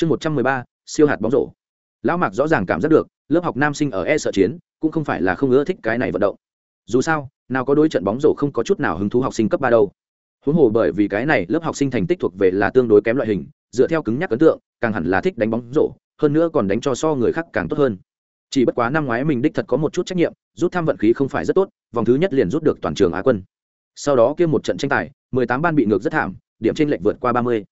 chương một trăm mười ba, siêu hạt bóng rổ. Lão mạc rõ ràng cảm giác được, lớp học nam sinh ở e sợ chiến, cũng không phải là không ưa thích cái này vận động. Dù sao, nào có đôi trận bóng rổ không có chút nào hứng thú học sinh cấp ba đâu. Huống hồ bởi vì cái này, lớp học sinh thành tích thuộc về là tương đối kém loại hình, dựa theo cứng nhắc ấn tượng, càng hẳn là thích đánh bóng rổ, hơn nữa còn đánh cho so người khác càng tốt hơn. Chỉ bất quá năm ngoái mình đích thật có một chút trách nhiệm, rút tham vận khí không phải rất tốt, vòng thứ nhất liền rút được toàn trường á quân. Sau đó kia một trận tranh tài, mười tám ban bị ngược rất thảm, điểm trên lệch vượt qua ba mươi.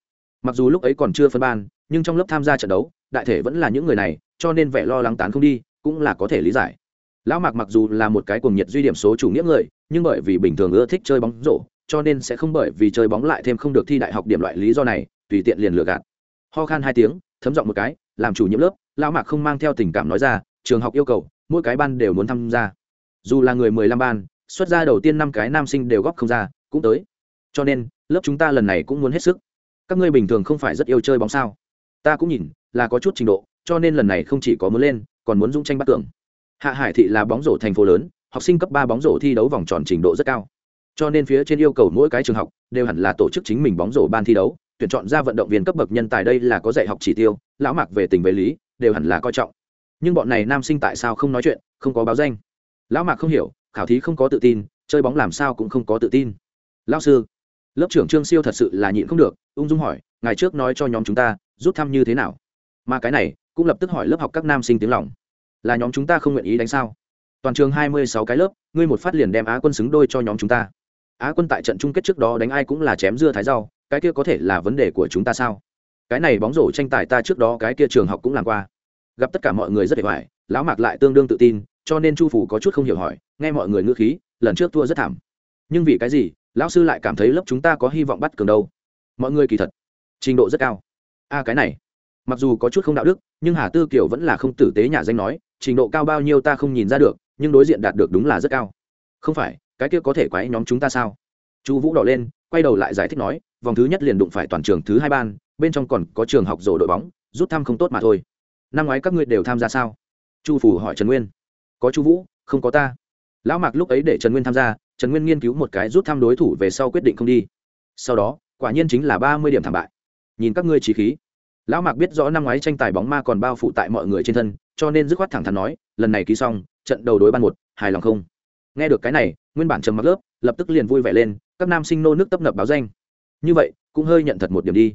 Mặc dù lúc ấy còn chưa phân ban nhưng trong lớp tham gia trận đấu, đại thể vẫn là những người này, cho nên vẻ lo lắng tán không đi, cũng là có thể lý giải. Lão mạc mặc dù là một cái cuồng nhiệt duy điểm số chủ nghĩa người, nhưng bởi vì bình thường ưa thích chơi bóng rổ, cho nên sẽ không bởi vì chơi bóng lại thêm không được thi đại học điểm loại lý do này, tùy tiện liền lừa gạt. Ho khan hai tiếng, thấm giọng một cái, làm chủ nhiệm lớp, lão mạc không mang theo tình cảm nói ra, trường học yêu cầu, mỗi cái ban đều muốn tham gia. Dù là người mười lăm ban, xuất ra đầu tiên năm cái nam sinh đều góp không ra, cũng tới. Cho nên, lớp chúng ta lần này cũng muốn hết sức. Các ngươi bình thường không phải rất yêu chơi bóng sao? Ta cũng nhìn, là có chút trình độ, cho nên lần này không chỉ có muốn lên, còn muốn dung tranh bắt tưởng. Hạ hải thị là bóng rổ thành phố lớn, học sinh cấp ba bóng rổ thi đấu vòng tròn trình độ rất cao. Cho nên phía trên yêu cầu mỗi cái trường học đều hẳn là tổ chức chính mình bóng rổ ban thi đấu, tuyển chọn ra vận động viên cấp bậc nhân tài đây là có dạy học chỉ tiêu, lão mạc về tình về lý, đều hẳn là coi trọng. Nhưng bọn này nam sinh tại sao không nói chuyện, không có báo danh? Lão mạc không hiểu, khảo thí không có tự tin, chơi bóng làm sao cũng không có tự tin. Lão sư, lớp trưởng trương siêu thật sự là nhịn không được, ung dung hỏi ngày trước nói cho nhóm chúng ta, rút thăm như thế nào? Mà cái này, cũng lập tức hỏi lớp học các nam sinh tiếng lòng. Là nhóm chúng ta không nguyện ý đánh sao? Toàn trường hai mươi sáu cái lớp, ngươi một phát liền đem á quân xứng đôi cho nhóm chúng ta. Á quân tại trận chung kết trước đó đánh ai cũng là chém dưa thái rau, cái kia có thể là vấn đề của chúng ta sao? Cái này bóng rổ tranh tài ta trước đó cái kia trường học cũng làm qua. Gặp tất cả mọi người rất hề hoài, lão mạc lại tương đương tự tin, cho nên chu phủ có chút không hiểu hỏi, nghe mọi người ngữ khí, lần trước thua rất thảm. Nhưng vì cái gì, lão sư lại cảm thấy lớp chúng ta có hy vọng bắt cường đâu? Mọi người kỳ thật trình độ rất cao. A, cái này, mặc dù có chút không đạo đức, nhưng hà tư kiều vẫn là không tử tế nhà danh nói, trình độ cao bao nhiêu ta không nhìn ra được, nhưng đối diện đạt được đúng là rất cao. Không phải, cái kia có thể quái nhóm chúng ta sao? Chu vũ đỏ lên, quay đầu lại giải thích nói, vòng thứ nhất liền đụng phải toàn trường thứ hai ban, bên trong còn có trường học rổ đội bóng, rút thăm không tốt mà thôi. Năm ngoái các ngươi đều tham gia sao? Chu phủ hỏi trần nguyên. Có chu vũ, không có ta. Lão mạc lúc ấy để trần nguyên tham gia, trần nguyên nghiên cứu một cái rút thăm đối thủ về sau quyết định không đi. Sau đó, quả nhiên chính là ba mươi điểm thảm bại nhìn các ngươi trí khí. Lão mạc biết rõ năm ngoái tranh tài bóng ma còn bao phủ tại mọi người trên thân, cho nên dứt khoát thẳng thắn nói, lần này ký xong, trận đầu đối ban một, hài lòng không? Nghe được cái này, nguyên bản trầm mặc lớp, lập tức liền vui vẻ lên, các nam sinh nô nước tấp nập báo danh. Như vậy, cũng hơi nhận thật một điểm đi.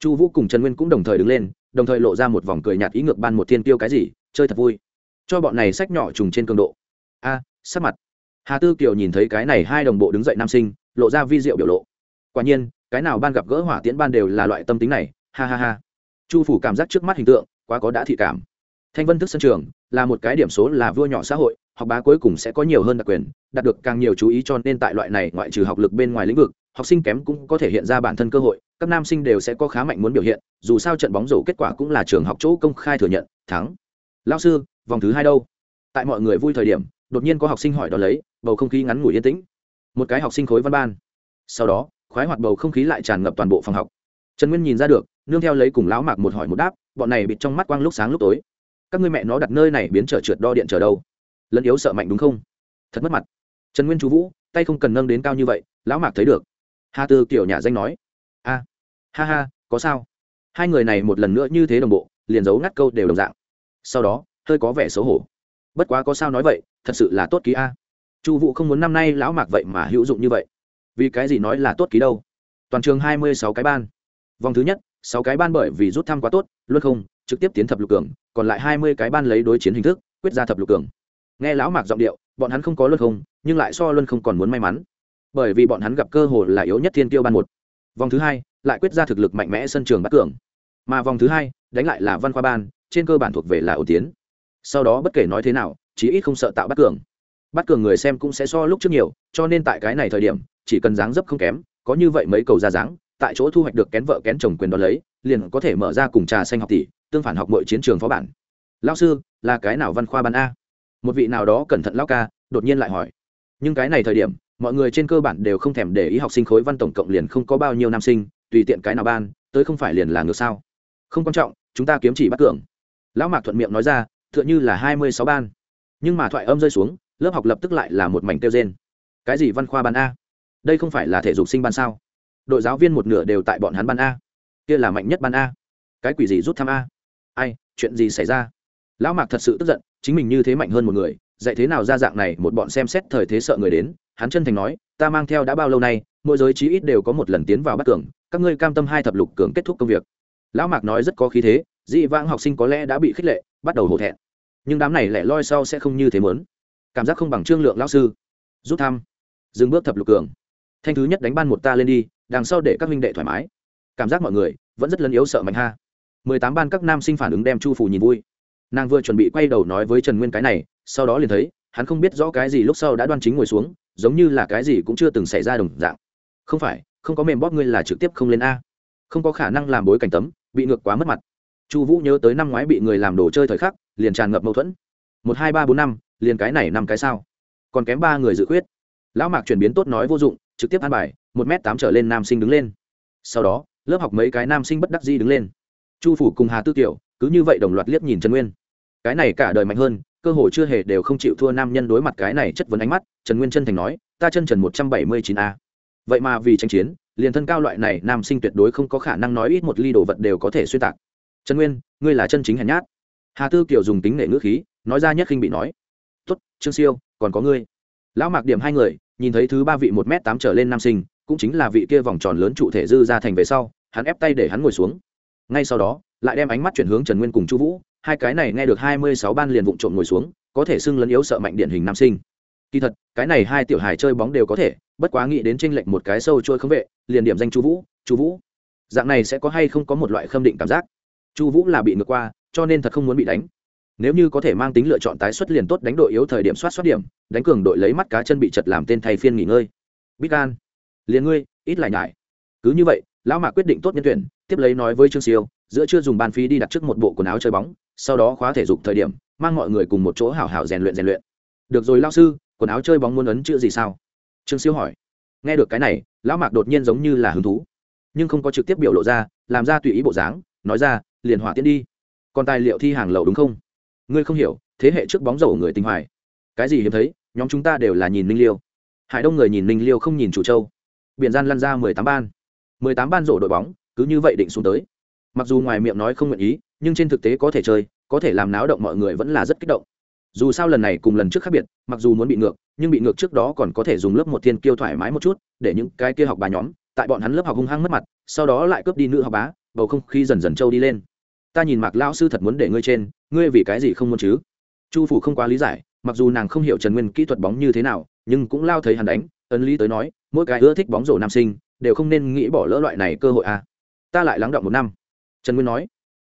Chu vũ cùng trần nguyên cũng đồng thời đứng lên, đồng thời lộ ra một vòng cười nhạt ý ngược ban một thiên tiêu cái gì, chơi thật vui. Cho bọn này sách nhỏ trùng trên cường độ. A, sắc mặt. Hà tư kiều nhìn thấy cái này hai đồng bộ đứng dậy nam sinh, lộ ra vi diệu biểu lộ. Quả nhiên cái nào ban gặp gỡ hỏa tiễn ban đều là loại tâm tính này, ha ha ha. Chu phủ cảm giác trước mắt hình tượng, quá có đã thị cảm. Thanh vân thức sân trường là một cái điểm số là vua nhỏ xã hội, học bá cuối cùng sẽ có nhiều hơn đặc quyền, đạt được càng nhiều chú ý cho nên tại loại này ngoại trừ học lực bên ngoài lĩnh vực, học sinh kém cũng có thể hiện ra bản thân cơ hội, các nam sinh đều sẽ có khá mạnh muốn biểu hiện, dù sao trận bóng rổ kết quả cũng là trường học chỗ công khai thừa nhận, thắng. Lao sư, vòng thứ hai đâu? Tại mọi người vui thời điểm, đột nhiên có học sinh hỏi đó lấy, bầu không khí ngắn ngủi yên tĩnh. Một cái học sinh khối văn ban. Sau đó khoái hoạt bầu không khí lại tràn ngập toàn bộ phòng học. Trần nguyên nhìn ra được, nương theo lấy cùng lão mạc một hỏi một đáp, bọn này bị trong mắt quang lúc sáng lúc tối. Các ngươi mẹ nó đặt nơi này biến trở trượt đo điện trở đâu? Lẫn yếu sợ mạnh đúng không? Thật mất mặt. Trần nguyên chú vũ, tay không cần nâng đến cao như vậy, lão mạc thấy được. Hà tư kiểu nhà danh nói. A, ha ha, có sao? Hai người này một lần nữa như thế đồng bộ, liền giấu ngắt câu đều đồng dạng. Sau đó, hơi có vẻ xấu hổ. Bất quá có sao nói vậy, thật sự là tốt ký a. Chu vũ không muốn năm nay lão mạc vậy mà hữu dụng như vậy vì cái gì nói là tốt ký đâu? Toàn trường hai mươi sáu cái ban. Vòng thứ nhất, sáu cái ban bởi vì rút thăm quá tốt, luôn không, trực tiếp tiến thập lục cường, còn lại hai mươi cái ban lấy đối chiến hình thức, quyết ra thập lục cường. Nghe lão mạc giọng điệu, bọn hắn không có luân không, nhưng lại so luân không còn muốn may mắn. Bởi vì bọn hắn gặp cơ hội là yếu nhất thiên tiêu ban một. Vòng thứ hai, lại quyết ra thực lực mạnh mẽ sân trường bắt cường. Mà vòng thứ hai, đánh lại là văn khoa ban, trên cơ bản thuộc về là ổ tiến. Sau đó bất kể nói thế nào, chí ít không sợ tạo bắt cường. Bắt cường người xem cũng sẽ so lúc trước nhiều, cho nên tại cái này thời điểm chỉ cần dáng dấp không kém, có như vậy mấy cầu ra dáng, tại chỗ thu hoạch được kén vợ kén chồng quyền đó lấy, liền có thể mở ra cùng trà xanh học tỷ, tương phản học mọi chiến trường phó bản. Lao sư, là cái nào văn khoa ban a? Một vị nào đó cẩn thận lao ca, đột nhiên lại hỏi. Nhưng cái này thời điểm, mọi người trên cơ bản đều không thèm để ý học sinh khối văn tổng cộng liền không có bao nhiêu nam sinh, tùy tiện cái nào ban, tới không phải liền là ngược sao? Không quan trọng, chúng ta kiếm chỉ bắt cường lão mạc thuận miệng nói ra t h ư ợ n h ư là hai mươi sáu ban. Nhưng mà thoại âm rơi xuống, lớp học lập tức lại là một mảnh kêu trên cái gì văn khoa ban a? Đây không phải là thể dục sinh ban sao? Đội giáo viên một nửa đều tại bọn hắn ban a. Kia là mạnh nhất ban a. Cái quỷ gì rút thăm a? Ai, chuyện gì xảy ra? Lão mạc thật sự tức giận, chính mình như thế mạnh hơn một người, dạy thế nào ra dạng này một bọn xem xét thời thế sợ người đến, hắn chân thành nói, ta mang theo đã bao lâu nay, mỗi giới chí ít đều có một lần tiến vào bắt cường các ngươi cam tâm hai thập lục cường kết thúc công việc. Lão mạc nói rất có khí thế, dị vãng học sinh có lẽ đã bị khích lệ, bắt đầu hổ thẹn. Nhưng đám này lẻ loi sau sẽ không như thế mớn cảm giác không bằng trương lượng lão sư. Rút thăm. Dừng bước thập lục cường thanh thứ nhất đánh ban một ta lên đi, đằng sau để các minh đệ thoải mái. Cảm giác mọi người vẫn rất lấn yếu sợ mạnh ha. Mười tám ban các nam sinh phản ứng đem chu phủ nhìn vui. Nàng vừa chuẩn bị quay đầu nói với trần nguyên cái này, sau đó liền thấy, hắn không biết rõ cái gì lúc sau đã đoan chính ngồi xuống, giống như là cái gì cũng chưa từng xảy ra đồng dạng. Không phải, không có mềm bóp ngươi là trực tiếp không lên a. Không có khả năng làm bối cảnh tấm, bị ngược quá mất mặt. Chu vũ nhớ tới năm ngoái bị người làm đồ chơi thời khắc, liền tràn ngập mâu thuẫn. Một, hai, ba, bốn, năm, liền cái này năm cái sao? Còn kém ba người dự khuyết. Lão mạc chuyển biến tốt nói vô dụng trực tiếp ăn bài, một m tám trở lên nam sinh đứng lên. Sau đó, lớp học mấy cái nam sinh bất đắc di đứng lên. Chu phủ cùng hà tư tiểu cứ như vậy đồng loạt liếc nhìn trần nguyên. Cái này cả đời mạnh hơn, cơ hội chưa hề đều không chịu thua nam nhân đối mặt cái này chất vấn ánh mắt, trần nguyên chân thành nói, ta chân trần một trăm bảy mươi chín a. Vậy mà vì tranh chiến, liền thân cao loại này, nam sinh tuyệt đối không có khả năng nói ít một ly đồ vật đều có thể xuyên tạc. Trần nguyên, ngươi là chân chính hèn nhát. Hà tư kiều dùng tính nể ngữ khí, nói ra nhất khinh bị nói tuất trương siêu, còn có ngươi. Lão mạc điểm hai người nhìn thấy thứ ba vị một m tám trở lên nam sinh, cũng chính là vị kia vòng tròn lớn trụ thể dư ra thành về sau, hắn ép tay để hắn ngồi xuống. Ngay sau đó, lại đem ánh mắt chuyển hướng trần nguyên cùng chu vũ, hai cái này nghe được hai mươi sáu ban liền vụng trộm ngồi xuống, có thể xưng lấn yếu sợ mạnh điển hình nam sinh. Kỳ thật, cái này hai tiểu hài chơi bóng đều có thể, bất quá nghĩ đến tranh lệch một cái sâu trôi không vệ, liền điểm danh chu vũ chu vũ. Dạng này sẽ có hay không có một loại khâm định cảm giác. Chu vũ là bị ngược qua, cho nên thật không muốn bị đánh nếu như có thể mang tính lựa chọn tái xuất liền tốt, đánh đội yếu thời điểm soát soát điểm, đánh cường đội lấy mắt cá chân bị chật làm tên thay phiên nghỉ ngơi. Bít gan liền ngươi, ít lại nhải. Cứ như vậy, lão mạc quyết định tốt nhân tuyển, tiếp lấy nói với trương siêu, giữa chưa dùng ban phí đi đặt trước một bộ quần áo chơi bóng, sau đó khóa thể dục thời điểm, mang mọi người cùng một chỗ hảo hảo rèn luyện rèn luyện. Được rồi lao sư, quần áo chơi bóng muốn ấn chữ gì sao? Trương siêu hỏi. Nghe được cái này, lão mạc đột nhiên giống như là hứng thú, nhưng không có trực tiếp biểu lộ ra, làm ra tùy ý bộ dáng, nói ra, liền hỏa tiễn đi. Còn tài liệu thi hàng lậu đúng không? Ngươi không hiểu, thế hệ trước bóng rổ người tinh hoài. Cái gì hiếm thấy, nhóm chúng ta đều là nhìn ninh liêu. Hải đông người nhìn ninh liêu không nhìn chủ châu. Biển gian lăn ra mười tám ban. Mười tám ban rổ đội bóng, cứ như vậy định xuống tới. Mặc dù ngoài miệng nói không nguyện ý, nhưng trên thực tế có thể chơi, có thể làm náo động mọi người vẫn là rất kích động. Dù sao lần này cùng lần trước khác biệt, mặc dù muốn bị ngược, nhưng bị ngược trước đó còn có thể dùng lớp một thiên kiêu thoải mái một chút, để những cái kia học bà nhóm, tại bọn hắn lớp học hung hăng mất mặt, sau đó lại cướp đi nữ học bá, bầu không khí dần dần trâu đi lên. Ta nhìn mạc lao sư thật muốn để ngươi trên ngươi vì cái gì không muốn chứ? Chu phủ không quá lý giải, mặc dù nàng không hiểu trần nguyên kỹ thuật bóng như thế nào, nhưng cũng lao thấy hắn đánh, ấn lý tới nói, mỗi cái ưa thích bóng rổ nam sinh, đều không nên nghĩ bỏ lỡ loại này cơ hội a. À. ta lại lắng động một năm. Trần nguyên nói,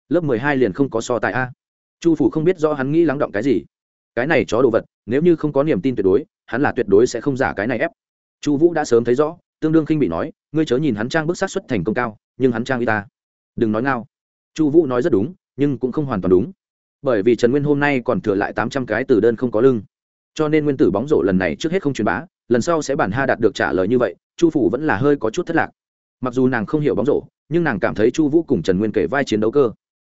lớp mười hai liền không có so tài a. Chu phủ không biết rõ hắn nghĩ lắng động cái gì. Cái này chó đồ vật, nếu như không có niềm tin tuyệt đối, hắn là tuyệt đối sẽ không giả cái này ép. Chu vũ đã sớm thấy rõ, tương đương khinh bị nói, ngươi chớ nhìn hắn trang bức sát xuất thành công cao, nhưng hắn trang y ta. Đừng nói ngao. Chu vũ nói rất đúng, nhưng cũng không hoàn toàn đúng bởi vì trần nguyên hôm nay còn thừa lại tám trăm cái từ đơn không có lưng. Cho nên nguyên tử bóng rổ lần này trước hết không truyền bá, lần sau sẽ bản ha đạt được trả lời như vậy, chu phủ vẫn là hơi có chút thất lạc. Mặc dù nàng không hiểu bóng rổ, nhưng nàng cảm thấy chu vũ cùng trần nguyên kể vai chiến đấu cơ.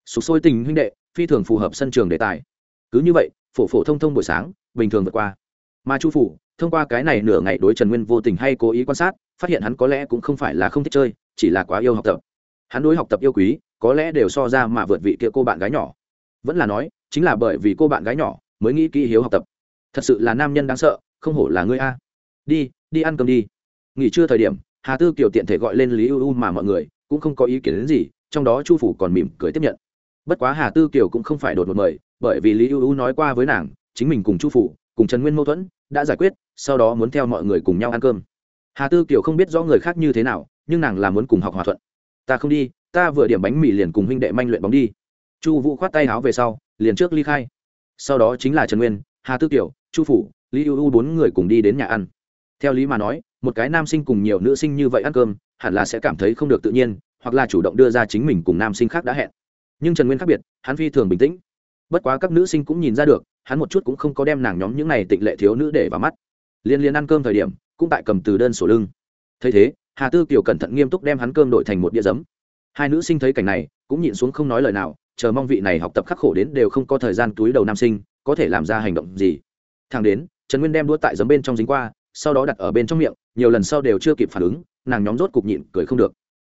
Sụp sôi tình huynh đệ, phi thường phù hợp sân trường đề tài. Cứ như vậy, phổ phổ thông thông buổi sáng, bình thường vượt qua. Mà chu phủ, thông qua cái này nửa ngày đối trần nguyên vô tình hay cố ý quan sát, phát hiện hắn có lẽ cũng không phải là không thích chơi, chỉ là quá yêu học tập. Hắn đối học tập yêu quý, có lẽ đều so ra mà vượt vị kia cô bạn gái nhỏ vẫn là nói, chính là bởi vì cô bạn gái nhỏ mới nghĩ kỹ hiếu học tập. Thật sự là nam nhân đáng sợ, không hổ là ngươi a. Đi đi ăn cơm đi. Nghỉ trưa thời điểm, hà tư kiều tiện thể gọi lên lý ưu u mà mọi người cũng không có ý kiến đến gì, trong đó chu phủ còn mỉm cười tiếp nhận. Bất quá hà tư kiều cũng không phải đột một mời, bởi vì lý ưu u nói qua với nàng, chính mình cùng chu phủ, cùng trần nguyên mâu thuẫn, đã giải quyết, sau đó muốn theo mọi người cùng nhau ăn cơm. Hà tư kiều không biết rõ người khác như thế nào, nhưng nàng là muốn cùng học hòa thuận. Ta không đi, ta vừa điểm bánh mì liền cùng huynh đệ manh luyện bóng đi chu vũ khoát tay áo về sau liền trước ly khai. Sau đó chính là trần nguyên hà tư Tiểu, chu phủ lý ưu bốn người cùng đi đến nhà ăn. Theo lý mà nói một cái nam sinh cùng nhiều nữ sinh như vậy ăn cơm hẳn là sẽ cảm thấy không được tự nhiên hoặc là chủ động đưa ra chính mình cùng nam sinh khác đã hẹn. Nhưng trần nguyên khác biệt hắn phi thường bình tĩnh. Bất quá các nữ sinh cũng nhìn ra được hắn một chút cũng không có đem nàng nhóm những này tịnh lệ thiếu nữ để vào mắt. Liên liên ăn cơm thời điểm cũng tại cầm từ đơn sổ lưng. Thấy thế hà tư kiều cẩn thận nghiêm túc đem hắn cơm đổi thành một đĩa giấm. Hai nữ sinh thấy cảnh này cũng nhịn xuống không nói lời nào chờ mong vị này học tập khắc khổ đến đều không có thời gian túi đầu nam sinh, có thể làm ra hành động gì. Thằng đến, trần nguyên đem đua tại giấm bên trong dính qua, sau đó đặt ở bên trong miệng, nhiều lần sau đều chưa kịp phản ứng, nàng nhóm rốt cục nhịn cười không được.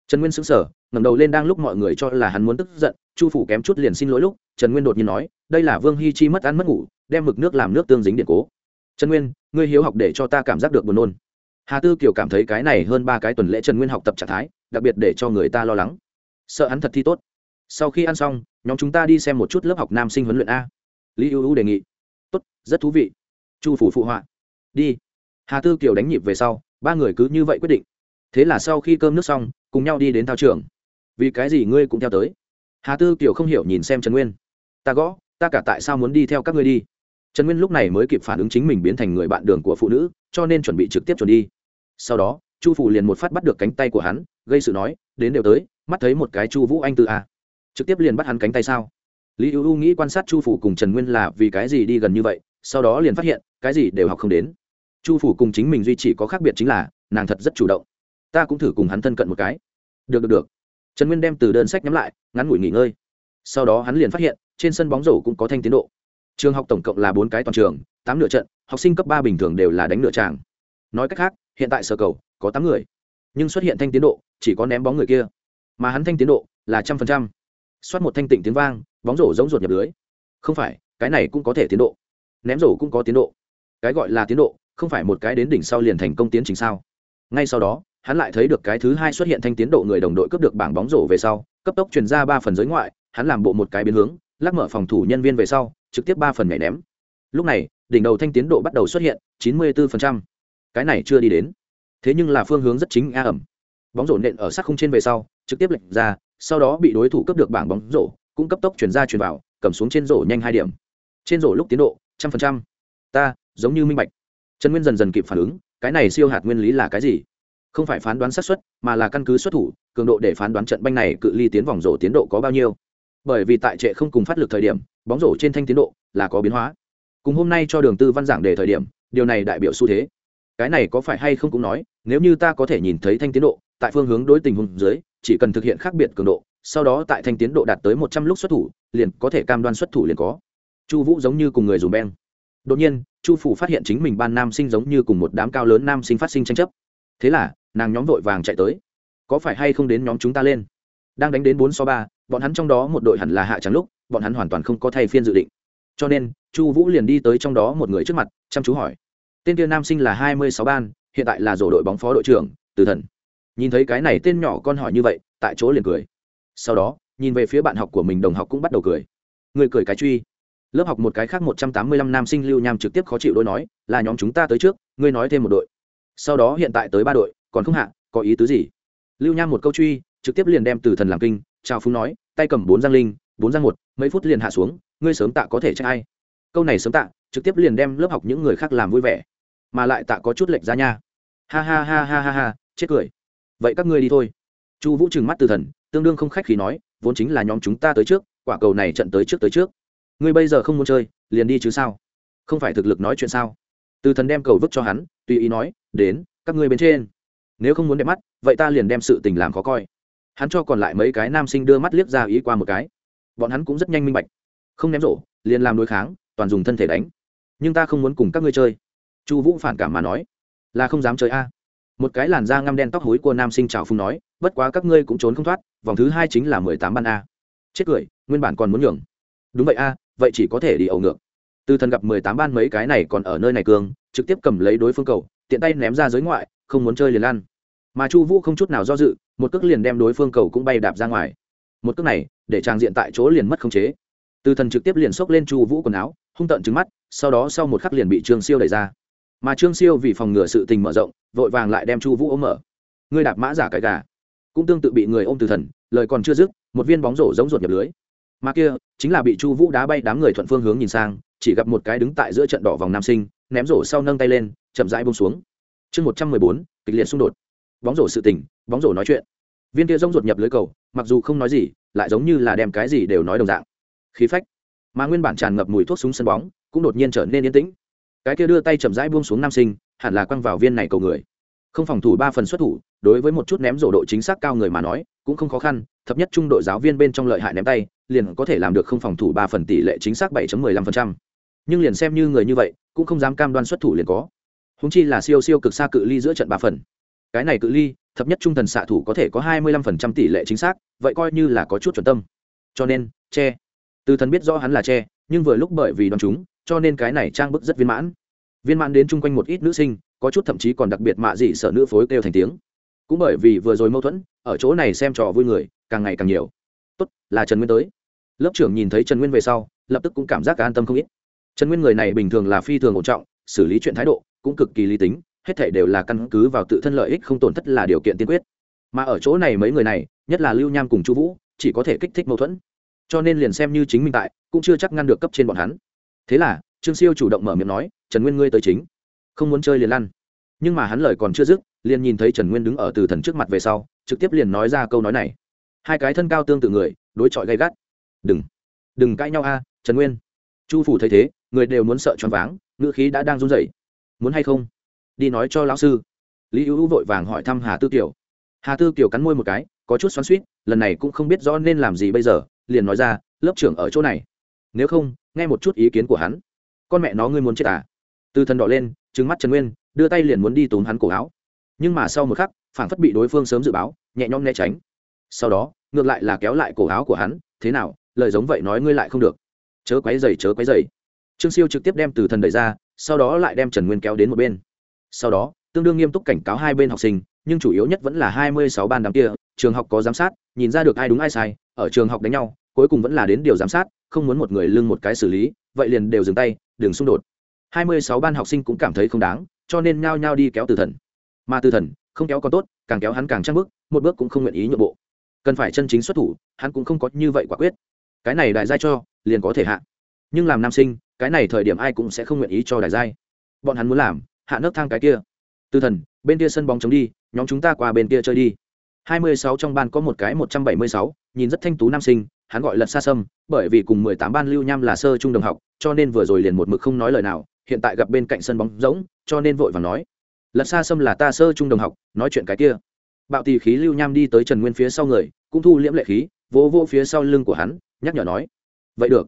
Trần nguyên sững sờ, ngẩng đầu lên đang lúc mọi người cho là hắn muốn tức giận, chu phủ kém chút liền xin lỗi lúc, trần nguyên đột nhiên nói, đây là vương hi chi mất ăn mất ngủ, đem mực nước làm nước tương dính điện cố. Trần nguyên, ngươi hiếu học để cho ta cảm giác được buồn nôn. Hà tư kiều cảm thấy cái này hơn ba cái tuần lễ trần nguyên học tập trạng thái, đặc biệt để cho người ta lo lắng. Sợ hắn thật thi tốt sau khi ăn xong, nhóm chúng ta đi xem một chút lớp học nam sinh huấn luyện a. Lý ưu ưu đề nghị. Tốt, rất thú vị. Chu phủ phụ họa. Đi. Hà tư kiều đánh nhịp về sau, ba người cứ như vậy quyết định. Thế là sau khi cơm nước xong, cùng nhau đi đến thao trường. Vì cái gì ngươi cũng theo tới? Hà tư kiều không hiểu nhìn xem trần nguyên. Ta gõ, ta cả tại sao muốn đi theo các ngươi đi? Trần nguyên lúc này mới kịp phản ứng chính mình biến thành người bạn đường của phụ nữ, cho nên chuẩn bị trực tiếp chuẩn đi. Sau đó, chu phủ liền một phát bắt được cánh tay của hắn, gây sự nói, đến đều tới, mắt thấy một cái chu vũ anh tư a trực tiếp liền bắt hắn cánh tay sao? Lý ưu nghĩ quan sát chu phủ cùng trần nguyên là vì cái gì đi gần như vậy, sau đó liền phát hiện, cái gì đều học không đến. Chu phủ cùng chính mình duy chỉ có khác biệt chính là, nàng thật rất chủ động. Ta cũng thử cùng hắn thân cận một cái. Được được được. Trần nguyên đem từ đơn sách nhắm lại, ngắn ngủi nghỉ ngơi. Sau đó hắn liền phát hiện, trên sân bóng rổ cũng có thanh tiến độ. Trường học tổng cộng là bốn cái toàn trường, tám nửa trận, học sinh cấp ba bình thường đều là đánh nửa tràng. Nói cách khác, hiện tại sở cầu, có tám người. Nhưng xuất hiện thanh tiến độ, chỉ có ném bóng người kia. Mà hắn thanh tiến độ là trăm phần trăm xoát một thanh tịnh tiếng vang, bóng rổ giống ruột nhập lưới. Không phải, cái này cũng có thể tiến độ. Ném rổ cũng có tiến độ. Cái gọi là tiến độ, không phải một cái đến đỉnh sau liền thành công tiến trình sao? Ngay sau đó, hắn lại thấy được cái thứ hai xuất hiện thanh tiến độ người đồng đội cướp được bảng bóng rổ về sau, cấp tốc chuyển ra ba phần giới ngoại, hắn làm bộ một cái biến hướng, lắc mở phòng thủ nhân viên về sau, trực tiếp ba phần nhảy ném. Lúc này, đỉnh đầu thanh tiến độ bắt đầu xuất hiện, chín mươi 94%. cái này chưa đi đến. Thế nhưng là phương hướng rất chính a ẩm. Bóng rổ nện ở sắc không trên về sau, trực tiếp lệnh ra sau đó bị đối thủ cấp được bảng bóng rổ, cũng cấp tốc chuyển ra chuyển vào, cầm xuống trên rổ nhanh hai điểm. Trên rổ lúc tiến độ, trăm phần trăm. Ta, giống như minh bạch. Trần nguyên dần dần kịp phản ứng, cái này siêu hạt nguyên lý là cái gì? Không phải phán đoán xác suất, mà là căn cứ xuất thủ, cường độ để phán đoán trận banh này cự ly tiến vòng rổ tiến độ có bao nhiêu. Bởi vì tại trệ không cùng phát lực thời điểm, bóng rổ trên thanh tiến độ là có biến hóa. Cùng hôm nay cho đường tư văn giảng đề thời điểm, điều này đại biểu xu thế. Cái này có phải hay không cũng nói, nếu như ta có thể nhìn thấy thanh tiến độ, tại phương hướng đối tình huống dưới chỉ cần thực hiện khác biệt cường độ, sau đó tại thanh tiến độ đạt tới một trăm lúc xuất thủ, liền có thể cam đoan xuất thủ liền có. Chu vũ giống như cùng người dùng beng. Đột nhiên, chu phủ phát hiện chính mình ban nam sinh giống như cùng một đám cao lớn nam sinh phát sinh tranh chấp. Thế là, nàng nhóm vội vàng chạy tới. Có phải hay không đến nhóm chúng ta lên? Đang đánh đến bốn so ba, bọn hắn trong đó một đội hẳn là hạ trắng lúc, bọn hắn hoàn toàn không có thay phiên dự định. Cho nên, chu vũ liền đi tới trong đó một người trước mặt, chăm chú hỏi. Tên kia nam sinh là hai mươi sáu ban, hiện tại là rổ đội bóng phó đội trưởng, từ thần nhìn thấy cái này tên nhỏ con hỏi như vậy, tại chỗ liền cười. Sau đó, nhìn về phía bạn học của mình đồng học cũng bắt đầu cười. Người cười cái truy. Lớp học một cái khác một trăm tám mươi lăm nam sinh lưu nham trực tiếp khó chịu đôi nói, là nhóm chúng ta tới trước, ngươi nói thêm một đội. Sau đó hiện tại tới ba đội, còn không hạ, có ý tứ gì? Lưu nham một câu truy, trực tiếp liền đem từ thần làm kinh, chào phúng nói, tay cầm bốn giang linh, bốn giang một, mấy phút liền hạ xuống, ngươi sớm tạ có thể trách ai. Câu này sớm tạ, trực tiếp liền đem lớp học những người khác làm vui vẻ. Mà lại tạ có chút lệch ra nha. Ha ha ha ha ha ha, chết cười vậy các ngươi đi thôi. Chu vũ trừng mắt từ thần, tương đương không khách khí nói, vốn chính là nhóm chúng ta tới trước, quả cầu này trận tới trước tới trước. Ngươi bây giờ không muốn chơi, liền đi chứ sao? Không phải thực lực nói chuyện sao? Từ thần đem cầu vứt cho hắn, tùy ý nói, đến, các ngươi bên trên. Nếu không muốn đẹp mắt, vậy ta liền đem sự tình làm khó coi. Hắn cho còn lại mấy cái nam sinh đưa mắt liếc ra ý qua một cái. Bọn hắn cũng rất nhanh minh bạch. Không ném rổ, liền làm đối kháng, toàn dùng thân thể đánh. Nhưng ta không muốn cùng các ngươi chơi. Chu vũ phản cảm mà nói, là không dám chơi a một cái làn da ngăm đen tóc hối của nam sinh trào phung nói, bất quá các ngươi cũng trốn không thoát, vòng thứ hai chính là mười tám ban a. Chết cười, nguyên bản còn muốn nhường. Đúng vậy a, vậy chỉ có thể đi ẩu ngược. Từ thần gặp mười tám ban mấy cái này còn ở nơi này cường, trực tiếp cầm lấy đối phương cầu, tiện tay ném ra giới ngoại, không muốn chơi liền lan mà chu vũ không chút nào do dự, một cước liền đem đối phương cầu cũng bay đạp ra ngoài. Một cước này, để trang diện tại chỗ liền mất khống chế. Từ thần trực tiếp liền xốc lên chu vũ quần áo, hung tợn trứng mắt, sau đó sau một khắc liền bị trương siêu đẩy ra mà trương siêu vì phòng ngừa sự tình mở rộng, vội vàng lại đem chu vũ ôm mở ngươi đạp mã giả cái gà. Cũng tương tự bị người ôm từ thần, lời còn chưa dứt, một viên bóng rổ giống ruột nhập lưới. Mà kia, chính là bị chu vũ đá bay đám người thuận phương hướng nhìn sang, chỉ gặp một cái đứng tại giữa trận đỏ vòng nam sinh, ném rổ sau nâng tay lên, chậm rãi bông xuống. Chương một trăm mười bốn, kịch liệt xung đột. Bóng rổ sự tình, bóng rổ nói chuyện. Viên kia giống ruột nhập lưới cầu, mặc dù không nói gì, lại giống như là đem cái gì đều nói đồng dạng. Khí phách. Mà nguyên bản tràn ngập mùi thuốc súng sân bóng, cũng đột nhiên trở nên yên tĩnh cái kia đưa tay chậm rãi buông xuống nam sinh, hẳn là quăng vào viên này cầu người. Không phòng thủ ba phần xuất thủ, đối với một chút ném rổ độ chính xác cao người mà nói, cũng không khó khăn thấp nhất trung đội giáo viên bên trong lợi hại ném tay, liền có thể làm được không phòng thủ ba phần tỷ lệ chính xác 7.15%. nhưng liền xem như người như vậy, cũng không dám cam đoan xuất thủ liền có. Húng chi là siêu siêu cực xa cự ly giữa trận ba phần. Cái này cự ly thấp nhất trung thần xạ thủ có thể có hai mươi lăm phần trăm tỷ lệ chính xác, vậy coi như là có chút chuẩn tâm. Cho nên, che. Từ thần biết rõ hắn là che, nhưng vừa lúc bởi vì đ o á n chúng cho nên cái này trang bức rất viên mãn. Viên mãn đến chung quanh một ít nữ sinh, có chút thậm chí còn đặc biệt mạ dị sợ nữ phối kêu thành tiếng. Cũng bởi vì vừa rồi mâu thuẫn, ở chỗ này xem trò vui người, càng ngày càng nhiều. Tốt, là trần nguyên tới. Lớp trưởng nhìn thấy trần nguyên về sau, lập tức cũng cảm giác an tâm không ít. Trần nguyên người này bình thường là phi thường ổn trọng, xử lý chuyện thái độ cũng cực kỳ lý tính, hết thể đều là căn cứ vào tự thân lợi ích không tổn thất là điều kiện tiên quyết. Mà ở chỗ này mấy người này, nhất là lưu nham cùng chu vũ, chỉ có thể kích thích mâu thuẫn. Cho nên liền xem như chính minh tại, cũng chưa chắc ngăn được cấp trên bọn hắn thế là, trương siêu chủ động mở miệng nói, trần nguyên ngươi tới chính. Không muốn chơi liền lăn. Nhưng mà hắn lời còn chưa dứt, liền nhìn thấy trần nguyên đứng ở từ thần trước mặt về sau, trực tiếp liền nói ra câu nói này. Hai cái thân cao tương tự người, đối chọi gay gắt. Đừng đừng cãi nhau a, trần nguyên. Chu phủ thấy thế, người đều muốn sợ choáng váng, ngữ khí đã đang run rẩy. Muốn hay không? Đi nói cho lão sư. Lý hữu vội vàng hỏi thăm hà tư kiều. Hà tư kiều cắn môi một cái, có chút xoắn suýt lần này cũng không biết rõ nên làm gì bây giờ, liền nói ra, lớp trưởng ở chỗ này. Nếu không nghe một chút ý kiến của hắn. Con mẹ nó ngươi muốn chết à? Từ thần đỏ lên trứng mắt trần nguyên, đưa tay liền muốn đi túm hắn cổ áo. Nhưng mà sau một khắc phản phất bị đối phương sớm dự báo, nhẹ nhõm né tránh. Sau đó, ngược lại là kéo lại cổ áo của hắn, thế nào, lời giống vậy nói ngươi lại không được. Chớ quấy dày chớ quấy dày trương siêu trực tiếp đem từ thần đẩy ra, sau đó lại đem trần nguyên kéo đến một bên. Sau đó, tương đương nghiêm túc cảnh cáo hai bên học sinh, nhưng chủ yếu nhất vẫn là hai mươi sáu ban đám kia, trường học có giám sát, nhìn ra được ai đúng ai sai, ở trường học đánh nhau cuối cùng vẫn là đến điều giám sát, không muốn một người lưng một cái xử lý, vậy liền đều dừng tay, đừng xung đột. Hai mươi sáu ban học sinh cũng cảm thấy không đáng, cho nên nhao nhao đi kéo từ thần. Mà từ thần, không kéo còn tốt, càng kéo hắn càng trăng bước, một bước cũng không nguyện ý nhượng bộ. Cần phải chân chính xuất thủ, hắn cũng không có như vậy quả quyết. Cái này đại giai cho, liền có thể hạ. Nhưng làm nam sinh, cái này thời điểm ai cũng sẽ không nguyện ý cho đại giai. Bọn hắn muốn làm, hạ nấc thang cái kia. Từ thần, bên kia sân bóng chống đi, nhóm chúng ta qua bên kia chơi đi. Hai mươi sáu trong ban có một cái một trăm bảy mươi sáu, nhìn rất thanh tú nam sinh hắn gọi lật xa sâm bởi vì cùng mười tám ban lưu nham là sơ trung đồng học, cho nên vừa rồi liền một mực không nói lời nào, hiện tại gặp bên cạnh sân bóng rỗng, cho nên vội và nói, lật xa sâm là ta sơ trung đồng học, nói chuyện cái kia. Bạo tì khí lưu nham đi tới trần nguyên phía sau người, cũng thu liễm lệ khí, vỗ vỗ phía sau lưng của hắn, nhắc nhở nói, vậy được.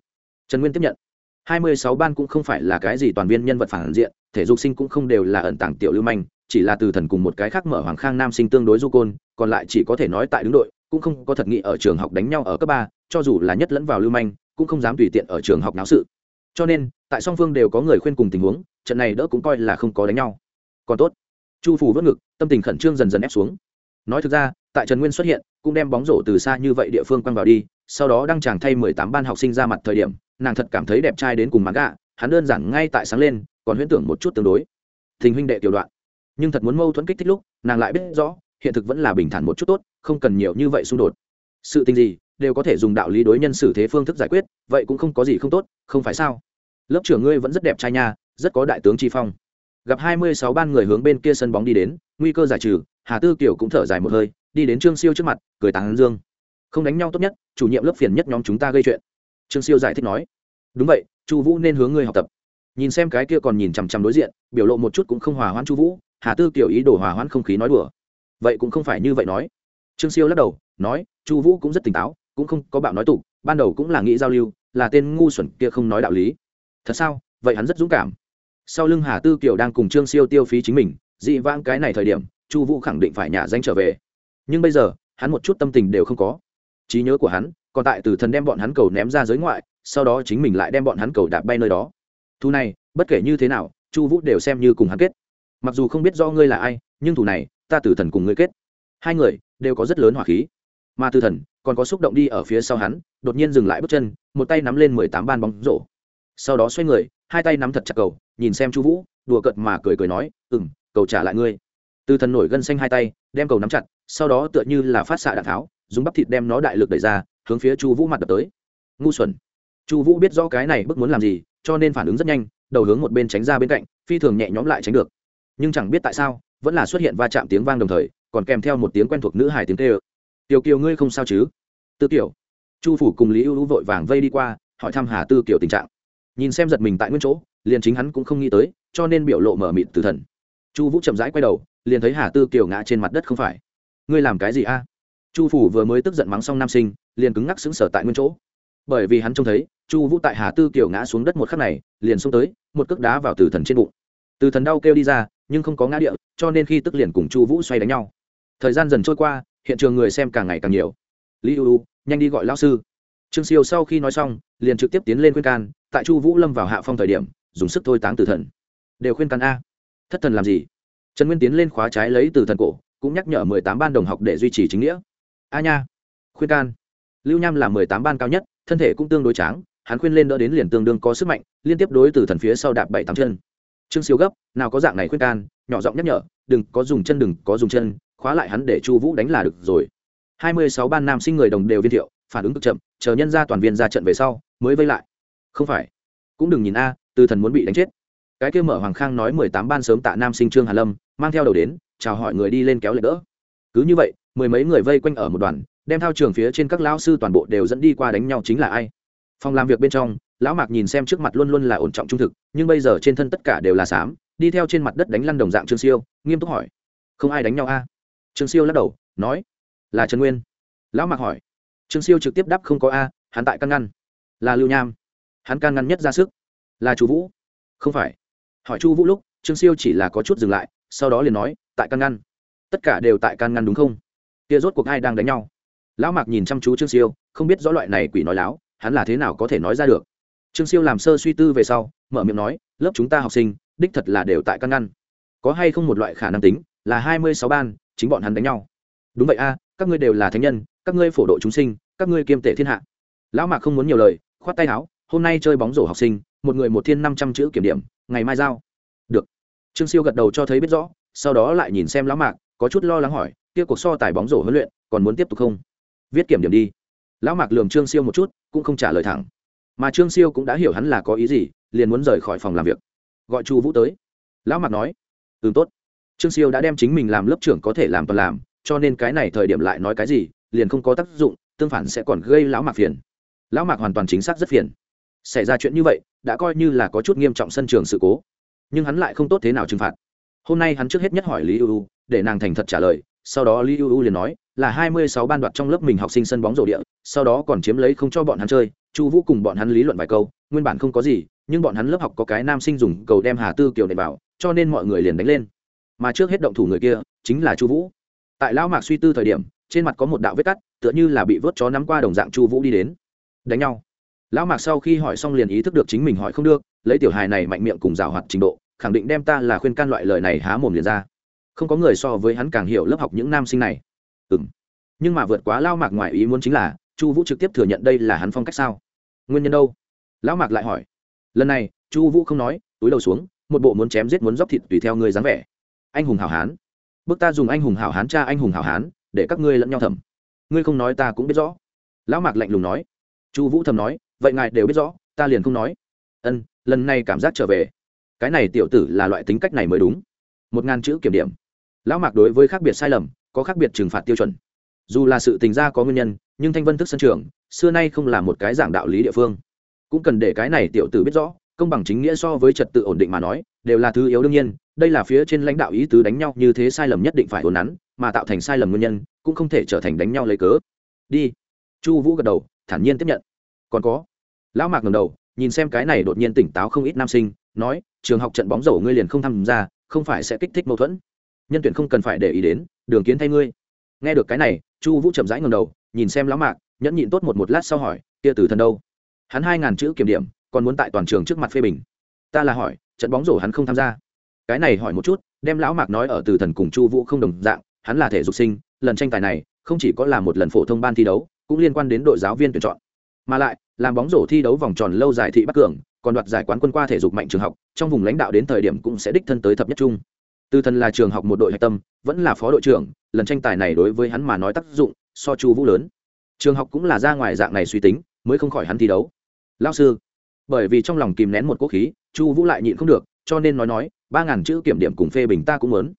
Trần nguyên tiếp nhận. Hai mươi sáu ban cũng không phải là cái gì toàn viên nhân vật phản diện, thể dục sinh cũng không đều là ẩn tàng tiểu lưu manh, chỉ là từ thần cùng một cái khác mở hoàng khang nam sinh tương đối du côn, còn lại chỉ có thể nói tại đứng đội, cũng không có thật nghị ở trường học đánh nhau ở cấp ba cho dù là nhất lẫn vào lưu manh, cũng không dám tùy tiện ở trường học náo sự. Cho nên, tại song phương đều có người khuyên cùng tình huống, trận này đỡ cũng coi là không có đánh nhau. Còn tốt, chu phủ vớt ngực, tâm tình khẩn trương dần dần ép xuống. Nói thực ra, tại trần nguyên xuất hiện, cũng đem bóng rổ từ xa như vậy địa phương quăng vào đi, sau đó đăng chàng thay mười tám ban học sinh ra mặt thời điểm, nàng thật cảm thấy đẹp trai đến cùng mặt gạ, hắn đơn giản ngay tại sáng lên, còn huyễn tưởng một chút tương đối. Tình huynh đệ tiểu đoạn. Nhưng thật muốn mâu thuẫn kích thích lúc, nàng lại biết rõ, hiện thực vẫn là bình thản một chút tốt, không cần nhiều như vậy xung đột. Sự tình gì đều có thể dùng đạo lý đối nhân xử thế phương thức giải quyết, vậy cũng không có gì không tốt, không phải sao? Lớp trưởng ngươi vẫn rất đẹp trai nha, rất có đại tướng tri phong. Gặp hai mươi sáu ban người hướng bên kia sân bóng đi đến, nguy cơ giải trừ, hà tư kiều cũng thở dài một hơi, đi đến trương siêu trước mặt, cười tán dương. Không đánh nhau tốt nhất, chủ nhiệm lớp phiền nhất nhóm chúng ta gây chuyện. Trương siêu giải thích nói. Đúng vậy, chu vũ nên hướng ngươi học tập. Nhìn xem cái kia còn nhìn chằm chằm đối diện, biểu lộ một chút cũng không hòa hoãn chu vũ, hà tư kiểu ý đồ hòa hoãn không khí nói đùa. Vậy cũng không phải như vậy nói. Trương siêu lắc đầu, nói, chu vũ cũng rất tỉnh táo cũng không có bạo nói tục, ban đầu cũng là nghĩ giao lưu, là tên ngu xuẩn kia không nói đạo lý. Thật sao? Vậy hắn rất dũng cảm. Sau lưng hà tư kiều đang cùng trương siêu tiêu phí chính mình, dị vãng cái này thời điểm, chu vũ khẳng định phải nhà danh trở về. Nhưng bây giờ, hắn một chút tâm tình đều không có. Trí nhớ của hắn, còn tại từ thần đem bọn hắn cầu ném ra giới ngoại, sau đó chính mình lại đem bọn hắn cầu đạp bay nơi đó. Thu này, bất kể như thế nào, chu vũ đều xem như cùng hắn kết. Mặc dù không biết do ngươi là ai, nhưng thủ này, ta từ thần cùng ngươi kết. Hai người đều có rất lớn hỏa khí. Mà từ thần còn có xúc động đi ở phía sau hắn, đột nhiên dừng lại bước chân, một tay nắm lên mười tám ban bóng rổ. Sau đó xoay người, hai tay nắm thật chặt cầu, nhìn xem chu vũ, đùa cợt mà cười cười nói ừ m cầu trả lại ngươi. Từ thần nổi gân xanh hai tay, đem cầu nắm chặt, sau đó tựa như là phát xạ đạn tháo, dùng bắp thịt đem nó đại lực đẩy ra, hướng phía chu vũ mặt đập tới. Ngu xuẩn. Chu vũ biết rõ cái này bức muốn làm gì, cho nên phản ứng rất nhanh, đầu hướng một bên tránh ra bên cạnh, phi thường nhẹ nhõm lại tránh được. Nhưng chẳng biết tại sao, vẫn là xuất hiện va chạm tiếng vang đồng thời, còn kèm theo một tiếng quen thuộc nữ hài tiếng tê ơ tiểu kiều ngươi không sao chứ? Tư kiểu chu phủ cùng lý ưu vội vàng vây đi qua, hỏi thăm hà tư kiểu tình trạng. Nhìn xem giật mình tại nguyên chỗ, liền chính hắn cũng không nghĩ tới, cho nên biểu lộ mở mịt từ thần. Chu vũ chậm rãi quay đầu, liền thấy hà tư kiều ngã trên mặt đất không phải. Ngươi làm cái gì a? Chu phủ vừa mới tức giận mắng xong nam sinh, liền cứng ngắc xứng sở tại nguyên chỗ. Bởi vì hắn trông thấy, chu vũ tại hà tư kiều ngã xuống đất một khắc này, liền xông tới, một cước đá vào từ thần trên bụng. Từ thần đau kêu đi ra, nhưng không có ngã địa, cho nên khi tức liền cùng chu vũ xoay đánh nhau. Thời gian dần trôi qua hiện trường người xem càng ngày càng nhiều. Lý ưu nhanh đi gọi lão sư. Trương siêu sau khi nói xong, liền trực tiếp tiến lên khuyên can, tại chu vũ lâm vào hạ phong thời điểm, dùng sức thôi táng tử thần. Đều khuyên can a. Thất thần làm gì? Trần nguyên tiến lên khóa trái lấy từ thần cổ, cũng nhắc nhở mười tám ban đồng học để duy trì chính nghĩa. A nha. Khuyên can. Lưu nham là mười tám ban cao nhất, thân thể cũng tương đối tráng, hắn khuyên lên đỡ đến liền tương đương có sức mạnh, liên tiếp đối từ thần phía sau đạp bảy tám chân. Trương siêu gấp, nào có dạng này khuyên can, nhỏ giọng nhắc nhở, đừng có dùng chân, đừng có dùng chân khóa lại hắn để chu vũ đánh là được rồi. Hai mươi sáu ban nam sinh người đồng đều viên thiệu, phản ứng cực chậm, chờ nhân ra toàn viên ra trận về sau, mới vây lại. Không phải. Cũng đừng nhìn a, từ thần muốn bị đánh chết. Cái kia mở hoàng khang nói mười tám ban sớm tạ nam sinh trương hà lâm, mang theo đầu đến, chào hỏi người đi lên kéo lệ đỡ. Cứ như vậy, mười mấy người vây quanh ở một đoàn, đem thao trường phía trên các lão sư toàn bộ đều dẫn đi qua đánh nhau chính là ai. Phòng làm việc bên trong, lão mạc nhìn xem trước mặt luôn luôn là ổn trọng trung thực, nhưng bây giờ trên thân tất cả đều là xám, đi theo trên mặt đất đánh lăn đồng dạng trương siêu, nghiêm túc hỏi. Không ai đánh nhau a? Trương siêu lắc đầu, nói, là trần nguyên. Lão mạc hỏi, trương siêu trực tiếp đáp không có a, hắn tại căn ngăn. Là lưu nham. Hắn can ngăn nhất ra sức. Là Chu vũ. Không phải. Hỏi chu vũ lúc, trương siêu chỉ là có chút dừng lại, sau đó liền nói, tại can ngăn. Tất cả đều tại can ngăn đúng không? Kia rốt cuộc ai đang đánh nhau? Lão mạc nhìn chăm chú trương siêu, không biết rõ loại này quỷ nói láo, hắn là thế nào có thể nói ra được? Trương siêu làm sơ suy tư về sau, mở miệng nói, lớp chúng ta học sinh, đích thật là đều tại căn ngăn. Có hay không một loại khả năng tính, là hai mươi sáu ban chính bọn hắn đánh nhau. Đúng vậy a, các ngươi đều là thánh nhân, các ngươi phổ độ chúng sinh, các ngươi kiêm tể thiên hạ. Lão mạc không muốn nhiều lời, khoát tay áo, hôm nay chơi bóng rổ học sinh, một người một thiên năm trăm chữ kiểm điểm, ngày mai giao. Được. Trương siêu gật đầu cho thấy biết rõ, sau đó lại nhìn xem lão mạc, có chút lo lắng hỏi, kia cuộc so tài bóng rổ huấn luyện, còn muốn tiếp tục không? Viết kiểm điểm đi. Lão mạc lườm trương siêu một chút, cũng không trả lời thẳng. Mà trương siêu cũng đã hiểu hắn là có ý gì, liền muốn rời khỏi phòng làm việc. Gọi chu vũ tới. Lão mạc nói ừ tốt trương siêu đã đem chính mình làm lớp trưởng có thể làm toàn làm, cho nên cái này thời điểm lại nói cái gì, liền không có tác dụng, tương phản sẽ còn gây lão mạc phiền. Lão mạc hoàn toàn chính xác rất phiền. Xảy ra chuyện như vậy, đã coi như là có chút nghiêm trọng sân trường sự cố. Nhưng hắn lại không tốt thế nào trừng phạt. Hôm nay hắn trước hết nhất hỏi lý ưu để nàng thành thật trả lời, sau đó lý ưu liền nói, là hai mươi sáu ban đoạt trong lớp mình học sinh sân bóng rổ địa, sau đó còn chiếm lấy không cho bọn hắn chơi, chu vũ cùng bọn hắn lý luận vài câu, nguyên bản không có gì, nhưng bọn hắn lớp học có cái nam sinh dùng cầu đem hà tư kiều này vào cho nên mọi người liền đánh lên mà trước hết động thủ người kia chính là chu vũ. Tại lão mạc suy tư thời điểm, trên mặt có một đạo vết cắt, tựa như là bị vớt chó nắm qua đồng dạng chu vũ đi đến. Đánh nhau. Lão mạc sau khi hỏi xong liền ý thức được chính mình hỏi không được, lấy tiểu hài này mạnh miệng cùng rào hoạt trình độ, khẳng định đem ta là khuyên can loại lời này há mồm liền ra. Không có người so với hắn càng hiểu lớp học những nam sinh này. Ừ m nhưng mà vượt quá lao mạc ngoài ý muốn chính là, chu vũ trực tiếp thừa nhận đây là hắn phong cách sao? Nguyên nhân đâu? Lão mạc lại hỏi. Lần này, chu vũ không nói, túi đầu xuống, một bộ muốn chém giết muốn dóc thịt tùy theo người dáng vẻ anh hùng hảo hán. Bước ta dùng anh hùng hảo hán cha anh hùng hảo hán, để các ngươi lẫn nhau thầm. Ngươi không nói ta cũng biết rõ. Lão mạc lạnh lùng nói. Chu vũ thầm nói, vậy ngài đều biết rõ, ta liền không nói. Ân, lần này cảm giác trở về. Cái này tiểu tử là loại tính cách này mới đúng. Một ngàn chữ kiểm điểm. Lão mạc đối với khác biệt sai lầm, có khác biệt trừng phạt tiêu chuẩn. Dù là sự tình ra có nguyên nhân, nhưng thanh vân thức sân trường, xưa nay không là một cái giảng đạo lý địa phương. Cũng cần để cái này tiểu tử biết rõ, công bằng chính nghĩa so với trật tự ổn định mà nói, đều là thứ yếu đương nhiên đây là phía trên lãnh đạo ý tứ đánh nhau như thế sai lầm nhất định phải ổn nắn, mà tạo thành sai lầm nguyên nhân, cũng không thể trở thành đánh nhau lấy cớ. Đi. Chu vũ gật đầu, thản nhiên tiếp nhận. Còn có. Lão mạc ngầm đầu, nhìn xem cái này đột nhiên tỉnh táo không ít nam sinh, nói, trường học trận bóng rổ ngươi liền không tham gia, không phải sẽ kích thích mâu thuẫn. Nhân tuyển không cần phải để ý đến, đường kiến thay ngươi. Nghe được cái này, chu vũ chậm rãi ngầm đầu, nhìn xem lão mạc, nhẫn nhịn tốt một một lát sau hỏi, kia từ thần đâu? Hắn hai ngàn chữ kiểm điểm, còn muốn tại toàn trường trước mặt phê bình. Ta là hỏi, trận bóng rổ hắn không tham gia cái này hỏi một chút, đem lão mạc nói ở từ thần cùng chu vũ không đồng dạng, hắn là thể dục sinh, lần tranh tài này, không chỉ có là một lần phổ thông ban thi đấu, cũng liên quan đến đội giáo viên tuyển chọn. Mà lại, làm bóng rổ thi đấu vòng tròn lâu dài thị bắc cường, còn đoạt giải quán quân qua thể dục mạnh trường học, trong vùng lãnh đạo đến thời điểm cũng sẽ đích thân tới thập nhất trung. Từ thần là trường học một đội hạch tâm, vẫn là phó đội trưởng, lần tranh tài này đối với hắn mà nói tác dụng so chu vũ lớn. Trường học cũng là ra ngoài dạng này suy tính, mới không khỏi hắn thi đấu. Lao sư, bởi vì trong lòng kìm nén một quốc khí, chu vũ lại nhịn không được, cho nên nói nói ba ngàn chữ kiểm điểm cùng phê bình ta cũng muốn.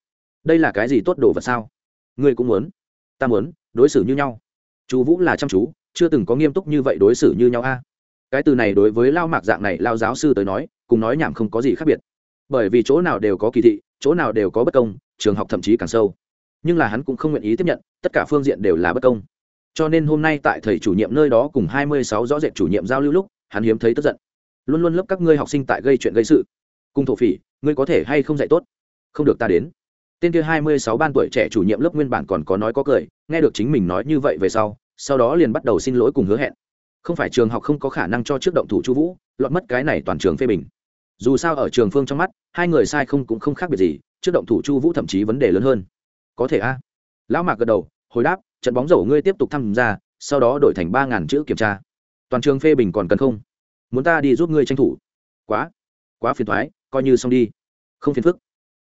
Đây là cái gì tốt đồ vật sao? Ngươi cũng muốn. Ta muốn, đối xử như nhau. Chu vũ là chăm chú, chưa từng có nghiêm túc như vậy đối xử như nhau a. Cái từ này đối với lao mạc dạng này, lao giáo sư tới nói, cùng nói nhảm không có gì khác biệt. Bởi vì chỗ nào đều có kỳ thị, chỗ nào đều có bất công, trường học thậm chí càng sâu. Nhưng là hắn cũng không nguyện ý tiếp nhận, tất cả phương diện đều là bất công. Cho nên hôm nay tại thầy chủ nhiệm nơi đó cùng hai mươi sáu rõ rệt chủ nhiệm giao lưu lúc, hắn hiếm thấy tức giận. Luôn luôn lớp các ngươi học sinh tại gây chuyện gây sự cùng thổ phỉ, ngươi có thể hay không dạy tốt? Không được ta đến. Tên kia hai mươi sáu ban tuổi trẻ chủ nhiệm lớp nguyên bản còn có nói có cười, nghe được chính mình nói như vậy về sau sau đó liền bắt đầu xin lỗi cùng hứa hẹn. Không phải trường học không có khả năng cho trước động thủ chu vũ, lọt mất cái này toàn trường phê bình. Dù sao ở trường phương trong mắt, hai người sai không cũng không khác biệt gì, trước động thủ chu vũ thậm chí vấn đề lớn hơn. Có thể a? Lão mạc gật đầu, hồi đáp, trận bóng rổ ngươi tiếp tục tham gia, sau đó đổi thành ba ngàn chữ kiểm tra. Toàn trường phê bình còn cần không? Muốn ta đi giúp ngươi tranh thủ. Quá quá phiền thoái coi như xong đi. Không phiền phức.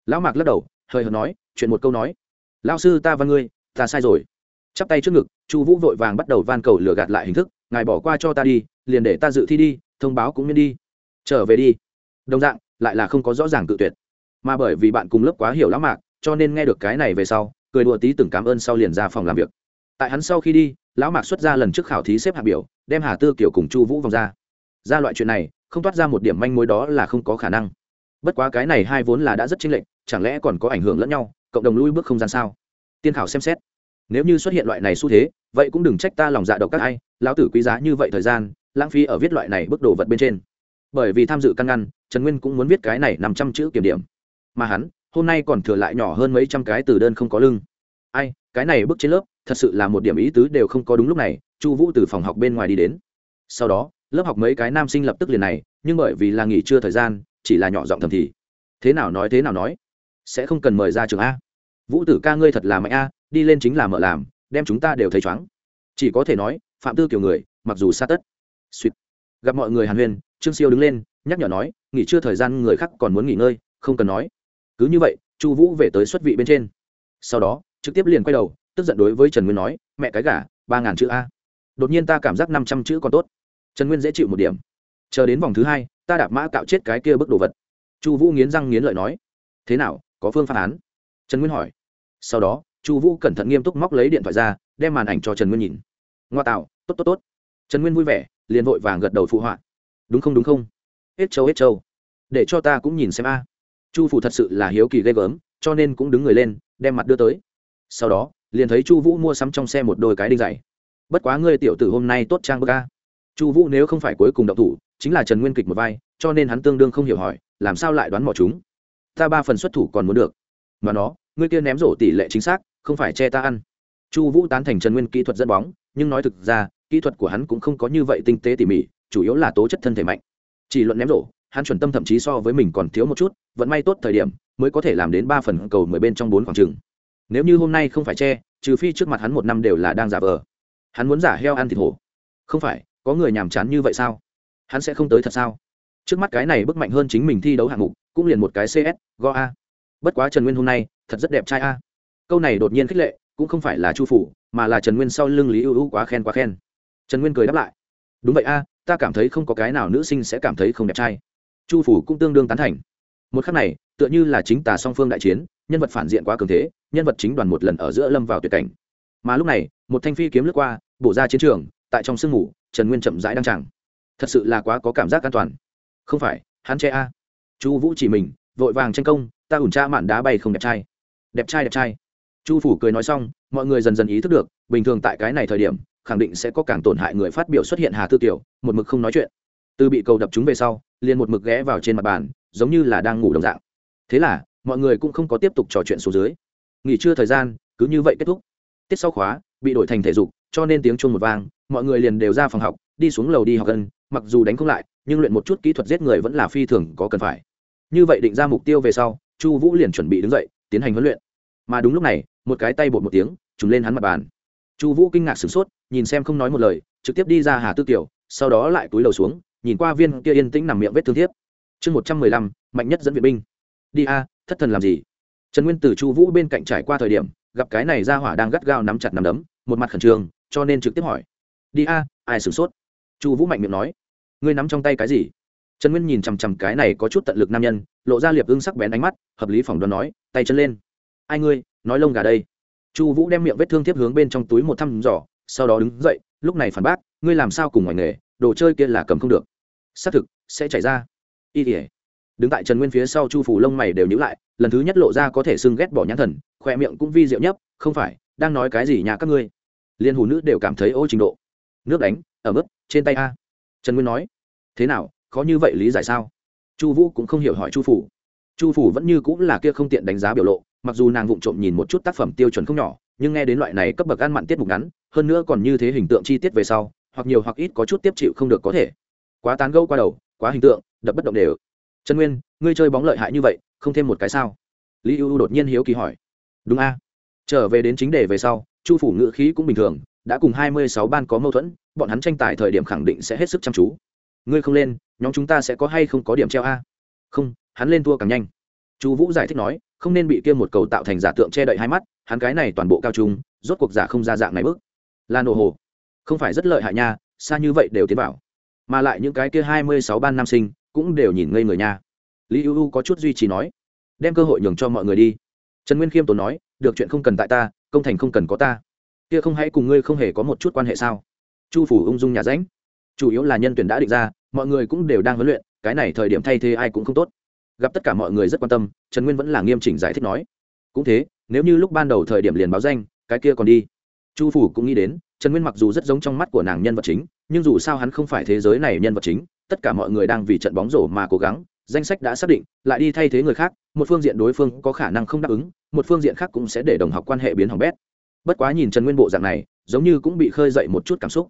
Lão mạc lắc đầu hơi hợt nói, chuyện một câu nói. Lão sư ta văn ngươi, ta sai rồi. Chắp tay trước ngực, chu vũ vội vàng bắt đầu van cầu lừa gạt lại hình thức, ngài bỏ qua cho ta đi, liền để ta dự thi đi, thông báo cũng miễn đi. Trở về đi. Đồng dạng, lại là không có rõ ràng cự tuyệt. Mà bởi vì bạn cùng lớp quá hiểu lão mạc, cho nên nghe được cái này về sau, cười đùa tí từng cảm ơn sau liền ra phòng làm việc. Tại hắn sau khi đi, lão mạc xuất ra lần trước khảo thí xếp hạ biểu, đem hà tư kiểu cùng chu vũ vòng ra. Ra loại chuyện này, không toát ra một điểm manh mối đó là không có khả năng bất quá cái này hai vốn là đã rất chênh lệch, chẳng lẽ còn có ảnh hưởng lẫn nhau, cộng đồng lui bước không gian sao? Tiên khảo xem xét. Nếu như xuất hiện loại này xu thế, vậy cũng đừng trách ta lòng dạ độc các ai, lão tử quý giá như vậy thời gian, lãng phí ở viết loại này bức đồ vật bên trên. Bởi vì tham dự căn ngăn, trần nguyên cũng muốn viết cái này năm trăm chữ kiểm điểm. Mà hắn, hôm nay còn thừa lại nhỏ hơn mấy trăm cái từ đơn không có lưng. Ai, cái này bước trên lớp, thật sự là một điểm ý tứ đều không có đúng lúc này, chu vũ từ phòng học bên ngoài đi đến. Sau đó, lớp học mấy cái nam sinh lập tức liền này, nhưng bởi vì là nghỉ trưa thời gian chỉ là nhỏ giọng thầm thì. Thế nào nói, thế nào nói? Sẽ không cần mời ra trường a. Vũ tử ca ngươi thật là mạnh a, đi lên chính là mở làm, đem chúng ta đều thấy chóng chỉ có thể nói, phạm tư kiểu người, mặc dù xa tất. Suýt gặp mọi người hàn huyên, trương siêu đứng lên, nhắc nhở nói, nghỉ trưa thời gian người khác còn muốn nghỉ ngơi, không cần nói. Cứ như vậy, chu vũ về tới xuất vị bên trên. Sau đó, trực tiếp liền quay đầu, tức giận đối với trần nguyên nói, mẹ cái gà, ba ngàn chữ a. Đột nhiên ta cảm giác năm trăm chữ còn tốt. Trần nguyên dễ chịu một điểm chờ đến vòng thứ hai, ta đạp mã cạo chết cái kia bức đồ vật. Chu vũ nghiến răng nghiến lợi nói. Thế nào, có phương phán án? Trần nguyên hỏi. Sau đó, chu vũ cẩn thận nghiêm túc móc lấy điện thoại ra, đem màn ảnh cho trần nguyên nhìn. Ngoa tạo, tốt tốt tốt. Trần nguyên vui vẻ, liền vội vàng gật đầu phụ họa. Đúng không đúng không? Hết châu hết châu để cho ta cũng nhìn xem a. Chu phủ thật sự là hiếu kỳ ghê gớm, cho nên cũng đứng người lên, đem mặt đưa tới. Sau đó, liền thấy chu vũ mua sắm trong xe một đôi cái đinh dày bất quá ngươi tiểu tử hôm nay tốt trang bức a. Chu vũ nếu không phải cuối cùng đậu thủ chính là trần nguyên kịch một vai, cho nên hắn tương đương không hiểu hỏi, làm sao lại đoán mò chúng? Ta ba phần xuất thủ còn muốn được. Mà nó, ngươi kia ném rổ tỷ lệ chính xác, không phải che ta ăn. Chu vũ tán thành trần nguyên kỹ thuật dẫn bóng, nhưng nói thực ra, kỹ thuật của hắn cũng không có như vậy tinh tế tỉ mỉ, chủ yếu là tố chất thân thể mạnh. Chỉ luận ném rổ, hắn chuẩn tâm thậm chí so với mình còn thiếu một chút vẫn may tốt thời điểm, mới có thể làm đến ba phần cầu mười bên trong bốn khoảng trừng nếu như hôm nay không phải che, trừ phi trước mặt hắn một năm đều là đang giả vờ. Hắn muốn giả heo ăn thịt hổ. Không phải, có người nhàm chán như vậy sao? Hắn sẽ không tới thật sao? Trước mắt cái này bức mạnh hơn chính mình thi đấu hạng mục, cũng liền một cái cs go a. Bất quá trần nguyên hôm nay, thật rất đẹp trai a. Câu này đột nhiên khích lệ, cũng không phải là chu phủ, mà là trần nguyên sau lưng lý ưu ưu quá khen quá khen. Trần nguyên cười đáp lại. Đúng vậy a, ta cảm thấy không có cái nào nữ sinh sẽ cảm thấy không đẹp trai. Chu phủ cũng tương đương tán thành. Một khắc này, tựa như là chính tà song phương đại chiến, nhân vật phản diện quá cường thế, nhân vật chính đoàn một lần ở giữa lâm vào tuyệt cảnh. Mà lúc này, một thanh phi kiếm lướt qua, bổ ra chiến trường, tại trong sương ngủ trần nguyên chậm rãi đăng tràng thật sự là quá có cảm giác an toàn. Không phải, hắn che a. Chu vũ chỉ mình, vội vàng tranh công, ta ủn tra mạn đá bay không đẹp trai. Đẹp trai đẹp trai. Chu phủ cười nói xong, mọi người dần dần ý thức được, bình thường tại cái này thời điểm, khẳng định sẽ có càng tổn hại người phát biểu xuất hiện hà tư tiểu một mực không nói chuyện. Từ bị cầu đập chúng về sau, liền một mực ghé vào trên mặt bàn, giống như là đang ngủ đồng dạng. Thế là, mọi người cũng không có tiếp tục trò chuyện xuống dưới. Nghỉ trưa thời gian, cứ như vậy kết thúc. Tiết sau khóa, bị đổi thành thể dục, cho nên tiếng chuông một vang, mọi người liền đều ra phòng học, đi xuống lầu đi học gần mặc dù đánh không lại, nhưng luyện một chút kỹ thuật giết người vẫn là phi thường có cần phải. Như vậy định ra mục tiêu về sau, chu vũ liền chuẩn bị đứng dậy, tiến hành huấn luyện. Mà đúng lúc này, một cái tay bột một tiếng trùng lên hắn mặt bàn. Chu vũ kinh ngạc sửng sốt, nhìn xem không nói một lời, trực tiếp đi ra hà tư tiểu sau đó lại túi đầu xuống, nhìn qua viên kia yên tĩnh nằm miệng vết thương thiếp. Chương một trăm mười lăm, mạnh nhất dẫn viện binh. Đi a, thất thần làm gì? Trần nguyên từ chu vũ bên cạnh trải qua thời điểm, gặp cái này ra hỏa đang gắt gao nắm chặt nắm đấm, một mặt khẩn trương, cho nên trực tiếp hỏi. Đi a, ai sửng sốt? Chu vũ mạnh miệng nói ngươi nắm trong tay cái gì? Trần nguyên nhìn chằm chằm cái này có chút tận lực nam nhân, lộ ra liệp ưng sắc bén ánh mắt, hợp lý phỏng đoán nói, tay chân lên. Ai ngươi? Nói lông gà đây. Chu vũ đem miệng vết thương tiếp hướng bên trong túi một thăm giỏ sau đó đứng dậy, lúc này phản bác, ngươi làm sao cùng ngoài nghề, đồ chơi kia là cầm không được. Xác thực, sẽ chảy ra. Y tỉa đứng tại trần nguyên phía sau chu phủ lông mày đều nhữ lại, lần thứ nhất lộ ra có thể sưng ghét bỏ nhãn thần, khoe miệng cũng vi diệu nhấp, không phải, đang nói cái gì nhà các ngươi? Liên hủ nữ đều cảm thấy ô trình độ. Nước đánh ở mức trên tay a trần nguyên nói, thế nào, khó như vậy lý giải sao? Chu vũ cũng không hiểu hỏi chu phủ. Chu phủ vẫn như cũng là kia không tiện đánh giá biểu lộ, mặc dù nàng vụng trộm nhìn một chút tác phẩm tiêu chuẩn không nhỏ, nhưng nghe đến loại này cấp bậc ăn mặn tiết mục ngắn, hơn nữa còn như thế hình tượng chi tiết về sau, hoặc nhiều hoặc ít có chút tiếp chịu không được có thể. Quá tán gẫu qua đầu, quá hình tượng, đập bất động đều. Trần nguyên, ngươi chơi bóng lợi hại như vậy, không thêm một cái sao? Lý ưu đột nhiên hiếu kỳ hỏi. Đúng a. Trở về đến chính đề về sau, chu phủ ngự khí cũng bình thường đã cùng hai mươi sáu ban có mâu thuẫn, bọn hắn tranh tài thời điểm khẳng định sẽ hết sức chăm chú. Ngươi không lên, nhóm chúng ta sẽ có hay không có điểm treo a? Không, hắn lên thua càng nhanh. Chu vũ giải thích nói, không nên bị kia một cầu tạo thành giả tượng che đậy hai mắt, hắn cái này toàn bộ cao trung, rốt cuộc giả không ra dạng này bước. Là nổ hồ. Không phải rất lợi hại nha, xa như vậy đều tiến vào. Mà lại những cái kia hai mươi sáu ban nam sinh, cũng đều nhìn ngây người nha. Lý ưu có chút duy trì nói, đem cơ hội nhường cho mọi người đi. Trần nguyên khiêm tốn nói, được chuyện không cần tại ta, công thành không cần có ta kia không hãy cùng ngươi không hề có một chút quan hệ sao? Chu phủ ung dung nhà ránh. Chủ yếu là nhân tuyển đã định ra, mọi người cũng đều đang huấn luyện, cái này thời điểm thay thế ai cũng không tốt. Gặp tất cả mọi người rất quan tâm, trần nguyên vẫn là nghiêm chỉnh giải thích nói. Cũng thế, nếu như lúc ban đầu thời điểm liền báo danh, cái kia còn đi. Chu phủ cũng nghĩ đến, trần nguyên mặc dù rất giống trong mắt của nàng nhân vật chính, nhưng dù sao hắn không phải thế giới này nhân vật chính, tất cả mọi người đang vì trận bóng rổ mà cố gắng, danh sách đã xác định, lại đi thay thế người khác, một phương diện đối phương có khả năng không đáp ứng, một phương diện khác cũng sẽ để đồng học quan hệ biến hỏng bét bất quá nhìn trần nguyên bộ dạng này, giống như cũng bị khơi dậy một chút cảm xúc.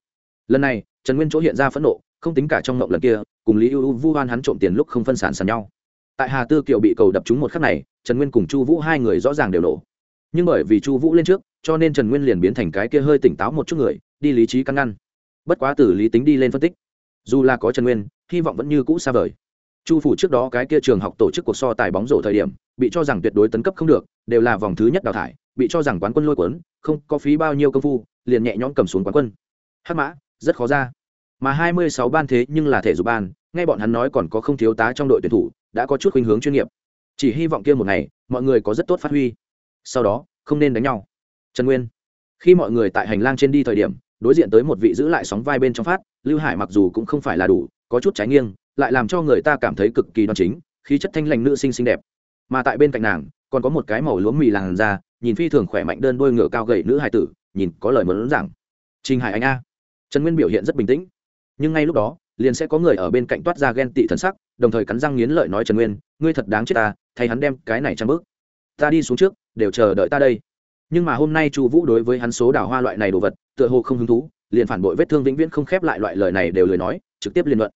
Lần này, trần nguyên chỗ hiện ra phẫn nộ, không tính cả trong mộng lần kia, cùng lý ưu vu hoan hắn trộm tiền lúc không phân sản sàn nhau. Tại hà tư kiều bị cầu đập trúng một khắc này, trần nguyên cùng chu vũ hai người rõ ràng đều nổ. Nhưng bởi vì chu vũ lên trước, cho nên trần nguyên liền biến thành cái kia hơi tỉnh táo một chút người, đi lý trí căn ngăn. Bất quá từ lý tính đi lên phân tích. Dù là có trần nguyên, hy vọng vẫn như cũ xa vời chu phủ trước đó cái kia trường học tổ chức cuộc so tài bóng rổ thời điểm, bị cho rằng tuyệt đối tấn cấp không được, đều là vòng thứ nhất đào thải, bị cho rằng quán quân lôi cuốn, không có phí bao nhiêu công phu, liền nhẹ nhõm cầm xuống quán quân. Hắc mã, rất khó ra. Mà hai mươi sáu ban thế nhưng là thể dục ban, nghe bọn hắn nói còn có không thiếu tá trong đội tuyển thủ, đã có chút khuynh hướng chuyên nghiệp. Chỉ hy vọng kia một ngày, mọi người có rất tốt phát huy. Sau đó, không nên đánh nhau. Trần nguyên, khi mọi người tại hành lang trên đi thời điểm, đối diện tới một vị giữ lại sóng vai bên trong phát, lưu hải mặc dù cũng không phải là đủ có chút trái nghiêng, lại làm cho người ta cảm thấy cực kỳ đoan chính, khí chất thanh lành nữ sinh xinh đẹp. Mà tại bên cạnh nàng, còn có một cái màu lúa mì làn da, nhìn phi thường khỏe mạnh đơn đôi ngựa cao gầy nữ hải tử, nhìn có lời muốn rằng trình hải anh a. Trần nguyên biểu hiện rất bình tĩnh. Nhưng ngay lúc đó, liền sẽ có người ở bên cạnh toát ra ghen tị thần sắc, đồng thời cắn răng nghiến lợi nói trần nguyên, ngươi thật đáng chết ta, thay hắn đem cái này trang bước ta đi xuống trước, đều chờ đợi ta đây. Nhưng mà hôm nay chu vũ đối với hắn số đào hoa loại này đồ vật, tựa hồ không hứng thú, liền phản bội vết thương vĩnh viễn không khép lại loại lời này đều lời nói, trực tiếp liên luận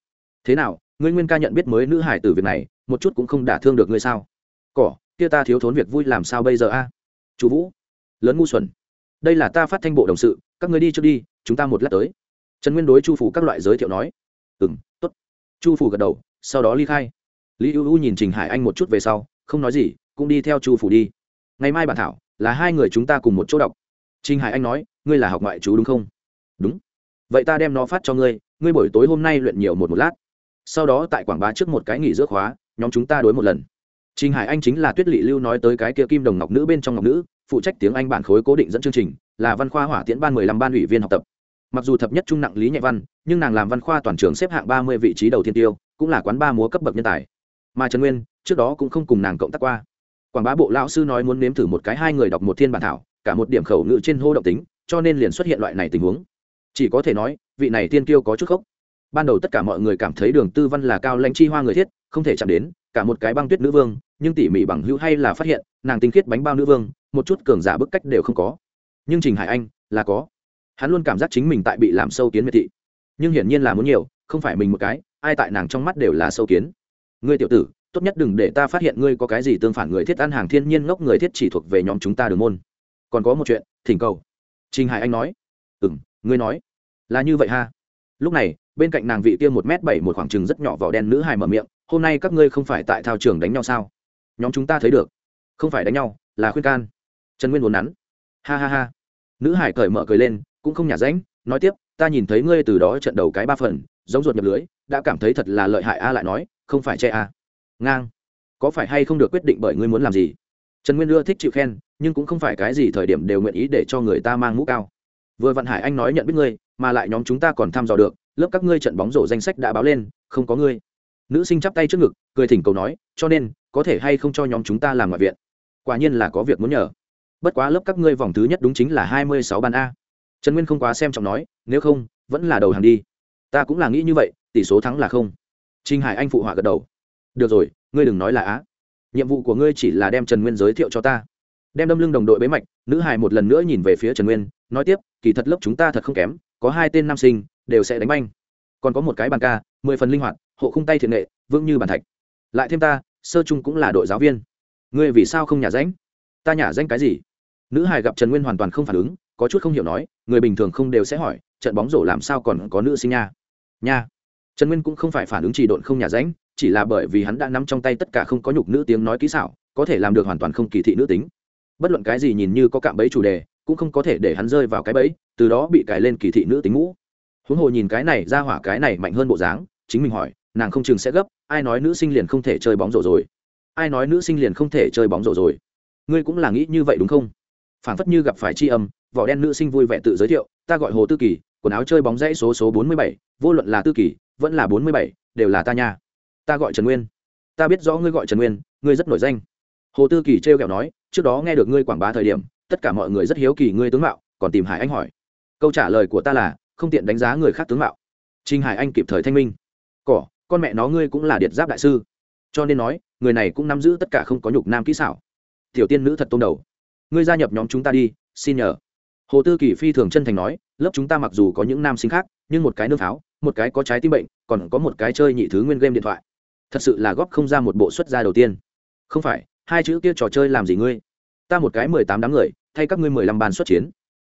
thế nào, ngươi nguyên ca nhận biết mới nữ hải tử việc này, một chút cũng không đả thương được ngươi sao? Cỏ, kia ta thiếu thốn việc vui làm sao bây giờ a? Chú vũ, lớn ngu xuẩn. Đây là ta phát thanh bộ đồng sự, các ngươi đi trước đi, chúng ta một lát tới. Trần nguyên đối chu phủ các loại giới thiệu nói. Ừ m t ố t chu phủ gật đầu, sau đó ly khai. Lý ưu ưu nhìn trình hải anh một chút về sau, không nói gì, cũng đi theo chu phủ đi. Ngày mai bản thảo, là hai người chúng ta cùng một chỗ đọc. Trình hải anh nói, ngươi là học ngoại chú đúng không? Đúng. Vậy ta đem nó phát cho ngươi ngươi buổi tối hôm nay luyện nhiều một một lát sau đó tại quảng bá trước một cái nghỉ giữa khóa, nhóm chúng ta đối một lần. Trình hải anh chính là tuyết lị lưu nói tới cái kia kim đồng ngọc nữ bên trong ngọc nữ, phụ trách tiếng anh bản khối cố định dẫn chương trình, là văn khoa hỏa tiễn ban mười lăm ban ủy viên học tập. Mặc dù thập nhất trung nặng lý nhạy văn, nhưng nàng làm văn khoa toàn trường xếp hạng ba mươi vị trí đầu tiên tiêu, cũng là quán ba múa cấp bậc nhân tài. Mà trần nguyên, trước đó cũng không cùng nàng cộng tác qua. Quảng bá bộ lão sư nói muốn nếm thử một cái hai người đọc một thiên bản thảo, cả một điểm khẩu ngữ trên hô động tính, cho nên liền xuất hiện loại này tình huống. Chỉ có thể nói, vị này tiên kiêu có chút khốc ban đầu tất cả mọi người cảm thấy đường tư văn là cao lãnh chi hoa người thiết, không thể chạm đến, cả một cái băng tuyết nữ vương, nhưng tỉ mỉ bằng hữu hay là phát hiện, nàng tinh khiết bánh bao nữ vương, một chút cường giả bức cách đều không có. Nhưng trình hải anh, là có. Hắn luôn cảm giác chính mình tại bị làm sâu kiến miệt thị. Nhưng hiển nhiên là muốn nhiều, không phải mình một cái, ai tại nàng trong mắt đều là sâu kiến. Ngươi tiểu tử, tốt nhất đừng để ta phát hiện ngươi có cái gì tương phản người thiết ăn hàng thiên nhiên ngốc người thiết chỉ thuộc về nhóm chúng ta đường môn. Còn có một chuyện, thỉnh cầu. Trình hải anh nói. Ừ m ngươi nói. Là như vậy ha. Lúc này bên cạnh nàng vị kia một m bảy một khoảng trừng rất nhỏ vỏ đen nữ hài mở miệng, hôm nay các ngươi không phải tại thao trường đánh nhau sao? Nhóm chúng ta thấy được. Không phải đánh nhau, là khuyên can. Trần nguyên vốn nắn. Ha ha ha. Nữ hải cởi mở cười lên, cũng không nhả rãnh nói tiếp, ta nhìn thấy ngươi từ đó trận đầu cái ba phần, giống ruột nhập lưới, đã cảm thấy thật là lợi hại a lại nói, không phải che a. Ngang. Có phải hay không được quyết định bởi ngươi muốn làm gì? Trần nguyên ưa thích chịu khen, nhưng cũng không phải cái gì thời điểm đều nguyện ý để cho người ta mang mũ cao. Vừa vạn hải anh nói nhận biết ngươi, mà lại nhóm chúng ta còn thăm dò được lớp các ngươi trận bóng rổ danh sách đã báo lên, không có ngươi. Nữ sinh chắp tay trước ngực, cười thỉnh cầu nói, cho nên, có thể hay không cho nhóm chúng ta làm ngoại viện? Quả nhiên là có việc muốn nhờ. Bất quá lớp các ngươi vòng thứ nhất đúng chính là hai mươi sáu ban a. Trần nguyên không quá xem trọng nói, nếu không, vẫn là đầu hàng đi. Ta cũng là nghĩ như vậy, tỷ số thắng là không. Trinh hải anh phụ họa gật đầu. Được rồi, ngươi đừng nói là á. Nhiệm vụ của ngươi chỉ là đem trần nguyên giới thiệu cho ta. Đem đâm lưng đồng đội bế mạch, nữ hài một lần nữa nhìn về phía trần nguyên, nói tiếp, kỳ thật lớp chúng ta thật không kém có hai tên nam sinh, đều sẽ đánh banh. Còn có một cái bàn ca, mười phần linh hoạt, hộ khung tay thiện nghệ, vững như bàn thạch. Lại thêm ta, sơ chung cũng là đội giáo viên. Ngươi vì sao không nhả danh ta nhả danh cái gì? Nữ hài gặp trần nguyên hoàn toàn không phản ứng, có chút không hiểu nói, người bình thường không đều sẽ hỏi, trận bóng rổ làm sao còn có nữ sinh nha? Nha. Trần nguyên cũng không phải phản ứng chỉ độn không nhả ránh chỉ là bởi vì hắn đã nắm trong tay tất cả không có nhục nữ tiếng nói kỹ xảo, có thể làm được hoàn toàn không kỳ thị nữ tính. Bất luận cái gì nhìn như có cạm bẫy chủ đề cũng không có thể để hắn rơi vào cái bẫy, từ đó bị cài lên kỳ thị nữ tính ngũ. Huống hồ nhìn cái này ra hỏa cái này mạnh hơn bộ dáng, chính mình hỏi, nàng không chừng sẽ gấp, ai nói nữ sinh liền không thể chơi bóng rổ rồi? Ai nói nữ sinh liền không thể chơi bóng rổ rồi? Ngươi cũng là nghĩ như vậy đúng không? Phản phất như gặp phải tri âm, vỏ đen nữ sinh vui vẻ tự giới thiệu, ta gọi hồ tư kỳ, quần áo chơi bóng dãy số số bốn mươi bảy, vô luận là tư kỳ, vẫn là bốn mươi bảy, đều là ta nha. Ta gọi trần nguyên. Ta biết rõ ngươi gọi trần nguyên, ngươi rất nổi danh. Hồ tư kỳ t r kẹo nói, trước đó nghe được ngươi quảng bá thời điểm tất cả mọi người rất hiếu kỳ ngươi tướng mạo, còn tìm hải anh hỏi. Câu trả lời của ta là, không tiện đánh giá người khác tướng mạo. Trinh hải anh kịp thời thanh minh. Cỏ, con mẹ nó ngươi cũng là điệt giáp đại sư. Cho nên nói, người này cũng nắm giữ tất cả không có nhục nam kỹ xảo. Tiểu tiên nữ thật tôn đầu. Ngươi gia nhập nhóm chúng ta đi, xin nhờ. Hồ tư kỳ phi thường chân thành nói, lớp chúng ta mặc dù có những nam sinh khác, nhưng một cái nương pháo, một cái có trái tim bệnh, còn có một cái chơi nhị thứ nguyên game điện thoại. Thật sự là góp không ra một bộ xuất gia đầu tiên. Không phải, hai chữ kia trò chơi làm gì ngươi? Ta một cái mười tám đám người, thay các ngươi mười lăm ban xuất chiến.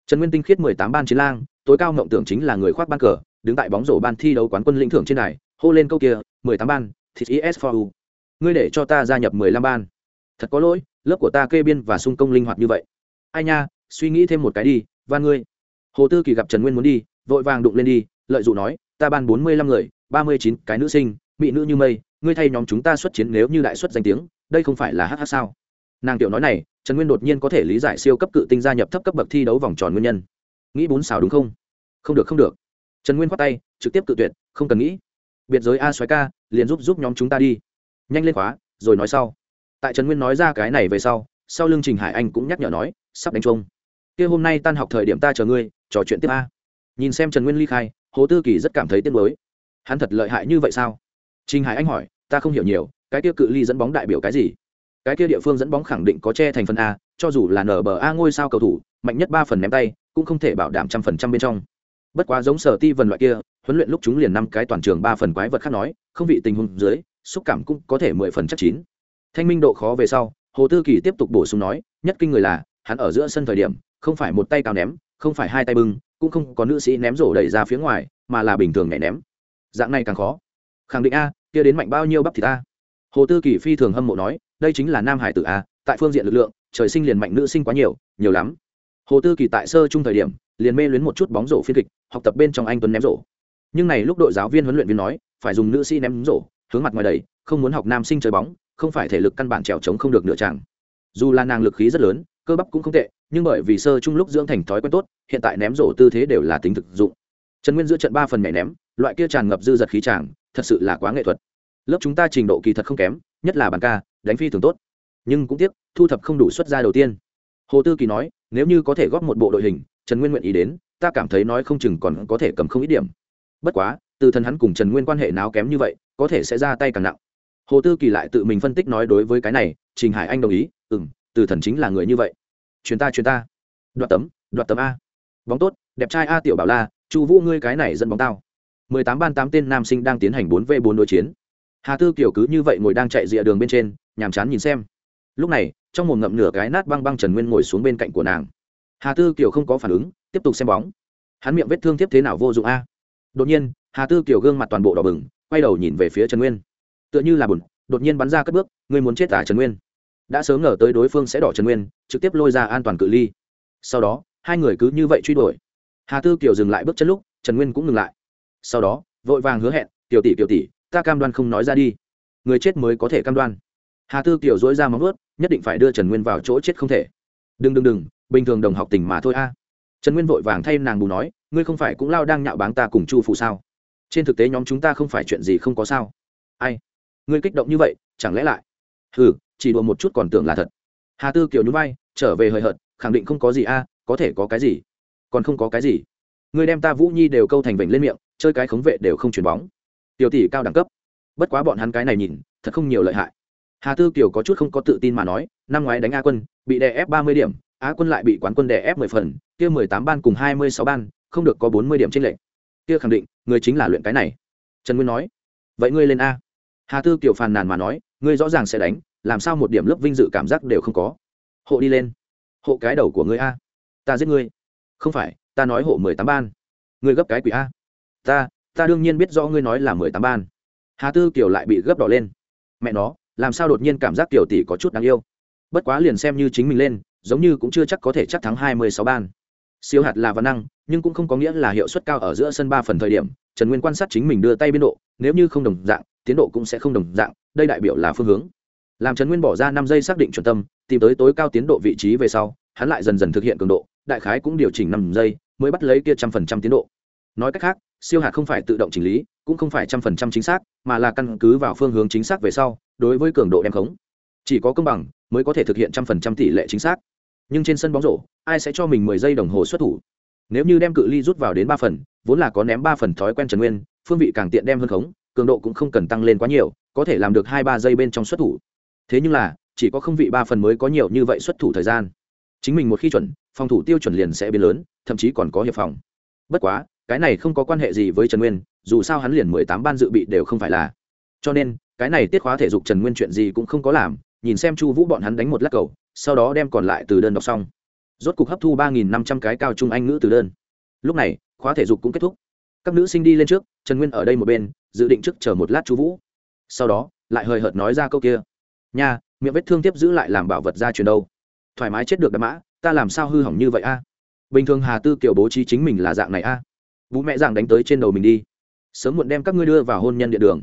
Trần nguyên tinh khiết mười tám ban chiến lang, tối cao mộng tưởng chính là người khoác ban cờ, đứng tại bóng rổ ban thi đấu quán quân lĩnh thưởng trên này hô lên câu kia, mười tám ban thịt is for u. Ngươi để cho ta gia nhập mười lăm ban. Thật có lỗi, lớp của ta kê biên và sung công linh hoạt như vậy. Ai nha, suy nghĩ thêm một cái đi và ngươi. Hồ tư kỳ gặp trần nguyên muốn đi, vội vàng đụng lên đi, lợi dụ nói, ta ban bốn mươi lăm người, ba mươi chín cái nữ sinh, mỹ nữ như mây, ngươi thay nhóm chúng ta xuất chiến nếu như đại xuất danh tiếng, đây không phải là hh sao? Nàng tiểu nói này trần nguyên đột nhiên có thể lý giải siêu cấp cự tinh gia nhập thấp cấp bậc thi đấu vòng tròn nguyên nhân. Nghĩ bốn xào đúng không? Không được không được. Trần nguyên khoát tay, trực tiếp cự tuyệt, không cần nghĩ. Biệt giới a xoáy ca, liền giúp giúp nhóm chúng ta đi. Nhanh lên khóa, rồi nói sau. Tại trần nguyên nói ra cái này về sau sau lưng trình hải anh cũng nhắc nhở nói, sắp đánh trông kia hôm nay tan học thời điểm ta chờ ngươi, trò chuyện tiếp a. Nhìn xem trần nguyên ly khai, hồ tư kỳ rất cảm thấy tiếc mới hắn thật lợi hại như vậy sao? Trình hải anh hỏi, ta không hiểu nhiều, cái kia cự ly dẫn bóng đại biểu cái gì? Cái kia địa phương dẫn bóng khẳng định có che thành phần a, cho dù là nở bờ a ngôi sao cầu thủ, mạnh nhất ba phần ném tay, cũng không thể bảo đảm trăm phần trăm bên trong. Bất quá giống sở ti vần loại kia, huấn luyện lúc chúng liền năm cái toàn trường ba phần quái vật khác nói, không vị tình huống dưới, xúc cảm cũng có thể mười phần chắc chín. Thanh minh độ khó về sau, hồ tư kỳ tiếp tục bổ sung nói, nhất kinh người là, hắn ở giữa sân thời điểm, không phải một tay cao ném, không phải hai tay bưng, cũng không có nữ sĩ ném rổ đẩy ra phía ngoài, mà là bình thường nhảy ném. Dạng này càng khó. Khẳng định a, kia đến mạnh bao nhiêu bắp thì ta. Hồ tư kỳ phi thường hâm mộ nói đây chính là nam hải tử a, tại phương diện lực lượng, trời sinh liền mạnh nữ sinh quá nhiều nhiều lắm. Hồ tư kỳ tại sơ chung thời điểm, liền mê luyến một chút bóng rổ phiên kịch, học tập bên trong anh tuấn ném rổ. Nhưng này lúc đội giáo viên huấn luyện viên nói, phải dùng nữ sĩ ném rổ, hướng mặt ngoài đầy không muốn học nam sinh chơi bóng, không phải thể lực căn bản trèo trống không được nửa chàng dù là nàng lực khí rất lớn, cơ bắp cũng không tệ, nhưng bởi vì sơ chung lúc dưỡng thành thói quen tốt, hiện tại ném rổ tư thế đều là tính thực dụng. Trần nguyên giữa trận ba phần nhảy ném, loại kia tràn ngập dư giật khí tràng thật sự là quá nghệ thuật. Lớp chúng ta trình độ kỳ thật không kém, nhất là bàn ca đánh phi thường tốt. Nhưng cũng tiếc, thu thập không đủ xuất ra đầu tiên. Hồ tư kỳ nói, nếu như có thể góp một bộ đội hình, trần nguyên nguyện ý đến, ta cảm thấy nói không chừng còn có thể cầm không ít điểm. Bất quá, từ thân hắn cùng trần nguyên quan hệ nào kém như vậy, có thể sẽ ra tay càng nặng. Hồ tư kỳ lại tự mình phân tích nói đối với cái này, trình hải anh đồng ý ừ m từ thần chính là người như vậy. Chuyến ta chuyến ta. Đoạt tấm đoạt tấm a. Bóng tốt, đẹp trai a tiểu bảo la, chu vũ ngươi cái này dẫn bóng tao. Mười tám ban tám tên nam sinh đang tiến hành bốn v bốn đối chiến. Hà tư kiểu cứ như vậy ngồi đang chạy rìa đường bên trên nhàm chán nhìn xem. Lúc này, trong một ngậm nửa cái nát băng băng trần nguyên ngồi xuống bên cạnh của nàng. Hà tư Kiều không có phản ứng, tiếp tục xem bóng. Hắn miệng vết thương tiếp thế nào vô dụng a? Đột nhiên, hà tư Kiều gương mặt toàn bộ đỏ bừng, quay đầu nhìn về phía trần nguyên. Tựa như là bùn đột nhiên bắn ra cất bước, ngươi muốn chết tả trần nguyên? Đã sớm ngờ tới đối phương sẽ đỏ trần nguyên, trực tiếp lôi ra an toàn cự ly. Sau đó, hai người cứ như vậy truy đuổi. Hà tư kiều dừng lại bước chân lúc, trần nguyên cũng ngừng lại. Sau đó, vội vàng hứa hẹn, tiểu tỷ tiểu tỷ, ta cam đoan không nói ra đi. Người chết mới có thể cam đoan hà tư kiều dỗi ra móng ướt nhất định phải đưa trần nguyên vào chỗ chết không thể. Đừng đừng đừng, bình thường đồng học tình mà thôi a. Trần nguyên vội vàng thay nàng bù nói, ngươi không phải cũng lao đang nhạo báng ta cùng chu phụ sao? Trên thực tế nhóm chúng ta không phải chuyện gì không có sao. Ai? Ngươi kích động như vậy, chẳng lẽ lại? Ừ chỉ đùa một chút còn tưởng là thật. Hà tư kiều nhún vai, trở về hời hợt, khẳng định không có gì a, có thể có cái gì? Còn không có cái gì. Ngươi đem ta vũ nhi đều câu thành vểnh lên miệng, chơi cái khống vệ đều không chuyền bóng. Tiểu tỷ cao đẳng cấp. Bất quá bọn hắn cái này nhìn, thật không nhiều lợi hại hà tư kiều có chút không có tự tin mà nói, năm ngoái đánh a quân, bị đè ép ba mươi điểm á quân lại bị quán quân đè ép mười phần, kia mười tám ban cùng hai mươi sáu ban, không được có bốn mươi điểm trên lệnh kia khẳng định, người chính là luyện cái này. Trần nguyên nói, vậy ngươi lên a. Hà tư kiều phàn nàn mà nói, ngươi rõ ràng sẽ đánh, làm sao một điểm lớp vinh dự cảm giác đều không có. Hộ đi lên. Hộ cái đầu của ngươi a. Ta giết ngươi. Không phải, ta nói hộ mười tám ban. Ngươi gấp cái quỷ a. Ta ta đương nhiên biết rõ ngươi nói là mười tám ban. Hà tư kiều lại bị gấp đỏ lên. Mẹ nó làm sao đột nhiên cảm giác tiểu tỷ có chút đáng yêu. Bất quá liền xem như chính mình lên, giống như cũng chưa chắc có thể chắc thắng hai mươi sáu ban. Siêu hạt là văn năng, nhưng cũng không có nghĩa là hiệu suất cao ở giữa sân ba phần thời điểm, trần nguyên quan sát chính mình đưa tay biên độ, nếu như không đồng dạng, tiến độ cũng sẽ không đồng dạng, đây đại biểu là phương hướng. Làm trần nguyên bỏ ra năm giây xác định chuẩn tâm, tìm tới tối cao tiến độ vị trí về sau, hắn lại dần dần thực hiện cường độ, đại khái cũng điều chỉnh năm giây, mới bắt lấy kia trăm phần trăm tiến độ. Nói cách khác, siêu hạt không phải tự động chỉnh lý, cũng không phải trăm phần trăm chính xác, mà là căn cứ vào phương hướng chính xác về sau đối với cường độ đem khống. Chỉ có công bằng mới có thể thực hiện trăm phần trăm tỷ lệ chính xác. Nhưng trên sân bóng rổ, ai sẽ cho mình mười giây đồng hồ xuất thủ? Nếu như đem cự ly rút vào đến ba phần, vốn là có ném ba phần thói quen trần nguyên, phương vị càng tiện đem hơn khống, cường độ cũng không cần tăng lên quá nhiều, có thể làm được hai ba giây bên trong xuất thủ. Thế nhưng là, chỉ có không vị ba phần mới có nhiều như vậy xuất thủ thời gian. Chính mình một khi chuẩn, phòng thủ tiêu chuẩn liền sẽ biến lớn, thậm chí còn có hiệp phòng. Bất quá, cái này không có quan hệ gì với trần nguyên, dù sao hắn liền mười tám ban dự bị đều không phải là. Cho nên cái này tiết khóa thể dục trần nguyên chuyện gì cũng không có làm, nhìn xem chu vũ bọn hắn đánh một lắc cầu, sau đó đem còn lại từ đơn đọc xong. Rốt cục hấp thu ba nghìn năm trăm cái cao trung anh ngữ từ đơn. Lúc này, khóa thể dục cũng kết thúc. Các nữ sinh đi lên trước, trần nguyên ở đây một bên, dự định trước chờ một lát chu vũ. Sau đó, lại hời hợt nói ra câu kia. Nha, miệng vết thương tiếp giữ lại làm bảo vật ra truyền đâu. Thoải mái chết được đ mã, ta làm sao hư hỏng như vậy a? Bình thường hà tư kiểu bố trí chính mình là dạng này a. À? bố mẹ giảng đánh tới trên đầu mình đi. Sớm muộn đem các ngươi đưa vào hôn nhân địa đường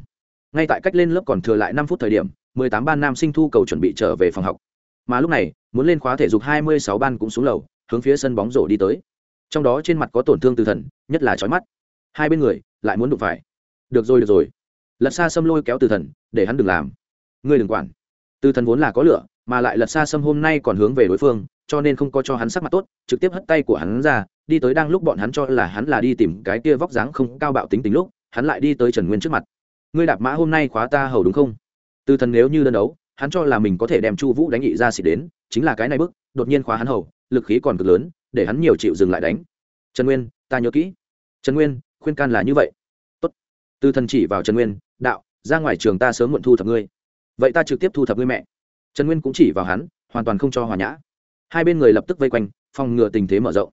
ngay tại cách lên lớp còn thừa lại năm phút thời điểm, mười tám ban nam sinh thu cầu chuẩn bị trở về phòng học. Mà lúc này, muốn lên khóa thể dục hai mươi sáu ban cũng xuống lầu, hướng phía sân bóng rổ đi tới. Trong đó trên mặt có tổn thương từ thần, nhất là trói mắt. Hai bên người, lại muốn đụng phải. Được rồi được rồi. Lật xa xâm lôi kéo từ thần, để hắn đừng làm. Ngươi đừng quản. Từ thần vốn là có lửa, mà lại lật xa xâm hôm nay còn hướng về đối phương, cho nên không có cho hắn sắc mặt tốt, trực tiếp hất tay của hắn ra, đi tới đang lúc bọn hắn cho là hắn là đi tìm cái kia vóc dáng không cao bạo tính tính lúc, hắn lại đi tới trần nguyên trước mặt ngươi đạp mã hôm nay khóa ta hầu đúng không? Từ thần nếu như đơn đấu, hắn cho là mình có thể đem chu vũ đánh nghị ra xịt đến, chính là cái này bức, đột nhiên khóa hắn hầu, lực khí còn cực lớn, để hắn nhiều chịu dừng lại đánh. Trần nguyên, ta nhớ kỹ. Trần nguyên, khuyên can là như vậy. Tốt. từ thần chỉ vào trần nguyên, đạo, ra ngoài trường ta sớm muộn thu thập ngươi. Vậy ta trực tiếp thu thập ngươi mẹ. Trần nguyên cũng chỉ vào hắn, hoàn toàn không cho hòa nhã. Hai bên người lập tức vây quanh, phòng ngừa tình thế mở rộng.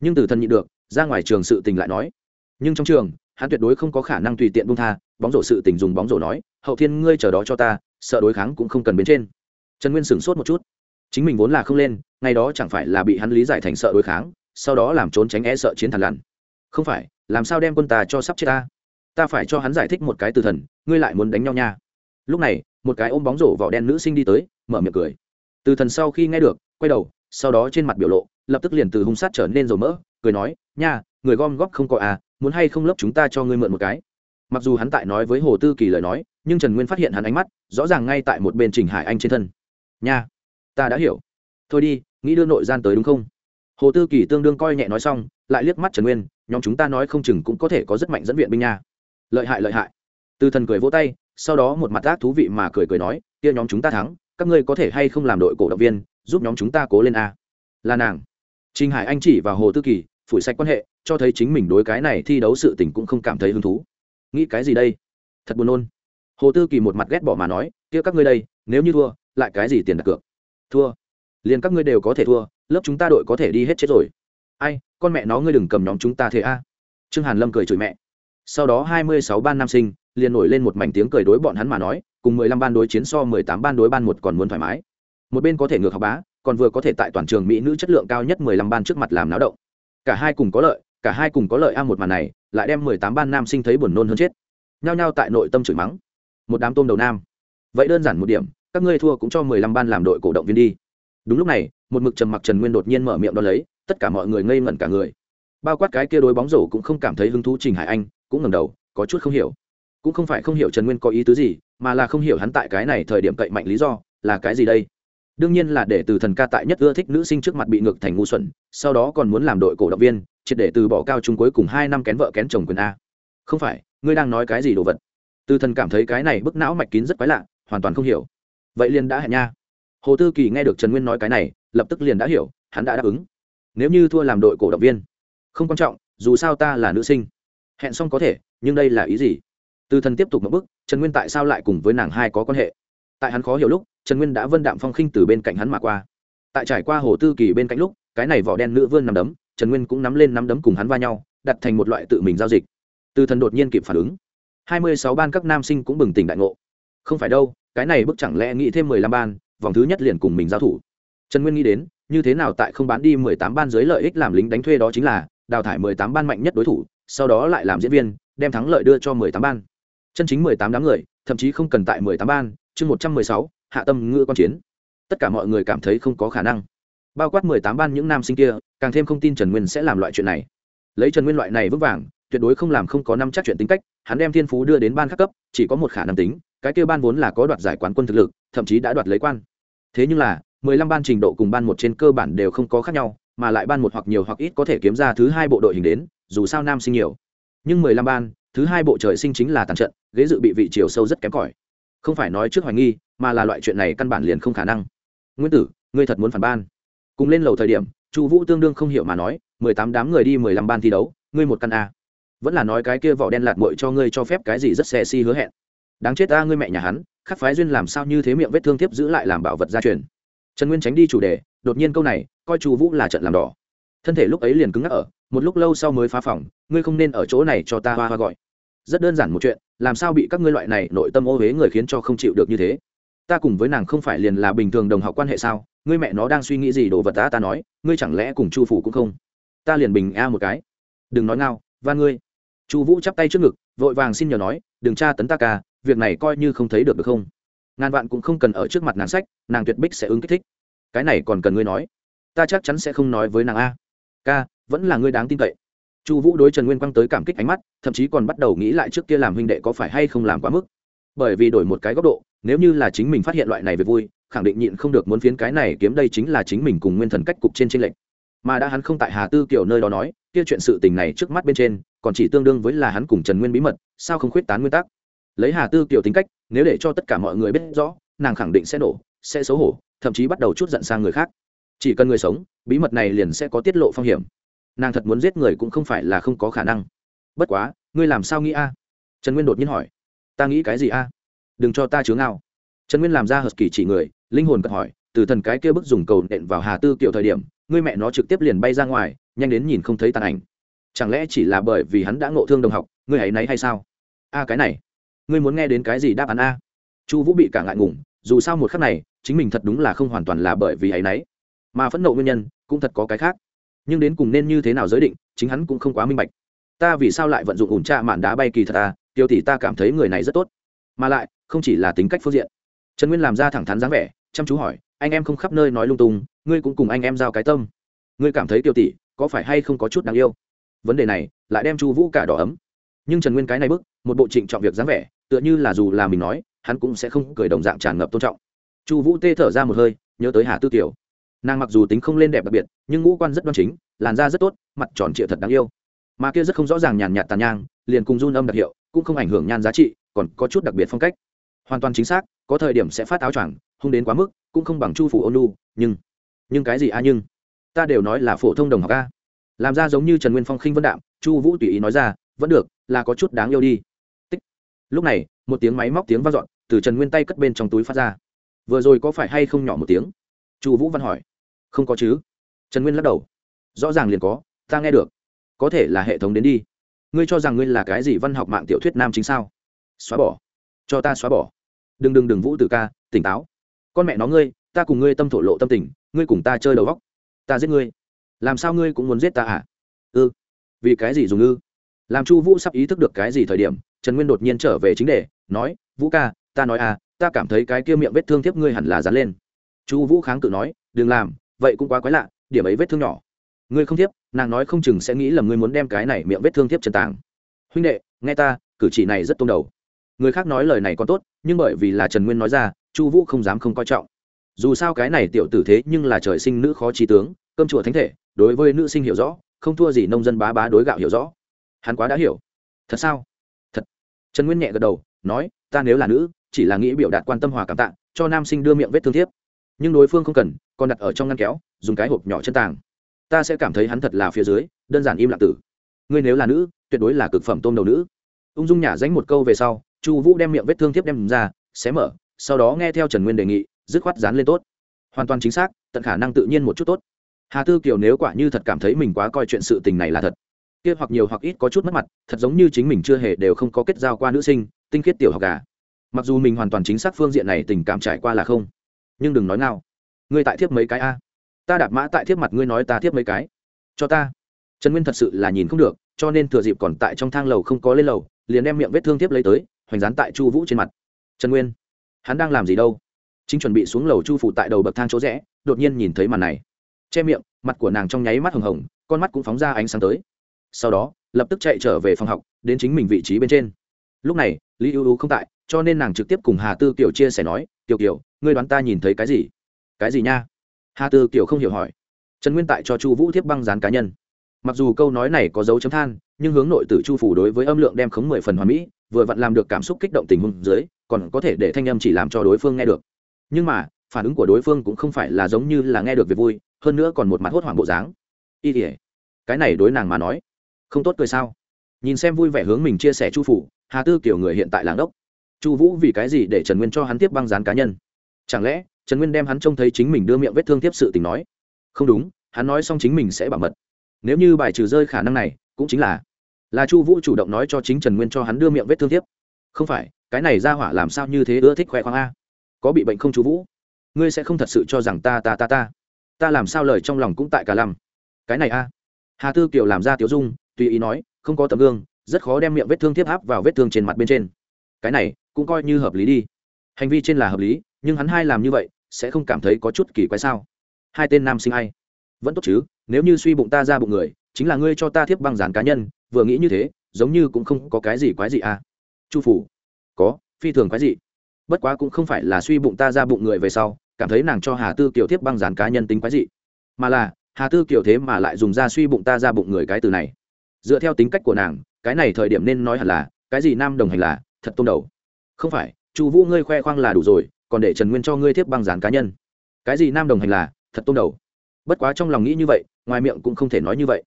Nhưng từ thần nhị được, ra ngoài trường sự tình lại nói. Nhưng trong trường hắn tuyệt đối không có khả năng tùy tiện buông tha, bóng rổ sự tình dùng bóng rổ nói, hậu thiên, ngươi chờ đó cho ta, sợ đối kháng cũng không cần bên trên. Trần nguyên sửng sốt một chút. Chính mình vốn là không lên, ngày đó chẳng phải là bị hắn lý giải thành sợ đối kháng, sau đó làm trốn tránh e sợ chiến thần lằn không phải, làm sao đem quân ta cho sắp chết ta? Ta phải cho hắn giải thích một cái từ thần, ngươi lại muốn đánh nhau nha. Lúc này, một cái ôm bóng rổ vỏ đen nữ sinh đi tới, mở miệng cười. Từ thần sau khi nghe được, quay đầu, sau đó trên mặt biểu lộ, lập tức liền từ hung sát trở nên dầu mỡ, cười nói, nha, người gom góp không có à muốn hay không lớp chúng ta cho ngươi mượn một cái. Mặc dù hắn tại nói với hồ tư kỳ lời nói, nhưng trần nguyên phát hiện hắn ánh mắt, rõ ràng ngay tại một bên trình hải anh trên thân. Nha, ta đã hiểu. Thôi đi, nghĩ đưa nội gian tới đúng không? Hồ tư kỳ tương đương coi nhẹ nói xong, lại liếc mắt trần nguyên, nhóm chúng ta nói không chừng cũng có thể có rất mạnh dẫn viện binh nha. Lợi hại lợi hại. Từ thần cười vỗ tay, sau đó một mặt ác thú vị mà cười cười nói, kia nhóm chúng ta thắng, các ngươi có thể hay không làm đội cổ động viên, giúp nhóm chúng ta cố lên a. Là nàng. Trình hải anh chỉ và hồ tư kỳ, phủi sạch quan hệ cho thấy chính mình đối cái này thi đấu sự tình cũng không cảm thấy hứng thú. Nghĩ cái gì đây? Thật buồn nôn. Hồ tư kỳ một mặt ghét bỏ mà nói, kia các ngươi đây, nếu như thua, lại cái gì tiền đặt cược? Thua. Liền các ngươi đều có thể thua, lớp chúng ta đội có thể đi hết chết rồi. Ai, con mẹ nó, ngươi đừng cầm nhóm chúng ta thế a. Trương hàn lâm cười chửi mẹ. Sau đó hai mươi sáu ban nam sinh, liền nổi lên một mảnh tiếng cười đối bọn hắn mà nói, cùng mười lăm ban đối chiến so mười tám ban đối ban một còn muốn thoải mái. Một bên có thể ngược học bá, còn vừa có thể tại toàn trường mỹ nữ chất lượng cao nhất mười lăm ban trước mặt làm náo động. Cả hai cùng có lợi cả hai cùng có lợi a một màn này, lại đem mười tám ban nam sinh thấy buồn nôn hơn chết. Nhao nhao tại nội tâm chửi mắng. Một đám tôm đầu nam. Vậy đơn giản một điểm, các ngươi thua cũng cho mười lăm ban làm đội cổ động viên đi. Đúng lúc này, một mực trầm mặc trần nguyên đột nhiên mở miệng đo lấy, tất cả mọi người ngây ngẩn cả người. Bao quát cái kia đối bóng rổ cũng không cảm thấy hứng thú trình hải anh, cũng ngẩng đầu, có chút không hiểu. Cũng không phải không hiểu trần nguyên có ý tứ gì, mà là không hiểu hắn tại cái này thời điểm cậy mạnh lý do, là cái gì đây? Đương nhiên là để từ thần ca tại nhất ưa thích nữ sinh trước mặt bị ngược thành ngu xuẩn, sau đó còn muốn làm đội cổ động viên, triệt để từ bỏ cao trung cuối cùng hai năm kén vợ kén chồng quyền a. Không phải, ngươi đang nói cái gì đồ vật? Từ thần cảm thấy cái này bức não mạch kín rất quái lạ, hoàn toàn không hiểu. Vậy liền đã hẹn nha. Hồ tư kỳ nghe được trần nguyên nói cái này, lập tức liền đã hiểu, hắn đã đáp ứng. Nếu như thua làm đội cổ động viên, không quan trọng, dù sao ta là nữ sinh. Hẹn xong có thể, nhưng đây là ý gì? Từ thần tiếp tục một bức trần nguyên tại sao lại cùng với nàng hai có quan hệ? Tại hắn khó hiểu lúc, trần nguyên đã vân đạm phong khinh từ bên cạnh hắn mà qua. Tại trải qua hồ tư kỳ bên cạnh lúc, cái này vỏ đen nữ vươn nằm đấm, trần nguyên cũng nắm lên nắm đấm cùng hắn va nhau, đặt thành một loại tự mình giao dịch. Từ thần đột nhiên kịp phản ứng. Hai mươi sáu ban các nam sinh cũng bừng tỉnh đại ngộ. Không phải đâu, cái này bức chẳng lẽ nghĩ thêm mười lăm ban, vòng thứ nhất liền cùng mình giao thủ. Trần nguyên nghĩ đến, như thế nào tại không bán đi mười tám ban dưới lợi ích làm lính đánh thuê đó chính là, đào thải mười tám ban mạnh nhất đối thủ, sau đó lại làm diễn viên, đem thắng lợi đưa cho mười tám ban. Chân chính mười tám đám người, thậm chí không cần tại mười tám ban chương một trăm mười sáu, hạ tâm ngựa con chiến. Tất cả mọi người cảm thấy không có khả năng. Bao quát mười tám ban những nam sinh kia, càng thêm không tin trần nguyên sẽ làm loại chuyện này. Lấy trần nguyên loại này vững vàng, tuyệt đối không làm không có năm chắc chuyện tính cách, hắn đem thiên phú đưa đến ban khác cấp, chỉ có một khả năng tính, cái kia ban vốn là có đoạt giải quán quân thực lực, thậm chí đã đoạt lấy quan. Thế nhưng là, mười lăm ban trình độ cùng ban một trên cơ bản đều không có khác nhau, mà lại ban một hoặc nhiều hoặc ít có thể kiếm ra thứ hai bộ đội hình đến, dù sao nam sinh nhiều. Nhưng mười lăm ban, thứ hai bộ trời sinh chính là tàn trận, ghế dự bị vị chiều sâu rất kém cỏi không phải nói trước hoài nghi, mà là loại chuyện này căn bản liền không khả năng. Nguyên tử, ngươi thật muốn phản ban. Cùng lên lầu thời điểm, chu vũ tương đương không hiểu mà nói, mười tám đám người đi mười lăm ban thi đấu, ngươi một căn a. Vẫn là nói cái kia vỏ đen lạt mội cho ngươi cho phép cái gì rất xe si hứa hẹn. Đáng chết ta, ngươi mẹ nhà hắn, khắc phái duyên làm sao như thế miệng vết thương tiếp giữ lại làm bảo vật gia truyền. Trần nguyên tránh đi chủ đề, đột nhiên câu này, coi chu vũ là trận làm đỏ. Thân thể lúc ấy liền cứng ngắc ở, một lúc lâu sau mới phá phòng, ngươi không nên ở chỗ này cho ta hoa hoa gọi. Rất đơn giản một chuyện làm sao bị các ngươi loại này nội tâm ô huế người khiến cho không chịu được như thế? Ta cùng với nàng không phải liền là bình thường đồng học quan hệ sao? Ngươi mẹ nó đang suy nghĩ gì đồ vật ta ta nói, ngươi chẳng lẽ cùng chu phủ cũng không? Ta liền bình a một cái. Đừng nói ngao và ngươi. Chu vũ chắp tay trước ngực, vội vàng xin nhờ nói, đừng tra tấn ta ca, việc này coi như không thấy được được không? Ngàn vạn cũng không cần ở trước mặt nàng sách, nàng tuyệt bích sẽ ứng kích thích. Cái này còn cần ngươi nói. Ta chắc chắn sẽ không nói với nàng a. Ca, vẫn là ngươi đáng tin cậy chu vũ đối trần nguyên quang tới cảm kích ánh mắt, thậm chí còn bắt đầu nghĩ lại trước kia làm huynh đệ có phải hay không làm quá mức. Bởi vì đổi một cái góc độ, nếu như là chính mình phát hiện loại này về vui, khẳng định nhịn không được muốn phiến cái này kiếm đây chính là chính mình cùng nguyên thần cách cục trên tranh lệch. Mà đã hắn không tại hà tư kiểu nơi đó nói, kia chuyện sự tình này trước mắt bên trên, còn chỉ tương đương với là hắn cùng trần nguyên bí mật, sao không khuyết tán nguyên tắc? Lấy hà tư kiểu tính cách, nếu để cho tất cả mọi người biết rõ, nàng khẳng định sẽ nổ, sẽ xấu hổ, thậm chí bắt đầu chút giận sang người khác. Chỉ cần người sống, bí mật này liền sẽ có tiết lộ phong hiểm nàng thật muốn giết người cũng không phải là không có khả năng. Bất quá, ngươi làm sao nghĩ a? Trần nguyên đột nhiên hỏi. Ta nghĩ cái gì a? Đừng cho ta chứa ngao trần nguyên làm ra hợp kỳ chỉ người, linh hồn cật hỏi, từ thần cái kia bức dùng cầu nện vào hà tư kiểu thời điểm, ngươi mẹ nó trực tiếp liền bay ra ngoài, nhanh đến nhìn không thấy tàn ảnh. Chẳng lẽ chỉ là bởi vì hắn đã ngộ thương đồng học, ngươi hãy nấy hay sao? A, cái này. Ngươi muốn nghe đến cái gì đáp án a? Chu vũ bị cả ngại ngùng, dù sao một khắc này, chính mình thật đúng là không hoàn toàn là bởi vì hãy nấy mà phẫn nộ nguyên nhân cũng thật có cái khác nhưng đến cùng nên như thế nào giới định, chính hắn cũng không quá minh bạch. Ta vì sao lại vận dụng ủn trạ mạn đá bay kỳ thật ta tiêu tỷ ta cảm thấy người này rất tốt. Mà lại, không chỉ là tính cách phương diện. Trần nguyên làm ra thẳng thắn dáng vẻ, chăm chú hỏi, anh em không khắp nơi nói lung tung, ngươi cũng cùng anh em giao cái tâm. Ngươi cảm thấy tiêu tỷ có phải hay không có chút đáng yêu? Vấn đề này lại đem chu vũ cả đỏ ấm. Nhưng trần nguyên cái này bức, một bộ trịnh trọng việc dáng vẻ, tựa như là dù là mình nói, hắn cũng sẽ không cười đồng dạng tràn ngập tôn trọng. Chu vũ tê thở ra một hơi, nhớ tới hà tư tiểu nàng mặc dù tính không lên đẹp đặc biệt nhưng ngũ quan rất đoan chính làn da rất tốt mặt tròn trịa thật đáng yêu mà kia rất không rõ ràng nhàn nhạt tàn nhang liền cùng run âm đặc hiệu cũng không ảnh hưởng nhan giá trị còn có chút đặc biệt phong cách hoàn toàn chính xác có thời điểm sẽ phát áo choàng không đến quá mức cũng không bằng chu phủ ôn lu nhưng nhưng cái gì a à nhưng ta đều nói là phổ thông đồng học a làm ra giống như trần nguyên phong khinh vân đạm chu vũ tùy ý nói ra vẫn được là có chút đáng yêu đi Tích. lúc này một tiếng máy móc tiếng vang dọn từ trần nguyên tay cất bên trong túi phát ra vừa rồi có phải hay không nhỏ một tiếng chu vũ văn hỏi không có chứ. Trần nguyên lắc đầu. Rõ ràng liền có, ta nghe được. Có thể là hệ thống đến đi. Ngươi cho rằng ngươi là cái gì văn học mạng tiểu thuyết nam chính sao? Xóa bỏ. Cho ta xóa bỏ. Đừng đừng đừng vũ Tử ca, tỉnh táo. Con mẹ nó ngươi, ta cùng ngươi tâm thổ lộ tâm tình, ngươi cùng ta chơi đầu góc ta giết ngươi. Làm sao ngươi cũng muốn giết ta à? Ư ừ. vì cái gì dùng ư? Làm chu vũ sắp ý thức được cái gì thời điểm, trần nguyên đột nhiên trở về chính đề, nói, vũ ca, ta nói à ta cảm thấy cái kia miệng vết thương tiếp ngươi hẳn là dán lên. Chu vũ kháng cự nói, đừng làm vậy cũng quá quái lạ, điểm ấy vết thương nhỏ. Ngươi không tiếp nàng nói không chừng sẽ nghĩ là ngươi muốn đem cái này miệng vết thương tiếp trần tàng. Huynh đệ, nghe ta, cử chỉ này rất tông đầu. Người khác nói lời này còn tốt, nhưng bởi vì là trần nguyên nói ra, chu vũ không dám không coi trọng. Dù sao cái này tiểu tử thế nhưng là trời sinh nữ khó trí tướng, cơm chùa thánh thể, đối với nữ sinh hiểu rõ, không thua gì nông dân bá bá đối gạo hiểu rõ. Hắn quá đã hiểu. Thật sao? Thật. Trần nguyên nhẹ gật đầu, nói, ta nếu là nữ, chỉ là nghĩ biểu đạt quan tâm hòa cảm tạ, cho nam sinh đưa miệng vết thương thiếp. Nhưng đối phương không cần còn đặt ở trong ngăn kéo, dùng cái hộp nhỏ chân tàng. Ta sẽ cảm thấy hắn thật là phía dưới, đơn giản im lặng tử. Ngươi nếu là nữ, tuyệt đối là cực phẩm tôm đầu nữ. Ung dung nhả dánh một câu về sau, chu vũ đem miệng vết thương tiếp đem ra, xé mở, sau đó nghe theo trần nguyên đề nghị, dứt khoát dán lên tốt. Hoàn toàn chính xác, tận khả năng tự nhiên một chút tốt. Hà tư kiều nếu quả như thật cảm thấy mình quá coi chuyện sự tình này là thật, kia hoặc nhiều hoặc ít có chút mất mặt, thật giống như chính mình chưa hề đều không có kết giao qua nữ sinh, tinh khiết tiểu học gà. Mặc dù mình hoàn toàn chính xác phương diện này tình cảm trải qua là không, nhưng đừng nói nào ngươi tại thiếp mấy cái a? Ta đạp mã tại thiếp mặt ngươi nói ta thiếp mấy cái. Cho ta. Trần nguyên thật sự là nhìn không được, cho nên thừa dịp còn tại trong thang lầu không có lên lầu, liền đem miệng vết thương tiếp lấy tới, hoành dán tại chu vũ trên mặt. Trần nguyên, hắn đang làm gì đâu? Chính chuẩn bị xuống lầu chu phủ tại đầu bậc thang chỗ rẽ, đột nhiên nhìn thấy màn này. Che miệng, mặt của nàng trong nháy mắt hồng hồng, con mắt cũng phóng ra ánh sáng tới. Sau đó, lập tức chạy trở về phòng học, đến chính mình vị trí bên trên. Lúc này, lý ưu ưu không tại, cho nên nàng trực tiếp cùng hà tư kiều chia sẻ nói, kiều kiều, ngươi đoán ta nhìn thấy cái gì? Cái gì nha? Hà tư kiều không hiểu hỏi. Trần nguyên tại cho chu vũ thiếp băng dán cá nhân. Mặc dù câu nói này có dấu chấm than, nhưng hướng nội tử chu phủ đối với âm lượng đem khống mười phần hoàn mỹ, vừa vặn làm được cảm xúc kích động tình huống dưới, còn có thể để thanh âm chỉ làm cho đối phương nghe được. Nhưng mà, phản ứng của đối phương cũng không phải là giống như là nghe được việc vui, hơn nữa còn một mặt hốt hoảng bộ dáng. Y tỉa cái này đối nàng mà nói, không tốt cười sao? Nhìn xem vui vẻ hướng mình chia sẻ chu phủ, hà tư kiểu người hiện tại làng đốc. Chu vũ vì cái gì để trần nguyên cho hắn tiếp băng dán cá nhân? Chẳng lẽ trần nguyên đem hắn trông thấy chính mình đưa miệng vết thương tiếp sự tình nói. Không đúng, hắn nói xong chính mình sẽ bảo mật. Nếu như bài trừ rơi khả năng này, cũng chính là là chu vũ chủ động nói cho chính trần nguyên cho hắn đưa miệng vết thương tiếp. Không phải, cái này ra hỏa làm sao như thế ưa thích khoe khoang a? Có bị bệnh không chu vũ? Ngươi sẽ không thật sự cho rằng ta ta ta ta. Ta làm sao lời trong lòng cũng tại cả lầm cái này a? Hà tư kiều làm ra tiếu dung, tùy ý nói, không có tấm gương, rất khó đem miệng vết thương tiếp áp vào vết thương trên mặt bên trên. Cái này, cũng coi như hợp lý đi. Hành vi trên là hợp lý, nhưng hắn hai làm như vậy sẽ không cảm thấy có chút kỳ quái sao? Hai tên nam sinh ai? Vẫn tốt chứ, nếu như suy bụng ta ra bụng người, chính là ngươi cho ta thiếp băng dán cá nhân, vừa nghĩ như thế, giống như cũng không có cái gì quái gì à? Chu phủ. Có, phi thường quái gì bất quá cũng không phải là suy bụng ta ra bụng người về sau, cảm thấy nàng cho hà tư kiểu thiếp băng dán cá nhân tính quái gì mà là, hà tư kiểu thế mà lại dùng ra suy bụng ta ra bụng người cái từ này. Dựa theo tính cách của nàng, cái này thời điểm nên nói hẳn là, cái gì nam đồng hành là, thật tôn đầu. Không phải, chu vũ ngươi khoe khoang là đủ rồi còn để trần nguyên cho ngươi thiếp băng dán cá nhân. Cái gì nam đồng hành là, thật tôm đầu. Bất quá trong lòng nghĩ như vậy, ngoài miệng cũng không thể nói như vậy.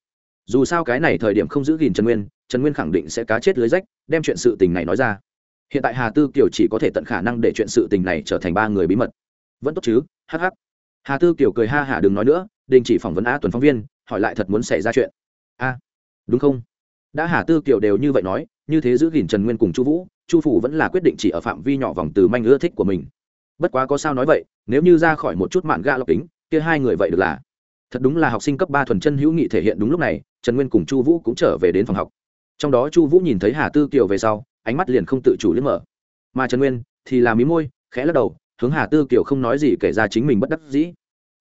Dù sao cái này thời điểm không giữ gìn trần nguyên trần nguyên khẳng định sẽ cá chết lưới rách, đem chuyện sự tình này nói ra. Hiện tại hà tư kiều chỉ có thể tận khả năng để chuyện sự tình này trở thành ba người bí mật. Vẫn tốt chứ hh hà tư kiều cười ha hả đừng nói nữa, đình chỉ phỏng vấn a tuần phóng viên, hỏi lại thật muốn xảy ra chuyện. A, đúng không? Đã hà tư kiều đều như vậy nói, như thế giữ gìn trần nguyên cùng chu vũ, chu phủ vẫn là quyết định chỉ ở phạm vi nhỏ vòng từ manh ưa thích của mình bất quá có sao nói vậy, nếu như ra khỏi một chút mạn ga lọc tính kia hai người vậy được là. Thật đúng là học sinh cấp ba thuần chân hữu nghị thể hiện đúng lúc này, trần nguyên cùng chu vũ cũng trở về đến phòng học. Trong đó chu vũ nhìn thấy hà tư kiều về sau, ánh mắt liền không tự chủ liếc mở. Mà trần nguyên thì làm mí môi, khẽ lắc đầu, hướng hà tư kiều không nói gì kể ra chính mình bất đắc dĩ.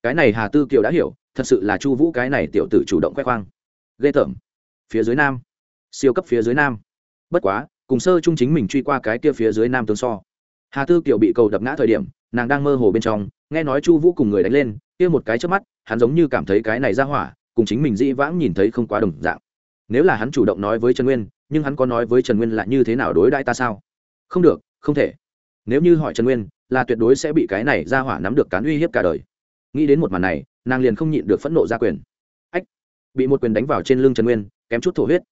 Cái này hà tư kiều đã hiểu, thật sự là chu vũ cái này tiểu tử chủ động khoe khoang. Ghê tởm. Phía dưới nam. Siêu cấp phía dưới nam. Bất quá, cùng sơ trung chính mình truy qua cái kia phía dưới nam tướng so hà tư kiều bị cầu đập ngã thời điểm, nàng đang mơ hồ bên trong, nghe nói chu vũ cùng người đánh lên, kia một cái trước mắt, hắn giống như cảm thấy cái này ra hỏa, cùng chính mình dĩ vãng nhìn thấy không quá đồng dạng. Nếu là hắn chủ động nói với trần nguyên, nhưng hắn có nói với trần nguyên là như thế nào đối đãi ta sao? Không được, không thể. Nếu như hỏi trần nguyên, là tuyệt đối sẽ bị cái này ra hỏa nắm được cán uy hiếp cả đời. Nghĩ đến một màn này, nàng liền không nhịn được phẫn nộ ra quyền. Ách! Bị một quyền đánh vào trên lưng trần nguyên, kém chút thổ huyết.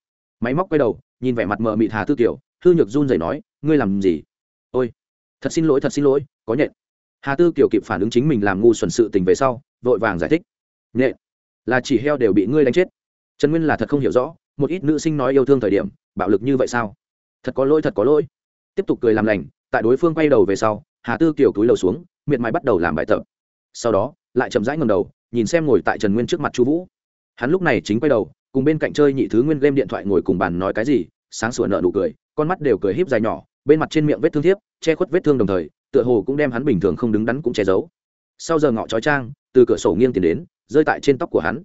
Máy móc quay đầu, nhìn vẻ mặt mờ mịt hà tư kiểu thư nhược run rẩy nói, ngươi làm gì? Ôi! Thật xin lỗi, thật xin lỗi, có nhện. Hà tư kiểu kịp phản ứng chính mình làm ngu xuẩn sự tình về sau, vội vàng giải thích. Nhện là chỉ heo đều bị ngươi đánh chết. Trần nguyên là thật không hiểu rõ, một ít nữ sinh nói yêu thương thời điểm, bạo lực như vậy sao? Thật có lỗi, thật có lỗi. Tiếp tục cười làm lành, tại đối phương quay đầu về sau, hà tư kiểu túi lầu xuống, miệt mài bắt đầu làm bài tập. Sau đó, lại chậm rãi ngầm đầu, nhìn xem ngồi tại trần nguyên trước mặt chu vũ. Hắn lúc này chính quay đầu, cùng bên cạnh chơi nhị thứ nguyên game điện thoại ngồi cùng bàn nói cái gì, sáng sủa nợ nụ cười, con mắt đều cười híp dài nhỏ, bên mặt trên miệng vết thương thiếp che khuất vết thương đồng thời, tựa hồ cũng đem hắn bình thường không đứng đắn cũng che giấu. Sau giờ ngọ trói trang, từ cửa sổ nghiêng tiền đến, rơi tại trên tóc của hắn.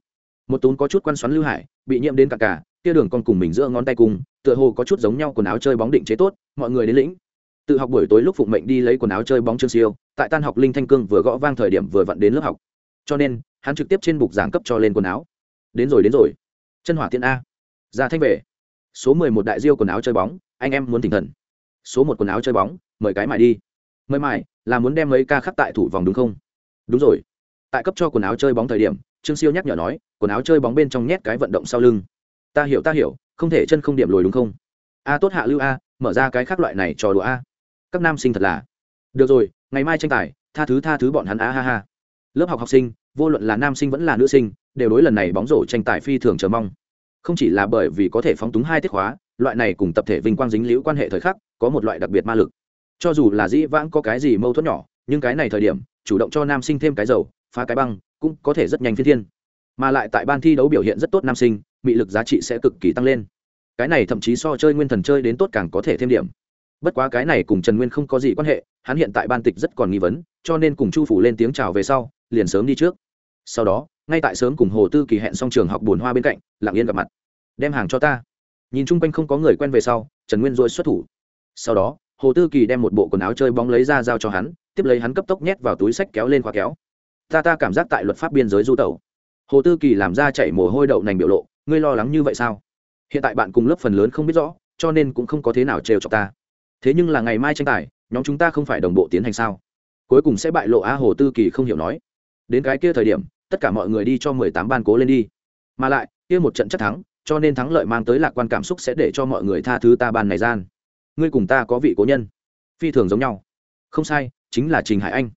Một tún có chút quan xoắn lưu hải, bị nhiễm đến cả cả, kia đường con cùng mình giữa ngón tay cùng, tựa hồ có chút giống nhau quần áo chơi bóng định chế tốt, mọi người đến lĩnh. Tự học buổi tối lúc phụng mệnh đi lấy quần áo chơi bóng trương siêu, tại tan học linh thanh cương vừa gõ vang thời điểm vừa vặn đến lớp học. Cho nên, hắn trực tiếp trên bục giảng cấp cho lên quần áo. Đến rồi đến rồi. Chân hỏa tiên a. Ra thanh về. Số mười một đại diêu quần áo chơi bóng, anh em muốn tỉnh thần số một quần áo chơi bóng, mời cái mại đi. Mời mại là muốn đem mấy ca khắc tại thủ vòng đúng không? Đúng rồi. Tại cấp cho quần áo chơi bóng thời điểm, trương siêu nhắc nhở nói, quần áo chơi bóng bên trong nhét cái vận động sau lưng. Ta hiểu ta hiểu, không thể chân không điểm lồi đúng không? A, tốt hạ lưu a, mở ra cái khác loại này trò đùa a. Các nam sinh thật là. Được rồi, ngày mai tranh tài, tha thứ tha thứ bọn hắn, a ha ha. Lớp học học sinh, vô luận là nam sinh vẫn là nữ sinh, đều đối lần này bóng rổ tranh tài phi thường chờ mong. Không chỉ là bởi vì có thể phóng túng hai tiết hóa loại này cùng tập thể vinh quang dính liễu quan hệ thời khắc, có một loại đặc biệt ma lực. Cho dù là dĩ vãng có cái gì mâu thuẫn nhỏ, nhưng cái này thời điểm, chủ động cho nam sinh thêm cái dầu, phá cái băng, cũng có thể rất nhanh phiên thiên. Mà lại tại ban thi đấu biểu hiện rất tốt nam sinh, mị lực giá trị sẽ cực kỳ tăng lên. Cái này thậm chí so chơi nguyên thần chơi đến tốt càng có thể thêm điểm. Bất quá cái này cùng trần nguyên không có gì quan hệ, hắn hiện tại ban tịch rất còn nghi vấn, cho nên cùng chu phủ lên tiếng chào về sau, liền sớm đi trước. Sau đó, ngay tại sớm cùng hồ tư kỳ hẹn xong trường học bồn hoa bên cạnh, lặng yên gặp mặt. Đem hàng cho ta nhìn chung quanh không có người quen về sau, trần nguyên dội xuất thủ. Sau đó, hồ tư kỳ đem một bộ quần áo chơi bóng lấy ra giao cho hắn, tiếp lấy hắn cấp tốc nhét vào túi sách kéo lên khóa kéo. Ta ta cảm giác tại luật pháp biên giới du tẩu. Hồ tư kỳ làm ra chảy mồ hôi đậu nành biểu lộ, ngươi lo lắng như vậy sao? Hiện tại bạn cùng lớp phần lớn không biết rõ, cho nên cũng không có thế nào trêu chọc ta. Thế nhưng là ngày mai tranh tài, nhóm chúng ta không phải đồng bộ tiến hành sao? Cuối cùng sẽ bại lộ a hồ tư kỳ không hiểu nói. Đến cái kia thời điểm, tất cả mọi người đi cho mười tám ban cố lên đi. Mà lại, kia một trận chắc thắng cho nên thắng lợi mang tới lạc quan cảm xúc sẽ để cho mọi người tha thứ ta ban này gian. Ngươi cùng ta có vị cố nhân. Phi thường giống nhau. Không sai, chính là trình hải anh.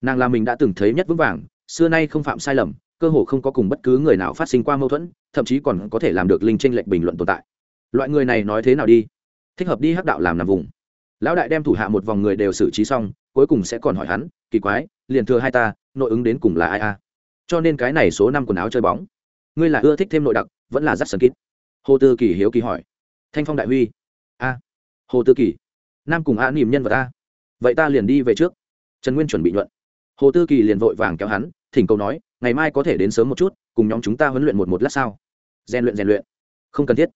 Nàng là mình đã từng thấy nhất vững vàng, xưa nay không phạm sai lầm, cơ hồ không có cùng bất cứ người nào phát sinh qua mâu thuẫn, thậm chí còn có thể làm được linh tranh lệch bình luận tồn tại. Loại người này nói thế nào đi? Thích hợp đi hắc đạo làm nằm vùng. Lão đại đem thủ hạ một vòng người đều xử trí xong, cuối cùng sẽ còn hỏi hắn, kỳ quái, liền thừa hai ta, nội ứng đến cùng là ai a? Cho nên cái này số năm quần áo chơi bóng. Ngươi là ưa thích thêm nội đặc vẫn là dắt sân kít. Hồ tư kỳ hiếu kỳ hỏi. Thanh phong đại huy. A. Hồ tư kỳ. Nam cùng a nỉm nhân vật a. Vậy ta liền đi về trước. Trần nguyên chuẩn bị nhuận. Hồ tư kỳ liền vội vàng kéo hắn, thỉnh cầu nói, ngày mai có thể đến sớm một chút, cùng nhóm chúng ta huấn luyện một một lát sao? Rèn luyện rèn luyện. Không cần thiết.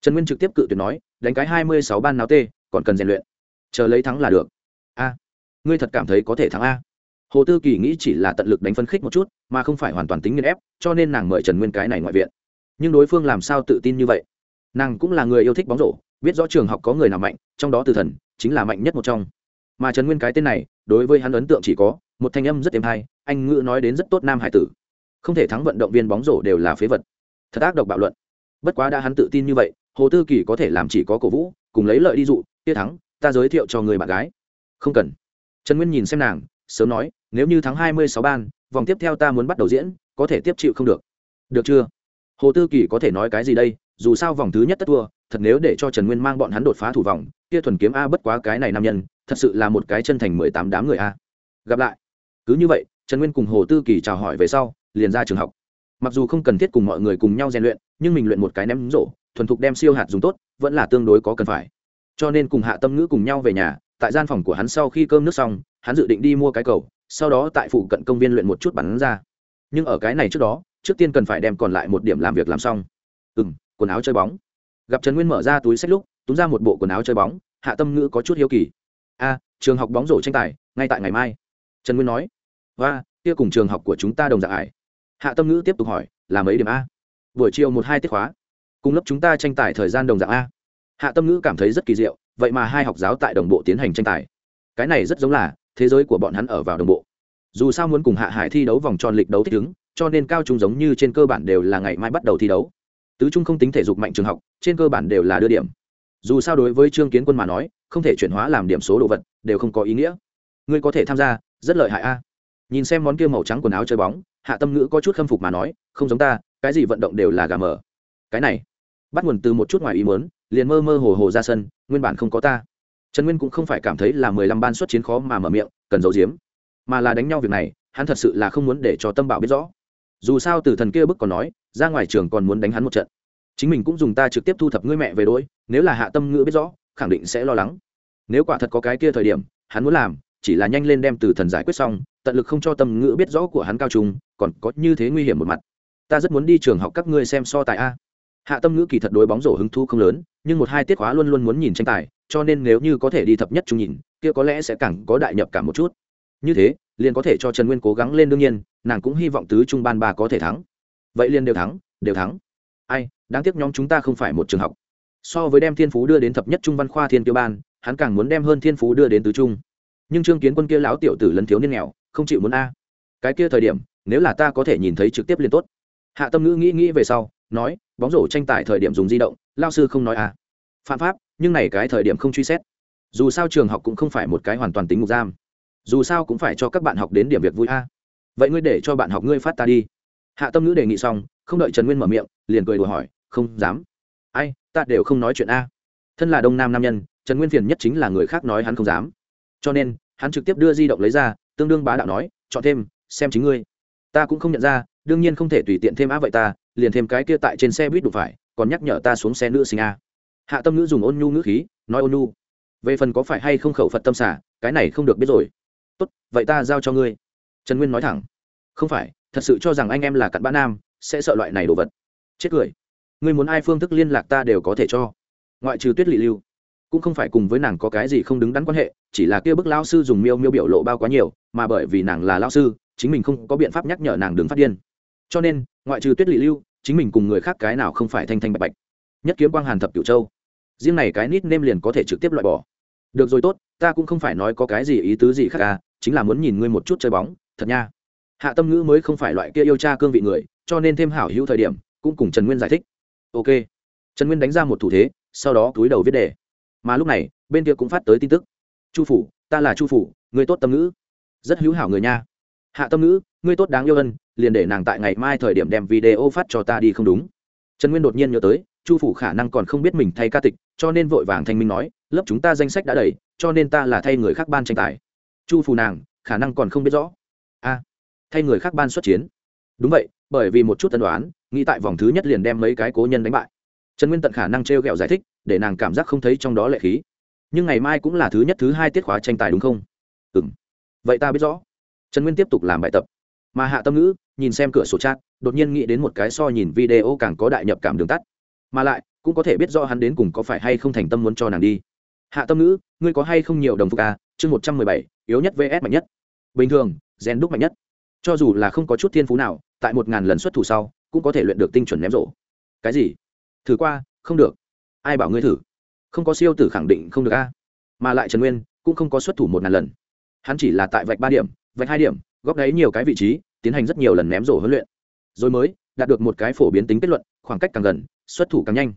Trần nguyên trực tiếp cự tuyệt nói, đánh cái hai mươi sáu ban náo tê, còn cần rèn luyện. Chờ lấy thắng là được. A. Ngươi thật cảm thấy có thể thắng a. Hồ tư kỳ nghĩ chỉ là tận lực đánh phân khích một chút, mà không phải hoàn toàn tính nghiên ép, cho nên nàng mời trần nguyên cái này ngoại viện nhưng đối phương làm sao tự tin như vậy? Nàng cũng là người yêu thích bóng rổ, biết rõ trường học có người nào mạnh, trong đó từ thần chính là mạnh nhất một trong. Mà trần nguyên cái tên này, đối với hắn ấn tượng chỉ có, một thanh âm rất êm hay, anh ngữ nói đến rất tốt nam hải tử. Không thể thắng vận động viên bóng rổ đều là phế vật. Thật ác độc bạo luận. Bất quá đã hắn tự tin như vậy, hồ tư kỳ có thể làm chỉ có cổ vũ, cùng lấy lợi đi dụ tiết thắng, ta giới thiệu cho người bạn gái. Không cần. Trần nguyên nhìn xem nàng, sớm nói, nếu như thắng hai mươi sáu ban, vòng tiếp theo ta muốn bắt đầu diễn, có thể tiếp chịu không được. Được chưa? Hồ tư kỳ có thể nói cái gì đây? Dù sao vòng thứ nhất tất thua, thật nếu để cho trần nguyên mang bọn hắn đột phá thủ vòng, kia thuần kiếm a bất quá cái này nam nhân, thật sự là một cái chân thành mười tám đám người a. Gặp lại. Cứ như vậy, trần nguyên cùng hồ tư kỳ chào hỏi về sau, liền ra trường học. Mặc dù không cần thiết cùng mọi người cùng nhau rèn luyện, nhưng mình luyện một cái ném rổ, thuần thục đem siêu hạt dùng tốt, vẫn là tương đối có cần phải. Cho nên cùng hạ tâm ngữ cùng nhau về nhà, tại gian phòng của hắn sau khi cơm nước xong, hắn dự định đi mua cái cầu, sau đó tại phụ cận công viên luyện một chút bắn ra. Nhưng ở cái này trước đó trước tiên cần phải đem còn lại một điểm làm việc làm xong. Ừ m quần áo chơi bóng. Gặp trần nguyên mở ra túi sách lúc, túm ra một bộ quần áo chơi bóng, hạ tâm ngữ có chút hiếu kỳ. A, trường học bóng rổ tranh tài, ngay tại ngày mai. Trần nguyên nói. Và kia cùng trường học của chúng ta đồng dạng ải. Hạ tâm ngữ tiếp tục hỏi, là mấy điểm a? Buổi chiều một hai tiết khóa. Cùng lớp chúng ta tranh tài thời gian đồng dạng a. Hạ tâm ngữ cảm thấy rất kỳ diệu, vậy mà hai học giáo tại đồng bộ tiến hành tranh tài. Cái này rất giống là, thế giới của bọn hắn ở vào đồng bộ. Dù sao muốn cùng hạ hải thi đấu vòng tròn lịch đấu thích ứng cho nên cao trung giống như trên cơ bản đều là ngày mai bắt đầu thi đấu. Tứ trung không tính thể dục mạnh trường học, trên cơ bản đều là đưa điểm. Dù sao đối với trương kiến quân mà nói, không thể chuyển hóa làm điểm số đồ vật, đều không có ý nghĩa. Ngươi có thể tham gia, rất lợi hại a. Nhìn xem món kia màu trắng quần áo chơi bóng, hạ tâm ngữ có chút khâm phục mà nói, không giống ta, cái gì vận động đều là gà mờ. Cái này, bắt nguồn từ một chút ngoài ý muốn, liền mơ mơ hồ hồ ra sân, nguyên bản không có ta. Trần nguyên cũng không phải cảm thấy là mười lăm ban xuất chiến khó mà mở miệng, cần giấu giếm. Mà là đánh nhau việc này, hắn thật sự là không muốn để cho tâm bảo biết rõ dù sao từ thần kia bức còn nói, ra ngoài trường còn muốn đánh hắn một trận. Chính mình cũng dùng ta trực tiếp thu thập ngươi mẹ về đôi, nếu là hạ tâm ngữ biết rõ, khẳng định sẽ lo lắng. Nếu quả thật có cái kia thời điểm, hắn muốn làm, chỉ là nhanh lên đem từ thần giải quyết xong, tận lực không cho tâm ngữ biết rõ của hắn cao trung, còn có như thế nguy hiểm một mặt. Ta rất muốn đi trường học các ngươi xem so tài a. Hạ tâm ngữ kỳ thật đối bóng rổ hứng thu không lớn, nhưng một hai tiết khóa luôn luôn muốn nhìn tranh tài, cho nên nếu như có thể đi thập nhất chung nhìn, kia có lẽ sẽ càng có đại nhập cả một chút. Như thế, liền có thể cho trần nguyên cố gắng lên đương nhiên nàng cũng hy vọng tứ trung ban ba có thể thắng. Vậy liền đều thắng đều thắng. Ai, đáng tiếc nhóm chúng ta không phải một trường học. So với đem thiên phú đưa đến thập nhất trung văn khoa thiên tiêu ban, hắn càng muốn đem hơn thiên phú đưa đến tứ trung. Nhưng trương kiến quân kia lão tiểu tử lấn thiếu niên nghèo, không chịu muốn a. Cái kia thời điểm, nếu là ta có thể nhìn thấy trực tiếp liền tốt. Hạ tâm ngữ nghĩ nghĩ về sau, nói, bóng rổ tranh tài thời điểm dùng di động, lao sư không nói a. Phạm pháp, nhưng này cái thời điểm không truy xét. Dù sao trường học cũng không phải một cái hoàn toàn tính mục giam. Dù sao cũng phải cho các bạn học đến điểm việc vui a vậy ngươi để cho bạn học ngươi phát ta đi. Hạ tâm ngữ đề nghị xong, không đợi trần nguyên mở miệng, liền cười đùa hỏi, không dám. Ai, ta đều không nói chuyện a. Thân là đông nam nam nhân, trần nguyên phiền nhất chính là người khác nói hắn không dám. Cho nên, hắn trực tiếp đưa di động lấy ra, tương đương bá đạo nói, chọn thêm, xem chính ngươi. Ta cũng không nhận ra, đương nhiên không thể tùy tiện thêm á vậy ta, liền thêm cái kia tại trên xe buýt đủ phải, còn nhắc nhở ta xuống xe nữ sinh a. Hạ tâm ngữ dùng ôn nhu ngữ khí, nói ôn nhu. Về phần có phải hay không khẩu phật tâm xả, cái này không được biết rồi. Tốt, vậy ta giao cho ngươi trần nguyên nói thẳng, không phải, thật sự cho rằng anh em là cặn bã nam, sẽ sợ loại này đồ vật. Chết cười, ngươi muốn ai phương thức liên lạc ta đều có thể cho, ngoại trừ tuyết lị lưu. Cũng không phải cùng với nàng có cái gì không đứng đắn quan hệ, chỉ là kia bức lao sư dùng miêu miêu biểu lộ bao quá nhiều, mà bởi vì nàng là lao sư, chính mình không có biện pháp nhắc nhở nàng đứng phát điên. Cho nên, ngoại trừ tuyết lị lưu, chính mình cùng người khác cái nào không phải thanh thanh bạch bạch. Nhất kiếm quang hàn thập cửu châu. Riêng này cái nít nêm liền có thể trực tiếp loại bỏ. Được rồi tốt, ta cũng không phải nói có cái gì ý tứ gì khác à chính là muốn nhìn ngươi một chút chơi bóng thật nha. Hạ tâm ngữ mới không phải loại kia yêu cha cương vị người, cho nên thêm hảo hữu thời điểm, cũng cùng trần nguyên giải thích. Ok. Trần nguyên đánh ra một thủ thế, sau đó túi đầu viết đề. Mà lúc này, bên kia cũng phát tới tin tức. Chu phủ, ta là chu phủ, người tốt tâm ngữ. Rất hữu hảo người nha. Hạ tâm ngữ người tốt đáng yêu ân liền để nàng tại ngày mai thời điểm đem video phát cho ta đi không đúng. Trần nguyên đột nhiên nhớ tới, chu phủ khả năng còn không biết mình thay ca tịch, cho nên vội vàng thanh minh nói, lớp chúng ta danh sách đã đầy, cho nên ta là thay người khác ban tranh tài. Chu phủ nàng, khả năng còn không biết rõ a. Thay người khác ban xuất chiến. Đúng vậy, bởi vì một chút tân đoán nghĩ tại vòng thứ nhất liền đem mấy cái cố nhân đánh bại. Trần nguyên tận khả năng t r e o g ẹ o giải thích, để nàng cảm giác không thấy trong đó lệ khí. Nhưng ngày mai cũng là thứ nhất thứ hai tiết khóa tranh tài đúng không? Ừ m vậy ta biết rõ. Trần nguyên tiếp tục làm bài tập. Mà hạ tâm ngữ, nhìn xem cửa sổ chat, đột nhiên nghĩ đến một cái so nhìn video càng có đại nhập cảm đường tắt. Mà lại, cũng có thể biết rõ hắn đến cùng có phải hay không thành tâm muốn cho nàng đi. Hạ tâm ngữ, ngươi có hay không nhiều đồng phục à? Chương một trăm mười bảy, yếu nhất vs mạnh nhất. Bình thường gen đúc mạnh nhất. Cho dù là không có chút thiên phú nào, tại một ngàn lần xuất thủ sau, cũng có thể luyện được tinh chuẩn ném rổ. Cái gì? Thử qua, không được. Ai bảo ngươi thử? Không có siêu tử khẳng định không được a. Mà lại trần nguyên cũng không có xuất thủ một ngàn lần. Hắn chỉ là tại vạch ba điểm, vạch hai điểm, góp đáy nhiều cái vị trí, tiến hành rất nhiều lần ném rổ huấn luyện. Rồi mới, đạt được một cái phổ biến tính kết luận, khoảng cách càng gần, xuất thủ càng nhanh.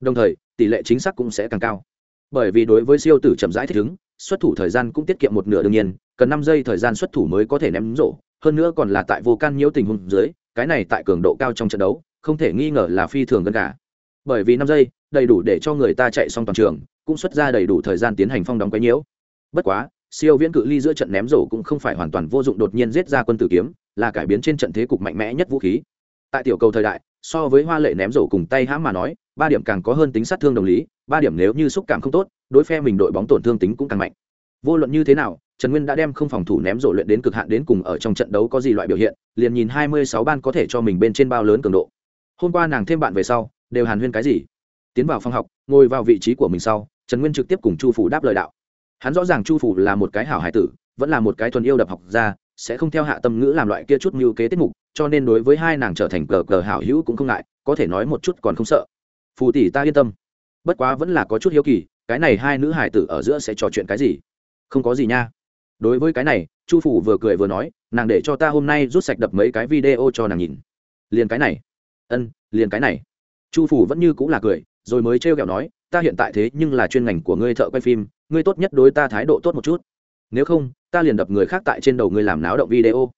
Đồng thời, tỷ lệ chính xác cũng sẽ càng cao. Bởi vì đối với siêu tử chậm rãi thích ứng, xuất thủ thời gian cũng tiết kiệm một nửa đương nhiên cần năm giây thời gian xuất thủ mới có thể ném rổ, hơn nữa còn là tại vô can nhiễu tình huống dưới, cái này tại cường độ cao trong trận đấu, không thể nghi ngờ là phi thường gần cả. Bởi vì năm giây, đầy đủ để cho người ta chạy xong toàn trường, cũng xuất ra đầy đủ thời gian tiến hành phong đóng quấy nhiễu. Bất quá, siêu viễn cự ly giữa trận ném rổ cũng không phải hoàn toàn vô dụng đột nhiên giết ra quân tử kiếm, là cải biến trên trận thế cục mạnh mẽ nhất vũ khí. Tại tiểu cầu thời đại, so với hoa lệ ném rổ cùng tay hãm mà nói, ba điểm càng có hơn tính sát thương đồng lý, ba điểm nếu như xúc cảm không tốt, đối phe mình đội bóng tổn thương tính cũng càng mạnh. Vô luận như thế nào trần nguyên đã đem không phòng thủ ném rổ luyện đến cực hạn đến cùng ở trong trận đấu có gì loại biểu hiện, liền nhìn hai mươi sáu ban có thể cho mình bên trên bao lớn cường độ. Hôm qua nàng thêm bạn về sau, đều hàn huyên cái gì? Tiến vào phòng học, ngồi vào vị trí của mình sau, trần nguyên trực tiếp cùng chu phủ đáp lời đạo. Hắn rõ ràng chu phủ là một cái hảo hải tử, vẫn là một cái thuần yêu đập học ra sẽ không theo hạ tâm ngữ làm loại kia chút mưu kế tiết mục, cho nên đối với hai nàng trở thành cờ cờ hảo hữu cũng không ngại, có thể nói một chút còn không sợ. Phù tỷ ta yên tâm. Bất quá vẫn là có chút hiếu kỳ, cái này hai nữ hải tử ở giữa sẽ trò chuyện cái gì? Không có gì nha đối với cái này, chu phủ vừa cười vừa nói, nàng để cho ta hôm nay rút sạch đập mấy cái video cho nàng nhìn. Liền cái này? Ân, liền cái này. Chu phủ vẫn như cũng là cười, rồi mới trêu ghẹo nói, ta hiện tại thế nhưng là chuyên ngành của ngươi thợ quay phim, ngươi tốt nhất đối ta thái độ tốt một chút. Nếu không, ta liền đập người khác tại trên đầu ngươi làm náo động video.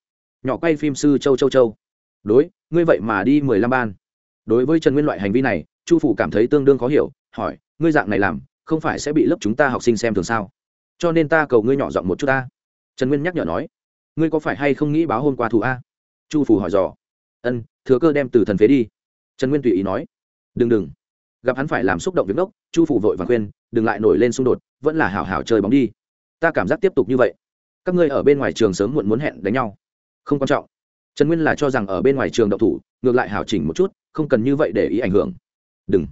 Nhỏ quay phim sư châu châu châu. Đối, ngươi vậy mà đi mười lăm ban. Đối với trần nguyên loại hành vi này, chu phủ cảm thấy tương đương khó hiểu, hỏi, ngươi dạng này làm, không phải sẽ bị lớp chúng ta học sinh xem thường sao? Cho nên ta cầu ngươi nhỏ giọng một chút ta. Trần nguyên nhắc nhở nói, ngươi có phải hay không nghĩ báo hôm qua thù a? Chu phủ hỏi dò. Ân, thừa cơ đem từ thần phế đi. Trần nguyên tùy ý nói, đừng đừng. Gặp hắn phải làm xúc động việc ngốc, chu phủ vội và khuyên, đừng lại nổi lên xung đột, vẫn là hảo hảo chơi bóng đi. Ta cảm giác tiếp tục như vậy. Các ngươi ở bên ngoài trường sớm muộn muốn hẹn đánh nhau. Không quan trọng. Trần nguyên là cho rằng ở bên ngoài trường đậu thủ, ngược lại hảo chỉnh một chút, không cần như vậy để ý ảnh hưởng. Đừng.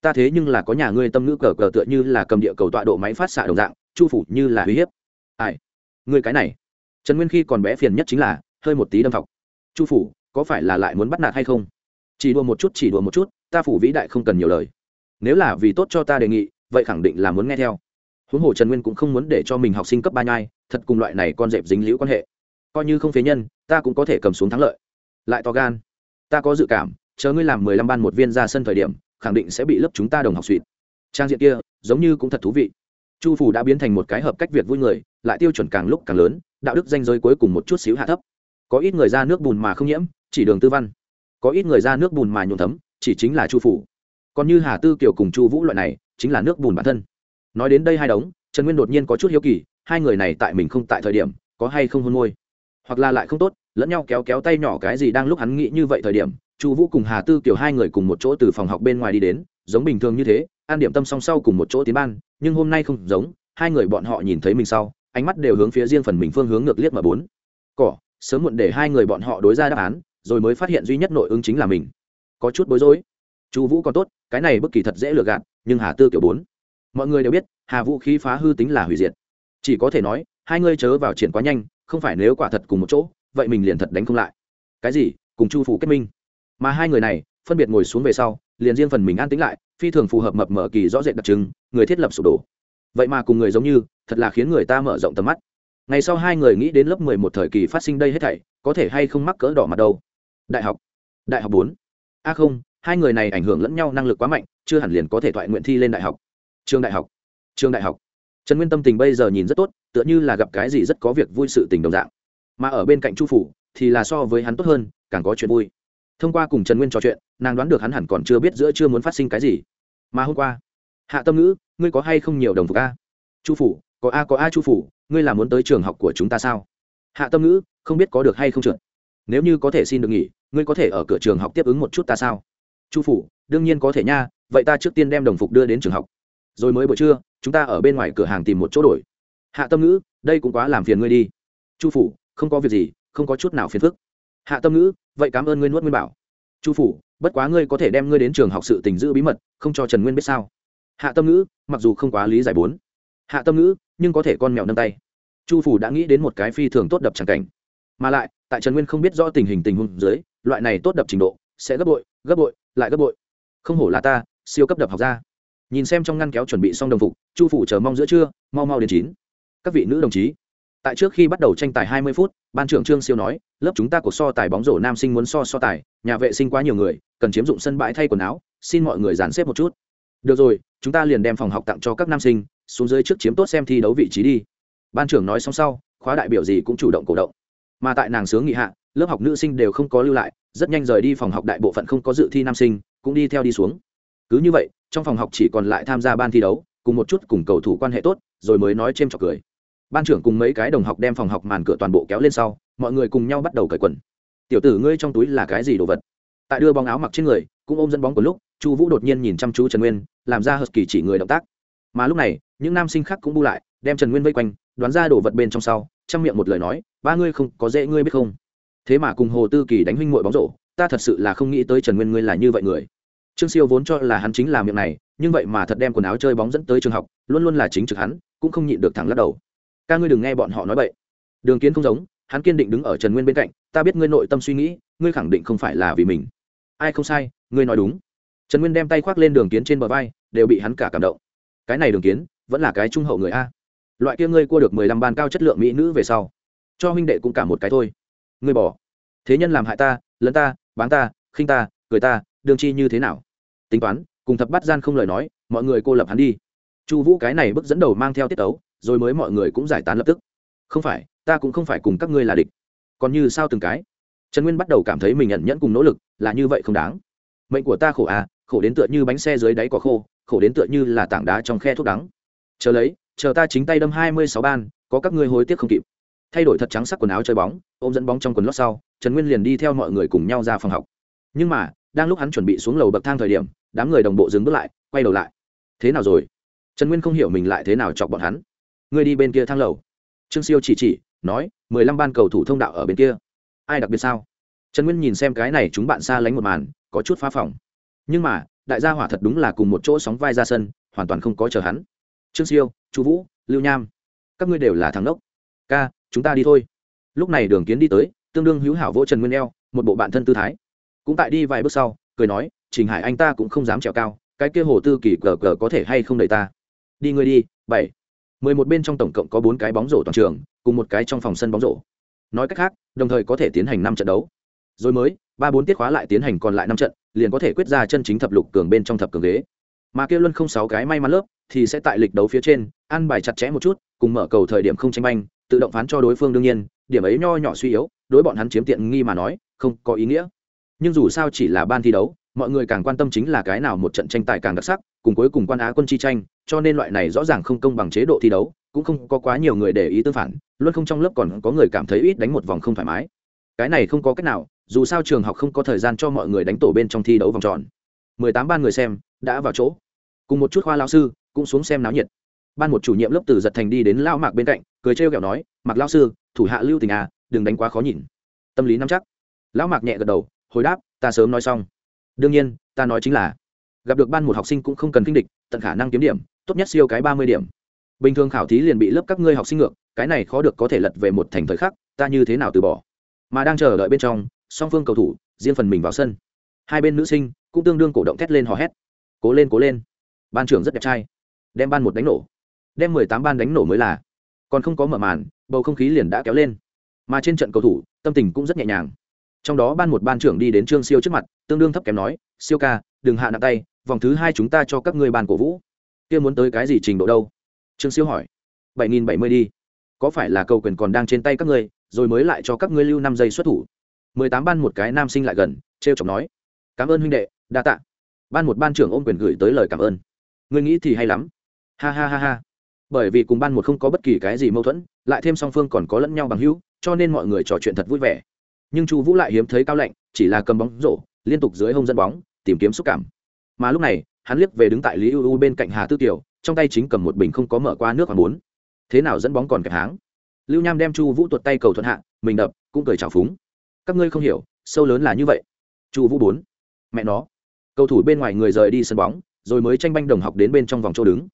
Ta thế nhưng là có nhà ngươi tâm ngữ cờ cờ tựa như là cầm địa cầu tọa độ máy phát xạ đồng dạng chu phủ như là uy hiếp. Ai? Ngươi cái này. Trần nguyên khi còn bé phiền nhất chính là, hơi một tí đâm thọc. Chu phủ, có phải là lại muốn bắt nạt hay không? Chỉ đùa một chút, chỉ đùa một chút, ta phủ vĩ đại không cần nhiều lời. Nếu là vì tốt cho ta đề nghị, vậy khẳng định là muốn nghe theo. Huống hồ trần nguyên cũng không muốn để cho mình học sinh cấp ba nhai, thật cùng loại này con dẹp dính liễu quan hệ. Coi như không phế nhân, ta cũng có thể cầm xuống thắng lợi. Lại to gan. Ta có dự cảm, chờ ngươi làm mười lăm ban một viên ra sân thời điểm, khẳng định sẽ bị lớp chúng ta đồng học suỵt trang diện kia, giống như cũng thật thú vị chu phủ đã biến thành một cái hợp cách việc vui người, lại tiêu chuẩn càng lúc càng lớn, đạo đức danh giới cuối cùng một chút xíu hạ thấp. Có ít người ra nước bùn mà không nhiễm, chỉ đường tư văn. Có ít người ra nước bùn mà nhuộm thấm, chỉ chính là chu phủ còn như hà tư kiều cùng chu vũ loại này, chính là nước bùn bản thân. Nói đến đây hai đống, trần nguyên đột nhiên có chút hiếu kỳ, hai người này tại mình không tại thời điểm, có hay không hôn môi? Hoặc là lại không tốt, lẫn nhau kéo kéo tay nhỏ cái gì đang lúc hắn nghĩ như vậy thời điểm, chu vũ cùng hà tư kiều hai người cùng một chỗ từ phòng học bên ngoài đi đến, giống bình thường như thế an điểm tâm song sau cùng một chỗ tiến ban, nhưng hôm nay không giống, hai người bọn họ nhìn thấy mình sau, ánh mắt đều hướng phía riêng phần mình phương hướng ngược liếc mà bốn. Cỏ, sớm muộn để hai người bọn họ đối ra đáp án, rồi mới phát hiện duy nhất nội ứng chính là mình. Có chút bối rối. Chu vũ còn tốt, cái này bất kỳ thật dễ lừa gạt, nhưng hà tư kiểu bốn. Mọi người đều biết, hà vũ khí phá hư tính là hủy diệt. Chỉ có thể nói, hai ngươi chớ vào triển quá nhanh, không phải nếu quả thật cùng một chỗ, vậy mình liền thật đánh không lại. Cái gì? Cùng chu phủ kết minh. Mà hai người này, phân biệt ngồi xuống về sau liền riêng phần mình an tĩnh lại, phi thường phù hợp mập mở kỳ rõ rệt đặc trưng, người thiết lập sụp đổ. Vậy mà cùng người giống như, thật là khiến người ta mở rộng tầm mắt. Ngày sau hai người nghĩ đến lớp mười một thời kỳ phát sinh đây hết thảy, có thể hay không mắc cỡ đỏ mặt đâu? Đại học. Đại học bốn. A không, hai người này ảnh hưởng lẫn nhau năng lực quá mạnh, chưa hẳn liền có thể thoại nguyện thi lên đại học. Trường đại học. Trường đại học. Trần nguyên tâm tình bây giờ nhìn rất tốt, tựa như là gặp cái gì rất có việc vui sự tình đồng dạng. Mà ở bên cạnh chu phủ, thì là so với hắn tốt hơn, càng có chuyện vui thông qua cùng trần nguyên trò chuyện, nàng đoán được hắn hẳn còn chưa biết giữa chưa muốn phát sinh cái gì. Mà hôm qua, hạ tâm ngữ, ngươi có hay không nhiều đồng phục a? Chu phủ, có a có a chu phủ, ngươi là muốn tới trường học của chúng ta sao? Hạ tâm ngữ, không biết có được hay không trượt. Nếu như có thể xin được nghỉ, ngươi có thể ở cửa trường học tiếp ứng một chút ta sao? Chu phủ, đương nhiên có thể nha, vậy ta trước tiên đem đồng phục đưa đến trường học. Rồi mới buổi trưa, chúng ta ở bên ngoài cửa hàng tìm một chỗ đổi. Hạ tâm ngữ, đây cũng quá làm phiền ngươi đi. Chu phủ, không có việc gì, không có chút nào phiền phức hạ tâm ngữ, vậy cảm ơn ngươi nuốt nguyên bảo. Chu phủ, bất quá ngươi có thể đem ngươi đến trường học sự tình giữ bí mật, không cho trần nguyên biết sao? Hạ tâm ngữ, mặc dù không quá lý giải bốn. Hạ tâm ngữ, nhưng có thể con mèo nâng tay. Chu phủ đã nghĩ đến một cái phi thường tốt đập tràng cảnh. Mà lại, tại trần nguyên không biết rõ tình hình tình huống dưới, loại này tốt đập trình độ, sẽ gấp bội gấp bội, lại gấp bội. Không hổ là ta, siêu cấp đập học ra nhìn xem trong ngăn kéo chuẩn bị xong đồng phục, chu phủ chờ mong giữa trưa, mau mau đến chín. Các vị nữ đồng chí tại trước khi bắt đầu tranh tài hai mươi phút, ban trưởng trương siêu nói, lớp chúng ta cuộc so tài bóng rổ nam sinh muốn so so tài, nhà vệ sinh quá nhiều người, cần chiếm dụng sân bãi thay quần áo, xin mọi người dàn xếp một chút. Được rồi, chúng ta liền đem phòng học tặng cho các nam sinh, xuống dưới trước chiếm tốt xem thi đấu vị trí đi. Ban trưởng nói xong sau, khóa đại biểu gì cũng chủ động cổ động. Mà tại nàng sướng nghị hạ, lớp học nữ sinh đều không có lưu lại, rất nhanh rời đi phòng học đại bộ phận không có dự thi nam sinh, cũng đi theo đi xuống. Cứ như vậy, trong phòng học chỉ còn lại tham gia ban thi đấu, cùng một chút cùng cầu thủ quan hệ tốt, rồi mới nói c h ê m cười ban trưởng cùng mấy cái đồng học đem phòng học màn cửa toàn bộ kéo lên sau, mọi người cùng nhau bắt đầu cởi quần. Tiểu tử, ngươi trong túi là cái gì đồ vật? Tại đưa bóng áo mặc trên người, cũng ôm dẫn bóng của lúc, chu vũ đột nhiên nhìn chăm chú trần nguyên, làm ra hờ kỳ chỉ người động tác. Mà lúc này, những nam sinh khác cũng bu lại, đem trần nguyên vây quanh, đoán ra đồ vật bên trong sau chăm miệng một lời nói, ba ngươi không có dễ ngươi biết không? Thế mà cùng hồ tư kỳ đánh huynh mội bóng rổ, ta thật sự là không nghĩ tới trần nguyên ngươi là như vậy người. Trương siêu vốn cho là hắn chính là miệng này, nhưng vậy mà thật đem quần áo chơi bóng dẫn tới trường học, luôn luôn là chính trực hắn, cũng không nhịn được thẳng lắc đầu ca ngươi đừng nghe bọn họ nói vậy đường kiến không giống, hắn kiên định đứng ở trần nguyên bên cạnh, ta biết ngươi nội tâm suy nghĩ, ngươi khẳng định không phải là vì mình. Ai không sai, ngươi nói đúng. Trần nguyên đem tay khoác lên đường kiến trên bờ vai, đều bị hắn cả cảm động. Cái này đường kiến, vẫn là cái trung hậu người a. Loại kia ngươi cua được mười lăm ban cao chất lượng mỹ nữ về sau, cho huynh đệ cũng cả một cái thôi. Ngươi bỏ. Thế nhân làm hại ta, lấn ta bán ta, khinh ta, cười ta đường chi như thế nào? Tính toán, cùng thập bắt gian không lời nói, mọi người cô lập hắn đi. Chu vũ cái này bước dẫn đầu mang theo tiết tấu rồi mới mọi người cũng giải tán lập tức. Không phải, ta cũng không phải cùng các ngươi là địch. Còn như sao từng cái? Trần nguyên bắt đầu cảm thấy mình nhận nhẫn cùng nỗ lực là như vậy không đáng. Mệnh của ta khổ à khổ đến tựa như bánh xe dưới đáy có khô, khổ đến tựa như là tảng đá trong khe thuốc đắng. Chờ lấy, chờ ta chính tay đâm hai mươi sáu ban, có các ngươi hối tiếc không kịp. Thay đổi thật trắng sắc quần áo chơi bóng, ôm dẫn bóng trong quần lót sau, trần nguyên liền đi theo mọi người cùng nhau ra phòng học. Nhưng mà, đang lúc hắn chuẩn bị xuống lầu bậc thang thời điểm, đám người đồng bộ dừng bước lại, quay đầu lại. Thế nào rồi? Trần nguyên không hiểu mình lại thế nào chọc bọn hắn ngươi đi bên kia thang lầu. Trương siêu chỉ chỉ, nói, mười lăm ban cầu thủ thông đạo ở bên kia. Ai đặc biệt sao? Trần nguyên nhìn xem cái này chúng bạn xa lánh một màn, có chút phá phòng. Nhưng mà, đại gia hỏa thật đúng là cùng một chỗ sóng vai ra sân, hoàn toàn không có chờ hắn. Trương siêu, chu vũ, lưu nham, các ngươi đều là thằng đốc ca, chúng ta đi thôi. Lúc này đường kiến đi tới, tương đương hữu hảo vỗ trần nguyên eo, một bộ bạn thân tư thái. Cũng tại đi vài bước sau, cười nói, trình hải anh ta cũng không dám trèo cao, cái kia hồ tư kỳ cờ cờ có thể hay không đợi ta? Đi ngươi đi, bảy mười một bên trong tổng cộng có bốn cái bóng rổ toàn trường, cùng một cái trong phòng sân bóng rổ. Nói cách khác, đồng thời có thể tiến hành năm trận đấu. Rồi mới, ba bốn tiết khóa lại tiến hành còn lại năm trận, liền có thể quyết ra chân chính thập lục cường bên trong thập cường ghế. Mà kia luân không sáu cái may mắn lớp, thì sẽ tại lịch đấu phía trên ăn bài chặt chẽ một chút, cùng mở cầu thời điểm không tranh banh, tự động phán cho đối phương đương nhiên, điểm ấy nho nhỏ suy yếu, đối bọn hắn chiếm tiện nghi mà nói, không có ý nghĩa. Nhưng dù sao chỉ là ban thi đấu, mọi người càng quan tâm chính là cái nào một trận tranh tài càng đặc sắc cùng cuối cùng quan á quân chi tranh, cho nên loại này rõ ràng không công bằng chế độ thi đấu, cũng không có quá nhiều người để ý tương phản, luôn không trong lớp còn có người cảm thấy ít đánh một vòng không thoải mái. Cái này không có cách nào, dù sao trường học không có thời gian cho mọi người đánh tổ bên trong thi đấu vòng tròn. Mười tám ban người xem đã vào chỗ. Cùng một chút khoa lao sư cũng xuống xem náo nhiệt. Ban một chủ nhiệm lớp từ giật thành đi đến lao mạc bên cạnh, cười trêu ghẹo nói mặc lao sư, thủ hạ lưu tình à đừng đánh quá khó nhìn. Tâm lý nắm chắc. Lão mạc nhẹ gật đầu, hồi đáp, ta sớm nói xong. Đương nhiên, ta nói chính là gặp được ban một học sinh cũng không cần kinh địch, tận khả năng kiếm điểm, tốt nhất siêu cái ba mươi điểm. Bình thường khảo thí liền bị lớp các ngươi học sinh ngược, cái này khó được có thể lật về một thành thời khắc, ta như thế nào từ bỏ? Mà đang chờ đợi bên trong, song phương cầu thủ, riêng phần mình vào sân. Hai bên nữ sinh cũng tương đương cổ động thét lên hò hét. Cố lên cố lên. Ban trưởng rất đẹp trai. Đem ban một đánh nổ. Đem mười tám ban đánh nổ mới là. Còn không có mở màn, bầu không khí liền đã kéo lên. Mà trên trận cầu thủ, tâm tình cũng rất nhẹ nhàng. Trong đó ban một ban trưởng đi đến trương siêu trước mặt, tương đương thấp kém nói, siêu ca, đừng hạ nặng tay vòng thứ hai chúng ta cho các ngươi bàn cổ vũ. Kia muốn tới cái gì trình độ đâu? Trương siêu hỏi. bảy nghìn bảy mươi đi. Có phải là cầu quyền còn đang trên tay các ngươi, rồi mới lại cho các ngươi lưu năm giây xuất thủ? mười tám ban một cái nam sinh lại gần t r e o chọc nói. Cảm ơn huynh đệ, đa t ạ ban một ban trưởng ôm quyền gửi tới lời cảm ơn. Ngươi nghĩ thì hay lắm. Ha ha ha ha. Bởi vì cùng ban một không có bất kỳ cái gì mâu thuẫn, lại thêm song phương còn có lẫn nhau bằng hữu, cho nên mọi người trò chuyện thật vui vẻ. Nhưng chu vũ lại hiếm thấy cao lạnh, chỉ là cầm bóng rổ, liên tục dưới hông dẫn bóng, tìm kiếm xúc cảm mà lúc này, hắn liếc về đứng tại lý ưu bên cạnh hà tư tiểu trong tay chính cầm một bình không có mở qua nước khoảng bốn. Thế nào dẫn bóng còn kẹp háng? Lưu nham đem chu vũ tuột tay cầu thuận hạ, mình đập, cũng cười trào phúng. Các ngươi không hiểu, sâu lớn là như vậy. Chu vũ bốn. Mẹ nó. Cầu thủ bên ngoài người rời đi sân bóng, rồi mới tranh banh đồng học đến bên trong vòng chỗ đứng.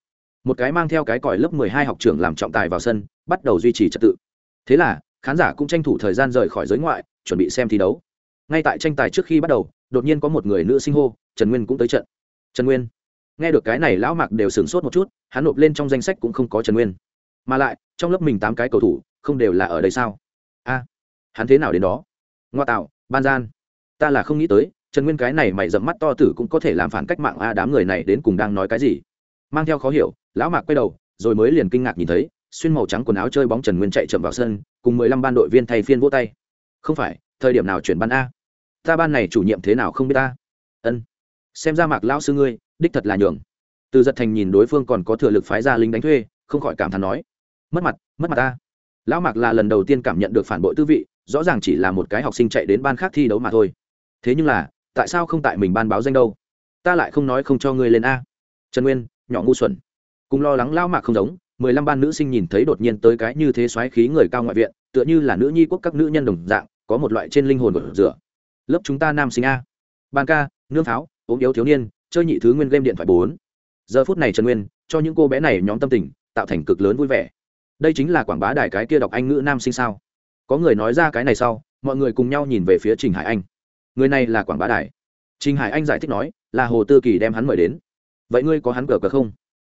Một cái mang theo cái còi lớp mười hai học trưởng làm trọng tài vào sân, bắt đầu duy trì trật tự. Thế là, khán giả cũng tranh thủ thời gian rời khỏi giới ngoại, chuẩn bị xem thi đấu ngay tại tranh tài trước khi bắt đầu, đột nhiên có một người nữ sinh hô, trần nguyên cũng tới trận. Trần nguyên? Nghe được cái này, lão mạc đều sửng sốt một chút, hắn nộp lên trong danh sách cũng không có trần nguyên. Mà lại, trong lớp mình tám cái cầu thủ, không đều là ở đây sao? A, hắn thế nào đến đó? Ngoa tạo, ban gian. Ta là không nghĩ tới, trần nguyên cái này mày dẫm mắt to tử cũng có thể làm phản cách mạng a đám người này đến cùng đang nói cái gì? Mang theo khó hiểu, lão mạc quay đầu, rồi mới liền kinh ngạc nhìn thấy, xuyên màu trắng quần áo chơi bóng trần nguyên chạy chậm vào sân, cùng mười lăm ban đội viên thay phiên vỗ tay. Không phải, thời điểm nào chuyển ban a? Ta ban này chủ nhiệm thế nào không biết ta? Ân. Xem ra mạc lão sư ngươi, đích thật là nhường. Từ giật thành nhìn đối phương còn có thừa lực phái ra lính đánh thuê, không khỏi cảm thán nói. Mất mặt mất mặt ta. Lão mạc là lần đầu tiên cảm nhận được phản bội tư vị, rõ ràng chỉ là một cái học sinh chạy đến ban khác thi đấu mà thôi. Thế nhưng là, tại sao không tại mình ban báo danh đâu? Ta lại không nói không cho ngươi lên a. Trần nguyên, nhỏ ngu xuẩn. Cùng lo lắng lão mạc không giống, mười lăm ban nữ sinh nhìn thấy đột nhiên tới cái như thế xoáy khí người cao ngoại viện, tựa như là nữ nhi quốc các nữ nhân đồng dạng, có một loại trên linh hồn của rửa lớp chúng ta nam sinh a. Ban ca, nương pháo, ốm yếu thiếu niên, chơi nhị thứ nguyên game điện thoại bốn. Giờ phút này trần nguyên, cho những cô bé này nhóm tâm tình, tạo thành cực lớn vui vẻ. Đây chính là quảng bá đài cái kia đọc anh ngữ nam sinh sao. Có người nói ra cái này sau, mọi người cùng nhau nhìn về phía trình hải anh. Người này là quảng bá đài. Trình hải anh giải thích nói, là hồ tư kỳ đem hắn mời đến. Vậy ngươi có hắn cờ cờ không?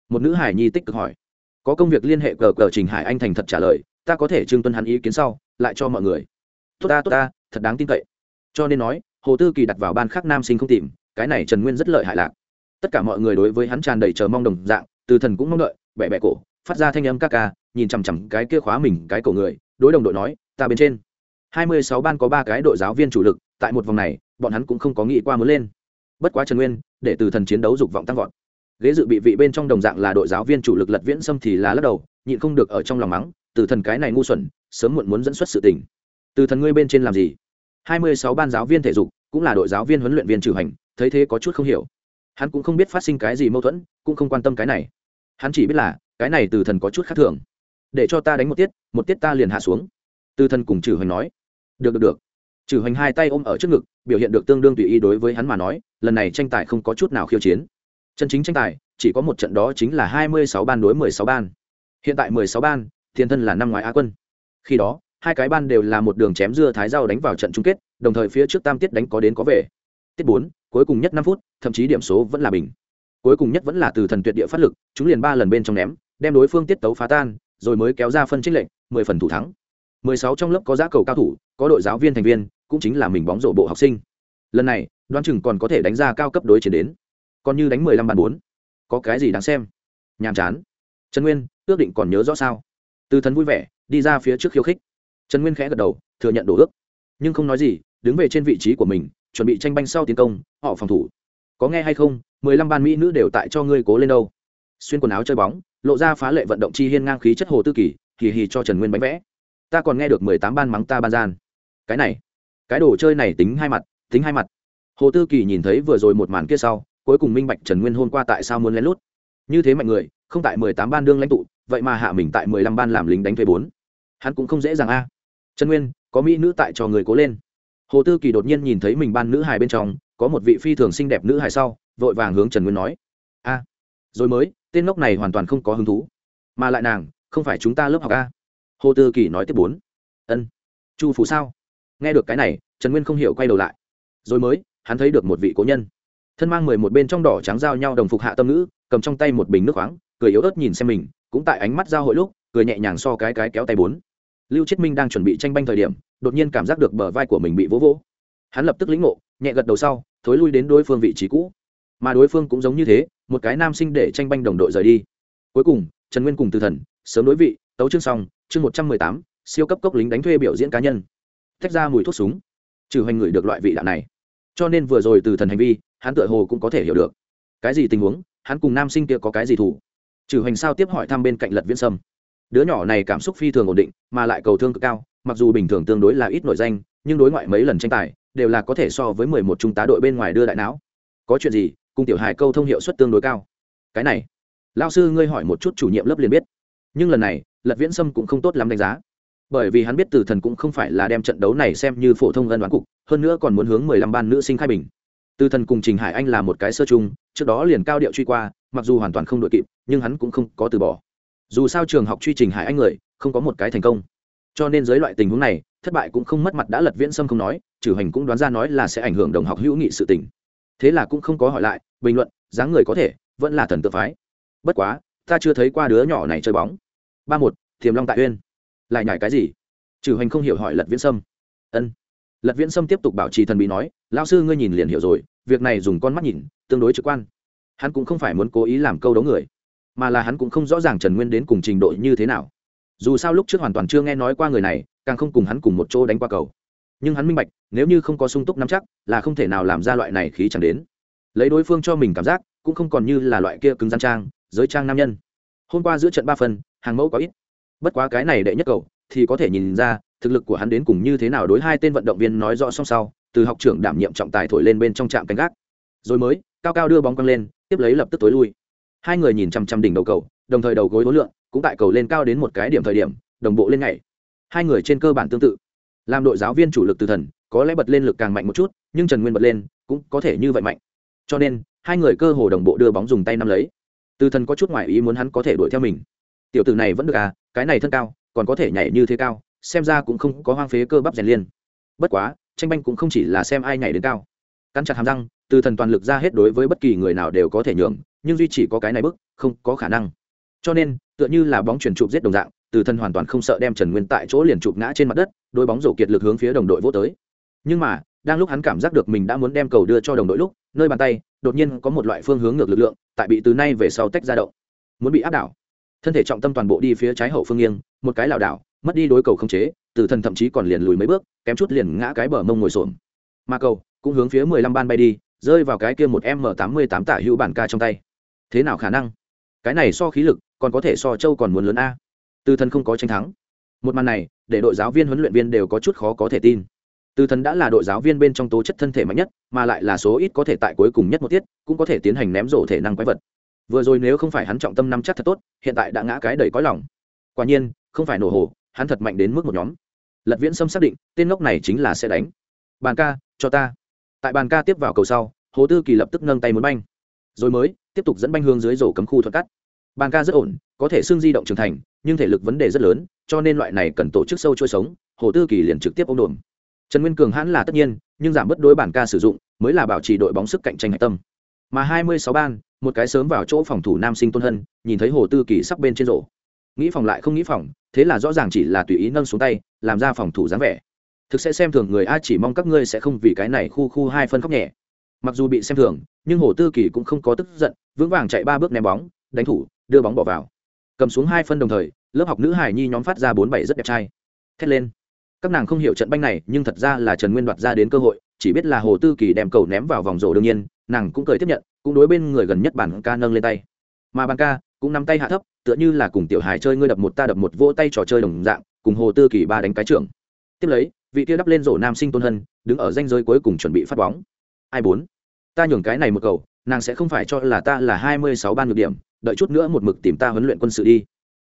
Một nữ hải nhi tích cực hỏi. Có công việc liên hệ cờ cờ trình hải anh thành thật trả lời, ta có thể trưng tuân hắn ý kiến sau, lại cho mọi người. Tốt ta tốt ta, thật đáng tin cậy cho nên nói, hồ tư kỳ đặt vào ban khác nam sinh không tìm, cái này trần nguyên rất lợi hại lạc. Tất cả mọi người đối với hắn tràn đầy chờ mong đồng dạng, từ thần cũng mong đợi bẹ bẹ cổ, phát ra thanh âm ca ca, nhìn chằm chằm cái kia khóa mình, cái cổ người, đối đồng đội nói, ta bên trên. Hai mươi sáu ban có ba cái đội giáo viên chủ lực, tại một vòng này, bọn hắn cũng không có nghĩ qua muốn lên. Bất quá trần nguyên, để từ thần chiến đấu dục vọng tăng vọt. Ghế dự bị vị bên trong đồng dạng là đội giáo viên chủ lực lật viễn xâm thì là lắc đầu, nhịn không được ở trong lòng mắng, từ thần cái này ngu xuẩn, sớm muộn muốn dẫn xuất sự tình. Từ thần ngươi bên trên làm gì? Hai mươi sáu ban giáo viên thể dục, cũng là đội giáo viên huấn luyện viên trừ hành, thấy thế có chút không hiểu. Hắn cũng không biết phát sinh cái gì mâu thuẫn, cũng không quan tâm cái này. Hắn chỉ biết là, cái này từ thần có chút khác thường. Để cho ta đánh một tiết một tiết ta liền hạ xuống. Từ thần cùng trừ hoành nói. Được được được. Trừ hoành hai tay ôm ở trước ngực, biểu hiện được tương đương tùy ý đối với hắn mà nói, lần này tranh tài không có chút nào khiêu chiến. Chân chính tranh tài, chỉ có một trận đó chính là hai mươi sáu ban đối mười sáu ban. Hiện tại mười sáu ban thiên thân là năm ngoái á quân. Khi đó hai cái ban đều là một đường chém dưa thái rau đánh vào trận chung kết, đồng thời phía trước tam tiết đánh có đến có về. Tiết bốn, cuối cùng nhất năm phút, thậm chí điểm số vẫn là bình. Cuối cùng nhất vẫn là từ thần tuyệt địa phát lực, chúng liền ba lần bên trong ném, đem đối phương tiết tấu phá tan, rồi mới kéo ra phân trích lệnh, mười phần thủ thắng. Mười sáu trong lớp có giá cầu cao thủ, có đội giáo viên thành viên, cũng chính là mình bóng rổ bộ học sinh. Lần này, đoán chừng còn có thể đánh ra cao cấp đối chiến đến. Còn như đánh mười lăm bàn bốn. Có cái gì đáng xem? Nhàm chán. Trần nguyên, ước định còn nhớ rõ sao? Từ thần vui vẻ, đi ra phía trước khiêu khích trần nguyên khẽ gật đầu, thừa nhận đổ ước. Nhưng không nói gì, đứng về trên vị trí của mình, chuẩn bị tranh banh sau tiến công, họ phòng thủ. Có nghe hay không, mười lăm ban mỹ nữ đều tại cho ngươi cố lên đâu. Xuyên quần áo chơi bóng, lộ ra phá lệ vận động chi hiên ngang khí chất hồ tư kỳ kỳ hì cho trần nguyên bánh vẽ. Ta còn nghe được mười tám ban mắng ta ban gian. Cái này, cái đồ chơi này tính hai mặt, tính hai mặt. Hồ tư kỳ nhìn thấy vừa rồi một màn kia sau, cuối cùng minh bạch trần nguyên hôm qua tại sao muốn lén lút. Như thế mạnh người, không tại mười tám ban đương lãnh tụ, vậy mà hạ mình tại mười lăm ban làm lính đánh thuê bốn. Hắn cũng không dễ dàng a trần nguyên, có mỹ nữ tại cho người cố lên. Hồ tư kỳ đột nhiên nhìn thấy mình ban nữ hài bên trong, có một vị phi thường xinh đẹp nữ hài sau, vội vàng hướng trần nguyên nói. A, rồi mới, tên ngốc này hoàn toàn không có hứng thú. Mà lại nàng, không phải chúng ta lớp học a. Hồ tư kỳ nói tiếp bốn. Ân, chu phủ sao? Nghe được cái này, trần nguyên không hiểu quay đầu lại. Rồi mới, hắn thấy được một vị cố nhân. Thân mang mười một bên trong đỏ trắng giao nhau đồng phục hạ tâm ngữ cầm trong tay một bình nước khoáng, cười yếu ớt nhìn xem mình, cũng tại ánh mắt giao hội lúc, cười nhẹ nhàng so cái cái kéo tay bốn lưu chiết minh đang chuẩn bị tranh banh thời điểm, đột nhiên cảm giác được bờ vai của mình bị vỗ vỗ. Hắn lập tức lĩnh ngộ, nhẹ gật đầu sau, thối lui đến đối phương vị trí cũ. Mà đối phương cũng giống như thế, một cái nam sinh để tranh banh đồng đội rời đi. Cuối cùng, trần nguyên cùng từ thần, sớm đối vị, tấu chương xong, chương một trăm mười tám, siêu cấp cốc lính đánh thuê biểu diễn cá nhân. Tách ra mùi thuốc súng. Trừ hoành ngửi được loại vị đạn này. Cho nên vừa rồi từ thần hành vi, hắn tựa hồ cũng có thể hiểu được. Cái gì tình huống, hắn cùng nam sinh kia có cái gì thủ? Trừ hoành sao tiếp hỏi thăm bên cạnh lật viễn sâm đứa nhỏ này cảm xúc phi thường ổn định, mà lại cầu thương cực cao, mặc dù bình thường tương đối là ít nội danh, nhưng đối ngoại mấy lần tranh tài, đều là có thể so với mười một trung tá đội bên ngoài đưa đại não. Có chuyện gì, cùng tiểu hài câu thông hiệu suất tương đối cao. Cái này lao sư ngươi hỏi một chút chủ nhiệm lớp liền biết. Nhưng lần này, lật viễn sâm cũng không tốt lắm đánh giá. Bởi vì hắn biết từ thần cũng không phải là đem trận đấu này xem như phổ thông ân đoán cục, hơn nữa còn muốn hướng mười lăm ban nữ sinh khai bình. Từ thần cùng trình hải anh là một cái sơ chung, trước đó liền cao điệu truy qua, mặc dù hoàn toàn không đội kịp, nhưng hắn cũng không có từ bỏ dù sao trường học truy trình hải anh người, không có một cái thành công. Cho nên dưới loại tình huống này, thất bại cũng không mất mặt đã lật viễn sâm không nói, trừ hành cũng đoán ra nói là sẽ ảnh hưởng đồng học hữu nghị sự tình. Thế là cũng không có hỏi lại, bình luận, dáng người có thể, vẫn là thần tự phái. Bất quá, ta chưa thấy qua đứa nhỏ này chơi bóng. Ba một, thiềm long tại uyên. Lại nhảy cái gì? Trừ hành không hiểu hỏi lật viễn sâm ân. Lật viễn sâm tiếp tục bảo trì thần bí nói lao sư ngươi nhìn liền hiểu rồi, việc này dùng con mắt nhìn, tương đối trực quan. Hắn cũng không phải muốn cố ý làm câu đấu người mà là hắn cũng không rõ ràng trần nguyên đến cùng trình độ như thế nào. Dù sao lúc trước hoàn toàn chưa nghe nói qua người này, càng không cùng hắn cùng một chỗ đánh qua cầu. Nhưng hắn minh bạch, nếu như không có sung túc nắm chắc, là không thể nào làm ra loại này khí chẳng đến. Lấy đối phương cho mình cảm giác, cũng không còn như là loại kia cứng gian trang, giới trang nam nhân. Hôm qua giữa trận ba phần, hàng mẫu có ít. Bất quá cái này đệ nhất cầu, thì có thể nhìn ra, thực lực của hắn đến cùng như thế nào đối hai tên vận động viên nói rõ song sau, từ học trưởng đảm nhiệm trọng tài thổi lên bên trong trạm canh gác. Rồi mới, cao cao đưa bóng quăng lên, tiếp lấy lập tức tối lui hai người nhìn chăm chăm đỉnh đầu cầu, đồng thời đầu gối hối lượng, cũng tại cầu lên cao đến một cái điểm thời điểm, đồng bộ lên nhảy. Hai người trên cơ bản tương tự. Làm đội giáo viên chủ lực từ thần, có lẽ bật lên lực càng mạnh một chút, nhưng trần nguyên bật lên, cũng có thể như vậy mạnh. Cho nên, hai người cơ hồ đồng bộ đưa bóng dùng tay nắm lấy. Từ thần có chút ngoại ý muốn hắn có thể đuổi theo mình. Tiểu tử này vẫn được à cái này thân cao, còn có thể nhảy như thế cao, xem ra cũng không có hoang phế cơ bắp rèn liên. Bất quá, tranh banh cũng không chỉ là xem ai nhảy đến cao. Cắn chặt hàm răng, từ thần toàn lực ra hết đối với bất kỳ người nào đều có thể nhường nhưng duy chỉ có cái này bức, không có khả năng. Cho nên, tựa như là bóng chuyển chụp giết đồng dạng, từ thân hoàn toàn không sợ đem trần nguyên tại chỗ liền chụp ngã trên mặt đất, đôi bóng rổ kiệt lực hướng phía đồng đội vô tới. Nhưng mà, đang lúc hắn cảm giác được mình đã muốn đem cầu đưa cho đồng đội lúc, nơi bàn tay, đột nhiên có một loại phương hướng ngược lực lượng, tại bị từ nay về sau tách ra động. Muốn bị áp đảo. Thân thể trọng tâm toàn bộ đi phía trái hậu phương nghiêng, một cái lảo đảo, mất đi đối cầu không chế, từ thần thậm chí còn liền lùi mấy bước, kém chút liền ngã cái bờ mông ngồi xổm. Mà cầu cũng hướng phía mười lăm ban bay đi, rơi vào cái kia một m tám mươi tám tả hữu bản ca trong tay thế nào khả năng? Cái này so khí lực, còn có thể so châu còn muốn lớn a. Từ thần không có tranh thắng. Một màn này, để đội giáo viên huấn luyện viên đều có chút khó có thể tin. Từ thần đã là đội giáo viên bên trong tố chất thân thể mạnh nhất, mà lại là số ít có thể tại cuối cùng nhất một tiết, cũng có thể tiến hành ném rổ thể năng quái vật. Vừa rồi nếu không phải hắn trọng tâm nắm chắc thật tốt, hiện tại đã ngã cái đầy cõi lòng. Quả nhiên, không phải nổ hồ hắn thật mạnh đến mức một nhóm. Lật viễn sâm xác định, tên ngốc này chính là sẽ đánh. Bàn ca, cho ta. Tại bàn ca tiếp vào cầu sau, hồ tư kỳ lập tức nâng tay muốn banh. Rồi mới tiếp tục dẫn banh hướng dưới rổ cấm khu thuật cắt. Bàn ca rất ổn, có thể xương di động trưởng thành, nhưng thể lực vấn đề rất lớn, cho nên loại này cần tổ chức sâu trôi sống, hồ tư kỳ liền trực tiếp ôm đồn trần nguyên cường hãn là tất nhiên, nhưng giảm bớt đối bản ca sử dụng, mới là bảo trì đội bóng sức cạnh tranh hạch tâm. Mà hai mươi sáu ban, một cái sớm vào chỗ phòng thủ nam sinh tôn hân, nhìn thấy hồ tư kỳ sắp bên trên rổ. Nghĩ phòng lại không nghĩ phòng, thế là rõ ràng chỉ là tùy ý nâng xuống tay, làm ra phòng thủ dáng vẻ. Thực sẽ xem thường người a chỉ mong các ngươi sẽ không vì cái này khu khu hai phân khóc nhẹ. Mặc dù bị xem thường, nhưng hồ tư kỳ cũng không có tức giận vững vàng chạy ba bước ném bóng, đánh thủ, đưa bóng bỏ vào. Cầm xuống hai phân đồng thời, lớp học nữ hải nhi nhóm phát ra bốn bảy rất đẹp trai. Thét lên. Các nàng không hiểu trận banh này, nhưng thật ra là trần nguyên đoạt ra đến cơ hội, chỉ biết là hồ tư kỳ đem cầu ném vào vòng rổ đương nhiên, nàng cũng cười tiếp nhận, cũng đối bên người gần nhất bản ca nâng lên tay. Mà bàn ca cũng nắm tay hạ thấp, tựa như là cùng tiểu hài chơi ngươi đập một ta đập một vỗ tay trò chơi đồng dạng, cùng hồ tư kỳ ba đánh cái trưởng. Tiếp lấy, vị kia đắp lên rổ nam sinh tôn hân, đứng ở danh giới cuối cùng chuẩn bị phát bóng. Ai bốn? Ta nhường cái này một cầu, nàng sẽ không phải cho là ta là hai mươi sáu ban ngược điểm, đợi chút nữa một mực tìm ta huấn luyện quân sự đi.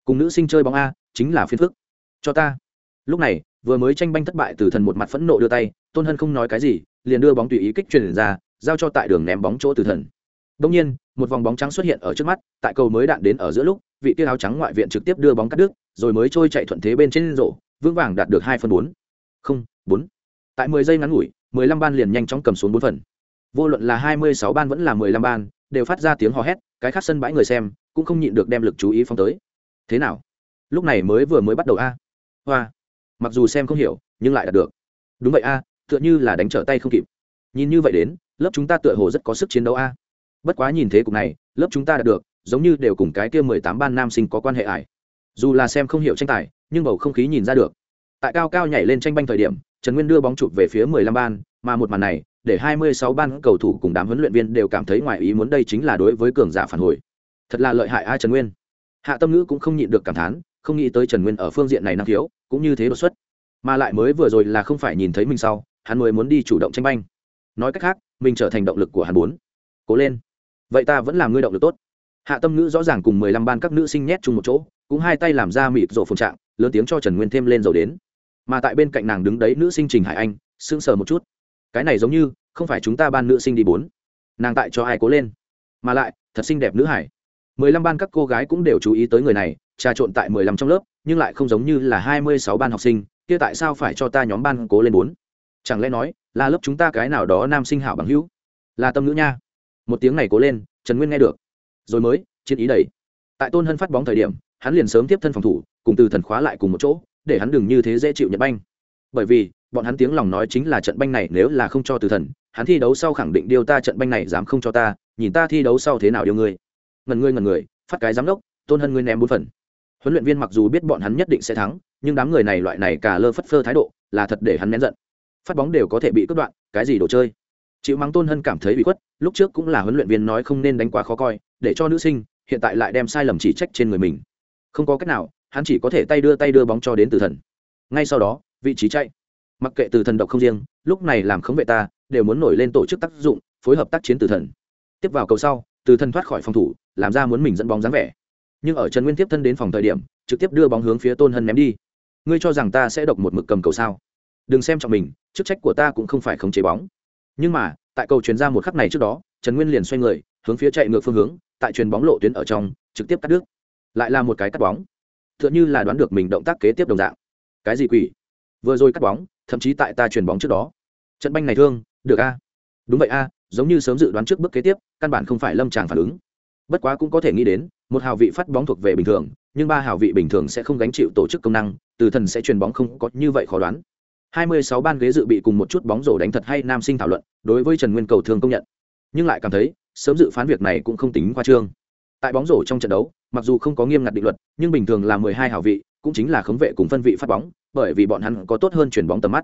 Cùng nữ sinh chơi bóng a, chính là phiên phức. Cho ta. Lúc này, vừa mới tranh banh thất bại từ thần một mặt phẫn nộ đưa tay, tôn hân không nói cái gì, liền đưa bóng tùy ý kích truyền ra, giao cho tại đường ném bóng chỗ từ thần. Đông nhiên, một vòng bóng trắng xuất hiện ở trước mắt, tại cầu mới đạn đến ở giữa lúc, vị tiêu áo trắng ngoại viện trực tiếp đưa bóng cắt đứt, rồi mới trôi chạy thuận thế bên trên rổ, vững vàng đạt được hai phân bốn. Không, bốn. Tại mười giây ngắn ngủi, mười lăm ban liền nhanh chóng cầm xuống bốn phần vô luận là hai mươi sáu ban vẫn là mười lăm ban, đều phát ra tiếng hò hét, cái khác sân bãi người xem cũng không nhịn được đem lực chú ý phong tới. Thế nào? Lúc này mới vừa mới bắt đầu a. Hoa. Mặc dù xem không hiểu, nhưng lại đạt được. Đúng vậy a, tựa như là đánh trở tay không kịp. Nhìn như vậy đến, lớp chúng ta tựa hồ rất có sức chiến đấu a. Bất quá nhìn thế cục này, lớp chúng ta đạt được, giống như đều cùng cái kia mười tám ban nam sinh có quan hệ ải dù là xem không hiểu tranh tài, nhưng bầu không khí nhìn ra được. Tại cao cao nhảy lên tranh banh thời điểm, trần nguyên đưa bóng chụp về phía mười lăm ban, mà một màn này để hai mươi sáu ban cầu thủ cùng đám huấn luyện viên đều cảm thấy ngoài ý muốn đây chính là đối với cường giả phản hồi. Thật là lợi hại ai trần nguyên. Hạ tâm ngữ cũng không nhịn được cảm thán, không nghĩ tới trần nguyên ở phương diện này năng khiếu, cũng như thế đột xuất. Mà lại mới vừa rồi là không phải nhìn thấy mình sau, hắn mới muốn đi chủ động tranh banh. Nói cách khác, mình trở thành động lực của hắn bốn. Cố lên. Vậy ta vẫn làm ngươi động lực tốt. Hạ tâm ngữ rõ ràng cùng mười lăm ban các nữ sinh nhét chung một chỗ, cũng hai tay làm ra mịt rộ phồn trạng, lớn tiếng cho trần nguyên thêm lên dầu đến. Mà tại bên cạnh nàng đứng đấy nữ sinh trình hải anh, sững sờ một chút cái này giống như không phải chúng ta ban nữ sinh đi bốn. Nàng tại cho ai cố lên? Mà lại, thật xinh đẹp nữ hải. Mười lăm ban các cô gái cũng đều chú ý tới người này, trà trộn tại mười lăm trong lớp, nhưng lại không giống như là hai mươi sáu ban học sinh, kia tại sao phải cho ta nhóm ban cố lên bốn? Chẳng lẽ nói, là lớp chúng ta cái nào đó nam sinh hảo bằng hữu? Là tâm nữ nha. Một tiếng này cố lên, trần nguyên nghe được. Rồi mới, chiến ý đầy. Tại tôn hân phát bóng thời điểm, hắn liền sớm tiếp thân phòng thủ, cùng từ thần khóa lại cùng một chỗ, để hắn đừng như thế dễ chịu nhật banh bởi vì, bọn hắn tiếng lòng nói chính là trận banh này nếu là không cho từ thần, hắn thi đấu sau khẳng định điều ta trận banh này dám không cho ta, nhìn ta thi đấu sau thế nào điều ngươi. Ngần ngươi ngần người, phát cái giám đốc, tôn hân ngươi ném bốn phần. Huấn luyện viên mặc dù biết bọn hắn nhất định sẽ thắng, nhưng đám người này loại này cả lơ phất phơ thái độ, là thật để hắn nén giận. Phát bóng đều có thể bị cướp đoạn, cái gì đồ chơi? Chịu mắng tôn hân cảm thấy bị khuất, lúc trước cũng là huấn luyện viên nói không nên đánh quá khó coi, để cho nữ sinh, hiện tại lại đem sai lầm chỉ trách trên người mình. Không có cách nào, hắn chỉ có thể tay đưa tay đưa bóng cho đến từ thần. Ngay sau đó vị trí chạy. Mặc kệ từ thần độc không riêng, lúc này làm khống vệ ta, đều muốn nổi lên tổ chức tác dụng, phối hợp tác chiến từ thần. Tiếp vào cầu sau, từ thần thoát khỏi phòng thủ, làm ra muốn mình dẫn bóng dáng vẻ. Nhưng ở trần nguyên tiếp thân đến phòng thời điểm, trực tiếp đưa bóng hướng phía tôn hân ném đi. Ngươi cho rằng ta sẽ độc một mực cầm cầu sao? Đừng xem trọng mình, chức trách của ta cũng không phải khống chế bóng. Nhưng mà, tại cầu chuyển ra một khắc này trước đó, trần nguyên liền xoay người, hướng phía chạy ngược phương hướng, tại chuyền bóng lộ tuyến ở trong, trực tiếp cắt đứt. Lại là một cái cắt bóng. T h ư ợ n h ư là đoán được mình động tác kế tiếp đồng dạng. Cái gì quỷ? Vừa rồi cắt bóng, thậm chí tại ta chuyền bóng trước đó. Trận banh này thương, được a? Đúng vậy a, giống như sớm dự đoán trước bước kế tiếp, căn bản không phải lâm tràng phản ứng. Bất quá cũng có thể nghĩ đến, một hào vị phát bóng thuộc về bình thường, nhưng ba hào vị bình thường sẽ không gánh chịu tổ chức công năng, từ thần sẽ chuyền bóng không có như vậy khó đoán. 26 ban ghế dự bị cùng một chút bóng rổ đánh thật hay nam sinh thảo luận, đối với trần nguyên cầu thương công nhận. Nhưng lại cảm thấy, sớm dự phán việc này cũng không tính khoa trương. Tại bóng rổ trong trận đấu, mặc dù không có nghiêm ngặt định luật, nhưng bình thường là 12 hào vị, cũng chính là khống vệ cùng phân vị phát bóng bởi vì bọn hắn có tốt hơn chuyển bóng tầm mắt.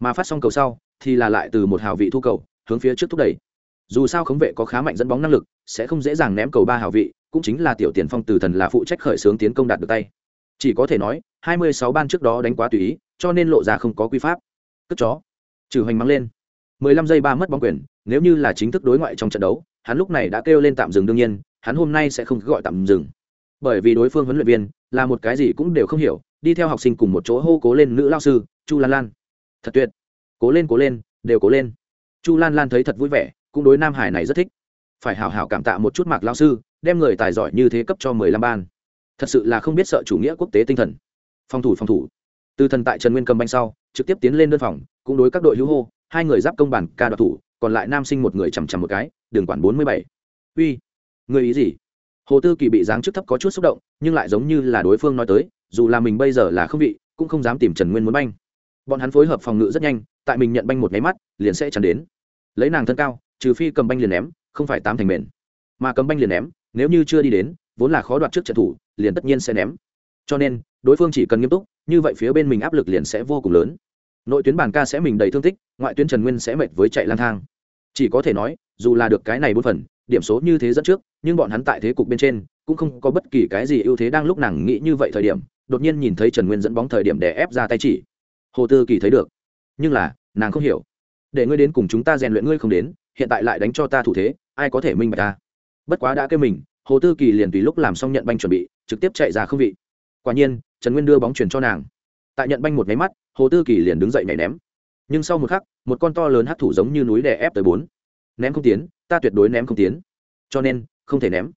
Mà phát xong cầu sau, thì là lại từ một hào vị thu cầu, hướng phía trước thúc đẩy. Dù sao khống vệ có khá mạnh dẫn bóng năng lực, sẽ không dễ dàng ném cầu ba hào vị, cũng chính là tiểu tiền phong từ thần là phụ trách khởi xướng tiến công đạt được tay. Chỉ có thể nói 26 ban trước đó đánh quá tùy ý, cho nên lộ ra không có quy pháp. Cất chó. Trừ hoành mắng lên. 15 giây ba mất bóng quyền, nếu như là chính thức đối ngoại trong trận đấu, hắn lúc này đã kêu lên tạm dừng đương nhiên, hắn hôm nay sẽ không gọi tạm dừng. Bởi vì đối phương huấn luyện viên là một cái gì cũng đều không hiểu đi theo học sinh cùng một chỗ hô cố lên nữ lao sư, chu lan lan. Thật tuyệt. Cố lên cố lên, đều cố lên. Chu lan lan thấy thật vui vẻ, cũng đối nam hải này rất thích. Phải hảo hảo cảm tạ một chút mạc lao sư, đem người tài giỏi như thế cấp cho mười lăm ban. Thật sự là không biết sợ chủ nghĩa quốc tế tinh thần. Phòng thủ phòng thủ. Từ thần tại trần nguyên cầm banh sau, trực tiếp tiến lên đơn phòng, cũng đối các đội hữu hô, hai người giáp công bản, ca đoạt thủ, còn lại nam sinh một người chằm chằm một cái đường quản bốn mươi bảy. Uy, người ý gì? Hồ tư kỳ bị giáng chức thấp có chút xúc động, nhưng lại giống như là đối phương nói tới dù là mình bây giờ là không vị, cũng không dám tìm trần nguyên muốn banh. Bọn hắn phối hợp phòng ngự rất nhanh, tại mình nhận banh một nháy mắt, liền sẽ chắn đến. Lấy nàng thân cao, trừ phi cầm banh liền ném, không phải tám thành mền mà cầm banh liền ném, nếu như chưa đi đến, vốn là khó đoạt trước trận thủ, liền tất nhiên sẽ ném. Cho nên, đối phương chỉ cần nghiêm túc, như vậy phía bên mình áp lực liền sẽ vô cùng lớn. Nội tuyến bàn ca sẽ mình đầy thương tích, ngoại tuyến trần nguyên sẽ mệt với chạy lang thang. Chỉ có thể nói, dù là được cái này bốn phần, điểm số như thế dẫn trước, nhưng bọn hắn tại thế cục bên trên, cũng không có bất kỳ cái gì ưu thế đang lúc nàng nghĩ như vậy thời điểm đột nhiên nhìn thấy trần nguyên dẫn bóng thời điểm để ép ra tay chỉ. Hồ tư kỳ thấy được. Nhưng là, nàng không hiểu. Để ngươi đến cùng chúng ta rèn luyện ngươi không đến, hiện tại lại đánh cho ta thủ thế, ai có thể minh bạch ta? Bất quá đã kêu mình, hồ tư kỳ liền tùy lúc làm xong nhận banh chuẩn bị, trực tiếp chạy ra không vị. Quả nhiên, trần nguyên đưa bóng chuyển cho nàng. Tại nhận banh một máy mắt, hồ tư kỳ liền đứng dậy nhảy ném. Nhưng sau một khắc, một con to lớn hắt thủ giống như núi đè ép tới bốn. Ném không tiến, ta tuyệt đối ném không tiến. Cho nên, không thể ném.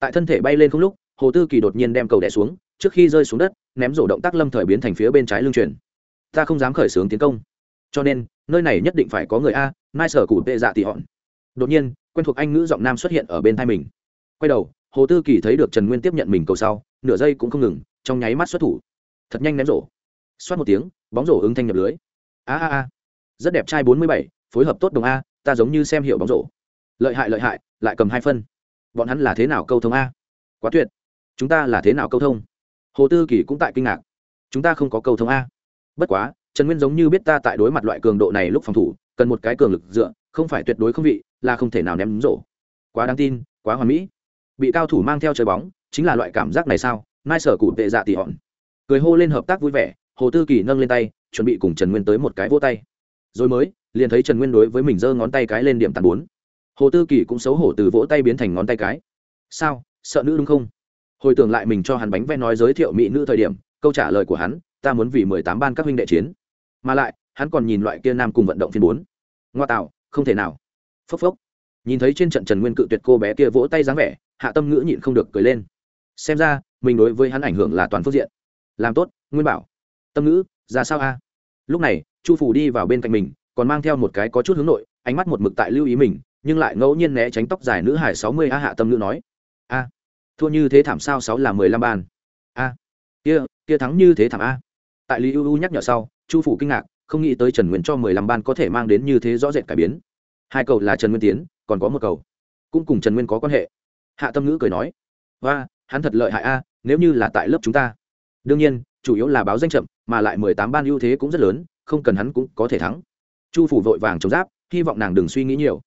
Tại thân thể bay lên không lúc, hồ tư kỳ đột nhiên đem cầu đẻ xuống, trước khi rơi xuống đất ném rổ động tác lâm thời biến thành phía bên trái lưng chuyển. Ta không dám khởi xướng tiến công. Cho nên, nơi này nhất định phải có người a nai sở cụ tệ dạ tị hòn đột nhiên, quen thuộc anh ngữ giọng nam xuất hiện ở bên thai mình. Quay đầu, hồ tư kỳ thấy được trần nguyên tiếp nhận mình cầu sau, nửa giây cũng không ngừng, trong nháy mắt xuất thủ. Thật nhanh ném rổ. Xoát một tiếng, bóng rổ ứng thanh nhập lưới. A a a. Rất đẹp trai bốn mươi bảy, phối hợp tốt đồng a, ta giống như xem hiểu bóng rổ. Lợi hại lợi hại, lại cầm hai phân. Bọn hắn là thế nào câu thông a? Quá tuyệt. Chúng ta là thế nào câu thông? Hồ tư kỳ cũng tại kinh ngạc. Chúng ta không có cầu thông a. Bất quá, trần nguyên giống như biết ta tại đối mặt loại cường độ này lúc phòng thủ, cần một cái cường lực dựa, không phải tuyệt đối không vị, là không thể nào ném rổ. Quá đáng tin, quá hoàn mỹ. Bị cao thủ mang theo chơi bóng, chính là loại cảm giác này sao? Nai sở cụ tệ dạ tỉ hòn. Cười hô lên hợp tác vui vẻ, hồ tư kỳ nâng lên tay, chuẩn bị cùng trần nguyên tới một cái vô tay. Rồi mới, liền thấy trần nguyên đối với mình giơ ngón tay cái lên điểm tàn bốn. Hồ tư kỳ cũng xấu hổ từ vỗ tay biến thành ngón tay cái. Sao? Sợ nữ đúng không? Hồi tưởng lại mình cho hắn bánh ve nói giới thiệu mỹ nữ thời điểm, câu trả lời của hắn, ta muốn vì mười tám ban các huynh đệ chiến. Mà lại, hắn còn nhìn loại kia nam cùng vận động phiên bốn. Ngoa tạo, không thể nào. Phốc phốc. Nhìn thấy trên trận trần nguyên cự tuyệt cô bé kia vỗ tay dáng vẻ, hạ tâm ngữ nhịn không được cười lên. Xem ra, mình đối với hắn ảnh hưởng là toàn phương diện. Làm tốt, nguyên bảo. Tâm ngữ, ra sao a? Lúc này, chu phủ đi vào bên cạnh mình, còn mang theo một cái có chút hướng nội, ánh mắt một mực tại lưu ý mình, nhưng lại ngẫu nhiên né tránh tóc dài nữ hải sáu mươi a hạ tâm ngữ nói thua như thế thảm sao sáu là mười lăm bàn a, kia kia thắng như thế thảm a. Tại lý ưu nhắc nhở sau, chu phủ kinh ngạc, không nghĩ tới trần nguyên cho mười lăm ban có thể mang đến như thế rõ rệt cải biến. Hai cầu là trần nguyên tiến, còn có một cầu. Cũng cùng trần nguyên có quan hệ. Hạ tâm ngữ cười nói và hắn thật lợi hại a, nếu như là tại lớp chúng ta. Đương nhiên, chủ yếu là báo danh chậm, mà lại mười tám ban ưu thế cũng rất lớn, không cần hắn cũng có thể thắng. Chu phủ vội vàng chống giáp, hy vọng nàng đừng suy nghĩ nhiều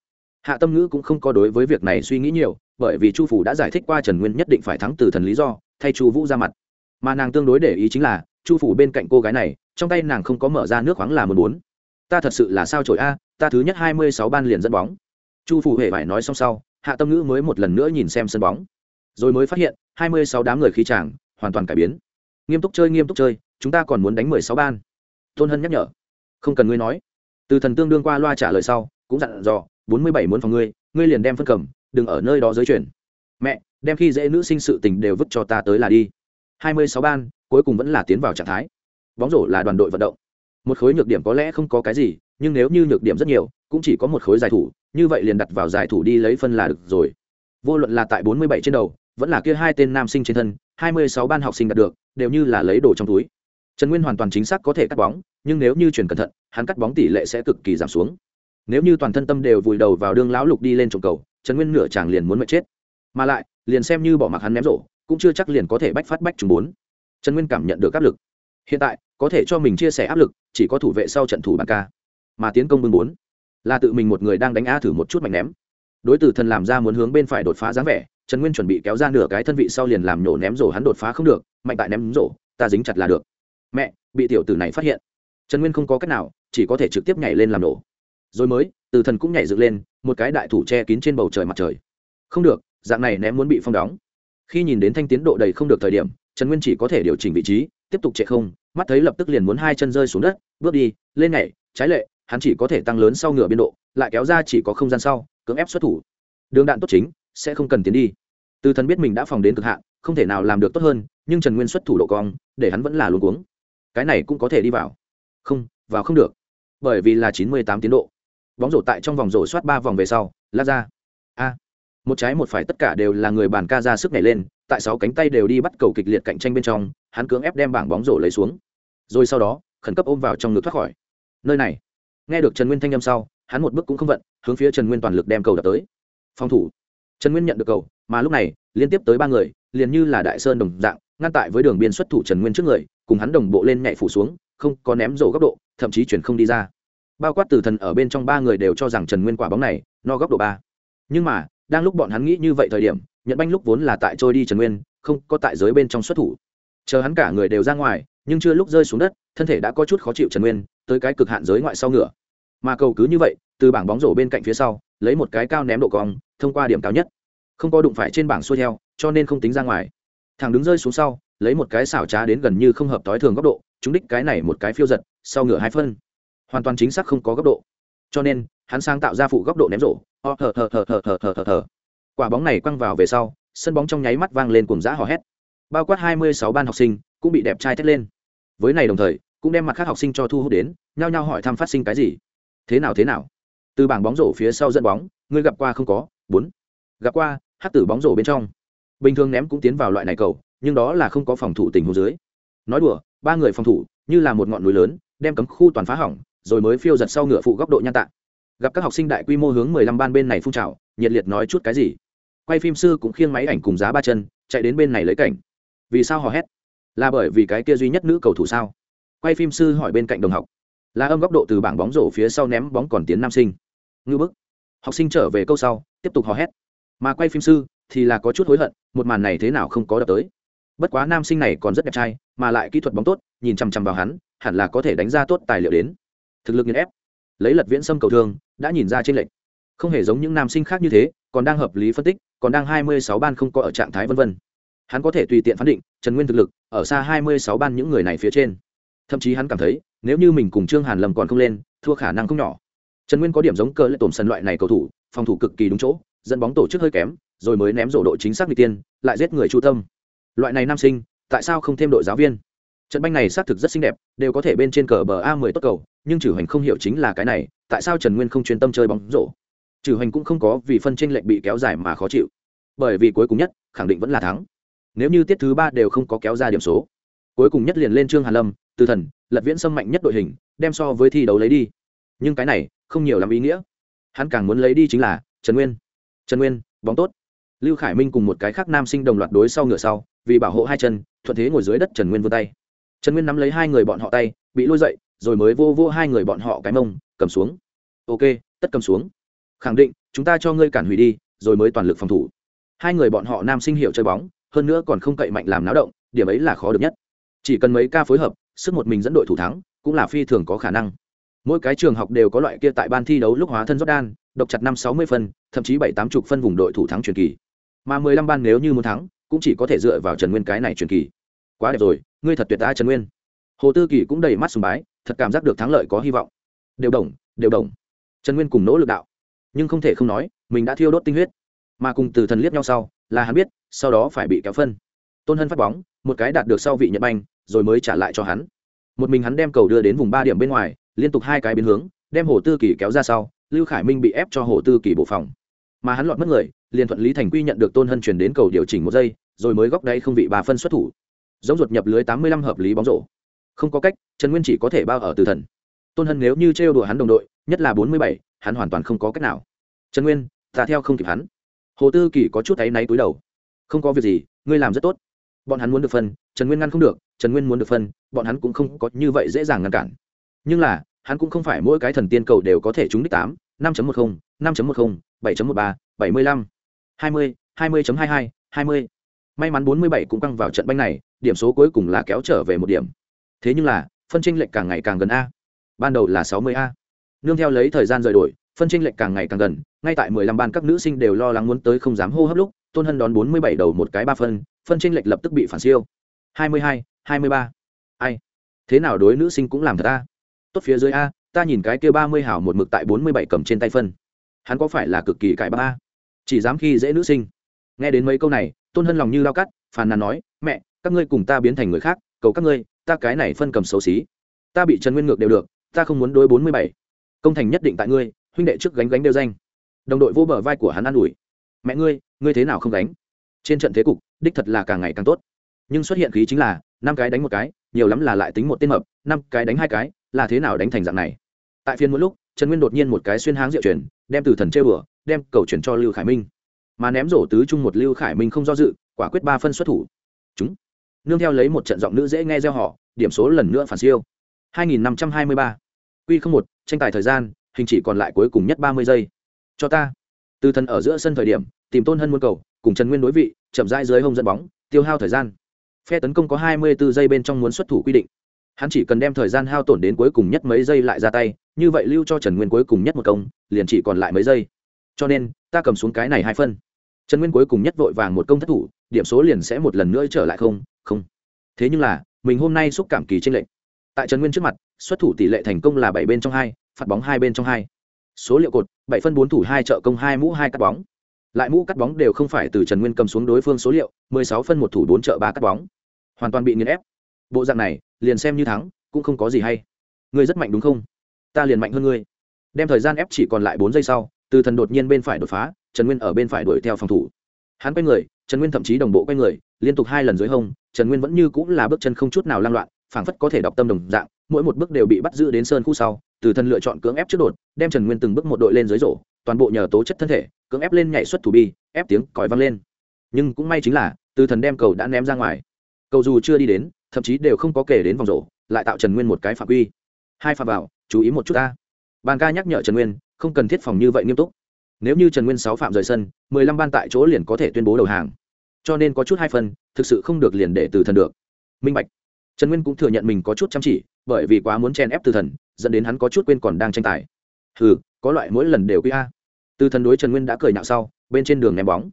hạ tâm ngữ cũng không có đối với việc này suy nghĩ nhiều, bởi vì chu phủ đã giải thích qua trần nguyên nhất định phải thắng từ thần lý do, thay chu vũ ra mặt. Mà nàng tương đối để ý chính là, chu phủ bên cạnh cô gái này, trong tay nàng không có mở ra nước khoáng là một bốn. Ta thật sự là sao trội a, ta thứ nhất hai mươi sáu ban liền dẫn bóng. Chu phủ hề phải nói xong sau, hạ tâm ngữ mới một lần nữa nhìn xem sân bóng. Rồi mới phát hiện, hai mươi sáu đám người khí chàng hoàn toàn cải biến. Nghiêm túc chơi, nghiêm túc chơi, chúng ta còn muốn đánh mười sáu ban. Tôn hân nhắc nhở. Không cần ngươi nói. Từ thần tương đương qua loa trả lời sau, cũng dặn dò bốn mươi bảy muốn phòng ngươi ngươi liền đem phân cầm, đừng ở nơi đó giới chuyển. Mẹ, đem khi dễ nữ sinh sự tình đều vứt cho ta tới là đi. Hai mươi sáu ban, cuối cùng vẫn là tiến vào trạng thái. Bóng rổ là đoàn đội vận động. Một khối nhược điểm có lẽ không có cái gì, nhưng nếu như nhược điểm rất nhiều, cũng chỉ có một khối giải thủ, như vậy liền đặt vào giải thủ đi lấy phân là được rồi. Vô luận là tại bốn mươi bảy trên đầu, vẫn là kia hai tên nam sinh trên thân, hai mươi sáu ban học sinh đạt được, đều như là lấy đồ trong túi. Trần nguyên hoàn toàn chính xác có thể cắt bóng, nhưng nếu như chuyển cẩn thận, hắn cắt bóng tỷ lệ sẽ cực kỳ giảm xuống nếu như toàn thân tâm đều vùi đầu vào đương lão lục đi lên trồng cầu, trần nguyên nửa chàng liền muốn mệt chết. Mà lại, liền xem như bỏ mặc hắn ném rổ, cũng chưa chắc liền có thể bách phát bách trùng bốn. Trần nguyên cảm nhận được áp lực. Hiện tại, có thể cho mình chia sẻ áp lực, chỉ có thủ vệ sau trận thủ bàn ca. Mà tiến công bưng bốn, là tự mình một người đang đánh a thử một chút mạnh ném. Đối tử thần làm ra muốn hướng bên phải đột phá dáng vẻ, trần nguyên chuẩn bị kéo ra nửa cái thân vị sau liền làm nhổ ném rổ hắn đột phá không được, mạnh tại ném rổ, ta dính chặt là được. Mẹ, bị tiểu tử này phát hiện. Trần nguyên không có cách nào, chỉ có thể trực tiếp nhảy lên làm nổ rồi mới, từ thần cũng nhảy dựng lên, một cái đại thủ che kín trên bầu trời mặt trời. Không được, dạng này ném muốn bị phong đóng. Khi nhìn đến thanh tiến độ đầy không được thời điểm, trần nguyên chỉ có thể điều chỉnh vị trí, tiếp tục chạy không, mắt thấy lập tức liền muốn hai chân rơi xuống đất, bước đi, lên nhảy, trái lệ, hắn chỉ có thể tăng lớn sau ngửa biên độ, lại kéo ra chỉ có không gian sau, cưỡng ép xuất thủ. Đường đạn tốt chính, sẽ không cần tiến đi. Từ thần biết mình đã phòng đến cực hạn, không thể nào làm được tốt hơn, nhưng trần nguyên xuất thủ độ cong, để hắn vẫn là luôn cuống. Cái này cũng có thể đi vào. Không vào không được. Bởi vì là chín mươi tám tiến độ bóng rổ tại trong vòng rổ soát ba vòng về sau, lát ra. A. Một trái một phải tất cả đều là người bàn ca ra sức nhảy lên, tại sáu cánh tay đều đi bắt cầu kịch liệt cạnh tranh bên trong, hắn cưỡng ép đem bảng bóng rổ lấy xuống. Rồi sau đó, khẩn cấp ôm vào trong ngực thoát khỏi. Nơi này. Nghe được trần nguyên thanh â m sau, hắn một bước cũng không vận, hướng phía trần nguyên toàn lực đem cầu đập tới. Phòng thủ. Trần nguyên nhận được cầu, mà lúc này, liên tiếp tới ba người, liền như là đại sơn đồng dạng, ngăn tại với đường biên xuất thủ trần nguyên trước người, cùng hắn đồng bộ lên nhảy phủ xuống, không có ném rổ góc độ, thậm chí chuyển không đi ra bao quát từ thần ở bên trong ba người đều cho rằng trần nguyên quả bóng này, no góc độ ba. Nhưng mà, đang lúc bọn hắn nghĩ như vậy thời điểm nhận banh lúc vốn là tại trôi đi trần nguyên, không có tại giới bên trong xuất thủ. Chờ hắn cả người đều ra ngoài, nhưng chưa lúc rơi xuống đất, thân thể đã có chút khó chịu trần nguyên, tới cái cực hạn giới ngoại sau ngựa. Mà cầu cứ như vậy, từ bảng bóng rổ bên cạnh phía sau, lấy một cái cao ném độ cong, thông qua điểm cao nhất. Không có đụng phải trên bảng xuôi theo, cho nên không tính ra ngoài. Thằng đứng rơi xuống sau, lấy một cái xảo trá đến gần như không hợp tối thường góc độ chúng đích cái này một cái phiêu giật, sau ngựa hai phân hoàn toàn chính xác không có góc độ. Cho nên, hắn sang tạo ra phụ góc độ ném rổ, ho thờ thờ thờ thờ thờ thờ thờ thờ quả bóng này quăng vào về sau, sân bóng trong nháy mắt vang lên cùng giã hò hét. Bao quát hai mươi sáu ban học sinh cũng bị đẹp trai thét lên. Với này đồng thời, cũng đem mặt khác học sinh cho thu hút đến, nhao nhao hỏi thăm phát sinh cái gì. Thế nào thế nào? Từ bảng bóng rổ phía sau dẫn bóng, ngươi gặp qua không có? Bốn. Gặp qua, hát tử bóng rổ bên trong. Bình thường ném cũng tiến vào loại này cầu, nhưng đó là không có phòng thủ tình huống dưới. Nói đùa, ba người phòng thủ, như là một ngọn núi lớn, đem cấm khu toàn phá hỏng rồi mới phiêu giật sau ngựa phụ góc độ nhan tạ gặp các học sinh đại quy mô hướng mười lăm ban bên này phun trào, nhiệt liệt nói chút cái gì? Quay phim sư cũng khiêng máy ảnh cùng giá ba chân, chạy đến bên này lấy cảnh. Vì sao hò hét? Là bởi vì cái kia duy nhất nữ cầu thủ sao? Quay phim sư hỏi bên cạnh đồng học. Là âm góc độ từ bảng bóng rổ phía sau ném bóng còn tiến nam sinh. Ngư bức. Học sinh trở về câu sau, tiếp tục hò hét. Mà quay phim sư thì là có chút hối hận, một màn này thế nào không có đập tới. Bất quá nam sinh này còn rất đẹp trai, mà lại kỹ thuật bóng tốt, nhìn chằm chằm vào hắn, hẳn là có thể đánh ra tốt tài liệu đến thực lực nghiền ép, lấy lật viễn sâm cầu thương, đã nhìn ra trên lệnh không hề giống những nam sinh khác như thế, còn đang hợp lý phân tích, còn đang hai mươi sáu ban không có ở trạng thái vân vân. Hắn có thể tùy tiện phán định, trần nguyên thực lực, ở xa hai mươi sáu ban những người này phía trên. Thậm chí hắn cảm thấy, nếu như mình cùng trương hàn lâm còn không lên, thua khả năng không nhỏ. Trần nguyên có điểm giống cơ lệ tổn sân loại này cầu thủ, phòng thủ cực kỳ đúng chỗ, dẫn bóng tổ chức hơi kém, rồi mới ném rổ độ chính xác n tiên, lại giết người chu tâm. Loại này nam sinh, tại sao không thêm đội giáo viên? Trận banh này xác thực rất xinh đẹp, đều có thể bên trên cờ bờ a mười tốt cầu, nhưng trừ hoành không hiểu chính là cái này, tại sao trần nguyên không chuyên tâm chơi bóng rổ? Trừ hoành cũng không có vì phân tranh lệnh bị kéo dài mà khó chịu. Bởi vì cuối cùng nhất, khẳng định vẫn là thắng. Nếu như tiết thứ ba đều không có kéo ra điểm số, cuối cùng nhất liền lên trương hàn lâm, từ thần, lật viễn sâm mạnh nhất đội hình, đem so với thi đấu lấy đi. Nhưng cái này, không nhiều làm ý nghĩa. Hắn càng muốn lấy đi chính là trần nguyên. Trần nguyên, bóng tốt. Lưu khải minh cùng một cái khác nam sinh đồng loạt đối sau ngựa sau, vì bảo hộ hai chân, thuận thế ngồi dưới đất trần nguyên vươn tay trần nguyên nắm lấy hai người bọn họ tay, bị lôi dậy, rồi mới vô vô hai người bọn họ cái mông, cầm xuống. Ok, tất cầm xuống. Khẳng định, chúng ta cho ngươi cản hủy đi, rồi mới toàn lực phòng thủ. Hai người bọn họ nam sinh hiệu chơi bóng, hơn nữa còn không cậy mạnh làm náo động, điểm ấy là khó được nhất. Chỉ cần mấy ca phối hợp, sức một mình dẫn đội thủ thắng, cũng là phi thường có khả năng. Mỗi cái trường học đều có loại kia tại ban thi đấu lúc hóa thân jordan, độc chặt năm sáu mươi phân, thậm chí bảy tám chục phân vùng đội thủ thắng truyền kỳ. Mà mười lăm ban nếu như muốn thắng, cũng chỉ có thể dựa vào trần nguyên cái này truyền kỳ quá đẹp rồi, ngươi thật tuyệt ta, trần nguyên. Hồ tư kỳ cũng đầy mắt sùng bái, thật cảm giác được thắng lợi có hy vọng. Đều đồng đều đồng. Trần nguyên cùng nỗ lực đạo. Nhưng không thể không nói, mình đã thiêu đốt tinh huyết. Mà cùng từ thần liếc nhau sau, là hắn biết, sau đó phải bị kéo phân. Tôn hân phát bóng, một cái đạt được sau vị nhật banh, rồi mới trả lại cho hắn. Một mình hắn đem cầu đưa đến vùng ba điểm bên ngoài, liên tục hai cái biến hướng, đem hồ tư kỳ kéo ra sau, lưu khải minh bị ép cho hồ tư kỳ bộ phòng. Mà hắn lọt mất người, liền thuận lý thành quy nhận được tôn hân chuyển đến cầu điều chỉnh một giây, rồi mới góc đáy không vị bà phân xuất thủ giống ruột nhập lưới tám mươi lăm hợp lý bóng rổ. Không có cách, trần nguyên chỉ có thể bao ở từ thần. Tôn hân nếu như trêu đùa hắn đồng đội, nhất là bốn mươi bảy, hắn hoàn toàn không có cách nào. Trần nguyên, ta theo không kịp hắn. Hồ tư kỳ có chút áy náy túi đầu. Không có việc gì, ngươi làm rất tốt. Bọn hắn muốn được phân, trần nguyên ngăn không được, trần nguyên muốn được phân, bọn hắn cũng không có như vậy dễ dàng ngăn cản. Nhưng là, hắn cũng không phải mỗi cái thần tiên cầu đều có thể trúng đích tám, năm một mươi năm một mươi bảy một ba, bảy mươi lăm, hai mươi hai mươi hai hai hai mươi may mắn bốn mươi bảy cũng căng vào trận banh này, điểm số cuối cùng là kéo trở về một điểm. Thế nhưng là, phân chênh lệch càng ngày càng gần a. Ban đầu là sáu mươi a. Nương theo lấy thời gian rời đổi, phân chênh lệch càng ngày càng gần, ngay tại mười lăm ban các nữ sinh đều lo lắng muốn tới không dám hô hấp lúc, tôn hân đón bốn mươi bảy đầu một cái ba phân phân chênh lệch lập tức bị phản siêu. Hai mươi hai hai mươi ba. Ai? Thế nào đối nữ sinh cũng làm thật a? Tốt phía dưới a, ta nhìn cái kia ba mươi hảo một mực tại bốn mươi bảy cầm trên tay phân. Hắn có phải là cực kỳ cãi ba a? Chỉ dám khi dễ nữ sinh. Nghe đến mấy câu này tôn hân lòng như lao cắt, phàn nàn nói, mẹ, các ngươi cùng ta biến thành người khác, cầu các ngươi, ta cái này phân cầm xấu xí. Ta bị trần nguyên ngược đều được, ta không muốn đối bốn mươi bảy. Công thành nhất định tại ngươi, huynh đệ trước gánh gánh đều danh. Đồng đội vô bờ vai của hắn an ủi, mẹ ngươi ngươi thế nào không đánh trên trận thế cục, đích thật là càng ngày càng tốt. Nhưng xuất hiện khí chính là, năm cái đánh một cái, nhiều lắm là lại tính một tên mập, năm cái đánh hai cái, là thế nào đánh thành dạng này? Tại phiên mỗi lúc, trần nguyên đột nhiên một cái xuyên háng diệu chuyển, đem từ thần chơi bừa, đem cầu chuyển cho lưu khải minh mà ném rổ tứ chung một lưu khải minh không do dự quả quyết ba phân xuất thủ chúng nương theo lấy một trận giọng nữ dễ nghe gieo họ điểm số lần nữa phản siêu 2523. Quy không một, tranh tài thời gian, hình chỉ còn lại cuối cùng nhất 30 giây. Cho ta. Từ thần ở giữa sân thời điểm, tìm Tôn Hân muôn cầu, cùng Trần Nguyên đối vị, chậm rãi dưới hông dẫn bóng, tiêu hao thời gian. Phe tấn công có 24 giây bên trong muốn xuất thủ quy định. Hắn chỉ cần đem thời gian hao tổn đến cuối cùng nhất mấy giây lại ra tay, như vậy lưu cho Trần Nguyên cuối cùng nhất một công, liền chỉ còn lại mấy giây. Cho nên, ta cầm xuống cái này hai phân. Trần Nguyên cuối cùng nhất vội vàng một công thất thủ, điểm số liền sẽ một lần nữa trở lại không, không. Thế nhưng là, mình hôm nay xúc cảm kỳ tranh lệch. Tại trần nguyên trước mặt xuất thủ tỷ lệ thành công là bảy bên trong hai phạt bóng hai bên trong hai. Số liệu cột bảy phân bốn thủ hai trợ công hai mũ hai cắt bóng. Lại mũ cắt bóng đều không phải từ trần nguyên cầm xuống đối phương số liệu mười sáu phân một thủ bốn trợ ba cắt bóng. Hoàn toàn bị nghiền ép. Bộ dạng này liền xem như thắng cũng không có gì hay. Ngươi rất mạnh đúng không? Ta liền mạnh hơn ngươi. Đem thời gian ép chỉ còn lại bốn giây sau từ thần đột nhiên bên phải đột phá, trần nguyên ở bên phải đuổi theo phòng thủ. Hắn quay người, trần nguyên thậm chí đồng bộ quay người, liên tục hai lần dưới hông, trần nguyên vẫn như cũng là bước chân không chút nào lan loạn, phảng phất có thể đọc tâm đồng dạng, mỗi một bước đều bị bắt giữ đến sơn khu sau, từ Thần lựa chọn cưỡng ép trước đột, đem trần nguyên từng bước một đội lên dưới rổ, toàn bộ nhờ tố chất thân thể, cưỡng ép lên nhảy xuất thủ bi, ép tiếng còi vang lên. Nhưng cũng may chính là, từ thần đem cầu đã ném ra ngoài. Cầu dù chưa đi đến, thậm chí đều không có kể đến vòng rổ, lại tạo trần nguyên một cái phạm quy. Hai phạm vào, chú ý một chút ta. Bàn ca nhắc nhở trần nguyên không cần thiết phòng như vậy nghiêm túc. Nếu như trần nguyên sáu phạm rời sân, mười lăm ban tại chỗ liền có thể tuyên bố đầu hàng. Cho nên có chút hai phần, thực sự không được liền để từ thần được. Minh bạch. Trần nguyên cũng thừa nhận mình có chút chăm chỉ, bởi vì quá muốn chen ép từ thần, dẫn đến hắn có chút quên còn đang tranh tài. Ừ có loại mỗi lần đều quý a. Từ thần đối trần nguyên đã cười nhạo sau, bên trên đường ném bóng.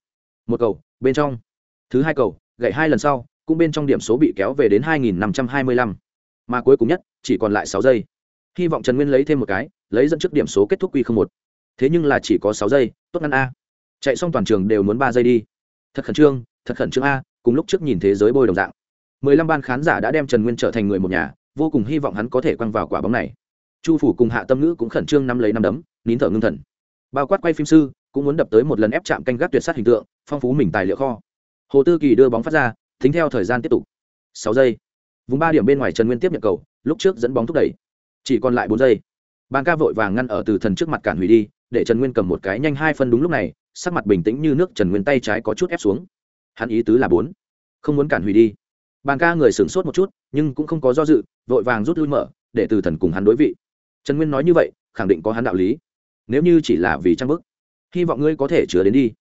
Một cầu, bên trong. Thứ hai cầu gậy hai lần sau, cũng bên trong điểm số bị kéo về đến 2.525. mà cuối cùng nhất, chỉ còn lại sáu giây hy vọng trần nguyên lấy thêm một cái, lấy dẫn trước điểm số kết thúc quy không một. Thế nhưng là chỉ có sáu giây, tốt ngăn a. Chạy xong toàn trường đều muốn ba giây đi. Thật khẩn trương, thật khẩn trương a, cùng lúc trước nhìn thế giới bôi đồng dạng. Mười lăm ban khán giả đã đem trần nguyên trở thành người một nhà, vô cùng hy vọng hắn có thể quăng vào quả bóng này. Chu phủ cùng hạ tâm ngữ cũng khẩn trương nắm lấy năm đấm, nín thở ngưng thần. Bao quát quay phim sư, cũng muốn đập tới một lần ép chạm canh gác tuyệt sát hình tượng, phong phú mình tài liệu kho. Hồ tư kỳ đưa bóng phát ra, tính theo thời gian tiếp tục. Sáu giây. Vùng ba điểm bên ngoài trần nguyên tiếp nhận cầu, lúc trước dẫn bóng thúc đẩy chỉ còn lại bốn giây. Bàn ca vội vàng ngăn ở từ thần trước mặt cản hủy đi, để trần nguyên cầm một cái nhanh hai phân đúng lúc này, sắc mặt bình tĩnh như nước, trần nguyên tay trái có chút ép xuống. Hắn ý tứ là bốn. Không muốn cản hủy đi. Bàn ca người sửng sốt một chút, nhưng cũng không có do dự, vội vàng rút lui mở, để từ thần cùng hắn đối vị. Trần nguyên nói như vậy, khẳng định có hắn đạo lý. Nếu như chỉ là vì trang bức, hy vọng ngươi có thể chứa đến đi.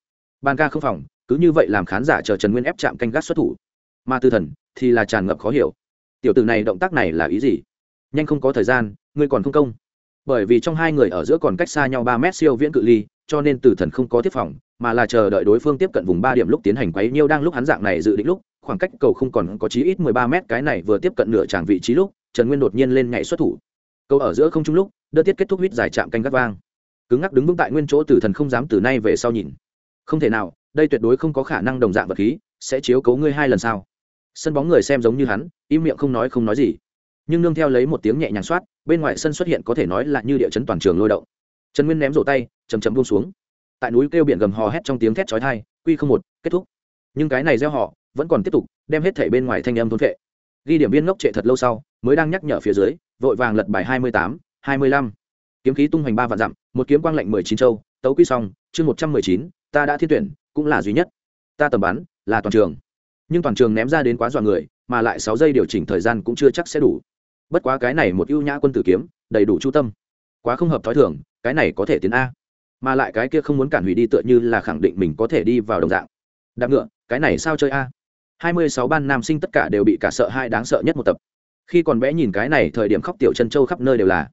Bàn ca không phòng, cứ như vậy làm khán giả chờ trần nguyên ép chạm canh gác xuất thủ. Mà từ thần thì là tràn ngập khó hiểu. Tiểu tử này động tác này là ý gì? Nhanh không có thời gian, ngươi còn không công. Bởi vì trong hai người ở giữa còn cách xa nhau ba mét siêu viễn cự ly, cho nên tử thần không có tiếp phòng, mà là chờ đợi đối phương tiếp cận vùng ba điểm lúc tiến hành quấy nhiêu đang lúc hắn dạng này dự định lúc, khoảng cách cầu không còn có chí ít mười ba mét cái này vừa tiếp cận nửa tràng vị trí lúc, trần nguyên đột nhiên lên nhảy xuất thủ. Cầu ở giữa không trung lúc đơn tiết kết thúc huýt dài chạm canh gắt vang. Cứng ngắc đứng vững tại nguyên chỗ tử thần không dám từ nay về sau nhìn. Không thể nào, đây tuyệt đối không có khả năng đồng dạng vật khí, sẽ chiếu cấu ngươi hai lần sau sân bóng người xem giống như hắn, im miệng không nói không nói gì nhưng nương theo lấy một tiếng nhẹ nhàng soát, bên ngoài sân xuất hiện có thể nói là như địa chấn toàn trường lôi động. Trần nguyên ném rổ tay chầm chầm buông xuống. Tại núi kêu biển gầm hò hét trong tiếng thét chói tai, quy không một, kết thúc. Nhưng cái này gieo họ, vẫn còn tiếp tục, đem hết thể bên ngoài thanh âm thôn vệ ghi điểm viên ngốc trệ thật lâu sau, mới đang nhắc nhở phía dưới, vội vàng lật bài hai mươi tám, hai mươi lăm. Kiếm khí tung hoành ba vạn dặm, một kiếm quang lệnh mười chín châu, tấu quy xong, chương một trăm mười chín, ta đã thiên tuyển, cũng là duy nhất. Ta tầm bắn, là toàn trường. Nhưng toàn trường ném ra đến quá dọa người, mà lại sáu giây điều chỉnh thời gian cũng chưa chắc sẽ đủ bất quá cái này một ưu nhã quân tử kiếm, đầy đủ chu tâm. Quá không hợp thói thường, cái này có thể tiến a. Mà lại cái kia không muốn cản hủy đi tựa như là khẳng định mình có thể đi vào đồng dạng. Đạp ngựa, cái này sao chơi a? Hai mươi sáu ban nam sinh tất cả đều bị cả sợ hai đáng sợ nhất một tập. Khi còn bé nhìn cái này thời điểm khóc tiểu chân châu khắp nơi đều là.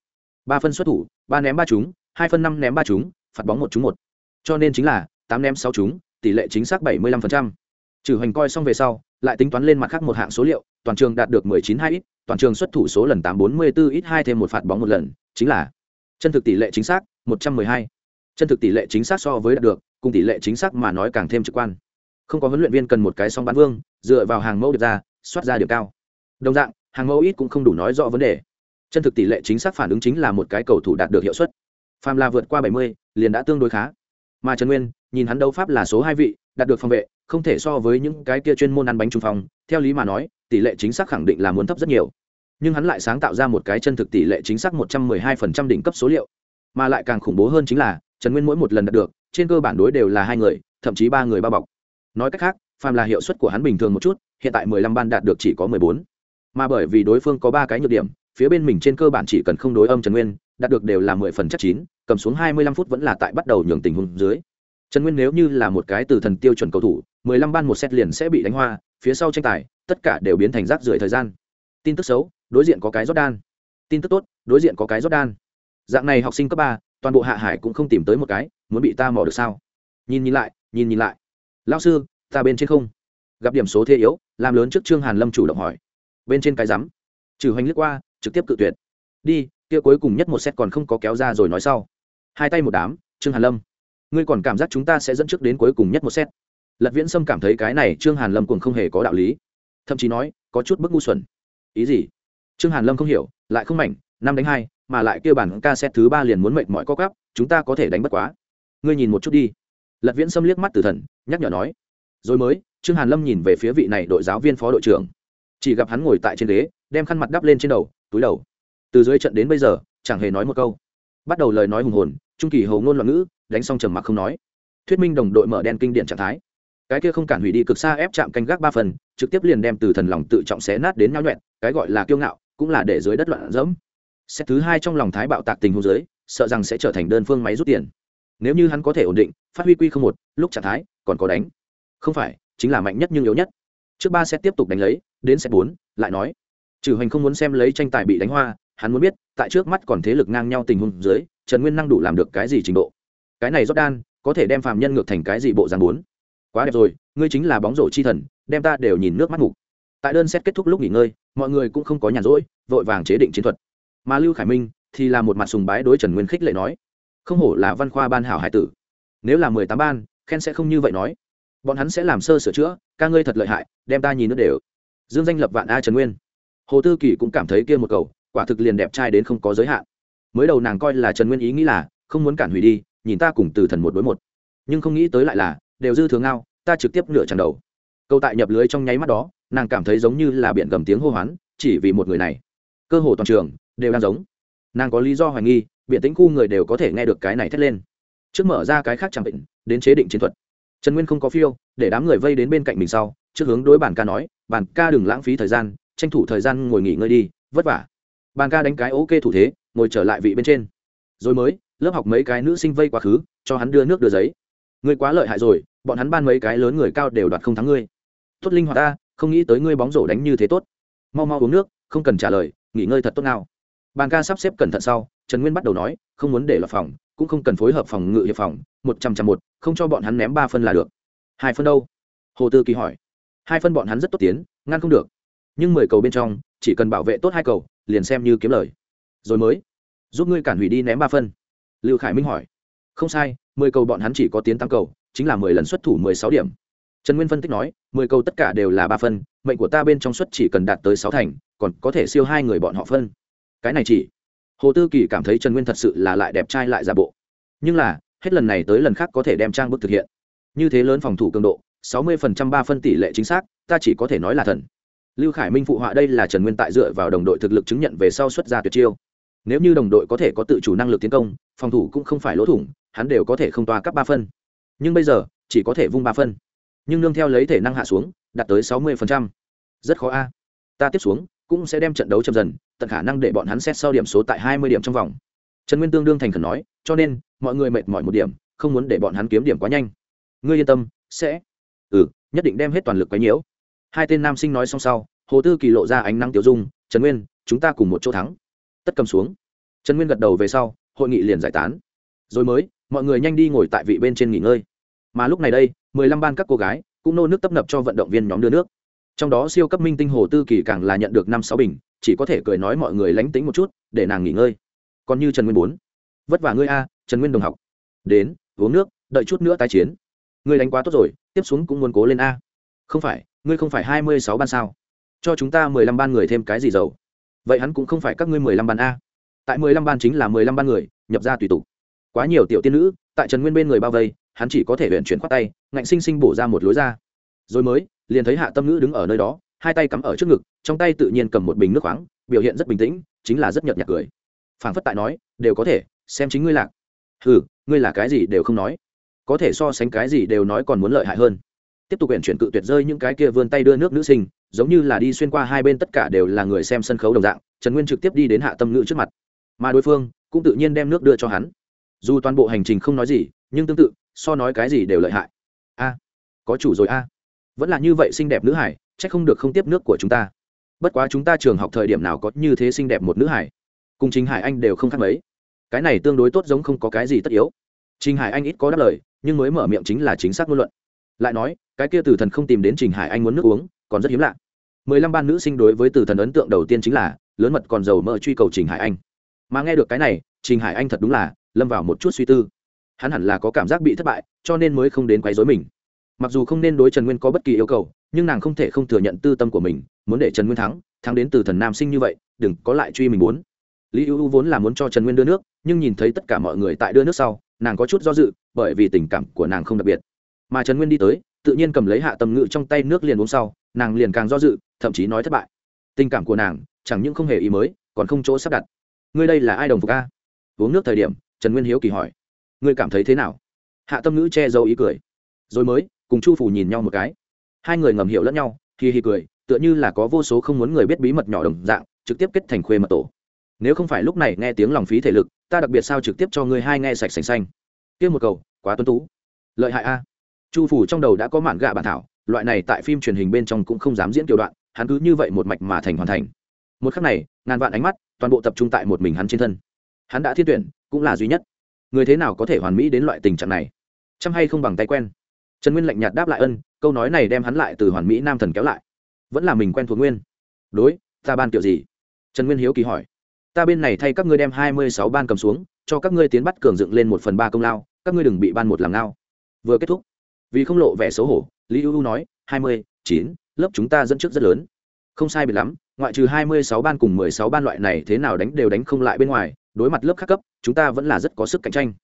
Ba phân xuất thủ, ba ném ba chúng hai phân năm ném ba chúng phạt bóng một chúng một. Cho nên chính là, tám ném sáu chúng tỷ lệ chính xác bảy mươi lăm phần trăm. Trừ hoành coi xong về sau, lại tính toán lên mặt khác một hạng số liệu, toàn trường đạt được mười chín hai ít toàn trường xuất thủ số lần tám bốn mươi bốn ít hai thêm một phạt bóng một lần, chính là chân thực tỷ lệ chính xác một trăm mười hai. Chân thực tỷ lệ chính xác so với đạt được, cùng tỷ lệ chính xác mà nói càng thêm trực quan. Không có huấn luyện viên cần một cái song bán vương, dựa vào hàng mẫu được ra, soát ra điểm cao. Đồng dạng, hàng mẫu ít cũng không đủ nói rõ vấn đề. Chân thực tỷ lệ chính xác phản ứng chính là một cái cầu thủ đạt được hiệu suất. Phàm là vượt qua bảy mươi, liền đã tương đối khá. Mà trần nguyên, nhìn hắn đấu pháp là số hai vị, đạt được phòng vệ, không thể so với những cái kia chuyên môn ăn bánh trung phòng. theo lý mà nói tỷ lệ chính xác khẳng định là muốn thấp rất nhiều. Nhưng hắn lại sáng tạo ra một cái chân thực tỷ lệ chính xác một trăm mười hai phần trăm đỉnh cấp số liệu. Mà lại càng khủng bố hơn chính là, trần nguyên mỗi một lần đạt được, trên cơ bản đối đều là hai người, thậm chí ba người bao bọc. Nói cách khác, phàm là hiệu suất của hắn bình thường một chút, hiện tại mười lăm ban đạt được chỉ có mười bốn. Mà bởi vì đối phương có ba cái nhược điểm, phía bên mình trên cơ bản chỉ cần không đối âm trần nguyên, đạt được đều là mười phần chắc chín, cầm xuống hai mươi lăm phút vẫn là tại bắt đầu nhường tình huống dưới. Trần nguyên nếu như là một cái từ thần tiêu chuẩn cầu thủ, mười lăm ban một set liền sẽ bị đánh hoa, phía sau tranh tài tất cả đều biến thành rác rưởi thời gian. Tin tức xấu, đối diện có cái rót đan. Tin tức tốt, đối diện có cái rót đan. Dạng này học sinh cấp ba, toàn bộ hạ hải cũng không tìm tới một cái, muốn bị ta mò được sao? Nhìn nhìn lại, nhìn nhìn lại. Lao sư, ta bên trên không. Gặp điểm số thế yếu, làm lớn trước trương hàn lâm chủ động hỏi. Bên trên cái rắm. Trừ hoành lướt qua, trực tiếp cự tuyệt. Đi, kia cuối cùng nhất một set còn không có kéo ra rồi nói sau. Hai tay một đám, trương hàn lâm. Ngươi còn cảm giác chúng ta sẽ dẫn trước đến cuối cùng nhất một set. Lật viễn sâm cảm thấy cái này trương hàn lâm cũng không hề có đạo lý thậm chí nói, có chút bức ngu xuẩn. Ý gì? Trương hàn lâm không hiểu, lại không mảnh, năm đánh hai, mà lại kêu bản ca xét thứ ba liền muốn mệt mỏi co cắp chúng ta có thể đánh bất quá. Ngươi nhìn một chút đi. Lật viễn sâm liếc mắt từ thần, nhắc nhở nói. Rồi mới, trương hàn lâm nhìn về phía vị này đội giáo viên phó đội trưởng. Chỉ gặp hắn ngồi tại trên ghế, đem khăn mặt đắp lên trên đầu, túi đầu. Từ dưới trận đến bây giờ, chẳng hề nói một câu. Bắt đầu lời nói hùng hồn, trung kỳ hầu ngôn loạn ngữ, đánh xong trầm mặc không nói. Thuyết minh đồng đội mở đen kinh điển trạng thái cái kia không cản hủy đi cực xa ép chạm canh gác ba phần, trực tiếp liền đem từ thần lòng tự trọng xé nát đến nhau nhuẹn, cái gọi là kiêu ngạo, cũng là để dưới đất loạn dẫm. Xét thứ hai trong lòng thái bạo tạc tình hồ dưới, sợ rằng sẽ trở thành đơn phương máy rút tiền. Nếu như hắn có thể ổn định, phát huy quy không một, lúc trạng thái, còn có đánh. Không phải, chính là mạnh nhất nhưng yếu nhất. Trước ba set tiếp tục đánh lấy, đến set bốn, lại nói. Trừ hoành không muốn xem lấy tranh tài bị đánh hoa, hắn muốn biết, tại trước mắt còn thế lực ngang nhau tình huống dưới, trần nguyên năng đủ làm được cái gì trình độ. Cái này jordan có thể đem phàm nhân ngược thành cái gì bộ dáng bốn quá đẹp rồi, ngươi chính là bóng rổ chi thần, đem ta đều nhìn nước mắt ngủ. Tại đơn xét kết thúc lúc nghỉ ngơi, mọi người cũng không có nhàn rỗi, vội vàng chế định chiến thuật. Mà lưu khải minh thì là một mặt sùng bái đối trần nguyên khích lệ nói, không hổ là văn khoa ban hảo hải tử. Nếu là mười tám ban, khen sẽ không như vậy nói. Bọn hắn sẽ làm sơ sửa chữa, ca ngươi thật lợi hại, đem ta nhìn nước đều. Dương danh lập vạn a trần nguyên. Hồ tư kỳ cũng cảm thấy kia một cầu, quả thực liền đẹp trai đến không có giới hạn. Mới đầu nàng coi là trần nguyên ý nghĩ là, không muốn cản hủy đi, nhìn ta cùng từ thần một đối một. Nhưng không nghĩ tới lại là đều dư thường ngao, ta trực tiếp nửa chẳng đầu. Câu tại nhập lưới trong nháy mắt đó, nàng cảm thấy giống như là biển gầm tiếng hô hoán, chỉ vì một người này. Cơ hồ toàn trường đều đang giống. Nàng có lý do hoài nghi biện tĩnh khu người đều có thể nghe được cái này thét lên. Trước mở ra cái khác chẳng định, đến chế định chiến thuật. Trần nguyên không có phiêu, để đám người vây đến bên cạnh mình sau, trước hướng đối bản ca nói, bản ca đừng lãng phí thời gian, tranh thủ thời gian ngồi nghỉ ngơi đi, vất vả. Bản ca đánh cái ok thủ thế, ngồi trở lại vị bên trên. Rồi mới, lớp học mấy cái nữ sinh vây quá khứ, cho hắn đưa nước đưa giấy ngươi quá lợi hại rồi, bọn hắn ban mấy cái lớn người cao đều đoạt không thắng ngươi. Tốt linh hoạt ta, không nghĩ tới ngươi bóng rổ đánh như thế tốt. Mau mau uống nước, không cần trả lời, nghỉ ngơi thật tốt nào. Bàn ca sắp xếp cẩn thận sau, trần nguyên bắt đầu nói, không muốn để lọt phòng, cũng không cần phối hợp phòng ngự hiệp phòng, một trăm trăm một, không cho bọn hắn ném ba phân là được. Hai phân đâu? Hồ tư kỳ hỏi. Hai phân bọn hắn rất tốt tiến, ngăn không được. Nhưng mười cầu bên trong, chỉ cần bảo vệ tốt hai cầu, liền xem như kiếm lời. Rồi mới. Giúp ngươi cản hủy đi ném ba phân. Lưu khải minh hỏi. Không sai mười cầu bọn hắn chỉ có tiến tám cầu, chính là mười lần xuất thủ mười sáu điểm. Trần nguyên phân tích nói, mười cầu tất cả đều là ba phân, mệnh của ta bên trong suất chỉ cần đạt tới sáu thành, còn có thể siêu hai người bọn họ phân. Cái này chỉ. Hồ tư kỳ cảm thấy trần nguyên thật sự là lại đẹp trai lại giả bộ. Nhưng là, hết lần này tới lần khác có thể đem trang bức thực hiện. Như thế lớn phòng thủ cường độ, sáu mươi phần trăm ba phân tỷ lệ chính xác, ta chỉ có thể nói là thần. Lưu khải minh phụ họa đây là trần nguyên tại dựa vào đồng đội thực lực chứng nhận về sau xuất ra tuyệt chiêu. Nếu như đồng đội có thể có tự chủ năng lực tiến công, phòng thủ cũng không phải lỗ thủng hắn đều có thể không toa cấp ba phân. Nhưng bây giờ, chỉ có thể vung ba phân. Nhưng nương theo lấy thể năng hạ xuống, đạt tới sáu mươi rất khó a. Ta tiếp xuống, cũng sẽ đem trận đấu chậm dần, tận khả năng để bọn hắn xét sau điểm số tại hai mươi điểm trong vòng. Trần nguyên tương đương thành khẩn nói, cho nên, mọi người mệt mỏi một điểm, không muốn để bọn hắn kiếm điểm quá nhanh. Ngươi yên tâm, sẽ. Ừ nhất định đem hết toàn lực quấy nhiễu. Hai tên nam sinh nói xong sau, hồ tư kỳ lộ ra ánh năng tiểu dung, trần nguyên, chúng ta cùng một chỗ thắng. Tất cầm xuống. Trần nguyên gật đầu về sau, hội nghị liền giải tán. Rồi mới mọi người nhanh đi ngồi tại vị bên trên nghỉ ngơi. Mà lúc này đây, mười lăm ban các cô gái cũng nô nước tấp nập cho vận động viên nhóm đưa nước. Trong đó siêu cấp minh tinh hồ tư kỳ càng là nhận được năm sáu bình, chỉ có thể cười nói mọi người lánh tính một chút, để nàng nghỉ ngơi. Còn như trần nguyên bốn. Vất vả ngươi a, trần nguyên đồng học. Đến, uống nước, đợi chút nữa tái chiến. Ngươi đánh quá tốt rồi, tiếp xuống cũng muốn cố lên a. Không phải, ngươi không phải hai mươi sáu ban sao? Cho chúng ta mười lăm ban người thêm cái gì giàu vậy hắn cũng không phải các ngươi mười lăm ban a. Tại mười lăm ban chính là mười lăm ban người, nhập ra tùy tục quá nhiều tiểu tiên nữ, tại trần nguyên bên người bao vây, hắn chỉ có thể luyện chuyển khoát tay, ngạnh sinh sinh bổ ra một lối ra. Rồi mới, liền thấy hạ tâm ngữ đứng ở nơi đó, hai tay cắm ở trước ngực, trong tay tự nhiên cầm một bình nước khoáng, biểu hiện rất bình tĩnh, chính là rất nhợt nhạt cười. Phảng phất tại nói, đều có thể, xem chính ngươi lạc ừ ngươi là cái gì đều không nói. Có thể so sánh cái gì đều nói còn muốn lợi hại hơn. Tiếp tục huyện chuyển cự tuyệt rơi những cái kia vươn tay đưa nước nữ sinh, giống như là đi xuyên qua hai bên tất cả đều là người xem sân khấu đồng dạng, trần nguyên trực tiếp đi đến hạ tâm ngữ trước mặt. Mà đối phương cũng tự nhiên đem nước đưa cho hắn dù toàn bộ hành trình không nói gì, nhưng tương tự, so nói cái gì đều lợi hại. A, có chủ rồi a. Vẫn là như vậy xinh đẹp nữ hải c h ắ c không được không tiếp nước của chúng ta. Bất quá chúng ta trường học thời điểm nào có như thế xinh đẹp một nữ hải. Cùng trình hải anh đều không khác mấy. Cái này tương đối tốt giống không có cái gì tất yếu. Trình hải anh ít có đáp lời, nhưng mới mở miệng chính là chính xác ngôn luận. Lại nói, cái kia từ thần không tìm đến trình hải anh muốn nước uống, còn rất hiếm lạ. Mười lăm ban nữ sinh đối với từ thần ấn tượng đầu tiên chính là, lớn mật còn giàu mơ truy cầu trình hải anh. Mà nghe được cái này, trình hải anh thật đúng là lâm vào một chút suy tư. Hắn hẳn là có cảm giác bị thất bại, cho nên mới không đến quấy dối mình. Mặc dù không nên đối trần nguyên có bất kỳ yêu cầu, nhưng nàng không thể không thừa nhận tư tâm của mình, muốn để trần nguyên thắng thắng đến từ thần nam sinh như vậy, đừng có lại truy mình muốn. Lý ưu vốn là muốn cho trần nguyên đưa nước, nhưng nhìn thấy tất cả mọi người tại đưa nước sau, nàng có chút do dự, bởi vì tình cảm của nàng không đặc biệt. Mà trần nguyên đi tới, tự nhiên cầm lấy hạ tầm ngự trong tay nước liền uống sau, nàng liền càng do dự, thậm chí nói thất bại. Tình cảm của nàng chẳng những không hề ý mới, còn không chỗ sắp đặt. Ngươi đây là ai đồng phục a? Uống nước thời điểm trần nguyên hiếu kỳ hỏi, ngươi cảm thấy thế nào? Hạ tâm ngữ che giấu ý cười, rồi mới, cùng chu phủ nhìn nhau một cái. Hai người ngầm hiểu lẫn nhau khi hi cười, tựa như là có vô số không muốn người biết bí mật nhỏ đồng dạng, trực tiếp kết thành khuê mật tổ. Nếu không phải lúc này nghe tiếng lòng phí thể lực, ta đặc biệt sao trực tiếp cho ngươi hai nghe sạch sành xanh. Tiêm một cầu quá tuân tú. Lợi hại a. Chu phủ trong đầu đã có mảng gạ bản thảo, loại này tại phim truyền hình bên trong cũng không dám diễn kiểu đoạn, hắn cứ như vậy một mạch mà thành hoàn thành. Một khắc này, ngàn vạn ánh mắt toàn bộ tập trung tại một mình hắn trên thân. Hắn đã thiên tuyển cũng là duy nhất. Người thế nào có thể hoàn mỹ đến loại tình trạng này? Chăm hay không bằng tay quen? Trần nguyên lạnh nhạt đáp lại ân, câu nói này đem hắn lại từ hoàn mỹ nam thần kéo lại. Vẫn là mình quen thuộc nguyên. Đối, ta ban kiểu gì? Trần nguyên hiếu kỳ hỏi. Ta bên này thay các ngươi đem hai mươi sáu ban cầm xuống, cho các ngươi tiến bắt cường dựng lên một phần ba công lao, các ngươi đừng bị ban một làm ngao. Vừa kết thúc, vì không lộ vẻ xấu hổ, lý ưu nói, hai mươi, chín, lớp chúng ta dẫn trước rất lớn. Không sai biệt lắm, ngoại trừ hai mươi sáu ban cùng mười sáu ban loại này thế nào đánh đều đánh không lại bên ngoài đối mặt lớp khác cấp, chúng ta vẫn là rất có sức cạnh tranh.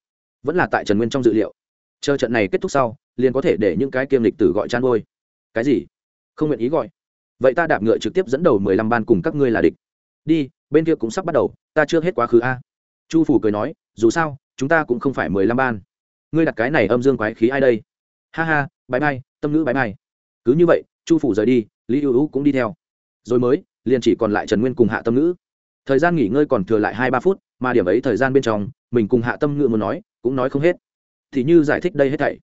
Vẫn là tại trần nguyên trong dự liệu. Chờ trận này kết thúc sau, liền có thể để những cái kiêm lịch tử gọi chan ngôi cái gì? Không nguyện ý gọi. Vậy ta đạp ngựa trực tiếp dẫn đầu mười lăm ban cùng các ngươi là địch. Đi, bên kia cũng sắp bắt đầu, ta chưa hết quá khứ a. Chu phủ cười nói, dù sao, chúng ta cũng không phải mười lăm ban. Ngươi đặt cái này âm dương quái khí ai đây? Ha ha bãi bay tâm nữ bãi bay cứ như vậy, chu phủ rời đi, lý ưu ưu cũng đi theo. Rồi mới, liền chỉ còn lại trần nguyên cùng hạ tâm Nữ thời gian nghỉ ngơi còn thừa lại hai ba phút mà điểm ấy thời gian bên trong, mình cùng hạ tâm ngữ muốn nói, cũng nói không hết. Thì như giải thích đây hết thảy.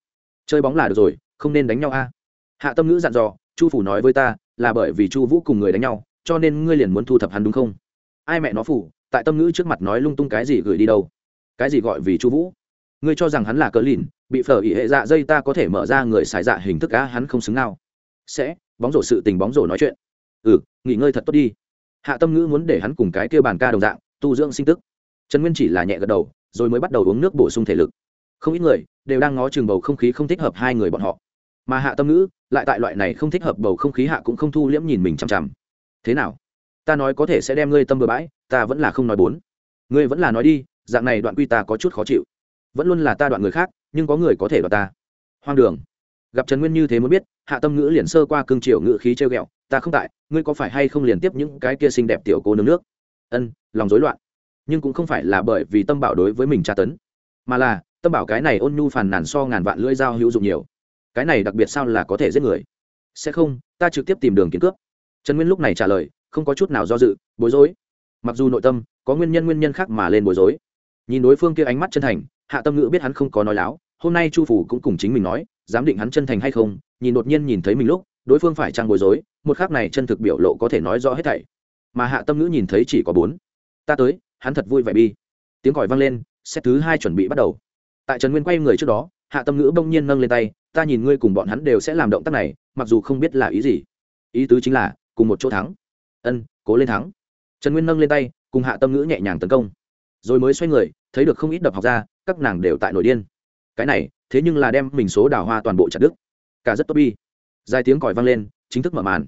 Chơi bóng là được rồi, không nên đánh nhau a. Hạ tâm ngữ dặn dò, chu phủ nói với ta, là bởi vì chu vũ cùng người đánh nhau, cho nên ngươi liền muốn thu thập hắn đúng không? Ai mẹ nó phủ, tại tâm ngữ trước mặt nói lung tung cái gì gửi đi đâu? Cái gì gọi vì chu vũ? Ngươi cho rằng hắn là cỡ lìn, bị phở ỉ hệ dạ dây ta có thể mở ra người xài dạ hình thức á, hắn không xứng nào. Sẽ, bóng rổ sự tình bóng rổ nói chuyện. Ừ nghỉ ngơi thật tốt đi. Hạ tâm ngữ muốn để hắn cùng cái kia bàn ca đồng dạng, tu dưỡng sinh tức trần nguyên chỉ là nhẹ gật đầu, rồi mới bắt đầu uống nước bổ sung thể lực. Không ít người đều đang ngó chừng bầu không khí không thích hợp hai người bọn họ. Mà hạ tâm ngữ lại tại loại này không thích hợp bầu không khí hạ cũng không thu liễm nhìn mình chằm chằm. Thế nào? Ta nói có thể sẽ đem ngươi tâm bừa bãi, ta vẫn là không nói bốn. Ngươi vẫn là nói đi, dạng này đoạn quy ta có chút khó chịu. Vẫn luôn là ta đoạn người khác, nhưng có người có thể đoạn ta. Hoang đường. Gặp trần nguyên như thế mới biết, hạ tâm ngữ liền sơ qua cương triều ngữ khí treo g ẹ o ta không tại, ngươi có phải hay không liền tiếp những cái kia xinh đẹp tiểu cô nương nước? Ân, lòng rối loạn nhưng cũng không phải là bởi vì tâm bảo đối với mình tra tấn, mà là tâm bảo cái này ôn nhu phàn nàn so ngàn vạn lưỡi dao hữu dụng nhiều. Cái này đặc biệt sao là có thể giết người? Sẽ không, ta trực tiếp tìm đường kiến cướp. Trần nguyên lúc này trả lời, không có chút nào do dự, bối rối. Mặc dù nội tâm có nguyên nhân nguyên nhân khác mà lên bối rối. Nhìn đối phương kia ánh mắt chân thành, hạ tâm ngữ biết hắn không có nói láo, hôm nay chu phủ cũng cùng chính mình nói dám định hắn chân thành hay không, nhìn đột nhiên nhìn thấy mình lúc, đối phương phải trang bối rối, một khác này chân thực biểu lộ có thể nói rõ hết thảy. Mà hạ tâm ngữ nhìn thấy chỉ có bốn. Ta tới hắn thật vui vẻ bi. Tiếng còi vang lên xét thứ hai chuẩn bị bắt đầu. Tại trần nguyên quay người trước đó, hạ tâm ngữ bỗng nhiên nâng lên tay, ta nhìn ngươi cùng bọn hắn đều sẽ làm động tác này, mặc dù không biết là ý gì. Ý tứ chính là, cùng một chỗ thắng. Ân, cố lên thắng. Trần nguyên nâng lên tay, cùng hạ tâm ngữ nhẹ nhàng tấn công. Rồi mới xoay người, thấy được không ít đập học ra, các nàng đều tại nổi điên. Cái này, thế nhưng là đem mình số đào hoa toàn bộ chặt đức cả rất tốt bi. Dài tiếng còi vang lên, chính thức mở màn.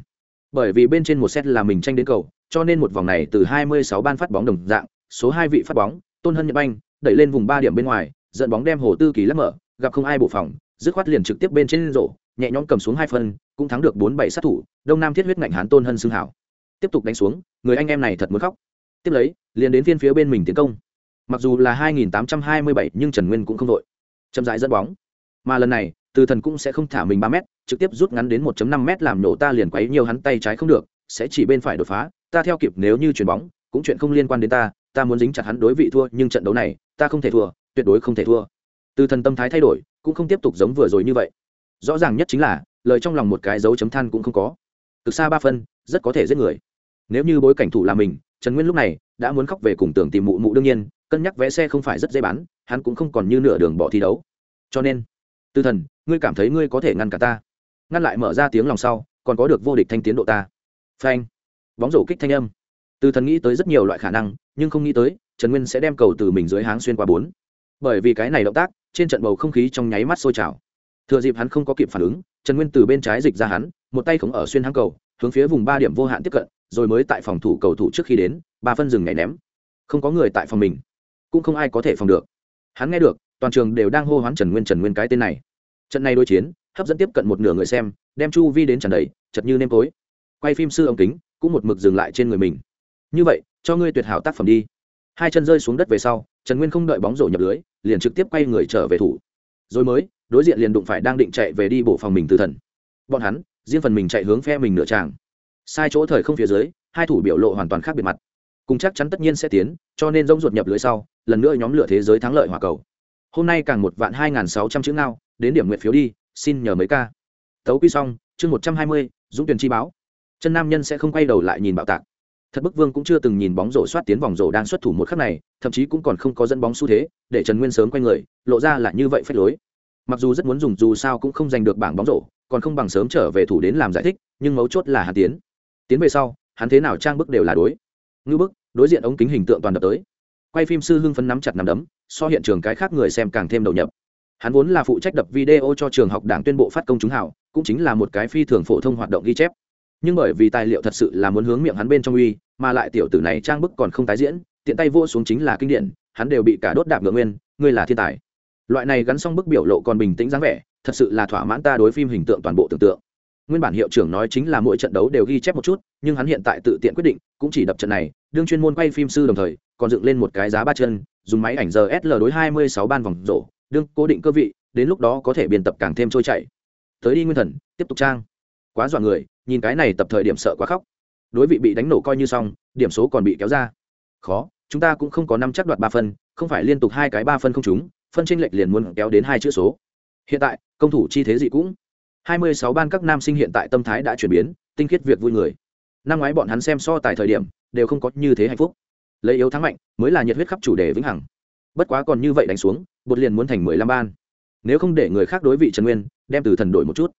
Bởi vì bên trên một set là mình tranh đến cầu, cho nên một vòng này từ 26 ban phát bóng đồng dạng số hai vị phát bóng, tôn hân nhật banh, đẩy lên vùng ba điểm bên ngoài, dẫn bóng đem hồ tư kỳ lắc mở, gặp không ai bổ phòng, dứt khoát liền trực tiếp bên trên rổ, nhẹ nhõm cầm xuống hai phân, cũng thắng được bốn bảy sát thủ, đông nam thiết huyết ngạnh hán tôn hân xưng hảo. Tiếp tục đánh xuống, người anh em này thật muốn khóc. Tiếp lấy, liền đến phiên phía bên mình tiến công. Mặc dù là 2827 nhưng trần nguyên cũng không đội. Chậm rãi dẫn bóng. Mà lần này, từ thần cũng sẽ không thả mình ba m trực tiếp rút ngắn đến 1 năm m làm nổ ta liền quấy nhiều hắn tay trái không được, sẽ chỉ bên phải đột phá. Ta theo kịp nếu như chuyển bóng, cũng chuyện không liên quan đến ta ta muốn dính chặt hắn đối vị thua, nhưng trận đấu này, ta không thể thua, tuyệt đối không thể thua. Từ thần tâm thái thay đổi, cũng không tiếp tục giống vừa rồi như vậy. Rõ ràng nhất chính là, lời trong lòng một cái dấu chấm than cũng không có. Từ xa ba phân, rất có thể giết người. Nếu như bối cảnh thủ là mình, trần nguyên lúc này đã muốn khóc về cùng tưởng tìm mụ mụ đương nhiên, cân nhắc vé xe không phải rất dễ bán, hắn cũng không còn như nửa đường bỏ thi đấu. Cho nên tư thần, ngươi cảm thấy ngươi có thể ngăn cả ta? Ngăn lại mở ra tiếng lòng sau, còn có được vô địch thanh tiến độ ta. Phanh. Bóng rổ kích thanh âm. Tư thần nghĩ tới rất nhiều loại khả năng nhưng không nghĩ tới, trần nguyên sẽ đem cầu từ mình dưới háng xuyên qua bốn. Bởi vì cái này động tác, trên trận bầu không khí trong nháy mắt sôi trào. Thừa dịp hắn không có kịp phản ứng, trần nguyên từ bên trái dịch ra hắn, một tay khống ở xuyên háng cầu, hướng phía vùng ba điểm vô hạn tiếp cận, rồi mới tại phòng thủ cầu thủ trước khi đến, ba phân rừng nhảy ném. Không có người tại phòng mình, cũng không ai có thể phòng được. Hắn nghe được, toàn trường đều đang hô hoán trần nguyên trần nguyên cái tên này. Trận này đối chiến, hấp dẫn tiếp cận một nửa người xem, đem chu vi đến trần đầy, chật như nêm tối. Quay phim sư ống kính, cũng một mực dừng lại trên người mình. Như vậy cho ngươi tuyệt hảo tác phẩm đi. Hai chân rơi xuống đất về sau, trần nguyên không đợi bóng rổ nhập lưới, liền trực tiếp quay người trở về thủ. Rồi mới, đối diện liền đụng phải đang định chạy về đi bộ phòng mình từ thần. Bọn hắn, riêng phần mình chạy hướng phe mình nửa tràng. Sai chỗ thời không phía dưới, hai thủ biểu lộ hoàn toàn khác biệt mặt. Cùng chắc chắn tất nhiên sẽ tiến, cho nên giống ruột nhập lưới sau, lần nữa nhóm lửa thế giới thắng lợi hòa cầu. Hôm nay càng một vạn hai n sáu trăm chữ ngao, đến điểm nguyện phiếu đi, xin nhờ mấy ca. Tấu quy xong, chương một trăm hai mươi, dũng tuyển chi báo. Chân nam nhân sẽ không quay đầu lại nhìn bạo tạc thật bức vương cũng chưa từng nhìn bóng rổ soát tiến vòng rổ đang xuất thủ một khắc này, thậm chí cũng còn không có dẫn bóng xu thế, để trần nguyên sớm quay người, lộ ra là như vậy phách lối. Mặc dù rất muốn dùng, dù sao cũng không giành được bảng bóng rổ, còn không bằng sớm trở về thủ đến làm giải thích, nhưng mấu chốt là hắn tiến. Tiến về sau, hắn thế nào trang bức đều là đối. Ngư bức, đối diện ống kính hình tượng toàn đập tới. Quay phim sư hưng phấn nắm chặt nắm đấm, so hiện trường cái khác người xem càng thêm đầu nhập. Hắn vốn là phụ trách đập video cho trường học đảng tuyên bộ phát công chúng hảo, cũng chính là một cái phi thường phổ thông hoạt động ghi chép nhưng bởi vì tài liệu thật sự là muốn hướng miệng hắn bên trong uy, mà lại tiểu tử này trang bức còn không tái diễn, tiện tay vô xuống chính là kinh điển, hắn đều bị cả đốt đạp ngựa nguyên, ngươi là thiên tài. Loại này gắn xong bức biểu lộ còn bình tĩnh dáng vẻ, thật sự là thỏa mãn ta đối phim hình tượng toàn bộ tưởng tượng. Nguyên bản hiệu trưởng nói chính là mỗi trận đấu đều ghi chép một chút, nhưng hắn hiện tại tự tiện quyết định, cũng chỉ đập trận này, đương chuyên môn quay phim sư đồng thời, còn dựng lên một cái giá ba chân, dùng máy ảnh giờ sl đối hai mươi sáu ban vòng rổ, đương cố định cơ vị, đến lúc đó có thể biên tập càng thêm trôi chảy. Tới đi nguyên thần, tiếp tục trang. Quá dọa người nhìn cái này tập thời điểm sợ quá khóc. Đối vị bị đánh nổ coi như xong, điểm số còn bị kéo ra. Khó, chúng ta cũng không có năm chắc đoạt ba phân, không phải liên tục hai cái ba phân không trúng, phân tranh lệch liền muốn kéo đến hai chữ số. Hiện tại, công thủ chi thế gì cũng. Hai mươi sáu ban các nam sinh hiện tại tâm thái đã chuyển biến, tinh khiết việc vui người. Năm ngoái bọn hắn xem so tài thời điểm, đều không có như thế hạnh phúc. Lấy yếu thắng mạnh, mới là nhiệt huyết khắp chủ đề vĩnh hằng. Bất quá còn như vậy đánh xuống, bột liền muốn thành mười lăm ban. Nếu không để người khác đối vị trần nguyên, đem từ thần đổi một chút.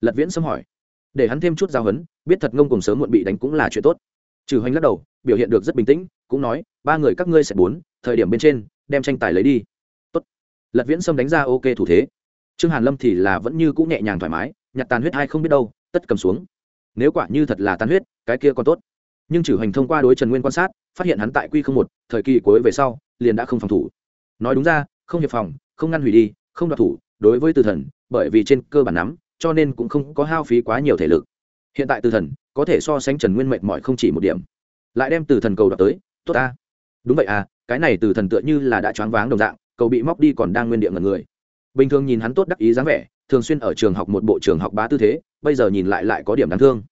Lật viễn xâm hỏi để hắn thêm chút giao hấn, biết thật ngông cùng sớm muộn bị đánh cũng là chuyện tốt. Trừ hoành lắc đầu, biểu hiện được rất bình tĩnh, cũng nói, ba người các ngươi sẽ bốn, thời điểm bên trên, đem tranh tài lấy đi. Tốt. lật viễn sâm đánh ra ok thủ thế. Trương hàn lâm thì là vẫn như cũng nhẹ nhàng thoải mái, nhặt tàn huyết ai không biết đâu, tất cầm xuống. Nếu quả như thật là tàn huyết, cái kia còn tốt. Nhưng trừ hoành thông qua đối trần nguyên quan sát, phát hiện hắn tại quy không một, thời kỳ cuối về sau, liền đã không phòng thủ. Nói đúng ra, không hiệp phòng, không ngăn hủy đi, không đoạt thủ, đối với từ thần, bởi vì trên cơ bản nắm cho nên cũng không có hao phí quá nhiều thể lực. Hiện tại từ thần có thể so sánh trần nguyên mệnh mỏi không chỉ một điểm. Lại đem từ thần cầu đọc tới, tốt ta. Đúng vậy à cái này từ thần tựa như là đã choáng váng đồng dạng, cầu bị móc đi còn đang nguyên địa ngần người. Bình thường nhìn hắn tốt đắc ý dáng vẻ, thường xuyên ở trường học một bộ trường học bá tư thế, bây giờ nhìn lại lại có điểm đáng thương.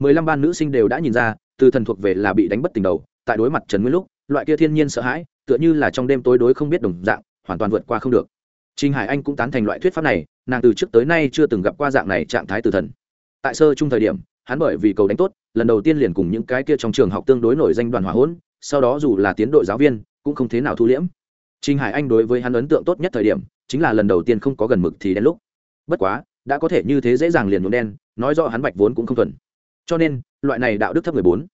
Mười lăm ban nữ sinh đều đã nhìn ra, từ thần thuộc về là bị đánh bất tình đầu, tại đối mặt trần nguyên lúc, loại kia thiên nhiên sợ hãi, tựa như là trong đêm tối đối không biết đồng dạng, hoàn toàn vượt qua không được. Trình Hải Anh cũng tán thành loại thuyết pháp này, nàng từ trước tới nay chưa từng gặp qua dạng này trạng thái từ thần. Tại sơ trung thời điểm, hắn bởi vì cầu đánh tốt, lần đầu tiên liền cùng những cái kia trong trường học tương đối nổi danh đoàn hòa hỗn, sau đó dù là tiến đội giáo viên, cũng không thế nào thu liễm. Trình Hải Anh đối với hắn ấn tượng tốt nhất thời điểm, chính là lần đầu tiên không có gần mực thì đen lúc. Bất quá, đã có thể như thế dễ dàng liền nhuộm đen, nói rõ hắn bạch vốn cũng không thuần. Cho nên, loại này đạo đức thấp người bốn.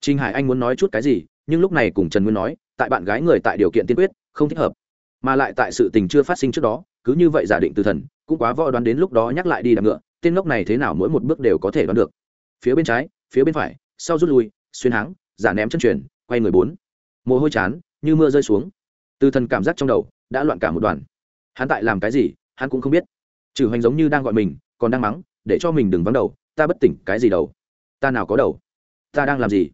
Trình Hải Anh muốn nói chút cái gì, nhưng lúc này cùng Trần Nguyên nói, tại bạn gái người tại điều kiện tiên quyết, không thích hợp mà lại tại sự tình chưa phát sinh trước đó, cứ như vậy giả định từ thần, cũng quá võ đoán đến lúc đó nhắc lại đi đạp ngựa, tên ngốc này thế nào mỗi một bước đều có thể đoán được. Phía bên trái, phía bên phải, sau rút lui, xuyên háng, giả ném chân truyền, quay người bốn. Mồ hôi chán, như mưa rơi xuống. Từ thần cảm giác trong đầu, đã loạn cả một đoàn. Hắn tại làm cái gì, hắn cũng không biết. Trừ hoành giống như đang gọi mình, còn đang mắng, để cho mình đừng vắng đầu, ta bất tỉnh, cái gì đầu? Ta nào có đầu? Ta đang làm gì?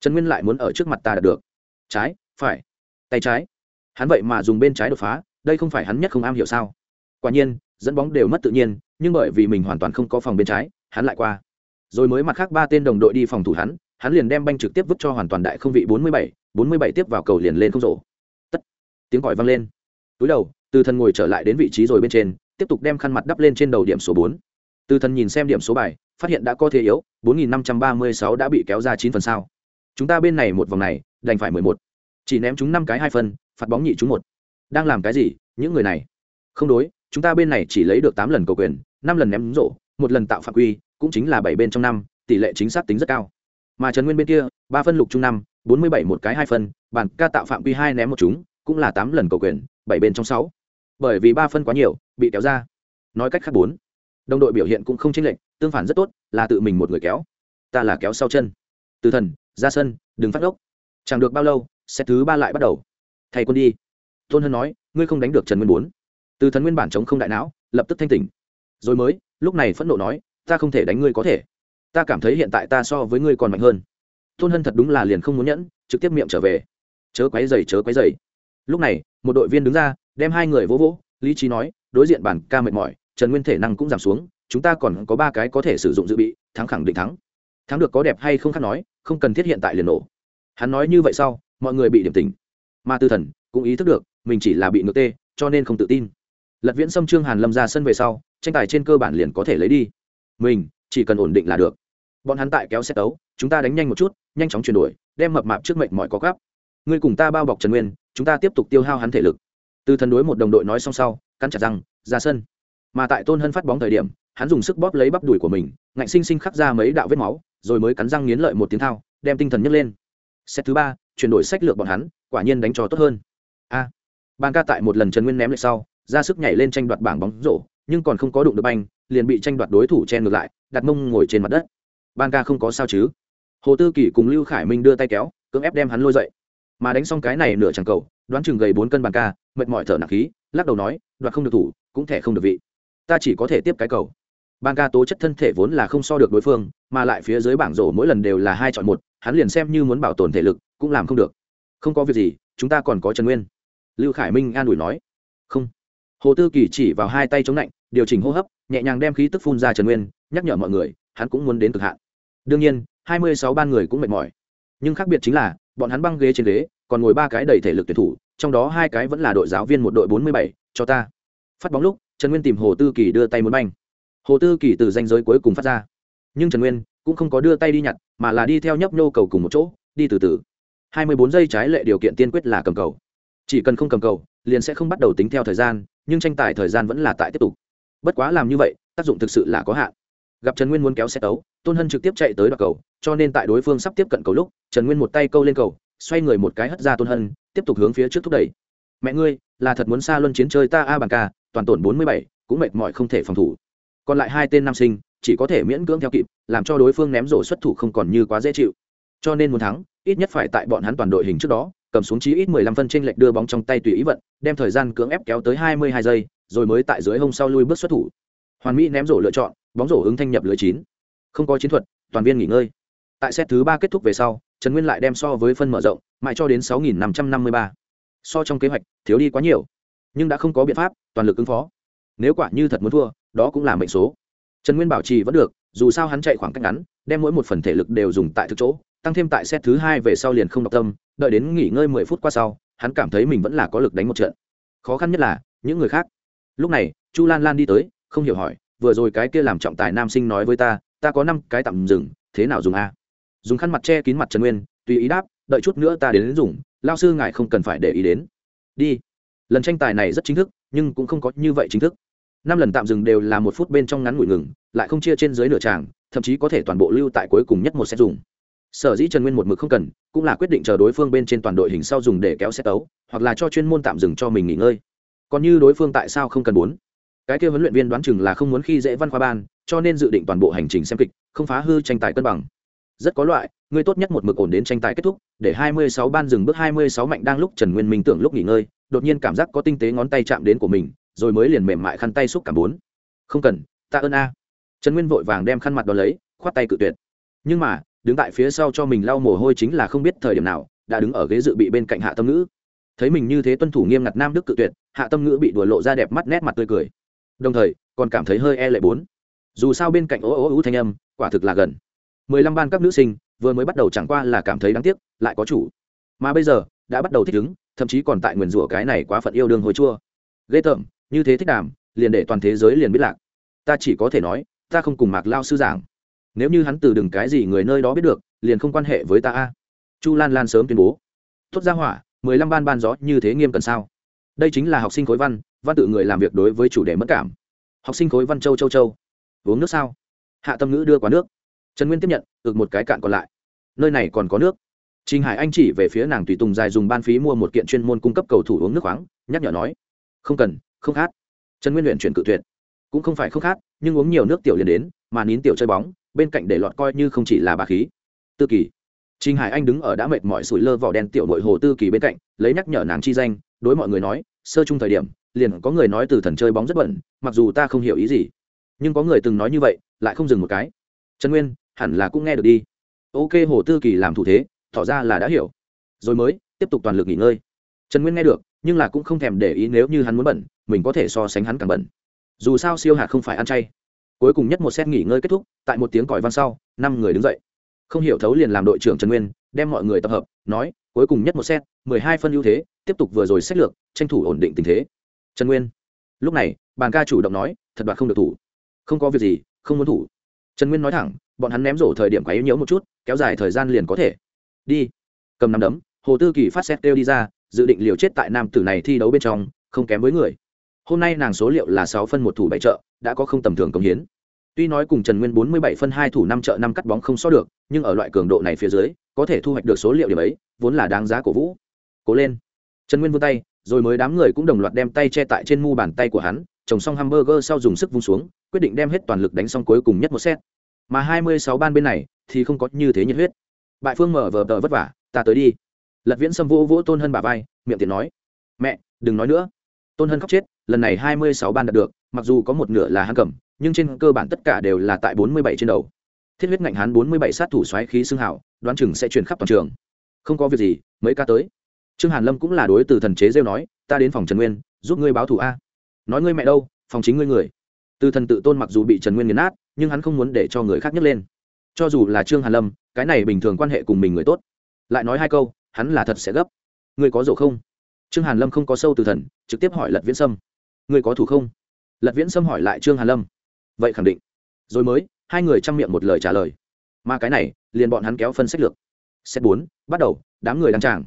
Trần nguyên lại muốn ở trước mặt ta đạt được. Trái, phải. Tay trái hắn vậy mà dùng bên trái đột phá, đây không phải hắn nhất không am hiểu sao? Quả nhiên, dẫn bóng đều mất tự nhiên, nhưng bởi vì mình hoàn toàn không có phòng bên trái, hắn lại qua. Rồi mới mặt khác ba tên đồng đội đi phòng thủ hắn hắn liền đem banh trực tiếp vứt cho hoàn toàn đại không vị bốn mươi bảy, bốn mươi bảy tiếp vào cầu liền lên không rổ. Tất. Tiếng gọi vang lên. Túi đầu, từ thần ngồi trở lại đến vị trí rồi bên trên, tiếp tục đem khăn mặt đắp lên trên đầu điểm số bốn. Từ thần nhìn xem điểm số bài, phát hiện đã có thế yếu, bốn nghìn năm trăm ba mươi sáu đã bị kéo ra chín phần sao. Chúng ta bên này một vòng này, đành phải mười một. Chỉ ném chúng năm cái hai phần phạt bóng nhị chúng một. Đang làm cái gì, những người này? Không đối, chúng ta bên này chỉ lấy được tám lần cầu quyền, năm lần ném rổ, một lần tạo phạm quy, cũng chính là bảy bên trong năm, tỷ lệ chính xác tính rất cao. Mà trần nguyên bên kia, ba phân lục trung năm, bốn mươi bảy một cái hai phân, bản ca tạo phạm quy hai ném một chúng, cũng là tám lần cầu quyền, bảy bên trong sáu. Bởi vì ba phân quá nhiều, bị kéo ra. Nói cách khác bốn, đồng đội biểu hiện cũng không chênh lệch, tương phản rất tốt, là tự mình một người kéo. Ta là kéo sau chân. Từ thần, ra sân, đừng phát ốc. Chẳng được bao lâu xét thứ ba lại bắt đầu thầy quân đi. Tôn hân nói, ngươi không đánh được trần nguyên bốn. Từ thần nguyên bản chống không đại não, lập tức thanh tỉnh. Rồi mới, lúc này phẫn nộ nói, ta không thể đánh ngươi có thể. Ta cảm thấy hiện tại ta so với ngươi còn mạnh hơn. Tôn hân thật đúng là liền không muốn nhẫn, trực tiếp miệng trở về. Chớ quấy dày chớ quấy dày lúc này, một đội viên đứng ra, đem hai người vỗ vỗ, lý trí nói, đối diện bản ca mệt mỏi, trần nguyên thể năng cũng giảm xuống, chúng ta còn có ba cái có thể sử dụng dự bị, thắng khẳng định thắng. Thắng được có đẹp hay không khác nói, không cần thiết hiện tại liền nổ. Hắn nói như vậy sau, mọi người bị điểm tình mà tư thần cũng ý thức được mình chỉ là bị ngược tê, cho nên không tự tin. Lật viễn xâm trương hàn lâm ra sân về sau, tranh tài trên cơ bản liền có thể lấy đi. Mình chỉ cần ổn định là được. Bọn hắn tại kéo xét tấu, chúng ta đánh nhanh một chút, nhanh chóng chuyển đổi, đem mập mạp trước mệnh mọi có gấp. Ngươi cùng ta bao bọc trần nguyên, chúng ta tiếp tục tiêu hao hắn thể lực. Từ thần đối một đồng đội nói xong sau, cắn chặt răng, ra sân. Mà tại tôn hân phát bóng thời điểm, hắn dùng sức bóp lấy bắp đùi của mình, ngạnh sinh sinh khắc ra mấy đạo vết máu, rồi mới cắn răng nghiến lợi một tiếng thao, đem tinh thần nhấc lên. Xét thứ ba, chuyển đổi sách lược bọn hắn quả nhiên đánh cho tốt hơn. A à, ban ca tại một lần trần nguyên ném lại sau ra sức nhảy lên tranh đoạt bảng bóng rổ nhưng còn không có đụng được banh liền bị tranh đoạt đối thủ chen ngược lại đặt mông ngồi trên mặt đất. Ban ca không có sao chứ? Hồ tư kỷ cùng lưu khải minh đưa tay kéo cưỡng ép đem hắn lôi dậy. Mà đánh xong cái này nửa chẳng cầu đoán chừng gầy bốn cân bàn ca mệt mỏi thở nặng khí lắc đầu nói đoạt không được thủ cũng thẻ không được vị. Ta chỉ có thể tiếp cái cầu. Ban ca tố chất thân thể vốn là không so được đối phương mà lại phía dưới bảng rổ mỗi lần đều là hai chọn một hắn liền xem như muốn bảo tồn thể lực cũng làm không được không có việc gì, chúng ta còn có trần nguyên. Lưu khải minh an ủi nói. Không. Hồ tư kỳ chỉ vào hai tay chống lạnh điều chỉnh hô hấp, nhẹ nhàng đem khí tức phun ra trần nguyên, nhắc nhở mọi người, hắn cũng muốn đến cực hạn. Đương nhiên, hai mươi sáu ban người cũng mệt mỏi. Nhưng khác biệt chính là, bọn hắn băng ghế trên ghế, còn ngồi ba cái đầy thể lực tuyển thủ, trong đó hai cái vẫn là đội giáo viên một đội bốn mươi bảy, cho ta. Phát bóng lúc, trần nguyên tìm hồ tư kỳ đưa tay muốn banh. Hồ tư kỳ từ danh giới cuối cùng phát ra. Nhưng trần nguyên cũng không có đưa tay đi nhặt, mà là đi theo nhấp nhô cầu cùng một chỗ, đi từ từ hai mươi bốn giây trái lệ điều kiện tiên quyết là cầm cầu. Chỉ cần không cầm cầu, liền sẽ không bắt đầu tính theo thời gian, nhưng tranh tài thời gian vẫn là tại tiếp tục. Bất quá làm như vậy, tác dụng thực sự là có hạn. Gặp trần nguyên muốn kéo xe tấu tôn hân trực tiếp chạy tới đoạt cầu, cho nên tại đối phương sắp tiếp cận cầu lúc, trần nguyên một tay câu lên cầu, xoay người một cái hất ra tôn hân, tiếp tục hướng phía trước thúc đẩy. Mẹ ngươi, là thật muốn xa luân chiến chơi ta a bàn ca, toàn tổn bốn mươi bảy, cũng mệt mỏi không thể phòng thủ. Còn lại hai tên nam sinh, chỉ có thể miễn cưỡng theo kịp, làm cho đối phương ném rổ xuất thủ không còn như quá dễ chịu. Cho nên muốn thắng ít nhất phải tại bọn hắn toàn đội hình trước đó, cầm xuống chí ít mười lăm phân trên lệch đưa bóng trong tay tùy ý vận, đem thời gian cưỡng ép kéo tới hai mươi hai giây, rồi mới tại dưới hông sau lui bước xuất thủ. Hoàn mỹ ném rổ lựa chọn, bóng rổ ứng thanh nhập lưới chín. Không có chiến thuật, toàn viên nghỉ ngơi. Tại set thứ ba kết thúc về sau, trần nguyên lại đem so với phân mở rộng, mãi cho đến sáu nghìn năm trăm năm mươi ba. So trong kế hoạch, thiếu đi quá nhiều. Nhưng đã không có biện pháp, toàn lực ứng phó. Nếu quả như thật muốn thua, đó cũng là mệnh số. Trần nguyên bảo trì vẫn được, dù sao hắn chạy khoảng cách ngắn, đem mỗi một phần thể lực đều dùng tại thực chỗ tăng thêm tại set thứ hai về sau liền không đọc tâm đợi đến nghỉ ngơi mười phút qua sau hắn cảm thấy mình vẫn là có lực đánh một trận. Khó khăn nhất là những người khác. Lúc này chu lan lan đi tới không hiểu hỏi vừa rồi cái kia làm trọng tài nam sinh nói với ta ta có năm cái tạm dừng thế nào dùng a? Dùng khăn mặt che kín mặt trần nguyên tùy ý đáp đợi chút nữa ta đến, đến dùng lao sư ngài không cần phải để ý đến. Đi. Lần tranh tài này rất chính thức nhưng cũng không có như vậy chính thức. Năm lần tạm dừng đều là một phút bên trong ngắn ngủi ngừng lại không chia trên dưới nửa tràng thậm chí có thể toàn bộ lưu tại cuối cùng nhất một set dùng sở dĩ trần nguyên một mực không cần cũng là quyết định chờ đối phương bên trên toàn đội hình sau dùng để kéo xét tấu hoặc là cho chuyên môn tạm dừng cho mình nghỉ ngơi. Còn như đối phương tại sao không cần bốn? Cái kia huấn luyện viên đoán chừng là không muốn khi dễ văn khoa ban cho nên dự định toàn bộ hành trình xem kịch không phá hư tranh tài cân bằng. Rất có loại người tốt nhất một mực ổn đến tranh tài kết thúc để 26 ban dừng bước 26 mạnh đang lúc Trần Nguyên Minh tưởng lúc nghỉ ngơi, đột nhiên cảm giác có tinh tế ngón tay chạm đến của mình, rồi mới liền mềm mại khăn tay xúc cảm bốn. Không cần tạ ơn a. Trần nguyên vội vàng đem khăn mặt đó lấy khoát tay cự tuyệt. Nhưng mà đứng tại phía sau cho mình lau mồ hôi chính là không biết thời điểm nào, đã đứng ở ghế dự bị bên cạnh hạ tâm ngữ. Thấy mình như thế tuân thủ nghiêm ngặt nam đức cự tuyệt, hạ tâm ngữ bị đùa lộ ra đẹp mắt nét mặt tươi cười. Đồng thời, còn cảm thấy hơi e lệ bốn. Dù sao bên cạnh ố ố ú thanh âm, quả thực là gần. Mười lăm ban các nữ sinh, vừa mới bắt đầu chẳng qua là cảm thấy đáng tiếc, lại có chủ. Mà bây giờ, đã bắt đầu thích ứng, thậm chí còn tại nguyền rủa cái này quá phận yêu đương hồi chua. Ghê tởm, như thế thích đàm, liền để toàn thế giới liền biết lạc. Ta chỉ có thể nói, ta không cùng mạc lao sư giảng nếu như hắn từ đừng cái gì người nơi đó biết được liền không quan hệ với ta a. Chu lan lan sớm tuyên bố. Tốt ra hỏa mười lăm ban ban gió như thế nghiêm cần sao? Đây chính là học sinh khối văn văn tự người làm việc đối với chủ đề mất cảm. Học sinh khối văn châu châu châu. Uống nước sao? Hạ tâm ngữ đưa quá nước. Trần nguyên tiếp nhận ực một cái cạn còn lại. Nơi này còn có nước. Trình Hải Anh chỉ về phía nàng tùy tùng dài dùng ban phí mua một kiện chuyên môn cung cấp cầu thủ uống nước khoáng, nhắc nhở nói: "Không cần, không khát." Trần Nguyên luyện chuyển cự tuyệt. Cũng không phải không khát, nhưng uống nhiều nước tiểu liền đến, mà nín tiểu chơi bóng, bên cạnh để lọt coi như không chỉ là bà khí. Tư Kỳ. Trình Hải Anh đứng ở đã mệt mỏi sủi lơ vỏ đen tiểu nội hồ Tư Kỳ bên cạnh, lấy nhắc nhở nàng chi danh, đối mọi người nói, sơ chung thời điểm, liền có người nói từ thần chơi bóng rất bẩn, mặc dù ta không hiểu ý gì, nhưng có người từng nói như vậy, lại không dừng một cái. Trần Nguyên, hẳn là cũng nghe được đi. Ok, Hồ Tư Kỳ làm thủ thế, tỏ ra là đã hiểu rồi mới tiếp tục toàn lực nghỉ ngơi trần nguyên nghe được nhưng là cũng không thèm để ý nếu như hắn muốn bẩn mình có thể so sánh hắn càng bẩn dù sao siêu hạt không phải ăn chay cuối cùng nhất một set nghỉ ngơi kết thúc, tại một tiếng còi văn sau, năm người đứng dậy. Không hiểu thấu liền làm đội trưởng trần nguyên, đem mọi người tập hợp, nói, cuối cùng nhất một set, mười hai phân ưu thế, tiếp tục vừa rồi sách lược, tranh thủ ổn định tình thế. Trần nguyên, lúc này, bàn ca chủ động nói, thật đoạt không được thủ. Không có việc gì, không muốn thủ. Trần nguyên nói thẳng, bọn hắn ném rổ thời điểm quá yếu nhiễu một chút, kéo dài thời gian liền có thể. Đi. Cầm nắm đấm, hồ tư kỳ phát xét kêu đi ra, dự định liều chết tại nam tử này thi đấu bên trong, không kém với người hôm nay nàng số liệu là sáu phân một thủ bảy trợ đã có không tầm thường công hiến. Tuy nói cùng trần nguyên bốn mươi bảy phân hai thủ năm trợ năm cắt bóng không so được, nhưng ở loại cường độ này phía dưới, có thể thu hoạch được số liệu điểm ấy, vốn là đáng giá cổ vũ. Cố lên. Trần nguyên vươn tay, rồi mới đám người cũng đồng loạt đem tay che tại trên mu bàn tay của hắn, trồng xong hamburger sau dùng sức vung xuống, quyết định đem hết toàn lực đánh xong cuối cùng nhất một set. Mà hai mươi sáu ban bên này, thì không có như thế nhiệt huyết. Bại phương mở vờ tờ vất vả, ta tới đi. Lật viễn xâm vô vỗ tôn hân bà vai, miệng tiện nói, mẹ, đừng nói nữa tôn hân khóc chết, lần này hai mươi sáu ban đạt được, mặc dù có một nửa là hắn cầm, nhưng trên cơ bản tất cả đều là tại bốn mươi bảy trên đầu. Thiết huyết ngạnh hắn bốn mươi bảy sát thủ xoáy khí xương hảo đoán chừng sẽ chuyển khắp toàn trường. Không có việc gì, mấy ca tới. Trương hàn lâm cũng là đối từ thần chế rêu nói, ta đến phòng trần nguyên, giúp ngươi báo thù a. Nói ngươi mẹ đâu, phòng chính ngươi người. Từ thần tự tôn mặc dù bị trần nguyên nghiền nát, nhưng hắn không muốn để cho người khác nhấc lên. Cho dù là trương hàn lâm, cái này bình thường quan hệ cùng mình người tốt. Lại nói hai câu, hắn là thật sẽ gấp. Ngươi có rổ không? Trương hàn lâm không có sâu từ thần, trực tiếp hỏi lật viễn sâm. Người có thủ không? Lật viễn sâm hỏi lại trương hàn lâm. Vậy khẳng định. Rồi mới, hai người chăm miệng một lời trả lời. Mà cái này, liền bọn hắn kéo phân sách lược. Xét bốn, bắt đầu, đám người đăng tràng.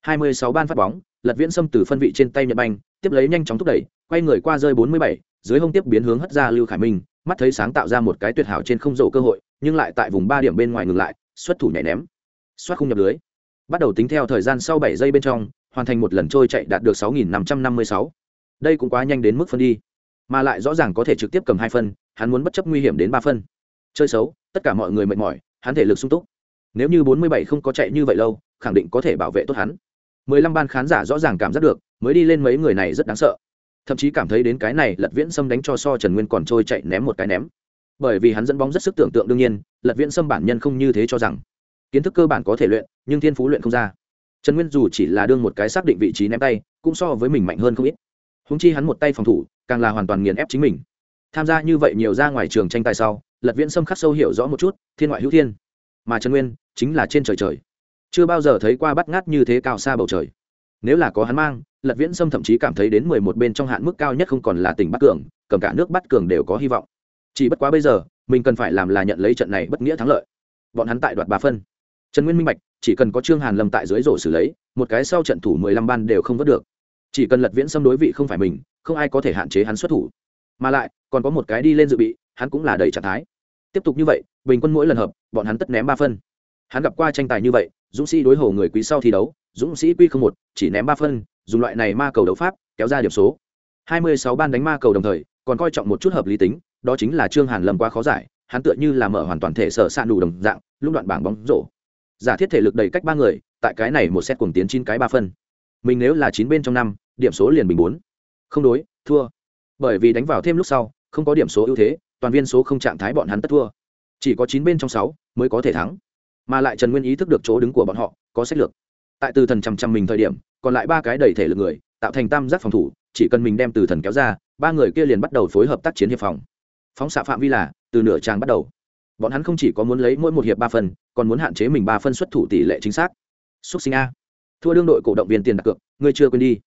Hai mươi sáu ban phát bóng, lật viễn sâm từ phân vị trên tay nhật banh, tiếp lấy nhanh chóng thúc đẩy, quay người qua rơi bốn mươi bảy, dưới hông tiếp biến hướng hất ra lưu khải minh, mắt thấy sáng tạo ra một cái tuyệt hảo trên không rổ cơ hội, nhưng lại tại vùng ba điểm bên ngoài ngừng lại, xuất thủ nhảy ném. Xoát không nhập lưới. Bắt đầu tính theo thời gian sau bảy giây bên trong hoàn thành một lần trôi chạy đạt được sáu nghìn năm trăm năm mươi sáu. Đây cũng quá nhanh đến mức phân đi. Mà lại rõ ràng có thể trực tiếp cầm hai phân, hắn muốn bất chấp nguy hiểm đến ba phân. Chơi xấu, tất cả mọi người mệt mỏi, hắn thể lực sung túc. Nếu như bốn mươi bảy không có chạy như vậy lâu, khẳng định có thể bảo vệ tốt hắn. mười lăm ban khán giả rõ ràng cảm giác được, mới đi lên mấy người này rất đáng sợ. Thậm chí cảm thấy đến cái này lật viễn sâm đánh cho so trần nguyên còn trôi chạy ném một cái ném. Bởi vì hắn dẫn bóng rất sức tưởng tượng đương nhiên, lật viễn sâm bản nhân không như thế cho rằng. Kiến thức cơ bản có thể luyện, nhưng thiên phú luyện không ra trần nguyên dù chỉ là đương một cái xác định vị trí ném tay, cũng so với mình mạnh hơn không ít. Húng chi hắn một tay phòng thủ, càng là hoàn toàn nghiền ép chính mình. Tham gia như vậy nhiều ra ngoài trường tranh tài sau, lật viễn xâm khắc sâu hiểu rõ một chút, thiên ngoại hữu thiên. Mà trần nguyên, chính là trên trời trời. Chưa bao giờ thấy qua bắt ngát như thế cao xa bầu trời. Nếu là có hắn mang, lật viễn sâm thậm chí cảm thấy đến mười một bên trong hạn mức cao nhất không còn là tỉnh bắc cường, cầm cả nước bắt cường đều có hy vọng. Chỉ bất quá bây giờ, mình cần phải làm là nhận lấy trận này bất nghĩa thắng lợi. Bọn hắn tại đoạt ba phân. Trần nguyên minh bạch chỉ cần có trương hàn lâm tại dưới rổ xử lấy, một cái sau trận thủ mười lăm ban đều không vớt được. Chỉ cần lật viễn xâm đối vị không phải mình, không ai có thể hạn chế hắn xuất thủ. Mà lại, còn có một cái đi lên dự bị, hắn cũng là đầy trạng thái. Tiếp tục như vậy, bình quân mỗi lần hợp, bọn hắn tất ném ba phân. Hắn gặp qua tranh tài như vậy, dũng sĩ đối hồ người quý sau thi đấu, dũng sĩ quy không một, chỉ ném ba phân, dùng loại này ma cầu đấu pháp, kéo ra điểm số. Hai mươi sáu ban đánh ma cầu đồng thời, còn coi trọng một chút hợp lý tính, đó chính là trương hàn lâm quá khó giải, hắn tựa như là mở hoàn toàn thể sở s đủ đồng dạng lúc đoạn bảng bóng rổ giả thiết thể lực đầy cách ba người, tại cái này một set cùng tiến chín cái ba phân. Mình nếu là chín bên trong năm, điểm số liền bình bốn. Không đối, thua. Bởi vì đánh vào thêm lúc sau, không có điểm số ưu thế, toàn viên số không trạng thái bọn hắn tất thua. Chỉ có chín bên trong sáu mới có thể thắng. Mà lại trần nguyên ý thức được chỗ đứng của bọn họ, có sách lược. Tại từ thần chằm chằm mình thời điểm, còn lại ba cái đầy thể lực người, tạo thành tam giác phòng thủ, chỉ cần mình đem từ thần kéo ra, ba người kia liền bắt đầu phối hợp tác chiến hiệp phòng. Phóng xạ phạm vi là, từ nửa trang bắt đầu bọn hắn không chỉ có muốn lấy mỗi một hiệp ba phân còn muốn hạn chế mình ba phân xuất thủ tỷ lệ chính xác. Xúc sinh a. Thua đương đội cổ động viên tiền đặt cược, ngươi chưa quên đi.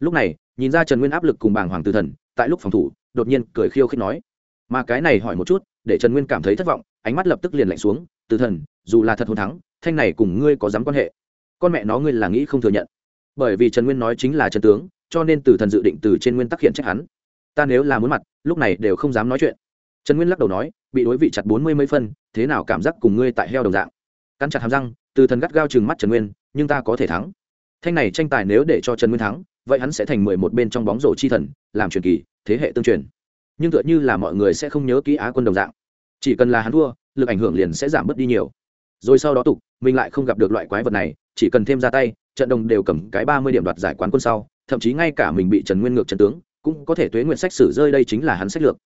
Lúc này, nhìn ra trần nguyên áp lực cùng bàng hoàng từ thần, tại lúc phòng thủ, đột nhiên cười khiêu khích nói. Mà cái này hỏi một chút, để trần nguyên cảm thấy thất vọng, ánh mắt lập tức liền lạnh xuống, từ thần, dù là thật hôn thắng, thanh này cùng ngươi có dám quan hệ. Con mẹ nó ngươi là nghĩ không thừa nhận. Bởi vì trần nguyên nói chính là trần tướng, cho nên từ thần dự định từ trên nguyên tắc hiện trách hắn. Ta nếu là muốn mặt, lúc này đều không dám nói chuyện trần nguyên lắc đầu nói, bị đối vị chặt bốn mươi mấy phân, thế nào cảm giác cùng ngươi tại heo đồng dạng? Cắn chặt hàm răng, từ thần gắt gao chừng mắt trần nguyên, nhưng ta có thể thắng. Thanh này tranh tài nếu để cho trần nguyên thắng, vậy hắn sẽ thành mười một bên trong bóng rổ chi thần, làm truyền kỳ, thế hệ tương truyền. Nhưng tựa như là mọi người sẽ không nhớ kỹ á quân đồng dạng. Chỉ cần là hắn thua, lực ảnh hưởng liền sẽ giảm bớt đi nhiều. Rồi sau đó tục, mình lại không gặp được loại quái vật này, chỉ cần thêm ra tay, trận đồng đều cầm cái ba mươi điểm đoạt giải quán quân sau, thậm chí ngay cả mình bị trần nguyên ngược trần tướng, cũng có thể tuế nguyện sách sử rơi đây chính là hắn sách lược.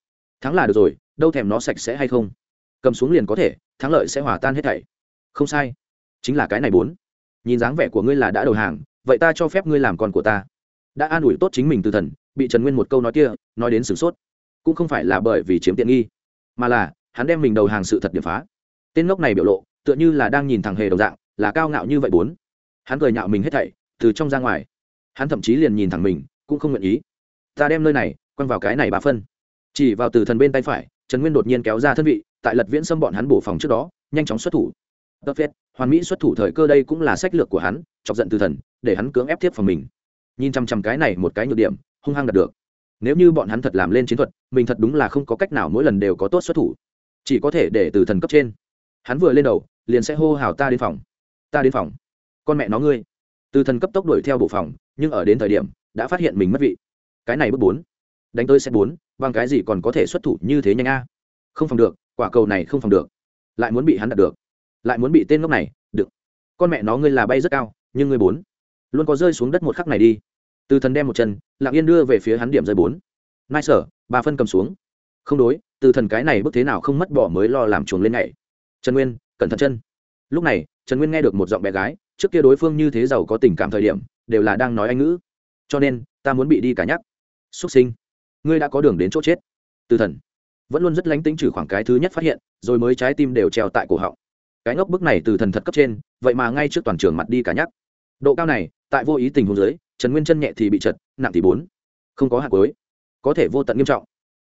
Thắng là được rồi đâu thèm nó sạch sẽ hay không? Cầm xuống liền có thể, thắng lợi sẽ hòa tan hết thảy. Không sai. Chính là cái này bốn. Nhìn dáng vẻ của ngươi là đã đầu hàng, vậy ta cho phép ngươi làm con của ta. Đã an ủi tốt chính mình từ thần, bị trần nguyên một câu nói kia, nói đến sửng sốt. Cũng không phải là bởi vì chiếm tiện nghi, mà là, hắn đem mình đầu hàng sự thật điểm phá. Tên ngốc này biểu lộ, tựa như là đang nhìn thằng hề đồng dạng, là cao ngạo như vậy bốn. Hắn cười nhạo mình hết thảy, từ trong ra ngoài. Hắn thậm chí liền nhìn thẳng mình, cũng không nguyện ý. Ta đem nơi này, quăng vào cái này bà phân. Chỉ vào từ thần bên tay phải trần nguyên đột nhiên kéo ra thân vị, tại lật viễn xâm bọn hắn bổ phòng trước đó, nhanh chóng xuất thủ. Tập phết, hoàn mỹ xuất thủ thời cơ đây cũng là sách lược của hắn, chọc giận từ thần, để hắn cưỡng ép tiếp phòng mình. Nhìn chằm chằm cái này một cái nhược điểm, hung hăng đạt được. Nếu như bọn hắn thật làm lên chiến thuật, mình thật đúng là không có cách nào mỗi lần đều có tốt xuất thủ. Chỉ có thể để từ thần cấp trên. Hắn vừa lên đầu, liền sẽ hô hào ta đến phòng. Ta đến phòng. Con mẹ nó ngươi. Từ thần cấp tốc đuổi theo bộ phòng, nhưng ở đến thời điểm, đã phát hiện mình mất vị. Cái này bước bốn. Đánh tới sẽ bốn bằng cái gì còn có thể xuất thủ như thế nhanh a? Không phòng được, quả cầu này không phòng được. Lại muốn bị hắn đặt được. Lại muốn bị tên ngốc này được. Con mẹ nó ngươi là bay rất cao, nhưng ngươi bốn. Luôn có rơi xuống đất một khắc này đi. Từ thần đem một chân, lặng yên đưa về phía hắn điểm rơi bốn. Nai sở, ba phân cầm xuống. Không đối, từ thần cái này bước thế nào không mất bỏ mới lo làm chuồng lên nhảy. Trần nguyên, cẩn thận chân. Lúc này, trần nguyên nghe được một giọng bé gái, trước kia đối phương như thế giàu có tình cảm thời điểm, đều là đang nói anh ngữ. Cho nên, ta muốn bị đi cả nhắc. Xuất sinh ngươi đã có đường đến chỗ chết. Từ thần. Vẫn luôn rất lánh tính trừ khoảng cái thứ nhất phát hiện, rồi mới trái tim đều treo tại cổ họng. Cái ngốc bức này từ thần thật cấp trên, vậy mà ngay trước toàn trường mặt đi cả nhắc. Độ cao này, tại vô ý tình huống dưới, trần nguyên chân nhẹ thì bị chật, nặng thì bốn. Không có hạt cuối. Có thể vô tận nghiêm trọng.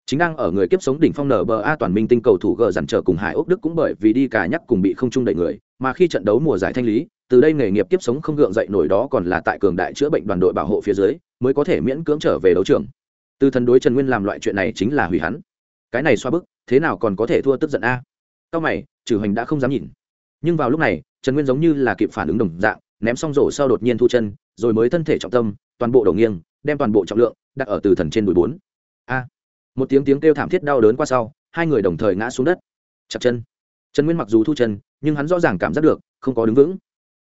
Chính đang ở người kiếp sống đỉnh phong nở bờ a toàn minh tinh cầu thủ gờ dằn trở cùng hải ốc đức cũng bởi vì đi cả nhắc cùng bị không trung đẩy người, mà khi trận đấu mùa giải thanh lý, từ đây nghề nghiệp kiếp sống không gượng dậy nổi đó còn là tại cường đại chữa bệnh đoàn đội bảo hộ phía dưới, mới có thể miễn cưỡng trở về đấu trường từ thần đối trần nguyên làm loại chuyện này chính là hủy hắn. Cái này xoa bức, thế nào còn có thể thua tức giận a? Cao mày trừ hành đã không dám nhìn. Nhưng vào lúc này, trần nguyên giống như là kịp phản ứng đồng dạng, ném xong rổ sau đột nhiên thu chân, rồi mới thân thể trọng tâm, toàn bộ đổ nghiêng, đem toàn bộ trọng lượng đặt ở từ thần trên đùi bốn. A! Một tiếng tiếng kêu thảm thiết đau đớn qua sau, hai người đồng thời ngã xuống đất. Chặt chân. Trần nguyên mặc dù thu chân, nhưng hắn rõ ràng cảm giác được, không có đứng vững.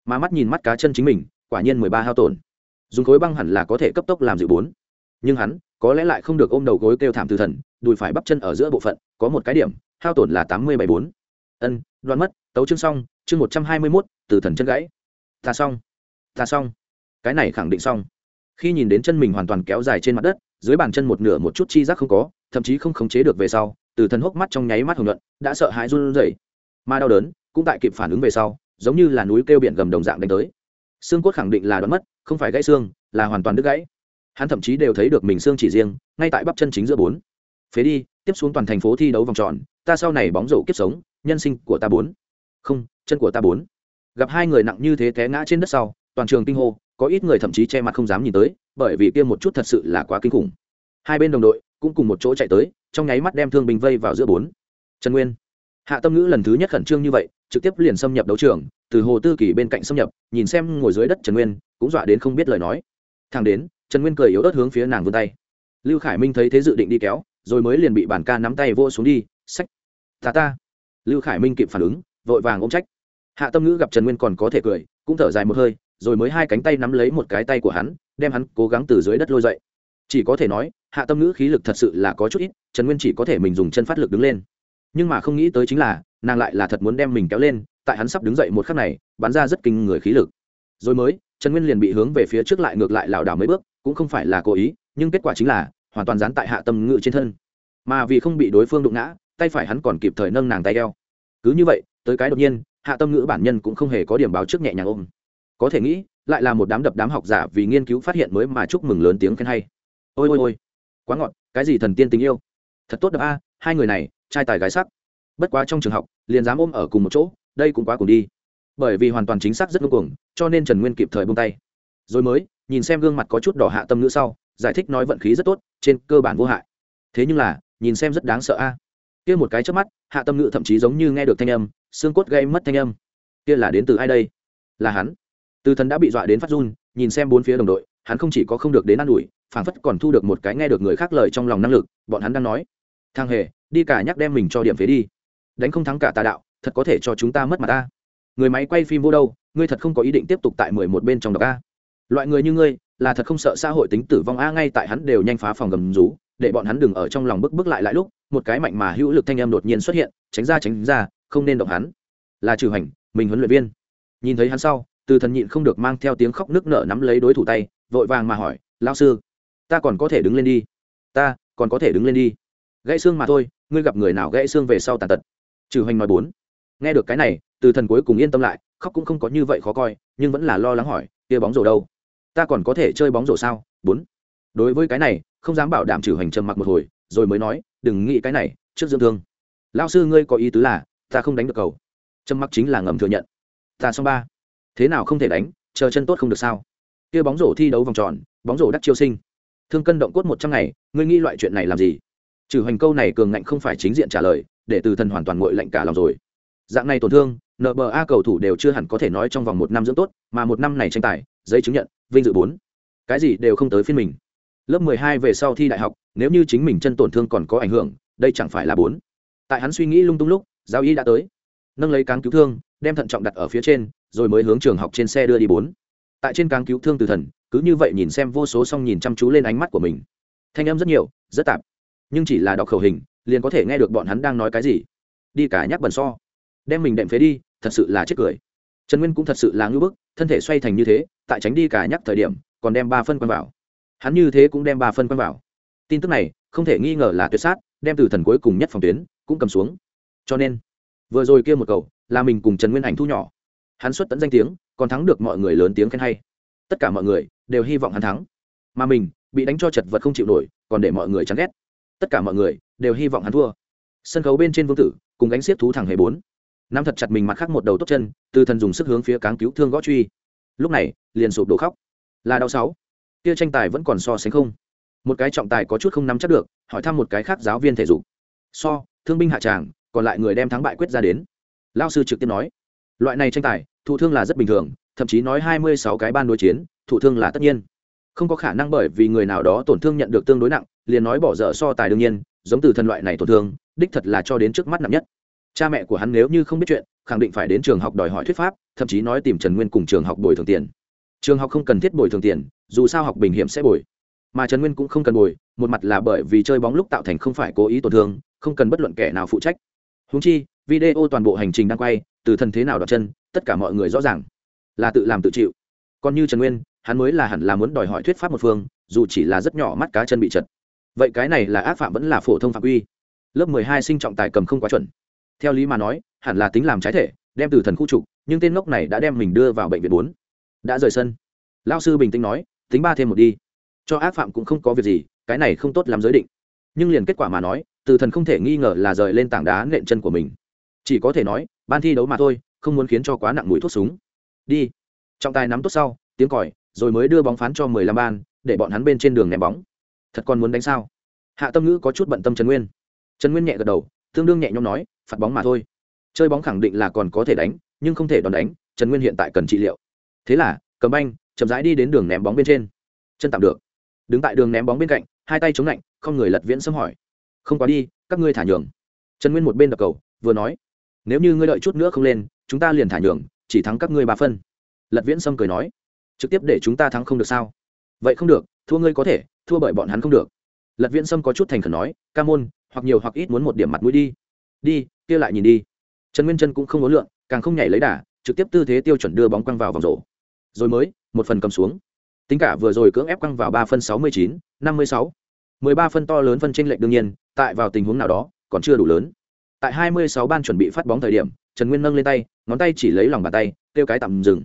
Mà mắt nhìn mắt cá chân chính mình, quả nhiên mười ba hao tổn. Dùng khối băng hẳn là có thể cấp tốc làm dịu bốn. Nhưng hắn có lẽ lại không được ôm đầu gối kêu thảm từ thần, đùi phải bắp chân ở giữa bộ phận, có một cái điểm, hao tổn là tám mươi bảy bốn. Ân đoán mất, tấu chương xong, chương một trăm hai mươi mốt, từ thần chân gãy. Ta xong ta xong. Cái này khẳng định xong. Khi nhìn đến chân mình hoàn toàn kéo dài trên mặt đất, dưới bàn chân một nửa một chút chi giác không có, thậm chí không khống chế được về sau, từ thần hốc mắt trong nháy mắt hồng nhuận, đã sợ hãi run rẩy. Mà đau đớn cũng tại kịp phản ứng về sau, giống như là núi kêu biển gầm đồng dạng đánh tới. Xương cốt khẳng định là đoán mất, không phải gãy xương, là hoàn toàn đứt gãy hắn thậm chí đều thấy được mình xương chỉ riêng, ngay tại bắp chân chính giữa bốn. Phế đi, tiếp xuống toàn thành phố thi đấu vòng tròn, ta sau này bóng rổ kiếp sống, nhân sinh của ta bốn. Không, chân của ta bốn. Gặp hai người nặng như thế té ngã trên đất sau, toàn trường kinh hô, có ít người thậm chí che mặt không dám nhìn tới, bởi vì kia một chút thật sự là quá kinh khủng. Hai bên đồng đội cũng cùng một chỗ chạy tới, trong nháy mắt đem thương binh vây vào giữa bốn. Trần nguyên, hạ tâm ngữ lần thứ nhất khẩn trương như vậy, trực tiếp liền xâm nhập đấu trường, từ hồ tư kỳ bên cạnh xâm nhập, nhìn xem ngồi dưới đất trần nguyên, cũng dọa đến không biết lời nói. Thằng đến trần nguyên cười yếu ớt hướng phía nàng vươn tay. Lưu khải minh thấy thế dự định đi kéo, rồi mới liền bị bản ca nắm tay vô xuống đi, sách, ta ta. Lưu khải minh kịp phản ứng, vội vàng ôm trách. Hạ tâm ngữ gặp trần nguyên còn có thể cười, cũng thở dài một hơi, rồi mới hai cánh tay nắm lấy một cái tay của hắn, đem hắn cố gắng từ dưới đất lôi dậy. Chỉ có thể nói, hạ tâm ngữ khí lực thật sự là có chút ít, trần nguyên chỉ có thể mình dùng chân phát lực đứng lên. Nhưng mà không nghĩ tới chính là, nàng lại là thật muốn đem mình kéo lên, tại hắn sắp đứng dậy một khắc này, bắn ra rất kinh người khí lực. Rồi mới, trần nguyên liền bị hướng về phía trước lại ngược lại lảo đảo mấy bước cũng không phải là cố ý, nhưng kết quả chính là hoàn toàn dán tại hạ tâm Ngự trên thân. Mà vì không bị đối phương đụng ngã, tay phải hắn còn kịp thời nâng nàng tay eo. Cứ như vậy, tới cái đột nhiên, hạ tâm ngữ bản nhân cũng không hề có điểm báo trước nhẹ nhàng ôm. Có thể nghĩ, lại là một đám đập đám học giả vì nghiên cứu phát hiện mới mà chúc mừng lớn tiếng khen hay. Ôi ôi ôi, quá ngọt, cái gì thần tiên tình yêu. Thật tốt đập a, hai người này, trai tài gái sắc. Bất quá trong trường học, liền dám ôm ở cùng một chỗ, đây cũng quá cùng đi. Bởi vì hoàn toàn chính xác rất ngưng cuồng, cho nên trần nguyên kịp thời bông tay. Rồi mới nhìn xem gương mặt có chút đỏ hạ tâm nữ sau, giải thích nói vận khí rất tốt, trên cơ bản vô hại. Thế nhưng là, nhìn xem rất đáng sợ a. Kia một cái trước mắt, hạ tâm ngữ thậm chí giống như nghe được thanh âm, xương cốt gây mất thanh âm. Kia là đến từ ai đây? Là hắn. Từ thần đã bị dọa đến phát run, nhìn xem bốn phía đồng đội, hắn không chỉ có không được đến an ủi, phảng phất còn thu được một cái nghe được người khác lời trong lòng năng lực, bọn hắn đang nói. Thang hề, đi cả nhắc đem mình cho điểm phế đi. Đánh không thắng cả tà đạo, thật có thể cho chúng ta mất mặt ta người máy quay phim vô đâu, ngươi thật không có ý định tiếp tục tại mười một bên trong đọc a loại người như ngươi, là thật không sợ xã hội tính tử vong a, ngay tại hắn đều nhanh phá phòng gầm rú, để bọn hắn đừng ở trong lòng bức bức lại lại lúc, một cái mạnh mà hữu lực thanh em đột nhiên xuất hiện, tránh ra tránh ra, không nên động hắn. Là trừ hành, mình huấn luyện viên. Nhìn thấy hắn sau, từ thần nhịn không được mang theo tiếng khóc nước nở nắm lấy đối thủ tay, vội vàng mà hỏi lao sư, ta còn có thể đứng lên đi? Ta, còn có thể đứng lên đi. Gãy xương mà thôi, ngươi gặp người nào gãy xương về sau tàn tật? Trừ hành nói bốn. Nghe được cái này, từ thần cuối cùng yên tâm lại, khóc cũng không có như vậy khó coi, nhưng vẫn là lo lắng hỏi, kia bóng rổ đâu? Ta còn có thể chơi bóng rổ sao? Bốn. Đối với cái này, không dám bảo đảm trừ hành trầm mặc một hồi, rồi mới nói, đừng nghĩ cái này, trước dưỡng thương. Lao sư ngươi có ý tứ là, ta không đánh được cầu. Trầm mặc chính là ngầm thừa nhận. Ta xong ba. Thế nào không thể đánh, chờ chân tốt không được sao? Kia bóng rổ thi đấu vòng tròn, bóng rổ đắc chiêu sinh. Thương cân động cốt một trăm ngày, ngươi nghĩ loại chuyện này làm gì? Trừ hành câu này cường ngạnh không phải chính diện trả lời, để từ thần hoàn toàn ngội lạnh cả lòng rồi. Dạng này tổn thương nba cầu thủ đều chưa hẳn có thể nói trong vòng một năm dưỡng tốt, mà một năm này tranh tài, giấy chứng nhận vinh dự bốn. Cái gì đều không tới phiên mình. Lớp mười hai về sau thi đại học, nếu như chính mình chân tổn thương còn có ảnh hưởng, đây chẳng phải là bốn. Tại hắn suy nghĩ lung tung lúc, giáo y đã tới. Nâng lấy cáng cứu thương, đem thận trọng đặt ở phía trên, rồi mới hướng trường học trên xe đưa đi bốn. Tại trên cáng cứu thương từ thần, cứ như vậy nhìn xem vô số xong nhìn chăm chú lên ánh mắt của mình. Thanh em rất nhiều, rất tạp. Nhưng chỉ là đọc khẩu hình, liền có thể nghe được bọn hắn đang nói cái gì. Đi cả nhắc bẩn so. Đem mình đệm phế đi, thật sự là chết cười trần nguyên cũng thật sự là ngưỡng bức, thân thể xoay thành như thế, tại tránh đi cả nhắc thời điểm, còn đem ba phân quăng vào. Hắn như thế cũng đem ba phân quăng vào. Tin tức này, không thể nghi ngờ là tuyệt sát, đem từ thần cuối cùng nhất phòng tuyến, cũng cầm xuống. Cho nên, vừa rồi kia một cầu, là mình cùng trần nguyên ảnh thu nhỏ. Hắn xuất tận danh tiếng, còn thắng được mọi người lớn tiếng khen hay. Tất cả mọi người, đều hy vọng hắn thắng. Mà mình, bị đánh cho chật vật không chịu nổi, còn để mọi người chán ghét. Tất cả mọi người, đều hy vọng hắn thua. Sân khấu bên trên vương tử, cùng gánh xiết thú thẳng hề bốn nắm thật chặt mình mặt khác một đầu tốt chân, từ thần dùng sức hướng phía cáng cứu thương gõ truy. Lúc này, liền sụp đổ khóc. Là đau sáu. Kia tranh tài vẫn còn so sánh không. Một cái trọng tài có chút không nắm chắc được, hỏi thăm một cái khác giáo viên thể dục. So, thương binh hạ tràng, còn lại người đem thắng bại quyết ra đến. Lao sư trực tiếp nói, loại này tranh tài, thụ thương là rất bình thường, thậm chí nói hai mươi sáu cái ban đối chiến, thụ thương là tất nhiên. Không có khả năng bởi vì người nào đó tổn thương nhận được tương đối nặng, liền nói bỏ dở so tài đương nhiên, giống từ thần loại này tổn thương, đích thật là cho đến trước mắt nặng nhất cha mẹ của hắn nếu như không biết chuyện, khẳng định phải đến trường học đòi hỏi thuyết pháp, thậm chí nói tìm trần nguyên cùng trường học bồi thường tiền. Trường học không cần thiết bồi thường tiền, dù sao học bình hiểm sẽ bồi. Mà trần nguyên cũng không cần bồi, một mặt là bởi vì chơi bóng lúc tạo thành không phải cố ý tổn thương, không cần bất luận kẻ nào phụ trách. Húng chi, video toàn bộ hành trình đang quay, từ thân thế nào đọc chân, tất cả mọi người rõ ràng, là tự làm tự chịu. Còn như trần nguyên, hắn mới là hẳn là muốn đòi hỏi thuyết pháp một phương, dù chỉ là rất nhỏ mắt cá chân bị chật. Vậy cái này là ác phạm vẫn là phổ thông phạm quy. Lớp mười hai sinh trọng tài cầm không quá chuẩn theo lý mà nói, hẳn là tính làm trái thể, đem từ thần khu trục, nhưng tên ngốc này đã đem mình đưa vào bệnh viện bốn. Đã rời sân. Lao sư bình tĩnh nói, tính ba thêm một đi. Cho ác phạm cũng không có việc gì, cái này không tốt làm giới định. Nhưng liền kết quả mà nói, từ thần không thể nghi ngờ là rời lên tảng đá nện chân của mình. Chỉ có thể nói, ban thi đấu mà thôi, không muốn khiến cho quá nặng mũi thuốc súng. Đi. Trọng tài nắm tốt sau, tiếng còi, rồi mới đưa bóng phán cho mười lăm ban, để bọn hắn bên trên đường ném bóng. Thật còn muốn đánh sao? Hạ tâm ngữ có chút bận tâm trần nguyên. Trần nguyên nhẹ gật đầu, tương đương nhẹ nhõm nói phạt bóng mà thôi. Chơi bóng khẳng định là còn có thể đánh, nhưng không thể đòn đánh, trần nguyên hiện tại cần trị liệu. Thế là, cầm banh, chậm rãi đi đến đường ném bóng bên trên. Chân tạm được. Đứng tại đường ném bóng bên cạnh, hai tay chống lạnh, không người lật viễn xâm hỏi. Không quá đi, các ngươi thả nhường. Trần nguyên một bên đập cầu, vừa nói. Nếu như ngươi đợi chút nữa không lên, chúng ta liền thả nhường, chỉ thắng các ngươi ba phân. Lật viễn sâm cười nói. Trực tiếp để chúng ta thắng không được sao? Vậy không được, thua ngươi có thể, thua bởi bọn hắn không được. Lật viễn sâm có chút thành khẩn nói, ca môn, hoặc nhiều hoặc ít muốn một điểm mặt mũi đi đi, kia lại nhìn đi. Trần nguyên chân cũng không muốn lượng càng không nhảy lấy đà, trực tiếp tư thế tiêu chuẩn đưa bóng quăng vào vòng rổ. Rồi mới, một phần cầm xuống. Tính cả vừa rồi cưỡng ép quăng vào ba phân sáu mươi chín, năm mươi sáu. Mười ba phân to lớn phân tranh lệch đương nhiên, tại vào tình huống nào đó, còn chưa đủ lớn. Tại hai mươi sáu ban chuẩn bị phát bóng thời điểm, trần nguyên nâng lên tay, ngón tay chỉ lấy lòng bàn tay, kêu cái tạm dừng.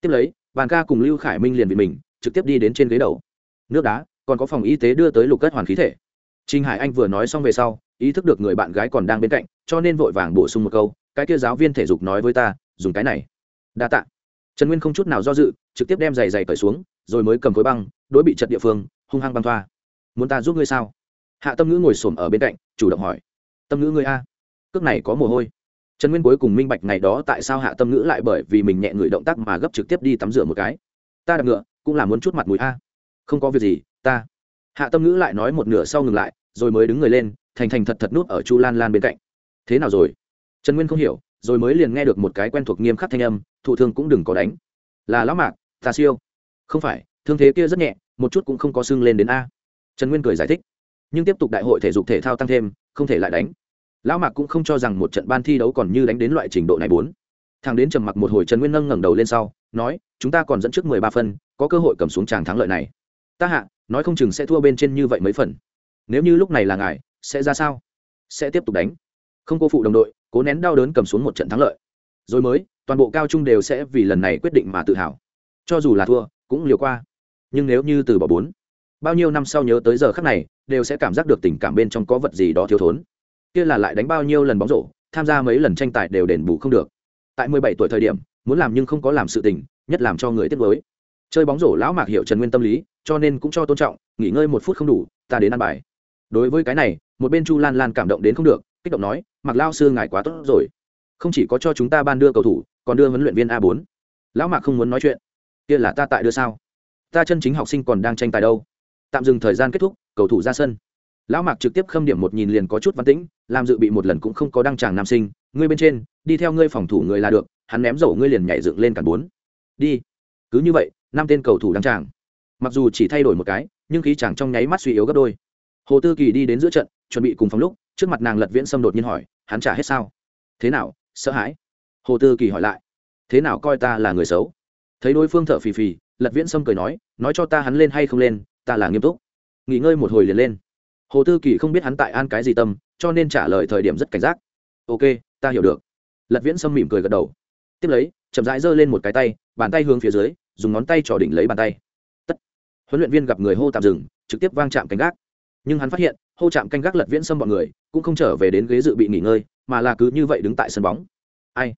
Tiếp lấy bàn ca cùng lưu khải minh liền bị mình, trực tiếp đi đến trên ghế đầu. Nước đá, còn có phòng y tế đưa tới lục cất hoàn khí thể. Trinh hải anh vừa nói xong về sau, ý thức được người bạn gái còn đang bên cạnh cho nên vội vàng bổ sung một câu, cái kia giáo viên thể dục nói với ta, dùng cái này. Đa tạ. Trần nguyên không chút nào do dự, trực tiếp đem giày giày cởi xuống, rồi mới cầm khối băng, đối bị chật địa phương, hung hăng băng thoa. Muốn ta giúp ngươi sao? Hạ tâm ngữ ngồi xổm ở bên cạnh, chủ động hỏi. Tâm ngữ ngươi a, cước này có mồ hôi. Trần nguyên cuối cùng minh bạch ngày đó tại sao hạ tâm ngữ lại bởi vì mình nhẹ người động tác mà gấp trực tiếp đi tắm rửa một cái. Ta đạp ngựa, cũng là muốn chút mặt mũi a. Không có việc gì, ta. Hạ tâm ngữ lại nói một nửa sau ngừng lại, rồi mới đứng người lên, thành thành thật thật nút ở chu lan lan bên cạnh thế nào rồi? Trần nguyên không hiểu, rồi mới liền nghe được một cái quen thuộc nghiêm khắc thanh âm, thụ thương cũng đừng có đánh. Là lão mạc, ta siêu. Không phải, thương thế kia rất nhẹ, một chút cũng không có sưng lên đến a. Trần nguyên cười giải thích. Nhưng tiếp tục đại hội thể dục thể thao tăng thêm, không thể lại đánh. Lão mạc cũng không cho rằng một trận ban thi đấu còn như đánh đến loại trình độ này bốn. Thằng đến trầm mặc một hồi trần nguyên nâng ngẩng đầu lên sau, nói, chúng ta còn dẫn trước mười ba phân, có cơ hội cầm xuống tràng thắng lợi này. Ta hạ, nói không chừng sẽ thua bên trên như vậy mấy phần. Nếu như lúc này là ngài, sẽ ra sao? Sẽ tiếp tục đánh không cô phụ đồng đội, cố nén đau đớn cầm xuống một trận thắng lợi. Rồi mới, toàn bộ cao trung đều sẽ vì lần này quyết định mà tự hào. Cho dù là thua, cũng liều qua. Nhưng nếu như từ bỏ bốn, bao nhiêu năm sau nhớ tới giờ khắc này, đều sẽ cảm giác được tình cảm bên trong có vật gì đó thiếu thốn. Kia là lại đánh bao nhiêu lần bóng rổ, tham gia mấy lần tranh tài đều đền bù không được. Tại mười bảy tuổi thời điểm, muốn làm nhưng không có làm sự tình, nhất làm cho người tiếc với chơi bóng rổ lão mạc hiểu trần nguyên tâm lý, cho nên cũng cho tôn trọng, nghỉ ngơi một phút không đủ, ta đến ăn bài. Đối với cái này, một bên chu lan lan cảm động đến không được kích động nói mặc lao sư ngài quá tốt rồi. Không chỉ có cho chúng ta ban đưa cầu thủ, còn đưa huấn luyện viên a bốn. Lão mạc không muốn nói chuyện. Kia là ta tại đưa sao? Ta chân chính học sinh còn đang tranh tài đâu. Tạm dừng thời gian kết thúc, cầu thủ ra sân. Lão mạc trực tiếp khâm điểm một nhìn liền có chút văn tĩnh, làm dự bị một lần cũng không có đăng tràng nam sinh. Ngươi bên trên, đi theo ngươi phòng thủ người là được, hắn ném dầu ngươi liền nhảy dựng lên cản bốn. Đi. Cứ như vậy, năm tên cầu thủ đăng tràng. Mặc dù chỉ thay đổi một cái, nhưng khí chàng trong nháy mắt suy yếu gấp đôi. Hồ tư kỳ đi đến giữa trận, chuẩn bị cùng phòng lúc trước mặt nàng lật viễn xâm đột nhiên hỏi, hắn trả hết sao? Thế nào, sợ hãi? Hồ tư kỳ hỏi lại, thế nào coi ta là người xấu? Thấy đối phương thở phì phì, lật viễn sâm cười nói nói cho ta hắn lên hay không lên, ta là nghiêm túc. Nghỉ ngơi một hồi liền lên. Hồ tư kỳ không biết hắn tại an cái gì tâm, cho nên trả lời thời điểm rất cảnh giác. Ok, ta hiểu được. Lật viễn sâm mỉm cười gật đầu. Tiếp lấy, chậm rãi giơ lên một cái tay, bàn tay hướng phía dưới, dùng ngón tay trỏ đỉnh lấy bàn tay. Tất. Huấn luyện viên gặp người hô tạm dừng, trực tiếp vang chạm canh gác. Nhưng hắn phát hiện, hô chạm canh gác lật viễn sâm bọn người cũng không trở về đến ghế dự bị nghỉ ngơi, mà là cứ như vậy đứng tại sân bóng. Ai?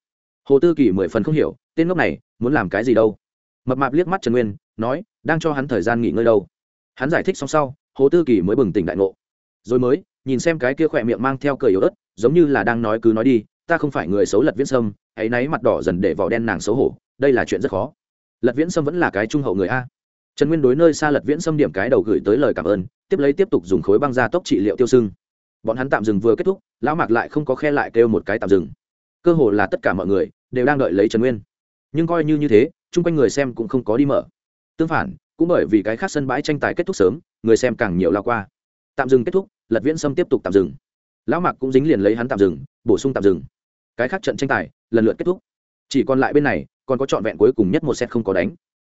Hồ tư kỳ mười phần không hiểu, tên ngốc này muốn làm cái gì đâu? Mập mạp liếc mắt trần nguyên, nói, đang cho hắn thời gian nghỉ ngơi đâu. Hắn giải thích xong sau, hồ tư kỳ mới bừng tỉnh đại ngộ. Rồi mới, nhìn xem cái kia khỏe miệng mang theo cười yếu ớt, giống như là đang nói cứ nói đi, ta không phải người xấu lật viễn sâm, hãy náy mặt đỏ dần để vỏ đen nàng xấu hổ, đây là chuyện rất khó. Lật viễn sâm vẫn là cái trung hậu người a. Trần nguyên đối nơi xa lật viễn sâm điểm cái đầu gửi tới lời cảm ơn, tiếp lấy tiếp tục dùng khối băng ra tốc trị liệu tiêu sưng bọn hắn tạm dừng vừa kết thúc, lão mạc lại không có khe lại kêu một cái tạm dừng. Cơ hồ là tất cả mọi người đều đang đợi lấy trần nguyên. Nhưng coi như như thế, chung quanh người xem cũng không có đi mở. Tương phản, cũng bởi vì cái khác sân bãi tranh tài kết thúc sớm, người xem càng nhiều lao qua. Tạm dừng kết thúc, lật viễn sâm tiếp tục tạm dừng. Lão mạc cũng dính liền lấy hắn tạm dừng, bổ sung tạm dừng. Cái khác trận tranh tài, lần lượt kết thúc. Chỉ còn lại bên này, còn có trọn vẹn cuối cùng nhất một set không có đánh.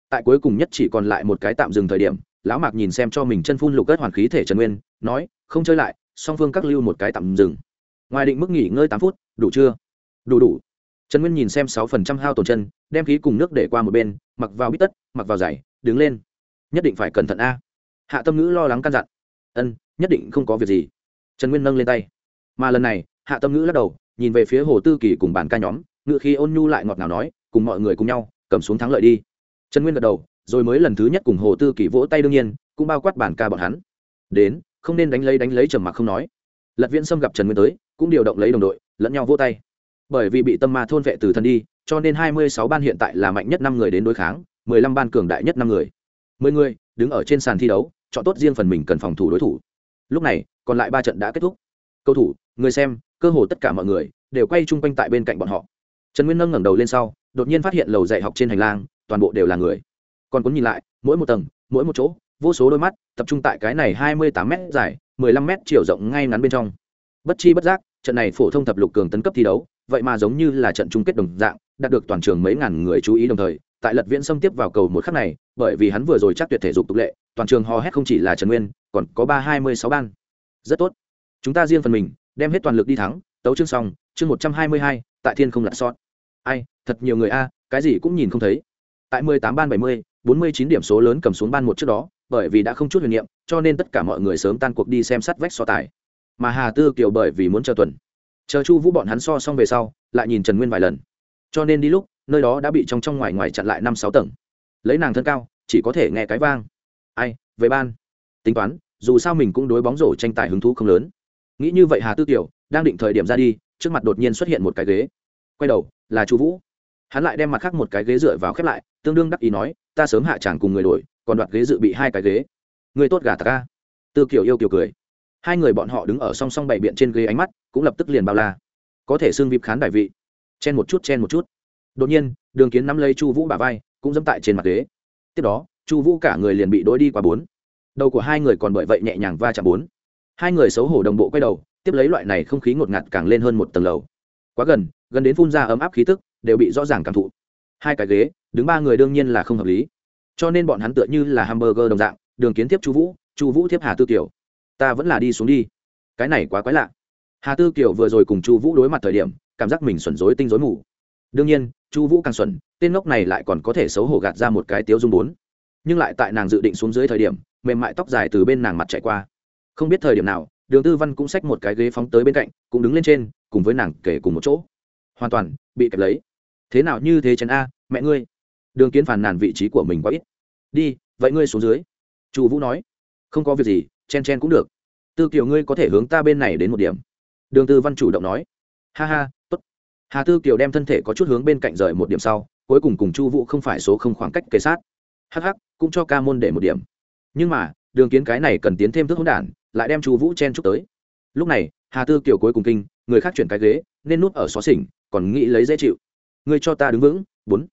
Tại cuối cùng nhất chỉ còn lại một cái tạm dừng thời điểm, lão mạc nhìn xem cho mình chân phun lục cất hoàn khí thể trần nguyên, nói, không chơi lại song phương các lưu một cái tạm dừng. Ngoài định mức nghỉ ngơi tám phút, đủ chưa? Đủ đủ. Trần nguyên nhìn xem sáu phần trăm hao tổn chân, đem khí cùng nước để qua một bên, mặc vào bít tất, mặc vào giày, đứng lên. Nhất định phải cẩn thận a. Hạ tâm ngữ lo lắng căn dặn. Ân, nhất định không có việc gì. Trần nguyên nâng lên tay. Mà lần này, hạ tâm ngữ lắc đầu, nhìn về phía hồ tư kỳ cùng bàn ca nhóm ngự khi ôn nhu lại ngọt ngào nói, cùng mọi người cùng nhau, cầm xuống thắng lợi đi. Trần nguyên gật đầu, rồi mới lần thứ nhất cùng hồ tư kỳ vỗ tay đương nhiên, cũng bao quát bàn ca bọn hắn. Đến không nên đánh lấy đánh lấy trầm mặc không nói. Lật viễn sâm gặp trần nguyên tới, cũng điều động lấy đồng đội, lẫn nhau vỗ tay. Bởi vì bị tâm ma thôn vệ từ thân đi, cho nên hai mươi sáu ban hiện tại là mạnh nhất năm người đến đối kháng, mười lăm ban cường đại nhất năm người. Mười người, đứng ở trên sàn thi đấu, chọn tốt riêng phần mình cần phòng thủ đối thủ. Lúc này, còn lại ba trận đã kết thúc. Cầu thủ, người xem, cơ hồ tất cả mọi người, đều quay chung quanh tại bên cạnh bọn họ. Trần nguyên nâng ngẩng đầu lên sau, đột nhiên phát hiện lầu dạy học trên hành lang, toàn bộ đều là người. Còn cuốn nhìn lại, mỗi một tầng, mỗi một chỗ, vô số đôi mắt tập trung tại cái này hai mươi tám mét dài, mười lăm mét chiều rộng ngay ngắn bên trong. Bất chi bất giác, trận này phổ thông thập lục cường tấn cấp thi đấu, vậy mà giống như là trận chung kết đồng dạng, đạt được toàn trường mấy ngàn người chú ý đồng thời, tại lật viễn xâm tiếp vào cầu một khắc này, bởi vì hắn vừa rồi chắc tuyệt thể dục tục lệ, toàn trường hò hét không chỉ là trần nguyên, còn có ba hai mươi sáu ban. Rất tốt. Chúng ta riêng phần mình, đem hết toàn lực đi thắng, tấu chương xong, chương một trăm hai mươi hai, tại thiên không lặn sót ai, thật nhiều người a, cái gì cũng nhìn không thấy. Tại mười tám ban bảy mươi, bốn mươi chín điểm số lớn cầm xuống ban một trước đó bởi vì đã không chút huyền niệm, cho nên tất cả mọi người sớm tan cuộc đi xem sát vách so tài. Mà hà tư kiều bởi vì muốn chờ tuần, chờ chu vũ bọn hắn so xong về sau, lại nhìn trần nguyên vài lần. Cho nên đi lúc, nơi đó đã bị trong trong ngoài ngoài chặn lại năm sáu tầng. Lấy nàng thân cao, chỉ có thể nghe cái vang. Ai, về ban. Tính toán, dù sao mình cũng đối bóng rổ tranh tài hứng thú không lớn. Nghĩ như vậy hà tư kiều, đang định thời điểm ra đi, trước mặt đột nhiên xuất hiện một cái ghế. Quay đầu, là chu vũ hắn lại đem mặt khác một cái ghế dựa vào khép lại, tương đương đắc ý nói, ta sớm hạ tràng cùng người đổi, còn đoạt ghế dự bị hai cái ghế. Người tốt gà ta ca. Tư kiểu yêu kiểu cười. Hai người bọn họ đứng ở song song bày biện trên ghế ánh mắt, cũng lập tức liền bao la. Có thể xương vịp khán đại vị. Chen một chút, chen một chút. Đột nhiên, đường kiến nắm lấy chu vũ bà vai, cũng dẫm tại trên mặt ghế. Tiếp đó, chu vũ cả người liền bị đ đi qua bốn. Đầu của hai người còn bởi vậy nhẹ nhàng va chạm bốn. Hai người xấu hổ đồng bộ quay đầu, tiếp lấy loại này không khí ngột ngạt càng lên hơn một tầng lầu. Quá gần gần đến phun ra ấm áp khí tức đều bị rõ ràng cảm thụ. Hai cái ghế, đứng ba người đương nhiên là không hợp lý. Cho nên bọn hắn tựa như là hamburger đồng dạng, đường kiến tiếp chu vũ chu vũ tiếp hà tư kiều. Ta vẫn là đi xuống đi. Cái này quá quái lạ. Hà tư kiều vừa rồi cùng chu vũ đối mặt thời điểm, cảm giác mình xuẩn dối tinh dối mù. Đương nhiên, chu vũ càng xuẩn, tên ngốc này lại còn có thể xấu hổ gạt ra một cái tiếu dung bốn. Nhưng lại tại nàng dự định xuống dưới thời điểm, mềm mại tóc dài từ bên nàng mặt chạy qua. Không biết thời điểm nào, đường tư văn cũng xách một cái ghế phóng tới bên cạnh, cũng đứng lên trên, cùng với nàng kể cùng một chỗ. Hoàn toàn, bị kẹp lấy thế nào như thế chén a, mẹ ngươi? Đường kiến phàn nàn vị trí của mình quá ít. Đi, vậy ngươi xuống dưới. Chu vũ nói. Không có việc gì, chen chen cũng được. Tư kiều ngươi có thể hướng ta bên này đến một điểm. Đường tư văn chủ động nói. Ha ha t ố t hà tư kiều đem thân thể có chút hướng bên cạnh rời một điểm sau, cuối cùng cùng chu vũ không phải số không khoảng cách kề sát. Hh cũng cho ca môn để một điểm. Nhưng mà, đường kiến cái này cần tiến thêm thức hỗn đản, lại đem chu vũ chen chúc tới. Lúc này, hà tư kiều cuối cùng kinh, người khác chuyển cái ghế, nên nút ở xó xỉnh, còn nghĩ lấy dễ chịu ngươi cho ta đứng vững, bốn.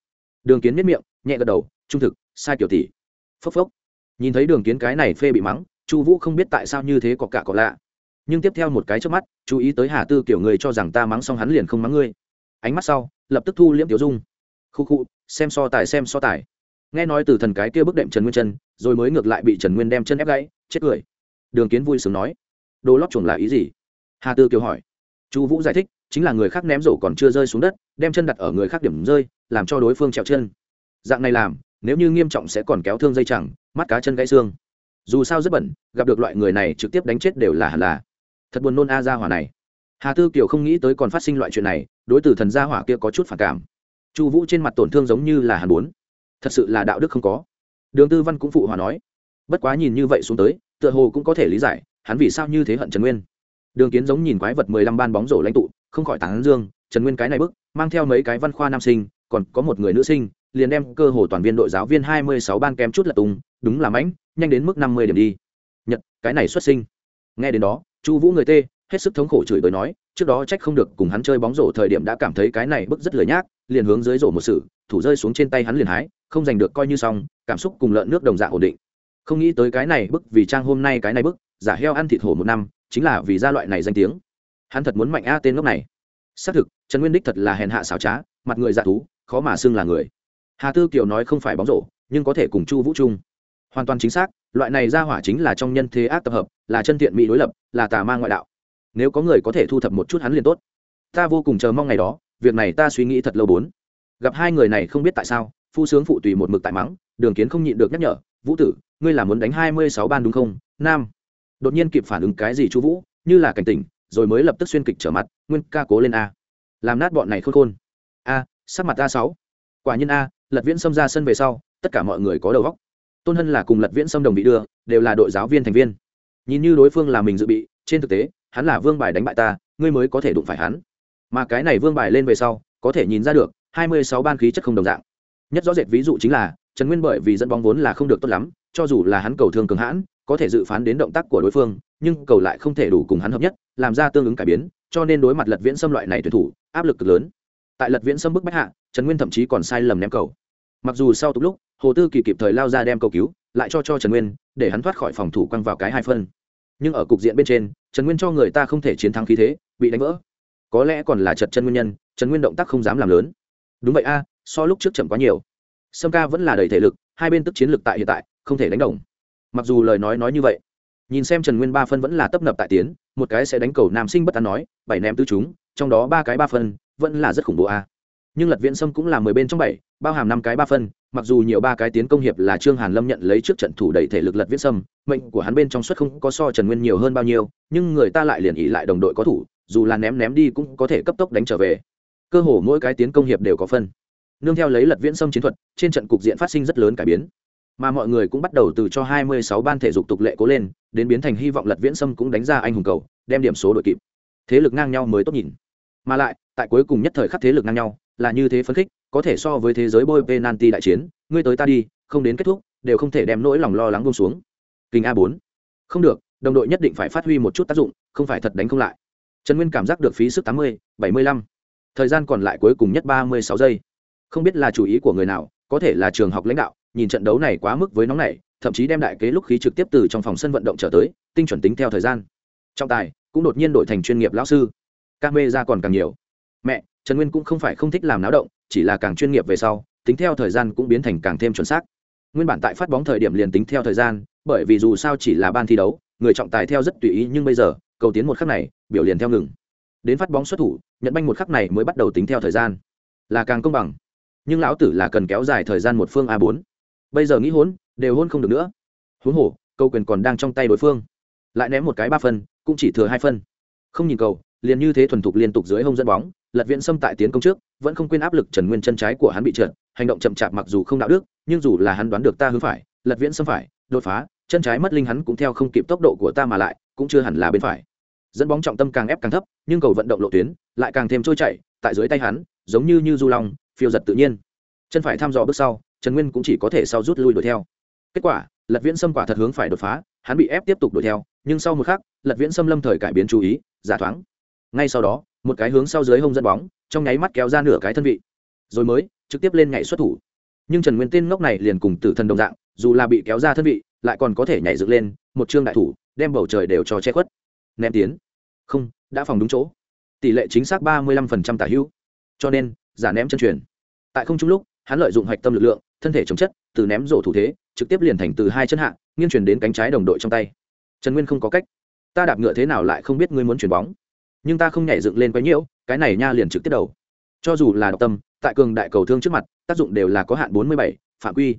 Đường kiến miết miệng, nhẹ gật đầu, trung thực, sai kiểu tỷ. Phốc phốc. Nhìn thấy đường kiến cái này phê bị mắng, chu vũ không biết tại sao như thế có cả có lạ. Nhưng tiếp theo một cái trước mắt, chú ý tới hà tư kiểu người cho rằng ta mắng xong hắn liền không mắng ngươi. Ánh mắt sau, lập tức thu liễm tiểu dung. Khu khu, xem so tài, xem so tài. Nghe nói từ thần cái kia bức đệm trần nguyên chân, rồi mới ngược lại bị trần nguyên đem chân ép gãy, chết cười. Đường kiến vui sướng nói. Đồ lót chuồng là ý gì? Hà tư kiều hỏi. Chu vũ giải thích chính là người khác ném rổ còn chưa rơi xuống đất, đem chân đặt ở người khác điểm rơi, làm cho đối phương trèo chân. Dạng này làm, nếu như nghiêm trọng sẽ còn kéo thương dây chẳng, mắt cá chân gãy xương. Dù sao rất bẩn, gặp được loại người này trực tiếp đánh chết đều là hẳn là. Thật buồn nôn a ra hỏa này. Hà tư kiều không nghĩ tới còn phát sinh loại chuyện này, đối từ thần gia hỏa kia có chút phản cảm. Chu vũ trên mặt tổn thương giống như là hàn bốn. Thật sự là đạo đức không có. Đường tư văn cũng phụ hòa nói. Bất quá nhìn như vậy xuống tới, tựa hồ cũng có thể lý giải, hắn vì sao như thế hận trần nguyên. Đường kiến giống nhìn quái vật mười lăm ban bóng rổ lãnh tụ không khỏi tán dương, trần nguyên cái này bức, mang theo mấy cái văn khoa nam sinh, còn có một người nữ sinh, liền đem cơ hồ toàn viên đội giáo viên hai mươi sáu ban kém chút là tung đúng là mãnh, nhanh đến mức năm mươi điểm đi. Nhật, cái này xuất sinh. Nghe đến đó, chu vũ người tê, hết sức thống khổ chửi bới nói, trước đó trách không được cùng hắn chơi bóng rổ thời điểm đã cảm thấy cái này bức rất lười nhác, liền hướng dưới rổ một sự, thủ rơi xuống trên tay hắn liền hái, không giành được coi như xong, cảm xúc cùng lợn nước đồng dạng ổn định. Không nghĩ tới cái này bức vì trang hôm nay cái này bức, giả heo ăn thịt hổ một năm, chính là vì gia loại này danh tiếng hắn thật muốn mạnh a tên lúc này. Xác thực, trần nguyên đích thật là hèn hạ xảo trá, mặt người dạ thú, khó mà xưng là người. Hà tư kiều nói không phải bóng rổ, nhưng có thể cùng chu vũ trung hoàn toàn chính xác, loại này ra hỏa chính là trong nhân thế ác tập hợp, là chân thiện mỹ đối lập, là tà ma ngoại đạo. Nếu có người có thể thu thập một chút hắn liền tốt. Ta vô cùng chờ mong ngày đó, việc này ta suy nghĩ thật lâu bốn. Gặp hai người này không biết tại sao, phu sướng phụ tùy một mực tại mắng, đường kiến không nhịn được nhắc nhở, vũ tử, ngươi là muốn đánh hai mươi sáu ban đúng không? Nam. Đột nhiên kịp phản ứng cái gì chú vũ, như là cảnh tỉnh rồi mới lập tức xuyên kịch trở mặt, nguyên ca cố lên a. Làm nát bọn này khôn khôn. A, sắc mặt a sáu. Quả nhiên a, lật viễn xâm ra sân về sau, tất cả mọi người có đầu góc tôn hân là cùng lật viễn xâm đồng bị đưa, đều là đội giáo viên thành viên. Nhìn như đối phương là mình dự bị, trên thực tế, hắn là vương bài đánh bại ta, ngươi mới có thể đụng phải hắn. Mà cái này vương bài lên về sau, có thể nhìn ra được, hai mươi sáu ban khí chất không đồng dạng. Nhất rõ rệt ví dụ chính là, trần nguyên bởi vì dẫn bóng vốn là không được tốt lắm, cho dù là hắn cầu thương cường hãn, có thể dự phán đến động tác của đối phương nhưng cầu lại không thể đủ cùng hắn hợp nhất, làm ra tương ứng cải biến, cho nên đối mặt lật viễn xâm loại này tuyển thủ, áp lực cực lớn. Tại lật viễn xâm bức bách hạ, trần nguyên thậm chí còn sai lầm ném cầu. Mặc dù sau tục lúc, hồ tư kỳ kịp thời lao ra đem cầu cứu, lại cho cho trần nguyên, để hắn thoát khỏi phòng thủ quăng vào cái hai phân. Nhưng ở cục diện bên trên, trần nguyên cho người ta không thể chiến thắng khí thế, bị đánh vỡ. Có lẽ còn là chật chân nguyên nhân, trần nguyên động tác không dám làm lớn. Đúng vậy a, so lúc trước chậm quá nhiều. Sâm ca vẫn là đầy thể lực, hai bên tức chiến lực tại hiện tại, không thể đánh đồng. Mặc dù lời nói nói như vậy nhìn xem trần nguyên ba phân vẫn là tấp nập tại tiến, một cái sẽ đánh cầu nam sinh bất tán nói, bảy ném tứ chúng, trong đó ba cái ba phân, vẫn là rất khủng bố a. Nhưng lật viễn sâm cũng là mười bên trong bảy, bao hàm năm cái ba phân, mặc dù nhiều ba cái tiến công hiệp là trương hàn lâm nhận lấy trước trận thủ đầy thể lực lật viễn sâm, mệnh của hắn bên trong suất không có so trần nguyên nhiều hơn bao nhiêu, nhưng người ta lại liền ỉ lại đồng đội có thủ, dù là ném ném đi cũng có thể cấp tốc đánh trở về. Cơ hồ mỗi cái tiến công hiệp đều có phân. Nương theo lấy lật viễn sâm chiến thuật, trên trận cục diện phát sinh rất lớn cải biến mà mọi người cũng bắt đầu từ cho 26 ban thể dục tục lệ cố lên đến biến thành hy vọng lật viễn sâm cũng đánh ra anh hùng cầu đem điểm số đội kịp. Thế lực ngang nhau mới tốt nhìn. Mà lại tại cuối cùng nhất thời khắc thế lực ngang nhau là như thế phấn khích có thể so với thế giới bôi penalty đại chiến ngươi tới ta đi không đến kết thúc đều không thể đem nỗi lòng lo lắng buông xuống. Kinh a 4 không được đồng đội nhất định phải phát huy một chút tác dụng không phải thật đánh không lại. Trần nguyên cảm giác được phí sức 80, 75. thời gian còn lại cuối cùng nhất 36 giây. Không biết là chủ ý của người nào có thể là trường học lãnh đạo nhìn trận đấu này quá mức với nóng này thậm chí đem đại kế lúc khí trực tiếp từ trong phòng sân vận động trở tới, tinh chuẩn tính theo thời gian. Trọng tài cũng đột nhiên đổi thành chuyên nghiệp lão sư. Các mê ra còn càng nhiều. Mẹ, trần nguyên cũng không phải không thích làm náo động, chỉ là càng chuyên nghiệp về sau, tính theo thời gian cũng biến thành càng thêm chuẩn xác. Nguyên bản tại phát bóng thời điểm liền tính theo thời gian, bởi vì dù sao chỉ là ban thi đấu, người trọng tài theo rất tùy ý, nhưng bây giờ, cầu tiến một khắc này, biểu liền theo ngừng. Đến phát bóng xuất thủ, nhận banh một khắc này mới bắt đầu tính theo thời gian. Là càng công bằng. Nhưng lão tử là cần kéo dài thời gian một phương a bốn bây giờ nghĩ hôn đều hôn không được nữa. Huống hồ, câu quyền còn đang trong tay đối phương. Lại ném một cái ba phân, cũng chỉ thừa hai phân. Không nhìn cầu, liền như thế thuần thục liên tục dưới hông dẫn bóng, lật viện xâm tại tiến công trước, vẫn không quên áp lực trần nguyên chân trái của hắn bị trượt, hành động chậm chạp mặc dù không đạo đức, nhưng dù là hắn đoán được ta hướng phải, lật viễn xâm phải, đột phá, chân trái mất linh hắn cũng theo không kịp tốc độ của ta mà lại, cũng chưa hẳn là bên phải. Dẫn bóng trọng tâm càng ép càng thấp, nhưng cầu vận động lộ tuyến, lại càng thêm trôi chảy, tại dưới tay hắn, giống như như du long, phiêu giật tự nhiên. Chân phải thăm dò bước sau trần nguyên cũng chỉ có thể sau rút lui đuổi theo. Kết quả, lật viễn xâm quả thật hướng phải đột phá, hắn bị ép tiếp tục đuổi theo, nhưng sau một khắc, lật viễn xâm lâm thời cải biến chú ý, giả thoáng. Ngay sau đó, một cái hướng sau dưới hông dẫn bóng, trong nháy mắt kéo ra nửa cái thân vị. Rồi mới, trực tiếp lên nhảy xuất thủ. Nhưng trần nguyên tên ngốc này liền cùng tử thần đồng dạng, dù là bị kéo ra thân vị, lại còn có thể nhảy dựng lên, một chương đại thủ, đem bầu trời đều cho che khuất. Ném tiến. Không, đã phòng đúng chỗ. Tỷ lệ chính xác ba mươi lăm phần trăm tả hữu. Cho nên, giả ném chân truyền. Tại không trung lúc, hắn lợi dụng hạch tâm lực lượng thân thể chống chất, từ ném rổ thủ thế, trực tiếp liền thành từ hai chân hạ, nghiêng chuyển đến cánh trái đồng đội trong tay. Trần nguyên không có cách. Ta đạp ngựa thế nào lại không biết ngươi muốn chuyển bóng. Nhưng ta không nhảy dựng lên quấy nhiễu cái này nha liền trực tiếp đầu. Cho dù là độc tâm, tại cường đại cầu thương trước mặt, tác dụng đều là có hạn bốn mươi bảy, phạm quy.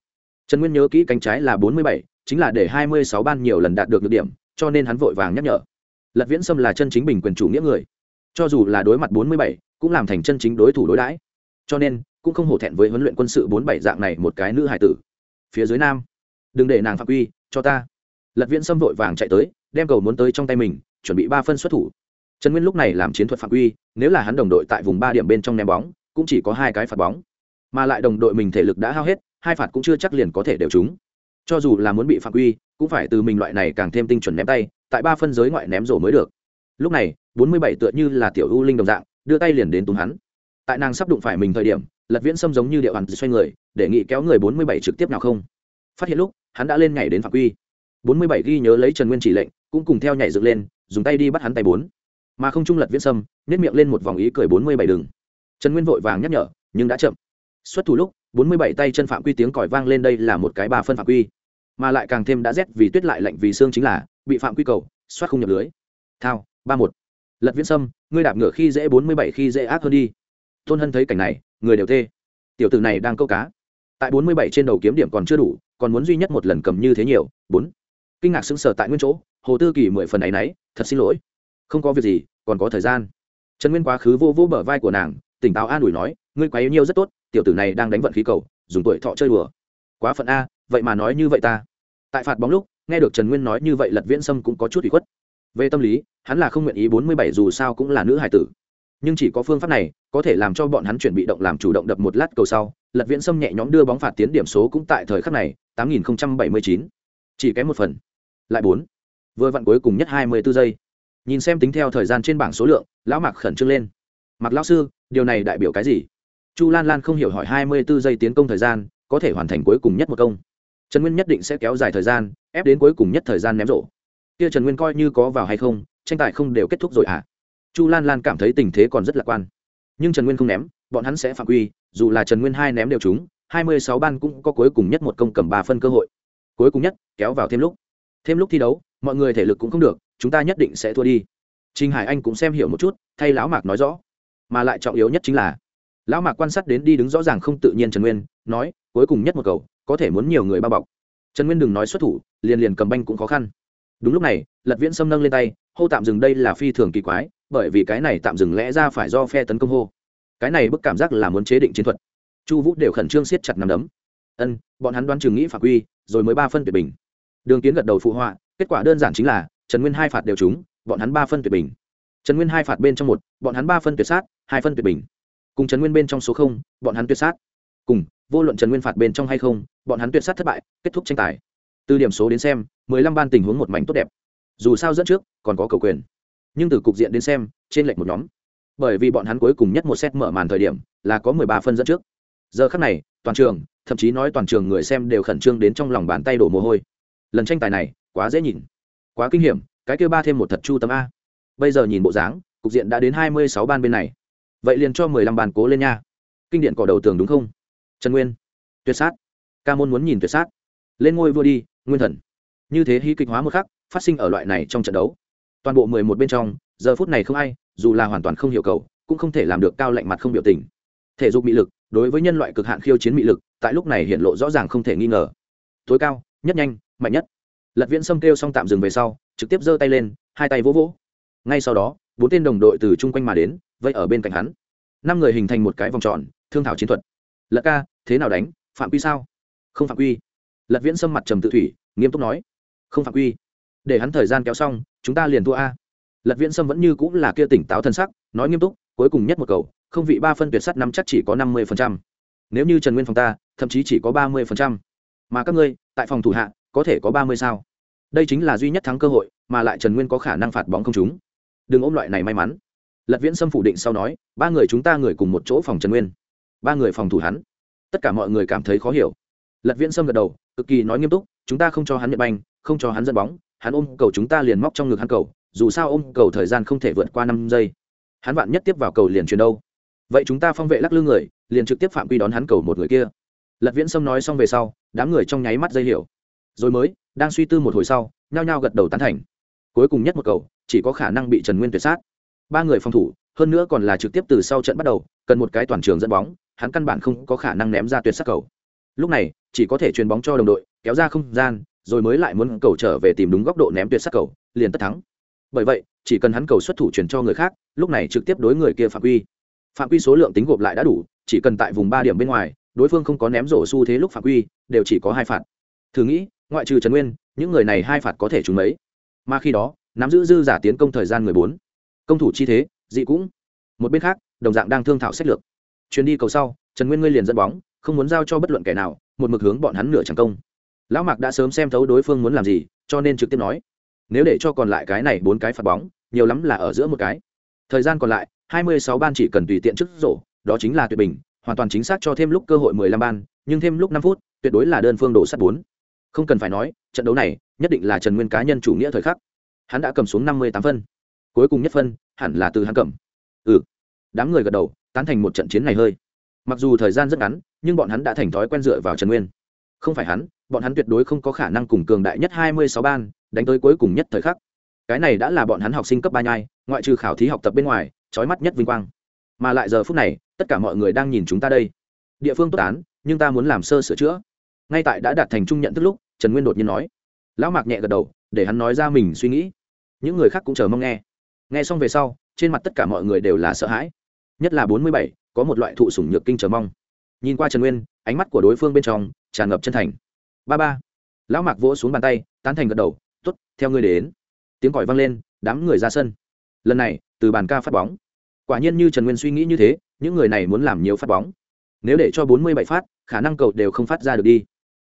Trần nguyên nhớ kỹ cánh trái là bốn mươi bảy, chính là để hai mươi sáu ban nhiều lần đạt được được điểm, cho nên hắn vội vàng nhắc nhở. Lật viễn sâm là chân chính bình quyền chủ nghĩa người. Cho dù là đối mặt bốn mươi bảy, cũng làm thành chân chính đối thủ đối đãi. Cho nên cũng không hổ thẹn với huấn luyện quân sự bốn bảy dạng này một cái nữ hải tử. Phía dưới nam, đừng để nàng phạm quy, cho ta. Lật viễn sâm vội vàng chạy tới, đem cầu muốn tới trong tay mình, chuẩn bị ba phân xuất thủ. Trần nguyên lúc này làm chiến thuật phạm quy, nếu là hắn đồng đội tại vùng ba điểm bên trong ném bóng, cũng chỉ có hai cái phạt bóng. Mà lại đồng đội mình thể lực đã hao hết, hai phạt cũng chưa chắc liền có thể đều trúng. Cho dù là muốn bị phạm quy, cũng phải từ mình loại này càng thêm tinh chuẩn ném tay, tại ba phân giới ngoại ném rổ mới được. Lúc này, bốn mươi bảy tựa như là tiểu u linh đồng dạng, đưa tay liền đến túng hắn. Tại nàng sắp đụng phải mình thời điểm lật viễn xâm giống như điệu hoàn xoay người, để nghị kéo người bốn mươi bảy trực tiếp nào không? Phát hiện lúc, hắn đã lên nhảy đến phạm quy. Bốn mươi bảy ghi nhớ lấy trần nguyên chỉ lệnh, cũng cùng theo nhảy dựng lên, dùng tay đi bắt hắn tay bốn. Mà không trung lật viễn sâm nếp miệng lên một vòng ý cười bốn mươi bảy đường trần nguyên vội vàng nhắc nhở, nhưng đã chậm. Xuất thủ lúc, bốn mươi bảy tay chân phạm quy tiếng còi vang lên đây là một cái ba phân phạm quy. Mà lại càng thêm đã rét vì tuyết lại lạnh vì xương chính là, bị phạm quy cầu soát không nhập lưới. Thao, ba một. Lật viễn sâm, ngươi đạp ngựa khi dễ bốn mươi bảy khi dễ ác hơn đi tôn hân thấy cảnh này, người đều tê tiểu tử này đang câu cá. Tại bốn mươi bảy trên đầu kiếm điểm còn chưa đủ, còn muốn duy nhất một lần cầm như thế nhiều, bốn. Kinh ngạc sững sờ tại nguyên chỗ, hồ tư kỳ mười phần ấy nấy thật xin lỗi. Không có việc gì, còn có thời gian. Trần nguyên quá khứ vô vô bờ vai của nàng, tỉnh táo an ủi nói, ngươi quá yêu nhiều rất tốt, tiểu tử này đang đánh vận khí cầu, dùng tuổi thọ chơi đùa. Quá phận a, vậy mà nói như vậy ta. Tại phạt bóng lúc, nghe được trần nguyên nói như vậy lật viễn sâm cũng có chút bị khuất. Về tâm lý, hắn là không nguyện ý bốn mươi bảy dù sao cũng là nữ hải tử nhưng chỉ có phương pháp này, có thể làm cho bọn hắn chuyển bị động làm chủ động đập một lát cầu sau, lật viễn sâm nhẹ nhõm đưa bóng phạt tiến điểm số cũng tại thời khắc này, tám nghìn bảy mươi chín. Chỉ kém một phần, lại bốn. Vừa vặn cuối cùng nhất hai mươi b ố giây. Nhìn xem tính theo thời gian trên bảng số lượng, lão mạc khẩn trương lên. Mặc lão sư, điều này đại biểu cái gì? Chu lan lan không hiểu hỏi hai mươi b ố giây tiến công thời gian, có thể hoàn thành cuối cùng nhất một công. Trần nguyên nhất định sẽ kéo dài thời gian, ép đến cuối cùng nhất thời gian ném rổ kia trần nguyên coi như có vào hay không, tranh tài không đều kết thúc rồi à? Chu lan lan cảm thấy tình thế còn rất lạc quan nhưng trần nguyên không ném bọn hắn sẽ phạm quy dù là trần nguyên hai ném đều trúng hai mươi sáu ban cũng có cuối cùng nhất một công cầm ba phân cơ hội cuối cùng nhất kéo vào thêm lúc thêm lúc thi đấu mọi người thể lực cũng không được chúng ta nhất định sẽ thua đi Trình Hải Anh cũng xem hiểu một chút, thay lão Mạc nói rõ. Mà lại trọng yếu nhất chính là, lão Mạc quan sát đến đi đứng rõ ràng không tự nhiên Trần Nguyên, nói, cuối cùng nhất một cầu, có thể muốn nhiều người bao bọc. Trần Nguyên đừng nói xuất thủ, liền liền cầm banh cũng khó khăn. Đúng lúc này, Lật Viễn Sâm nâng lên tay, hô tạm dừng đây là phi thường kỳ quái, bởi vì cái này tạm dừng lẽ ra phải do phe tấn công hô. Cái này bức cảm giác là muốn chế định chiến thuật. Chu Vũ đều khẩn trương siết chặt nắm đấm. Ân, bọn hắn đoán chừng nghĩ phạm quy, rồi mới ba phân tuyệt bình. Đường Kiến gật đầu phụ họa, kết quả đơn giản chính là Trần Nguyên hai phạt đều trúng, bọn hắn ba phân tuyệt bình trần nguyên hai phạt bên trong một bọn hắn ba phân tuyệt sát hai phân tuyệt bình cùng trần nguyên bên trong số không bọn hắn tuyệt sát cùng vô luận trần nguyên phạt bên trong hay không bọn hắn tuyệt sát thất bại kết thúc tranh tài từ điểm số đến xem mười lăm ban tình huống một mảnh tốt đẹp dù sao dẫn trước còn có cầu quyền nhưng từ cục diện đến xem, trên lệch một nhóm. Bởi vì bọn hắn cuối cùng nhất một set mở màn thời điểm là có mười ba phân dẫn trước. Giờ khắc này, toàn trường, thậm chí nói toàn trường người xem đều khẩn trương đến trong lòng bàn tay đổ mồ hôi. Lần tranh tài này, quá dễ nhìn. Quá kinh hiểm, cái kêu ba thêm một thật chu tâm a. Bây giờ nhìn bộ dáng, cục diện đã đến hai mươi sáu ban bên này. Vậy liền cho mười lăm bàn cố lên nha. Kinh điện cỏ đầu tường đúng không? Trần nguyên, tuyệt sát. Ca môn muốn nhìn tuyệt sát. Lên ngôi vua đi, nguyên thần. Như thế hy kịch hóa một khắc, phát sinh ở loại này trong trận đấu toàn bộ mười một bên trong, giờ phút này không ai, dù là hoàn toàn không hiểu cầu, cũng không thể làm được cao lạnh mặt không biểu tình. Thể dục mị lực, đối với nhân loại cực hạn khiêu chiến mị lực, tại lúc này hiện lộ rõ ràng không thể nghi ngờ. Tối cao, nhất nhanh, mạnh nhất. Lật viễn sâm kêu xong tạm dừng về sau, trực tiếp giơ tay lên, hai tay vỗ vỗ. Ngay sau đó, bốn tên đồng đội từ chung quanh mà đến, vây ở bên cạnh hắn. Năm người hình thành một cái vòng tròn, thương thảo chiến thuật. Lật ca, thế nào đánh? Phạm quy sao? Không phạm quy. Lật viễn sâm mặt trầm tự thủy, nghiêm túc nói. Không phạm quy để hắn thời gian kéo xong, chúng ta liền thua a. Lật viễn sâm vẫn như cũng là kia tỉnh táo thân sắc, nói nghiêm túc, cuối cùng nhất một cầu, không vị ba phân tuyệt sắt năm chắc chỉ có năm mươi phần trăm. Nếu như trần nguyên phòng ta, thậm chí chỉ có ba mươi phần trăm. Mà các ngươi, tại phòng thủ hạ, có thể có ba mươi sao? Đây chính là duy nhất thắng cơ hội, mà lại trần nguyên có khả năng phạt bóng không chúng. Đừng ôm loại này may mắn. Lật viễn sâm phủ định sau nói, ba người chúng ta người cùng một chỗ phòng trần nguyên. Ba người phòng thủ hắn. Tất cả mọi người cảm thấy khó hiểu. Lật viễn sâm gật đầu, cực kỳ nói nghiêm túc, chúng ta không cho hắn nhận banh, không cho hắn dẫn bóng hắn ôm cầu chúng ta liền móc trong ngực hắn cầu, dù sao ôm cầu thời gian không thể vượt qua năm giây. Hắn vạn nhất tiếp vào cầu liền truyền đâu? Vậy chúng ta phong vệ lắc lư người, liền trực tiếp phạm quy đón hắn cầu một người kia. Lật viễn sâm nói xong về sau, đám người trong nháy mắt dây hiểu. Rồi mới, đang suy tư một hồi sau, nhao nhao gật đầu tán thành. Cuối cùng nhất một cầu, chỉ có khả năng bị trần nguyên tuyệt sát. Ba người phòng thủ, hơn nữa còn là trực tiếp từ sau trận bắt đầu, cần một cái toàn trường dẫn bóng, hắn căn bản không có khả năng ném ra tuyệt sát cầu. Lúc này, chỉ có thể chuyền bóng cho đồng đội, kéo ra không gian rồi mới lại muốn cầu trở về tìm đúng góc độ ném tuyệt sắc cầu, liền tất thắng. Bởi vậy, chỉ cần hắn cầu xuất thủ chuyển cho người khác, lúc này trực tiếp đối người kia phạm quy. Phạm quy số lượng tính gộp lại đã đủ, chỉ cần tại vùng ba điểm bên ngoài, đối phương không có ném rổ xu thế lúc phạm quy, đều chỉ có hai phạt. Thử nghĩ, ngoại trừ trần nguyên, những người này hai phạt có thể trúng mấy? Mà khi đó, nắm giữ dư giả tiến công thời gian người bốn. Công thủ chi thế, dị cũng. Một bên khác, đồng dạng đang thương thảo sách lược. Chuyến đi cầu sau, trần nguyên ngươi liền dẫn bóng, không muốn giao cho bất luận kẻ nào, một mực hướng bọn hắn nửa chẳng công lão mạc đã sớm xem thấu đối phương muốn làm gì, cho nên trực tiếp nói, nếu để cho còn lại cái này bốn cái phạt bóng, nhiều lắm là ở giữa một cái. Thời gian còn lại, hai mươi sáu ban chỉ cần tùy tiện trước rổ, đó chính là tuyệt bình, hoàn toàn chính xác cho thêm lúc cơ hội mười lăm ban, nhưng thêm lúc năm phút, tuyệt đối là đơn phương đổ sắt bốn. Không cần phải nói, trận đấu này, nhất định là trần nguyên cá nhân chủ nghĩa thời khắc. Hắn đã cầm xuống năm mươi tám phân. Cuối cùng nhất phân, hẳn là từ hắn cầm. Ừ. Đám người gật đầu, tán thành một trận chiến này hơi. Mặc dù thời gian rất ngắn, nhưng bọn hắn đã thành thói quen dựa vào trần nguyên không phải hắn, bọn hắn tuyệt đối không có khả năng cùng cường đại nhất hai mươi sáu ban đánh tới cuối cùng nhất thời khắc. Cái này đã là bọn hắn học sinh cấp ba nhai, ngoại trừ khảo thí học tập bên ngoài, trói mắt nhất vinh quang. Mà lại giờ phút này, tất cả mọi người đang nhìn chúng ta đây. Địa phương tốt án, nhưng ta muốn làm sơ sửa chữa. Ngay tại đã đạt thành trung nhận tức lúc, trần nguyên đột nhiên nói. Lão mạc nhẹ gật đầu, để hắn nói ra mình suy nghĩ. Những người khác cũng chờ mong nghe. Nghe xong về sau, trên mặt tất cả mọi người đều là sợ hãi. Nhất là bốn mươi bảy, có một loại thụ sủng nhược kinh chờ mong. Nhìn qua trần nguyên, ánh mắt của đối phương bên trong tràn ngập chân thành. Ba ba. Lão mạc vỗ xuống bàn tay, tán thành gật đầu t ố t theo ngươi đến. Tiếng còi vang lên, đám người ra sân. Lần này, từ bàn ca phát bóng. Quả nhiên như trần nguyên suy nghĩ như thế, những người này muốn làm nhiều phát bóng. Nếu để cho bốn mươi bảy phát, khả năng cầu đều không phát ra được đi.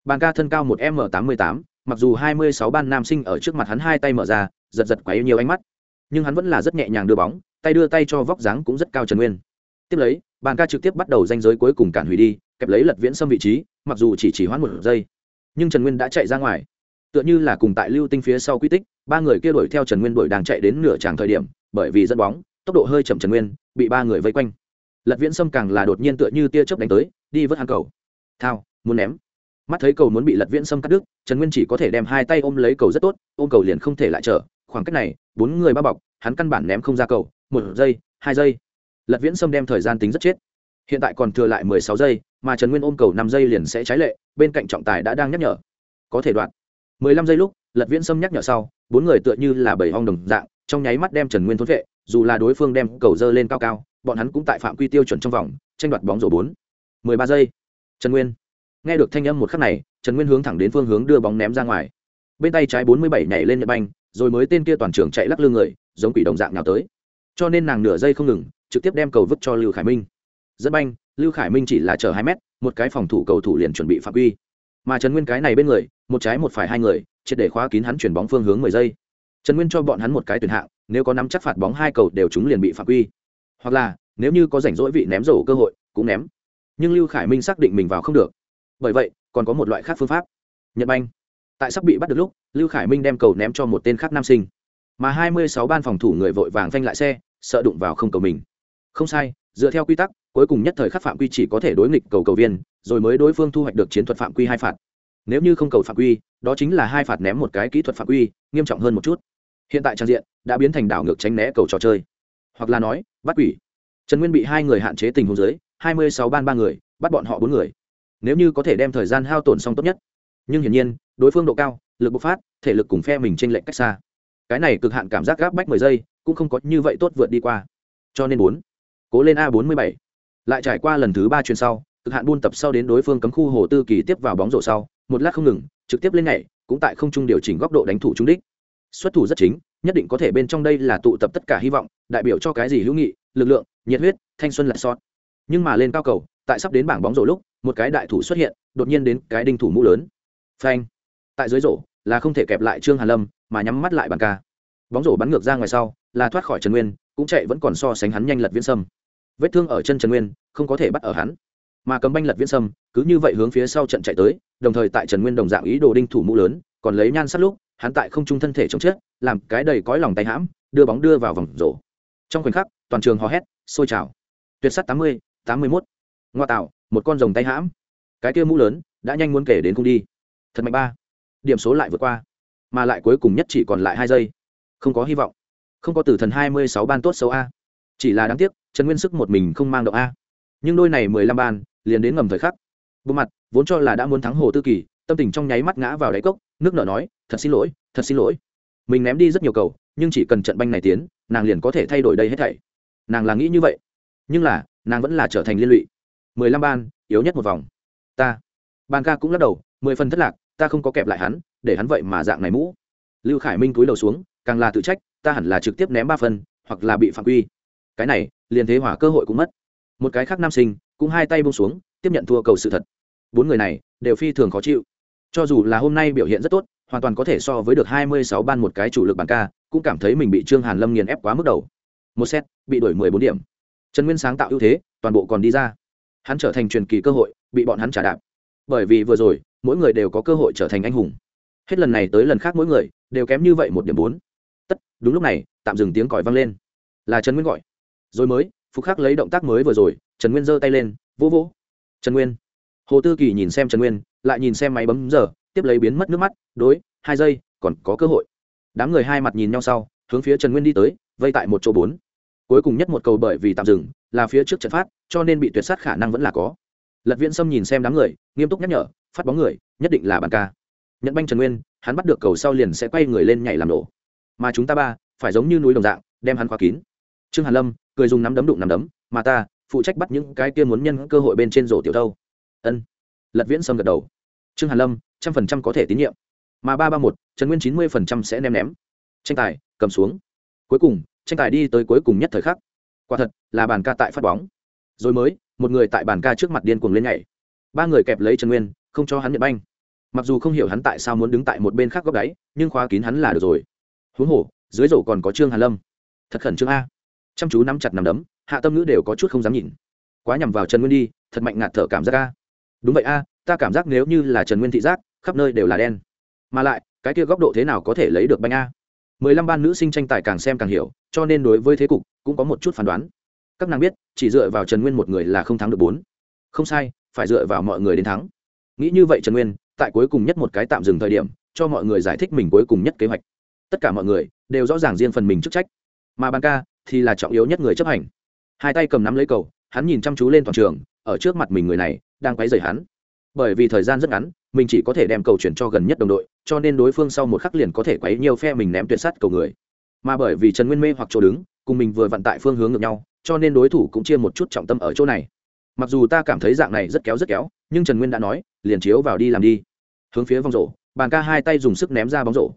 Bàn ca thân cao một m tám mươi tám, mặc dù hai mươi sáu ban nam sinh ở trước mặt hắn hai tay mở ra, giật giật quá nhiều ánh mắt. Nhưng hắn vẫn là rất nhẹ nhàng đưa bóng, tay đưa tay cho vóc dáng cũng rất cao trần nguyên. Tiếp lấy, bàn ca trực tiếp bắt đầu danh giới cuối cùng cản hủy đi kẹp lấy lật viễn xâm vị trí, mặc dù chỉ chỉ hoãn một giây, nhưng trần nguyên đã chạy ra ngoài. Tựa như là cùng tại lưu tinh phía sau quy tích, ba người kia đuổi theo trần nguyên đuổi đang chạy đến nửa tràng thời điểm, bởi vì dẫn bóng, tốc độ hơi chậm trần nguyên, bị ba người vây quanh. Lật viễn sâm càng là đột nhiên tựa như tia chớp đánh tới, đi vớt hàng cầu. Thao, muốn ném. Mắt thấy cầu muốn bị lật viễn sâm cắt đứt, trần nguyên chỉ có thể đem hai tay ôm lấy cầu rất tốt, ôm cầu liền không thể lại trở. Khoảng cách này, bốn người bao bọc, hắn căn bản ném không ra cầu, một giây, hai giây. Lật viễn sâm đem thời gian tính rất chết hiện tại còn thừa lại mười sáu giây, mà trần nguyên ôm cầu năm giây liền sẽ trái lệ, bên cạnh trọng tài đã đang nhắc nhở. Có thể đoạn. mười lăm giây lúc, lật viễn sâm nhắc nhở sau, bốn người tựa như là bảy hong đồng dạng, trong nháy mắt đem trần nguyên thốn vệ, dù là đối phương đem cầu dơ lên cao cao, bọn hắn cũng tại phạm quy tiêu chuẩn trong vòng, tranh đoạt bóng rổ bốn. mười ba giây. Trần nguyên. Nghe được thanh âm một khắc này, trần nguyên hướng thẳng đến phương hướng đưa bóng ném ra ngoài. Bên tay trái bốn mươi bảy nhảy lên nhật banh, rồi mới tên kia toàn trường chạy lắc lư người, giống quỷ đồng dạng nào tới. Cho nên nàng nửa giây không ngừng, trực tiếp đem cầu vứt cho lưu khải minh dẫn banh, lưu khải minh chỉ là chờ hai mét, một cái phòng thủ cầu thủ liền chuẩn bị phạm quy. Mà trần nguyên cái này bên người, một trái một phải hai người, triệt để khóa kín hắn chuyển bóng phương hướng mười giây. Trần nguyên cho bọn hắn một cái tuyển hạng, nếu có nắm chắc phạt bóng hai cầu đều chúng liền bị phạm quy. Hoặc là, nếu như có rảnh rỗi vị ném rổ cơ hội, cũng ném. Nhưng lưu khải minh xác định mình vào không được. Bởi vậy, còn có một loại khác phương pháp. Nhật banh. Tại sắp bị bắt được lúc, lưu khải minh đem cầu ném cho một tên khác nam sinh. Mà hai mươi sáu ban phòng thủ người vội vàng phanh lại xe, sợ đụng vào không cầu mình. Không sai, dựa theo quy tắc cuối cùng nhất thời khắc phạm quy chỉ có thể đối nghịch cầu cầu viên, rồi mới đối phương thu hoạch được chiến thuật phạm quy hai phạt. Nếu như không cầu phạm quy, đó chính là hai phạt ném một cái kỹ thuật phạm quy, nghiêm trọng hơn một chút. Hiện tại trang diện đã biến thành đảo ngược tránh né cầu trò chơi. Hoặc là nói, bắt quỷ. Trần nguyên bị hai người hạn chế tình huống dưới, hai mươi sáu ban ba người, bắt bọn họ bốn người. Nếu như có thể đem thời gian hao tổn xong tốt nhất. Nhưng hiển nhiên, đối phương độ cao, lực bộc phát, thể lực cùng phe mình t r ê n lệch cách xa. Cái này cực hạn cảm giác gáp bách mười giây, cũng không có như vậy tốt vượt đi qua. Cho nên bốn, cố lên a bốn mươi bảy lại trải qua lần thứ ba chuyến sau, cực hạn buôn tập sau đến đối phương cấm khu hồ tư kỳ tiếp vào bóng rổ sau, một lát không ngừng, trực tiếp lên nhảy, cũng tại không trung điều chỉnh góc độ đánh thủ trúng đích. Xuất thủ rất chính, nhất định có thể bên trong đây là tụ tập tất cả hy vọng, đại biểu cho cái gì hữu nghị, lực lượng, nhiệt huyết, thanh xuân lại sót nhưng mà lên cao cầu, tại sắp đến bảng bóng rổ lúc, một cái đại thủ xuất hiện, đột nhiên đến cái đinh thủ mũ lớn. Phanh. Tại dưới rổ, là không thể kẹp lại trương hàn lâm, mà nhắm mắt lại bàn ca. Bóng rổ bắn ngược ra ngoài sau, là thoát khỏi trần nguyên, cũng chạy vẫn còn so sánh hắn nhanh lật viễn sâm vết thương ở chân trần nguyên, không có thể bắt ở hắn. Mà cấm banh lật viễn sâm, cứ như vậy hướng phía sau trận chạy tới, đồng thời tại trần nguyên đồng dạng ý đồ đinh thủ mũ lớn, còn lấy nhan sắt lúc, hắn tại không trung thân thể chống chết, làm cái đầy cõi lòng tay hãm, đưa bóng đưa vào vòng rổ. Trong khoảnh khắc, toàn trường hò hét sôi trào. Tuyệt sắt tám mươi tám mươi mốt. Ngoa tạo, một con rồng tay hãm. Cái kia mũ lớn, đã nhanh muốn kể đến cung đi. Thật mạnh ba. Điểm số lại vượt qua. Mà lại cuối cùng nhất chỉ còn lại hai giây. Không có hy vọng. Không có tử thần hai mươi sáu ban tốt xấu a. Chỉ là đáng tiếc trần nguyên sức một mình không mang động a. Nhưng đôi này mười lăm ban, liền đến ngầm thời khắc. Bộ mặt, vốn cho là đã muốn thắng hồ tư kỳ, tâm tình trong nháy mắt ngã vào đáy cốc, nước nở nói, thật xin lỗi, thật xin lỗi. Mình ném đi rất nhiều cầu, nhưng chỉ cần trận banh này tiến, nàng liền có thể thay đổi đây hết thảy. Nàng là nghĩ như vậy, nhưng là, nàng vẫn là trở thành liên lụy. Mười lăm ban, yếu nhất một vòng. Ta, ban ca cũng lắc đầu, mười phần thất lạc, ta không có kẹp lại hắn, để hắn vậy mà dạng này mũ. Lưu khải minh cúi đầu xuống, càng là tự trách, ta hẳn là trực tiếp ném ba phân hoặc là bị phạm quy cái này, liền thế hỏa cơ hội cũng mất. Một cái khác nam sinh, cũng hai tay bông xuống, tiếp nhận thua cầu sự thật. Bốn người này, đều phi thường khó chịu. Cho dù là hôm nay biểu hiện rất tốt, hoàn toàn có thể so với được hai mươi sáu ban một cái chủ lực bàn ca, cũng cảm thấy mình bị trương hàn lâm nghiền ép quá mức đầu. Một set, bị đổi mười bốn điểm. Trần nguyên sáng tạo ưu thế, toàn bộ còn đi ra. Hắn trở thành truyền kỳ cơ hội, bị bọn hắn trả đạp. Bởi vì vừa rồi, mỗi người đều có cơ hội trở thành anh hùng. Hết lần này tới lần khác mỗi người, đều kém như vậy một điểm bốn. Tất, đúng lúc này, tạm dừng tiếng còi vang lên. Là trần nguyên gọi rồi mới, phục khắc lấy động tác mới vừa rồi, trần nguyên giơ tay lên vỗ vỗ trần nguyên. Hồ tư kỳ nhìn xem trần nguyên, lại nhìn xem máy bấm giờ, tiếp lấy biến mất nước mắt, đối, hai giây, còn có cơ hội. Đám người hai mặt nhìn nhau sau, hướng phía trần nguyên đi tới, vây tại một chỗ bốn. Cuối cùng nhất một cầu bởi vì tạm dừng, là phía trước trận phát, cho nên bị tuyệt sát khả năng vẫn là có. Lật viễn sâm nhìn xem đám người, nghiêm túc nhắc nhở, phát bóng người, nhất định là bàn ca. Nhận banh trần nguyên, hắn bắt được cầu sau liền sẽ quay người lên nhảy làm nổ. Mà chúng ta ba, phải giống như núi đồng dạng, đem hắn khóa kín. Trương hàn lâm cười dùng nắm đấm đụng nắm đấm, mà ta, phụ trách bắt những cái kia muốn nhân cơ hội bên trên rổ tiểu thâu. Ân. Lật viễn sâm gật đầu. Trương hàn lâm, trăm phần trăm có thể tín nhiệm. Mà ba ba một, trần nguyên chín mươi phần trăm sẽ ném ném. Tranh tài, cầm xuống. Cuối cùng, tranh tài đi tới cuối cùng nhất thời khắc. Quả thật, là bàn ca tại phát bóng. Rồi mới, một người tại bàn ca trước mặt điên cuồng lên nhảy. Ba người kẹp lấy trần nguyên, không cho hắn nhận banh. Mặc dù không hiểu hắn tại sao muốn đứng tại một bên khác góc đáy, nhưng khóa kín hắn là được rồi. Huống hồ, dưới rổ còn có trương hàn lâm. Thật khẩn trương a chăm chú nắm chặt nắm đấm, hạ tâm ngữ đều có chút không dám nhìn. Quá nhằm vào trần nguyên đi, thật mạnh ngạt thở cảm giác a. Đúng vậy a, ta cảm giác nếu như là trần nguyên thị giác, khắp nơi đều là đen. Mà lại, cái kia góc độ thế nào có thể lấy được banh a? Mười lăm ban nữ sinh tranh tài càng xem càng hiểu, cho nên đối với thế cục cũng có một chút phán đoán. Các nàng biết, chỉ dựa vào trần nguyên một người là không thắng được bốn. Không sai, phải dựa vào mọi người đến thắng. Nghĩ như vậy trần nguyên, tại cuối cùng nhất một cái tạm dừng thời điểm, cho mọi người giải thích mình cuối cùng nhất kế hoạch. Tất cả mọi người đều rõ ràng riêng phần mình chức trách. Mà ban ca thì là trọng yếu nhất người chấp hành. Hai tay cầm nắm lấy cầu, hắn nhìn chăm chú lên toàn trường, ở trước mặt mình người này, đang quấy rầy hắn. Bởi vì thời gian rất ngắn, mình chỉ có thể đem cầu chuyển cho gần nhất đồng đội, cho nên đối phương sau một khắc liền có thể quấy nhiều phe mình ném tuyệt sắt cầu người. Mà bởi vì trần nguyên mê hoặc chỗ đứng, cùng mình vừa vận tại phương hướng ngược nhau, cho nên đối thủ cũng chia một chút trọng tâm ở chỗ này. Mặc dù ta cảm thấy dạng này rất kéo rất kéo, nhưng trần nguyên đã nói, liền chiếu vào đi làm đi. Hướng phía vòng rổ, bàn ca hai tay dùng sức ném ra bóng rổ.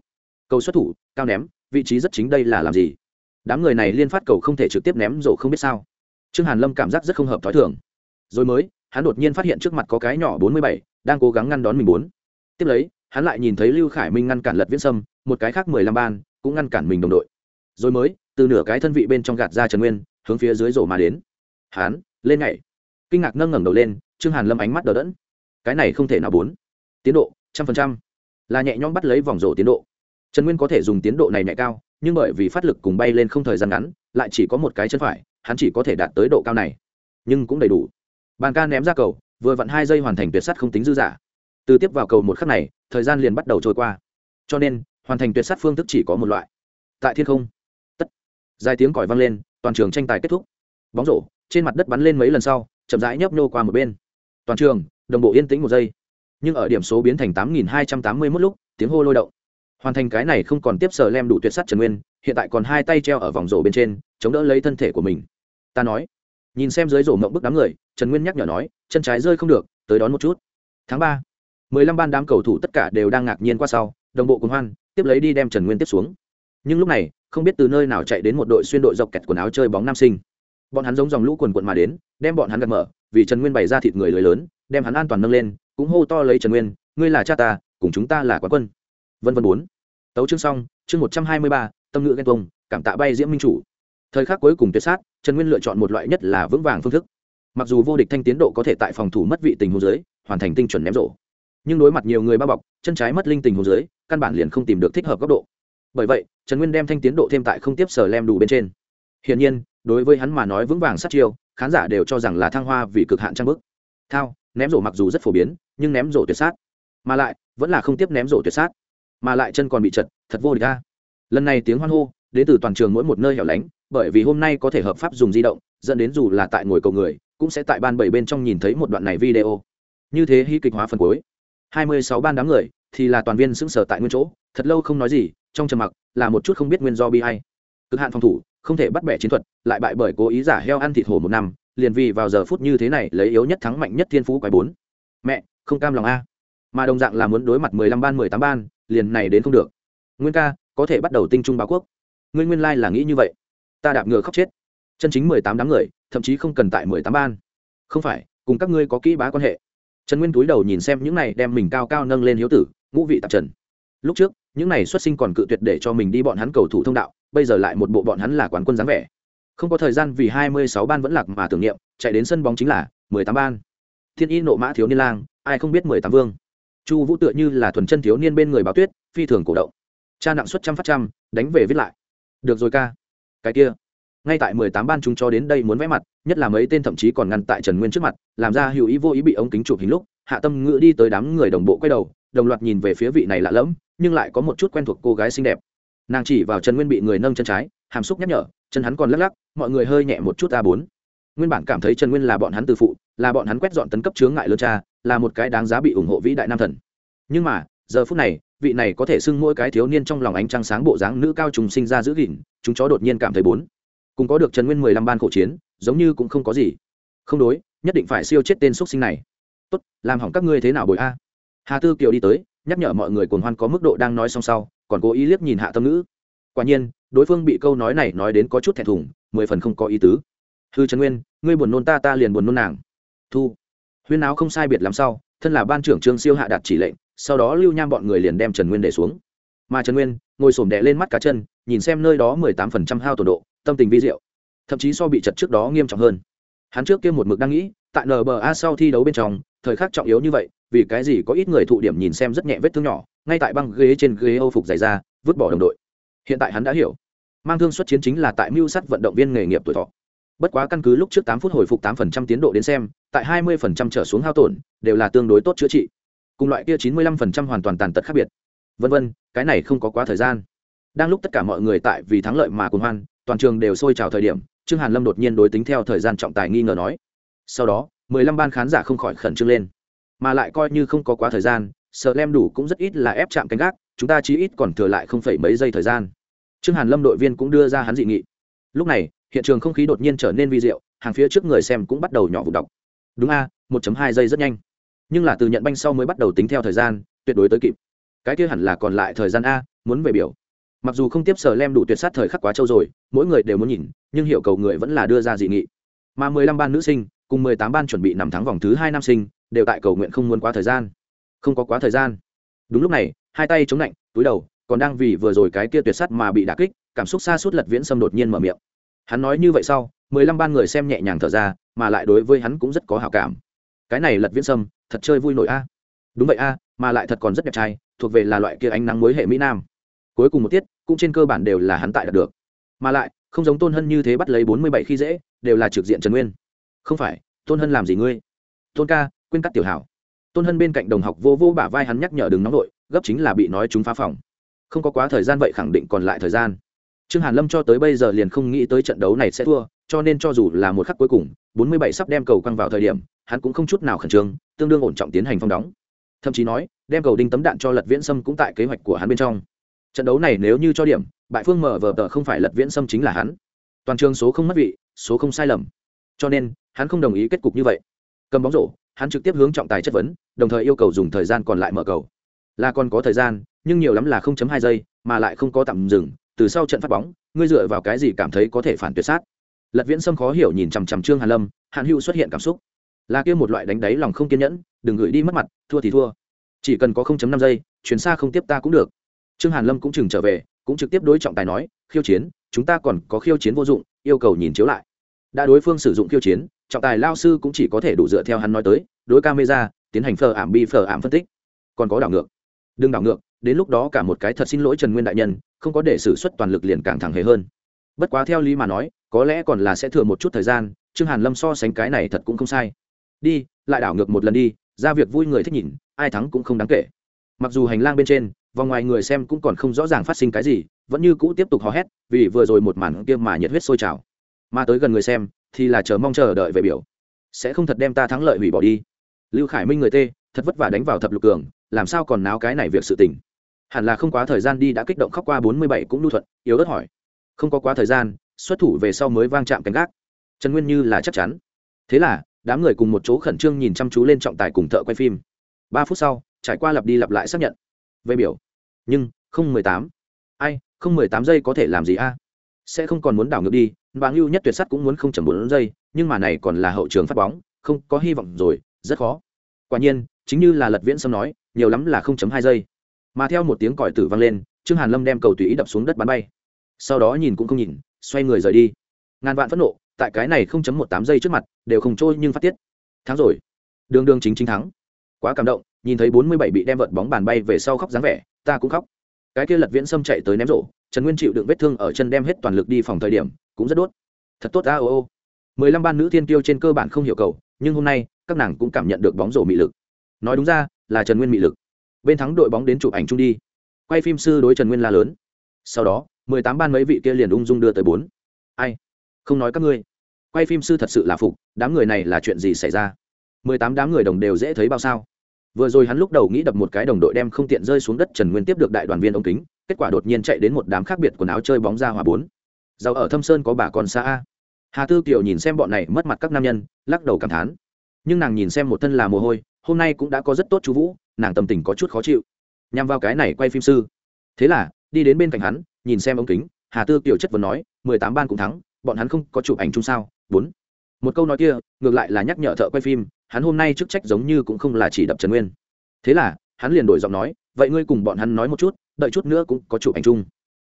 Cầu xuất thủ, cao ném, vị trí rất chính đây là làm gì? Đám người này liên phát cầu không thể trực tiếp ném rổ không biết sao. Trương hàn lâm cảm giác rất không hợp t h ó i thường. Rồi mới, hắn đột nhiên phát hiện trước mặt có cái nhỏ bốn mươi bảy, đang cố gắng ngăn đón mình bốn. Tiếp lấy, hắn lại nhìn thấy lưu khải minh ngăn cản lật viễn sâm, một cái khác mười lăm ban cũng ngăn cản mình đồng đội. Rồi mới, từ nửa cái thân vị bên trong gạt ra trần nguyên, hướng phía dưới rổ mà đến. Hắn, lên nhảy. Kinh ngạc nâng ngẩng đầu lên, trương hàn lâm ánh mắt đờ đẫn. Cái này không thể nào bốn. Tiến độ, trăm phần trăm. Là nhẹ nhõm bắt lấy vòng rổ tiến độ. Trần nguyên có thể dùng tiến độ này nhẹ cao nhưng bởi vì phát lực cùng bay lên không thời gian ngắn, lại chỉ có một cái chân phải, hắn chỉ có thể đạt tới độ cao này. Nhưng cũng đầy đủ. Bàn ca ném ra cầu, vừa vặn hai giây hoàn thành tuyệt sắt không tính dư giả. Từ tiếp vào cầu một khắc này, thời gian liền bắt đầu trôi qua. Cho nên, hoàn thành tuyệt sắt phương thức chỉ có một loại. Tại thiên không. Tất. Dài tiếng còi vang lên, toàn trường tranh tài kết thúc. Bóng rổ, trên mặt đất bắn lên mấy lần sau, chậm rãi nhấp nhô qua một bên. Toàn trường, đồng bộ yên tĩnh một giây. Nhưng ở điểm số biến thành tám nghìn hai trăm tám mươi mốt lúc, tiếng hô lôi động hoàn thành cái này không còn tiếp sở lem đủ tuyệt sắt trần nguyên, hiện tại còn hai tay treo ở vòng rổ bên trên, chống đỡ lấy thân thể của mình. Ta nói, nhìn xem dưới rổ mộng bức đám người, trần nguyên nhắc nhở nói, chân trái rơi không được, tới đón một chút. Tháng ba, mười lăm ban đám cầu thủ tất cả đều đang ngạc nhiên qua sau, đồng bộ cùng hoan, tiếp lấy đi đem trần nguyên tiếp xuống. Nhưng lúc này, không biết từ nơi nào chạy đến một đội xuyên đội dọc kẹt quần áo chơi bóng nam sinh. Bọn hắn giống dòng lũ quần quận mà đến, đem bọn hắn gạt mở, vì trần nguyên bày ra thịt người lưới lớn, đem hắn an toàn nâng lên, cũng hô to lấy trần nguyên, ngươi là cha ta, cùng chúng ta là quán quân vân vân bốn. Tấu chương xong, chương một trăm hai mươi ba, tâm ngữ ghen tông cảm tạ bay diễm minh chủ. Thời khắc cuối cùng tuyệt sát, trần nguyên lựa chọn một loại nhất là vững vàng phương thức. Mặc dù vô địch thanh tiến độ có thể tại phòng thủ mất vị tình hồ dưới, hoàn thành tinh chuẩn ném rổ, nhưng đối mặt nhiều người bao bọc, chân trái mất linh tình hồ dưới, căn bản liền không tìm được thích hợp góc độ. Bởi vậy, trần nguyên đem thanh tiến độ thêm tại không tiếp sở lem đủ bên trên. Hiển nhiên, đối với hắn mà nói vững vàng sát chiêu, khán giả đều cho rằng là thăng hoa vì cực hạn trang bức. Thao, ném rổ mặc dù rất phổ biến, nhưng ném rổ tuyệt sát. Mà lại, vẫn là không tiếp ném rổ tuyệt sát mà lại chân còn bị chật, thật vô địch ta lần này tiếng hoan hô, đến từ toàn trường mỗi một nơi hẻo lánh, bởi vì hôm nay có thể hợp pháp dùng di động, dẫn đến dù là tại ngồi cầu người, cũng sẽ tại ban bảy bên trong nhìn thấy một đoạn này video. Như thế hy kịch hóa phần cuối. Hai mươi sáu ban đám người, thì là toàn viên sững sờ tại nguyên chỗ, thật lâu không nói gì, trong trầm mặc, là một chút không biết nguyên do bi hay cực hạn phòng thủ, không thể bắt bẻ chiến thuật, lại bại bởi cố ý giả heo ăn thịt hổ một năm, liền vì vào giờ phút như thế này lấy yếu nhất thắng mạnh nhất thiên phú quái bốn. Mẹ, không cam lòng a. Mà đồng dạng là muốn đối mặt mười lăm ban, mười tám ban liền này đến không được. Nguyên ca, có thể bắt đầu tinh trung báo quốc. Nguyên nguyên lai là nghĩ như vậy. Ta đạp ngựa khóc chết. Chân chính mười tám đám người, thậm chí không cần tại mười tám ban. Không phải, cùng các ngươi có kỹ bá quan hệ. Trần nguyên túi đầu nhìn xem những này đem mình cao cao nâng lên hiếu tử, ngũ vị tạp trần. Lúc trước, những này xuất sinh còn cự tuyệt để cho mình đi bọn hắn cầu thủ thông đạo, bây giờ lại một bộ bọn hắn là quán quân dáng vẻ. Không có thời gian vì hai mươi sáu ban vẫn lạc mà tưởng niệm, chạy đến sân bóng chính là mười tám ban. Thiên y nộ mã thiếu niên lang, ai không biết mười tám vương? Chu vũ tựa như là thuần chân thiếu niên bên người báo tuyết, phi thường cổ động. Cha nặng suất trăm phát trăm, đánh về viết lại. Được rồi ca. Cái kia. Ngay tại mười tám ban chúng cho đến đây muốn vẽ mặt, nhất là mấy tên thậm chí còn ngăn tại trần nguyên trước mặt, làm ra hữu ý vô ý bị ống kính chụp hình lúc, hạ tâm ngữ đi tới đám người đồng bộ quay đầu, đồng loạt nhìn về phía vị này lạ lẫm, nhưng lại có một chút quen thuộc cô gái xinh đẹp. Nàng chỉ vào trần nguyên bị người nâng chân trái, hàm xúc nhắc nhở, chân hắn còn lắc lắc, mọi người hơi nhẹ một chút a bốn. Nguyên bản cảm thấy trần nguyên là bọn hắn từ phụ, là bọn hắn quét dọn tấn cấp chướng ngại lơ cha là một cái đáng giá bị ủng hộ vĩ đại nam thần. Nhưng mà, giờ phút này, vị này có thể xưng mỗi cái thiếu niên trong lòng ánh trăng sáng bộ dáng nữ cao trùng sinh ra giữ gìn, chúng chó đột nhiên cảm thấy bốn. Cùng có được trần nguyên mười lăm ban khổ chiến, giống như cũng không có gì. Không đối, nhất định phải siêu chết tên x sinh này. Tốt, làm hỏng các ngươi thế nào bồi a? Hà tư kiều đi tới, nhắc nhở mọi người cuồng hoan có mức độ đang nói song sau, còn cố ý liếc nhìn hạ tâm ngữ. Quả nhiên, đối phương bị câu nói này nói đến có chút thẹn thùng, mười phần không có ý tứ. Hư trần nguyên, ngươi buồn nôn ta ta liền buồn nôn nàng. Thu huyên áo không sai biệt làm sao thân là ban trưởng trương siêu hạ đạt chỉ lệnh, sau đó lưu nham bọn người liền đem trần nguyên để xuống. Mà trần nguyên, ngồi sổm đẻ lên mắt cá chân, nhìn xem nơi đó mười tám phần trăm hao tổn độ, tâm tình vi diệu. Thậm chí so bị chật trước đó nghiêm trọng hơn. Hắn trước kia một mực đang nghĩ, tại nba sau thi đấu bên trong, thời khắc trọng yếu như vậy, vì cái gì có ít người thụ điểm nhìn xem rất nhẹ vết thương nhỏ, ngay tại băng ghế trên ghế âu phục dày ra, vứt bỏ đồng đội. Hiện tại hắn đã hiểu. Mang thương xuất chiến chính là tại mưu sắt vận động viên nghề nghiệp tuổi thọ bất quá căn cứ lúc trước tám phút hồi phục tám phần trăm tiến độ đến xem, tại hai mươi phần trăm trở xuống hao tổn, đều là tương đối tốt chữa trị. Cùng loại kia chín mươi lăm phần trăm hoàn toàn tàn tật khác biệt. Vân vân, cái này không có quá thời gian. Đang lúc tất cả mọi người tại vì thắng lợi mà cuồng hoan, toàn trường đều sôi trào thời điểm, trương hàn lâm đột nhiên đối tính theo thời gian trọng tài nghi ngờ nói. Sau đó, mười lăm ban khán giả không khỏi khẩn trương lên. Mà lại coi như không có quá thời gian sợ lem đủ cũng rất ít là ép chạm canh gác, chúng ta chí ít còn thừa lại không phải mấy giây thời gian. Trương hàn lâm đội viên cũng đưa ra hắn dị nghị lúc này, hiện trường không khí đột nhiên trở nên vi diệu, hàng phía trước người xem cũng bắt đầu nhỏ vụ đọc. Đúng a, một hai giây rất nhanh. Nhưng là từ nhận banh sau mới bắt đầu tính theo thời gian, tuyệt đối tới kịp. Cái kia hẳn là còn lại thời gian a, muốn về biểu. Mặc dù không tiếp sở lem đủ tuyệt sát thời khắc quá châu rồi, mỗi người đều muốn nhìn, nhưng hiệu cầu người vẫn là đưa ra dị nghị. Mà mười lăm ban nữ sinh, cùng mười tám ban chuẩn bị nằm thắng vòng thứ hai nam sinh, đều tại cầu nguyện không muốn quá thời gian. Không có quá thời gian. Đúng lúc này, hai tay chống lạnh, túi đầu còn đang vì vừa rồi cái kia tuyệt sắt mà bị đả kích, cảm xúc xa suốt lật viễn sâm đột nhiên mở miệng. Hắn nói như vậy sau, mười lăm ban người xem nhẹ nhàng thở ra, mà lại đối với hắn cũng rất có hào cảm. Cái này lật viễn sâm thật chơi vui nổi a. Đúng vậy a, mà lại thật còn rất đẹp trai, thuộc về là loại kia ánh nắng mới hệ mỹ nam. Cuối cùng một tiết, cũng trên cơ bản đều là hắn tại đạt được. Mà lại, không giống tôn hân như thế bắt lấy bốn mươi bảy khi dễ, đều là trực diện trần nguyên. Không phải, tôn hân làm gì ngươi? Tôn ca, quên cắt tiểu hảo. Tôn hân bên cạnh đồng học vô vô bả vai hắn nhắc nhở đừng nóng đội gấp chính là bị nói chúng phá phòng không có quá thời gian vậy khẳng định còn lại thời gian. Trương hàn lâm cho tới bây giờ liền không nghĩ tới trận đấu này sẽ thua, cho nên cho dù là một khắc cuối cùng 47 sắp đem cầu quăng vào thời điểm, hắn cũng không chút nào khẩn trương, tương đương ổn trọng tiến hành phong đóng. Thậm chí nói, đem cầu đinh tấm đạn cho lật viễn sâm cũng tại kế hoạch của hắn bên trong. Trận đấu này nếu như cho điểm, bại phương mở vờ tờ không phải lật viễn sâm chính là hắn. Toàn trường số không mất vị, số không sai lầm. Cho nên, hắn không đồng ý kết cục như vậy. Cầm bóng rổ, hắn trực tiếp hướng trọng tài chất vấn, đồng thời yêu cầu dùng thời gian còn lại mở cầu. Là còn có thời gian nhưng nhiều lắm là 0.2 giây, mà lại không có tạm dừng, từ sau trận phát bóng, ngươi dựa vào cái gì cảm thấy có thể phản tuyệt sát? Lật viễn sâm khó hiểu nhìn chằm chằm trương hàn lâm, hàn hữu xuất hiện cảm xúc. Là kia một loại đánh đáy lòng không kiên nhẫn, đừng gửi đi mất mặt, thua thì thua. Chỉ cần có 0.5 giây, chuyển xa không tiếp ta cũng được. Trương hàn lâm cũng chừng trở về, cũng trực tiếp đối trọng tài nói, khiêu chiến, chúng ta còn có khiêu chiến vô dụng, yêu cầu nhìn chiếu lại. Đã đối phương sử dụng khiêu chiến, trọng tài lao sư cũng chỉ có thể đủ dựa theo hắn nói tới, đối camera, tiến hành phờ ảm bi phờ ảm phân tích. Còn có đảo ngược. Đừng đảo ngược đến lúc đó cả một cái thật xin lỗi trần nguyên đại nhân, không có để xử suất toàn lực liền càng thẳng hề hơn. Bất quá theo lý mà nói, có lẽ còn là sẽ thừa một chút thời gian, trương hàn lâm so sánh cái này thật cũng không sai. Đi, lại đảo ngược một lần đi, ra việc vui người thích nhìn, ai thắng cũng không đáng kể. Mặc dù hành lang bên trên, vòng ngoài người xem cũng còn không rõ ràng phát sinh cái gì, vẫn như cũ tiếp tục hò hét, vì vừa rồi một màn kia mà nhiệt huyết sôi trào. Mà tới gần người xem, thì là chờ mong chờ đợi về biểu. Sẽ không thật đem ta thắng lợi hủy bỏ đi. Lưu khải minh người tê, thật vất vả đánh vào thập lục cường, làm sao còn náo cái này việc sự tình? Hẳn là không quá thời gian đi đã kích động khóc qua bốn mươi bảy cũng lưu thuận, yếu ớt hỏi. Không có quá thời gian, xuất thủ về sau mới vang chạm cánh gác. Trần nguyên như là chắc chắn. Thế là, đám người cùng một chỗ khẩn trương nhìn chăm chú lên trọng tài cùng thợ quay phim. Ba phút sau, trải qua lặp đi lặp lại xác nhận. Về biểu. Nhưng, không mười tám. Ai, không mười tám giây có thể làm gì a? Sẽ không còn muốn đảo ngược đi, bà ngưu nhất tuyệt sắt cũng muốn không chầm bốn giây, nhưng mà này còn là hậu trường phát bóng, không có hy vọng rồi, rất khó. Quả nhiên, chính như là lật viễn sâm nói, nhiều lắm là không chấm hai giây mà theo một tiếng còi tử vang lên, trương hàn lâm đem cầu tùy ý đập xuống đất bắn bay. Sau đó nhìn cũng không nhìn, xoay người rời đi. Ngàn vạn phẫn nộ, tại cái này không chấm một tám giây trước mặt, đều không trôi nhưng phát tiết. Thắng rồi. Đường đường chính chính thắng. Quá cảm động, nhìn thấy bốn mươi bảy bị đem vợt bóng bàn bay về sau khóc dáng vẻ, ta cũng khóc. Cái kia lật viễn xâm chạy tới ném rổ, trần nguyên chịu đựng vết thương ở chân đem hết toàn lực đi phòng thời điểm, cũng rất đốt. Thật tốt a, ô ô. Mười lăm ban nữ thiên tiêu trên cơ bản không hiểu cầu, nhưng hôm nay, các nàng cũng cảm nhận được bóng rổ mị lực. Nói đúng ra, là trần nguyên mị lực bên thắng đội bóng đến chụp ảnh chung đi. Quay phim sư đối trần nguyên la lớn. Sau đó, mười tám ban mấy vị kia liền ung dung đưa tới bốn. Ai? Không nói các ngươi. Quay phim sư thật sự là phục, đám người này là chuyện gì xảy ra? Mười tám đám người đồng đều dễ thấy bao sao? Vừa rồi hắn lúc đầu nghĩ đập một cái đồng đội đem không tiện rơi xuống đất trần nguyên tiếp được đại đoàn viên ống kính, kết quả đột nhiên chạy đến một đám khác biệt quần áo chơi bóng ra hòa bốn. Giàu ở thâm sơn có bà con xa a. Hà tư kiều nhìn xem bọn này mất mặt các nam nhân, lắc đầu cảm thán. Nhưng nàng nhìn xem một thân là mồ hôi, hôm nay cũng đã có rất tốt chú vũ nàng tâm tình có chút khó chịu. Nhằm vào cái này quay phim sư. Thế là, đi đến bên cạnh hắn, nhìn xem ống kính, hà tư kiều chất vấn nói, mười tám ban cũng thắng, bọn hắn không có chụp ảnh chung sao? Bốn. Một câu nói kia, ngược lại là nhắc nhở thợ quay phim, hắn hôm nay chức trách giống như cũng không là chỉ đập trần nguyên. Thế là, hắn liền đổi giọng nói, vậy ngươi cùng bọn hắn nói một chút, đợi chút nữa cũng có chụp ảnh chung.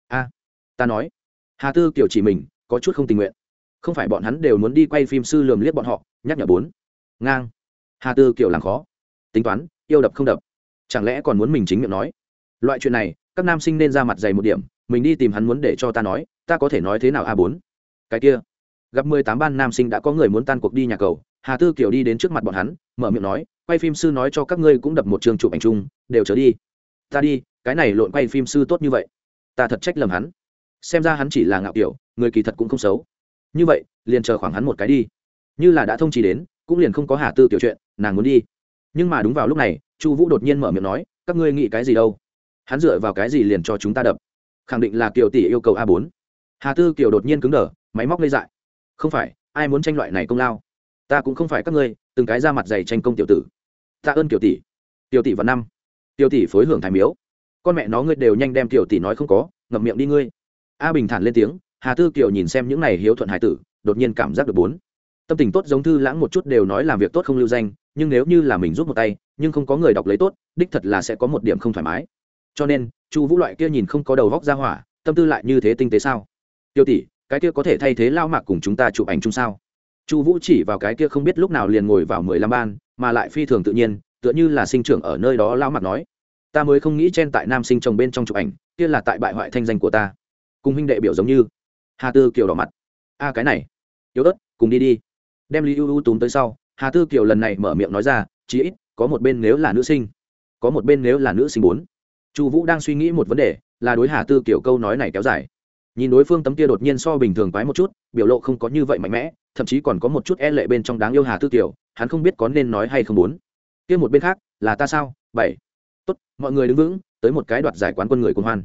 A, ta nói. Hà tư kiểu chỉ mình, có chút không tình nguyện. Không phải bọn hắn đều muốn đi quay phim sư lườm liếc bọn họ, nhắc nhở bốn. Ngang. Hà tư kiểu làm khó. Tính toán yêu đập không đập. Chẳng lẽ còn muốn mình chính miệng nói? Loại chuyện này, các nam sinh nên ra mặt dày một điểm, mình đi tìm hắn muốn để cho ta nói, ta có thể nói thế nào a bốn? Cái kia. Gặp mười tám ban nam sinh đã có người muốn tan cuộc đi nhà cầu, hà tư kiểu đi đến trước mặt bọn hắn, mở miệng nói, quay phim sư nói cho các ngươi cũng đập một trường chụp ảnh chung, đều trở đi. Ta đi, cái này lộn quay phim sư tốt như vậy. Ta thật trách lầm hắn. Xem ra hắn chỉ là ngạo kiểu, người kỳ thật cũng không xấu. Như vậy, liền chờ khoảng hắn một cái đi. Như là đã thông trì đến, cũng liền không có hà tư kiểu chuyện, nàng muốn đi nhưng mà đúng vào lúc này, chu vũ đột nhiên mở miệng nói, các ngươi nghĩ cái gì đâu? Hắn dựa vào cái gì liền cho chúng ta đập? Khẳng định là kiều tỷ yêu cầu a bốn. Hà tư kiều đột nhiên cứng đờ, máy móc lây dại. Không phải, ai muốn tranh loại này công lao? Ta cũng không phải các ngươi, từng cái ra mặt dày tranh công tiểu tử. Ta ơn kiều tỷ. Tiểu tỷ vào năm. Tiểu tỷ phối hưởng thái miếu. Con mẹ nó, ngươi đều nhanh đem tiểu tỷ nói không có, ngậm miệng đi ngươi. A bình thản lên tiếng, hà tư kiều nhìn xem những này hiếu thuận hải tử, đột nhiên cảm giác được bốn. Tâm tình tốt giống thư lãng một chút đều nói làm việc tốt không lưu danh nhưng nếu như là mình rút một tay, nhưng không có người đọc lấy tốt, đích thật là sẽ có một điểm không thoải mái. Cho nên, chu vũ loại kia nhìn không có đầu góc ra hỏa, tâm tư lại như thế tinh tế sao? Tiêu tỷ, cái kia có thể thay thế lao mạc cùng chúng ta chụp ảnh chung sao? Chu vũ chỉ vào cái kia không biết lúc nào liền ngồi vào mười lăm ban, mà lại phi thường tự nhiên, tựa như là sinh trưởng ở nơi đó lao mạc nói. Ta mới không nghĩ chen tại nam sinh chồng bên trong chụp ảnh, kia là tại bại hoại thanh danh của ta. Cùng huynh đệ biểu giống như. Hà tư kiều đỏ mặt. A, cái này. Yếu ớt, cùng đi đi. Đem lý ưu ưu túm tới sau hà tư kiều lần này mở miệng nói ra chí ít có một bên nếu là nữ sinh có một bên nếu là nữ sinh bốn. Chu vũ đang suy nghĩ một vấn đề là đối hà tư Kiều câu nói này kéo dài. Nhìn đối phương tấm kia đột nhiên so bình thường quái một chút biểu lộ không có như vậy mạnh mẽ thậm chí còn có một chút e lệ bên trong đáng yêu hà tư Kiều, hắn không biết có nên nói hay không muốn. Kia một bên khác là ta sao? Bảy. Tốt mọi người đứng vững tới một cái đoạt giải quán quân người quân hoan.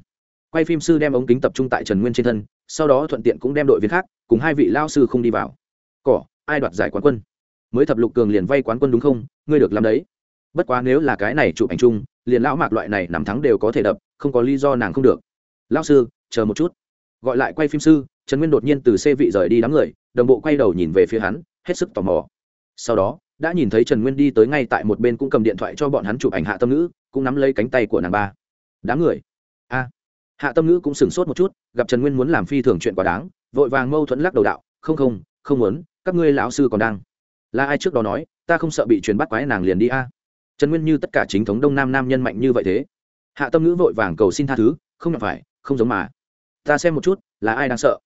Quay phim sư đem ống kính tập trung tại trần nguyên trên thân sau đó thuận tiện cũng đem đội viên khác cùng hai vị lao sư không đi vào. Cỏ ai đoạt giải quán quân? Mới thập lục cường liền vay quán quân đúng không? Ngươi được làm đấy. Bất quá nếu là cái này chụp ảnh chung, liền lão mạc loại này nằm thắng đều có thể đập, không có lý do nàng không được. Lão sư, chờ một chút. Gọi lại quay phim sư, trần nguyên đột nhiên từ xe vị rời đi đám người, đồng bộ quay đầu nhìn về phía hắn, hết sức tò mò. Sau đó, đã nhìn thấy trần nguyên đi tới ngay tại một bên cũng cầm điện thoại cho bọn hắn chụp ảnh hạ tâm ngữ, cũng nắm lấy cánh tay của nàng ba. Đám người. A. Hạ tâm ngữ cũng sửng sốt một chút, gặp trần nguyên muốn làm phi thường chuyện quá đáng, vội vàng mâu thuẫn lắc đầu đạo, không không không muốn, các ngươi lão sư còn đang là ai trước đó nói, ta không sợ bị truyền bắt quái nàng liền đi a. Trần nguyên như tất cả chính thống đông nam nam nhân mạnh như vậy thế. Hạ tâm ngữ vội vàng cầu xin tha thứ, không nhận phải, không giống mà. Ta xem một chút, là ai đang sợ?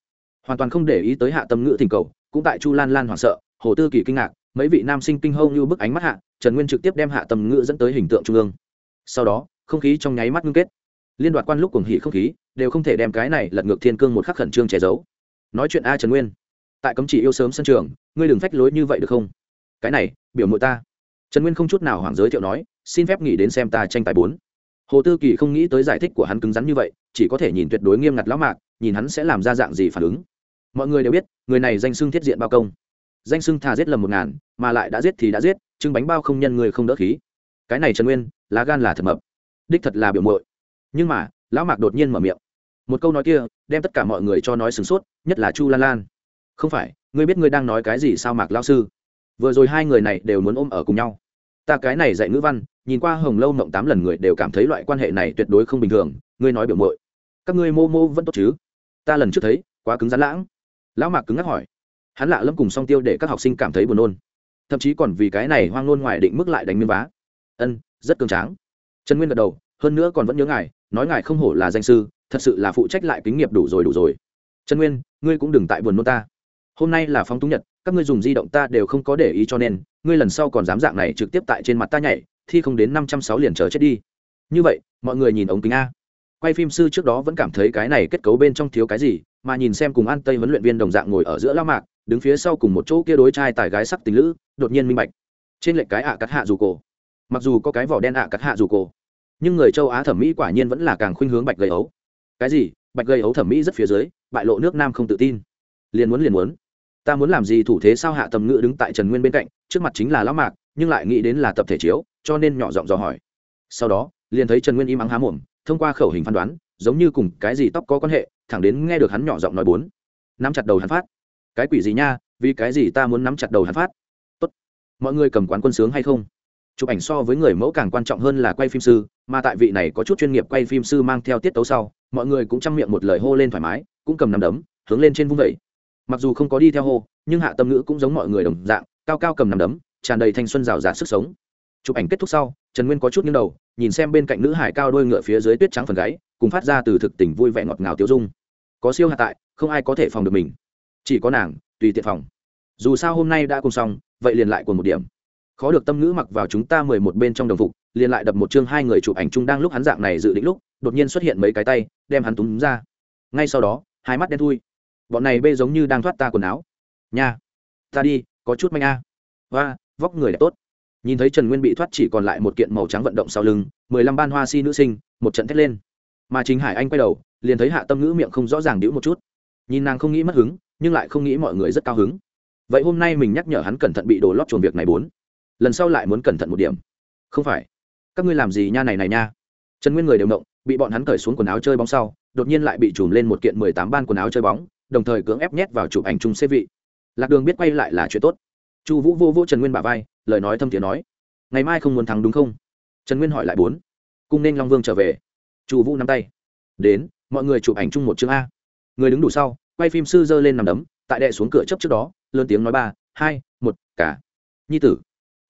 Hoàn toàn không để ý tới hạ tâm ngữ thỉnh cầu, cũng tại chu lan lan hoảng sợ, hồ tư kỳ kinh ngạc, mấy vị nam sinh kinh hâu như bức ánh mắt hạ, trần nguyên trực tiếp đem hạ tâm ngữ dẫn tới hình tượng trung ương. Sau đó, không khí trong nháy mắt ngưng kết. Liên đoạt quan lúc cuồng hỉ không khí, đều không thể đem cái này lật ngược thiên cương một khắc khẩn trương che giấu. Nói chuyện a trần nguyên tại cấm chỉ yêu sớm sân trường, ngươi đừng phách lối như vậy được không? Cái này, biểu mộ ta. Trần nguyên không chút nào hoảng giới thiệu nói, xin phép nghỉ đến xem ta tranh tài bốn. Hồ tư kỳ không nghĩ tới giải thích của hắn cứng rắn như vậy, chỉ có thể nhìn tuyệt đối nghiêm ngặt lão mạc, nhìn hắn sẽ làm ra dạng gì phản ứng. Mọi người đều biết, người này danh xưng thiết diện bao công. Danh xưng thà giết lầm một ngàn, mà lại đã giết thì đã giết, trưng bánh bao không nhân người không đỡ khí. Cái này trần nguyên, lá gan là thật mập. Đích thật là biểu mội nhưng mà, lão mạc đột nhiên mở miệng. Một câu nói kia, đem tất cả mọi người cho nói sửng sốt, nhất là chu lan lan không phải, ngươi biết ngươi đang nói cái gì sao mạc lao sư? Vừa rồi hai người này đều muốn ôm ở cùng nhau. Ta cái này dạy ngữ văn, nhìn qua hồng lâu mộng tám lần người đều cảm thấy loại quan hệ này tuyệt đối không bình thường, ngươi nói biểu mội các ngươi mô mô vẫn tốt chứ? Ta lần trước thấy, quá cứng rắn lãng. Lão mạc cứng ngắc hỏi. Hắn lạ lâm cùng song tiêu để các học sinh cảm thấy buồn nôn. Thậm chí còn vì cái này hoang nôn ngoài định mức lại đánh miếng vá. Ân, rất cường tráng. Trần nguyên gật đầu, hơn nữa còn vẫn nhớ ngài, nói ngài không hổ là danh sư, thật sự là phụ trách lại kính nghiệp đủ rồi đủ rồi. Trần nguyên, ngươi cũng đừng tại buồn nôn ta hôm nay là phóng túng nhật, các ngươi dùng di động ta đều không có để ý cho nên, ngươi lần sau còn dám dạng này trực tiếp tại trên mặt ta nhảy, thi không đến năm trăm sáu liền chờ chết đi. Như vậy, mọi người nhìn ống kính a. Quay phim sư trước đó vẫn cảm thấy cái này kết cấu bên trong thiếu cái gì, mà nhìn xem cùng an tây huấn luyện viên đồng dạng ngồi ở giữa lao mạc, đứng phía sau cùng một chỗ kia đối trai tài gái sắc tình lữ, đột nhiên minh bạch. Trên lệnh cái ạ cắt hạ dù cổ. Mặc dù có cái vỏ đen ạ cắt hạ dù cổ, nhưng người châu á thẩm mỹ quả nhiên vẫn là càng khuynh hướng bạch gây ấu. Cái gì? Bạch gây ấu thẩm mỹ rất phía dưới, bại lộ nước nam không tự tin. Liền muốn liền muốn ta muốn làm gì thủ thế sao hạ tầm ngữ đứng tại trần nguyên bên cạnh, trước mặt chính là lão mạc, nhưng lại nghĩ đến là tập thể chiếu, cho nên nhỏ giọng dò hỏi. Sau đó, liền thấy trần nguyên im ắng há mồm, thông qua khẩu hình phán đoán, giống như cùng cái gì tóc có quan hệ, thẳng đến nghe được hắn nhỏ giọng nói bốn. Nắm chặt đầu hắn phát. Cái quỷ gì nha, vì cái gì ta muốn nắm chặt đầu hắn phát? Tốt. Mọi người cầm quán quân sướng hay không? Chụp ảnh so với người mẫu càng quan trọng hơn là quay phim sư, mà tại vị này có chút chuyên nghiệp quay phim sư mang theo tiết tấu sau, mọi người cũng chăm miệng một lời hô lên thoải mái, cũng cầm nắm đấm, hướng lên trên vung vẩy mặc dù không có đi theo hô, nhưng hạ tâm ngữ cũng giống mọi người đồng dạng, cao cao cầm nằm đấm, tràn đầy thanh xuân rào rạt sức sống. Chụp ảnh kết thúc sau, trần nguyên có chút nghiêng đầu, nhìn xem bên cạnh nữ hải cao đôi ngựa phía dưới tuyết trắng phần gáy, cùng phát ra từ thực tình vui vẻ ngọt ngào tiêu dung. Có siêu hạ tại, không ai có thể phòng được mình. Chỉ có nàng, tùy tiện phòng. Dù sao hôm nay đã cùng xong, vậy liền lại cùng một điểm. Khó được tâm ngữ mặc vào chúng ta mười một bên trong đồng phục, liền lại đập một chương hai người chụp ảnh chung đang lúc hắn dạng này dự định lúc, đột nhiên xuất hiện mấy cái tay, đem hắn túm ra. Ngay sau đó, hai mắt đen thui bọn này bê giống như đang thoát ta quần áo. Nha, ta đi, có chút manh a. Hoa, vóc người đẹp tốt. Nhìn thấy trần nguyên bị thoát chỉ còn lại một kiện màu trắng vận động sau lưng, mười lăm ban hoa si nữ sinh, một trận thét lên. Mà chính hải anh quay đầu, liền thấy hạ tâm ngữ miệng không rõ ràng đĩu một chút. Nhìn nàng không nghĩ mất hứng, nhưng lại không nghĩ mọi người rất cao hứng. Vậy hôm nay mình nhắc nhở hắn cẩn thận bị đổ lót chuồng việc này bốn. Lần sau lại muốn cẩn thận một điểm. Không phải. Các ngươi làm gì nha này này nha. Trần nguyên người đều động, bị bọn hắn cởi xuống quần áo chơi bóng sau, đột nhiên lại bị chùm lên một kiện mười tám ban quần áo chơi bóng đồng thời cưỡng ép nhét vào chụp ảnh chung xê vị. Lạc đường biết quay lại là chuyện tốt. Chu vũ vô vô trần nguyên bà vai, lời nói thâm tiếng nói, ngày mai không muốn thắng đúng không? Trần nguyên hỏi lại bốn, cung nên long vương trở về. Chu vũ nắm tay, đến, mọi người chụp ảnh chung một chương a. Người đứng đủ sau, quay phim sư giơ lên nằm đấm, tại đệ xuống cửa chấp trước đó, lớn tiếng nói ba, hai, một, cả. Nhi tử,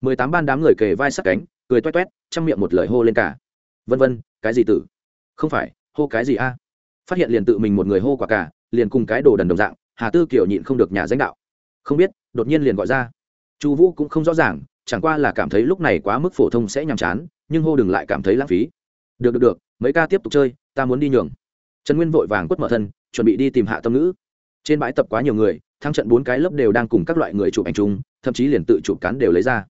mười tám ban đám người kề vai sát cánh, cười toét toét chăm miệng một lời hô lên cả. Vân vân, cái gì tử? Không phải, hô cái gì a? Phát hiện liền tự mình một người hô quả cả liền cùng cái đồ đần đồng dạng, hà tư kiểu nhịn không được nhà danh đạo. Không biết, đột nhiên liền gọi ra. Chu vũ cũng không rõ ràng, chẳng qua là cảm thấy lúc này quá mức phổ thông sẽ nhàm chán, nhưng hô đừng lại cảm thấy lãng phí. Được được được, mấy ca tiếp tục chơi, ta muốn đi nhường. Trần nguyên vội vàng quất mở thân, chuẩn bị đi tìm hạ tâm ngữ. Trên bãi tập quá nhiều người thăng trận bốn cái lớp đều đang cùng các loại người chụp ảnh chung, thậm chí liền tự chụp cán đều lấy ra.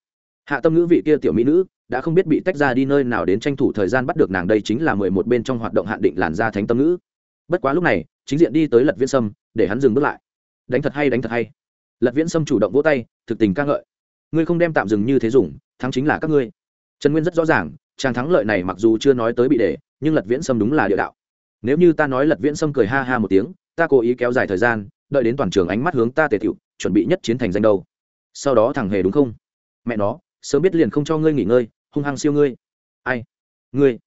Hạ tâm ngữ vị kia tiểu mỹ nữ, đã không biết bị tách ra đi nơi nào đến tranh thủ thời gian bắt được nàng đây chính là mười một bên trong hoạt động hạn định làn da thánh tâm ngữ. Bất quá lúc này chính diện đi tới lật viễn sâm, để hắn dừng bước lại. Đánh thật hay, đánh thật hay. Lật viễn sâm chủ động vỗ tay, thực tình ca ngợi. Ngươi không đem tạm dừng như thế dùng, thắng chính là các ngươi. Trần nguyên rất rõ ràng, chàng thắng lợi này mặc dù chưa nói tới bị để nhưng lật viễn sâm đúng là địa đạo. Nếu như ta nói lật viễn sâm cười ha ha một tiếng, ta cố ý kéo dài thời gian, đợi đến toàn trường ánh mắt hướng ta tề thiệu chuẩn bị nhất chiến thành danh đầu sau đó thằng hề đúng không? Mẹ nó, sớm biết liền không cho ngươi nghỉ ngơi, hung hăng siêu ngươi. Ai? Ngươi.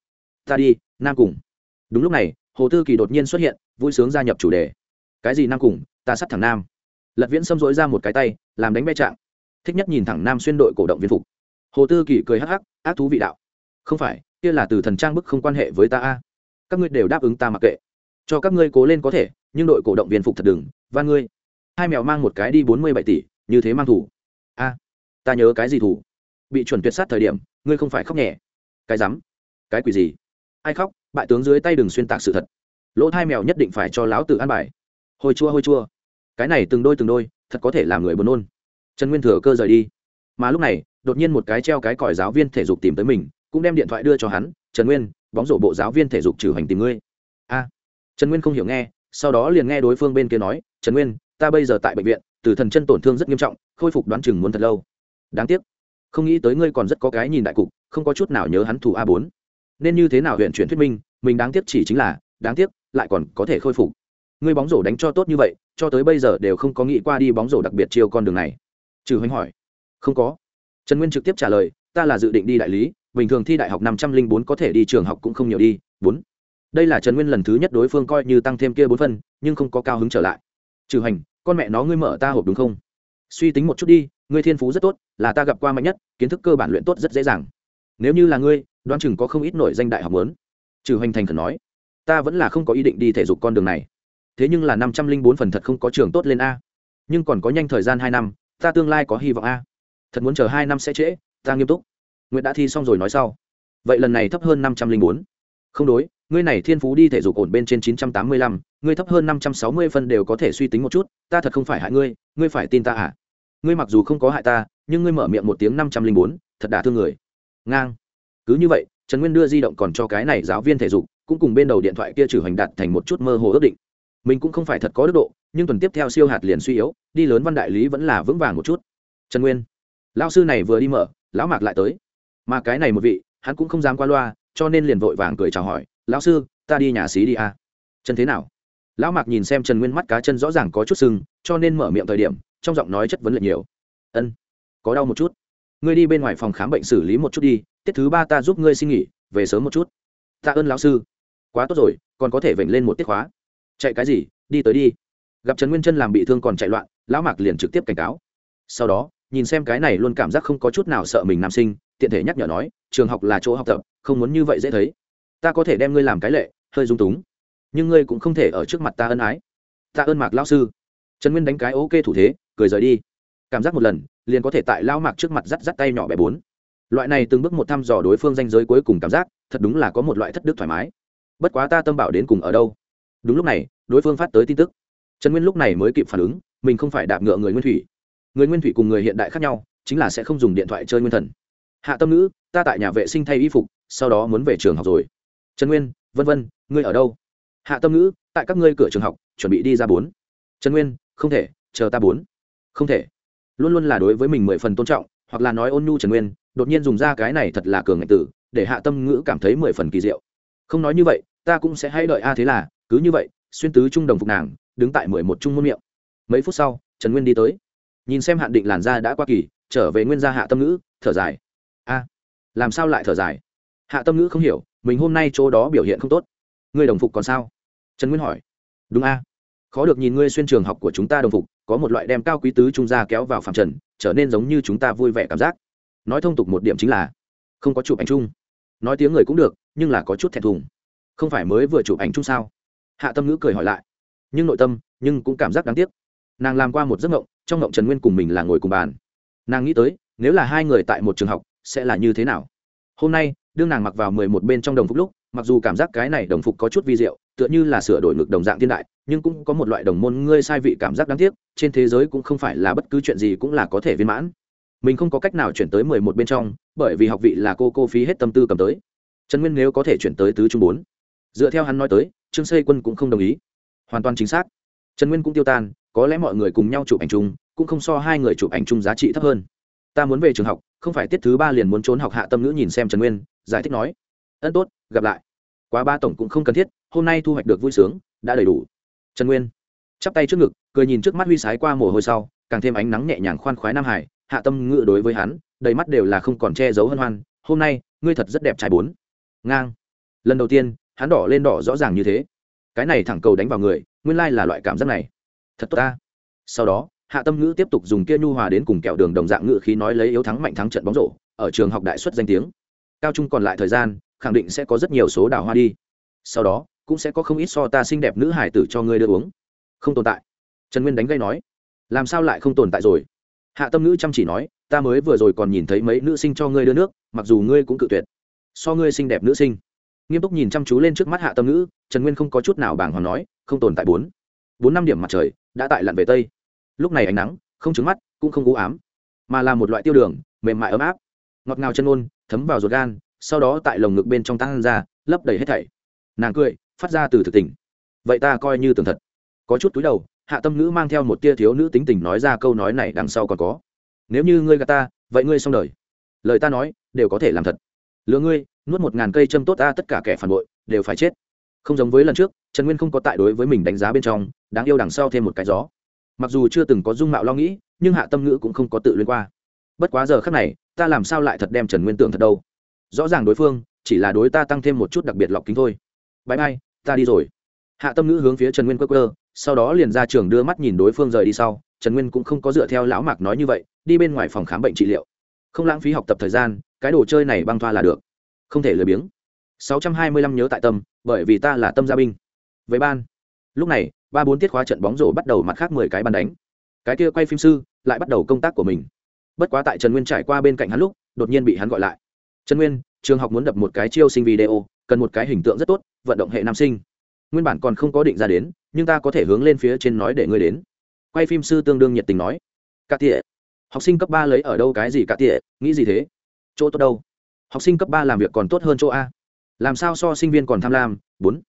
Ta đi, nam cùng. Đúng lúc này hồ tư kỳ đột nhiên xuất hiện, vui sướng gia nhập chủ đề. Cái gì nam cùng, ta sắt thẳng nam. Lật viễn xâm dối ra một cái tay, làm đánh bay trạng. Thích nhất nhìn thẳng nam xuyên đội cổ động viên phục. Hồ tư kỳ cười hắc hắc, ác thú vị đạo. Không phải, kia là từ thần trang bức không quan hệ với ta a. Các ngươi đều đáp ứng ta mặc kệ. Cho các ngươi cố lên có thể, nhưng đội cổ động viên phục thật đừng và ngươi. Hai mèo mang một cái đi bốn mươi bảy tỷ, như thế mang thủ. A, ta nhớ cái gì thủ? Bị chuẩn tuyệt sát thời điểm, ngươi không phải khóc nhẹ. Cái rắm? Cái quỷ gì? Ai khóc? Bại tướng dưới tay đừng xuyên tạc sự thật. Lỗ thai mèo nhất định phải cho lão tử an bài. Hôi chua hôi chua. Cái này từng đôi từng đôi, thật có thể làm người buồn nôn. Trần nguyên thừa cơ rời đi. Mà lúc này, đột nhiên một cái treo cái còi giáo viên thể dục tìm tới mình, cũng đem điện thoại đưa cho hắn. Trần nguyên, bóng rổ bộ giáo viên thể dục trừ hành tìm ngươi. A. Trần nguyên không hiểu nghe, sau đó liền nghe đối phương bên kia nói, trần nguyên, ta bây giờ tại bệnh viện, từ thần chân tổn thương rất nghiêm trọng, khôi phục đoán chừng muốn thật lâu. Đáng tiếc, không nghĩ tới ngươi còn rất có cái nhìn đại cục, không có chút nào nhớ hắn thủ a bốn nên như thế nào huyện chuyển thuyết minh, mình đáng tiếc chỉ chính là, đáng tiếc, lại còn có thể khôi phục. Ngươi bóng rổ đánh cho tốt như vậy, cho tới bây giờ đều không có nghĩ qua đi bóng rổ đặc biệt chiêu con đường này. Trừ hoành hỏi. Không có. Trần nguyên trực tiếp trả lời, ta là dự định đi đại lý, bình thường thi đại học năm trăm linh bốn có thể đi trường học cũng không nhiều đi, bốn. Đây là trần nguyên lần thứ nhất đối phương coi như tăng thêm kia bốn phân, nhưng không có cao hứng trở lại. Trừ hành con mẹ nó ngươi mở ta hộp đúng không? Suy tính một chút đi, ngươi thiên phú rất tốt, là ta gặp qua mạnh nhất, kiến thức cơ bản luyện tốt rất dễ dàng nếu như là ngươi, đoán chừng có không ít nổi danh đại học lớn trừ Hoành thành khẩn nói, ta vẫn là không có ý định đi thể dục con đường này. Thế nhưng là năm trăm linh bốn phần thật không có trường tốt lên a. Nhưng còn có nhanh thời gian hai năm, ta tương lai có hy vọng a. Thật muốn chờ hai năm sẽ trễ, ta nghiêm túc. Nguyệt đã thi xong rồi nói sau. Vậy lần này thấp hơn năm trăm linh bốn. Không đối, ngươi này thiên phú đi thể dục ổn bên trên chín trăm tám mươi lăm, ngươi thấp hơn năm trăm sáu mươi phân đều có thể suy tính một chút, ta thật không phải hại ngươi ngươi phải tin ta à. Ngươi mặc dù không có hại ta, nhưng ngươi mở miệng một tiếng năm trăm linh bốn, thật đả thương người ngang. Cứ như vậy, trần nguyên đưa di động còn cho cái này giáo viên thể dục, cũng cùng bên đầu điện thoại kia trừ hoành đạt thành một chút mơ hồ ước định. Mình cũng không phải thật có đức độ, nhưng tuần tiếp theo siêu hạt liền suy yếu, đi lớn văn đại lý vẫn là vững vàng một chút. Trần nguyên, lão sư này vừa đi mở, lão mạc lại tới. Mà cái này một vị, hắn cũng không dám qua loa, cho nên liền vội vàng cười chào hỏi, lão sư, ta đi nhà xí đi à. chân thế nào? Lão mạc nhìn xem trần nguyên mắt cá chân rõ ràng có chút sưng, cho nên mở miệng thời điểm, trong giọng nói chất vấn lệch nhiều. Ân, có đau một chút ngươi đi bên ngoài phòng khám bệnh xử lý một chút đi, tiết thứ ba ta giúp ngươi xin nghỉ, về sớm một chút. Tạ ơn lão sư. Quá tốt rồi, còn có thể vểnh lên một tiết khóa. Chạy cái gì, đi tới đi. Gặp trần nguyên chân làm bị thương còn chạy loạn, lão mạc liền trực tiếp cảnh cáo. Sau đó, nhìn xem cái này luôn cảm giác không có chút nào sợ mình nam sinh, tiện thể nhắc nhở nói, trường học là chỗ học tập, không muốn như vậy dễ thấy. Ta có thể đem ngươi làm cái lệ, hơi dung túng. Nhưng ngươi cũng không thể ở trước mặt ta ân ái. Ta ơn mạc lao sư. Trần nguyên đánh cái ok thủ thế, cười rời đi. Cảm giác một lần liền có thể tại lao mạc trước mặt dắt dắt tay nhỏ bé bốn. Loại này từng bước một thăm dò đối phương danh giới cuối cùng cảm giác, thật đúng là có một loại thất đức thoải mái. Bất quá ta tâm bảo đến cùng ở đâu? Đúng lúc này, đối phương phát tới tin tức. Trần nguyên lúc này mới kịp phản ứng, mình không phải đạp ngựa người nguyên thủy. Người nguyên thủy cùng người hiện đại khác nhau, chính là sẽ không dùng điện thoại chơi nguyên thần. Hạ tâm nữ ta tại nhà vệ sinh thay y phục, sau đó muốn về trường học rồi. Trần nguyên, vân vân, ngươi ở đâu? Hạ tâm nữ tại các ngươi cửa trường học, chuẩn bị đi ra bốn. Trần nguyên, không thể, chờ ta bốn. Không thể luôn luôn là đối với mình mười phần tôn trọng, hoặc là nói ôn nhu trần nguyên, đột nhiên dùng ra cái này thật là cường ngạch tử để hạ tâm ngữ cảm thấy mười phần kỳ diệu. Không nói như vậy, ta cũng sẽ hay đợi a thế là, cứ như vậy, xuyên tứ trung đồng phục nàng, đứng tại mười một trung môn miệng. Mấy phút sau, trần nguyên đi tới. Nhìn xem hạn định làn da đã qua kỳ, trở về nguyên gia hạ tâm ngữ, thở dài. A, làm sao lại thở dài? Hạ tâm ngữ không hiểu, mình hôm nay chỗ đó biểu hiện không tốt. Ngươi đồng phục còn sao? Trần nguyên hỏi. Đúng a. Khó được nhìn ngươi xuyên trường học của chúng ta đồng phục có một loại đem cao quý tứ trung gia kéo vào phạm trần, trở nên giống như chúng ta vui vẻ cảm giác. Nói thông tục một điểm chính là, không có chụp ảnh chung. Nói tiếng người cũng được, nhưng là có chút thẹn thùng. Không phải mới vừa chụp ảnh chung sao? Hạ tâm ngữ cười hỏi lại. Nhưng nội tâm, nhưng cũng cảm giác đáng tiếc. Nàng làm qua một giấc mộng, trong mộng trần nguyên cùng mình là ngồi cùng bàn. Nàng nghĩ tới, nếu là hai người tại một trường học, sẽ là như thế nào? Hôm nay, đương nàng mặc vào mười một bên trong đồng phục lúc, mặc dù cảm giác cái này đồng phục có chút vi diệu, tựa như là sửa đổi ngực đồng dạng thiên đại, nhưng cũng có một loại đồng môn ngươi sai vị cảm giác đáng tiếc trên thế giới cũng không phải là bất cứ chuyện gì cũng là có thể viên mãn. Mình không có cách nào chuyển tới mười một bên trong, bởi vì học vị là cô cô phí hết tâm tư cầm tới. Trần nguyên nếu có thể chuyển tới tứ trung bốn, dựa theo hắn nói tới, trương xây quân cũng không đồng ý. Hoàn toàn chính xác. Trần nguyên cũng tiêu tan, có lẽ mọi người cùng nhau chụp ảnh chung, cũng không so hai người chụp ảnh chung giá trị thấp hơn. Ta muốn về trường học, không phải tiết thứ ba liền muốn trốn học hạ tâm ngữ nhìn xem trần nguyên, giải thích nói. Ân tốt, gặp lại. Quá ba tổng cũng không cần thiết, hôm nay thu hoạch được vui sướng, đã đầy đủ. Trần nguyên chắp tay trước ngực cười nhìn trước mắt huy sái qua mồ hôi sau, càng thêm ánh nắng nhẹ nhàng khoan khoái nam hải, hạ tâm ngự đối với hắn, đầy mắt đều là không còn che giấu hân hoan, hôm nay, ngươi thật rất đẹp trai bốn. Ngang. Lần đầu tiên, hắn đỏ lên đỏ rõ ràng như thế. Cái này thẳng cầu đánh vào người, nguyên lai là loại cảm giác này. Thật tốt ta. Sau đó, hạ tâm ngữ tiếp tục dùng kia nhu hòa đến cùng kẹo đường đồng dạng ngữ khí nói lấy yếu thắng mạnh thắng trận bóng rổ, ở trường học đại xuất danh tiếng. Cao trung còn lại thời gian, khẳng định sẽ có rất nhiều số đào hoa đi. Sau đó, cũng sẽ có không ít so ta xinh đẹp nữ hải tử cho ngươi đưa uống. Không tồn tại trần nguyên đánh gây nói, làm sao lại không tồn tại rồi? Hạ tâm ngữ chăm chỉ nói, ta mới vừa rồi còn nhìn thấy mấy nữ sinh cho ngươi đưa nước, mặc dù ngươi cũng cự tuyệt. So ngươi xinh đẹp nữ sinh. Nghiêm túc nhìn chăm chú lên trước mắt hạ tâm ngữ, trần nguyên không có chút nào bàng hoàng nói, không tồn tại bốn. Bốn năm điểm mặt trời, đã tại lặn về tây. Lúc này ánh nắng, không trứng mắt, cũng không u ám, mà là một loại tiêu đường, mềm mại ấm áp. Ngọt ngào chân ôn, thấm vào ruột gan, sau đó tại lồng ngực bên trong tăng ra, lấp đầy hết thảy. Nàng cười, phát ra từ thực tình. Vậy ta coi như tường thật. Có chút túi đầu hạ tâm ngữ mang theo một tia thiếu nữ tính tình nói ra câu nói này đằng sau còn có. Nếu như ngươi gà ta, vậy ngươi xong đời. Lời ta nói, đều có thể làm thật. Lừa ngươi, nuốt một ngàn cây châm tốt ta, tất cả kẻ phản bội, đều phải chết. Không giống với lần trước, trần nguyên không có tại đối với mình đánh giá bên trong, đáng yêu đằng sau thêm một cái gió. Mặc dù chưa từng có dung mạo lo nghĩ, nhưng hạ tâm ngữ cũng không có tự liên qua. Bất quá giờ khác này, ta làm sao lại thật đem trần nguyên tưởng thật đâu? Rõ ràng đối phương, chỉ là đối ta tăng thêm một chút đặc biệt lọc kính thôi. Bãi bay ta đi rồi. Hạ tâm ngữ hướng phía trần nguyên quơ quơ sau đó liền ra trường đưa mắt nhìn đối phương rời đi sau, trần nguyên cũng không có dựa theo lão mạc nói như vậy, đi bên ngoài phòng khám bệnh trị liệu. Không lãng phí học tập thời gian, cái đồ chơi này băng thoa là được. Không thể lười biếng. 625 nhớ tại tâm, bởi vì ta là tâm gia binh. Với ban. Lúc này, ba bốn tiết khóa trận bóng rổ bắt đầu mặt khác mười cái ban đánh. Cái kia quay phim sư lại bắt đầu công tác của mình. Bất quá tại trần nguyên trải qua bên cạnh hắn lúc, đột nhiên bị hắn gọi lại. Trần nguyên, trường học muốn đập một cái chiêu sinh video, cần một cái hình tượng rất tốt, vận động hệ nam sinh. Nguyên bản còn không có định ra đến nhưng ta có thể hướng lên phía trên nói để ngươi đến. Quay phim sư tương đương nhiệt tình nói. Cả tịa học sinh cấp ba lấy ở đâu cái gì cả tịa nghĩ gì thế? Chỗ tốt đâu? Học sinh cấp ba làm việc còn tốt hơn chỗ a. Làm sao so sinh viên còn tham lam? Bốn.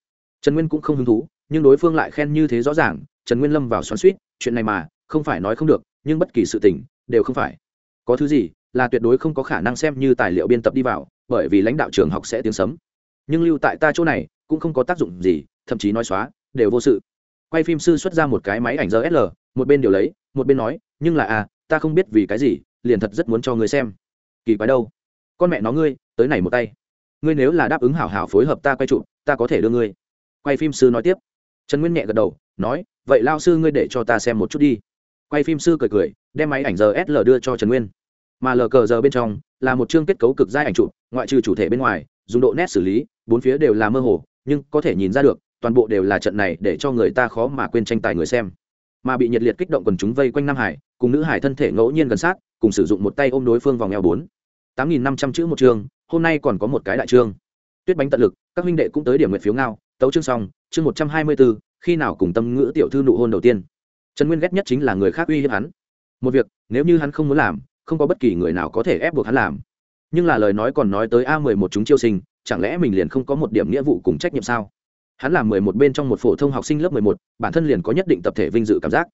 Trần nguyên cũng không hứng thú, nhưng đối phương lại khen như thế rõ ràng, trần nguyên lâm vào xoắn suýt chuyện này mà, không phải nói không được, nhưng bất kỳ sự tình, đều không phải. Có thứ gì, là tuyệt đối không có khả năng xem như tài liệu biên tập đi vào, bởi vì lãnh đạo trường học sẽ tiếng sấm. Nhưng lưu tại ta chỗ này, cũng không có tác dụng gì, thậm chí nói xóa, đều vô sự quay phim sư xuất ra một cái máy ảnh rsl một bên điều lấy một bên nói nhưng là à ta không biết vì cái gì liền thật rất muốn cho người xem. Kỳ quái đâu? Con mẹ nó ngươi tới này một tay. Ngươi nếu là đáp ứng hảo hảo phối hợp ta quay trụ, ta có thể đưa ngươi. Quay phim sư nói tiếp. Trần nguyên nhẹ gật đầu nói vậy lao sư ngươi để cho ta xem một chút đi. Quay phim sư cười cười đem máy ảnh rsl đưa cho trần nguyên. Mà lờ cờ giờ bên trong là một chương kết cấu cực giai ảnh chụp ngoại trừ chủ thể bên ngoài dùng độ nét xử lý bốn phía đều là mơ hồ nhưng có thể nhìn ra được toàn bộ đều là trận này để cho người ta khó mà quên tranh tài người xem. Mà bị nhiệt liệt kích động quần chúng vây quanh nam hải, cùng nữ hải thân thể ngẫu nhiên gần sát, cùng sử dụng một tay ôm đối phương vòng eo bốn. Tám nghìn năm trăm chữ một chương, hôm nay còn có một cái đại chương. Tuyết bánh tận lực, các huynh đệ cũng tới điểm nguyện phiếu ngao, tấu chương xong, chương một trăm hai mươi bốn khi nào cùng tâm ngữ tiểu thư nụ hôn đầu tiên. Trần nguyên ghét nhất chính là người khác uy hiếp hắn. Một việc, nếu như hắn không muốn làm, không có bất kỳ người nào có thể ép buộc hắn làm. Nhưng là lời nói còn nói tới a mười một chúng chiêu sinh, chẳng lẽ mình liền không có một điểm nghĩa vụ cùng trách nhiệm sao? Hắn là mười một bên trong một phổ thông học sinh lớp mười một, bản thân liền có nhất định tập thể vinh dự cảm giác.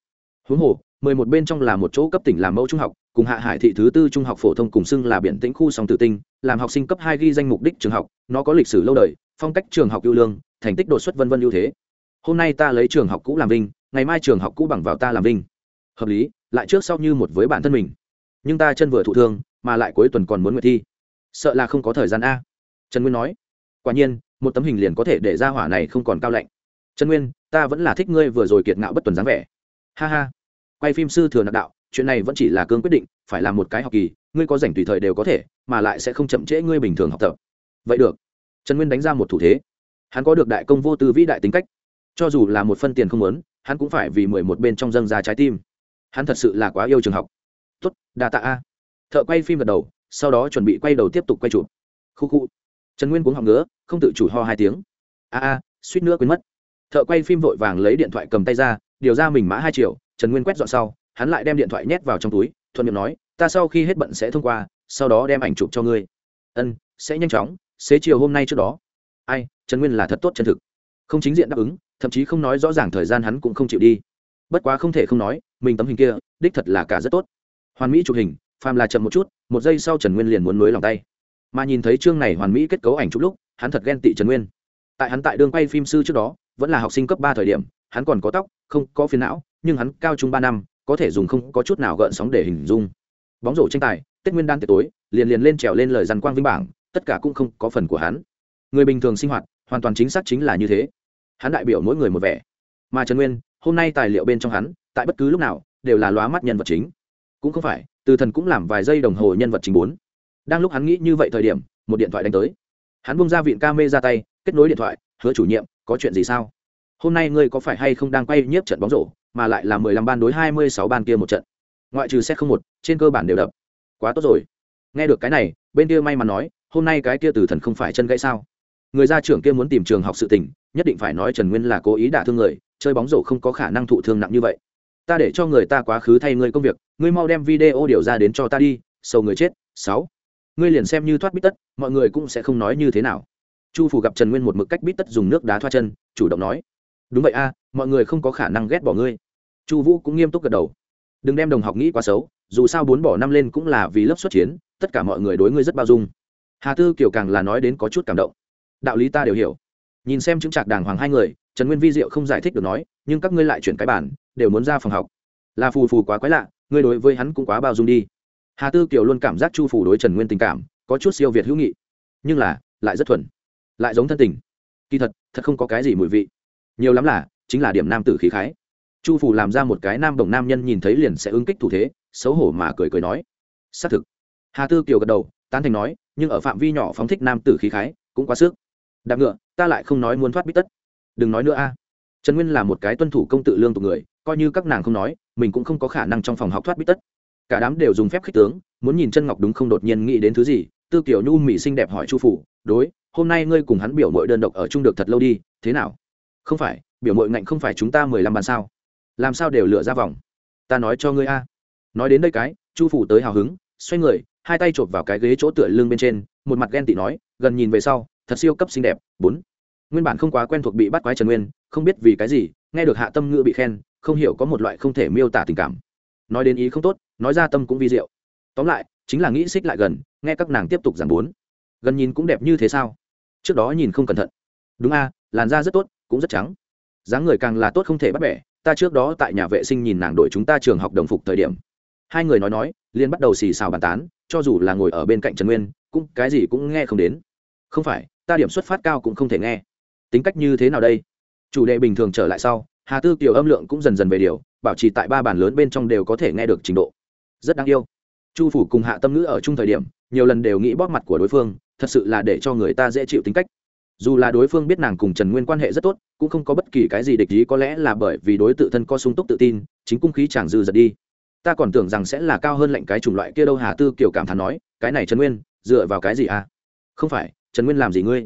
Huống hồ, mười một bên trong là một chỗ cấp tỉnh làm mẫu trung học, cùng hạ hải thị thứ tư trung học phổ thông cùng xưng là biển tĩnh khu song tử tinh, làm học sinh cấp hai ghi danh mục đích trường học, nó có lịch sử lâu đời, phong cách trường học ưu lương, thành tích đột xuất vân vân ưu thế. Hôm nay ta lấy trường học cũ làm vinh, ngày mai trường học cũ bằng vào ta làm vinh. Hợp lý, lại trước sau như một với bản thân mình. Nhưng ta chân vừa thụ thương, mà lại cuối tuần còn muốn nguyện thi. Sợ là không có thời gian a. Trần nguyên nói. Quả nhiên một tấm hình liền có thể để ra hỏa này không còn cao lạnh. Trần nguyên, ta vẫn là thích ngươi vừa rồi kiệt ngạo bất tuần dáng vẻ. Ha ha. Quay phim sư thừa nạp đạo, chuyện này vẫn chỉ là cương quyết định, phải làm một cái học kỳ, ngươi có rảnh tùy thời đều có thể, mà lại sẽ không chậm trễ ngươi bình thường học tập. Vậy được. Trần nguyên đánh ra một thủ thế. Hắn có được đại công vô tư vĩ đại tính cách. Cho dù là một phân tiền không lớn hắn cũng phải vì mười một bên trong dâng ra trái tim. Hắn thật sự là quá yêu trường học. Tốt, đa tạ a. Thợ quay phim gật đầu, sau đó chuẩn bị quay đầu tiếp tục quay chụp. Khu khu trần nguyên cuống họng ngứa, không tự chủ ho hai tiếng. A a, suýt nữa quên mất. Thợ quay phim vội vàng lấy điện thoại cầm tay ra, điều ra mình mã hai triệu, trần nguyên quét dọn sau, hắn lại đem điện thoại nhét vào trong túi, thuận miệng nói, ta sau khi hết bận sẽ thông qua, sau đó đem ảnh chụp cho ngươi. Ân, sẽ nhanh chóng, xế chiều hôm nay trước đó. Ai, trần nguyên là thật tốt chân thực. Không chính diện đáp ứng, thậm chí không nói rõ ràng thời gian hắn cũng không chịu đi. Bất quá không thể không nói, mình tấm hình kia, đích thật là cả rất tốt. Hoàn mỹ chụp hình, phàm là chậm một chút, một giây sau trần nguyên liền muốn nối lòng tay mà nhìn thấy chương này hoàn mỹ kết cấu ảnh chụp lúc, hắn thật ghen tị trần nguyên. Tại hắn tại đường quay phim sư trước đó, vẫn là học sinh cấp ba thời điểm, hắn còn có tóc, không có phiền não, nhưng hắn cao trung ba năm, có thể dùng không có chút nào gợn sóng để hình dung. Bóng rổ tranh tài, tết nguyên đan tết tối, liền liền lên trèo lên lời dằn quang vinh bảng, tất cả cũng không có phần của hắn. Người bình thường sinh hoạt, hoàn toàn chính xác chính là như thế. Hắn đại biểu mỗi người một vẻ. Mà trần nguyên, hôm nay tài liệu bên trong hắn, tại bất cứ lúc nào, đều là lóa mắt nhân vật chính. Cũng không phải, từ thần cũng làm vài giây đồng hồ nhân vật chính bốn đang lúc hắn nghĩ như vậy thời điểm, một điện thoại đánh tới. Hắn bung ra vịn ca mê ra tay, kết nối điện thoại, hứa chủ nhiệm, có chuyện gì sao? Hôm nay ngươi có phải hay không đang quay nhiếp trận bóng rổ, mà lại là mười lăm ban đối hai mươi sáu ban kia một trận? Ngoại trừ xét không một, trên cơ bản đều đập. Quá tốt rồi. Nghe được cái này, bên kia may mắn nói, hôm nay cái kia từ thần không phải chân gãy sao? Người gia trưởng kia muốn tìm trường học sự tình, nhất định phải nói trần nguyên là cố ý đả thương người, chơi bóng rổ không có khả năng thụ thương nặng như vậy. Ta để cho người ta quá khứ thay ngươi công việc, ngươi mau đem video điều ra đến cho ta đi, sầu người chết. Sáu ngươi liền xem như thoát bít tất, mọi người cũng sẽ không nói như thế nào. Chu phủ gặp trần nguyên một mực cách bít tất dùng nước đá thoa chân, chủ động nói, đúng vậy a, mọi người không có khả năng ghét bỏ ngươi. Chu vũ cũng nghiêm túc gật đầu. Đừng đem đồng học nghĩ quá xấu, dù sao bốn bỏ năm lên cũng là vì lớp xuất chiến, tất cả mọi người đối ngươi rất bao dung. Hà tư kiểu càng là nói đến có chút cảm động. Đạo lý ta đều hiểu. Nhìn xem chứng trạc đàng hoàng hai người, trần nguyên vi diệu không giải thích được nói, nhưng các ngươi lại chuyển cái bản đều muốn ra phòng học. Là phù phù quá quái lạ, ngươi đối với hắn cũng quá bao dung đi hà tư kiều luôn cảm giác chu phủ đối trần nguyên tình cảm, có chút siêu việt hữu nghị. Nhưng là, lại rất thuần, lại giống thân tình. Kỳ thật thật không có cái gì mùi vị. Nhiều lắm là, chính là điểm nam tử khí khái. Chu phủ làm ra một cái nam đồng nam nhân nhìn thấy liền sẽ ứng kích thủ thế, xấu hổ mà cười cười nói. Xác thực. Hà tư kiều gật đầu, tán thành nói, nhưng ở phạm vi nhỏ phóng thích nam tử khí khái, cũng quá sức. Đạp ngựa, ta lại không nói muốn thoát bít tất. Đừng nói nữa a. Trần nguyên là một cái tuân thủ công tự lương tục người, coi như các nàng không nói, mình cũng không có khả năng trong phòng học thoát bít tất cả đám đều dùng phép khích tướng, muốn nhìn chân ngọc đúng không đột nhiên nghĩ đến thứ gì, tư kiểu nhu mỹ xinh đẹp hỏi chu phủ, đối, hôm nay ngươi cùng hắn biểu mội đơn độc ở chung được thật lâu đi, thế nào? Không phải, biểu mội ngạnh không phải chúng ta mười lăm bàn sao? Làm sao đều lựa ra vòng? Ta nói cho ngươi a. Nói đến đây cái, chu phủ tới hào hứng, xoay người, hai tay chộp vào cái ghế chỗ tựa lưng bên trên, một mặt ghen tị nói, gần nhìn về sau, thật siêu cấp xinh đẹp, bốn. Nguyên bản không quá quen thuộc bị bắt quái trần nguyên, không biết vì cái gì, nghe được hạ tâm ngữ bị khen, không hiểu có một loại không thể miêu tả tình cảm nói đến ý không tốt, nói ra tâm cũng vi diệu. Tóm lại, chính là nghĩ xích lại gần, nghe các nàng tiếp tục giảng bốn. Gần nhìn cũng đẹp như thế sao? Trước đó nhìn không cẩn thận. Đúng a, làn da rất tốt, cũng rất trắng. Dáng người càng là tốt không thể bắt bẻ, ta trước đó tại nhà vệ sinh nhìn nàng đội chúng ta trường học đồng phục thời điểm. Hai người nói nói liên bắt đầu xì xào bàn tán, cho dù là ngồi ở bên cạnh trần nguyên, cũng cái gì cũng nghe không đến. Không phải, ta điểm xuất phát cao cũng không thể nghe. Tính cách như thế nào đây? Chủ đề bình thường trở lại sau, hà tư kiều âm lượng cũng dần dần về điều bảo trì tại ba bản lớn bên trong đều có thể nghe được trình độ. Rất đáng yêu. Chu phủ cùng hạ tâm ngữ ở chung thời điểm, nhiều lần đều nghĩ bóp mặt của đối phương, thật sự là để cho người ta dễ chịu tính cách. Dù là đối phương biết nàng cùng trần nguyên quan hệ rất tốt, cũng không có bất kỳ cái gì địch ý, có lẽ là bởi vì đối tự thân có sung túc tự tin, chính cung khí chẳng dư giật đi. Ta còn tưởng rằng sẽ là cao hơn lệnh cái chủng loại kia đâu hà tư kiểu cảm thán nói, cái này trần nguyên, dựa vào cái gì à? Không phải, trần nguyên làm gì ngươi?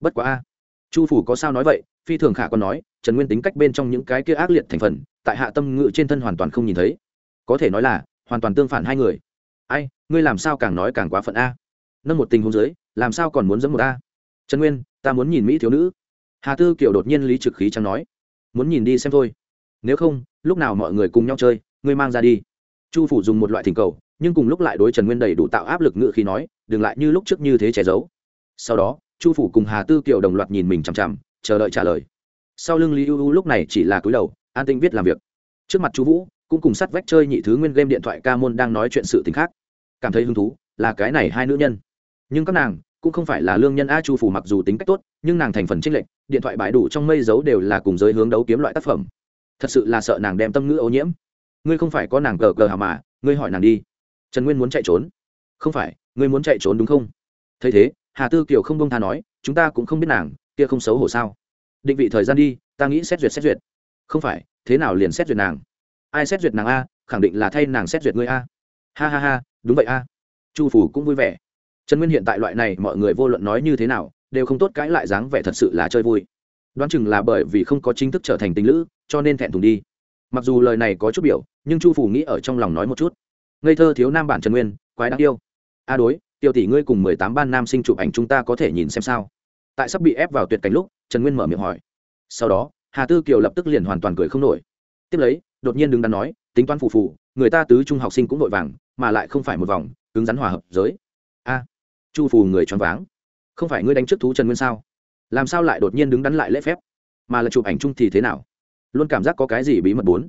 Bất quá a. Chu phủ có sao nói vậy, phi thường khả còn nói, trần nguyên tính cách bên trong những cái kia ác liệt thành phần tại hạ tâm ngự trên thân hoàn toàn không nhìn thấy. Có thể nói là, hoàn toàn tương phản hai người. Ai, ngươi làm sao càng nói càng quá phận a? Nâng một tình huống dưới, làm sao còn muốn dẫn một a? Trần nguyên, ta muốn nhìn mỹ thiếu nữ. Hà tư kiểu đột nhiên lý trực khí chẳng nói. Muốn nhìn đi xem thôi. Nếu không, lúc nào mọi người cùng nhau chơi, ngươi mang ra đi. Chu phủ dùng một loại thỉnh cầu, nhưng cùng lúc lại đối trần nguyên đầy đủ tạo áp lực ngự khi nói, đừng lại như lúc trước như thế che giấu. Sau đó, chu phủ cùng hà tư kiều đồng loạt nhìn mình chằm chằm, chờ đợi trả lời. Sau lưng lý ưu lúc này chỉ là cúi đầu an tinh viết làm việc. Trước mặt chú vũ, cũng cùng sắt vách chơi nhị thứ nguyên game điện thoại ca môn đang nói chuyện sự t ì n h khác. Cảm thấy hứng thú là cái này hai nữ nhân. Nhưng các nàng cũng không phải là lương nhân a chu phủ mặc dù tính cách tốt, nhưng nàng thành phần trinh lệnh điện thoại bãi đủ trong mây dấu đều là cùng giới hướng đấu kiếm loại tác phẩm. Thật sự là sợ nàng đem tâm ngữ ô nhiễm. Ngươi không phải có nàng cờ cờ hào mà, ngươi hỏi nàng đi. Trần nguyên muốn chạy trốn. Không phải, ngươi muốn chạy trốn đúng không? Thấy thế, hà tư kiều không bông tha nói, chúng ta cũng không biết nàng, kia không xấu hổ sao? Định vị thời gian đi, ta nghĩ xét duyệt xét duyệt không phải, thế nào liền xét duyệt nàng? Ai xét duyệt nàng a, khẳng định là thay nàng xét duyệt ngươi a. Ha ha ha, đúng vậy a. Chu phủ cũng vui vẻ. Trần nguyên hiện tại loại này, mọi người vô luận nói như thế nào, đều không tốt cãi lại dáng vẻ thật sự là chơi vui. Đoán chừng là bởi vì không có chính thức trở thành tình lữ, cho nên thẹn thùng đi. Mặc dù lời này có chút biểu, nhưng chu phủ nghĩ ở trong lòng nói một chút. Ngây thơ thiếu nam bản trần nguyên, quái đáng yêu. A đối tiêu tỷ ngươi cùng mười tám ban nam sinh chụp ảnh chúng ta có thể nhìn xem sao. Tại sắp bị ép vào tuyệt cảnh lúc, trần nguyên mở miệng hỏi. Sau đó hà tư kiều lập tức liền hoàn toàn cười không nổi. Tiếp lấy, đột nhiên đứng đắn nói, tính toán phù phù, người ta tứ trung học sinh cũng vội vàng, mà lại không phải một vòng, cứng rắn hòa hợp giới. A, chu phù người choáng váng. Không phải ngươi đánh trước thú trần nguyên sao? Làm sao lại đột nhiên đứng đắn lại lễ phép? Mà là chụp ảnh chung thì thế nào? Luôn cảm giác có cái gì bí mật bốn?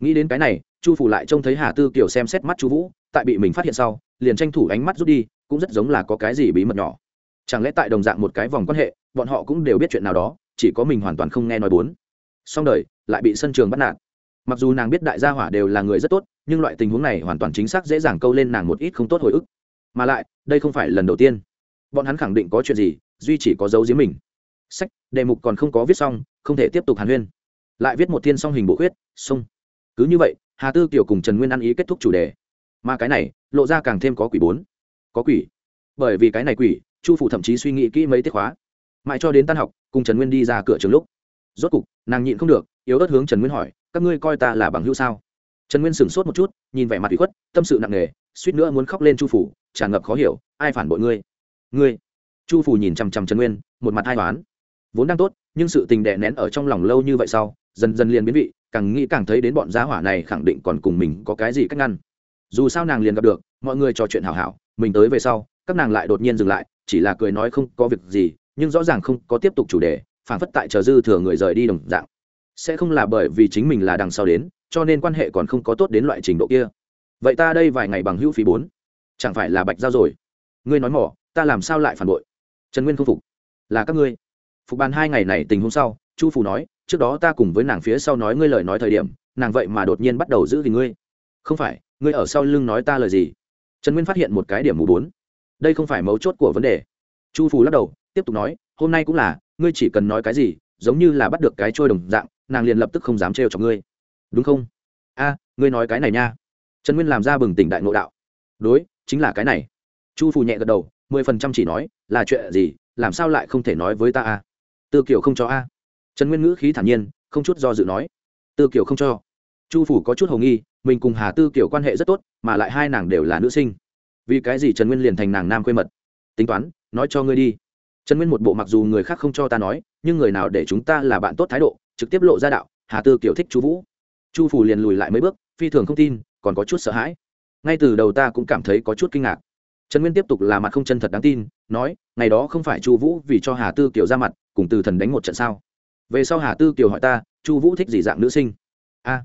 Nghĩ đến cái này, chu phủ lại trông thấy hà tư kiều xem xét mắt chu vũ, tại bị mình phát hiện sau, liền tranh thủ ánh mắt rút đi, cũng rất giống là có cái gì bí mật nhỏ. Chẳng lẽ tại đồng dạng một cái vòng quan hệ, bọn họ cũng đều biết chuyện nào đó, chỉ có mình hoàn toàn không nghe nói bốn? Xong đời, lại bị sân trường bắt nạt. Mặc dù nàng biết đại gia hỏa đều là người rất tốt, nhưng loại tình huống này hoàn toàn chính xác dễ dàng câu lên nàng một ít không tốt hồi ức. Mà lại, đây không phải lần đầu tiên. Bọn hắn khẳng định có chuyện gì, duy chỉ có dấu giếm mình. Sách, đề mục còn không có viết xong, không thể tiếp tục hàn huyên. Lại viết một thiên song hình bộ khuyết, xong. Cứ như vậy, hà tư kiều cùng trần nguyên ăn ý kết thúc chủ đề. Mà cái này, lộ ra càng thêm có quỷ bốn. Có quỷ. Bởi vì cái này quỷ, chu phủ thậm chí suy nghĩ kỹ mấy tiết khóa. Mãi cho đến tan học, cùng trần nguyên đi ra cửa trường lúc rốt cục, nàng nhịn không được, yếu ớt hướng trần nguyên hỏi, các ngươi coi ta là bằng hữu sao? Trần nguyên sửng sốt một chút, nhìn vẻ mặt bị khuất, tâm sự nặng nề, suýt nữa muốn khóc lên chu phủ, tràn ngập khó hiểu, ai phản bội ngươi? Ngươi? Chu phủ nhìn chằm chằm trần nguyên, một mặt hai toán vốn đang tốt, nhưng sự tình đè nén ở trong lòng lâu như vậy sau, dần dần liền biến vị, càng nghĩ càng thấy đến bọn gia hỏa này khẳng định còn cùng mình có cái gì cách ngăn. Dù sao nàng liền gặp được, mọi người trò chuyện hào hảo, mình tới về sau, các nàng lại đột nhiên dừng lại, chỉ là cười nói không có việc gì, nhưng rõ ràng không có tiếp tục chủ đề phản phất tại chờ dư thừa người rời đi đồng dạng. Sẽ không là bởi vì chính mình là đằng sau đến, cho nên quan hệ còn không có tốt đến loại trình độ kia. Vậy ta đây vài ngày bằng hữu phí bốn. Chẳng phải là bạch giao rồi. Ngươi nói mỏ, ta làm sao lại phản bội? Trần nguyên không phục. Là các ngươi. Phục bàn hai ngày này tình hôm sau, chu phủ nói, trước đó ta cùng với nàng phía sau nói ngươi lời nói thời điểm, nàng vậy mà đột nhiên bắt đầu giữ thì ngươi. Không phải, ngươi ở sau lưng nói ta lời gì? Trần nguyên phát hiện một cái điểm mù bốn. Đây không phải mấu chốt của vấn đề. Chu phù lắc đầu, tiếp tục nói hôm nay cũng là, ngươi chỉ cần nói cái gì, giống như là bắt được cái trôi đồng dạng, nàng liền lập tức không dám trêu chọc ngươi. Đúng không? A, ngươi nói cái này nha. Trần nguyên làm ra bừng tỉnh đại ngộ đạo. Đối, chính là cái này. Chu phù nhẹ gật đầu, mười phần trăm chỉ nói, là chuyện gì, làm sao lại không thể nói với ta a? Tư kiểu không cho a. Trần nguyên ngữ khí thản nhiên, không chút do dự nói. Tư kiểu không cho. Chu phủ có chút hầu nghi, mình cùng hà tư kiểu quan hệ rất tốt, mà lại hai nàng đều là nữ sinh. Vì cái gì trần nguyên liền thành nàng nam quê mật? Tính toán, nói cho ngươi đi trần nguyên một bộ mặc dù người khác không cho ta nói, nhưng người nào để chúng ta là bạn tốt thái độ, trực tiếp lộ ra đạo, hà tư kiểu thích chú vũ. Chu phủ liền lùi lại mấy bước, phi thường không tin, còn có chút sợ hãi. Ngay từ đầu ta cũng cảm thấy có chút kinh ngạc. Trần nguyên tiếp tục là mặt không chân thật đáng tin, nói, ngày đó không phải chu vũ vì cho hà tư kiểu ra mặt, cùng từ thần đánh một trận sao? Về sau hà tư kiều hỏi ta, chu vũ thích gì dạng nữ sinh? A,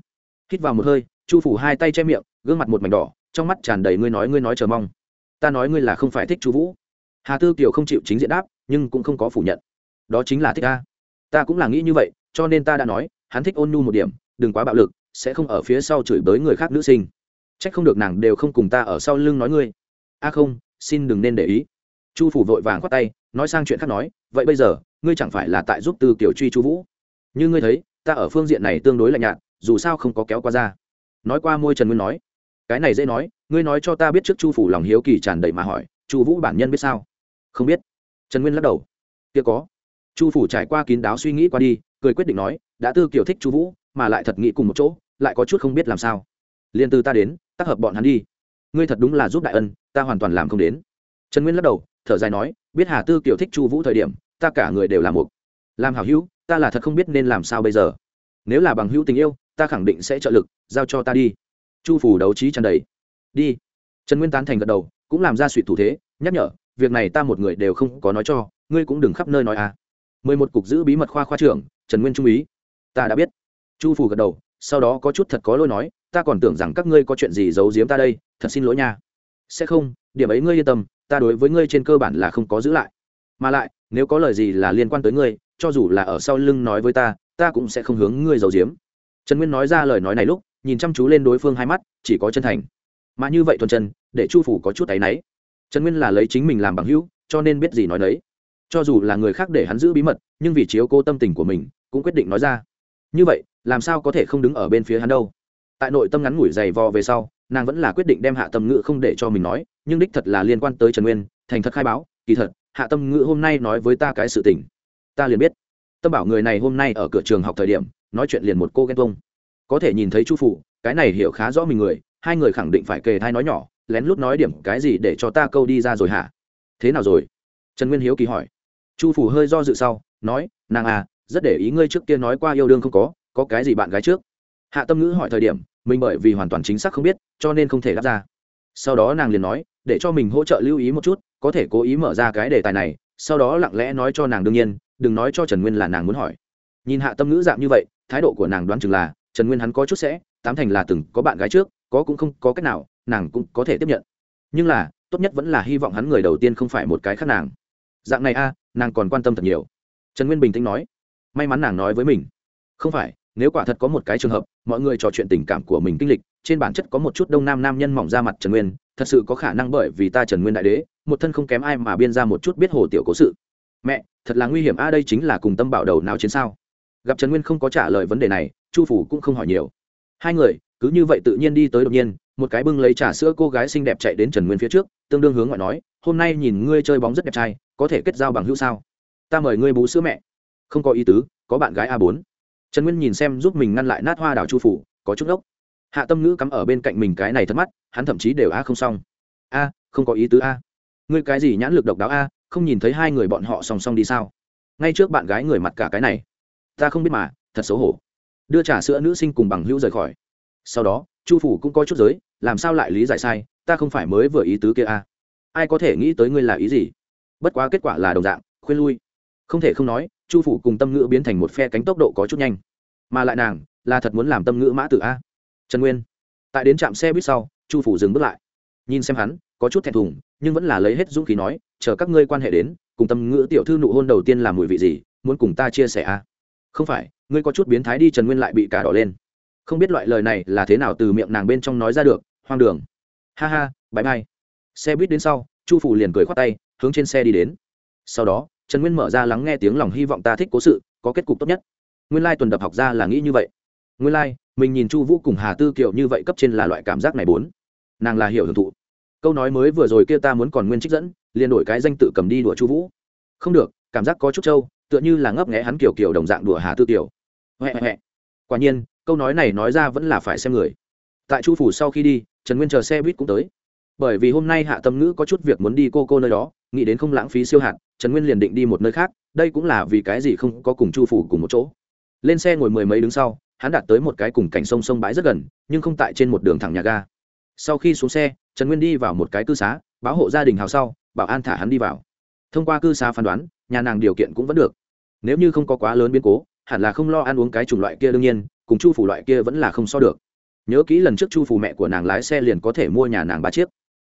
hít vào một hơi, chu phủ hai tay che miệng, gương mặt một mảnh đỏ, trong mắt tràn đầy ngươi nói ngươi nói chờ mong. Ta nói ngươi là không phải thích chu vũ. Hà tư kiều không chịu chính diện đáp nhưng cũng không có phủ nhận. Đó chính là thích ta. Ta cũng là nghĩ như vậy, cho nên ta đã nói, hắn thích ôn nhu một điểm, đừng quá bạo lực, sẽ không ở phía sau chửi bới người khác nữ sinh. Trách không được nàng đều không cùng ta ở sau lưng nói ngươi. A không, xin đừng nên để ý. Chu phủ vội vàng khoát tay, nói sang chuyện khác nói, vậy bây giờ, ngươi chẳng phải là tại giúp tư kiểu truy chu vũ? Như ngươi thấy, ta ở phương diện này tương đối lạnh nhạt, dù sao không có kéo qua ra. Nói qua môi trần nguyên nói, cái này dễ nói, ngươi nói cho ta biết trước chu phủ lòng hiếu kỳ tràn đầy mà hỏi, chu vũ bản nhân biết sao? Không biết trần nguyên lắc đầu. Kia có. Chu phủ trải qua kín đáo suy nghĩ qua đi, cười quyết định nói, đã tư kiểu thích chu vũ, mà lại thật nghĩ cùng một chỗ, lại có chút không biết làm sao. Liền từ ta đến, tác hợp bọn hắn đi. Ngươi thật đúng là giúp đại ân, ta hoàn toàn làm không đến. Trần nguyên lắc đầu, thở dài nói, biết hà tư kiểu thích chu vũ thời điểm, ta cả người đều làm một. Làm hảo hữu, ta là thật không biết nên làm sao bây giờ. Nếu là bằng hữu tình yêu, ta khẳng định sẽ trợ lực, giao cho ta đi. Chu phủ đấu trí tràn đầy. Đi. Trần nguyên tán thành gật đầu, cũng làm ra suy thủ thế, nhắc nhở việc này ta một người đều không có nói cho, ngươi cũng đừng khắp nơi nói à. Mười một cục giữ bí mật khoa khoa trưởng, trần nguyên trung ý. Ta đã biết. Chu phủ gật đầu, sau đó có chút thật có lỗi nói, ta còn tưởng rằng các ngươi có chuyện gì giấu giếm ta đây, thật xin lỗi nha. Sẽ không, điểm ấy ngươi yên tâm, ta đối với ngươi trên cơ bản là không có giữ lại. Mà lại, nếu có lời gì là liên quan tới ngươi, cho dù là ở sau lưng nói với ta ta cũng sẽ không hướng ngươi giấu giếm. Trần nguyên nói ra lời nói này lúc, nhìn chăm chú lên đối phương hai mắt, chỉ có chân thành. Mà như vậy thuần chân, để chu phủ có chút áy náy trần nguyên là lấy chính mình làm bằng hữu, cho nên biết gì nói đấy cho dù là người khác để hắn giữ bí mật, nhưng vì chiếu cô tâm tình của mình, cũng quyết định nói ra. Như vậy, làm sao có thể không đứng ở bên phía hắn đâu? Tại nội tâm ngắn ngủi dày vò về sau, nàng vẫn là quyết định đem hạ tâm ngữ không để cho mình nói, nhưng đích thật là liên quan tới trần nguyên, thành thật khai báo, kỳ thật, hạ tâm ngữ hôm nay nói với ta cái sự tình. Ta liền biết. Tâm bảo người này hôm nay ở cửa trường học thời điểm, nói chuyện liền một cô ghen tuông. Có thể nhìn thấy chu phủ cái này hiểu khá rõ mình người, hai người khẳng định phải kề thai nói nhỏ lén lút nói điểm cái gì để cho ta câu đi ra rồi hả? Thế nào rồi? Trần nguyên hiếu kỳ hỏi. Chu phủ hơi do dự sau, nói, nàng à rất để ý ngươi trước kia nói qua yêu đương không có có cái gì bạn gái trước? Hạ tâm ngữ hỏi thời điểm, mình bởi vì hoàn toàn chính xác không biết, cho nên không thể đáp ra. Sau đó nàng liền nói, để cho mình hỗ trợ lưu ý một chút, có thể cố ý mở ra cái đề tài này, sau đó lặng lẽ nói cho nàng đương nhiên, đừng nói cho trần nguyên là nàng muốn hỏi. Nhìn hạ tâm ngữ dạng như vậy, thái độ của nàng đoán chừng là, trần nguyên hắn có chút sẽ, tám thành là từng có bạn gái trước có cũng không có cách nào, nàng cũng có thể tiếp nhận. Nhưng là, tốt nhất vẫn là hy vọng hắn người đầu tiên không phải một cái khác nàng. Dạng này a, nàng còn quan tâm thật nhiều. Trần nguyên bình tĩnh nói, may mắn nàng nói với mình. Không phải, nếu quả thật có một cái trường hợp, mọi người trò chuyện tình cảm của mình kinh lịch, trên bản chất có một chút đông nam nam nhân mỏng ra mặt trần nguyên, thật sự có khả năng bởi vì ta trần nguyên đại đế, một thân không kém ai mà biên ra một chút biết hồ tiểu cố sự. Mẹ, thật là nguy hiểm a, đây chính là cùng tâm bảo đầu nào chiến sao? Gặp trần nguyên không có trả lời vấn đề này, chu phủ cũng không hỏi nhiều hai người, cứ như vậy tự nhiên đi tới đột nhiên, một cái bưng lấy trà sữa cô gái xinh đẹp chạy đến trần nguyên phía trước, tương đương hướng ngoại nói, hôm nay nhìn ngươi chơi bóng rất đẹp trai, có thể kết giao bằng hữu sao? Ta mời ngươi bú sữa mẹ. Không có ý tứ, có bạn gái a bốn. Trần nguyên nhìn xem giúp mình ngăn lại nát hoa đào chu phủ, có chút ốc hạ tâm ngữ cắm ở bên cạnh mình cái này thật mắt, hắn thậm chí đều a không xong. A, không có ý tứ a. Ngươi cái gì nhãn lực độc đáo a, không nhìn thấy hai người bọn họ song song đi sao? Ngay trước bạn gái người mặt cả cái này. Ta không biết mà, thật xấu hổ đưa trà sữa nữ sinh cùng bằng hữu rời khỏi. Sau đó, chu phủ cũng có chút giới, làm sao lại lý giải sai, ta không phải mới vừa ý tứ kia a ai có thể nghĩ tới ngươi là ý gì? Bất quá kết quả là đồng dạng, khuyên lui. Không thể không nói, chu phủ cùng tâm ngữ biến thành một phe cánh tốc độ có chút nhanh. Mà lại nàng, là thật muốn làm tâm ngữ mã tử a. Trần nguyên, tại đến trạm xe buýt sau, chu phủ dừng bước lại. Nhìn xem hắn, có chút thẹn thùng, nhưng vẫn là lấy hết dũng khí nói, chờ các ngươi quan hệ đến, cùng tâm ngữ tiểu thư nụ hôn đầu tiên làm mùi vị gì, muốn cùng ta chia sẻ a? Không phải ngươi có chút biến thái đi, trần nguyên lại bị cả đỏ lên. Không biết loại lời này là thế nào từ miệng nàng bên trong nói ra được, hoang đường. Ha ha bãi mai xe buýt đến sau, chu phủ liền cười khoát tay, hướng trên xe đi đến. Sau đó, trần nguyên mở ra lắng nghe tiếng lòng hy vọng ta thích cố sự, có kết cục tốt nhất. Nguyên lai tuần đập học ra là nghĩ như vậy. Nguyên lai, mình nhìn chu vũ cùng hà tư kiệu như vậy cấp trên là loại cảm giác này bốn. Nàng là hiểu hưởng thụ. Câu nói mới vừa rồi kia ta muốn còn nguyên trích dẫn, liền đổi cái danh tự cầm đi đùa chu vũ. Không được, cảm giác có chút trâu, tựa như là ngấp nghẽ hắn kiểu kiểu đồng dạng đùa hà tư kiều huệ huệ quả nhiên, câu nói này nói ra vẫn là phải xem người. Tại chu phủ sau khi đi, trần nguyên chờ xe buýt cũng tới. Bởi vì hôm nay hạ tâm ngữ có chút việc muốn đi cô cô nơi đó, nghĩ đến không lãng phí siêu hạt, trần nguyên liền định đi một nơi khác, đây cũng là vì cái gì không có cùng chu phủ cùng một chỗ. Lên xe ngồi mười mấy đứng sau, hắn đạt tới một cái cùng cảnh sông sông bãi rất gần, nhưng không tại trên một đường thẳng nhà ga. Sau khi xuống xe, trần nguyên đi vào một cái cư xá, báo hộ gia đình hào sau, bảo an thả hắn đi vào. Thông qua cư xá phán đoán, nhà nàng điều kiện cũng vẫn được. Nếu như không có quá lớn biến cố hẳn là không lo ăn uống cái chủng loại kia đương nhiên, cùng chu phủ loại kia vẫn là không so được. Nhớ kỹ lần trước chu phủ mẹ của nàng lái xe liền có thể mua nhà nàng ba chiếc.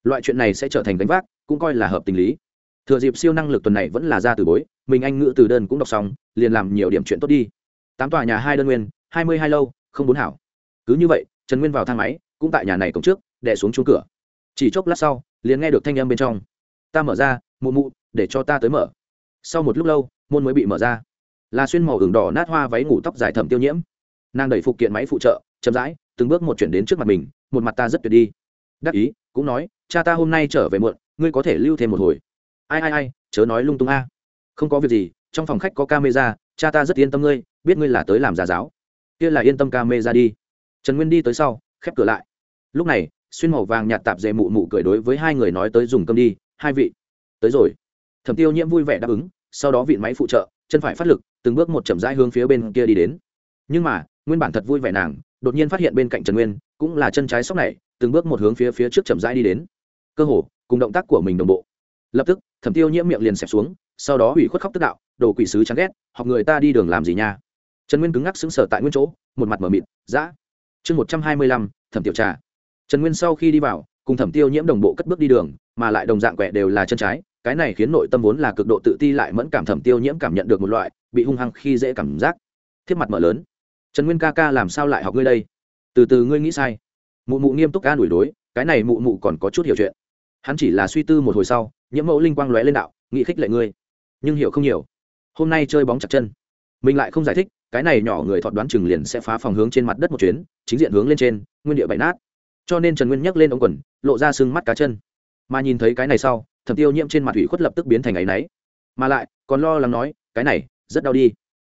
Loại chuyện này sẽ trở thành gánh vác, cũng coi là hợp tình lý. Thừa dịp siêu năng lực tuần này vẫn là ra từ bối, mình anh ngữ từ đơn cũng đọc xong, liền làm nhiều điểm chuyện tốt đi. Tám tòa nhà hai đơn nguyên, hai mươi hai lâu, không bốn hảo. Cứ như vậy, trần nguyên vào thang máy, cũng tại nhà này cổng trước đẻ xuống chuông cửa. Chỉ chốc lát sau, liền nghe được thanh âm bên trong. Ta mở ra, mụ mụ, để cho ta tới mở. Sau một lúc lâu, môn mới bị mở ra là xuyên màu ửng đỏ nát hoa váy ngủ tóc dài thẩm tiêu nhiễm. Nàng đẩy phụ kiện máy phụ trợ, chậm rãi, từng bước một chuyển đến trước mặt mình, một mặt ta rất tuyệt đi. Đắc ý, cũng nói, cha ta hôm nay trở về muộn, ngươi có thể lưu thêm một hồi. Ai ai ai, chớ nói lung tung a. Không có việc gì, trong phòng khách có camera, cha ta rất yên tâm ngươi, biết ngươi là tới làm giả giáo. Kia là yên tâm camera đi. Trần nguyên đi tới sau, khép cửa lại. Lúc này, xuyên màu vàng nhạt tạp dề mụ mụ cười đối với hai người nói tới dùng cơm đi, hai vị, tới rồi. Thẩm tiêu nhiễm vui vẻ đáp ứng, sau đó vị máy phụ trợ chân phải phát lực, từng bước một chậm rãi hướng phía bên kia đi đến. Nhưng mà, nguyên bản thật vui vẻ nàng, đột nhiên phát hiện bên cạnh trần nguyên, cũng là chân trái sóc này, từng bước một hướng phía phía trước chậm rãi đi đến. Cơ hồ, cùng động tác của mình đồng bộ. Lập tức, thẩm tiêu nhiễm miệng liền xẹp xuống, sau đó hủy khuất khóc tức đạo, đồ quỷ sứ chán ghét, học người ta đi đường làm gì nha? Trần nguyên cứng ngắc sững sờ tại nguyên chỗ, một mặt mở mịt giã chương một trăm hai mươi lăm, thẩm tiểu trà. Trần nguyên sau khi đi vào, cùng thẩm tiêu nhiễm đồng bộ cất bước đi đường, mà lại đồng dạng quẹ đều là chân trái cái này khiến nội tâm vốn là cực độ tự ti lại mẫn cảm thẩm tiêu nhiễm cảm nhận được một loại, bị hung hăng khi dễ cảm giác. Thiết mặt mở lớn. Trần nguyên ca ca làm sao lại học ngươi đây? Từ từ ngươi nghĩ sai. Mụ mụ nghiêm túc ca đuổi đối, cái này mụ mụ còn có chút hiểu chuyện. Hắn chỉ là suy tư một hồi sau, nhiễm mẫu linh quang lóe lên đạo, nghị khích lệ ngươi. Nhưng hiểu không nhiều. Hôm nay chơi bóng chặt chân. Mình lại không giải thích, cái này nhỏ người thọt đoán chừng liền sẽ phá phòng hướng trên mặt đất một chuyến, chính diện hướng lên trên, nguyên địa bậy nát. Cho nên trần nguyên nhấc lên ống quần, lộ ra sưng mắt cá chân. Mà nhìn thấy cái này sau thẩm tiêu nhiễm trên mặt ủy khuất lập tức biến thành áy náy. Mà lại, còn lo lắng nói, cái này, rất đau đi.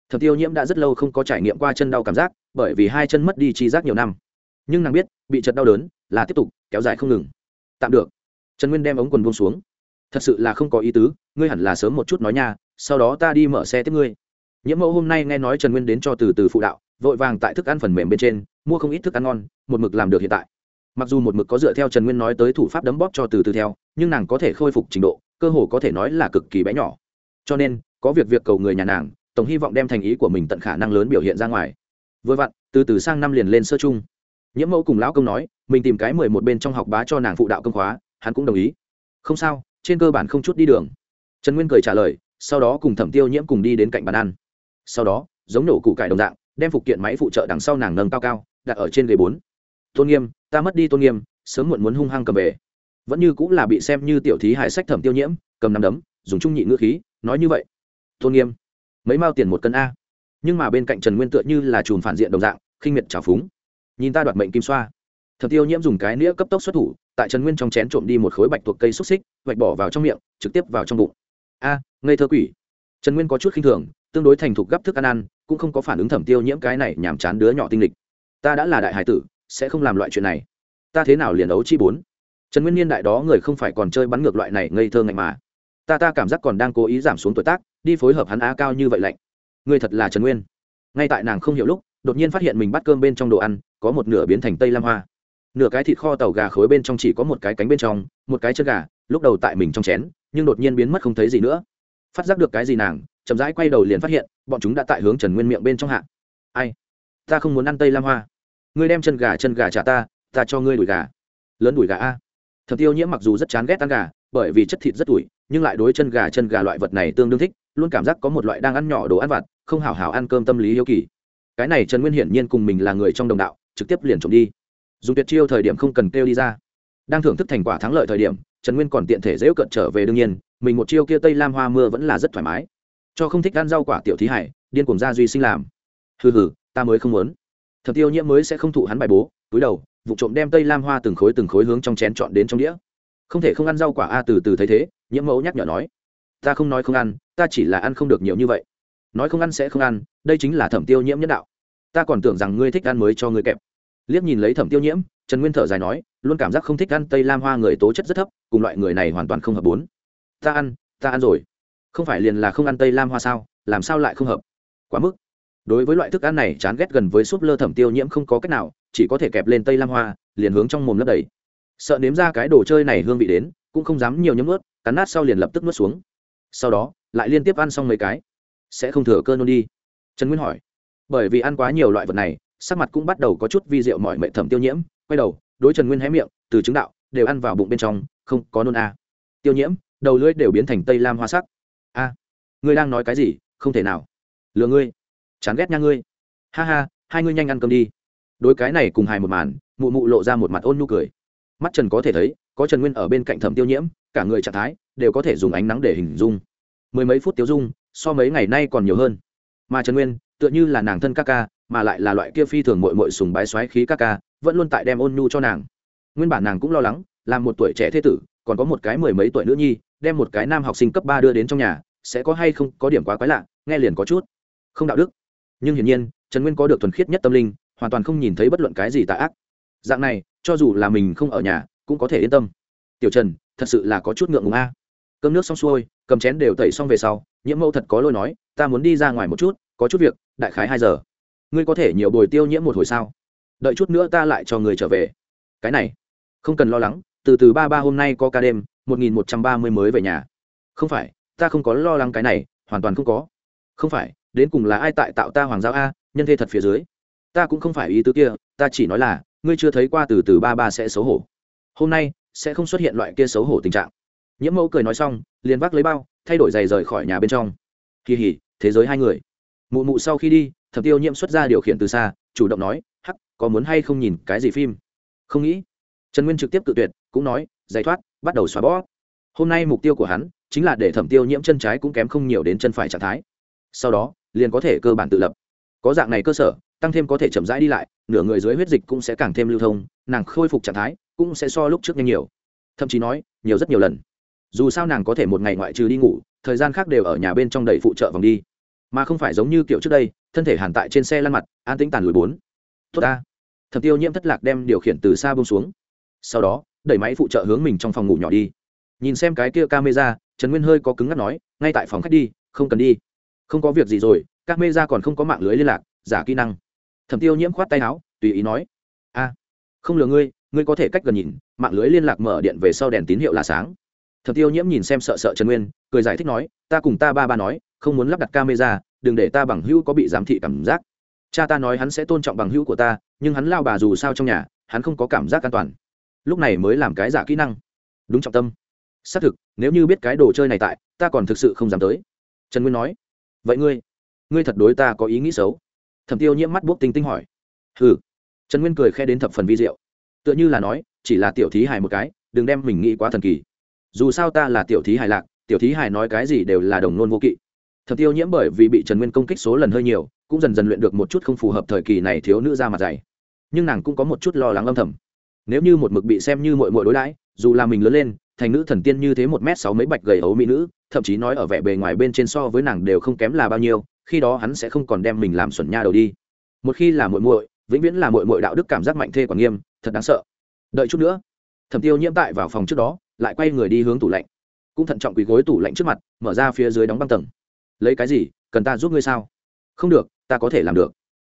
Thẩm tiêu nhiễm đã rất lâu không có trải nghiệm qua chân đau cảm giác, bởi vì hai chân mất đi chi giác nhiều năm. Nhưng nàng biết, bị chật đau đớn là tiếp tục kéo dài không ngừng. Tạm được. Trần nguyên đem ống quần buông xuống. Thật sự là không có ý tứ, ngươi hẳn là sớm một chút nói nha, sau đó ta đi mở xe tiếp ngươi. Nhiễm mẫu hôm nay nghe nói trần nguyên đến cho từ từ phụ đạo, vội vàng tại thức ăn phần mềm bên trên, mua không ít thức ăn ngon, một mực làm được hiện tại mặc dù một mực có dựa theo trần nguyên nói tới thủ pháp đấm bóp cho từ từ theo, nhưng nàng có thể khôi phục trình độ, cơ hồ có thể nói là cực kỳ bé nhỏ. Cho nên, có việc việc cầu người nhà nàng, tổng hy vọng đem thành ý của mình tận khả năng lớn biểu hiện ra ngoài. Vừa vặn, từ từ sang năm liền lên sơ chung nhiễm mẫu cùng lão công nói, mình tìm cái mười một bên trong học bá cho nàng phụ đạo công khóa, hắn cũng đồng ý. Không sao, trên cơ bản không chút đi đường. Trần nguyên cười trả lời, sau đó cùng thẩm tiêu nhiễm cùng đi đến cạnh bàn ăn. Sau đó, giống nổ cụ cải đồng dạng, đem phụ kiện máy phụ trợ đằng sau nàng nâng cao cao, đặt ở trên ghế bốn tôn nghiêm, ta mất đi tôn nghiêm, sớm muộn muốn hung hăng cầm về. Vẫn như cũng là bị xem như tiểu thí hải sách thẩm tiêu nhiễm, cầm nắm đấm, dùng trung nhị ngữ khí, nói như vậy. Tôn nghiêm, mấy mao tiền một cân a. Nhưng mà bên cạnh trần nguyên tựa như là chùm phản diện đồng dạng, khinh miệt trào phúng. Nhìn ta đoạt mệnh kim xoa. Thẩm tiêu nhiễm dùng cái nĩa cấp tốc xuất thủ, tại trần nguyên trong chén trộm đi một khối bạch thuộc cây xúc xích, vạch bỏ vào trong miệng, trực tiếp vào trong bụng. A, ngây thơ quỷ. Trần nguyên có chút khinh thường, tương đối thành thục gấp thức ăn ăn, cũng không có phản ứng thẩm tiêu nhiễm cái này nhàm chán đứa nhỏ tinh lịch. Ta đã là đại hải tử sẽ không làm loại chuyện này. Ta thế nào liền ấu chi bốn? Trần nguyên niên đại đó người không phải còn chơi bắn ngược loại này ngây thơ ngạnh mà. Ta ta cảm giác còn đang cố ý giảm xuống tuổi tác, đi phối hợp hắn á cao như vậy lạnh. Người thật là trần nguyên. Ngay tại nàng không hiểu lúc, đột nhiên phát hiện mình bắt cơm bên trong đồ ăn, có một nửa biến thành tây lam hoa. Nửa cái thịt kho tàu gà khối bên trong chỉ có một cái cánh bên trong, một cái chân gà, lúc đầu tại mình trong chén, nhưng đột nhiên biến mất không thấy gì nữa. Phát giác được cái gì nàng, chậm rãi quay đầu liền phát hiện, bọn chúng đã tại hướng trần nguyên miệng bên trong hạ. Ai? Ta không muốn ăn tây lam hoa ngươi đem chân gà chân gà trả ta ta cho ngươi đùi gà. Lớn đùi gà a. Thẩm tiêu nhiễm mặc dù rất chán ghét ăn gà, bởi vì chất thịt rất ủi nhưng lại đối chân gà chân gà loại vật này tương đương thích, luôn cảm giác có một loại đang ăn nhỏ đồ ăn vặt, không hào hào ăn cơm tâm lý hiếu kỳ. Cái này trần nguyên hiển nhiên cùng mình là người trong đồng đạo, trực tiếp liền trộm đi. Dùng tuyệt chiêu thời điểm không cần kêu đi ra. Đang thưởng thức thành quả thắng lợi thời điểm, trần nguyên còn tiện thể dễu cận trở về đương nhiên, mình một chiêu kia tây lam hoa mưa vẫn là rất thoải mái. Cho không thích ăn rau quả tiểu thí hải, điên cùng gia duy sinh làm. Hừ hừ, ta mới không muốn thật tiêu nhiễm mới sẽ không thụ hắn bài bố, túi đầu, vụ trộm đem tây lam hoa từng khối từng khối hướng trong chén chọn đến trong đĩa. Không thể không ăn rau quả a từ từ thấy thế, nhiễm mẫu nhắc nhở nói, ta không nói không ăn, ta chỉ là ăn không được nhiều như vậy. Nói không ăn sẽ không ăn, đây chính là thẩm tiêu nhiễm nhân đạo. Ta còn tưởng rằng ngươi thích ăn mới cho ngươi kẹp. Liếc nhìn lấy thẩm tiêu nhiễm, trần nguyên thở dài nói, luôn cảm giác không thích ăn tây lam hoa người tố chất rất thấp, cùng loại người này hoàn toàn không hợp bốn. Ta ăn ta ăn rồi. Không phải liền là không ăn tây lam hoa sao? Làm sao lại không hợp? Quá mức đối với loại thức ăn này, chán ghét gần với súp lơ thẩm tiêu nhiễm không có cách nào, chỉ có thể kẹp lên tây lam hoa, liền hướng trong mồm lấp đầy. Sợ nếm ra cái đồ chơi này hương vị đến, cũng không dám nhiều nhấm ướt cắn nát sau liền lập tức nuốt xuống. Sau đó, lại liên tiếp ăn xong mấy cái. Sẽ không thừa cơ nôn đi. Trần nguyên hỏi. Bởi vì ăn quá nhiều loại vật này, sắc mặt cũng bắt đầu có chút vi rượu mọi mệnh thẩm tiêu nhiễm. Quay đầu, đối trần nguyên hé miệng, từ chứng đạo, đều ăn vào bụng bên trong, không có nôn a. Tiêu nhiễm, đầu lưỡi đều biến thành tây lam hoa sắc. A, ngươi đang nói cái gì? Không thể nào. Lừa ngươi chán ghét nha ngươi. Ha ha, hai ngươi nhanh ăn cơm đi. Đối cái này cùng hài một màn, mụ mụ lộ ra một mặt ôn nhu cười. Mắt trần có thể thấy, có trần nguyên ở bên cạnh thẩm tiêu nhiễm, cả người trạng thái đều có thể dùng ánh nắng để hình dung. Mười mấy phút tiêu dung, so mấy ngày nay còn nhiều hơn. Mà trần nguyên, tựa như là nàng thân ca ca, mà lại là loại kia phi thường mội mội sùng bái xoáy khí ca ca, vẫn luôn tại đem ôn nhu cho nàng. Nguyên bản nàng cũng lo lắng, là một tuổi trẻ thế tử, còn có một cái mười mấy tuổi nữ nhi, đem một cái nam học sinh cấp ba đưa đến trong nhà, sẽ có hay không có điểm quá quái lạ, nghe liền có chút không đạo đức nhưng hiển nhiên, trần nguyên có được thuần khiết nhất tâm linh, hoàn toàn không nhìn thấy bất luận cái gì tà ác. Dạng này, cho dù là mình không ở nhà, cũng có thể yên tâm. Tiểu trần, thật sự là có chút ngượng ngùng a. Cơm nước xong xuôi, cầm chén đều tẩy xong về sau, nhiễm mẫu thật có lôi nói, ta muốn đi ra ngoài một chút, có chút việc, đại khái hai giờ. Ngươi có thể nhiều bồi tiêu nhiễm một hồi sao? Đợi chút nữa ta lại cho người trở về. Cái này, không cần lo lắng, từ từ ba ba hôm nay có ca đêm, một nghìn một trăm ba mươi mới về nhà. Không phải, ta không có lo lắng cái này, hoàn toàn không có. Không phải đến cùng là ai tại tạo ta hoàng giáo a, nhân thê thật phía dưới. Ta cũng không phải ý tứ kia, ta chỉ nói là, ngươi chưa thấy qua từ từ ba ba sẽ xấu hổ. Hôm nay, sẽ không xuất hiện loại kia xấu hổ tình trạng. Nhiễm mẫu cười nói xong, liền vác lấy bao, thay đổi giày rời khỏi nhà bên trong. Kỳ hỉ, thế giới hai người. Mụ mụ sau khi đi, thẩm tiêu nhiễm xuất ra điều khiển từ xa, chủ động nói, hắc, có muốn hay không nhìn cái gì phim? Không nghĩ. Trần nguyên trực tiếp tự tuyệt, cũng nói, giải thoát, bắt đầu xóa bỏ. Hôm nay mục tiêu của hắn, chính là để thẩm tiêu nhiễm chân trái cũng kém không nhiều đến chân phải trạng thái. Sau đó liền có thể cơ bản tự lập. Có dạng này cơ sở, tăng thêm có thể chậm rãi đi lại, nửa người dưới huyết dịch cũng sẽ càng thêm lưu thông, nàng khôi phục trạng thái cũng sẽ so lúc trước nhanh nhiều. Thậm chí nói, nhiều rất nhiều lần. Dù sao nàng có thể một ngày ngoại trừ đi ngủ, thời gian khác đều ở nhà bên trong đầy phụ trợ vòng đi. Mà không phải giống như kiểu trước đây, thân thể hàn tại trên xe lăn mặt, an tĩnh tàn lùi bốn. Tốt ta. Thẩm tiêu nhiễm thất lạc đem điều khiển từ xa bông xuống. Sau đó, đẩy máy phụ trợ hướng mình trong phòng ngủ nhỏ đi. Nhìn xem cái kia camera, trần nguyên hơi có cứng ngắt nói, ngay tại phòng khách đi, không cần đi không có việc gì rồi camera còn không có mạng lưới liên lạc, giả kỹ năng. Thẩm tiêu nhiễm khoát tay áo, tùy ý nói, a, không lừa ngươi ngươi có thể cách gần nhìn, mạng lưới liên lạc mở điện về sau đèn tín hiệu là sáng. Thẩm tiêu nhiễm nhìn xem sợ sợ trần nguyên, cười giải thích nói, ta cùng ta ba ba nói, không muốn lắp đặt camera đừng để ta bằng hữu có bị giám thị cảm giác. Cha ta nói hắn sẽ tôn trọng bằng hữu của ta, nhưng hắn lao bà dù sao trong nhà, hắn không có cảm giác an toàn. Lúc này mới làm cái giả kỹ năng. Đúng trọng tâm. Xác thực, nếu như biết cái đồ chơi này tại, ta còn thực sự không dám tới. Trần nguyên nói vậy ngươi ngươi thật đối ta có ý nghĩ xấu? Thẩm tiêu nhiễm mắt buốc tinh tinh hỏi. Ừ trần nguyên cười khe đến thập phần vi diệu. Tựa như là nói, chỉ là tiểu thí hài một cái, đừng đem mình nghĩ quá thần kỳ. Dù sao ta là tiểu thí hài lạc, tiểu thí hài nói cái gì đều là đồng nôn vô kỵ. Thẩm tiêu nhiễm bởi vì bị trần nguyên công kích số lần hơi nhiều, cũng dần dần luyện được một chút không phù hợp thời kỳ này thiếu nữ ra mặt dày. Nhưng nàng cũng có một chút lo lắng âm thầm. Nếu như một mực bị xem như mội mội đối đãi, dù là mình lớn lên, thành nữ thần tiên như thế một m sáu mấy bạch gầy ấu mỹ nữ thậm chí nói ở vẻ bề ngoài bên trên so với nàng đều không kém là bao nhiêu, khi đó hắn sẽ không còn đem mình làm xuẩn nha đầu đi. Một khi là muội muội, vĩnh viễn là muội muội đạo đức cảm giác mạnh thê còn nghiêm, thật đáng sợ. Đợi chút nữa, thẩm tiêu nhiễm tại vào phòng trước đó, lại quay người đi hướng tủ lạnh. Cũng thận trọng quỳ gối tủ lạnh trước mặt, mở ra phía dưới đóng băng tầng. Lấy cái gì? Cần ta giúp ngươi sao? Không được, ta có thể làm được.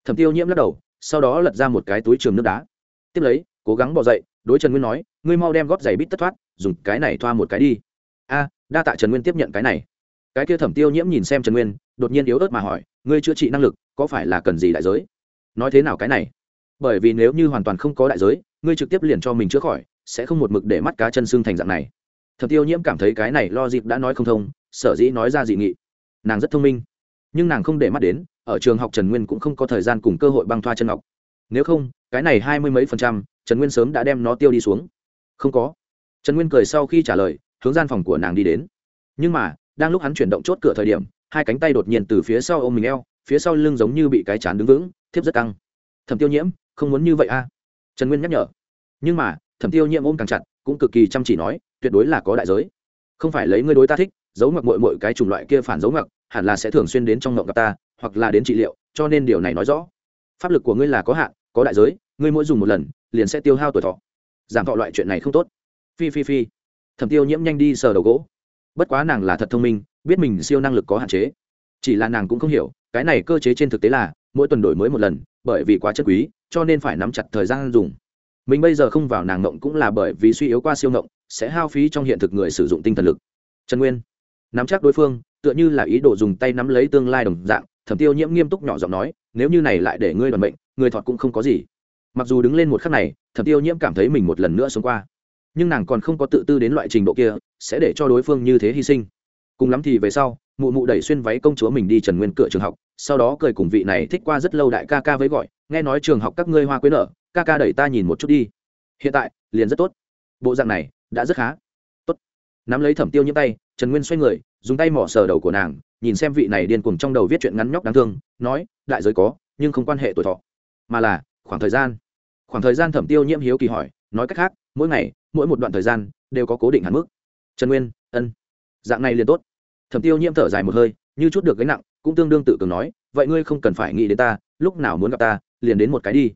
Thẩm tiêu nhiễm lắc đầu, sau đó lật ra một cái túi trường nước đá. Tiếp lấy, cố gắng bỏ dậy, đối trần nguyên nói, ngươi mau đem góp giày bít tất thoát, dùng cái này thoa một cái đi. A đa tạ trần nguyên tiếp nhận cái này cái kia thẩm tiêu nhiễm nhìn xem trần nguyên đột nhiên yếu ớt mà hỏi ngươi chữa trị năng lực có phải là cần gì đại giới nói thế nào cái này bởi vì nếu như hoàn toàn không có đại giới ngươi trực tiếp liền cho mình chữa khỏi sẽ không một mực để mắt cá chân xương thành dạng này thẩm tiêu nhiễm cảm thấy cái này lo dịp đã nói không thông sở dĩ nói ra dị nghị nàng rất thông minh nhưng nàng không để mắt đến ở trường học trần nguyên cũng không có thời gian cùng cơ hội băng thoa chân ngọc nếu không cái này hai mươi mấy phần trăm trần nguyên sớm đã đem nó tiêu đi xuống không có trần nguyên cười sau khi trả lời hướng gian phòng của nàng đi đến. Nhưng mà, đang lúc hắn chuyển động chốt cửa thời điểm, hai cánh tay đột nhiên từ phía sau ôm mình eo, phía sau lưng giống như bị cái chán đứng vững, thiếp rất căng. Thẩm tiêu nhiễm, không muốn như vậy a trần nguyên nhắc nhở. Nhưng mà, thẩm tiêu nhiễm ôm càng chặt, cũng cực kỳ chăm chỉ nói, tuyệt đối là có đại giới. Không phải lấy ngươi đối ta thích, giấu mặc mội mội cái chủng loại kia phản giấu mặc hẳn là sẽ thường xuyên đến trong ngộng gặp ta, hoặc là đến trị liệu, cho nên điều này nói rõ. Pháp lực của ngươi là có hạn, có đại giới, ngươi mỗi dùng một lần, liền sẽ tiêu hao tuổi thọ. Giảm thọ loại chuyện này không tốt. Phi phi phi thẩm tiêu nhiễm nhanh đi sờ đầu gỗ. Bất quá nàng là thật thông minh, biết mình siêu năng lực có hạn chế. Chỉ là nàng cũng không hiểu, cái này cơ chế trên thực tế là, mỗi tuần đổi mới một lần, bởi vì quá chất quý, cho nên phải nắm chặt thời gian dùng. Mình bây giờ không vào nàng ngộng cũng là bởi vì suy yếu qua siêu ngộng, sẽ hao phí trong hiện thực người sử dụng tinh thần lực. Trần nguyên, nắm chắc đối phương, tựa như là ý đồ dùng tay nắm lấy tương lai đồng dạng, thẩm tiêu nhiễm nghiêm túc nhỏ giọng nói, nếu như này lại để ngươi đoàn bệnh người thọt cũng không có gì. Mặc dù đứng lên một khắc này, thẩm tiêu nhiễm cảm thấy mình một lần nữa sống qua nhưng nàng còn không có tự tư đến loại trình độ kia, sẽ để cho đối phương như thế hy sinh. Cùng lắm thì về sau, mụ mụ đẩy xuyên váy công chúa mình đi trần nguyên cửa trường học, sau đó cười cùng vị này thích qua rất lâu đại ca ca với gọi, nghe nói trường học các ngươi hoa quế nợ ca ca đẩy ta nhìn một chút đi. Hiện tại, liền rất tốt. Bộ dạng này, đã rất khá. Tốt. nắm lấy thẩm tiêu những tay, trần nguyên xoay người, dùng tay mỏ sờ đầu của nàng, nhìn xem vị này điên cuồng trong đầu viết chuyện ngắn nhóc đáng thương, nói, đại giới có, nhưng không quan hệ tuổi thọ, mà là khoảng thời gian. Khoảng thời gian thẩm tiêu nhiễm hiếu kỳ hỏi, nói cách khác, mỗi ngày mỗi một đoạn thời gian đều có cố định hạn mức. Trần nguyên, ân. Dạng này liền tốt. Thẩm tiêu nhiễm thở dài một hơi, như chút được gánh nặng, cũng tương đương tự cường nói, vậy ngươi không cần phải nghĩ đến ta, lúc nào muốn gặp ta, liền đến một cái đi.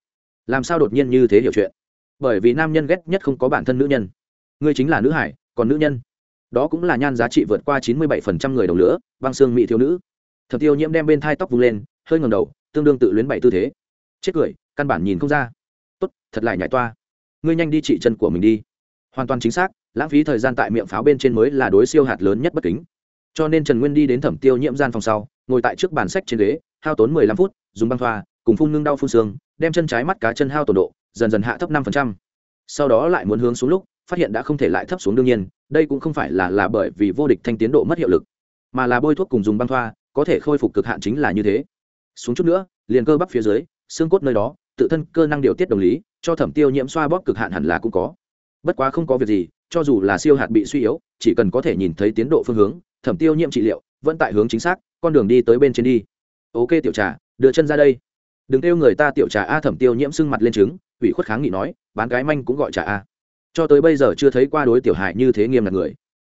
Làm sao đột nhiên như thế hiểu chuyện? Bởi vì nam nhân ghét nhất không có bản thân nữ nhân. Ngươi chính là nữ hải, còn nữ nhân. Đó cũng là nhan giá trị vượt qua chín mươi bảy phần trăm người đồng lửa, băng xương mỹ thiếu nữ. Thẩm tiêu nhiễm đem bên thai tóc vung lên, hơi ngầm đầu, tương đương tự luyến bảy tư thế. Chết cười, căn bản nhìn không ra. Tốt, thật lại nhảy toa. Ngươi nhanh đi trị chân của mình đi hoàn toàn chính xác, lãng phí thời gian tại miệng pháo bên trên mới là đối siêu hạt lớn nhất bất kính. Cho nên trần nguyên đi đến thẩm tiêu nhiễm gian phòng sau, ngồi tại trước bàn sách trên ghế, hao tốn mười lăm phút, dùng băng thoa, cùng phun ngưng đau phun xương, đem chân trái mắt cá chân hao tổn độ, dần dần hạ thấp năm sau đó lại muốn hướng xuống lúc, phát hiện đã không thể lại thấp xuống đương nhiên, đây cũng không phải là là bởi vì vô địch thanh tiến độ mất hiệu lực, mà là bôi thuốc cùng dùng băng thoa, có thể khôi phục cực hạn chính là như thế. Xuống chút nữa, liền cơ bắp phía dưới, xương cốt nơi đó, tự thân cơ năng điều tiết đồng lý, cho thẩm tiêu nhiễm xoa bóp cực hạn hẳn là cũng có bất quá không có việc gì, cho dù là siêu hạt bị suy yếu, chỉ cần có thể nhìn thấy tiến độ phương hướng, thẩm tiêu nhiễm trị liệu, vẫn tại hướng chính xác, con đường đi tới bên trên đi. Ok, tiểu trà, đưa chân ra đây. Đừng kêu người ta tiểu trà a thẩm tiêu nhiễm sưng mặt lên trứng, ủy khuất kháng nghị nói, bán cái manh cũng gọi trà a. Cho tới bây giờ chưa thấy qua đối tiểu hải như thế nghiêm ngặt người.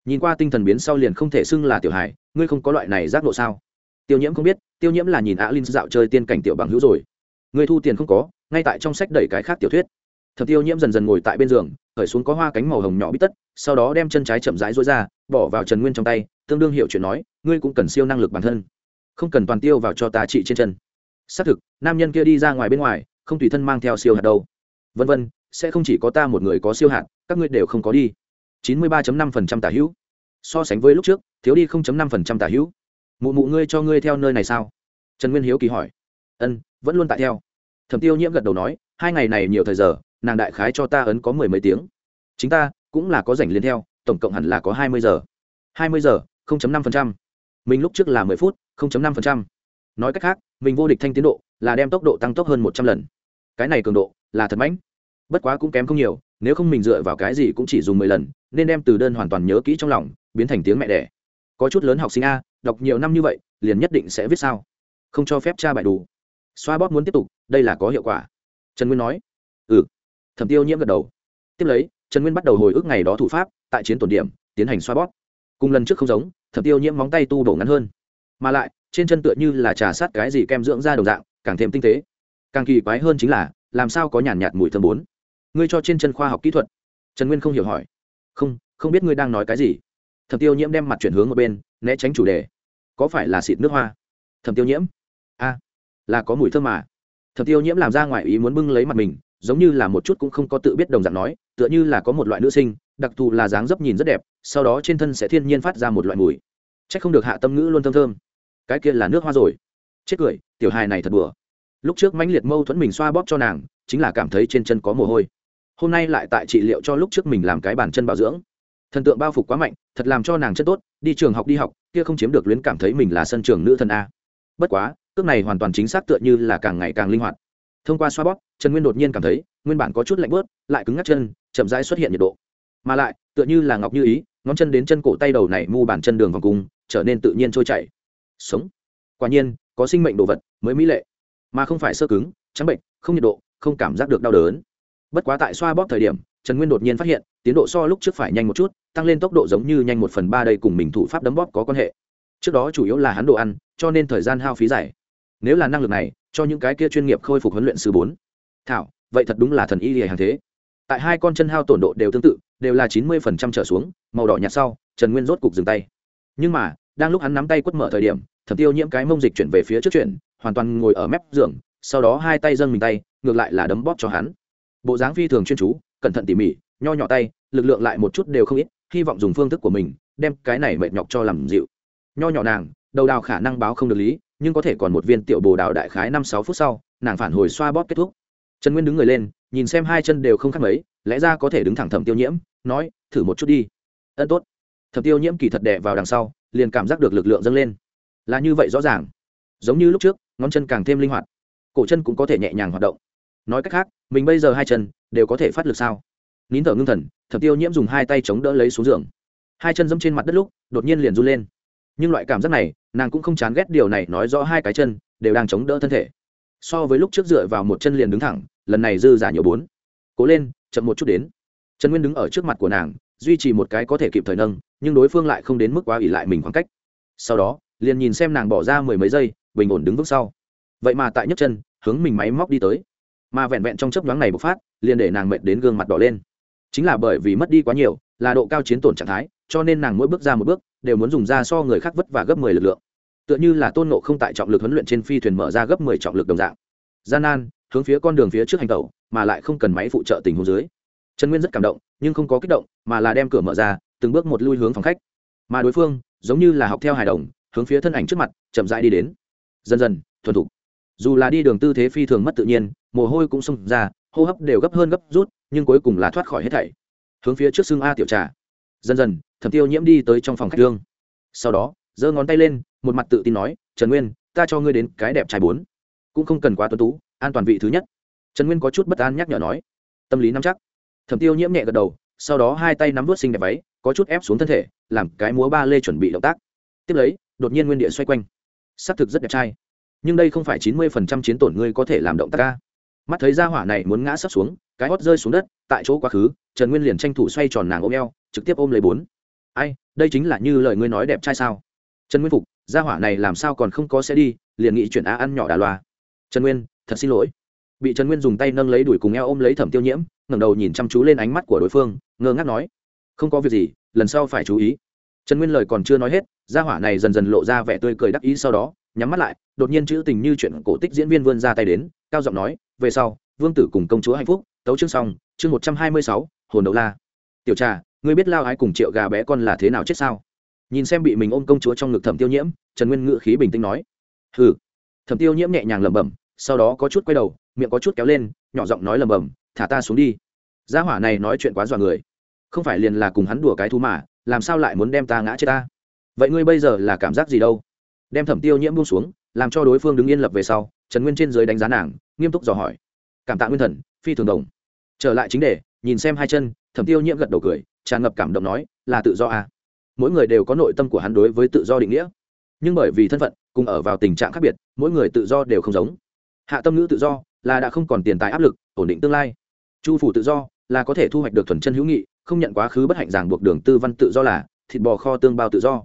Nhìn qua tinh thần biến sau liền không thể xưng là tiểu hải ngươi không có loại này giác ngộ sao? Tiêu nhiễm không biết, tiêu nhiễm là nhìn a linh dạo chơi tiên cảnh tiểu bằng hữu rồi. Ngươi thu tiền không có, ngay tại trong sách đẩy cái khác tiểu thuyết. Thẩm tiêu nhiễm dần dần ngồi tại bên giường khởi xuống có hoa cánh màu hồng nhỏ bít tất, sau đó đem chân trái chậm rãi rối ra, bỏ vào trần nguyên trong tay, tương đương hiệu chuyện nói, ngươi cũng cần siêu năng lực bản thân, không cần toàn tiêu vào cho ta trị trên chân. Xác thực, nam nhân kia đi ra ngoài bên ngoài, không tùy thân mang theo siêu hạt đâu. Vân vân, sẽ không chỉ có ta một người có siêu hạt, các ngươi đều không có đi. Chín mươi ba năm phần trăm tả hữu. So sánh với lúc trước, thiếu đi năm phần trăm tả hữu. Mụ mụ ngươi cho ngươi theo nơi này sao? Trần nguyên hiếu kỳ hỏi. Ân, vẫn luôn tại theo. Thẩm tiêu nhiễm gật đầu nói, hai ngày này nhiều thời giờ nàng đại khái cho ta ấn có mười mấy tiếng. Chính ta, cũng là có rảnh liên theo, tổng cộng hẳn là có hai mươi giờ. Hai mươi giờ năm phần trăm. Mình lúc trước là mười phút năm phần trăm. Nói cách khác, mình vô địch thanh tiến độ, là đem tốc độ tăng tốc hơn một trăm lần. Cái này cường độ, là thật mãnh bất quá cũng kém không nhiều, nếu không mình dựa vào cái gì cũng chỉ dùng mười lần, nên đem từ đơn hoàn toàn nhớ kỹ trong lòng, biến thành tiếng mẹ đẻ. Có chút lớn học sinh a, đọc nhiều năm như vậy, liền nhất định sẽ viết sao. Không cho phép cha bài đủ. Xoa bóp muốn tiếp tục, đây là có hiệu quả. Trần nguyên nói thẩm tiêu nhiễm gật đầu. Tiếp lấy, trần nguyên bắt đầu hồi ức ngày đó thủ pháp, tại chiến tổn điểm, tiến hành xoa bóp. Cùng lần trước không giống, thẩm tiêu nhiễm móng tay tu đổ ngắn hơn. Mà lại, trên chân tựa như là trà sát cái gì kem dưỡng da đồng dạng, càng thêm tinh tế. Càng kỳ quái hơn chính là, làm sao có nhàn nhạt mùi thơm bốn? Ngươi cho trên chân khoa học kỹ thuật. Trần nguyên không hiểu hỏi. Không không biết ngươi đang nói cái gì. Thẩm tiêu nhiễm đem mặt chuyển hướng một bên, né tránh chủ đề. Có phải là xịt nước hoa? Thẩm tiêu nhiễm. A là có mùi thơm mà. Thẩm tiêu nhiễm làm ra ngoài ý muốn bưng lấy mặt mình giống như là một chút cũng không có tự biết đồng dạng nói, tựa như là có một loại nữ sinh, đặc thù là dáng dấp nhìn rất đẹp, sau đó trên thân sẽ thiên nhiên phát ra một loại mùi. C h ắ c không được hạ tâm ngữ luôn thơm thơm. Cái kia là nước hoa rồi. Chết cười, tiểu hài này thật bừa lúc trước mãnh liệt mâu thuẫn mình xoa bóp cho nàng, chính là cảm thấy trên chân có mồ hôi. Hôm nay lại tại trị liệu cho lúc trước mình làm cái bàn chân bảo dưỡng. Thần tượng bao phục quá mạnh, thật làm cho nàng chất tốt, đi trường học đi học, kia không chiếm được luyến cảm thấy mình là sân trường nữ thần a. Bất quá, cước này hoàn toàn chính xác tựa như là càng ngày càng linh hoạt thông qua xoa bóp, trần nguyên đột nhiên cảm thấy, nguyên bản có chút lạnh bớt, lại cứng ngắt chân, chậm rãi xuất hiện nhiệt độ. Mà lại, tựa như là ngọc như ý, ngón chân đến chân cổ tay đầu này mu bàn chân đường vòng cung, trở nên tự nhiên trôi chảy. Sống. Quả nhiên, có sinh mệnh đồ vật mới mỹ lệ. Mà không phải sơ cứng, trắng bệnh, không nhiệt độ, không cảm giác được đau đớn. Bất quá tại xoa bóp thời điểm, trần nguyên đột nhiên phát hiện, tiến độ so lúc trước phải nhanh một chút, tăng lên tốc độ giống như nhanh một phần ba đây cùng mình thủ pháp đấm bóp có quan hệ. Trước đó chủ yếu là hắn đồ ăn, cho nên thời gian hao phí dài nếu là năng lực này, cho những cái kia chuyên nghiệp khôi phục huấn luyện sư bốn. Thảo, vậy thật đúng là thần y lìa hàng thế. Tại hai con chân hao tổn độ đều tương tự, đều là chín mươi phần trăm trở xuống, màu đỏ nhạt sau, trần nguyên rốt cục dừng tay. Nhưng mà, đang lúc hắn nắm tay quất mở thời điểm, thẩm tiêu nhiễm cái mông dịch chuyển về phía trước chuyển, hoàn toàn ngồi ở mép giường, sau đó hai tay dâng mình tay, ngược lại là đấm bóp cho hắn. Bộ dáng phi thường chuyên chú, cẩn thận tỉ mỉ, nho nhỏ tay, lực lượng lại một chút đều không ít, hy vọng dùng phương thức của mình, đem cái này mệt nhọc cho làm dịu. Nho nhỏ nàng, đầu đào khả năng báo không được lý nhưng có thể còn một viên tiểu bồ đào đại khái năm sáu phút sau, nàng phản hồi xoa bóp kết thúc. Trần nguyên đứng người lên, nhìn xem hai chân đều không khác mấy, lẽ ra có thể đứng thẳng thẩm tiêu nhiễm, nói, thử một chút đi. Ân, tốt. Thẩm tiêu nhiễm kỳ thật đẻ vào đằng sau, liền cảm giác được lực lượng dâng lên. Là như vậy rõ ràng. Giống như lúc trước, ngón chân càng thêm linh hoạt. Cổ chân cũng có thể nhẹ nhàng hoạt động. Nói cách khác, mình bây giờ hai chân đều có thể phát lực sao? Nín thở ngưng thần, thẩm tiêu nhiễm dùng hai tay chống đỡ lấy xuống giường. Hai chân dẫm trên mặt đất lúc, đột nhiên liền run lên nhưng loại cảm giác này, nàng cũng không chán ghét điều này nói rõ hai cái chân đều đang chống đỡ thân thể. So với lúc trước dựa vào một chân liền đứng thẳng, lần này dư giả nhiều bốn. Cố lên, chậm một chút đến. Trần nguyên đứng ở trước mặt của nàng, duy trì một cái có thể kịp thời nâng, nhưng đối phương lại không đến mức quá ỉ lại mình khoảng cách. Sau đó, liền nhìn xem nàng bỏ ra mười mấy giây, bình ổn đứng vững sau. Vậy mà tại nhấc chân, hướng mình máy móc đi tới. Mà vẹn vẹn trong chấp nhoáng này bộc phát, liền để nàng mệt đến gương mặt đỏ lên. Chính là bởi vì mất đi quá nhiều, là độ cao chiến tổn trạng thái, cho nên nàng mỗi bước ra một bước đều muốn dùng ra so người khác vất và gấp mười lực lượng. Tựa như là tôn nộ không tại trọng lực huấn luyện trên phi thuyền mở ra gấp mười trọng lực đồng dạng. Gian nan, hướng phía con đường phía trước hành tẩu, mà lại không cần máy phụ trợ tình huống dưới. Trần nguyên rất cảm động, nhưng không có kích động, mà là đem cửa mở ra, từng bước một lui hướng phòng khách. Mà đối phương, giống như là học theo hài đồng, hướng phía thân ảnh trước mặt, chậm rãi đi đến. Dần dần, thuần thục. Dù là đi đường tư thế phi thường mất tự nhiên, mồ hôi cũng xông ra, hô hấp đều gấp hơn gấp rút, nhưng cuối cùng là thoát khỏi hết thảy. Hướng phía trước xương a tiểu trà dần dần, thẩm tiêu nhiễm đi tới trong phòng khách thương sau đó, giơ ngón tay lên, một mặt tự tin nói, trần nguyên, ta cho ngươi đến cái đẹp trai bốn. Cũng không cần quá tuấn tú, an toàn vị thứ nhất. Trần nguyên có chút bất an nhắc nhở nói. Tâm lý nắm chắc. Thẩm tiêu nhiễm nhẹ gật đầu, sau đó hai tay nắm vớt xinh đẹp váy, có chút ép xuống thân thể, làm cái múa ba lê chuẩn bị động tác. Tiếp lấy, đột nhiên nguyên địa xoay quanh. S ắ c thực rất đẹp trai. Nhưng đây không phải chín mươi phần trăm chiến tổn ngươi có thể làm động tác ca. Mắt thấy ra hỏa này muốn ngã sấp xuống, cái hót rơi xuống đất, tại chỗ quá khứ, trần nguyên liền tranh thủ xoay tròn nàng ôm eo trực tiếp ôm lấy bốn. Ai, đây chính là như lời ngươi nói đẹp trai sao? Trần nguyên phục, gia hỏa này làm sao còn không có xe đi, liền nghĩ chuyển á ăn nhỏ đà loa. Trần nguyên, thật xin lỗi. Bị trần nguyên dùng tay nâng lấy đuổi cùng eo ôm lấy thẩm tiêu nhiễm, ngẩng đầu nhìn chăm chú lên ánh mắt của đối phương, ngơ ngác nói, không có việc gì, lần sau phải chú ý. Trần nguyên lời còn chưa nói hết, gia hỏa này dần dần lộ ra vẻ tươi cười đắc ý sau đó, nhắm mắt lại, đột nhiên chữ tình như chuyện cổ tích diễn viên vươn ra tay đến, cao giọng nói, về sau, vương tử cùng công chúa hạnh phúc, tấu chương xong, chương một trăm hai mươi sáu, hồn đấu la. Tiểu trà ngươi biết lao ái cùng triệu gà bé con là thế nào chết sao? Nhìn xem bị mình ôm công chúa trong ngực thẩm tiêu nhiễm, trần nguyên ngự khí bình tĩnh nói. Hừ. Thẩm tiêu nhiễm nhẹ nhàng lẩm bẩm, sau đó có chút quay đầu, miệng có chút kéo lên, nhỏ giọng nói lẩm bẩm, thả ta xuống đi. Gia hỏa này nói chuyện quá dọa người. Không phải liền là cùng hắn đùa cái thú mà, làm sao lại muốn đem ta ngã chết ta? Vậy ngươi bây giờ là cảm giác gì đâu? Đem thẩm tiêu nhiễm buông xuống, làm cho đối phương đứng yên lập về sau, trần nguyên trên dưới đánh giá nàng, nghiêm túc dò hỏi. Cảm tạ nguyên thần, phi thường đồng. Trở lại chính đề, nhìn xem hai chân, thẩm tiêu nhiễm gật đầu cười tràn ngập cảm động nói, là tự do à. mỗi người đều có nội tâm của hắn đối với tự do định nghĩa. Nhưng bởi vì thân phận, cùng ở vào tình trạng khác biệt, mỗi người tự do đều không giống. Hạ tâm ngữ tự do là đã không còn tiền tài áp lực, ổn định tương lai. Chu phủ tự do là có thể thu hoạch được thuần chân hữu nghị, không nhận quá khứ bất hạnh ràng buộc đường tư văn tự do là thịt bò kho tương bao tự do.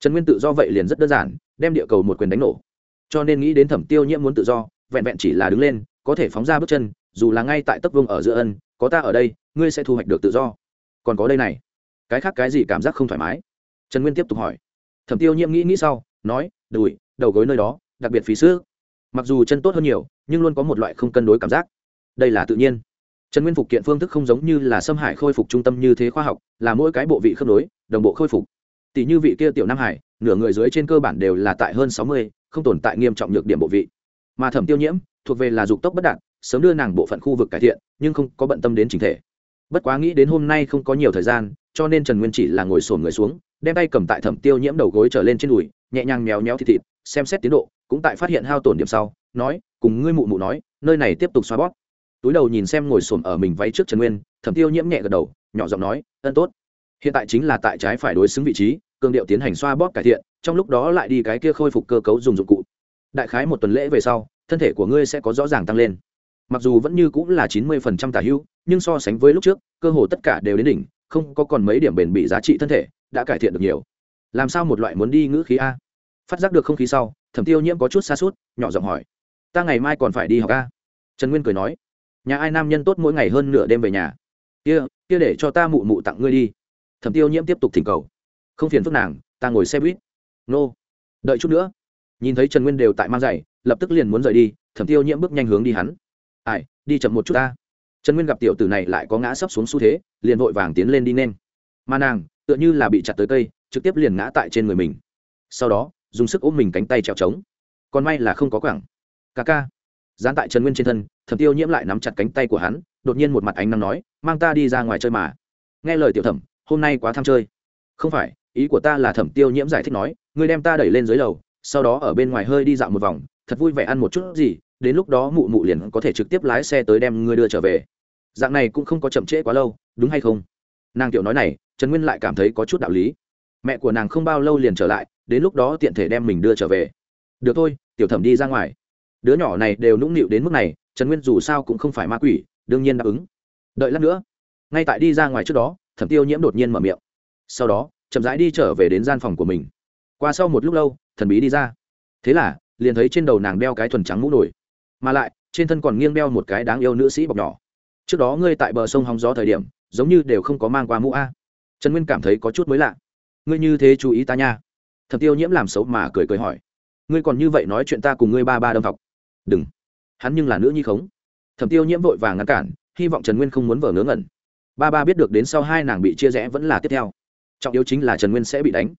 Trần nguyên tự do vậy liền rất đơn giản, đem địa cầu một quyền đánh nổ. Cho nên nghĩ đến thẩm tiêu nhiễm muốn tự do, vẹn vẹn chỉ là đứng lên, có thể phóng ra bước chân, dù là ngay tại tấc vương ở giữa ân, có ta ở đây, ngươi sẽ thu hoạch được tự do còn có đây này. Cái khác cái gì cảm giác không thoải mái? Trần nguyên tiếp tục hỏi. Thẩm tiêu nhiễm nghĩ nghĩ sau, nói, đùi, đầu gối nơi đó, đặc biệt phí sức. Mặc dù chân tốt hơn nhiều, nhưng luôn có một loại không cân đối cảm giác. Đây là tự nhiên. Trần nguyên phục kiện phương thức không giống như là xâm hải khôi phục trung tâm như thế khoa học, là mỗi cái bộ vị khớp nối, đồng bộ khôi phục. Tỷ như vị kia tiểu nam hải, nửa người dưới trên cơ bản đều là tại hơn sáu mươi, không tồn tại nghiêm trọng nhược điểm bộ vị. Mà thẩm tiêu nhiễm, thuộc về là dục tốc bất đạt, sớm đưa nàng bộ phận khu vực cải thiện, nhưng không có bận tâm đến chính thể bất quá nghĩ đến hôm nay không có nhiều thời gian, cho nên trần nguyên chỉ là ngồi sổn người xuống, đem tay cầm tại thẩm tiêu nhiễm đầu gối trở lên trên đùi, nhẹ nhàng méo méo thịt thịt, xem xét tiến độ, cũng tại phát hiện hao tổn điểm sau, nói, cùng ngươi mụ mụ nói, nơi này tiếp tục xoa bóp. Túi đầu nhìn xem ngồi xổm ở mình váy trước trần nguyên, thẩm tiêu nhiễm nhẹ gật đầu, nhỏ giọng nói, ân tốt. Hiện tại chính là tại trái phải đối xứng vị trí, cường điệu tiến hành xoa bóp cải thiện, trong lúc đó lại đi cái kia khôi phục cơ cấu dùng dụng cụ. Đại khái một tuần lễ về sau, thân thể của ngươi sẽ có rõ ràng tăng lên. Mặc dù vẫn như cũng là chín mươi phần trăm tả hữu nhưng so sánh với lúc trước, cơ hồ tất cả đều đến đỉnh, không có còn mấy điểm bền bị giá trị thân thể, đã cải thiện được nhiều. Làm sao một loại muốn đi ngữ khí a? Phát giác được không khí sau, thẩm tiêu nhiễm có chút xa suốt nhỏ giọng hỏi. Ta ngày mai còn phải đi học a? Trần nguyên cười nói. Nhà ai nam nhân tốt mỗi ngày hơn nửa đêm về nhà? Kia kia để cho ta mụ mụ tặng ngươi đi. Thẩm tiêu nhiễm tiếp tục thỉnh cầu. Không phiền phức nàng, ta ngồi xe buýt. Nô. Đợi chút nữa. Nhìn thấy trần nguyên đều tại mang giày, lập tức liền muốn rời đi, thẩm tiêu nhiễm bước nhanh hướng đi hắn. Ai, đi chậm một chút ta trần nguyên gặp tiểu tử này lại có ngã sấp xuống xu thế, liền vội vàng tiến lên đi nên. Mà nàng, tựa như là bị chặt tới cây, trực tiếp liền ngã tại trên người mình. Sau đó, dùng sức ôm mình cánh tay trèo trống. Còn may là không có quảng ca ca. Dán tại trần nguyên trên thân, thẩm tiêu nhiễm lại nắm chặt cánh tay của hắn, đột nhiên một mặt ánh nắng nói, mang ta đi ra ngoài chơi mà. Nghe lời tiểu thẩm, hôm nay quá tham chơi. Không phải, ý của ta là thẩm tiêu nhiễm giải thích nói, ngươi đem ta đẩy lên dưới lầu, sau đó ở bên ngoài hơi đi dạo một vòng, thật vui vẻ ăn một chút gì, đến lúc đó mụ mụ liền có thể trực tiếp lái xe tới đem ngươi đưa trở về dạng này cũng không có chậm trễ quá lâu, đúng hay không? Nàng tiểu nói này, trần nguyên lại cảm thấy có chút đạo lý. Mẹ của nàng không bao lâu liền trở lại, đến lúc đó tiện thể đem mình đưa trở về. Được thôi, tiểu thẩm đi ra ngoài. Đứa nhỏ này đều nũng nịu đến mức này, trần nguyên dù sao cũng không phải ma quỷ, đương nhiên đáp ứng. Đợi lát nữa. Ngay tại đi ra ngoài trước đó, thẩm tiêu nhiễm đột nhiên mở miệng. Sau đó, chậm rãi đi trở về đến gian phòng của mình. Qua sau một lúc lâu, thần bí đi ra. Thế là, liền thấy trên đầu nàng đeo cái thuần trắng mũ nổi. Mà lại, trên thân còn nghiêng đeo một cái đáng yêu nữ sĩ bọc nhỏ trước đó ngươi tại bờ sông hóng gió thời điểm, giống như đều không có mang qua mũ a. Trần nguyên cảm thấy có chút mới lạ. Ngươi như thế chú ý ta nha. Thẩm tiêu nhiễm làm xấu mà cười cười hỏi. Ngươi còn như vậy nói chuyện ta cùng ngươi ba ba đâm học đừng. Hắn nhưng là nữ nhi khống. Thẩm tiêu nhiễm vội vàng ngăn cản, hy vọng trần nguyên không muốn vờ ngớ ngẩn. Ba ba biết được đến sau hai nàng bị chia rẽ vẫn là tiếp theo. Trọng yếu chính là trần nguyên sẽ bị đánh.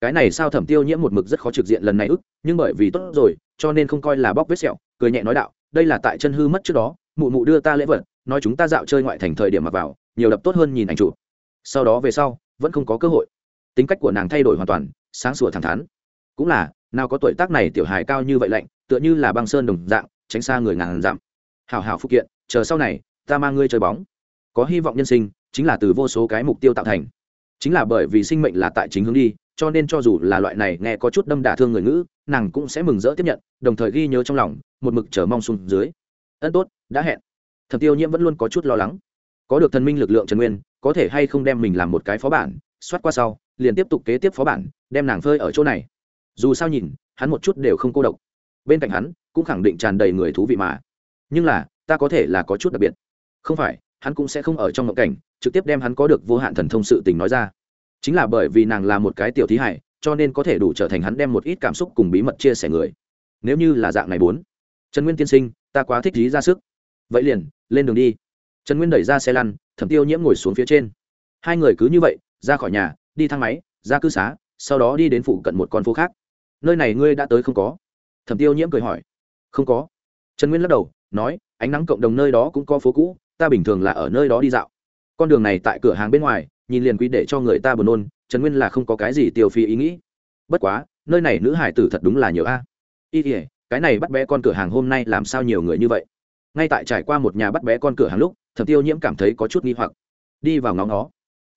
Cái này sao thẩm tiêu nhiễm một mực rất khó trực diện lần này ức, nhưng bởi vì tốt rồi, cho nên không coi là bóc vết sẹo, cười nhẹ nói đạo, đây là tại chân hư mất trước đó, mụ mụ đưa ta lễ vật nói chúng ta dạo chơi ngoại thành thời điểm mặc vào, nhiều đập tốt hơn nhìn ảnh chụp. Sau đó về sau, vẫn không có cơ hội. Tính cách của nàng thay đổi hoàn toàn, sáng sủa thẳng thắn. Cũng là, nào có tuổi tác này tiểu hài cao như vậy lạnh, tựa như là băng sơn đồng dạng, tránh xa người ngàn dặm. Hào hào phụ kiện, chờ sau này, ta mang ngươi chơi bóng. Có hy vọng nhân sinh, chính là từ vô số cái mục tiêu tạo thành. Chính là bởi vì sinh mệnh là tại chính hướng đi, cho nên cho dù là loại này nghe có chút đâm đả thương người ngữ, nàng cũng sẽ mừng rỡ tiếp nhận, đồng thời ghi nhớ trong lòng, một mực chờ mong xuống dưới. Ân tốt, đã hẹn thẩm tiêu nhiễm vẫn luôn có chút lo lắng. Có được thần minh lực lượng trần nguyên, có thể hay không đem mình làm một cái phó bản xoát qua sau, liền tiếp tục kế tiếp phó bản, đem nàng phơi ở chỗ này. Dù sao nhìn, hắn một chút đều không cô độc. Bên cạnh hắn, cũng khẳng định tràn đầy người thú vị mà. Nhưng là, ta có thể là có chút đặc biệt. Không phải, hắn cũng sẽ không ở trong ngộng cảnh, trực tiếp đem hắn có được vô hạn thần thông sự tình nói ra. Chính là bởi vì nàng là một cái tiểu thí hải, cho nên có thể đủ trở thành hắn đem một ít cảm xúc cùng bí mật chia sẻ người. Nếu như là dạng này bốn. Trần nguyên tiên sinh, ta quá thích lý ra sức vậy liền, lên đường đi. Trần nguyên đẩy ra xe lăn, thẩm tiêu nhiễm ngồi xuống phía trên. Hai người cứ như vậy, ra khỏi nhà, đi thang máy, ra cư xá, sau đó đi đến phụ cận một con phố khác. Nơi này ngươi đã tới không có? Thẩm tiêu nhiễm cười hỏi. Không có. Trần nguyên lắc đầu, nói, ánh nắng cộng đồng nơi đó cũng có phố cũ, ta bình thường là ở nơi đó đi dạo. Con đường này tại cửa hàng bên ngoài, nhìn liền quý để cho người ta buồn nôn, trần nguyên là không có cái gì tiêu phí ý nghĩ. Bất quá, nơi này nữ hải tử thật đúng là nhiều a. Y ỉa cái này bắt bé con cửa hàng hôm nay làm sao nhiều người như vậy? Ngay tại trải qua một nhà bắt bé con cửa hàng lúc, thẩm tiêu nhiễm cảm thấy có chút nghi hoặc. Đi vào ngóng nó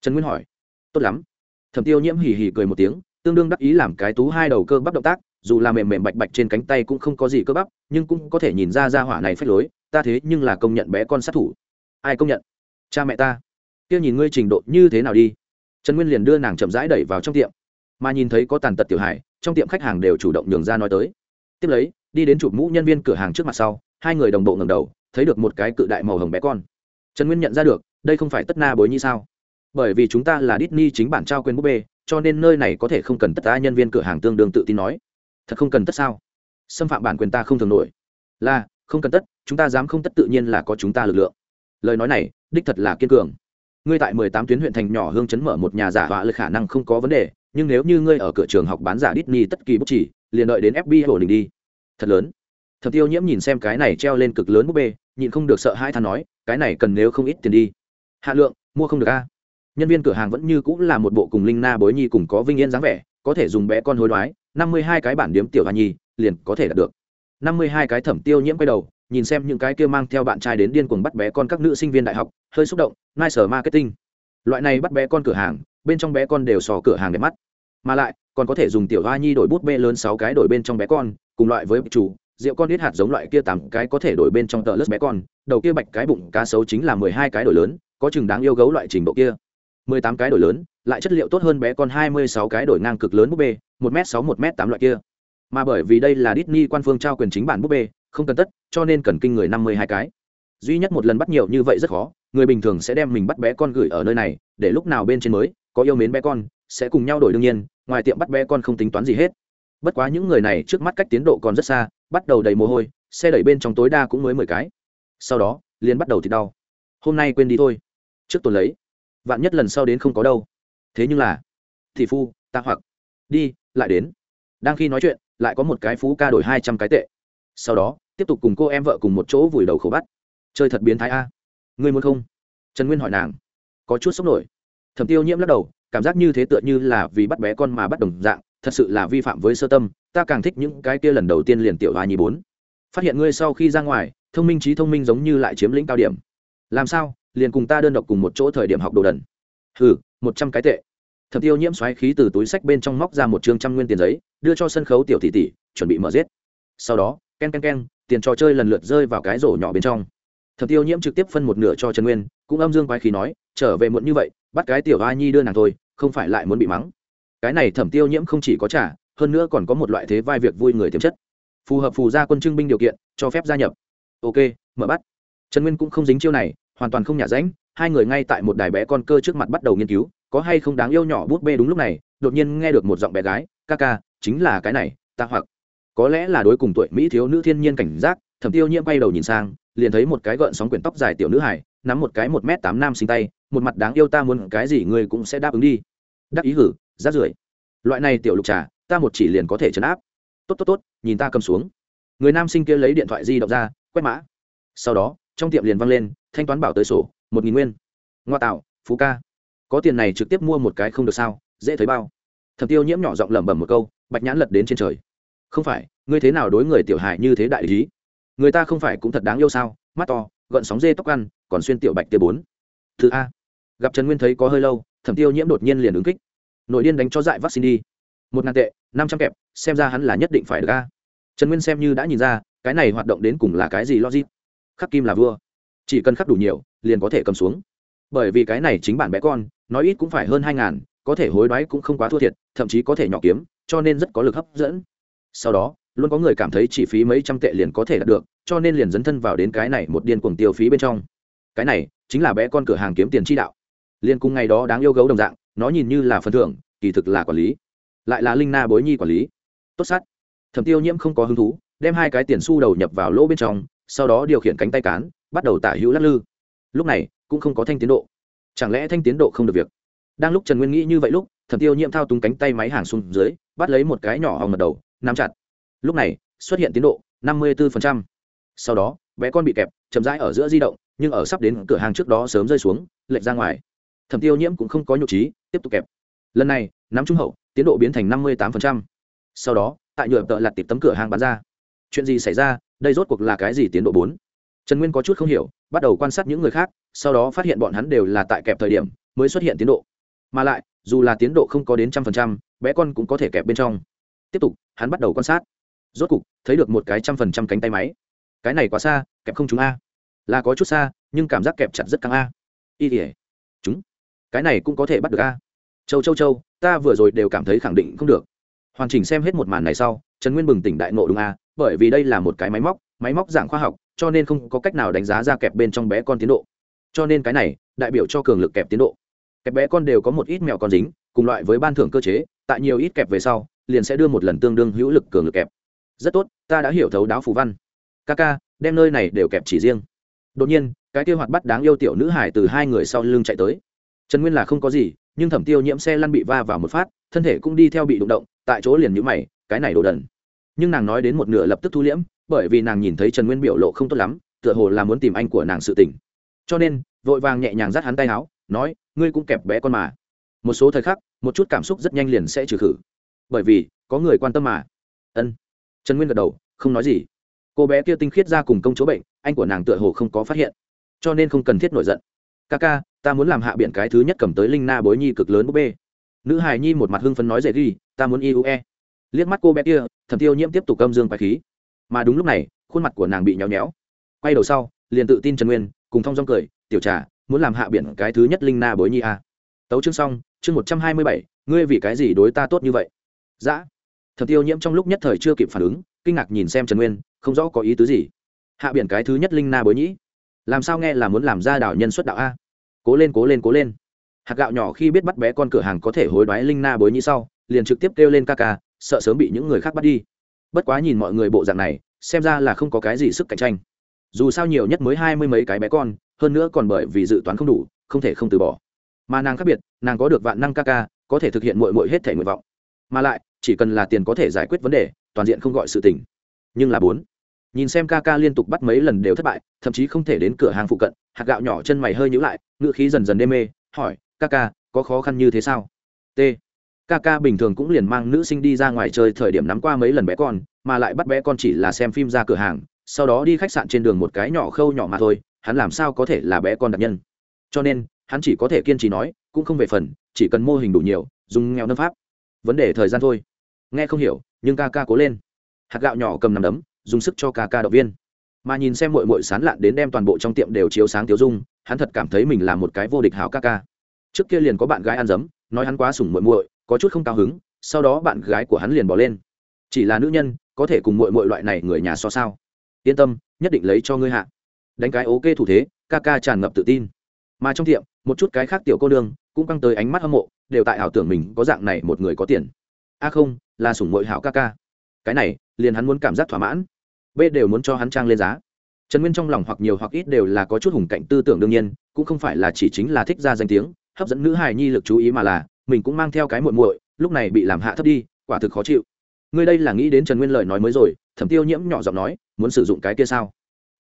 trần nguyên hỏi, tốt lắm. Thẩm tiêu nhiễm hì hì cười một tiếng, tương đương đắc ý làm cái tú hai đầu cơ bắp động tác, dù là mềm mềm bạch bạch trên cánh tay cũng không có gì cơ bắp, nhưng cũng có thể nhìn ra ra hỏa này phách lối, ta thế nhưng là công nhận bé con sát thủ. Ai công nhận? Cha mẹ ta. Kia nhìn ngươi trình độ như thế nào đi. Trần nguyên liền đưa nàng chậm rãi đẩy vào trong tiệm. Mà nhìn thấy có tàn tật tiểu hải trong tiệm khách hàng đều chủ động nhường ra nói tới. Tiếp lấy, đi đến chụp mũ nhân viên cửa hàng trước mặt sau hai người đồng bộ ngầm đầu, thấy được một cái cự đại màu hồng bé con. Trần nguyên nhận ra được, đây không phải tất na bối nhi sao? Bởi vì chúng ta là Disney chính bản trao quyền búp bê, cho nên nơi này có thể không cần tất cả nhân viên cửa hàng tương đương tự tin nói. Thật không cần tất sao? Xâm phạm bản quyền ta không thường nổi. Là, không cần tất, chúng ta dám không tất tự nhiên là có chúng ta lực lượng. Lời nói này, đích thật là kiên cường. Ngươi tại mười tám tuyến huyện thành nhỏ hương chấn mở một nhà giả họa lực khả năng không có vấn đề, nhưng nếu như ngươi ở cửa trường học bán giả Disney tất kỳ bút chỉ, liền đợi đến fb hồ đình đi. Thật lớn. Thẩm tiêu nhiễm nhìn xem cái này treo lên cực lớn búp bê, nhịn không được sợ hai than nói, cái này cần nếu không ít tiền đi. Hạ lượng, mua không được a. Nhân viên cửa hàng vẫn như cũng là một bộ cùng linh na bối nhi cùng có vinh yên dáng vẻ, có thể dùng bé con hối đoái, năm mươi hai cái bản điếm tiểu hoa nhi, liền có thể đạt được. năm mươi hai cái thẩm tiêu nhiễm quay đầu, nhìn xem những cái kia mang theo bạn trai đến điên cuồng bắt bé con các nữ sinh viên đại học, hơi xúc động, nice marketing. Loại này bắt bé con cửa hàng, bên trong bé con đều sò cửa hàng đẹp mắt. Mà lại, còn có thể dùng tiểu hoa nhi đổi bút bê lớn sáu cái đổi bên trong bé con, cùng loại với chủ rượu con ít hạt giống loại kia tám cái có thể đổi bên trong tờ lớp bé con, đầu kia bạch cái bụng cá sấu chính là mười hai cái đổi lớn, có chừng đáng yêu gấu loại trình độ kia. mười tám cái đổi lớn, lại chất liệu tốt hơn bé con hai mươi sáu cái đổi ngang cực lớn búp bê, một m sáu, một m tám loại kia. Mà bởi vì đây là Disney quan phương trao quyền chính bản búp bê, không cần tất, cho nên cần kinh người năm mươi hai cái. Duy nhất một lần bắt nhiều như vậy rất khó, người bình thường sẽ đem mình bắt bé con gửi ở nơi này, để lúc nào bên trên mới, có yêu mến bé con, sẽ cùng nhau đổi đương nhiên, ngoài tiệm bắt bé con không tính toán gì hết bất quá những người này trước mắt cách tiến độ còn rất xa, bắt đầu đầy mồ hôi, xe đẩy bên trong tối đa cũng mới mười cái. Sau đó, liền bắt đầu thì đau. Hôm nay quên đi thôi. Trước tuần lấy, vạn nhất lần sau đến không có đâu. Thế nhưng là thị phu, ta hoặc, đi, lại đến. Đang khi nói chuyện, lại có một cái phú ca đổi hai trăm cái tệ. Sau đó, tiếp tục cùng cô em vợ cùng một chỗ vùi đầu khổ bắt. Chơi thật biến thái a. Ngươi muốn không? Trần nguyên hỏi nàng. Có chút sốc nổi. Thẩm tiêu nhiễm lắc đầu, cảm giác như thế tựa như là vì bắt bé con mà bắt đồng dạng thật sự là vi phạm với sơ tâm, ta càng thích những cái kia lần đầu tiên liền tiểu hoa nhi bốn. Phát hiện ngươi sau khi ra ngoài, thông minh trí thông minh giống như lại chiếm lĩnh cao điểm. Làm sao, liền cùng ta đơn độc cùng một chỗ thời điểm học đồ đần? Hừ, một trăm cái tệ. Thập tiêu nhiễm xoáy khí từ túi sách bên trong móc ra một chương trăm nguyên tiền giấy, đưa cho sân khấu tiểu tỷ tỷ, chuẩn bị mở giết. Sau đó, ken ken ken, tiền trò chơi lần lượt rơi vào cái rổ nhỏ bên trong. Thập tiêu nhiễm trực tiếp phân một nửa cho trần nguyên, cũng âm dương quái khí nói, trở về muộn như vậy, bắt cái tiểu a nhi đưa nàng thôi, không phải lại muốn bị mắng cái này thẩm tiêu nhiễm không chỉ có trả hơn nữa còn có một loại thế vai việc vui người tiềm chất. Phù hợp phù gia quân trưng binh điều kiện cho phép gia nhập. Ok mở bắt. Trần nguyên cũng không dính chiêu này hoàn toàn không nhả ránh, hai người ngay tại một đài bé con cơ trước mặt bắt đầu nghiên cứu có hay không đáng yêu nhỏ bút bê đúng lúc này đột nhiên nghe được một giọng bé gái ca ca chính là cái này ta hoặc. Có lẽ là đối cùng tuổi mỹ thiếu nữ thiên nhiên cảnh giác thẩm tiêu nhiễm bay đầu nhìn sang liền thấy một cái gợn sóng quyển tóc dài tiểu nữ hải nắm một cái một m tám nam sinh tay một mặt đáng yêu ta muốn cái gì người cũng sẽ đáp ứng đi. Đắc ý hử rát rưởi. Loại này tiểu lục trà, ta một chỉ liền có thể chấn áp. Tốt tốt tốt, nhìn ta cầm xuống. Người nam sinh kia lấy điện thoại di động ra, quét mã. Sau đó, trong tiệm liền văng lên, thanh toán bảo tới sổ, một nghìn nguyên. Ngoa tạo, phú ca. Có tiền này trực tiếp mua một cái không được sao, dễ thấy bao. Thẩm tiêu nhiễm nhỏ giọng lẩm bẩm một câu, bạch nhãn lật đến trên trời. Không phải, ngươi thế nào đối người tiểu hài như thế đại lý người ta không phải cũng thật đáng yêu sao? Mắt to, gợn sóng dê tóc ăn, còn xuyên tiểu bạch t bốn. Thứ a. Gặp trần nguyên thấy có hơi lâu, thẩm tiêu nhiễm đột nhiên liền ứng kích nội điên đánh cho dại vaccine đi. Một ngàn tệ, năm trăm kẹp, xem ra hắn là nhất định phải được a. Trần nguyên xem như đã nhìn ra, cái này hoạt động đến cùng là cái gì logic? Khắc kim là vua. Chỉ cần khắc đủ nhiều, liền có thể cầm xuống. Bởi vì cái này chính bản bé con, nói ít cũng phải hơn hai ngàn, có thể hối đoái cũng không quá thua thiệt, thậm chí có thể nhỏ kiếm, cho nên rất có lực hấp dẫn. Sau đó, luôn có người cảm thấy chỉ phí mấy trăm tệ liền có thể đạt được, cho nên liền dấn thân vào đến cái này một điên cuồng tiêu phí bên trong. Cái này, chính là bé con cửa hàng kiếm tiền chi đạo. Liên cùng ngày đó đáng yêu gấu đồng dạng nó nhìn như là phần thưởng, kỳ thực là quản lý. Lại là linh na bối nhi quản lý. Tốt sát. Thẩm tiêu nhiễm không có hứng thú, đem hai cái tiền xu đầu nhập vào lỗ bên trong, sau đó điều khiển cánh tay cán, bắt đầu tả hữu lắc lư. Lúc này, cũng không có thanh tiến độ. Chẳng lẽ thanh tiến độ không được việc? Đang lúc trần nguyên nghĩ như vậy lúc, thẩm tiêu nhiễm thao túng cánh tay máy hàng xuống dưới, bắt lấy một cái nhỏ hòng mật đầu, nắm chặt. Lúc này, xuất hiện tiến độ, năm mươi 54%. sau đó, bé con bị kẹp, chậm rãi ở giữa di động, nhưng ở sắp đến cửa hàng trước đó sớm rơi xuống, lệch ra ngoài thẩm tiêu nhiễm cũng không có nhục trí, tiếp tục kẹp. Lần này, nắm trung hậu, tiến độ biến thành năm mươi 58%. sau đó, tại nhựa tợ lặt tịp tấm cửa hàng bán ra. Chuyện gì xảy ra? Đây rốt cuộc là cái gì tiến độ bốn? Trần nguyên có chút không hiểu, bắt đầu quan sát những người khác, sau đó phát hiện bọn hắn đều là tại kẹp thời điểm mới xuất hiện tiến độ. Mà lại, dù là tiến độ không có đến trăm phần trăm, bé con cũng có thể kẹp bên trong. Tiếp tục, hắn bắt đầu quan sát. Rốt cục, thấy được một cái trăm phần trăm cánh tay máy. Cái này quá xa, kẹp không chúng a. Là có chút xa, nhưng cảm giác kẹp chặt rất căng a. Y tỉa chúng cái này cũng có thể bắt được a. Châu châu châu, ta vừa rồi đều cảm thấy khẳng định không được. Hoàn chỉnh xem hết một màn này sau, trần nguyên bừng tỉnh đại nộ đúng a, bởi vì đây là một cái máy móc máy móc dạng khoa học, cho nên không có cách nào đánh giá ra kẹp bên trong bé con tiến độ. Cho nên cái này, đại biểu cho cường lực kẹp tiến độ. Kẹp bé con đều có một ít mèo con dính, cùng loại với ban thưởng cơ chế, tại nhiều ít kẹp về sau, liền sẽ đưa một lần tương đương hữu lực cường lực kẹp. Rất tốt, ta đã hiểu thấu đáo phù văn. Ca ca, đem nơi này đều kẹp chỉ riêng. Đột nhiên, cái kế hoạt bắt đáng yêu tiểu nữ hải từ hai người sau lưng chạy tới trần nguyên là không có gì, nhưng thẩm tiêu nhiễm xe lăn bị va vào một phát, thân thể cũng đi theo bị đụng động, tại chỗ liền nhũ mày, cái này đồ đần. Nhưng nàng nói đến một nửa lập tức thu liễm, bởi vì nàng nhìn thấy trần nguyên biểu lộ không tốt lắm, tựa hồ là muốn tìm anh của nàng sự tỉnh cho nên, vội vàng nhẹ nhàng dắt hắn tay áo, nói, ngươi cũng kẹp bé con mà. Một số thời khắc, một chút cảm xúc rất nhanh liền sẽ trừ khử. Bởi vì, có người quan tâm mà. Ân. Trần nguyên gật đầu, không nói gì. Cô bé kia tinh khiết ra cùng công chỗ bệnh, anh của nàng tựa hồ không có phát hiện. Cho nên không cần thiết nổi giận ca ca, ta muốn làm hạ biện cái thứ nhất cầm tới linh na bối nhi cực lớn búp bê. Nữ hài nhi một mặt hưng phấn nói dễ ghi ta muốn iue liếc mắt cô bé kia, thẩm tiêu nhiễm tiếp tục âm dương quái khí. Mà đúng lúc này, khuôn mặt của nàng bị nhéo nhéo. Quay đầu sau, liền tự tin trần nguyên, cùng thong dong cười, tiểu trà, muốn làm hạ biển cái thứ nhất linh na bối nhi a à. tấu chương xong, chương một trăm hai mươi bảy, ngươi vì cái gì đối ta tốt như vậy? Dã dạ. tiêu nhiễm trong lúc nhất thời chưa kịp phản ứng, kinh ngạc nhìn xem trần nguyên, không rõ có ý tứ gì. Hạ biển cái thứ nhất linh na bối nhĩ làm sao nghe là muốn làm ra đạo nhân xuất đạo a? Cố lên cố lên cố lên. Hạt gạo nhỏ khi biết bắt bé con cửa hàng có thể hối đoái linh na bối như sau, liền trực tiếp kêu lên ca ca, sợ sớm bị những người khác bắt đi. Bất quá nhìn mọi người bộ dạng này, xem ra là không có cái gì sức cạnh tranh. Dù sao nhiều nhất mới hai mươi mấy cái bé con, hơn nữa còn bởi vì dự toán không đủ, không thể không từ bỏ. Mà nàng khác biệt, nàng có được vạn năng ca ca, có thể thực hiện mội mội hết thể nguyện vọng. Mà lại, chỉ cần là tiền có thể giải quyết vấn đề, toàn diện không gọi sự tình. Nhưng là bốn nhìn xem ca ca liên tục bắt mấy lần đều thất bại, thậm chí không thể đến cửa hàng phụ cận, hạt gạo nhỏ chân mày hơi nhữ lại ngựa khí dần dần đê mê, hỏi, ca ca, có khó khăn như thế sao? T. Ca ca bình thường cũng liền mang nữ sinh đi ra ngoài chơi thời điểm nắm qua mấy lần bé con, mà lại bắt bé con chỉ là xem phim ra cửa hàng, sau đó đi khách sạn trên đường một cái nhỏ khâu nhỏ mà thôi, hắn làm sao có thể là bé con đặc nhân? Cho nên, hắn chỉ có thể kiên trì nói, cũng không về phần, chỉ cần mô hình đủ nhiều, dùng nghèo nâng pháp. Vấn đề thời gian thôi. Nghe không hiểu, nhưng ca ca cố lên. Hạt gạo nhỏ cầm nằm đấm dùng sức cho ca ca động viên. Mà nhìn xem mội mội sán lạn đến đem toàn bộ trong tiệm đều chiếu sáng tiêu dung, hắn thật cảm thấy mình là một cái vô địch hảo ca ca. Trước kia liền có bạn gái ăn dấm, nói hắn quá sủng mội mội có chút không cao hứng, sau đó bạn gái của hắn liền bỏ lên. Chỉ là nữ nhân, có thể cùng mội mội loại này người nhà so sao? Yên tâm, nhất định lấy cho ngươi hạ. Đánh cái ok thủ thế, ca ca tràn ngập tự tin. Mà trong tiệm, một chút cái khác tiểu cô đương cũng căng tới ánh mắt hâm mộ, đều tại ảo tưởng mình có dạng này một người có tiền. A không, là sủng mội hảo ca ca. Cái này, liền hắn muốn cảm giác thỏa mãn b đều muốn cho hắn trang lên giá. Trần nguyên trong lòng hoặc nhiều hoặc ít đều là có chút hùng cạnh tư tưởng đương nhiên, cũng không phải là chỉ chính là thích ra danh tiếng, hấp dẫn nữ hài nhi lực chú ý mà là, mình cũng mang theo cái muội muội, lúc này bị làm hạ thấp đi, quả thực khó chịu. Ngươi đây là nghĩ đến trần nguyên lời nói mới rồi, thẩm tiêu nhiễm nhỏ giọng nói, muốn sử dụng cái kia sao?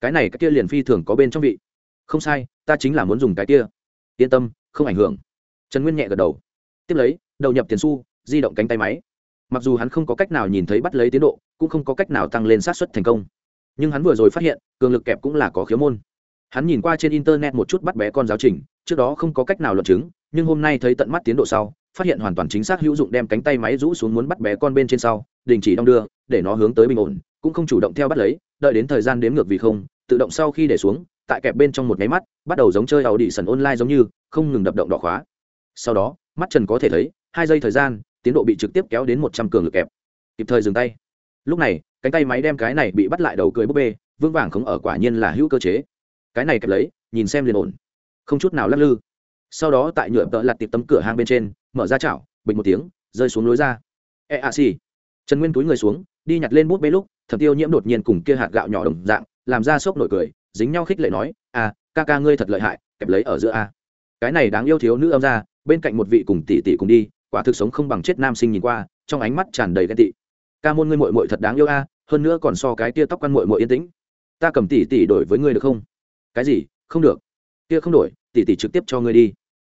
Cái này cái kia liền phi thường có bên trong vị. Không sai, ta chính là muốn dùng cái kia. Yên tâm, không ảnh hưởng. Trần nguyên nhẹ gật đầu. Tiếp lấy, đầu nhập tiền su di động cánh tay máy. Mặc dù hắn không có cách nào nhìn thấy bắt lấy tiến độ cũng không có cách nào tăng lên sát xuất thành công. Nhưng hắn vừa rồi phát hiện, cường lực kẹp cũng là có khiếu môn. Hắn nhìn qua trên internet một chút bắt bé con giáo trình, trước đó không có cách nào luận chứng, nhưng hôm nay thấy tận mắt tiến độ sau, phát hiện hoàn toàn chính xác hữu dụng đem cánh tay máy rũ xuống muốn bắt bé con bên trên sau, đình chỉ đong đưa, để nó hướng tới bình ổn, cũng không chủ động theo bắt lấy, đợi đến thời gian đếm ngược vì không, tự động sau khi để xuống, tại kẹp bên trong một nháy mắt, bắt đầu giống chơi ảo đi sần online giống như, không ngừng đập động đỏ khóa. Sau đó, mắt trần có thể thấy, hai giây thời gian, tiến độ bị trực tiếp kéo đến một trăm cường lực kẹp. Kịp thời dừng tay lúc này, cánh tay máy đem cái này bị bắt lại đầu cười búp bê, vững vàng không ở quả nhiên là hữu cơ chế. Cái này kẹp lấy, nhìn xem liền ổn. Không chút nào lắc lư. Sau đó tại nhựa tợ lặt tiệp tấm cửa hang bên trên, mở ra chảo, bình một tiếng, rơi xuống lối ra. E a xì. Trần nguyên túi người xuống, đi nhặt lên bút bê lúc, thẩm tiêu nhiễm đột nhiên cùng kia hạt gạo nhỏ đồng dạng, làm ra sốc nổi cười, dính nhau khích lệ nói à ca ca ngươi thật lợi hại, kẹp lấy ở giữa a. Cái này đáng yêu thiếu nữ âm ra, bên cạnh một vị cùng tỷ tỷ cùng đi, quả thực sống không bằng chết nam sinh nhìn qua, trong ánh mắt tràn đầy ghen tị ca môn ngươi mội mội thật đáng yêu a, hơn nữa còn so cái tia tóc căn mội mội yên tĩnh. Ta cầm tỷ tỷ đổi với ngươi được không? Cái gì? Không được. Kia không đổi, tỷ tỷ trực tiếp cho ngươi đi.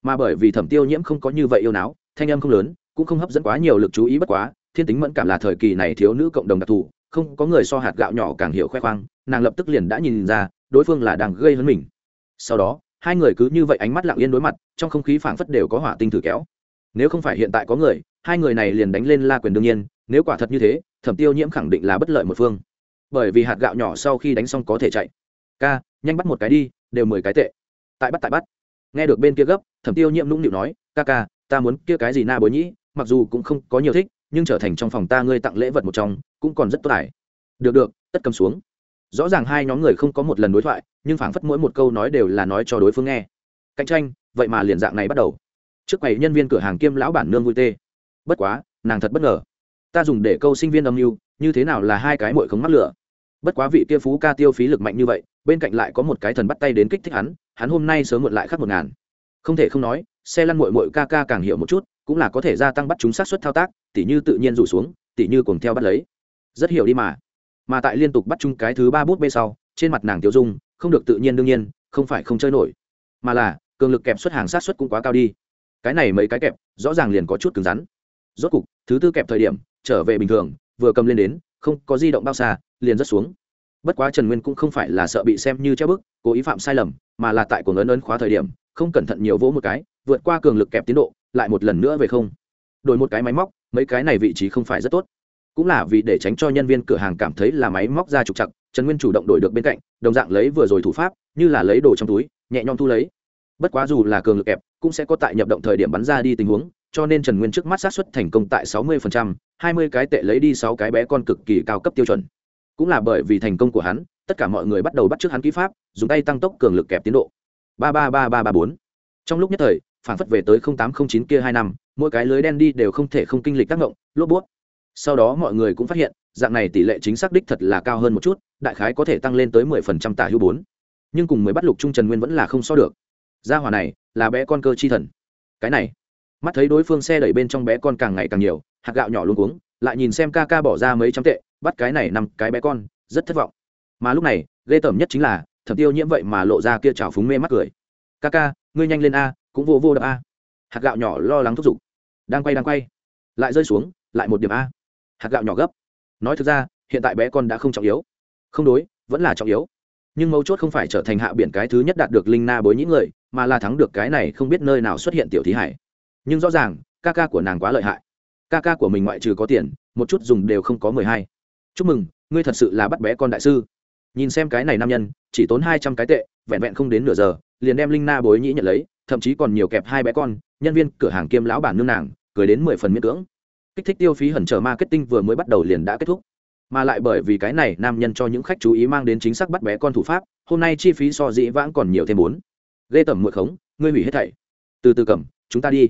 Mà bởi vì thẩm tiêu nhiễm không có như vậy yêu não thanh âm không lớn, cũng không hấp dẫn quá nhiều lực chú ý bất quá, thiên tính mẫn cảm là thời kỳ này thiếu nữ cộng đồng đặc thù, không có người so hạt gạo nhỏ càng hiểu khoe khoang, nàng lập tức liền đã nhìn ra, đối phương là đang gây hấn mình. Sau đó, hai người cứ như vậy ánh mắt lặng yên đối mặt, trong không khí phảng phất đều có hỏa tinh thử kéo. Nếu không phải hiện tại có người, hai người này liền đánh lên la quyền đương nhiên nếu quả thật như thế, thẩm tiêu nhiễm khẳng định là bất lợi một phương. Bởi vì hạt gạo nhỏ sau khi đánh xong có thể chạy. Ca, nhanh bắt một cái đi, đều mười cái tệ. Tại bắt tại bắt. Nghe được bên kia gấp, thẩm tiêu nhiễm nũng nịu nói, ca ca, ta muốn kia cái gì na bối nhĩ, mặc dù cũng không có nhiều thích, nhưng trở thành trong phòng ta ngươi tặng lễ vật một trong, cũng còn rất tốt ải được được, tất cầm xuống. Rõ ràng hai nhóm người không có một lần đối thoại, nhưng phảng phất mỗi một câu nói đều là nói cho đối phương nghe. Cạnh tranh, vậy mà liền dạng này bắt đầu. Trước quầy nhân viên cửa hàng kiêm lão bản nương vui tê. Bất quá, nàng thật bất ngờ ta dùng để câu sinh viên âm mưu, như thế nào là hai cái mội không mắc lửa? Bất quá vị kia phú ca tiêu phí lực mạnh như vậy, bên cạnh lại có một cái thần bắt tay đến kích thích hắn hắn hôm nay sớm muộn lại khắc một ngàn. Không thể không nói, xe lăn mội mội ca ca càng hiểu một chút, cũng là có thể gia tăng bắt chúng sát xuất thao tác, tỉ như tự nhiên rủ xuống, tỉ như cùng theo bắt lấy. Rất hiểu đi mà. Mà tại liên tục bắt chung cái thứ ba bút bê sau, trên mặt nàng tiêu dung, không được tự nhiên đương nhiên, không phải không chơi nổi. Mà là, cường lực kẹp xuất hàng sát xuất cũng quá cao đi. Cái này mấy cái kẹp, rõ ràng liền có chút cứng rắn rốt cục, thứ tư kẹp thời điểm, trở về bình thường, vừa cầm lên đến, không có di động bao xa, liền rất xuống. Bất quá trần nguyên cũng không phải là sợ bị xem như treo bức, cố ý phạm sai lầm, mà là tại cuồng ấn ấn khóa thời điểm, không cẩn thận nhiều vỗ một cái, vượt qua cường lực kẹp tiến độ, lại một lần nữa về không. Đổi một cái máy móc, mấy cái này vị trí không phải rất tốt. Cũng là vì để tránh cho nhân viên cửa hàng cảm thấy là máy móc ra trục chặt trần nguyên chủ động đổi được bên cạnh, đồng dạng lấy vừa rồi thủ pháp, như là lấy đồ trong túi, nhẹ nhõm thu lấy. Bất quá dù là cường lực kẹp, cũng sẽ có tại nhập động thời điểm bắn ra đi tình huống cho nên trần nguyên trước mắt sát xuất thành công tại 60%, 20 cái tệ lấy đi 6 cái bé con cực kỳ cao cấp tiêu chuẩn. Cũng là bởi vì thành công của hắn tất cả mọi người bắt đầu bắt trước hắn kỹ pháp dùng tay tăng tốc cường lực kẹp tiến độ. Ba ba ba ba ba bốn. Trong lúc nhất thời phản phất về tới tám không chín kia hai năm mỗi cái lưới đen đi đều không thể không kinh lịch tác động lốp bút. Sau đó mọi người cũng phát hiện dạng này tỷ lệ chính xác đích thật là cao hơn một chút đại khái có thể tăng lên tới mười phần trăm tả hữu bốn. Nhưng cùng mới bắt lục trung trần nguyên vẫn là không so được. Gia hỏa này là bé con cơ chi thần. Cái này mắt thấy đối phương xe đẩy bên trong bé con càng ngày càng nhiều, hạt gạo nhỏ luôn cuống, lại nhìn xem ca ca bỏ ra mấy trăm tệ, bắt cái này nằm cái bé con, rất thất vọng. Mà lúc này, ghê tởm nhất chính là, thẩm tiêu nhiễm vậy mà lộ ra kia trào phúng mê mắt cười. Ca ca, ngươi nhanh lên a, cũng vô vô đập a. Hạt gạo nhỏ lo lắng thúc giục. Đang quay đang quay. Lại rơi xuống, lại một điểm a. Hạt gạo nhỏ gấp. Nói thực ra, hiện tại bé con đã không trọng yếu. Không đối, vẫn là trọng yếu. Nhưng mấu chốt không phải trở thành hạ biển cái thứ nhất đạt được linh na bối những người, mà là thắng được cái này không biết nơi nào xuất hiện tiểu thí hải nhưng rõ ràng, ca ca của nàng quá lợi hại. Ca ca của mình ngoại trừ có tiền, một chút dùng đều không có mười hai. Chúc mừng, ngươi thật sự là bắt bé con đại sư. Nhìn xem cái này nam nhân, chỉ tốn hai trăm cái tệ, vẹn vẹn không đến nửa giờ, liền đem linh na bối nhĩ nhận lấy, thậm chí còn nhiều kẹp hai bé con, nhân viên cửa hàng kiêm lão bản nương nàng, cười đến mười phần miễn cưỡng. Kích thích tiêu phí hẩn trở marketing vừa mới bắt đầu liền đã kết thúc. Mà lại bởi vì cái này, nam nhân cho những khách chú ý mang đến chính xác bắt bé con thủ pháp, hôm nay chi phí so dĩ vãng còn nhiều thêm bốn. Ghê tẩm muội khống, ngươi hủy hết thảy. Từ từ cầm, chúng ta đi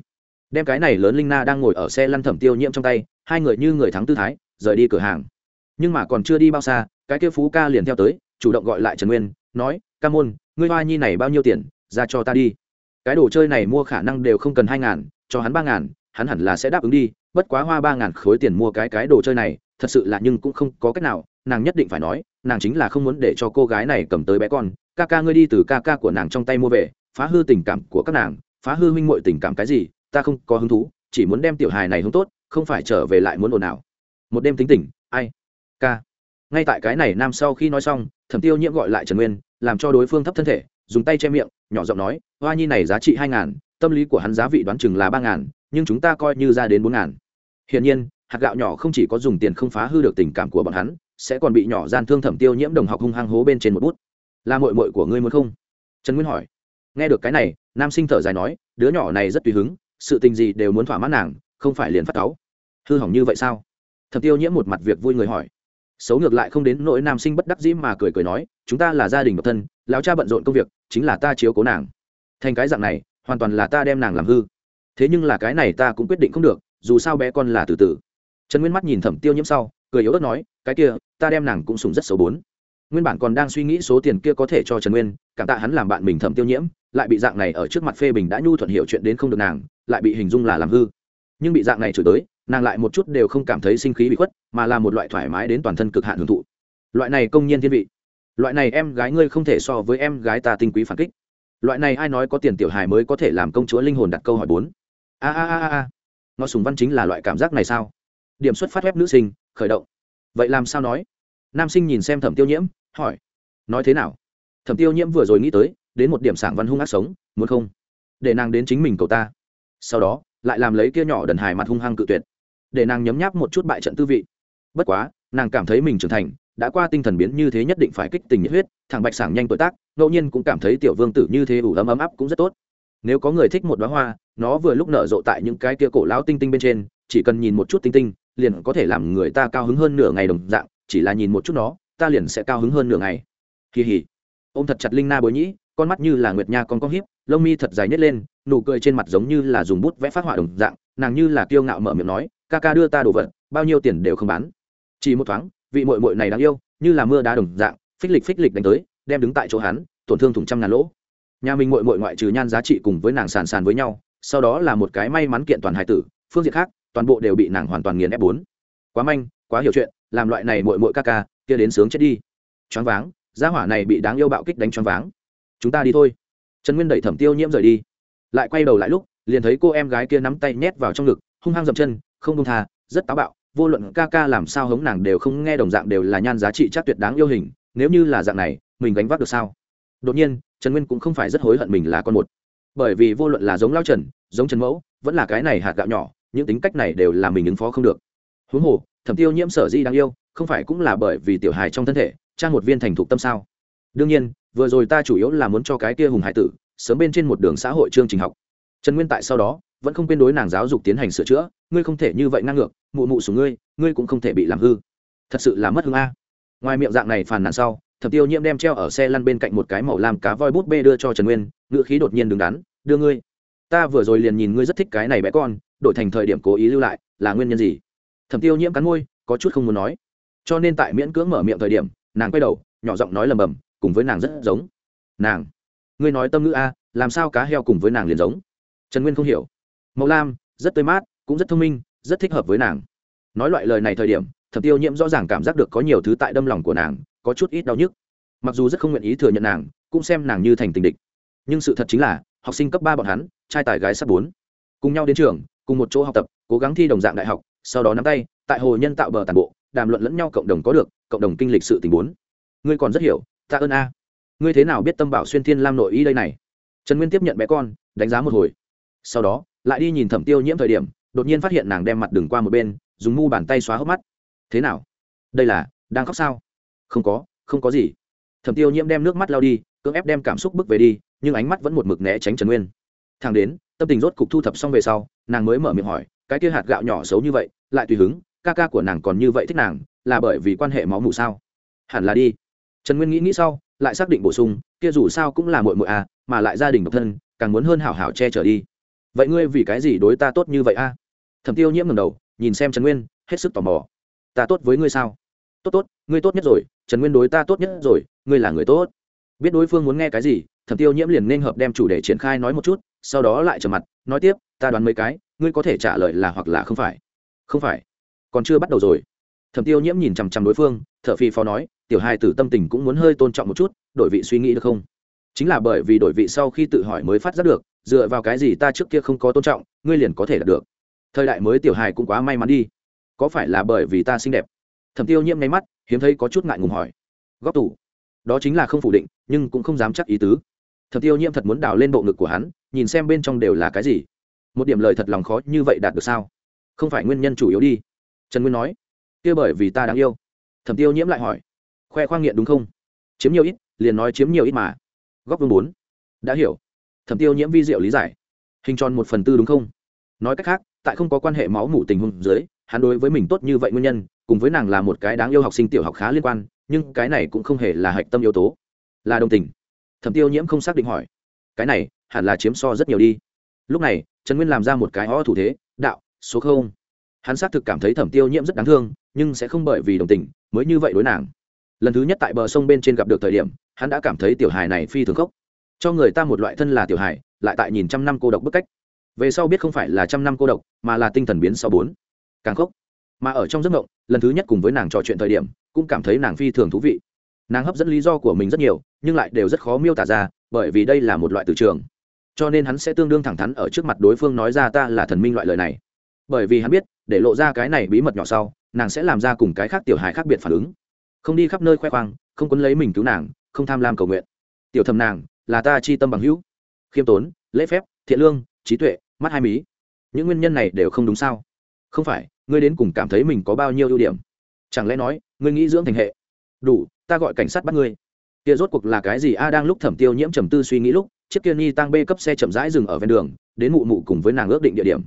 đem cái này lớn linh na đang ngồi ở xe lăn thẩm tiêu nhiễm trong tay, hai người như người thắng tư thái, rời đi cửa hàng. Nhưng mà còn chưa đi bao xa, cái kia phú ca liền theo tới, chủ động gọi lại trần nguyên, nói, ca môn, ngươi hoa nhi này bao nhiêu tiền, ra cho ta đi. Cái đồ chơi này mua khả năng đều không cần hai ngàn, cho hắn ba ngàn, hắn hẳn là sẽ đáp ứng đi, bất quá hoa ba ngàn khối tiền mua cái cái đồ chơi này, thật sự là nhưng cũng không có cách nào, nàng nhất định phải nói, nàng chính là không muốn để cho cô gái này cầm tới bé con, ca ca ngươi đi từ ca ca của nàng trong tay mua về, phá hư tình cảm của các nàng, phá hư huynh muội tình cảm cái gì ta không có hứng thú, chỉ muốn đem tiểu hài này hứng tốt, không phải trở về lại muốn ồn ào. Một đêm tính tỉnh ai? Ca. Ngay tại cái này nam sau khi nói xong, thẩm tiêu nhiễm gọi lại trần nguyên, làm cho đối phương thấp thân thể, dùng tay che miệng, nhỏ giọng nói, hoa nhi này giá trị hai ngàn, tâm lý của hắn giá vị đoán chừng là ba ngàn, nhưng chúng ta coi như ra đến bốn ngàn. Hiển nhiên, hạt gạo nhỏ không chỉ có dùng tiền không phá hư được tình cảm của bọn hắn, sẽ còn bị nhỏ gian thương thẩm tiêu nhiễm đồng học hung hăng hố bên trên một bút. Là mội mội của ngươi muốn không? Trần nguyên hỏi. Nghe được cái này, nam sinh thở dài nói, đứa nhỏ này rất tùy hứng sự tình gì đều muốn thỏa mãn nàng, không phải liền phát cáu. Hư hỏng như vậy sao? Thẩm tiêu nhiễm một mặt việc vui người hỏi. Xấu ngược lại không đến nỗi nam sinh bất đắc dĩ mà cười cười nói, chúng ta là gia đình độc thân, lão cha bận rộn công việc, chính là ta chiếu cố nàng. Thành cái dạng này, hoàn toàn là ta đem nàng làm hư. Thế nhưng là cái này ta cũng quyết định không được, dù sao bé con là từ từ. Trần nguyên mắt nhìn thẩm tiêu nhiễm sau, cười yếu ớt nói, cái kia, ta đem nàng cũng sùng rất xấu bốn. Nguyên bản còn đang suy nghĩ số tiền kia có thể cho trần nguyên, cảm tạ hắn làm bạn mình thẩm tiêu nhiễm lại bị dạng này ở trước mặt phê bình đã nhu thuận hiểu chuyện đến không được nàng, lại bị hình dung là làm hư. Nhưng bị dạng này chửi tới, nàng lại một chút đều không cảm thấy sinh khí bị khuất, mà là một loại thoải mái đến toàn thân cực hạn hưởng thụ. Loại này công nhiên thiên vị. Loại này em gái ngươi không thể so với em gái ta tinh quý phản kích. Loại này ai nói có tiền tiểu hài mới có thể làm công chúa linh hồn đặt câu hỏi bốn. A a a a. Ngọ sùng văn chính là loại cảm giác này sao? Điểm xuất phát web nữ sinh, khởi động. Vậy làm sao nói? Nam sinh nhìn xem thẩm tiêu nhiễm, hỏi. Nói thế nào? Thẩm tiêu nhiễm vừa rồi nghĩ tới đến một điểm sảng văn hung ác sống, muốn không? Để nàng đến chính mình cầu ta. Sau đó, lại làm lấy kia nhỏ đần hài mặt hung hăng cự tuyệt. Để nàng nhấm nháp một chút bại trận tư vị. Bất quá, nàng cảm thấy mình trưởng thành, đã qua tinh thần biến như thế nhất định phải kích tình nhiệt huyết, thằng bạch sảng nhanh tuổi tác, ngẫu nhiên cũng cảm thấy tiểu vương tử như thế ủ ấm ấm áp cũng rất tốt. Nếu có người thích một đoá hoa, nó vừa lúc nở rộ tại những cái kia cổ lão tinh tinh bên trên, chỉ cần nhìn một chút tinh tinh, liền có thể làm người ta cao hứng hơn nửa ngày đồng dạng, chỉ là nhìn một chút nó, ta liền sẽ cao hứng hơn nửa ngày. Kỳ hỉ. Ô m thật chặt linh na bối nhĩ con mắt như là nguyệt nha con có hiếp lông mi thật dài nhét lên, nụ cười trên mặt giống như là dùng bút vẽ phát họa đồng dạng, nàng như là kiêu ngạo mở miệng nói, ca ca đưa ta đồ vật, bao nhiêu tiền đều không bán. Chỉ một thoáng, vị mội mội này đáng yêu, như là mưa đá đồng dạng, phích lịch phích lịch đánh tới, đem đứng tại chỗ hắn, tổn thương thủng trăm ngàn lỗ. Nhà mình mội mội ngoại trừ nhan giá trị cùng với nàng sàn sàn với nhau, sau đó là một cái may mắn kiện toàn hải tử, phương diện khác, toàn bộ đều bị nàng hoàn toàn nghiền ép bốn. Quá manh, quá hiểu chuyện, làm loại này mội mội ca ca, kia đến sướng chết đi. Choáng váng, gia hỏa này bị đáng yêu bạo kích đánh choáng váng chúng ta đi thôi. Trần nguyên đẩy thẩm tiêu nhiễm rời đi. Lại quay đầu lại lúc, liền thấy cô em gái kia nắm tay nhét vào trong ngực, hung hăng dậm chân, không công tha, rất táo bạo. Vô luận ca ca làm sao hống nàng đều không nghe đồng dạng đều là nhan giá trị chắc tuyệt đáng yêu hình, nếu như là dạng này, mình gánh vác được sao? Đột nhiên, trần nguyên cũng không phải rất hối hận mình là con một. Bởi vì vô luận là giống lao trần, giống trần mẫu, vẫn là cái này hạt gạo nhỏ, những tính cách này đều là mình ứng phó không được. Huống hồ, thẩm tiêu nhiễm sở di đáng yêu, không phải cũng là bởi vì tiểu hài trong thân thể, trang một viên thành thục tâm sao? Đương nhiên vừa rồi ta chủ yếu là muốn cho cái kia hùng hải tử, sớm bên trên một đường xã hội chương trình học. Trần nguyên tại sau đó, vẫn không quên đối nàng giáo dục tiến hành sửa chữa, ngươi không thể như vậy ngang ngược, mụ mụ xuống ngươi ngươi cũng không thể bị làm hư. Thật sự là mất hương a. Ngoài miệng dạng này phàn nàn sau, thẩm tiêu nhiễm đem treo ở xe lăn bên cạnh một cái màu làm cá voi bút bê đưa cho trần nguyên, ngữ khí đột nhiên đứng đắn, đưa ngươi. Ta vừa rồi liền nhìn ngươi rất thích cái này bé con, đổi thành thời điểm cố ý lưu lại, là nguyên nhân gì? Thẩm tiêu nhiễm cắn môi, có chút không muốn nói. Cho nên tại miễn cưỡng mở miệng thời điểm, nàng quay đầu, nhỏ giọng nói lầm bầm cùng với nàng rất giống. Nàng, ngươi nói tâm ngữ a, làm sao cá heo cùng với nàng liền giống? Trần nguyên không hiểu. Màu lam, rất tươi mát, cũng rất thông minh, rất thích hợp với nàng. Nói loại lời này thời điểm, thẩm tiêu nhiễm rõ ràng cảm giác được có nhiều thứ tại đâm lòng của nàng, có chút ít đau nhức. Mặc dù rất không nguyện ý thừa nhận nàng, cũng xem nàng như thành tình địch. Nhưng sự thật chính là, học sinh cấp ba bọn hắn, trai tài gái sắp bốn. Cùng nhau đến trường, cùng một chỗ học tập, cố gắng thi đồng dạng đại học, sau đó nắm tay, tại hồ nhân tạo bờ tàn bộ, đàm luận lẫn nhau cộng đồng có được, cộng đồng kinh lịch sự tình bốn. Ngươi còn rất hiểu ta ơn a. Ngươi thế nào biết tâm bảo xuyên thiên lam nội y đây này? Trần nguyên tiếp nhận bé con, đánh giá một hồi. Sau đó, lại đi nhìn thẩm tiêu nhiễm thời điểm, đột nhiên phát hiện nàng đem mặt đừng qua một bên, dùng mu bàn tay xóa hốc mắt. Thế nào? Đây là, đang khóc sao? Không có không có gì. Thẩm tiêu nhiễm đem nước mắt lao đi, cưỡng ép đem cảm xúc bước về đi, nhưng ánh mắt vẫn một mực né tránh trần nguyên. Thằng đến, tâm tình rốt cục thu thập xong về sau, nàng mới mở miệng hỏi, cái kia hạt gạo nhỏ xấu như vậy, lại tùy hứng, ca ca của nàng còn như vậy thích nàng, là bởi vì quan hệ máu mủ sao? Hẳn là đi trần nguyên nghĩ nghĩ sau, lại xác định bổ sung, kia dù sao cũng là mội mội à mà lại gia đình độc thân, càng muốn hơn hảo hảo che chở đi. Vậy ngươi vì cái gì đối ta tốt như vậy a? À? thẩm tiêu nhiễm ngầm đầu, nhìn xem trần nguyên, hết sức tò mò. Ta tốt với ngươi sao? Tốt tốt, ngươi tốt nhất rồi, trần nguyên đối ta tốt nhất rồi, ngươi là người tốt. Biết đối phương muốn nghe cái gì, thẩm tiêu nhiễm liền nên hợp đem chủ đề triển khai nói một chút, sau đó lại trở mặt, nói tiếp, ta đoán mấy cái, ngươi có thể trả lời là hoặc là không phải. Không phải, còn chưa bắt đầu rồi. Thẩm tiêu nhiễm nhìn chằm chằm đối phương t h ở phi phó nói tiểu hài tử tâm tình cũng muốn hơi tôn trọng một chút, đổi vị suy nghĩ được không? Chính là bởi vì đổi vị sau khi tự hỏi mới phát giác được, dựa vào cái gì ta trước kia không có tôn trọng, ngươi liền có thể đạt được. Thời đại mới tiểu hài cũng quá may mắn đi. Có phải là bởi vì ta xinh đẹp? Thẩm tiêu nhiễm nháy mắt, hiếm thấy có chút ngại ngùng hỏi. Góc tủ. Đó chính là không phủ định, nhưng cũng không dám chắc ý tứ. Thẩm tiêu nhiễm thật muốn đào lên bộ ngực của hắn, nhìn xem bên trong đều là cái gì. Một điểm lời thật lòng khó như vậy đạt được sao? Không phải nguyên nhân chủ yếu đi. Trần nguyên nói. Kia bởi vì ta đáng yêu. Thẩm tiêu nhiễm lại hỏi khoe khoang nghiện đúng không? Chiếm nhiều ít, liền nói chiếm nhiều ít mà. Góc vương bốn. Đã hiểu. Thẩm tiêu nhiễm vi diệu lý giải. Hình tròn một phần tư đúng không? Nói cách khác, tại không có quan hệ máu mủ tình huống dưới, hắn đối với mình tốt như vậy nguyên nhân, cùng với nàng là một cái đáng yêu học sinh tiểu học khá liên quan, nhưng cái này cũng không hề là hạch tâm yếu tố. Là đồng tình. Thẩm tiêu nhiễm không xác định hỏi. Cái này, hẳn là chiếm so rất nhiều đi. Lúc này, trần nguyên làm ra một cái ho thủ thế, đạo, số không. Hắn xác thực cảm thấy thẩm tiêu nhiễm rất đáng thương, nhưng sẽ không bởi vì đồng tình, mới như vậy đối nàng lần thứ nhất tại bờ sông bên trên gặp được thời điểm, hắn đã cảm thấy tiểu hài này phi thường khốc. Cho người ta một loại thân là tiểu hài, lại tại nhìn trăm năm cô độc bức cách. Về sau biết không phải là trăm năm cô độc, mà là tinh thần biến sau bốn. Càng khốc. Mà ở trong giấc mộng, lần thứ nhất cùng với nàng trò chuyện thời điểm, cũng cảm thấy nàng phi thường thú vị. Nàng hấp dẫn lý do của mình rất nhiều, nhưng lại đều rất khó miêu tả ra, bởi vì đây là một loại từ trường. Cho nên hắn sẽ tương đương thẳng thắn ở trước mặt đối phương nói ra ta là thần minh loại lời này. Bởi vì hắn biết, để lộ ra cái này bí mật nhỏ sau, nàng sẽ làm ra cùng cái khác tiểu hài khác biệt phản ứng không đi khắp nơi khoe khoang, không quấn lấy mình cứu nàng, không tham lam cầu nguyện. Tiểu thầm nàng, là ta chi tâm bằng hữu. Khiêm tốn, lễ phép, thiện lương, trí tuệ, mắt hai mí. Những nguyên nhân này đều không đúng sao? Không phải, ngươi đến cùng cảm thấy mình có bao nhiêu ưu điểm? Chẳng lẽ nói, ngươi nghĩ dưỡng thành hệ? Đủ, ta gọi cảnh sát bắt ngươi. Kia rốt cuộc là cái gì? A đang lúc thẩm tiêu nhiễm trầm tư suy nghĩ lúc, chiếc kia ni tăng b cấp xe chậm rãi dừng ở ven đường, đến mụ mụ cùng với nàng ước định địa điểm.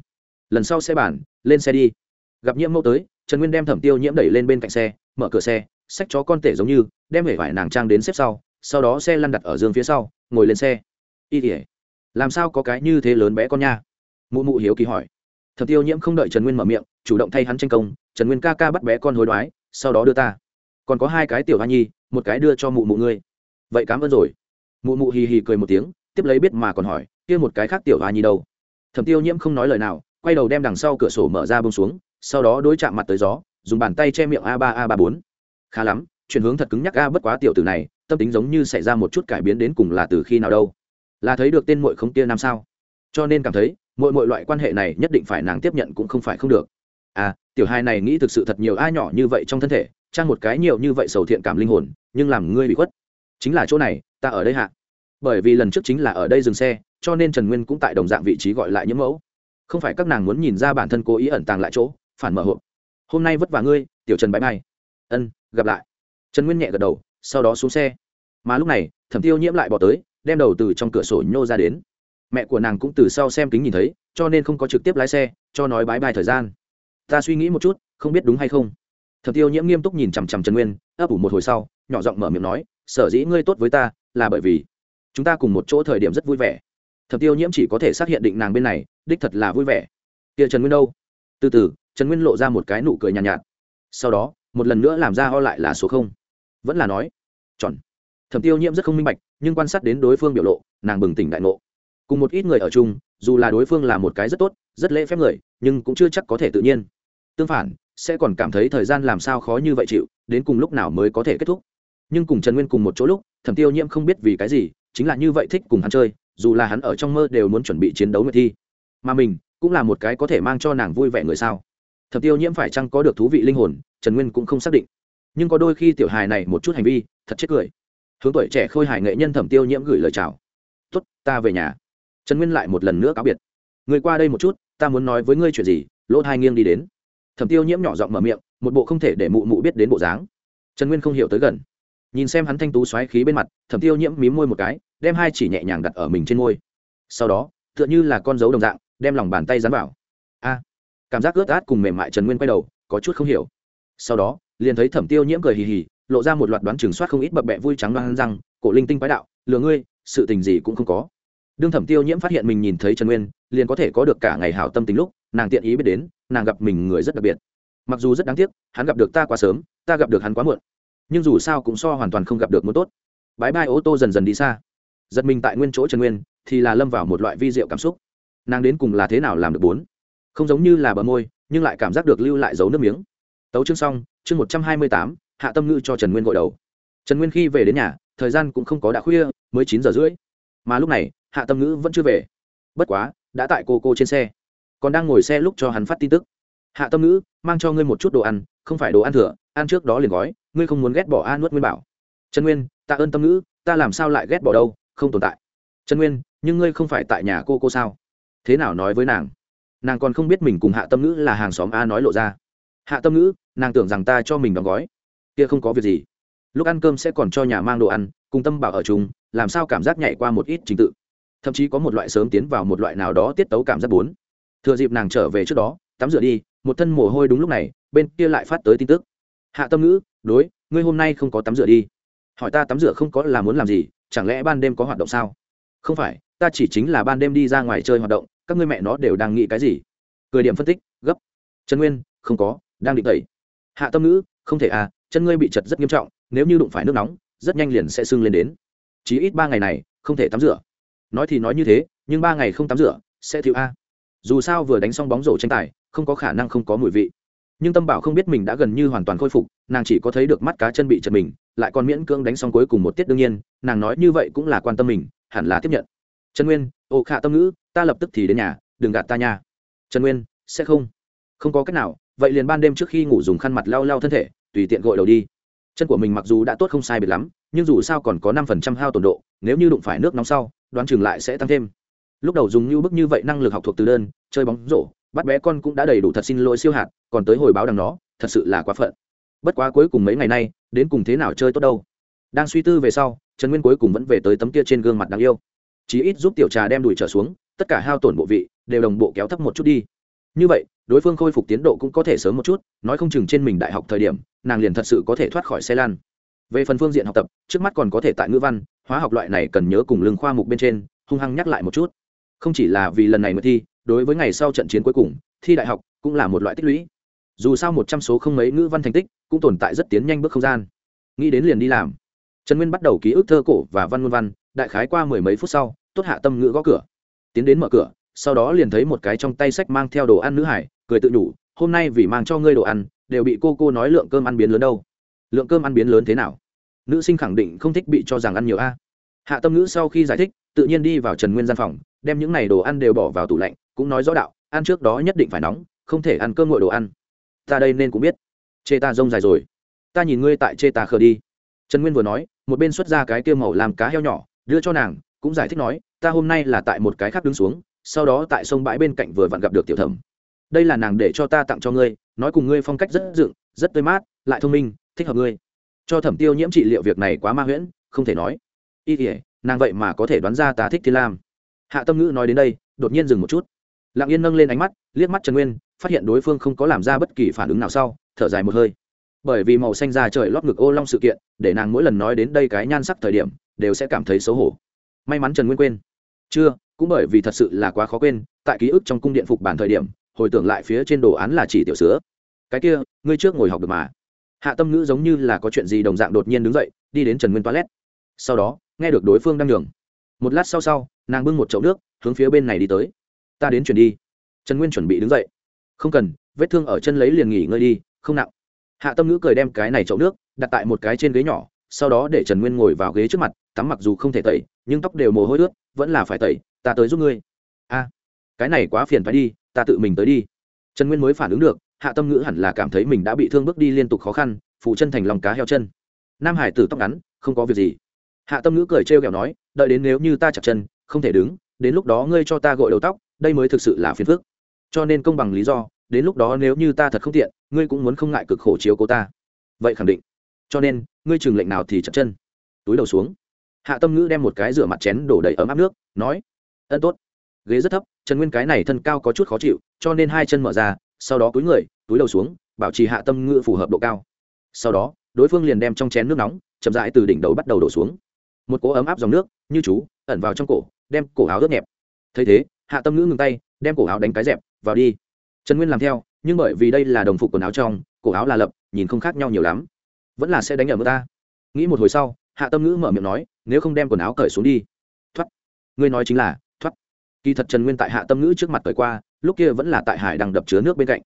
Lần sau xe bản lên xe đi. Gặp nhiễm mẫu tới, trần nguyên đem thẩm tiêu nhiễm đẩy lên bên cạnh xe, mở cửa xe sách chó con tể giống như, đem hể vải nàng trang đến xếp sau sau đó xe lăn đặt ở dương phía sau, ngồi lên xe. Y tỉa làm sao có cái như thế lớn bé con nha? Mụ mụ hiếu kỳ hỏi. Thẩm tiêu nhiễm không đợi trần nguyên mở miệng, chủ động thay hắn tranh công, trần nguyên ca ca bắt bé con hối đoái, sau đó đưa ta. Còn có hai cái tiểu hoa nhi, một cái đưa cho mụ mụ ngươi. Vậy cám ơn rồi. Mụ mụ hì hì cười một tiếng, tiếp lấy biết mà còn hỏi, kia một cái khác tiểu hoa nhi đâu? Thẩm tiêu nhiễm không nói lời nào, quay đầu đem đằng sau cửa sổ mở ra bông xuống, sau đó đối chạm mặt tới gió, dùng bàn tay che miệng a ba a ba bốn khá lắm, chuyển hướng thật cứng nhắc, a, bất quá tiểu tử này, tâm tính giống như xảy ra một chút cải biến đến cùng là từ khi nào đâu. Là thấy được tên mội không tia nam sao? Cho nên cảm thấy mỗi mỗi loại quan hệ này nhất định phải nàng tiếp nhận cũng không phải không được. À tiểu hai này nghĩ thực sự thật nhiều ai nhỏ như vậy trong thân thể, trang một cái nhiều như vậy sầu thiện cảm linh hồn, nhưng làm ngươi bị khuất. Chính là chỗ này, ta ở đây hạ. Bởi vì lần trước chính là ở đây dừng xe, cho nên trần nguyên cũng tại đồng dạng vị trí gọi lại những mẫu. Không phải các nàng muốn nhìn ra bản thân cố ý ẩn tàng lại chỗ, phản mở hộp. Hôm nay vất vả ngươi, tiểu trần bãi bay. Ân gặp lại. Trần nguyên nhẹ gật đầu sau đó xuống xe. Mà lúc này thẩm tiêu nhiễm lại bỏ tới đem đầu từ trong cửa sổ nhô ra đến. Mẹ của nàng cũng từ sau xem kính nhìn thấy cho nên không có trực tiếp lái xe cho nói bãi bài thời gian. Ta suy nghĩ một chút không biết đúng hay không? Thẩm tiêu nhiễm nghiêm túc nhìn chằm chằm trần nguyên ấp ủ một hồi sau nhỏ giọng mở miệng nói sở dĩ ngươi tốt với ta là bởi vì chúng ta cùng một chỗ thời điểm rất vui vẻ. Thẩm tiêu nhiễm chỉ có thể xác hiện định nàng bên này đích thật là vui vẻ. Kia trần nguyên đâu? Từ từ trần nguyên lộ ra một cái nụ cười nhàn nhạt, nhạt. Sau đó một lần nữa làm ra ho lại là số không. Vẫn là nói tròn thẩm tiêu nhiễm rất không minh bạch, nhưng quan sát đến đối phương biểu lộ, nàng bừng tỉnh đại ngộ. Cùng một ít người ở chung, dù là đối phương là một cái rất tốt, rất lễ phép người, nhưng cũng chưa chắc có thể tự nhiên. Tương phản, sẽ còn cảm thấy thời gian làm sao khó như vậy chịu, đến cùng lúc nào mới có thể kết thúc. Nhưng cùng trần nguyên cùng một chỗ lúc, thẩm tiêu nhiễm không biết vì cái gì, chính là như vậy thích cùng hắn chơi, dù là hắn ở trong mơ đều muốn chuẩn bị chiến đấu nguyệt thi. Mà mình, cũng là một cái có thể mang cho nàng vui vẻ người sao. Thẩm tiêu nhiễm phải chăng có được thú vị linh hồn trần nguyên cũng không xác định. Nhưng có đôi khi tiểu hài này một chút hành vi, thật chết cười. Hướng tuổi trẻ khôi hài nghệ nhân thẩm tiêu nhiễm gửi lời chào. Tốt, ta về nhà. Trần nguyên lại một lần nữa cáo biệt. Người qua đây một chút, ta muốn nói với ngươi chuyện gì? Lỗ thai nghiêng đi đến. Thẩm tiêu nhiễm nhỏ giọng mở miệng, một bộ không thể để mụ mụ biết đến bộ dáng. Trần nguyên không hiểu tới gần. Nhìn xem hắn thanh tú xoáy khí bên mặt, thẩm tiêu nhiễm mím môi một cái, đem hai chỉ nhẹ nhàng đặt ở mình trên môi. Sau đó, tựa như là con dấu đồng dạng, đem lòng bàn tay dán vào. A. Cảm giác ướt át cùng mềm mại trần nguyên quay đầu, có chút không hiểu sau đó, liền thấy thẩm tiêu nhiễm cười hì hì, lộ ra một loạt đoán chừng soát không ít bập bẹ vui trắng đoan răng cổ linh tinh quái đạo, lừa ngươi, sự tình gì cũng không có. Đương thẩm tiêu nhiễm phát hiện mình nhìn thấy trần nguyên, liền có thể có được cả ngày hảo tâm tính lúc, nàng tiện ý biết đến, nàng gặp mình người rất đặc biệt. Mặc dù rất đáng tiếc, hắn gặp được ta quá sớm, ta gặp được hắn quá muộn. Nhưng dù sao cũng so hoàn toàn không gặp được muốn tốt. Bãi bai ô tô dần dần đi xa. Giật mình tại nguyên chỗ trần nguyên, thì là lâm vào một loại vi diệu cảm xúc. Nàng đến cùng là thế nào làm được bốn? Không giống như là bờ môi, nhưng lại cảm giác được lưu lại dấu nước miếng tấu chương xong, chương một trăm hai mươi tám, hạ tâm ngữ cho trần nguyên gội đầu. Trần nguyên khi về đến nhà, thời gian cũng không có đã khuya, mới chín giờ rưỡi. Mà lúc này, hạ tâm ngữ vẫn chưa về. Bất quá, đã tại cô cô trên xe. Còn đang ngồi xe lúc cho hắn phát tin tức. Hạ tâm ngữ mang cho ngươi một chút đồ ăn, không phải đồ ăn thừa, ăn trước đó liền gói, ngươi không muốn ghét bỏ a nuốt nguyên bảo. Trần nguyên tạ ơn tâm ngữ ta làm sao lại ghét bỏ đâu, không tồn tại. Trần nguyên, nhưng ngươi không phải tại nhà cô cô sao? Thế nào nói với nàng? Nàng còn không biết mình cùng hạ tâm ngữ là hàng xóm a nói lộ ra hạ tâm ngữ, nàng tưởng rằng ta cho mình đóng gói. Kia không có việc gì. Lúc ăn cơm sẽ còn cho nhà mang đồ ăn, cùng tâm bảo ở chung, làm sao cảm giác nhảy qua một ít trình tự. Thậm chí có một loại sớm tiến vào một loại nào đó tiết tấu cảm giác bốn. Thừa dịp nàng trở về trước đó, tắm rửa đi, một thân mồ hôi đúng lúc này, bên kia lại phát tới tin tức. Hạ tâm ngữ, đối, ngươi hôm nay không có tắm rửa đi. Hỏi ta tắm rửa không có là muốn làm gì, chẳng lẽ ban đêm có hoạt động sao? Không phải, ta chỉ chính là ban đêm đi ra ngoài chơi hoạt động, các ngươi mẹ nó đều đang nghĩ cái gì? Cười điểm phân tích, gấp. Trần nguyên, không có đang định tẩy. Hạ tâm ngữ, không thể à chân ngươi bị chật rất nghiêm trọng, nếu như đụng phải nước nóng, rất nhanh liền sẽ sưng lên đến. Chỉ ít ba ngày này, không thể tắm rửa. Nói thì nói như thế, nhưng ba ngày không tắm rửa, sẽ thiếu a. Dù sao vừa đánh xong bóng rổ tranh tài, không có khả năng không có mùi vị. Nhưng tâm bảo không biết mình đã gần như hoàn toàn khôi phục, nàng chỉ có thấy được mắt cá chân bị chật mình, lại còn miễn cưỡng đánh xong cuối cùng một tiết đương nhiên, nàng nói như vậy cũng là quan tâm mình, hẳn là tiếp nhận. Trần nguyên ô khả tâm ngữ, ta lập tức thì đến nhà, đừng gạt ta nha. Trần nguyên, sẽ không. Không có cách nào vậy liền ban đêm trước khi ngủ dùng khăn mặt lau lau thân thể, tùy tiện gội đầu đi. Chân của mình mặc dù đã tốt không sai biệt lắm, nhưng dù sao còn có năm phần trăm hao tổn độ, nếu như đụng phải nước nóng sau, đoán chừng lại sẽ tăng thêm. Lúc đầu dùng như bức như vậy năng lực học thuộc từ đơn, chơi bóng rổ, bắt bé con cũng đã đầy đủ thật xin lỗi siêu hạt, còn tới hồi báo đằng nó, thật sự là quá phận. Bất quá cuối cùng mấy ngày nay, đến cùng thế nào chơi tốt đâu. Đang suy tư về sau, trần nguyên cuối cùng vẫn về tới tấm kia trên gương mặt đáng yêu. Chí ít giúp tiểu trà đem đùi trở xuống, tất cả hao tổn bộ vị, đều đồng bộ kéo thấp một chút đi. Như vậy đối phương khôi phục tiến độ cũng có thể sớm một chút, nói không chừng trên mình đại học thời điểm, nàng liền thật sự có thể thoát khỏi xe lan về phần phương diện học tập, trước mắt còn có thể tại ngữ văn, hóa học loại này cần nhớ cùng lưng khoa mục bên trên, hung hăng nhắc lại một chút. Không chỉ là vì lần này mới thi, đối với ngày sau trận chiến cuối cùng, thi đại học cũng là một loại tích lũy. Dù sao một trăm số không mấy ngữ văn thành tích, cũng tồn tại rất tiến nhanh bước không gian. Nghĩ đến liền đi làm. Trần nguyên bắt đầu ký ức thơ cổ và văn ngôn văn, đại khái qua mười mấy phút sau, tốt hạ tâm ngữ gõ cửa. Tiến đến mở cửa sau đó liền thấy một cái trong tay sách mang theo đồ ăn nữ hải, cười tự nhủ, hôm nay vì mang cho ngươi đồ ăn, đều bị cô cô nói lượng cơm ăn biến lớn đâu. Lượng cơm ăn biến lớn thế nào? Nữ sinh khẳng định không thích bị cho rằng ăn nhiều a. Hạ tâm ngữ sau khi giải thích, tự nhiên đi vào trần nguyên gian phòng, đem những n à y đồ ăn đều bỏ vào tủ lạnh, cũng nói rõ đạo, ăn trước đó nhất định phải nóng, không thể ăn cơm ngội đồ ăn. Ta đây nên cũng biết. Chê ta rông dài rồi. Ta nhìn ngươi tại chê ta khờ đi. Trần nguyên vừa nói, một bên xuất ra cái tiêu màu làm cá heo nhỏ, đưa cho nàng, cũng giải thích nói, ta hôm nay là tại một cái khác đứng xuống sau đó tại sông bãi bên cạnh vừa vặn gặp được tiểu thẩm. Đây là nàng để cho ta tặng cho ngươi, nói cùng ngươi phong cách rất dựng, rất tươi mát, lại thông minh, thích hợp ngươi. Cho thẩm tiêu nhiễm trị liệu việc này quá ma huyễn, không thể nói. Y kỉa nàng vậy mà có thể đoán ra ta thích thiên lam. Hạ tâm ngữ nói đến đây, đột nhiên dừng một chút. Lặng yên nâng lên ánh mắt, liếc mắt trần nguyên, phát hiện đối phương không có làm ra bất kỳ phản ứng nào sau, thở dài một hơi. Bởi vì màu xanh da trời lót ngực ô long sự kiện, để nàng mỗi lần nói đến đây cái nhan sắc thời điểm, đều sẽ cảm thấy xấu hổ. May mắn trần nguyên quên. Chưa cũng bởi vì thật sự là quá khó quên, tại ký ức trong cung điện phục bản thời điểm, hồi tưởng lại phía trên đồ án là chỉ tiểu sứa cái kia, ngươi trước ngồi học được mà. Hạ tâm ngữ giống như là có chuyện gì đồng dạng đột nhiên đứng dậy, đi đến trần nguyên toilet. Sau đó, nghe được đối phương đang nhường. Một lát sau sau, nàng bưng một chậu nước, hướng phía bên này đi tới. Ta đến chuyển đi. Trần nguyên chuẩn bị đứng dậy. Không cần, vết thương ở chân lấy liền nghỉ ngơi đi, không nặng. Hạ tâm ngữ cười đem cái này chậu nước, đặt tại một cái trên ghế nhỏ, sau đó để trần nguyên ngồi vào ghế trước mặt, tắm mặc dù không thể tẩy, nhưng tóc đều mồ hôi ướt, vẫn là phải tẩy ta tới giúp ngươi. A, cái này quá phiền phải đi, ta tự mình tới đi. Trần nguyên mới phản ứng được, hạ tâm ngữ hẳn là cảm thấy mình đã bị thương bước đi liên tục khó khăn, phụ chân thành lòng cá heo chân. Nam hải tử tóc ngắn, không có việc gì. Hạ tâm ngữ cười trêu ghẹo nói, đợi đến nếu như ta chặt chân, không thể đứng, đến lúc đó ngươi cho ta gội đầu tóc, đây mới thực sự là phiền phức. Cho nên công bằng lý do, đến lúc đó nếu như ta thật không tiện, ngươi cũng muốn không ngại cực khổ chiếu cố ta. Vậy khẳng định. Cho nên, ngươi chừng lệnh nào thì chặt chân. Túi đầu xuống. Hạ tâm ngữ đem một cái rửa mặt chén đổ đầy ấm áp nước, nói ân tốt. Ghế rất thấp, trần nguyên cái này thân cao có chút khó chịu, cho nên hai chân mở ra, sau đó túi người, túi đầu xuống, bảo trì hạ tâm ngự phù hợp độ cao. Sau đó, đối phương liền đem trong chén nước nóng, chậm rãi từ đỉnh đầu bắt đầu đổ xuống. Một cỗ ấm áp dòng nước, như chú, ẩn vào trong cổ, đem cổ áo ướt nhẹp. Thấy thế, hạ tâm ngữ ngừng tay, đem cổ áo đánh cái dẹp, vào đi. Trần nguyên làm theo, nhưng bởi vì đây là đồng phục quần áo trong, cổ áo là lập, nhìn không khác nhau nhiều lắm. Vẫn là sẽ đánh ở người ta. Nghĩ một hồi sau, hạ tâm ngữ mở miệng nói, nếu không đem quần áo cởi xuống đi. Thoát. Ngươi nói chính là kỳ thật trần nguyên tại hạ tâm ngữ trước mặt cởi qua, lúc kia vẫn là tại hải đang đập chứa nước bên cạnh.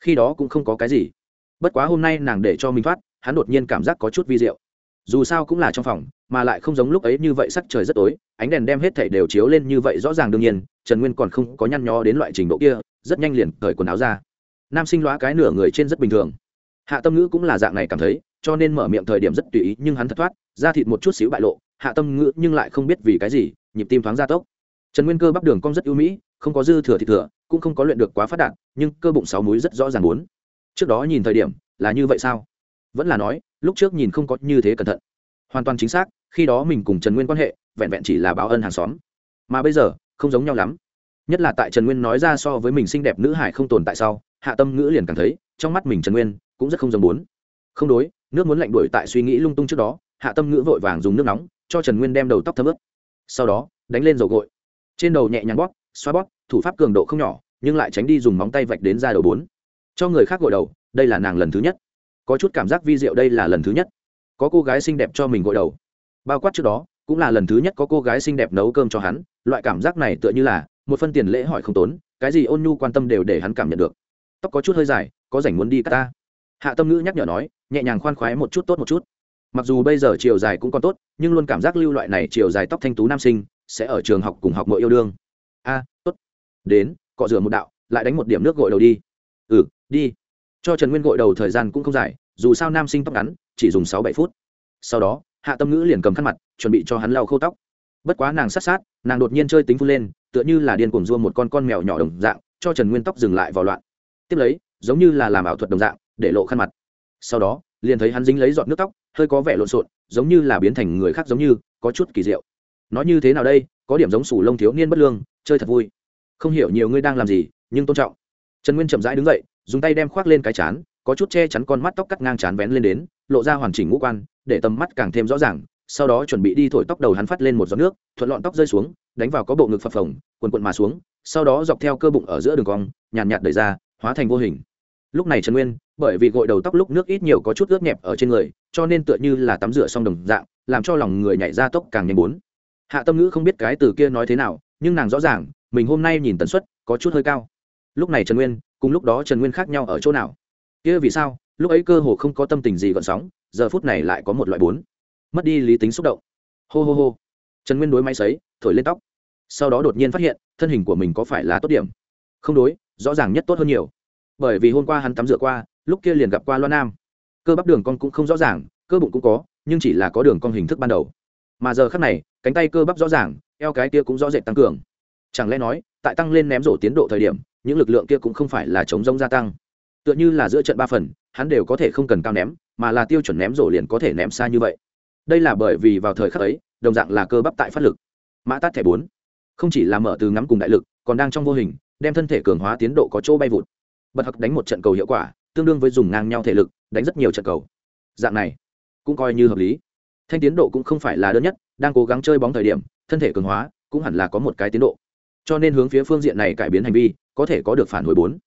Khi đó cũng không có cái gì. Bất quá hôm nay nàng để cho mình thoát, hắn đột nhiên cảm giác có chút vi diệu. Dù sao cũng là trong phòng, mà lại không giống lúc ấy như vậy sắc trời rất tối, ánh đèn đem hết thảy đều chiếu lên như vậy rõ ràng đương nhiên, trần nguyên còn không có nhăn nhó đến loại trình độ kia, rất nhanh liền cởi quần áo ra. Nam sinh loá cái nửa người trên rất bình thường. Hạ tâm ngữ cũng là dạng này cảm thấy, cho nên mở miệng thời điểm rất tùy ý, nhưng hắn thật thoát ra thịt một chút xíu bại lộ, hạ tâm ngữ nhưng lại không biết vì cái gì, nhịp tim thoáng gia tốc trần nguyên cơ bắp đường cong rất ưu mỹ, không có dư thừa thịt thừa, cũng không có luyện được quá phát đạt, nhưng cơ bụng sáu múi rất rõ ràng muốn. Trước đó nhìn thời điểm, là như vậy sao? Vẫn là nói, lúc trước nhìn không có như thế cẩn thận. Hoàn toàn chính xác, khi đó mình cùng trần nguyên quan hệ, vẹn vẹn chỉ là báo ân hàng xóm. Mà bây giờ, không giống nhau lắm. Nhất là tại trần nguyên nói ra so với mình xinh đẹp nữ hải không tồn tại sau, hạ tâm ngữ liền cảm thấy, trong mắt mình trần nguyên cũng rất không giống bốn không đối, nước muốn lạnh đuổi tại suy nghĩ lung tung trước đó, hạ tâm ngữ vội vàng dùng nước nóng, cho trần nguyên đem đầu tóc thấm ướp sau đó, đánh lên dầu gội trên đầu nhẹ nhàng bóp, xoa bóp, thủ pháp cường độ không nhỏ, nhưng lại tránh đi dùng móng tay vạch đến ra đầu bốn. Cho người khác gội đầu, đây là nàng lần thứ nhất. Có chút cảm giác vi diệu đây là lần thứ nhất. Có cô gái xinh đẹp cho mình gội đầu. Bao quát trước đó, cũng là lần thứ nhất có cô gái xinh đẹp nấu cơm cho hắn, loại cảm giác này tựa như là một phân tiền lễ hỏi không tốn, cái gì ôn nhu quan tâm đều để hắn cảm nhận được. Tóc có chút hơi dài, có rảnh muốn đi cắt ta. Hạ tâm ngữ nhắc nhở nói, nhẹ nhàng khoan khoái một chút tốt một chút. Mặc dù bây giờ chiều dài cũng còn tốt, nhưng luôn cảm giác lưu loại này chiều dài tóc thanh tú nam sinh sẽ ở trường học cùng học mỗi yêu đương. A, tốt. Đến, cọ rửa một đạo, lại đánh một điểm nước gội đầu đi. Ừ đi. Cho trần nguyên gội đầu thời gian cũng không dài, dù sao nam sinh tóc ngắn, chỉ dùng sáu bảy phút. Sau đó, hạ tâm ngữ liền cầm khăn mặt, chuẩn bị cho hắn lau khâu tóc. Bất quá nàng sát sát, nàng đột nhiên chơi tính phun lên, tựa như là điên cuồng dua một con con mèo nhỏ đồng dạng, cho trần nguyên tóc dừng lại vào loạn. Tiếp lấy, giống như là làm ảo thuật đồng dạng, để lộ khăn mặt. Sau đó, liền thấy hắn dính lấy giọt nước tóc, hơi có vẻ lộn xộn, giống như là biến thành người khác giống như, có chút kỳ diệu nói như thế nào đây? Có điểm giống sủ lông thiếu niên bất lương, chơi thật vui. Không hiểu nhiều ngươi đang làm gì, nhưng tôn trọng. Trần nguyên chậm rãi đứng dậy, dùng tay đem khoác lên cái chán, có chút che chắn con mắt tóc cắt ngang chán vén lên đến, lộ ra hoàn chỉnh ngũ quan, để tầm mắt càng thêm rõ ràng, sau đó chuẩn bị đi thổi tóc đầu hắn phát lên một giọt nước, thuận lọn tóc rơi xuống, đánh vào có bộ ngực phập phồng quần quận mà xuống, sau đó dọc theo cơ bụng ở giữa đường cong, nhàn nhạt đẩy ra, hóa thành vô hình. Lúc này trần nguyên, bởi vì gội đầu tóc lúc nước ít nhiều có chút ướt nhẹp ở trên người, cho nên tựa như là tắm rửa xong đồng dạng, làm cho lòng người nhảy ra tóc càng nhanh bốn hạ tâm ngữ không biết cái từ kia nói thế nào, nhưng nàng rõ ràng, mình hôm nay nhìn tần suất có chút hơi cao. Lúc này trần nguyên, cùng lúc đó trần nguyên khác nhau ở chỗ nào? Kia vì sao? Lúc ấy cơ hồ không có tâm tình gì gọn sóng, giờ phút này lại có một loại bốn. Mất đi lý tính xúc động. Hô hô hô. Trần nguyên đối máy sấy, thổi lên tóc. Sau đó đột nhiên phát hiện, thân hình của mình có phải là tốt điểm? Không đối, rõ ràng nhất tốt hơn nhiều. Bởi vì hôm qua hắn tắm rửa qua, lúc kia liền gặp qua loan nam. Cơ bắp đường con cũng không rõ ràng, cơ bụng cũng có, nhưng chỉ là có đường con hình thức ban đầu mà giờ khác này, cánh tay cơ bắp rõ ràng, eo cái kia cũng rõ rệt tăng cường. Chẳng lẽ nói, tại tăng lên ném rổ tiến độ thời điểm, những lực lượng kia cũng không phải là chống rông gia tăng? Tựa như là giữa trận ba phần, hắn đều có thể không cần cao ném, mà là tiêu chuẩn ném rổ liền có thể ném xa như vậy. Đây là bởi vì vào thời khắc ấy, đồng dạng là cơ bắp tại phát lực. Mã tát thẻ bốn. Không chỉ là mở từ ngắm cùng đại lực, còn đang trong vô hình, đem thân thể cường hóa tiến độ có chỗ bay vụt. Bật hặc đánh một trận cầu hiệu quả, tương đương với dùng ngang nhau thể lực, đánh rất nhiều trận cầu. Dạng này, cũng coi như hợp lý thanh tiến độ cũng không phải là đơn nhất, đang cố gắng chơi bóng thời điểm, thân thể cường hóa, cũng hẳn là có một cái tiến độ. Cho nên hướng phía phương diện này cải biến hành vi, có thể có được phản hồi bốn.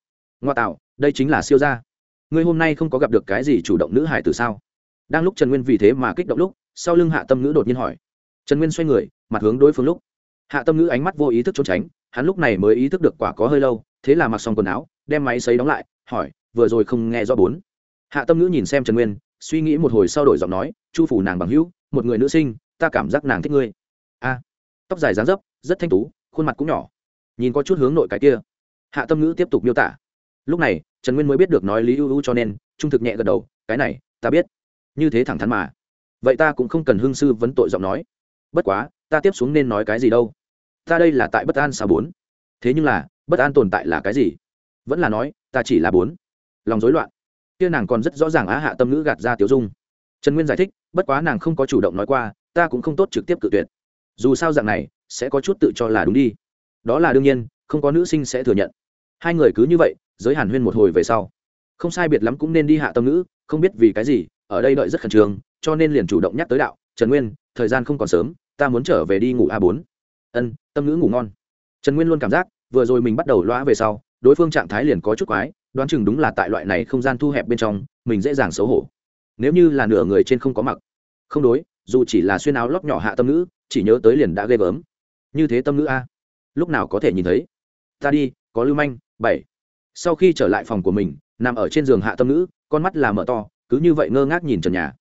Ngoa tạo, đây chính là siêu gia. Ngươi hôm nay không có gặp được cái gì chủ động nữ hải từ sao? Đang lúc trần nguyên vì thế mà kích động lúc, sau lưng hạ tâm ngữ đột nhiên hỏi. Trần nguyên xoay người, mặt hướng đối phương lúc. Hạ tâm ngữ ánh mắt vô ý thức trốn tránh, hắn lúc này mới ý thức được quả có hơi lâu, thế là mặc xong quần áo, đem máy xấy đóng lại, hỏi, vừa rồi không nghe rõ bốn? Hạ tâm ngữ nhìn xem trần nguyên, suy nghĩ một hồi sau đổi giọng nói chu phủ nàng bằng hữu, một người nữ sinh, ta cảm giác nàng thích ngươi. A. Tóc dài dáng dấp, rất thanh tú, khuôn mặt cũng nhỏ. Nhìn có chút hướng nội cái kia. Hạ tâm ngữ tiếp tục miêu tả. Lúc này, trần nguyên mới biết được nói lý ưu ưu cho nên, trung thực nhẹ gật đầu, cái này, ta biết. Như thế thẳng thắn mà. Vậy ta cũng không cần hương sư vấn tội giọng nói. Bất quá, ta tiếp xuống nên nói cái gì đâu? Ta đây là tại bất an sao bốn. Thế nhưng là, bất an tồn tại là cái gì? Vẫn là nói, ta chỉ là bốn. Lòng rối loạn. Kia nàng còn rất rõ ràng á, hạ tâm ngữ gạt ra tiểu dung. Trần nguyên giải thích bất quá nàng không có chủ động nói qua, ta cũng không tốt trực tiếp cự tuyệt. Dù sao dạng này, sẽ có chút tự cho là đúng đi. Đó là đương nhiên, không có nữ sinh sẽ thừa nhận. Hai người cứ như vậy, giới hàn huyên một hồi về sau. Không sai biệt lắm cũng nên đi hạ tâm ngữ, không biết vì cái gì, ở đây đợi rất khẩn trương, cho nên liền chủ động nhắc tới đạo, trần nguyên, thời gian không còn sớm, ta muốn trở về đi ngủ a bốn. Ân, tâm ngữ ngủ ngon. Trần nguyên luôn cảm giác, vừa rồi mình bắt đầu loã về sau, đối phương trạng thái liền có chút quái, đoán chừng đúng là tại loại này không gian thu hẹp bên trong, mình dễ dàng xấu hổ nếu như là nửa người trên không có mặc. Không đối, dù chỉ là xuyên áo lóc nhỏ hạ tâm ngữ, chỉ nhớ tới liền đã ghê gớm. Như thế tâm ngữ a? Lúc nào có thể nhìn thấy? Ta đi, có lưu manh, bảy. Sau khi trở lại phòng của mình, nằm ở trên giường hạ tâm ngữ, con mắt là mở to, cứ như vậy ngơ ngác nhìn trần nhà.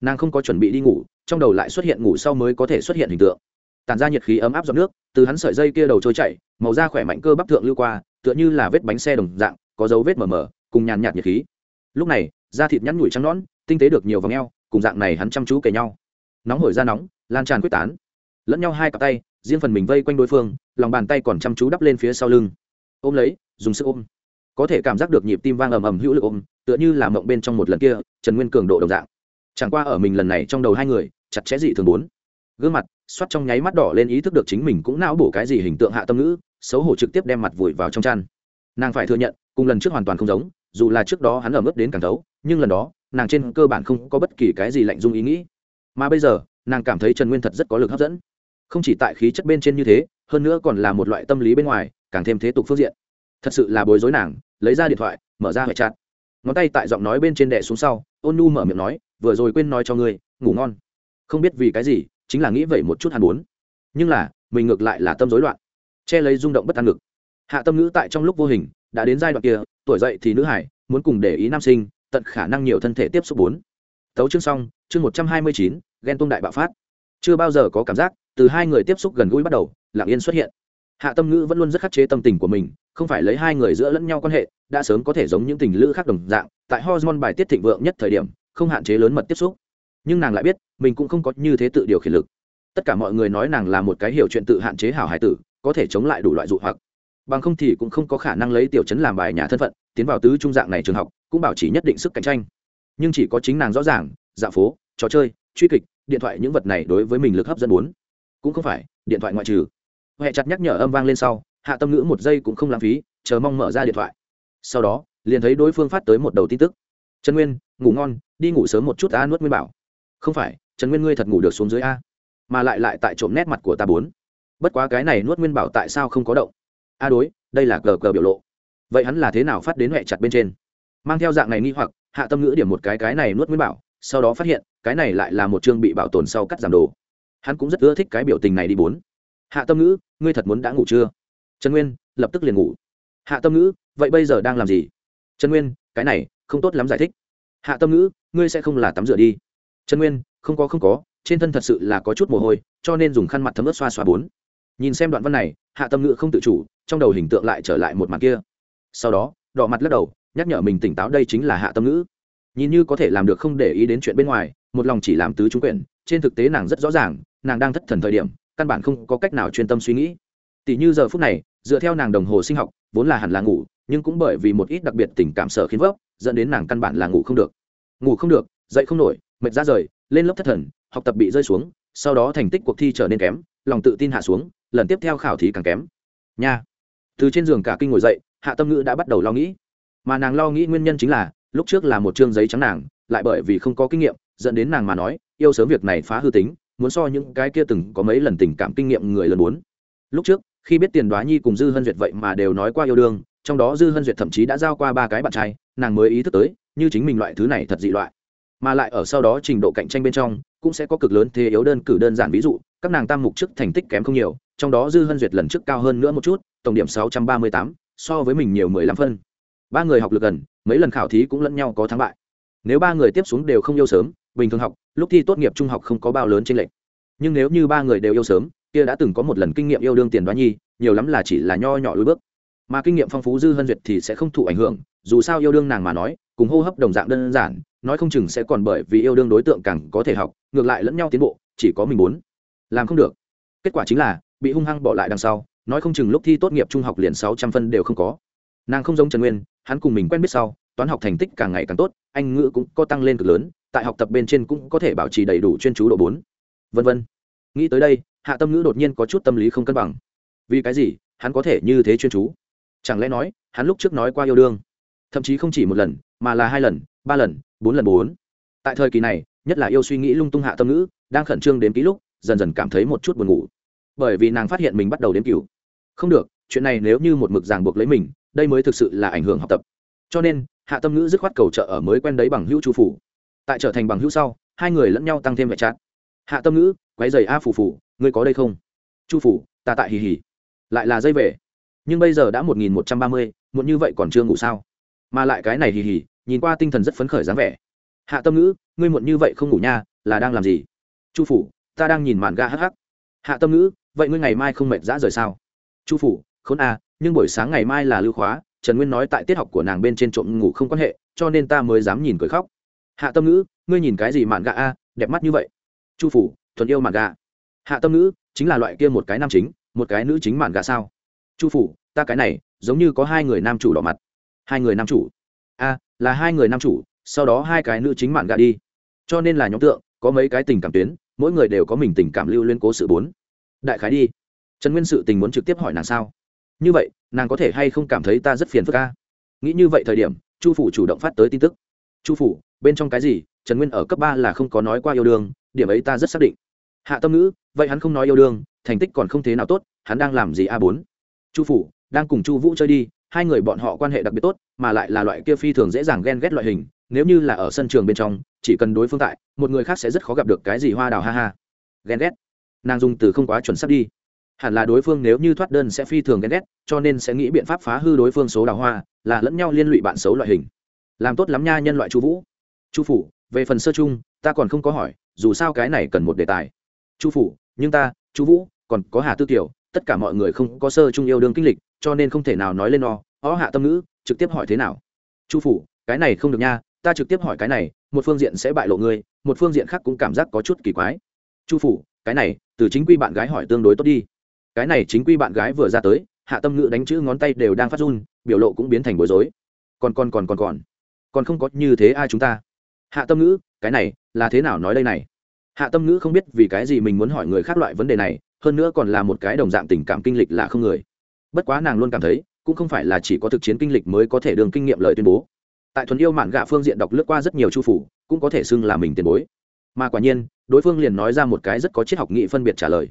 Nàng không có chuẩn bị đi ngủ, trong đầu lại xuất hiện ngủ sau mới có thể xuất hiện hình tượng. Tàn ra nhiệt khí ấm áp giọt nước, từ hắn sợi dây kia đầu trôi chảy, màu da khỏe mạnh cơ bắp thượng lưu qua, tựa như là vết bánh xe đồng dạng, có dấu vết mờ mờ, cùng nhàn nhạt nhiệt khí. Lúc này, da thịt nhắn nhủi trắng nõn tinh tế được nhiều vòng eo, cùng dạng này hắn chăm chú kề nhau. Nóng hổi ra nóng, lan tràn quyết tán. Lẫn nhau hai cặp tay, riêng phần mình vây quanh đối phương, lòng bàn tay còn chăm chú đắp lên phía sau lưng. Ôm lấy, dùng sức ôm. Có thể cảm giác được nhịp tim vang ầm ầm hữu lực ôm, tựa như là mộng bên trong một lần kia, trần nguyên cường độ đồng dạng. Chẳng qua ở mình lần này trong đầu hai người, chặt chẽ dị thường bốn. Gương mặt, xoát trong nháy mắt đỏ lên ý thức được chính mình cũng não bổ cái gì hình tượng hạ tâm ngữ, xấu hổ trực tiếp đem mặt vùi vào trong chăn. Nàng phải thừa nhận, cùng lần trước hoàn toàn không giống, dù là trước đó hắn ở mức đến càng thấu, nhưng lần đó nàng trên cơ bản không có bất kỳ cái gì lạnh dung ý nghĩ. Mà bây giờ, nàng cảm thấy trần nguyên thật rất có lực hấp dẫn. Không chỉ tại khí chất bên trên như thế, hơn nữa còn là một loại tâm lý bên ngoài, càng thêm thế tục phương diện. Thật sự là bối rối nàng, lấy ra điện thoại, mở ra hệ chặt ngón tay tại giọng nói bên trên đẻ xuống sau, ôn nu mở miệng nói, vừa rồi quên nói cho ngươi, ngủ ngon. Không biết vì cái gì, chính là nghĩ vậy một chút hàn bốn nhưng là, mình ngược lại là tâm rối loạn. Che lấy rung động bất an ngực. Hạ tâm ngữ tại trong lúc vô hình, đã đến giai đoạn kia, tuổi dậy thì nữ hải, muốn cùng để ý nam sinh tận khả năng nhiều thân thể tiếp xúc bốn. Tấu chương xong, chương một trăm hai mươi chín ghen tôn đại bạo phát. Chưa bao giờ có cảm giác, từ hai người tiếp xúc gần gũi bắt đầu, lặng yên xuất hiện. Hạ tâm ngữ vẫn luôn rất khắc chế tâm tình của mình, không phải lấy hai người giữa lẫn nhau quan hệ, đã sớm có thể giống những tình lữ khác đồng dạng, tại hormone bài tiết thịnh vượng nhất thời điểm, không hạn chế lớn mật tiếp xúc. Nhưng nàng lại biết, mình cũng không có như thế tự điều khiển lực. Tất cả mọi người nói nàng là một cái hiểu chuyện tự hạn chế hảo hải tử, có thể chống lại đủ loại dụ hoặc. Bằng không thì cũng không có khả năng lấy tiểu chấn làm bài nhà thân phận, tiến vào tứ trung dạng này trường học cũng bảo chỉ nhất định sức cạnh tranh. Nhưng chỉ có chính nàng rõ ràng dạ phố, trò chơi, truy kịch, điện thoại những vật này đối với mình lực hấp dẫn bốn cũng không phải, điện thoại ngoại trừ. Huệ chặt nhắc nhở âm vang lên sau, hạ tâm ngữ một giây cũng không lãng phí, chờ mong mở ra điện thoại. Sau đó, liền thấy đối phương phát tới một đầu tin tức. Trần nguyên, ngủ ngon, đi ngủ sớm một chút ta nuốt nguyên bảo. Không phải, trần nguyên ngươi thật ngủ được xuống dưới a. Mà lại lại tại trộm nét mặt của ta bốn. Bất quá cái này nuốt nguyên bảo tại sao không có động? A đối, đây là cờ cờ biểu lộ. Vậy hắn là thế nào phát đến huệ chặt bên trên? Mang theo dạng này nghi hoặc, hạ tâm ngữ điểm một cái cái này nuốt nguyên bảo, sau đó phát hiện, cái này lại là một chương bị bảo tồn sau cắt giảm đồ. Hắn cũng rất ưa thích cái biểu tình này đi bốn. Hạ tâm ngữ, ngươi thật muốn đã ngủ chưa? Trần nguyên, lập tức liền ngủ. Hạ tâm ngữ, vậy bây giờ đang làm gì? Trần nguyên, cái này, không tốt lắm giải thích. Hạ tâm ngữ, ngươi sẽ không là tắm rửa đi. Trần nguyên, không có không có, trên thân thật sự là có chút mồ hôi, cho nên dùng khăn mặt thấm ướt xoa xoa bốn. Nhìn xem đoạn văn này, hạ tâm ngữ không tự chủ, trong đầu hình tượng lại trở lại một mặt kia. Sau đó, đỏ mặt lắc đầu nhắc nhở mình tỉnh táo đây chính là hạ tâm ngữ. Nhìn như có thể làm được không để ý đến chuyện bên ngoài, một lòng chỉ làm tứ trúng quyển, trên thực tế nàng rất rõ ràng, nàng đang thất thần thời điểm, căn bản không có cách nào chuyên tâm suy nghĩ. Tỷ như giờ phút này, dựa theo nàng đồng hồ sinh học, vốn là hẳn là ngủ, nhưng cũng bởi vì một ít đặc biệt tình cảm sở khiến vấp, dẫn đến nàng căn bản là ngủ không được. Ngủ không được, dậy không nổi, mệt ra rời, lên lớp thất thần, học tập bị rơi xuống, sau đó thành tích cuộc thi trở nên kém, lòng tự tin hạ xuống, lần tiếp theo khảo thí càng kém. Nha. Từ trên giường cả kinh ngồi dậy, hạ tâm ngữ đã bắt đầu lo nghĩ mà nàng lo nghĩ nguyên nhân chính là, lúc trước là một chương giấy trắng nàng, lại bởi vì không có kinh nghiệm, dẫn đến nàng mà nói, yêu sớm việc này phá hư tính, muốn so những cái kia từng có mấy lần tình cảm kinh nghiệm người lần muốn. Lúc trước, khi biết tiền đoá nhi cùng dư hân duyệt vậy mà đều nói qua yêu đương, trong đó dư hân duyệt thậm chí đã giao qua ba cái bạn trai, nàng mới ý thức tới, như chính mình loại thứ này thật dị loại. Mà lại ở sau đó trình độ cạnh tranh bên trong, cũng sẽ có cực lớn thế yếu đơn cử đơn giản ví dụ, các nàng tam mục trước thành tích kém không nhiều, trong đó dư hân duyệt lần trước cao hơn nữa một chút, tổng điểm sáu trăm ba mươi tám, so với mình nhiều mười lăm phân ba người học lực gần, mấy lần khảo thí cũng lẫn nhau có thắng bại. Nếu ba người tiếp xuống đều không yêu sớm, bình thường học, lúc thi tốt nghiệp trung học không có bao lớn tranh lệch. nhưng nếu như ba người đều yêu sớm, kia đã từng có một lần kinh nghiệm yêu đương tiền đoán nhi, nhiều lắm là chỉ là nho nhỏ lối bước. Mà kinh nghiệm phong phú dư hân duyệt thì sẽ không thụ ảnh hưởng, dù sao yêu đương nàng mà nói, cùng hô hấp đồng dạng đơn giản, nói không chừng sẽ còn bởi vì yêu đương đối tượng càng có thể học, ngược lại lẫn nhau tiến bộ, chỉ có mình muốn. Làm không được. Kết quả chính là, bị hung hăng bỏ lại đằng sau, nói không chừng lúc thi tốt nghiệp trung học liền sáu trăm phân đều không có nàng không giống trần nguyên, hắn cùng mình quen biết sau, toán học thành tích càng ngày càng tốt, anh ngữ cũng có tăng lên cực lớn, tại học tập bên trên cũng có thể bảo trì đầy đủ chuyên chú độ bốn. Vân vân. Nghĩ tới đây, hạ tâm ngữ đột nhiên có chút tâm lý không cân bằng. Vì cái gì? Hắn có thể như thế chuyên chú? Chẳng lẽ nói, hắn lúc trước nói qua yêu đương? Thậm chí không chỉ một lần, mà là hai lần, ba lần, bốn lần bốn. Tại thời kỳ này, nhất là yêu suy nghĩ lung tung hạ tâm ngữ, đang khẩn trương đến ký lúc, dần dần cảm thấy một chút buồn ngủ. Bởi vì nàng phát hiện mình bắt đầu đếm cửu. Không được, chuyện này nếu như một mực ràng buộc lấy mình đây mới thực sự là ảnh hưởng học tập. Cho nên, hạ tâm ngữ dứt khoát cầu trợ ở mới quen đấy bằng hữu chu phủ. Tại trở thành bằng hữu sau, hai người lẫn nhau tăng thêm vẻ chát. Hạ tâm ngữ quái giày a phủ phủ ngươi có đây không? Chu phủ, ta tại hì hì. Lại là dây về. Nhưng bây giờ đã một nghìn một trăm ba mươi, muộn như vậy còn chưa ngủ sao? Mà lại cái này hì hì, nhìn qua tinh thần rất phấn khởi dáng vẻ. Hạ tâm ngữ, ngươi muộn như vậy không ngủ nha, là đang làm gì? Chu phủ, ta đang nhìn màn ga hắc hắc. Hạ tâm ngữ, vậy ngươi ngày mai không mệt dã rời sao? Chu phủ, khốn a nhưng buổi sáng ngày mai là lưu khóa, trần nguyên nói tại tiết học của nàng bên trên trộm ngủ không quan hệ, cho nên ta mới dám nhìn cười khóc. Hạ tâm ngữ, ngươi nhìn cái gì mạn gạ a, đẹp mắt như vậy. Chu phủ, thuần yêu mạn gạ hạ tâm ngữ, chính là loại kia một cái nam chính, một cái nữ chính mạn gạ sao? Chu phủ, ta cái này, giống như có hai người nam chủ đỏ mặt. Hai người nam chủ. A, là hai người nam chủ, sau đó hai cái nữ chính mạn gạ đi. Cho nên là nhóm tượng, có mấy cái tình cảm tuyến, mỗi người đều có mình tình cảm lưu liên cố sự bốn. Đại khái đi. Trần nguyên sự tình muốn trực tiếp hỏi nàng sao? Như vậy, nàng có thể hay không cảm thấy ta rất phiền phức ca nghĩ như vậy thời điểm, chu phủ chủ động phát tới tin tức. Chu phủ, bên trong cái gì? Trần nguyên ở cấp ba là không có nói qua yêu đương, điểm ấy ta rất xác định. Hạ tâm ngữ, vậy hắn không nói yêu đương, thành tích còn không thế nào tốt, hắn đang làm gì a bốn? Chu phủ, đang cùng chu vũ chơi đi, hai người bọn họ quan hệ đặc biệt tốt, mà lại là loại kia phi thường dễ dàng ghen ghét loại hình, nếu như là ở sân trường bên trong, chỉ cần đối phương tại, một người khác sẽ rất khó gặp được cái gì hoa đào ha ha. Ghen ghét. Nàng dùng từ không quá chuẩn sắp đi hẳn là đối phương nếu như thoát đơn sẽ phi thường ghen ghét, cho nên sẽ nghĩ biện pháp phá hư đối phương số đào hoa, là lẫn nhau liên lụy bạn xấu loại hình. Làm tốt lắm nha nhân loại chu vũ. Chu phủ, về phần sơ chung, ta còn không có hỏi, dù sao cái này cần một đề tài. Chu phủ, nhưng ta, chu vũ, còn có hà tư tiểu tất cả mọi người không có sơ chung yêu đương kinh lịch, cho nên không thể nào nói lên o ó hạ tâm ngữ, trực tiếp hỏi thế nào? Chu phủ, cái này không được nha, ta trực tiếp hỏi cái này, một phương diện sẽ bại lộ ngươi, một phương diện khác cũng cảm giác có chút kỳ quái. Chu phủ, cái này, từ chính quy bạn gái hỏi tương đối tốt đi cái này chính quy bạn gái vừa ra tới, hạ tâm ngữ đánh chữ ngón tay đều đang phát run, biểu lộ cũng biến thành bối rối. Còn còn còn còn còn. Còn không có như thế ai chúng ta? Hạ tâm ngữ, cái này, là thế nào nói đây này? Hạ tâm ngữ không biết vì cái gì mình muốn hỏi người khác loại vấn đề này, hơn nữa còn là một cái đồng dạng tình cảm kinh lịch là không người. Bất quá nàng luôn cảm thấy, cũng không phải là chỉ có thực chiến kinh lịch mới có thể đường kinh nghiệm lời tuyên bố. Tại thuần yêu mạn gạ phương diện đọc lướt qua rất nhiều chu phủ, cũng có thể xưng là mình tiền bối. Mà quả nhiên, đối phương liền nói ra một cái rất có triết học nghị phân biệt trả lời.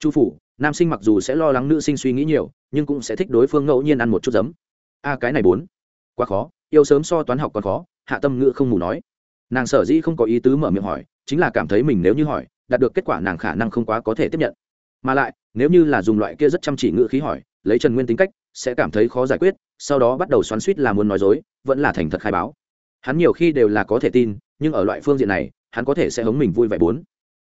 Chu phủ nam sinh mặc dù sẽ lo lắng nữ sinh suy nghĩ nhiều, nhưng cũng sẽ thích đối phương ngẫu nhiên ăn một chút giấm. A cái này bốn. Quá khó, yêu sớm so toán học còn khó, hạ tâm ngữ không ngủ nói. Nàng sở dĩ không có ý tứ mở miệng hỏi, chính là cảm thấy mình nếu như hỏi, đạt được kết quả nàng khả năng không quá có thể tiếp nhận. Mà lại, nếu như là dùng loại kia rất chăm chỉ ngữ khí hỏi, lấy trần nguyên tính cách, sẽ cảm thấy khó giải quyết, sau đó bắt đầu xoắn suýt là muốn nói dối, vẫn là thành thật khai báo. Hắn nhiều khi đều là có thể tin, nhưng ở loại phương diện này, hắn có thể sẽ hống mình vui vẻ bốn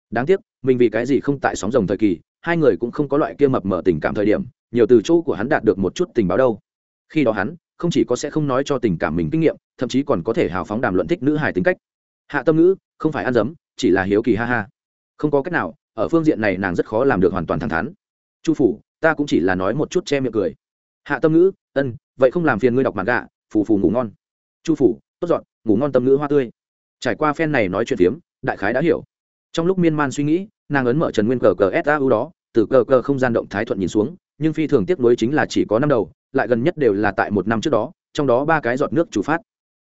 đáng tiếc, mình vì cái gì không tại sóng rồng thời kỳ, hai người cũng không có loại kia mập mở tình cảm thời điểm, nhiều từ chỗ của hắn đạt được một chút tình báo đâu. Khi đó hắn, không chỉ có sẽ không nói cho tình cảm mình kinh nghiệm, thậm chí còn có thể hào phóng đàm luận thích nữ hài tính cách. Hạ tâm ngữ, không phải ăn dấm, chỉ là hiếu kỳ ha ha. Không có cách nào, ở phương diện này nàng rất khó làm được hoàn toàn thẳng thắn. Chu phủ, ta cũng chỉ là nói một chút che miệng cười. Hạ tâm ngữ, ân, vậy không làm phiền ngươi đọc mặt gạ phù phù ngủ ngon. Chu phủ, tốt dọn, ngủ ngon tâm ngữ hoa tươi. Trải qua phen này nói chuyện phiếm, đại khái đã hiểu trong lúc miên man suy nghĩ, nàng ấn mở trần nguyên cờ cờ sau đó, từ cờ cờ không gian động thái thuận nhìn xuống, nhưng phi thường tiếc nuối chính là chỉ có năm đầu, lại gần nhất đều là tại một năm trước đó, trong đó ba cái giọt nước chủ phát.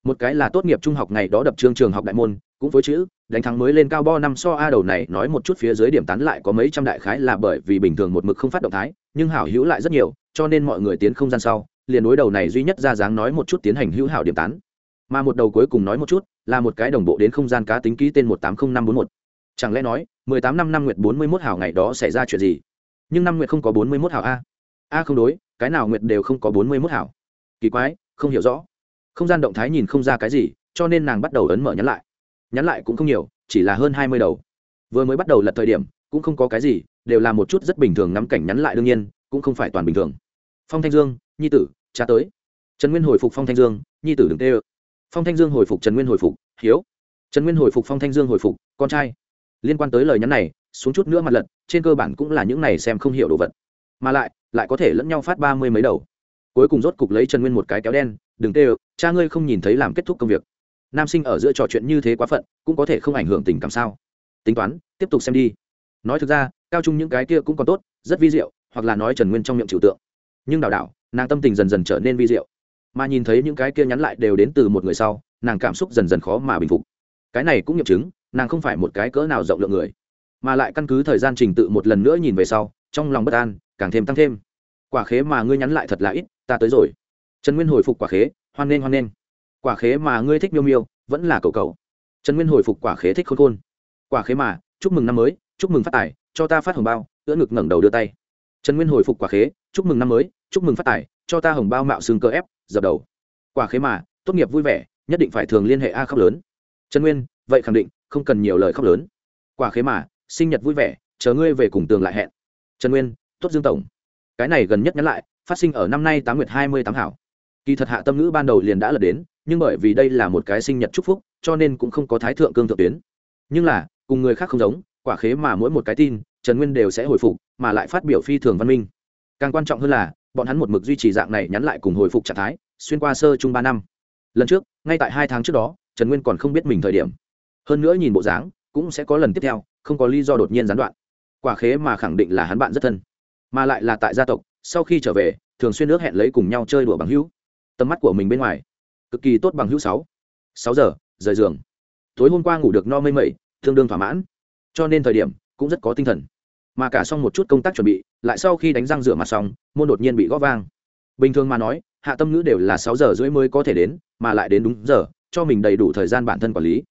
Một cái là tốt nghiệp trung học ngày đó đập trương trường học đại môn, cũng với chữ, đánh thắng mới lên cao bo năm so a đầu này, nói một chút phía dưới điểm tán lại có mấy trăm đại khái là bởi vì bình thường một mực không phát động thái, nhưng hảo hữu lại rất nhiều, cho nên mọi người tiến không gian sau, liền đối đầu này duy nhất ra dáng nói một chút tiến hành hữu hảo điểm tán. Mà một đầu cuối cùng nói một chút, là một cái đồng bộ đến không gian cá tính ký tên một tám không năm bốn một chẳng lẽ nói, mười tám năm năm nguyệt bốn mươi mốt hảo ngày đó xảy ra chuyện gì? Nhưng năm nguyệt không có bốn mươi mốt hảo a. A không đối, cái nào nguyệt đều không có bốn mươi mốt hảo. Kỳ quái, không hiểu rõ. Không gian động thái nhìn không ra cái gì, cho nên nàng bắt đầu ấn mở nhắn lại. Nhắn lại cũng không nhiều, chỉ là hơn hai mươi đầu. Vừa mới bắt đầu lật thời điểm, cũng không có cái gì, đều là một chút rất bình thường ngắm cảnh nhắn lại đương nhiên, cũng không phải toàn bình thường. Phong thanh dương, nhi tử, cha tới. Trần nguyên hồi phục phong thanh dương, nhi tử đừng tê ơ. Phong thanh dương hồi phục trần nguyên hồi phục, hiếu. Trần nguyên hồi phục phong thanh dương hồi phục, con trai liên quan tới lời nhắn này, xuống chút nữa mặt lật, trên cơ bản cũng là những này xem không hiểu đồ vật. Mà lại lại có thể lẫn nhau phát ba mươi mấy đầu. Cuối cùng rốt cục lấy trần nguyên một cái kéo đen, đừng tê cha ngươi không nhìn thấy làm kết thúc công việc. Nam sinh ở giữa trò chuyện như thế quá phận, cũng có thể không ảnh hưởng tình cảm sao? Tính toán, tiếp tục xem đi. Nói thực ra, cao trung những cái kia cũng còn tốt, rất vi diệu, hoặc là nói trần nguyên trong miệng trừu tượng. Nhưng đào đảo, nàng tâm tình dần dần trở nên vi diệu. Mà nhìn thấy những cái kia nhắn lại đều đến từ một người sau, nàng cảm xúc dần dần khó mà bình phục. Cái này cũng nghiệm chứng nàng không phải một cái cỡ nào rộng lượng người, mà lại căn cứ thời gian trình tự một lần nữa nhìn về sau, trong lòng bất an, càng thêm tăng thêm. Quả khế mà ngươi nhắn lại thật là ít, ta tới rồi. Trần nguyên hồi phục quả khế, hoan nghênh hoan nghênh. Quả khế mà ngươi thích miêu miêu, vẫn là cầu cầu trần nguyên hồi phục quả khế thích khôn khôn. Quả khế mà, chúc mừng năm mới, chúc mừng phát tài, cho ta phát hồng bao, ưỡn ngực ngẩng đầu đưa tay. Trần nguyên hồi phục quả khế, chúc mừng năm mới, chúc mừng phát tài, cho ta hồng bao mạo xương cơ ép, dập đầu. Quả khế mà, tốt nghiệp vui vẻ, nhất định phải thường liên hệ a khóc lớn. Trần nguyên, vậy khẳng định không cần nhiều lời khóc lớn. Quả khế mà, sinh nhật vui vẻ, chờ ngươi về cùng tường lại hẹn. Trần nguyên, tốt dương tổng. Cái này gần nhất nhắn lại, phát sinh ở năm nay tám nguyệt hai mươi tám hảo. Kỳ thật hạ tâm ngữ ban đầu liền đã lật đến, nhưng bởi vì đây là một cái sinh nhật chúc phúc, cho nên cũng không có thái thượng cương thượng tuyến. Nhưng là, cùng người khác không giống, quả khế mà mỗi một cái tin, trần nguyên đều sẽ hồi phục, mà lại phát biểu phi thường văn minh. Càng quan trọng hơn là, bọn hắn một mực duy trì dạng này nhắn lại cùng hồi phục trạng thái, xuyên qua sơ chung ba năm. Lần trước, ngay tại hai tháng trước đó, trần nguyên còn không biết mình thời điểm hơn nữa nhìn bộ dáng, cũng sẽ có lần tiếp theo, không có lý do đột nhiên gián đoạn. Quả khế mà khẳng định là hắn bạn rất thân, mà lại là tại gia tộc, sau khi trở về, thường xuyên nước hẹn lấy cùng nhau chơi đùa bằng hữu. Tầm mắt của mình bên ngoài, cực kỳ tốt bằng hữu sáu. Sáu giờ, rời giường. Tối hôm qua ngủ được no mây mẩy, tương đương thỏa mãn. Cho nên thời điểm cũng rất có tinh thần. Mà cả xong một chút công tác chuẩn bị, lại sau khi đánh răng rửa mặt xong, môn đột nhiên bị gõ vang. Bình thường mà nói, hạ tâm ngữ đều là sáu giờ rưỡi mới có thể đến, mà lại đến đúng giờ, cho mình đầy đủ thời gian bản thân quản lý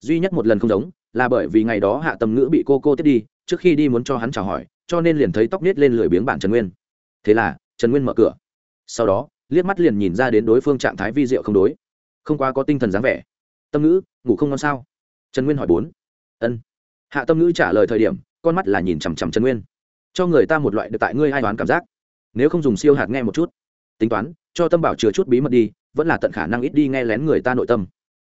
duy nhất một lần không giống, là bởi vì ngày đó hạ tâm ngữ bị cô cô tiếp đi, trước khi đi muốn cho hắn chào hỏi, cho nên liền thấy tóc nết lên lười biếng bản trần nguyên. Thế là, trần nguyên mở cửa. Sau đó, liếc mắt liền nhìn ra đến đối phương trạng thái vi diệu không đối. Không quá có tinh thần dáng vẻ. Tâm ngữ, ngủ không ngon sao? Trần nguyên hỏi bốn. Ân. Hạ tâm ngữ trả lời thời điểm, con mắt là nhìn chằm chằm trần nguyên. Cho người ta một loại được tại ngươi ai đoán cảm giác. Nếu không dùng siêu hạt nghe một chút. Tính toán, cho tâm bảo chừa chút bí mật đi, vẫn là tận khả năng ít đi nghe lén người ta nội tâm.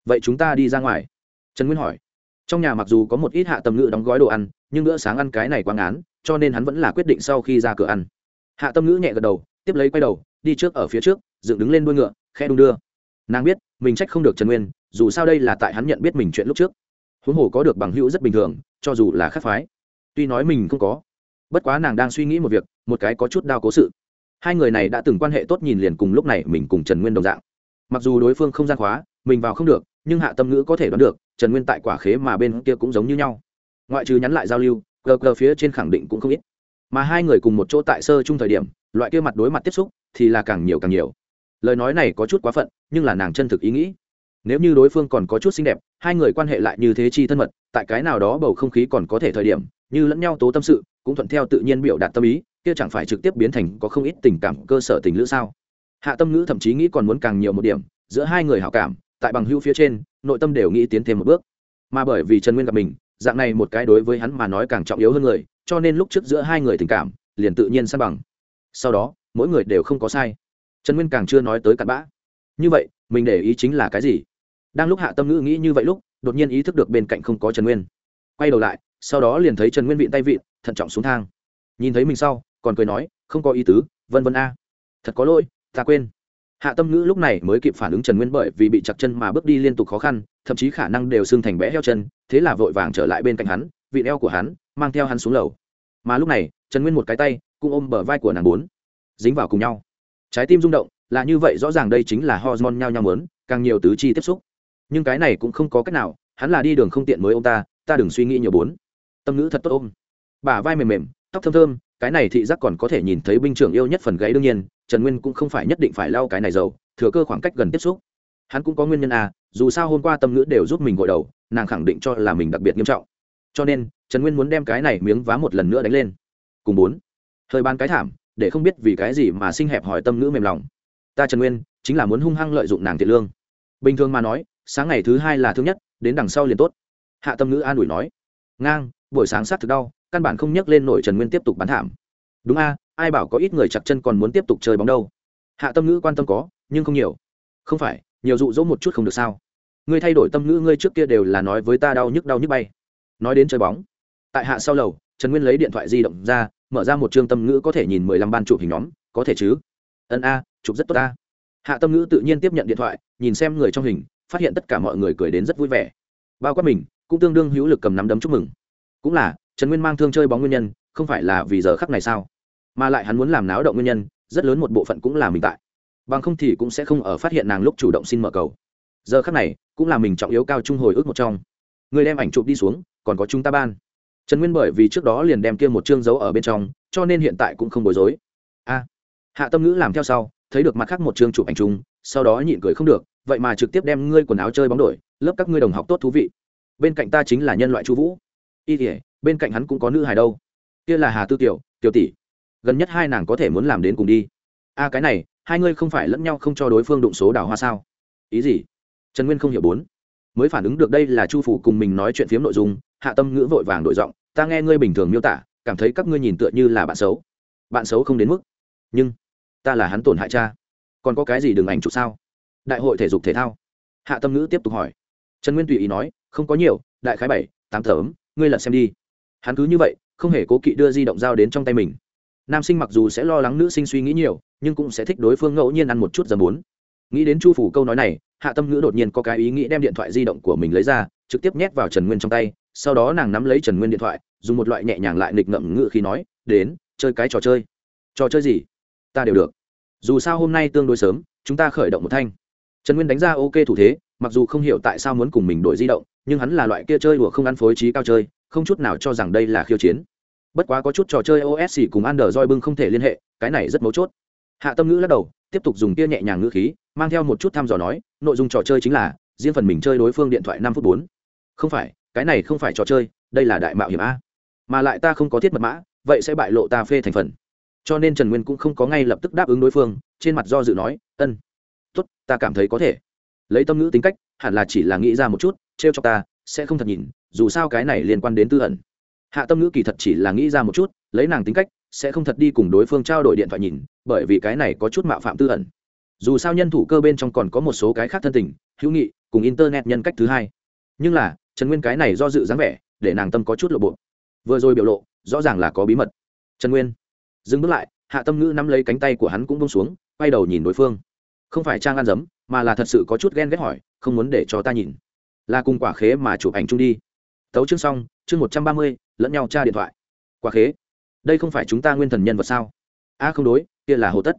Vậy chúng ta đi ra ngoài trần nguyên hỏi. Trong nhà mặc dù có một ít hạ tâm ngữ đóng gói đồ ăn nhưng bữa sáng ăn cái này quá ngán, cho nên hắn vẫn là quyết định sau khi ra cửa ăn. Hạ tâm ngữ nhẹ gật đầu tiếp lấy quay đầu đi trước ở phía trước dựng đứng lên đuôi ngựa khe đung đưa. Nàng biết mình trách không được trần nguyên dù sao đây là tại hắn nhận biết mình chuyện lúc trước. Huống hồ có được bằng hữu rất bình thường cho dù là khắc phái. Tuy nói mình không có bất quá nàng đang suy nghĩ một việc một cái có chút đau cố sự. Hai người này đã từng quan hệ tốt nhìn liền cùng lúc này mình cùng trần nguyên đồng dạng. Mặc dù đối phương không gian khóa mình vào không được nhưng hạ tâm ngữ có thể đoán được trần nguyên tại quả khế mà bên kia cũng giống như nhau. Ngoại trừ nhắn lại giao lưu gờ gờ phía trên khẳng định cũng không ít. Mà hai người cùng một chỗ tại sơ chung thời điểm, loại kia mặt đối mặt tiếp xúc thì là càng nhiều càng nhiều. Lời nói này có chút quá phận, nhưng là nàng chân thực ý nghĩ. Nếu như đối phương còn có chút xinh đẹp, hai người quan hệ lại như thế chi thân mật, tại cái nào đó bầu không khí còn có thể thời điểm, như lẫn nhau tố tâm sự, cũng thuận theo tự nhiên biểu đạt tâm ý, kia chẳng phải trực tiếp biến thành có không ít tình cảm cơ sở tình lữ sao? Hạ tâm ngữ thậm chí nghĩ còn muốn càng nhiều một điểm, giữa hai người hảo cảm, tại bằng hữu phía trên nội tâm đều nghĩ tiến thêm một bước. Mà bởi vì trần nguyên gặp mình, dạng này một cái đối với hắn mà nói càng trọng yếu hơn người, cho nên lúc trước giữa hai người tình cảm, liền tự nhiên san bằng. Sau đó, mỗi người đều không có sai. Trần nguyên càng chưa nói tới cặn bã. Như vậy, mình để ý chính là cái gì? Đang lúc hạ tâm ngữ nghĩ như vậy lúc, đột nhiên ý thức được bên cạnh không có trần nguyên. Quay đầu lại, sau đó liền thấy trần nguyên vịn tay vịn, thận trọng xuống thang. Nhìn thấy mình sau, còn cười nói, không có ý tứ, vân vân a. Thật có lỗi, ta quên hạ tâm ngữ lúc này mới kịp phản ứng trần nguyên bởi vì bị chặt chân mà bước đi liên tục khó khăn, thậm chí khả năng đều xương thành bẽ heo chân, thế là vội vàng trở lại bên cạnh hắn, vị eo của hắn mang theo hắn xuống lầu. Mà lúc này, trần nguyên một cái tay cũng ôm bờ vai của nàng bốn, dính vào cùng nhau. Trái tim rung động, là như vậy rõ ràng đây chính là hormone nhau nhau mớn càng nhiều tứ chi tiếp xúc. Nhưng cái này cũng không có cách nào, hắn là đi đường không tiện mới ô m ta ta đừng suy nghĩ nhiều bốn. Tâm ngữ thật tốt ôm. Bả vai mềm mềm, tóc thơm thơm, cái này thị giác còn có thể nhìn thấy binh trưởng yêu nhất phần gáy đương nhiên trần nguyên cũng không phải nhất định phải lau cái này dầu, thừa cơ khoảng cách gần tiếp xúc. Hắn cũng có nguyên nhân à dù sao hôm qua tâm ngữ đều giúp mình gội đầu, nàng khẳng định cho là mình đặc biệt nghiêm trọng. Cho nên, trần nguyên muốn đem cái này miếng vá một lần nữa đánh lên. Cùng bốn. Hơi ban cái thảm, để không biết vì cái gì mà sinh hẹp hỏi tâm ngữ mềm lòng. Ta trần nguyên, chính là muốn hung hăng lợi dụng nàng thiệt lương. Bình thường mà nói, sáng ngày thứ hai là thứ nhất, đến đằng sau liền tốt. Hạ tâm ngữ an ủi nói. Ngang, buổi sáng sát thực đau, căn bản không nhắc lên nổi trần nguyên tiếp tục bán thảm. Đúng a ai bảo có ít người chặt chân còn muốn tiếp tục chơi bóng đâu. Hạ tâm ngữ quan tâm có, nhưng không nhiều. Không phải, nhiều dụ dỗ một chút không được sao? Ngươi thay đổi tâm ngữ ngươi trước kia đều là nói với ta đau nhức đau nhức bay. Nói đến chơi bóng. Tại hạ sau lầu, trần nguyên lấy điện thoại di động ra, mở ra một chương tâm ngữ có thể nhìn mười lăm ban chụp hình nhóm, có thể chứ? Ân a, chụp rất tốt ta. hạ tâm ngữ tự nhiên tiếp nhận điện thoại, nhìn xem người trong hình, phát hiện tất cả mọi người cười đến rất vui vẻ. Bao quát mình, cũng tương đương hữu lực cầm nắm đấm chúc mừng. Cũng là, trần nguyên mang thương chơi bóng nguyên nhân, không phải là vì giờ khắc này sao? Mà lại hắn muốn làm náo động nguyên nhân, rất lớn một bộ phận cũng là mình tại. Bằng không thì cũng sẽ không ở phát hiện nàng lúc chủ động xin mở cầu. Giờ khắc này, cũng là mình trọng yếu cao trung hồi ức một trong. Người đem ảnh chụp đi xuống, còn có chúng ta ban. Trần nguyên bởi vì trước đó liền đem kia một chương dấu ở bên trong, cho nên hiện tại cũng không bối rối. A. Hạ tâm ngữ làm theo sau, thấy được mặt khác một chương chụp ảnh chung, sau đó nhịn cười không được, vậy mà trực tiếp đem ngươi quần áo chơi bóng đổi, lớp các ngươi đồng học tốt thú vị. Bên cạnh ta chính là nhân loại chu vũ. Y thể bên cạnh hắn cũng có nữ hài đâu. Kia là hà tư tiểu tiểu tỷ gần nhất hai nàng có thể muốn làm đến cùng đi. A, cái này, hai ngươi không phải lẫn nhau không cho đối phương đụng số đào hoa sao? Ý gì? Trần nguyên không hiểu bốn. Mới phản ứng được đây là chu phủ cùng mình nói chuyện phiếm nội dung, hạ tâm ngữ vội vàng đội giọng, ta nghe ngươi bình thường miêu tả, cảm thấy các ngươi nhìn tựa như là bạn xấu. Bạn xấu không đến mức. Nhưng, ta là hắn tổn hại cha. Còn có cái gì đừng ảnh chụp sao? Đại hội thể dục thể thao. Hạ tâm ngữ tiếp tục hỏi. Trần nguyên tùy ý nói, không có nhiều, đại khái bảy, tám thớm ngươi lật xem đi. Hắn cứ như vậy, không hề cố kỵ đưa di động dao đến trong tay mình nam sinh mặc dù sẽ lo lắng nữ sinh suy nghĩ nhiều, nhưng cũng sẽ thích đối phương ngẫu nhiên ăn một chút giờ muốn nghĩ đến chu phủ câu nói này, hạ tâm ngữ đột nhiên có cái ý nghĩ đem điện thoại di động của mình lấy ra, trực tiếp nhét vào trần nguyên trong tay, sau đó nàng nắm lấy trần nguyên điện thoại, dùng một loại nhẹ nhàng lại nghịch ngậm ngự khi nói, đến, chơi cái trò chơi. Trò chơi gì? Ta đều được. Dù sao hôm nay tương đối sớm, chúng ta khởi động một thanh. Trần nguyên đánh ra ok thủ thế, mặc dù không hiểu tại sao muốn cùng mình đổi di động, nhưng hắn là loại kia chơi đùa không ăn phối trí cao chơi, không chút nào cho rằng đây là khiêu chiến bất quá có chút trò chơi os cùng ăn đờ roi bưng không thể liên hệ, cái này rất mấu chốt. Hạ tâm ngữ lắc đầu, tiếp tục dùng tia nhẹ nhàng ngữ khí, mang theo một chút thăm dò nói, nội dung trò chơi chính là, riêng phần mình chơi đối phương điện thoại năm phút bốn. Không phải, cái này không phải trò chơi, đây là đại mạo hiểm a. Mà lại ta không có thiết mật mã, vậy sẽ bại lộ ta phê thành phần. Cho nên trần nguyên cũng không có ngay lập tức đáp ứng đối phương, trên mặt do dự nói, ân, tốt, ta cảm thấy có thể. Lấy tâm ngữ tính cách, hẳn là chỉ là nghĩ ra một chút t r e o cho ta, sẽ không thật nhìn, dù sao cái này liên quan đến tư ẩn hạ tâm ngữ kỳ thật chỉ là nghĩ ra một chút, lấy nàng tính cách, sẽ không thật đi cùng đối phương trao đổi điện thoại nhìn, bởi vì cái này có chút mạo phạm tư ẩn. Dù sao nhân thủ cơ bên trong còn có một số cái khác thân tình, hữu nghị, cùng internet nhân cách thứ hai. Nhưng là, trần nguyên cái này do dự dáng vẻ, để nàng tâm có chút lộ bộ. Vừa rồi biểu lộ, rõ ràng là có bí mật. Trần nguyên. Dừng bước lại, hạ tâm ngữ nắm lấy cánh tay của hắn cũng bông xuống, quay đầu nhìn đối phương. Không phải trang ăn dấm mà là thật sự có chút ghen ghét hỏi, không muốn để cho ta nhìn. Là cùng quả khế mà chụp ảnh chung đi. Tấu chương xong, chương một trăm ba mươi lẫn nhau tra điện thoại. Quá khế. Đây không phải chúng ta nguyên thần nhân vật sao? A, không đối, kia là hồ tất.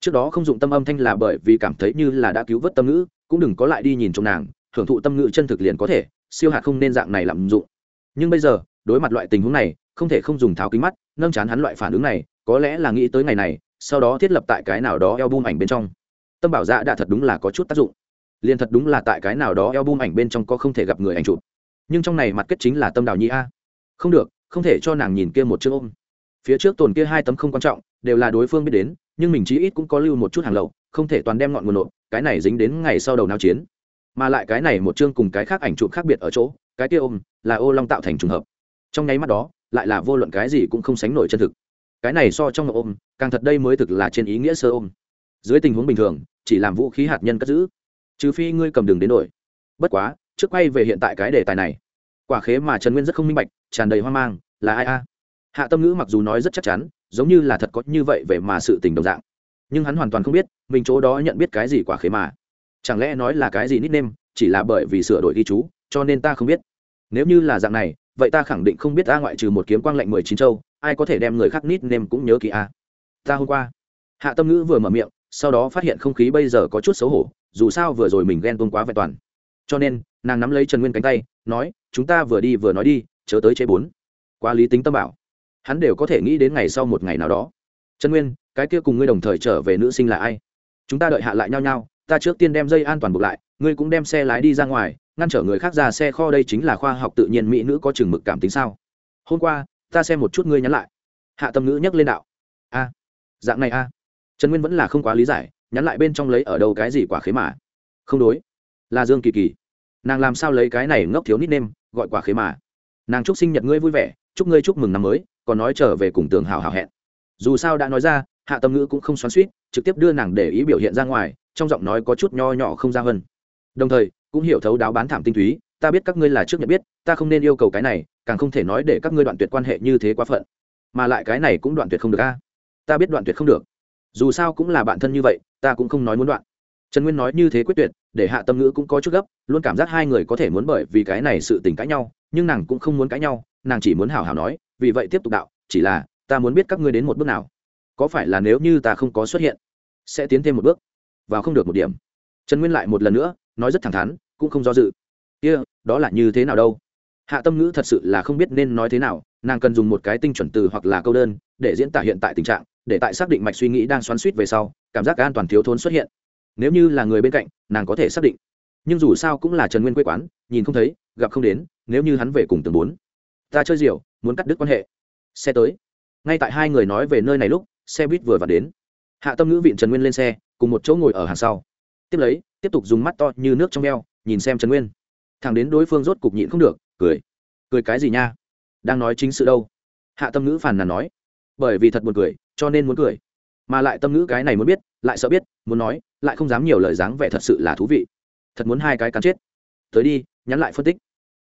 Trước đó không dụng tâm âm thanh là bởi vì cảm thấy như là đã cứu vớt tâm ngữ, cũng đừng có lại đi nhìn trong nàng, hưởng thụ tâm ngữ chân thực liền có thể, siêu hạt không nên dạng này lạm dụng. Nhưng bây giờ, đối mặt loại tình huống này, không thể không dùng tháo kính mắt, nâng chán hắn loại phản ứng này, có lẽ là nghĩ tới ngày này, sau đó thiết lập tại cái nào đó eo bum ảnh bên trong. Tâm bảo dạ đã thật đúng là có chút tác dụng. Liền thật đúng là tại cái nào đó eo bum ảnh bên trong có không thể gặp người ảnh chụp. Nhưng trong này mặt kết chính là tâm đào nhi a không được, không thể cho nàng nhìn kia một chiếc ôm. Phía trước tồn kia hai tấm không quan trọng, đều là đối phương biết đến, nhưng mình chí ít cũng có lưu một chút hàng lậu, không thể toàn đem ngọn nguồn nộp, cái này dính đến ngày sau đầu nao chiến. Mà lại cái này một chương cùng cái khác ảnh chụp khác biệt ở chỗ, cái kia ôm là ô long tạo thành trùng hợp. Trong nháy mắt đó, lại là vô luận cái gì cũng không sánh nổi chân thực. Cái này so trong ngọc ôm, càng thật đây mới thực là trên ý nghĩa sơ ôm. Dưới tình huống bình thường, chỉ làm vũ khí hạt nhân cất giữ. Trừ phi ngươi cầm đường đến đổi. Bất quá, trước quay về hiện tại cái đề tài này quả khế mà trần nguyên rất không minh bạch tràn đầy hoang mang là ai a? Hạ tâm ngữ mặc dù nói rất chắc chắn giống như là thật có như vậy về mà sự tình đồng dạng. Nhưng hắn hoàn toàn không biết mình chỗ đó nhận biết cái gì quả khế mà. Chẳng lẽ nói là cái gì nít nêm, chỉ là bởi vì sửa đổi ghi chú cho nên ta không biết. Nếu như là dạng này vậy ta khẳng định không biết ta ngoại trừ một kiếm quang lạnh mười chín châu ai có thể đem người khác nít nêm cũng nhớ kỹ a. Ta hôm qua. Hạ tâm ngữ vừa mở miệng sau đó phát hiện không khí bây giờ có chút xấu hổ dù sao vừa rồi mình ghen tuông quá vẹn toàn. Cho nên nàng nắm lấy trần nguyên cánh tay nói chúng ta vừa đi vừa nói đi, chớ tới chế bốn. Qua lý tính tâm bảo. Hắn đều có thể nghĩ đến ngày sau một ngày nào đó. Trần nguyên, cái kia cùng ngươi đồng thời trở về nữ sinh là ai? Chúng ta đợi hạ lại nhau nhau, ta trước tiên đem dây an toàn buộc lại, ngươi cũng đem xe lái đi ra ngoài, ngăn trở người khác ra xe kho đây chính là khoa học tự nhiên mỹ nữ có chừng mực cảm tính sao? Hôm qua, ta xem một chút ngươi nhắn lại. Hạ tâm ngữ nhắc lên đạo. A, dạng này a. Trần nguyên vẫn là không quá lý giải, nhắn lại bên trong lấy ở đâu cái gì quả khế mà. Không đối. Là dương kỳ kỳ nàng làm sao lấy cái này ngốc thiếu nít nêm, gọi quả khế mà. Nàng chúc sinh nhật ngươi vui vẻ, chúc ngươi chúc mừng năm mới, còn nói trở về cùng tường hào hào hẹn. Dù sao đã nói ra, hạ tâm ngữ cũng không xoắn suýt trực tiếp đưa nàng để ý biểu hiện ra ngoài, trong giọng nói có chút nho nhỏ không ra hơn. Đồng thời, cũng hiểu thấu đáo bán thảm tinh túy, ta biết các ngươi là trước nhận biết, ta không nên yêu cầu cái này, càng không thể nói để các ngươi đoạn tuyệt quan hệ như thế quá phận. Mà lại cái này cũng đoạn tuyệt không được a. Ta biết đoạn tuyệt không được. Dù sao cũng là bạn thân như vậy, ta cũng không nói muốn đoạn trần nguyên nói như thế quyết tuyệt để hạ tâm ngữ cũng có chút gấp luôn cảm giác hai người có thể muốn bởi vì cái này sự tình cãi nhau nhưng nàng cũng không muốn cãi nhau nàng chỉ muốn hào hào nói vì vậy tiếp tục đạo chỉ là ta muốn biết các ngươi đến một bước nào. Có phải là nếu như ta không có xuất hiện sẽ tiến thêm một bước? Vào không được một điểm. Trần nguyên lại một lần nữa nói rất thẳng thắn cũng không do dự. Kia、yeah, đó là như thế nào đâu? Hạ tâm ngữ thật sự là không biết nên nói thế nào nàng cần dùng một cái tinh chuẩn từ hoặc là câu đơn để diễn tả hiện tại tình trạng để tại xác định mạch suy nghĩ đang xoắn suýt về sau cảm giác an toàn thiếu thốn xuất hiện nếu như là người bên cạnh, nàng có thể xác định. Nhưng dù sao cũng là trần nguyên quê quán, nhìn không thấy, gặp không đến, nếu như hắn về cùng tầng bốn. Ta chơi diều muốn cắt đứt quan hệ. Xe tới. Ngay tại hai người nói về nơi này lúc, xe buýt vừa vào đến. Hạ tâm ngữ viện trần nguyên lên xe, cùng một chỗ ngồi ở hàng sau. Tiếp lấy, tiếp tục dùng mắt to như nước trong veo nhìn xem trần nguyên. Thằng đến đối phương rốt cục nhịn không được, cười. Cười cái gì nha? Đang nói chính sự đâu? Hạ tâm ngữ phàn nàn nói. Bởi vì thật buồn cười, cho nên muốn cười. Mà lại tâm ngữ cái này muốn biết lại sợ biết, muốn nói, lại không dám nhiều lời dáng vẻ thật sự là thú vị. Thật muốn hai cái cắn chết. Tới đi, nhắn lại phân tích.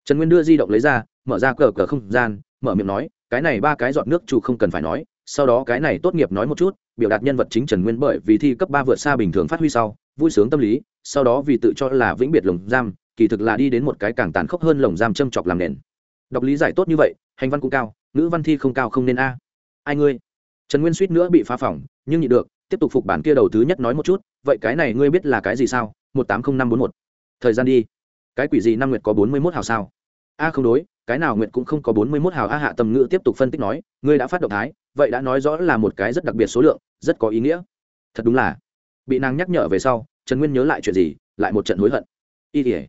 Trần nguyên đưa di động lấy ra, mở ra cờ cờ không gian, mở miệng nói, cái này ba cái giọt nước chủ không cần phải nói, sau đó cái này tốt nghiệp nói một chút, biểu đạt nhân vật chính trần nguyên bởi vì thi cấp ba vượt xa bình thường phát huy sau, vui sướng tâm lý, sau đó vì tự cho là vĩnh biệt lồng giam, kỳ thực là đi đến một cái càng tàn khốc hơn lồng giam châm chọc làm nền. Đọc lý giải tốt như vậy, hành văn cũng cao, ngữ văn thi không cao không nên a. Ai ngươi? Trần nguyên suýt nữa bị phá phỏng nhưng nhị được tiếp tục phục bản kia đầu thứ nhất nói một chút, vậy cái này ngươi biết là cái gì sao? một tám không năm bốn một. Thời gian đi. Cái quỷ gì năm nguyệt có bốn mươi mốt hào sao? A, không đối, cái nào nguyệt cũng không có bốn mươi mốt hào. A hạ tầm ngữ tiếp tục phân tích nói, ngươi đã phát động thái, vậy đã nói rõ là một cái rất đặc biệt số lượng, rất có ý nghĩa. Thật đúng là. Bị nàng nhắc nhở về sau, trần nguyên nhớ lại chuyện gì, lại một trận hối hận. Y tỉa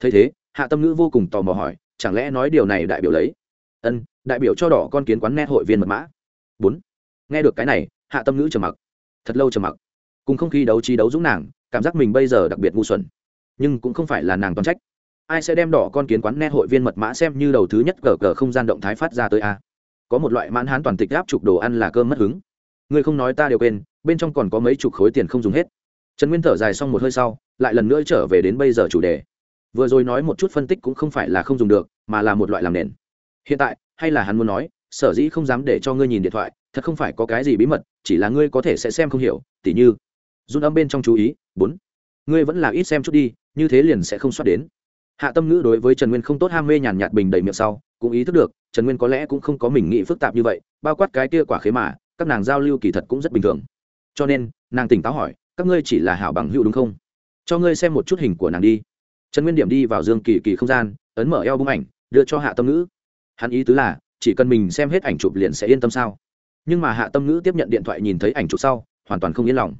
thấy thế, hạ tâm ngữ vô cùng tò mò hỏi, chẳng lẽ nói điều này đại biểu lấy? Ân, đại biểu cho đỏ con kiến quán nghe hội viên mật mã. Bốn. Nghe được cái này, hạ tâm ngữ trầm mặc thật lâu trầm mặc. Cùng không khí đấu trí đấu dũng nàng, cảm giác mình bây giờ đặc biệt ngu xuẩn. Nhưng cũng không phải là nàng toàn trách. Ai sẽ đem đỏ con kiến quán net hội viên mật mã xem như đầu thứ nhất cờ cờ không gian động thái phát ra tới a? Có một loại mãn hán toàn tịch áp chục đồ ăn là cơm mất hứng. Người không nói ta đều quên, bên trong còn có mấy chục khối tiền không dùng hết. Trần nguyên thở dài xong một hơi sau, lại lần nữa trở về đến bây giờ chủ đề. Vừa rồi nói một chút phân tích cũng không phải là không dùng được, mà là một loại làm nền. Hiện tại, hay là hắn muốn nói sở dĩ không dám để cho ngươi nhìn điện thoại, thật không phải có cái gì bí mật, chỉ là ngươi có thể sẽ xem không hiểu, tỉ như, run âm bên trong chú ý, bốn, ngươi vẫn là ít xem chút đi, như thế liền sẽ không soát đến. Hạ tâm ngữ đối với trần nguyên không tốt ham mê nhàn nhạt bình đầy miệng sau, cũng ý thức được, trần nguyên có lẽ cũng không có mình nghĩ phức tạp như vậy, bao quát cái kia quả khế mà, các nàng giao lưu kỳ thật cũng rất bình thường. Cho nên, nàng tỉnh táo hỏi, các ngươi chỉ là hảo bằng hữu đúng không? Cho ngươi xem một chút hình của nàng đi. Trần nguyên điểm đi vào dương kỳ kỳ không gian, ấn mở eo bung ảnh, đưa cho hạ tâm ngữ. Hắn ý tứ là chỉ cần mình xem hết ảnh chụp liền sẽ yên tâm sao? Nhưng mà hạ tâm ngữ tiếp nhận điện thoại nhìn thấy ảnh chụp sau, hoàn toàn không yên lòng.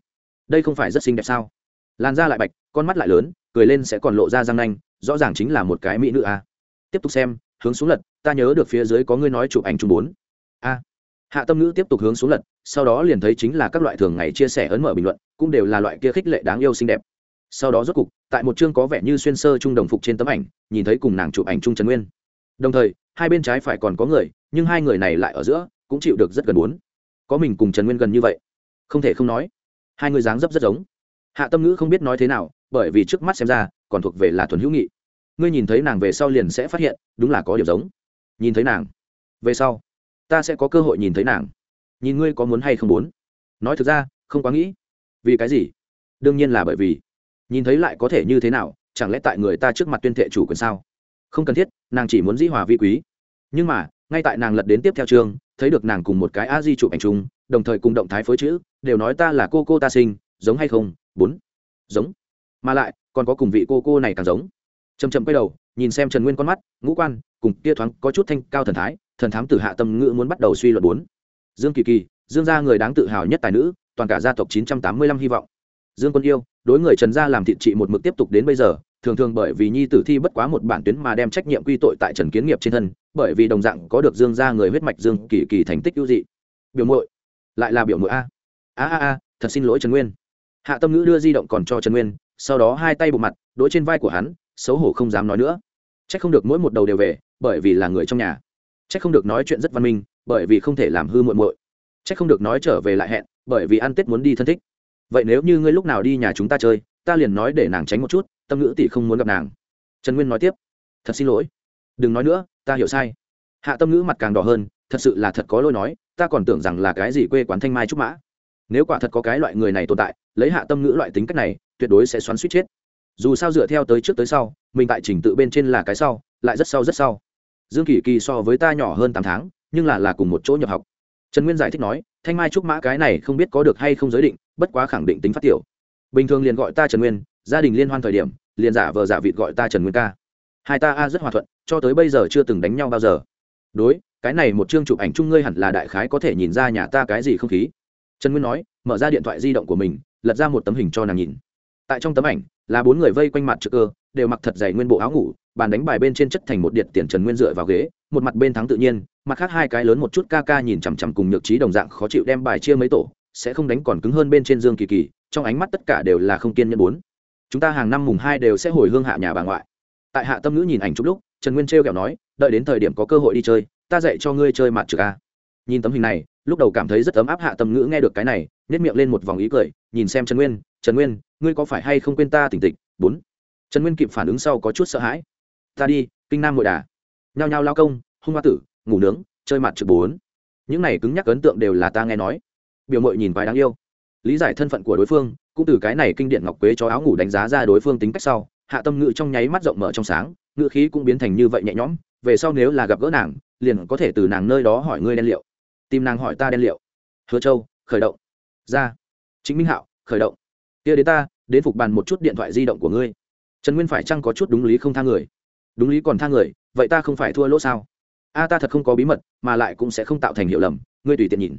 Đây không phải rất xinh đẹp sao? Làn da lại bạch, con mắt lại lớn, cười lên sẽ còn lộ ra răng nanh, rõ ràng chính là một cái mỹ nữ a tiếp tục xem, hướng xuống lật, ta nhớ được phía dưới có ngươi nói chụp ảnh chung bốn. A. Hạ tâm ngữ tiếp tục hướng xuống lật, sau đó liền thấy chính là các loại thường ngày chia sẻ ấn mở bình luận, cũng đều là loại kia khích lệ đáng yêu xinh đẹp. Sau đó rốt cục, tại một chương có vẻ như xuyên sơ trung đồng phục trên tấm ảnh, nhìn thấy cùng nàng chụp ảnh chung trần nguyên đồng thời, hai bên trái phải còn có người, nhưng hai người này lại ở giữa, cũng chịu được rất gần bốn. Có mình cùng trần nguyên gần như vậy. Không thể không nói, hai người dáng dấp rất giống. Hạ tâm ngữ không biết nói thế nào, bởi vì trước mắt xem ra, còn thuộc về là thuần hữu nghị. Ngươi nhìn thấy nàng về sau liền sẽ phát hiện, đúng là có điều giống. Nhìn thấy nàng, về sau, ta sẽ có cơ hội nhìn thấy nàng. Nhìn ngươi có muốn hay không muốn. Nói thực ra, không quá nghĩ. Vì cái gì? Đương nhiên là bởi vì, nhìn thấy lại có thể như thế nào, chẳng lẽ tại người ta trước mặt tuyên thệ chủ quyền sao? Không cần thiết, nàng chỉ muốn dĩ hòa vi quý. Nhưng mà, ngay tại nàng lật đến tiếp theo chương, thấy được nàng cùng một cái a di chụp ảnh chung, đồng thời cùng động thái phối chữ, đều nói ta là cô cô ta sinh, giống hay không? Bốn. Giống. Mà lại, còn có cùng vị cô cô này càng giống. Chầm chậm quay đầu, nhìn xem trần nguyên con mắt, ngũ quan, cùng kia thoáng có chút thanh cao thần thái, thần thám tử hạ tâm ngữ muốn bắt đầu suy luận bốn. Dương kỳ kỳ, dương gia người đáng tự hào nhất tài nữ, toàn cả gia tộc chín trăm tám mươi lăm hy vọng. Dương quân yêu, đối người trần gia làm thiện trị một mực tiếp tục đến bây giờ thường thường bởi vì nhi tử thi bất quá một bản tuyến mà đem trách nhiệm quy tội tại trần kiến nghiệp trên thân, bởi vì đồng dạng có được dương gia người huyết mạch dương kỳ kỳ thành tích ưu dị. Biểu muội, lại là biểu muội a. A a a, thật xin lỗi trần nguyên. Hạ tâm ngữ đưa di động còn cho trần nguyên, sau đó hai tay bộ mặt đỗ trên vai của hắn, xấu hổ không dám nói nữa. C h ắ c không được mỗi một đầu đều về, bởi vì là người trong nhà. C h ắ c không được nói chuyện rất văn minh, bởi vì không thể làm hư muội muội. C h ắ c không được nói trở về lại hẹn, bởi vì ăn tết muốn đi thân thích. Vậy nếu như ngươi lúc nào đi nhà chúng ta chơi, ta liền nói để nàng tránh một chút tâm ngữ tỷ không muốn gặp nàng. Trần nguyên nói tiếp, thật xin lỗi. Đừng nói nữa, ta hiểu sai. Hạ tâm ngữ mặt càng đỏ hơn, thật sự là thật có lỗi nói, ta còn tưởng rằng là cái gì quê quán thanh mai trúc mã. Nếu quả thật có cái loại người này tồn tại, lấy hạ tâm ngữ loại tính cách này, tuyệt đối sẽ xoắn suýt chết. Dù sao dựa theo tới trước tới sau, mình tại trình tự bên trên là cái sau, lại rất sau rất sau. Dương kỳ kỳ so với ta nhỏ hơn tám tháng, nhưng là là cùng một chỗ nhập học. Trần nguyên giải thích nói, thanh mai trúc mã cái này không biết có được hay không giới định, bất quá khẳng định tính phát tiểu. Bình thường liền gọi ta trần nguyên gia đình liên hoan thời điểm, liền giả vờ giả vịt gọi ta trần nguyên ca. Hai ta a rất hòa thuận, cho tới bây giờ chưa từng đánh nhau bao giờ. Đối, cái này một chương chụp ảnh chung ngươi hẳn là đại khái có thể nhìn ra nhà ta cái gì không khí. Trần nguyên nói, mở ra điện thoại di động của mình, lật ra một tấm hình cho nàng nhìn. Tại trong tấm ảnh, là bốn người vây quanh mặt trực cơ, đều mặc thật dày nguyên bộ áo ngủ, bàn đánh bài bên trên chất thành một điện tiền trần nguyên dựa vào ghế, một mặt bên thắng tự nhiên, mặt khác hai cái lớn một chút ca ca nhìn chằm chằm cùng nhược trí đồng dạng khó chịu đem bài chia mấy tổ, sẽ không đánh còn cứng hơn bên trên dương kỳ kỳ, trong ánh mắt tất cả đều là không kiên nhẫn bốn chúng ta hàng năm mùng hai đều sẽ hồi hương hạ nhà bà ngoại. Tại hạ tâm ngữ nhìn ảnh chút lúc, trần nguyên trêu kẹo nói, đợi đến thời điểm có cơ hội đi chơi, ta dạy cho ngươi chơi mặt trực a. Nhìn tấm hình này, lúc đầu cảm thấy rất ấm áp hạ tâm ngữ nghe được cái này nếp miệng lên một vòng ý cười, nhìn xem trần nguyên trần nguyên, ngươi có phải hay không quên ta tỉnh tịch? Bốn. Trần nguyên kịp phản ứng sau có chút sợ hãi. Ta đi, kinh nam nội đà. Nhao nhao lao công, hung hoa tử, ngủ nướng, chơi mặt trực bốn. Những này cứng nhắc ấn tượng đều là ta nghe nói. Biểu mội nhìn vài đáng yêu. Lý giải thân phận của đối phương cũng từ cái này kinh điện ngọc quế cho áo ngủ đánh giá ra đối phương tính cách sau, hạ tâm ngữ trong nháy mắt rộng mở trong sáng ngữ khí cũng biến thành như vậy nhẹ nhõm, về sau nếu là gặp gỡ nàng, liền có thể từ nàng nơi đó hỏi ngươi đen liệu. Tìm nàng hỏi ta đen liệu. Hứa châu, khởi động. Ra. Chính minh hạo, khởi động. Kia đến ta, đến phục bàn một chút điện thoại di động của ngươi. Trần nguyên phải chăng có chút đúng lý không tha người? Đúng lý còn tha người, vậy ta không phải thua lỗ sao? A ta thật không có bí mật, mà lại cũng sẽ không tạo thành hiệu lầm, ngươi tùy tiện nhìn.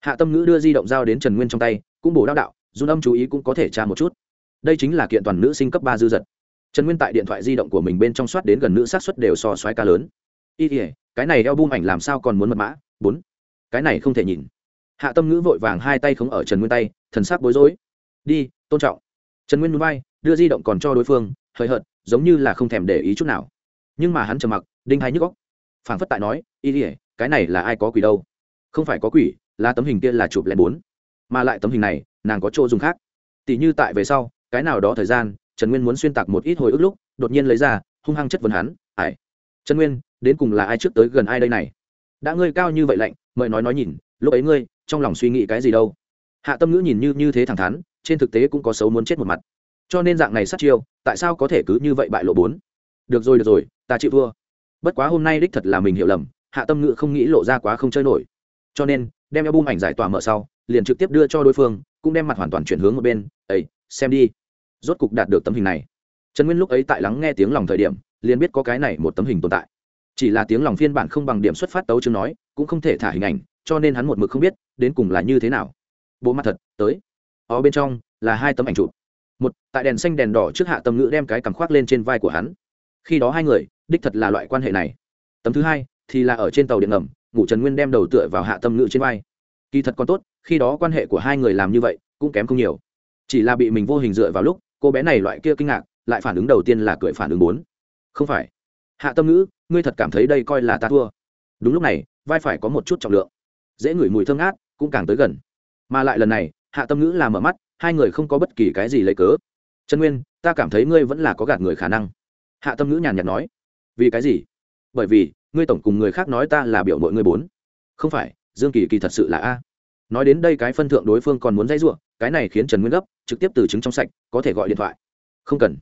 Hạ tâm ngữ đưa di động giao đến trần nguyên trong tay, cũng bổ đao đạo run âm chú ý cũng có thể tra một chút. Đây chính là kiện toàn nữ sinh cấp ba dư dật. Trần nguyên tại điện thoại di động của mình bên trong soát đến gần nữ sát xuất đều so xoáy ca lớn. Y ỉa cái này eo bung ảnh làm sao còn muốn mật mã? Bốn. Cái này không thể nhìn. Hạ tâm ngữ vội vàng hai tay không ở trần nguyên tay, thần sắc bối rối. Đi, tôn trọng. Trần nguyên núi bay đưa di động còn cho đối phương hời hợt, giống như là không thèm để ý chút nào. Nhưng mà hắn trầm mặc, đinh hai nhức góc phảng phất tại nói y ỉa cái này là ai có quỷ đâu? Không phải có quỷ, là tấm hình kia là chụp lén bốn. Mà lại tấm hình này nàng có chỗ dùng khác. Tỷ như tại về sau, cái nào đó thời gian, trần nguyên muốn xuyên tạc một ít hồi ức lúc, đột nhiên lấy ra, hung hăng chất vấn hắn ải trần nguyên, đến cùng là ai trước tới gần ai đây này? Đã ngươi cao như vậy lạnh, mời nói nói nhìn, lúc ấy ngươi, trong lòng suy nghĩ cái gì đâu? Hạ tâm ngữ nhìn như như thế thẳng thắn, trên thực tế cũng có xấu muốn chết một mặt. Cho nên dạng này sát chiêu, tại sao có thể cứ như vậy bại lộ bốn? Được rồi được rồi, ta chịu thua. Bất quá hôm nay đích thật là mình hiểu lầm, hạ tâm ngữ không nghĩ lộ ra quá không chơi nổi. Cho nên, đem album ảnh giải tỏa mở sau, liền trực tiếp đưa cho đối phương cũng đem mặt hoàn toàn chuyển hướng một bên ấy xem đi. Rốt cục đạt được tấm hình này. Trần nguyên lúc ấy tại lắng nghe tiếng lòng thời điểm, liền biết có cái này một tấm hình tồn tại. Chỉ là tiếng lòng phiên bản không bằng điểm xuất phát tấu chương nói, cũng không thể thả hình ảnh, cho nên hắn một mực không biết, đến cùng là như thế nào. Bộ mặt thật, tới. Ở bên trong là hai tấm ảnh chụp. Một, tại đèn xanh đèn đỏ trước hạ tâm ngữ đem cái cằm khoác lên trên vai của hắn. Khi đó hai người, đích thật là loại quan hệ này. Tấm thứ hai thì là ở trên tàu điện ngầm, ngủ trần nguyên đem đầu tựa vào hạ tâm ngữ trên vai kỳ thật còn tốt, khi đó quan hệ của hai người làm như vậy cũng kém không nhiều. Chỉ là bị mình vô hình dựa vào lúc, cô bé này loại kia kinh ngạc, lại phản ứng đầu tiên là cười phản ứng bốn. Không phải. Hạ tâm ngữ, ngươi thật cảm thấy đây coi là ta thua. Đúng lúc này, vai phải có một chút trọng lượng. Dễ ngửi mùi thơm ngát, cũng càng tới gần. Mà lại lần này, hạ tâm ngữ là mở mắt, hai người không có bất kỳ cái gì lấy cớ. Trần nguyên, ta cảm thấy ngươi vẫn là có gạt người khả năng. Hạ tâm ngữ nhàn nhạt nói. Vì cái gì? Bởi vì, ngươi tổng cùng người khác nói ta là biểu mội ngươi bốn. Không phải dương kỳ kỳ thật sự là a. Nói đến đây cái phân thượng đối phương còn muốn dây giụa cái này khiến trần nguyên gấp, trực tiếp từ chứng trong sạch, có thể gọi điện thoại. Không cần.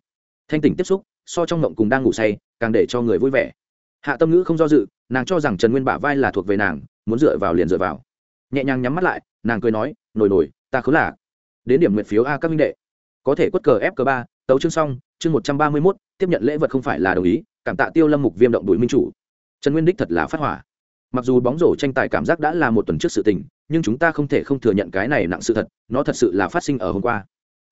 Thanh tỉnh tiếp xúc, so trong mộng cùng đang ngủ say, càng để cho người vui vẻ. Hạ tâm ngữ không do dự, nàng cho rằng trần nguyên bả vai là thuộc về nàng, muốn dựa vào liền dựa vào. Nhẹ nhàng nhắm mắt lại, nàng cười nói, nổi nổi, ta khứ là đến điểm nguyện phiếu a các minh đệ. Có thể quất cờ f cờ ba, tấu chương xong, chương một trăm ba mươi mốt, tiếp nhận lễ vật không phải là đồng ý, cảm tạ tiêu lâm mục viêm động đuổi minh chủ. Trần nguyên đích thật là phát hỏa mặc dù bóng rổ tranh tài cảm giác đã là một tuần trước sự tình, nhưng chúng ta không thể không thừa nhận cái này nặng sự thật, nó thật sự là phát sinh ở hôm qua.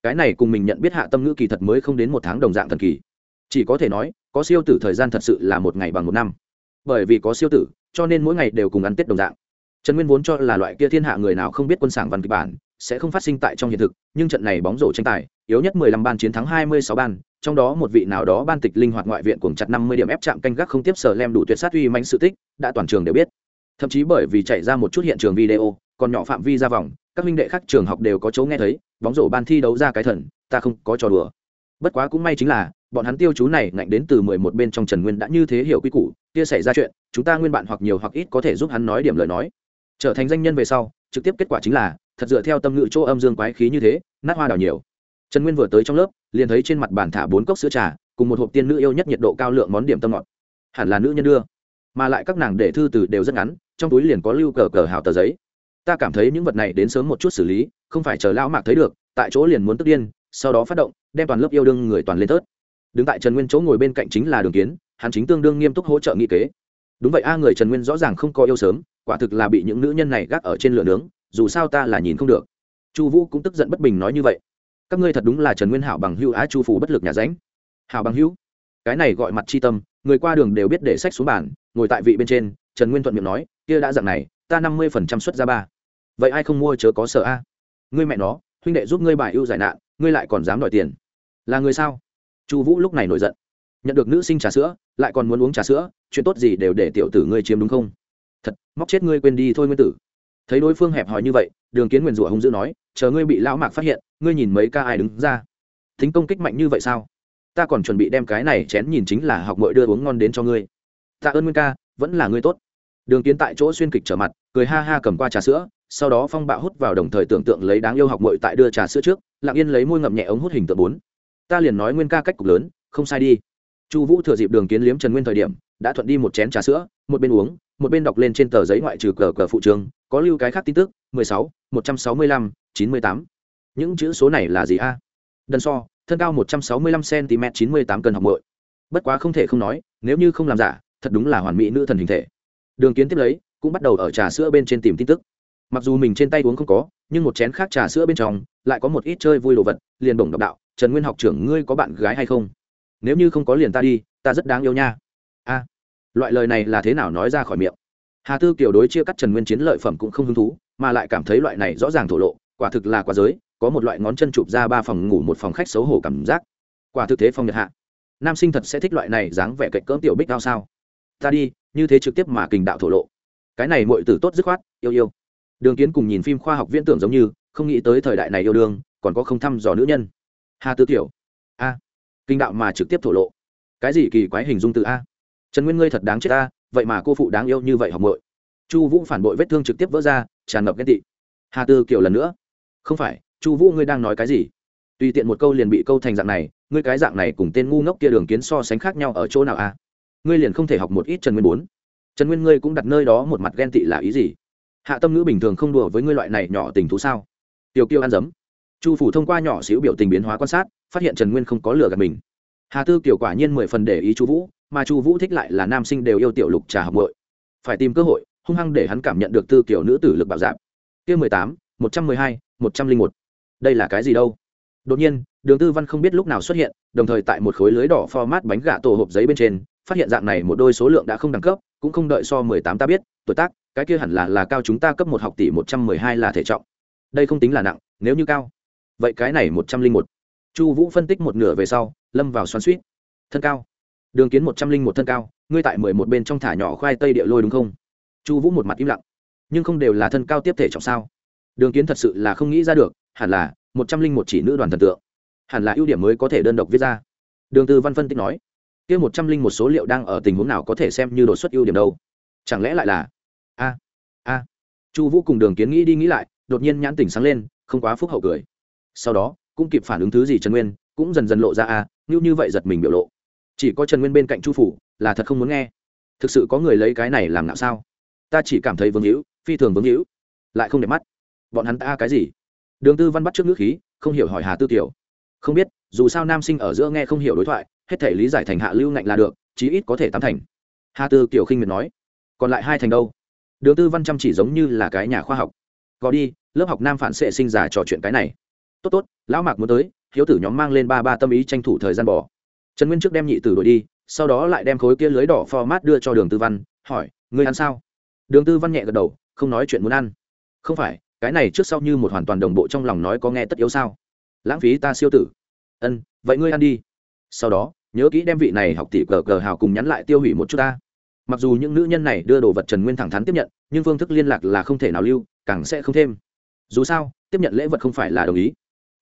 Cái này cùng mình nhận biết hạ tâm ngữ kỳ thật mới không đến một tháng đồng dạng thần kỳ. Chỉ có thể nói, có siêu tử thời gian thật sự là một ngày bằng một năm. Bởi vì có siêu tử, cho nên mỗi ngày đều cùng ăn tết đồng dạng. Trần nguyên vốn cho là loại kia thiên hạ người nào không biết quân sảng văn kịch bản, sẽ không phát sinh tại trong hiện thực, nhưng trận này bóng rổ tranh tài, yếu nhất 15 ban chiến thắng 26 ban trong đó một vị nào đó ban tịch linh hoạt ngoại viện cùng chặt 50 điểm ép chạm canh gác không tiếp sở lem đủ tuyệt sát uy mãnh sự tích, đã toàn trường đều biết. Thậm chí bởi vì chạy ra một chút hiện trường video, còn nhỏ phạm vi ra vòng, các minh đệ khác trường học đều có chỗ nghe thấy, bóng rổ ban thi đấu ra cái thần, ta không có trò đùa. Bất quá cũng may chính là, bọn hắn tiêu chú này ngạnh đến từ mười một bên trong trần nguyên đã như thế hiểu quy củ, kia xảy ra chuyện, chúng ta nguyên bạn hoặc nhiều hoặc ít có thể giúp hắn nói điểm lời nói. Trở thành danh nhân về sau, trực tiếp kết quả chính là, thật dựa theo tâm ngữ chỗ âm dương quái khí như thế, nát hoa đào nhiều trần nguyên vừa tới trong lớp, liền thấy trên mặt bàn thả bốn cốc sữa trà, cùng một hộp tiên nữ yêu nhất nhiệt độ cao lượng món điểm tâm ngọt. Hẳn là nữ nhân đưa. Mà lại các nàng để thư từ đều rất ngắn, trong túi liền có lưu cờ cờ hào tờ giấy. Ta cảm thấy những vật này đến sớm một chút xử lý, không phải chờ lão mạc thấy được, tại chỗ liền muốn tức điên, sau đó phát động, đem toàn lớp yêu đương người toàn lên tớt. Đứng tại trần nguyên chỗ ngồi bên cạnh chính là đường kiến, hắn chính tương đương nghiêm túc hỗ trợ nghị kế. Đúng vậy a, người trần nguyên rõ ràng không có yêu sớm, quả thực là bị những nữ nhân này gác ở trên lửa nướng, dù sao ta là nhìn không được. Chu vũ cũng tức giận bất bình nói như vậy các ngươi thật đúng là trần nguyên hảo bằng hữu á chu phủ bất lực nhà ránh. Hảo bằng hữu. Cái này gọi mặt chi tâm, người qua đường đều biết để sách xuống bàn, ngồi tại vị bên trên, trần nguyên thuận miệng nói, kia đã dặn này, ta năm mươi phần trăm xuất ra ba. Vậy ai không mua chớ có sợ a. Ngươi mẹ nó, huynh đệ giúp ngươi bài ưu giải nạn, ngươi lại còn dám đòi tiền. Là người sao? Chu vũ lúc này nổi giận. Nhận được nữ sinh trà sữa, lại còn muốn uống trà sữa, chuyện tốt gì đều để tiểu tử ngươi chiếm đúng không? Thật, móc chết ngươi quên đi thôi nguyên tử. Thấy đối phương hẹp hòi như vậy, đường kiến nguyền rủa hung dữ nói, chờ ngươi bị lão mạc phát hiện ngươi nhìn mấy ca ai đứng ra? Thính công kích mạnh như vậy sao? Ta còn chuẩn bị đem cái này chén nhìn chính là học mội đưa uống ngon đến cho ngươi. Tạ ơn nguyên ca vẫn là ngươi tốt. Đường kiến tại chỗ xuyên kịch trở mặt cười ha ha cầm qua trà sữa sau đó phong bạo hút vào đồng thời tưởng tượng lấy đáng yêu học mội tại đưa trà sữa trước lặng yên lấy môi ngậm nhẹ ống hút hình tượng bốn. Ta liền nói nguyên ca cách cục lớn không sai đi. Chu vũ thừa dịp đường kiến liếm trần nguyên thời điểm đã thuận đi một chén trà sữa một bên uống một bên đọc lên trên tờ giấy ngoại trừ cờ cờ phụ trường có lưu cái khác tin tức 16, 165, 98 những chữ số này là gì a? Đần so, thân cao một trăm sáu mươi lăm cm chín mươi tám cân học mội bất quá không thể không nói, nếu như không làm giả, thật đúng là hoàn mỹ nữ thần hình thể. Đường kiến tiếp lấy, cũng bắt đầu ở trà sữa bên trên tìm tin tức. Mặc dù mình trên tay uống không có, nhưng một chén khác trà sữa bên trong, lại có một ít chơi vui đồ vật, liền bổng độc đạo, trần nguyên học trưởng, ngươi có bạn gái hay không? Nếu như không có liền ta đi, ta rất đáng yêu nha. A. Loại lời này là thế nào nói ra khỏi miệng? Hà tư kiểu đối chia cắt trần nguyên chiến lợi phẩm cũng không hứng thú, mà lại cảm thấy loại này rõ ràng thổ lộ, quả thực là quá giới có một loại ngón chân chụp ra ba phòng ngủ một phòng khách xấu hổ cảm giác. Quả thực thế phong nhật hạ. Nam sinh thật sẽ thích loại này dáng vẻ cạnh cỡm tiểu bích cao sao? Ta đi, như thế trực tiếp mà kình đạo thổ lộ. Cái này mọi tử tốt dứt khoát, yêu yêu. Đường kiến cùng nhìn phim khoa học viễn tưởng giống như, không nghĩ tới thời đại này yêu đương, còn có không thăm dò nữ nhân. Hà tư tiểu. A. Kinh đạo mà trực tiếp thổ lộ. Cái gì kỳ quái hình dung từ a? Trần nguyên ngươi thật đáng chết a vậy mà cô phụ đáng yêu như vậy học mội chu vũ phản bội vết thương trực tiếp vỡ ra, tràn ngập ghen tị. Hà tư kiểu lần nữa. Không phải chu vũ, ngươi đang nói cái gì? Tùy tiện một câu liền bị câu thành dạng này, ngươi cái dạng này cùng tên ngu ngốc kia đường kiến so sánh khác nhau ở chỗ nào à? ngươi liền không thể học một ít trần nguyên bốn. Trần nguyên ngươi cũng đặt nơi đó một mặt ghen tị là ý gì? Hạ tâm ngữ bình thường không đùa với ngươi loại này nhỏ tình thú sao? Tiểu kiêu ăn dấm. Chu phủ thông qua nhỏ xíu biểu tình biến hóa quan sát, phát hiện trần nguyên không có lừa gạt mình. Hà tư kiểu quả nhiên mười phần để ý chu vũ, mà chu vũ thích lại là nam sinh đều yêu tiểu lục trà học bội phải tìm cơ hội, hung hăng để hắn cảm nhận được tư kiểu nữ tử lực bảo giảm kia mười tám, một trăm mười hai, một trăm linh một đây là cái gì đâu? Đột nhiên, đường tư văn không biết lúc nào xuất hiện, đồng thời tại một khối lưới đỏ format bánh gà tổ hộp giấy bên trên, phát hiện dạng này một đôi số lượng đã không đẳng cấp, cũng không đợi so mười tám ta biết, tuổi tác, cái kia hẳn là là cao chúng ta cấp một học tỷ một trăm mười hai là thể trọng. Đây không tính là nặng, nếu như cao. Vậy cái này một trăm linh một. Chu vũ phân tích một nửa về sau, lâm vào xoắn suýt thân cao. Đường kiến một trăm linh một thân cao, ngươi tại mười một bên trong thả nhỏ khoai tây địa lôi đúng không? Chu vũ một mặt im lặng. Nhưng không đều là thân cao tiếp thể trọng sao? Đường kiến thật sự là không nghĩ ra được hẳn là một trăm linh một chỉ nữ đoàn thần tượng. Hẳn là ưu điểm mới có thể đơn độc viết ra. Đường tư văn phân tích nói, kia một trăm linh một số liệu đang ở tình huống nào có thể xem như đột xuất ưu điểm đâu? Chẳng lẽ lại là, a a. Chu vũ cùng đường kiến nghĩ đi nghĩ lại, đột nhiên nhãn tỉnh sáng lên, không quá phúc hậu cười. Sau đó, cũng kịp phản ứng thứ gì trần nguyên, cũng dần dần lộ ra, a, như như vậy giật mình biểu lộ. Chỉ có trần nguyên bên cạnh chu phủ, là thật không muốn nghe. Thực sự có người lấy cái này làm ngạo sao? Ta chỉ cảm thấy vương hữu, phi thường vương hữu. Lại không đẹp mắt. Bọn hắn ta cái gì? Đường tư văn bắt trước ngữ khí, không hiểu hỏi hà tư tiểu không biết, dù sao nam sinh ở giữa nghe không hiểu đối thoại, hết thể lý giải thành hạ lưu ngạnh là được, chí ít có thể tám thành. Hà tư tiểu khinh miệt nói. Còn lại hai thành đâu? Đường tư văn chăm chỉ giống như là cái nhà khoa học. Gọi đi, lớp học nam phản xệ sinh giả trò chuyện cái này. Tốt tốt, lão mạc muốn tới, hiếu tử nhóm mang lên ba ba tâm ý tranh thủ thời gian bỏ. Trần nguyên trước đem nhị tử đổi đi, sau đó lại đem khối kia lưới đỏ format đưa cho đường tư văn, hỏi, ngươi ăn sao? Đường tư văn nhẹ gật đầu, không nói chuyện muốn ăn. Không phải cái này trước sau như một hoàn toàn đồng bộ trong lòng nói có nghe tất yếu sao? Lãng phí ta siêu tử. Ân, vậy ngươi ăn đi. Sau đó, nhớ kỹ đem vị này học tỷ cờ cờ hào cùng nhắn lại tiêu hủy một chút ta. Mặc dù những nữ nhân này đưa đồ vật trần nguyên thẳng thắn tiếp nhận, nhưng phương thức liên lạc là không thể nào lưu, càng sẽ không thêm. Dù sao, tiếp nhận lễ vật không phải là đồng ý.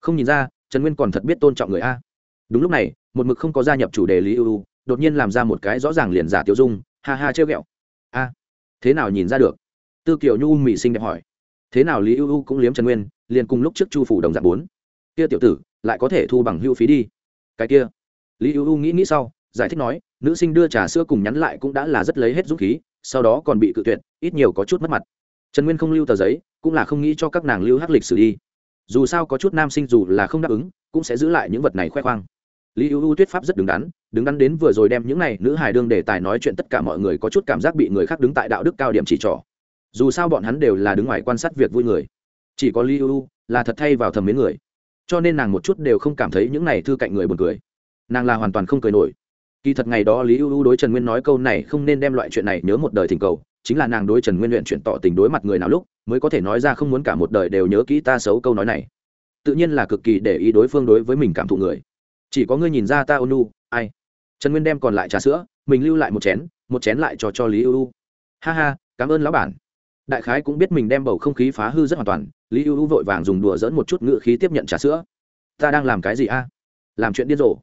Không nhìn ra, trần nguyên còn thật biết tôn trọng người a. Đúng lúc này, một mực không có gia nhập chủ đề lý ưu, đột nhiên làm ra một cái rõ ràng liền giả tiêu dung, ha ha trêu ghẹo. A, thế nào nhìn ra được? Tư kiểu nhu mỹ sinh đẹp hỏi thế nào lý ưu cũng liếm trần nguyên, liền cùng lúc trước chu phủ đồng dạng bốn. Kia tiểu tử, lại có thể thu bằng hưu phí đi. Cái kia, lý ưu nghĩ nghĩ sau, giải thích nói, nữ sinh đưa trà sữa cùng nhắn lại cũng đã là rất lấy hết dũng khí, sau đó còn bị cự tuyệt, ít nhiều có chút mất mặt. Trần nguyên không lưu tờ giấy, cũng là không nghĩ cho các nàng lưu hắc lịch sử đi. Dù sao có chút nam sinh dù là không đáp ứng, cũng sẽ giữ lại những vật này khoe khoang. Lý ưu ưu tuyết pháp rất đứng đắn đứng đắn đến vừa rồi đem những này nữ hài đương đề tài nói chuyện tất cả mọi người có chút cảm giác bị người khác đứng tại đạo đức cao điểm chỉ trỏ dù sao bọn hắn đều là đứng ngoài quan sát việc vui người. Chỉ có lý ưu là thật thay vào thầm mến người. Cho nên nàng một chút đều không cảm thấy những này thư cạnh người buồn cười. Nàng là hoàn toàn không cười nổi. Kỳ thật ngày đó lý ưu đối trần nguyên nói câu này không nên đem loại chuyện này nhớ một đời thỉnh cầu, chính là nàng đối trần nguyên luyện chuyện tỏ tình đối mặt người nào lúc, mới có thể nói ra không muốn cả một đời đều nhớ kỹ ta xấu câu nói này. Tự nhiên là cực kỳ để ý đối phương đối với mình cảm thụ người. Chỉ có ngươi nhìn ra ta ônu ai? Trần nguyên đem còn lại trà sữa, mình lưu lại một chén một chén lại cho cho lý ưu ha ha, cảm ơn lão bản đại khái cũng biết mình đem bầu không khí phá hư rất hoàn toàn, lý ưu vội vàng dùng đùa dỡn một chút ngựa khí tiếp nhận trà sữa. Ta đang làm cái gì a? Làm chuyện điên rồ.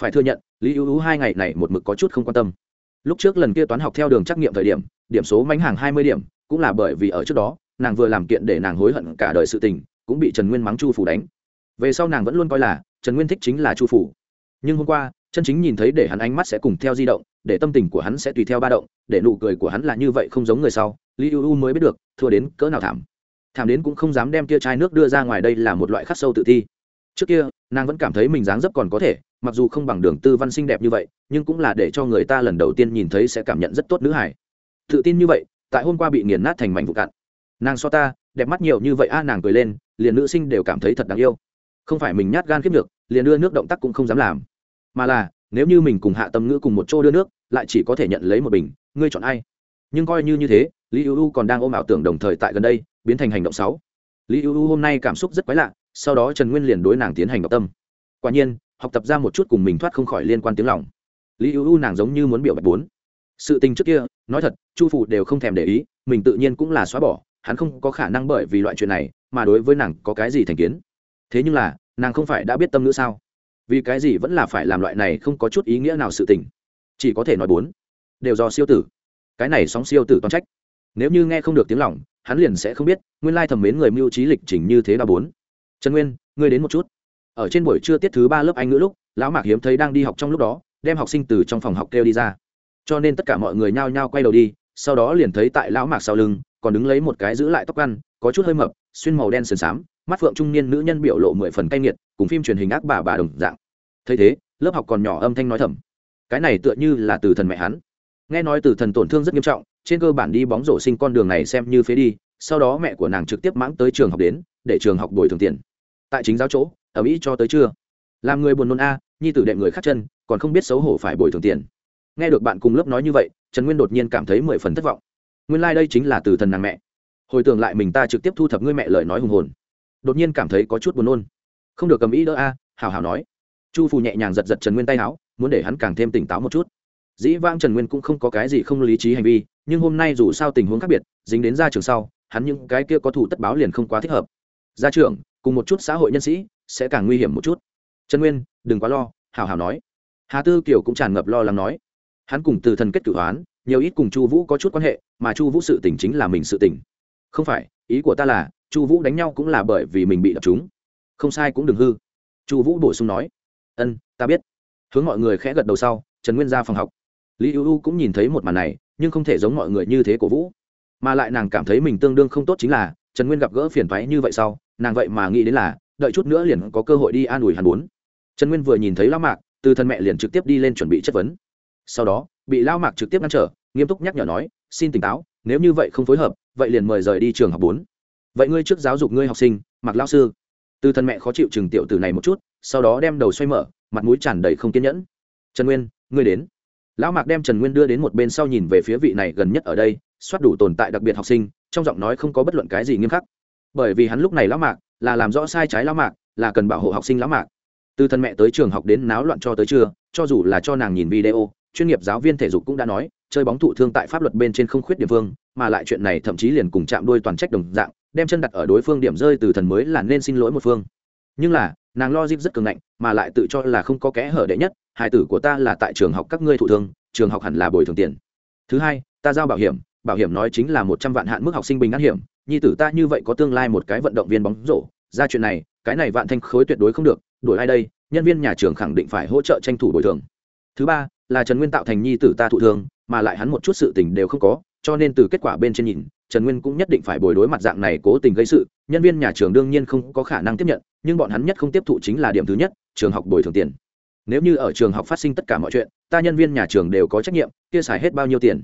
Phải thừa nhận, lý ưu hai ngày này một mực có chút không quan tâm. Lúc trước lần kia toán học theo đường trắc nghiệm thời điểm điểm số mánh hàng hai mươi điểm, cũng là bởi vì ở trước đó, nàng vừa làm kiện để nàng hối hận cả đời sự tình, cũng bị trần nguyên mắng chu phủ đánh. Về sau nàng vẫn luôn coi là, trần nguyên thích chính là chu phủ. Nhưng hôm qua, chân chính nhìn thấy để hắn ánh mắt sẽ cùng theo di động, để tâm tình của hắn sẽ tùy theo ba động, để nụ cười của hắn là như vậy không giống người sau lý U mới biết được, thua đến cỡ nào thảm. Thảm đến cũng không dám đem kia chai nước đưa ra ngoài đây là một loại khắc sâu tự thi. Trước kia, nàng vẫn cảm thấy mình dáng dấp còn có thể, mặc dù không bằng đường tư văn xinh đẹp như vậy, nhưng cũng là để cho người ta lần đầu tiên nhìn thấy sẽ cảm nhận rất tốt nữ hải tự tin như vậy, tại hôm qua bị nghiền nát thành mảnh vụ cạn. Nàng so ta, đẹp mắt nhiều như vậy a, nàng cười lên, liền nữ sinh đều cảm thấy thật đáng yêu. Không phải mình nhát gan kiếp được liền đưa nước động tác cũng không dám làm. Mà là, nếu như mình cùng hạ tâm ngữ cùng một chỗ đưa nước, lại chỉ có thể nhận lấy một bình, ngươi chọn ai? Nhưng coi như như thế, lý ưu u còn đang ôm ảo tưởng đồng thời tại gần đây, biến thành hành động sáu. Lý ưu u hôm nay cảm xúc rất quái lạ, sau đó trần nguyên liền đối nàng tiến hành đọc tâm. Quả nhiên, học tập ra một chút cùng mình thoát không khỏi liên quan tiếng lòng. Lý ưu u nàng giống như muốn biểu bạch bốn. Sự tình trước kia, nói thật, chu phụ đều không thèm để ý, mình tự nhiên cũng là xóa bỏ, hắn không có khả năng bởi vì loại chuyện này mà đối với nàng có cái gì thành kiến. Thế nhưng là, nàng không phải đã biết tâm nữa sao? Vì cái gì vẫn là phải làm loại này không có chút ý nghĩa nào sự tình? Chỉ có thể nói bốn. Đều do siêu tử cái này sóng siêu tử toàn trách. Nếu như nghe không được tiếng lòng, hắn liền sẽ không biết, nguyên lai thẩm mến người mưu trí lịch trình như thế là bốn. Trần nguyên, ngươi đến một chút. Ở trên buổi trưa tiết thứ ba lớp anh ngữ lúc, lão mạc hiếm thấy đang đi học trong lúc đó, đem học sinh từ trong phòng học kêu đi ra. Cho nên tất cả mọi người nhao nhao quay đầu đi, sau đó liền thấy tại lão mạc sau lưng, còn đứng lấy một cái giữ lại tóc ăn, có chút hơi mập, xuyên màu đen sườn xám, mắt phượng trung niên nữ nhân biểu lộ mười phần cay nghiệt, cùng phim truyền hình ác bà bà đồng dạng. Thấy thế, lớp học còn nhỏ âm thanh nói thầm. Cái này tựa như là từ thần mẹ hắn nghe nói từ thần tổn thương rất nghiêm trọng, trên cơ bản đi bóng rổ sinh con đường này xem như phế đi, sau đó mẹ của nàng trực tiếp mãng tới trường học đến, để trường học bồi thường tiền. Tại chính giáo chỗ, ở mỹ cho tới trưa. Làm người buồn nôn a, nhi tử đệ người khác chân, còn không biết xấu hổ phải bồi thường tiền. Nghe được bạn cùng lớp nói như vậy, trần nguyên đột nhiên cảm thấy mười phần thất vọng. Nguyên lai、like、đây chính là từ thần nàng mẹ. Hồi tưởng lại mình ta trực tiếp thu thập ngươi mẹ lời nói hùng hồn. Đột nhiên cảm thấy có chút buồn nôn. Không được cầm ý đỡ a hào hào nói. Chu phù nhẹ nhàng giật giật trần nguyên tay áo, muốn để hắn càng thêm tỉnh táo một chút dĩ vãng trần nguyên cũng không có cái gì không lý trí hành vi, nhưng hôm nay dù sao tình huống khác biệt, dính đến ra trường sau, hắn những cái kia có thủ tất báo liền không quá thích hợp. Ra trường cùng một chút xã hội nhân sĩ, sẽ càng nguy hiểm một chút. Trần nguyên, đừng quá lo hào hào nói. Hà tư kiều cũng tràn ngập lo lắng nói. Hắn cùng từ thần kết cử hoán, nhiều ít cùng chu vũ có chút quan hệ, mà chu vũ sự tình chính là mình sự tình. Không phải, ý của ta là, chu vũ đánh nhau cũng là bởi vì mình bị đập chúng không sai cũng đừng hư. Chu vũ bổ sung nói. Ân, ta biết. Hướng mọi người khẽ gật đầu sau, trần nguyên ra phòng học lý ưu u cũng nhìn thấy một màn này, nhưng không thể giống mọi người như thế cổ vũ. Mà lại nàng cảm thấy mình tương đương không tốt chính là, trần nguyên gặp gỡ phiền thoái như vậy sau, nàng vậy mà nghĩ đến là, đợi chút nữa liền có cơ hội đi an ủi hắn bốn trần nguyên vừa nhìn thấy lão mạc, từ thân mẹ liền trực tiếp đi lên chuẩn bị chất vấn. Sau đó, bị lão mạc trực tiếp ngăn trở, nghiêm túc nhắc nhở nói, xin tỉnh táo, nếu như vậy không phối hợp, vậy liền mời rời đi trường học bốn. Vậy ngươi trước giáo dục ngươi học sinh mặc lão sư. Từ thân mẹ khó chịu chừng tiểu từ này một chút, sau đó đem đầu xoay mở, mặt mũi tràn đầy không kiên nhẫn. Trần nguyên, ngươi đến lão mạc đem trần nguyên đưa đến một bên sau nhìn về phía vị này gần nhất ở đây, soát đủ tồn tại đặc biệt học sinh, trong giọng nói không có bất luận cái gì nghiêm khắc. Bởi vì hắn lúc này lão mạc, là làm rõ sai trái lão mạc, là cần bảo hộ học sinh lão mạc. Từ thân mẹ tới trường học đến náo loạn cho tới trưa, cho dù là cho nàng nhìn video, chuyên nghiệp giáo viên thể dục cũng đã nói, chơi bóng thụ thương tại pháp luật bên trên không khuyết địa phương mà lại chuyện này thậm chí liền cùng chạm đuôi toàn trách đồng dạng, đem chân đặt ở đối phương điểm rơi từ thần mới là nên xin lỗi một phương. Nhưng là, nàng lo dip rất cường ngạnh, mà lại tự cho là không có kẽ hở đệ nhất hai tử của ta là tại trường học các ngươi thụ thương, trường học hẳn là bồi thường tiền. Thứ hai, ta giao bảo hiểm bảo hiểm nói chính là một trăm vạn hạn mức học sinh bình an hiểm, nhi tử ta như vậy có tương lai một cái vận động viên bóng rổ, ra chuyện này, cái này vạn thanh khối tuyệt đối không được đổi ai đây, nhân viên nhà trường khẳng định phải hỗ trợ tranh thủ bồi thường. Thứ ba, là trần nguyên tạo thành nhi tử ta thụ thương, mà lại hắn một chút sự tình đều không có, cho nên từ kết quả bên trên nhìn, trần nguyên cũng nhất định phải bồi đối mặt dạng này cố tình gây sự, nhân viên nhà trường đương nhiên không có khả năng tiếp nhận, nhưng bọn hắn nhất không tiếp thụ chính là điểm thứ nhất, trường học bồi thường tiền nếu như ở trường học phát sinh tất cả mọi chuyện, ta nhân viên nhà trường đều có trách nhiệm, kia xài hết bao nhiêu tiền.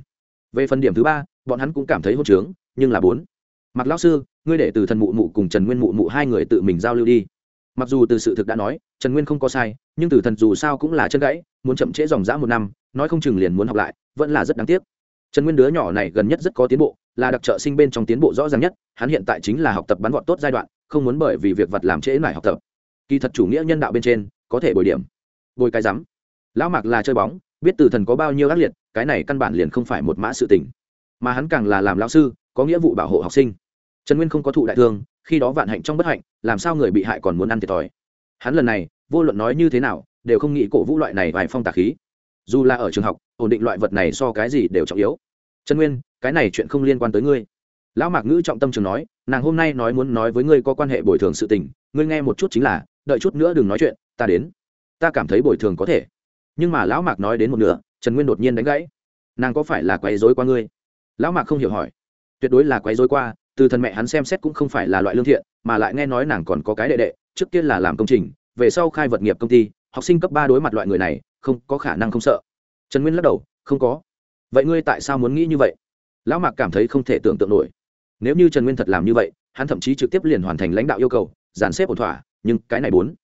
Về phần điểm thứ ba, bọn hắn cũng cảm thấy hôn trướng, nhưng là bốn. Mặc lão sư, ngươi để từ thần mụ mụ cùng trần nguyên mụ mụ hai người tự mình giao lưu đi. Mặc dù từ sự thực đã nói, trần nguyên không có sai, nhưng từ thần dù sao cũng là chân gãy, muốn chậm trễ dòng dã một năm, nói không chừng liền muốn học lại, vẫn là rất đáng tiếc. Trần nguyên đứa nhỏ này gần nhất rất có tiến bộ, là đặc trợ sinh bên trong tiến bộ rõ ràng nhất, hắn hiện tại chính là học tập bắn vọt tốt giai đoạn, không muốn bởi vì việc vật làm trễ lại học tập. Kỳ thật chủ nghĩa nhân đạo bên trên, có thể bồi điểm bồi cái rắm. Lão mạc là chơi bóng, biết tử thần có bao nhiêu ác liệt, cái này căn bản liền không phải một mã sự tình. Mà hắn càng là làm lão sư, có nghĩa vụ bảo hộ học sinh. Trần nguyên không có thụ đại thương, khi đó vạn hạnh trong bất hạnh, làm sao người bị hại còn muốn ăn thiệt thòi. Hắn lần này, vô luận nói như thế nào, đều không nghĩ cổ vũ loại này vài phong tà khí. Dù là ở trường học, ổn định loại vật này so cái gì đều trọng yếu. Trần nguyên, cái này chuyện không liên quan tới ngươi. Lão mạc ngữ trọng tâm trường nói, nàng hôm nay nói muốn nói với ngươi có quan hệ bồi thường sự tình, ngươi nghe một chút chính là, đợi chút nữa đừng nói chuyện, ta đến ta cảm thấy bồi thường có thể. Nhưng mà lão mạc nói đến một nửa, trần nguyên đột nhiên đánh gãy. Nàng có phải là quấy dối qua ngươi? Lão mạc không hiểu hỏi. Tuyệt đối là quấy dối qua, từ thần mẹ hắn xem xét cũng không phải là loại lương thiện, mà lại nghe nói nàng còn có cái đệ đệ, trước kia là làm công trình, về sau khai vật nghiệp công ty, học sinh cấp ba đối mặt loại người này, không có khả năng không sợ. Trần nguyên lắc đầu, không có. Vậy ngươi tại sao muốn nghĩ như vậy? Lão mạc cảm thấy không thể tưởng tượng nổi. Nếu như trần nguyên thật làm như vậy, hắn thậm chí trực tiếp liền hoàn thành lãnh đạo yêu cầu, dàn xếp ổn thỏa, nhưng cái này bốn,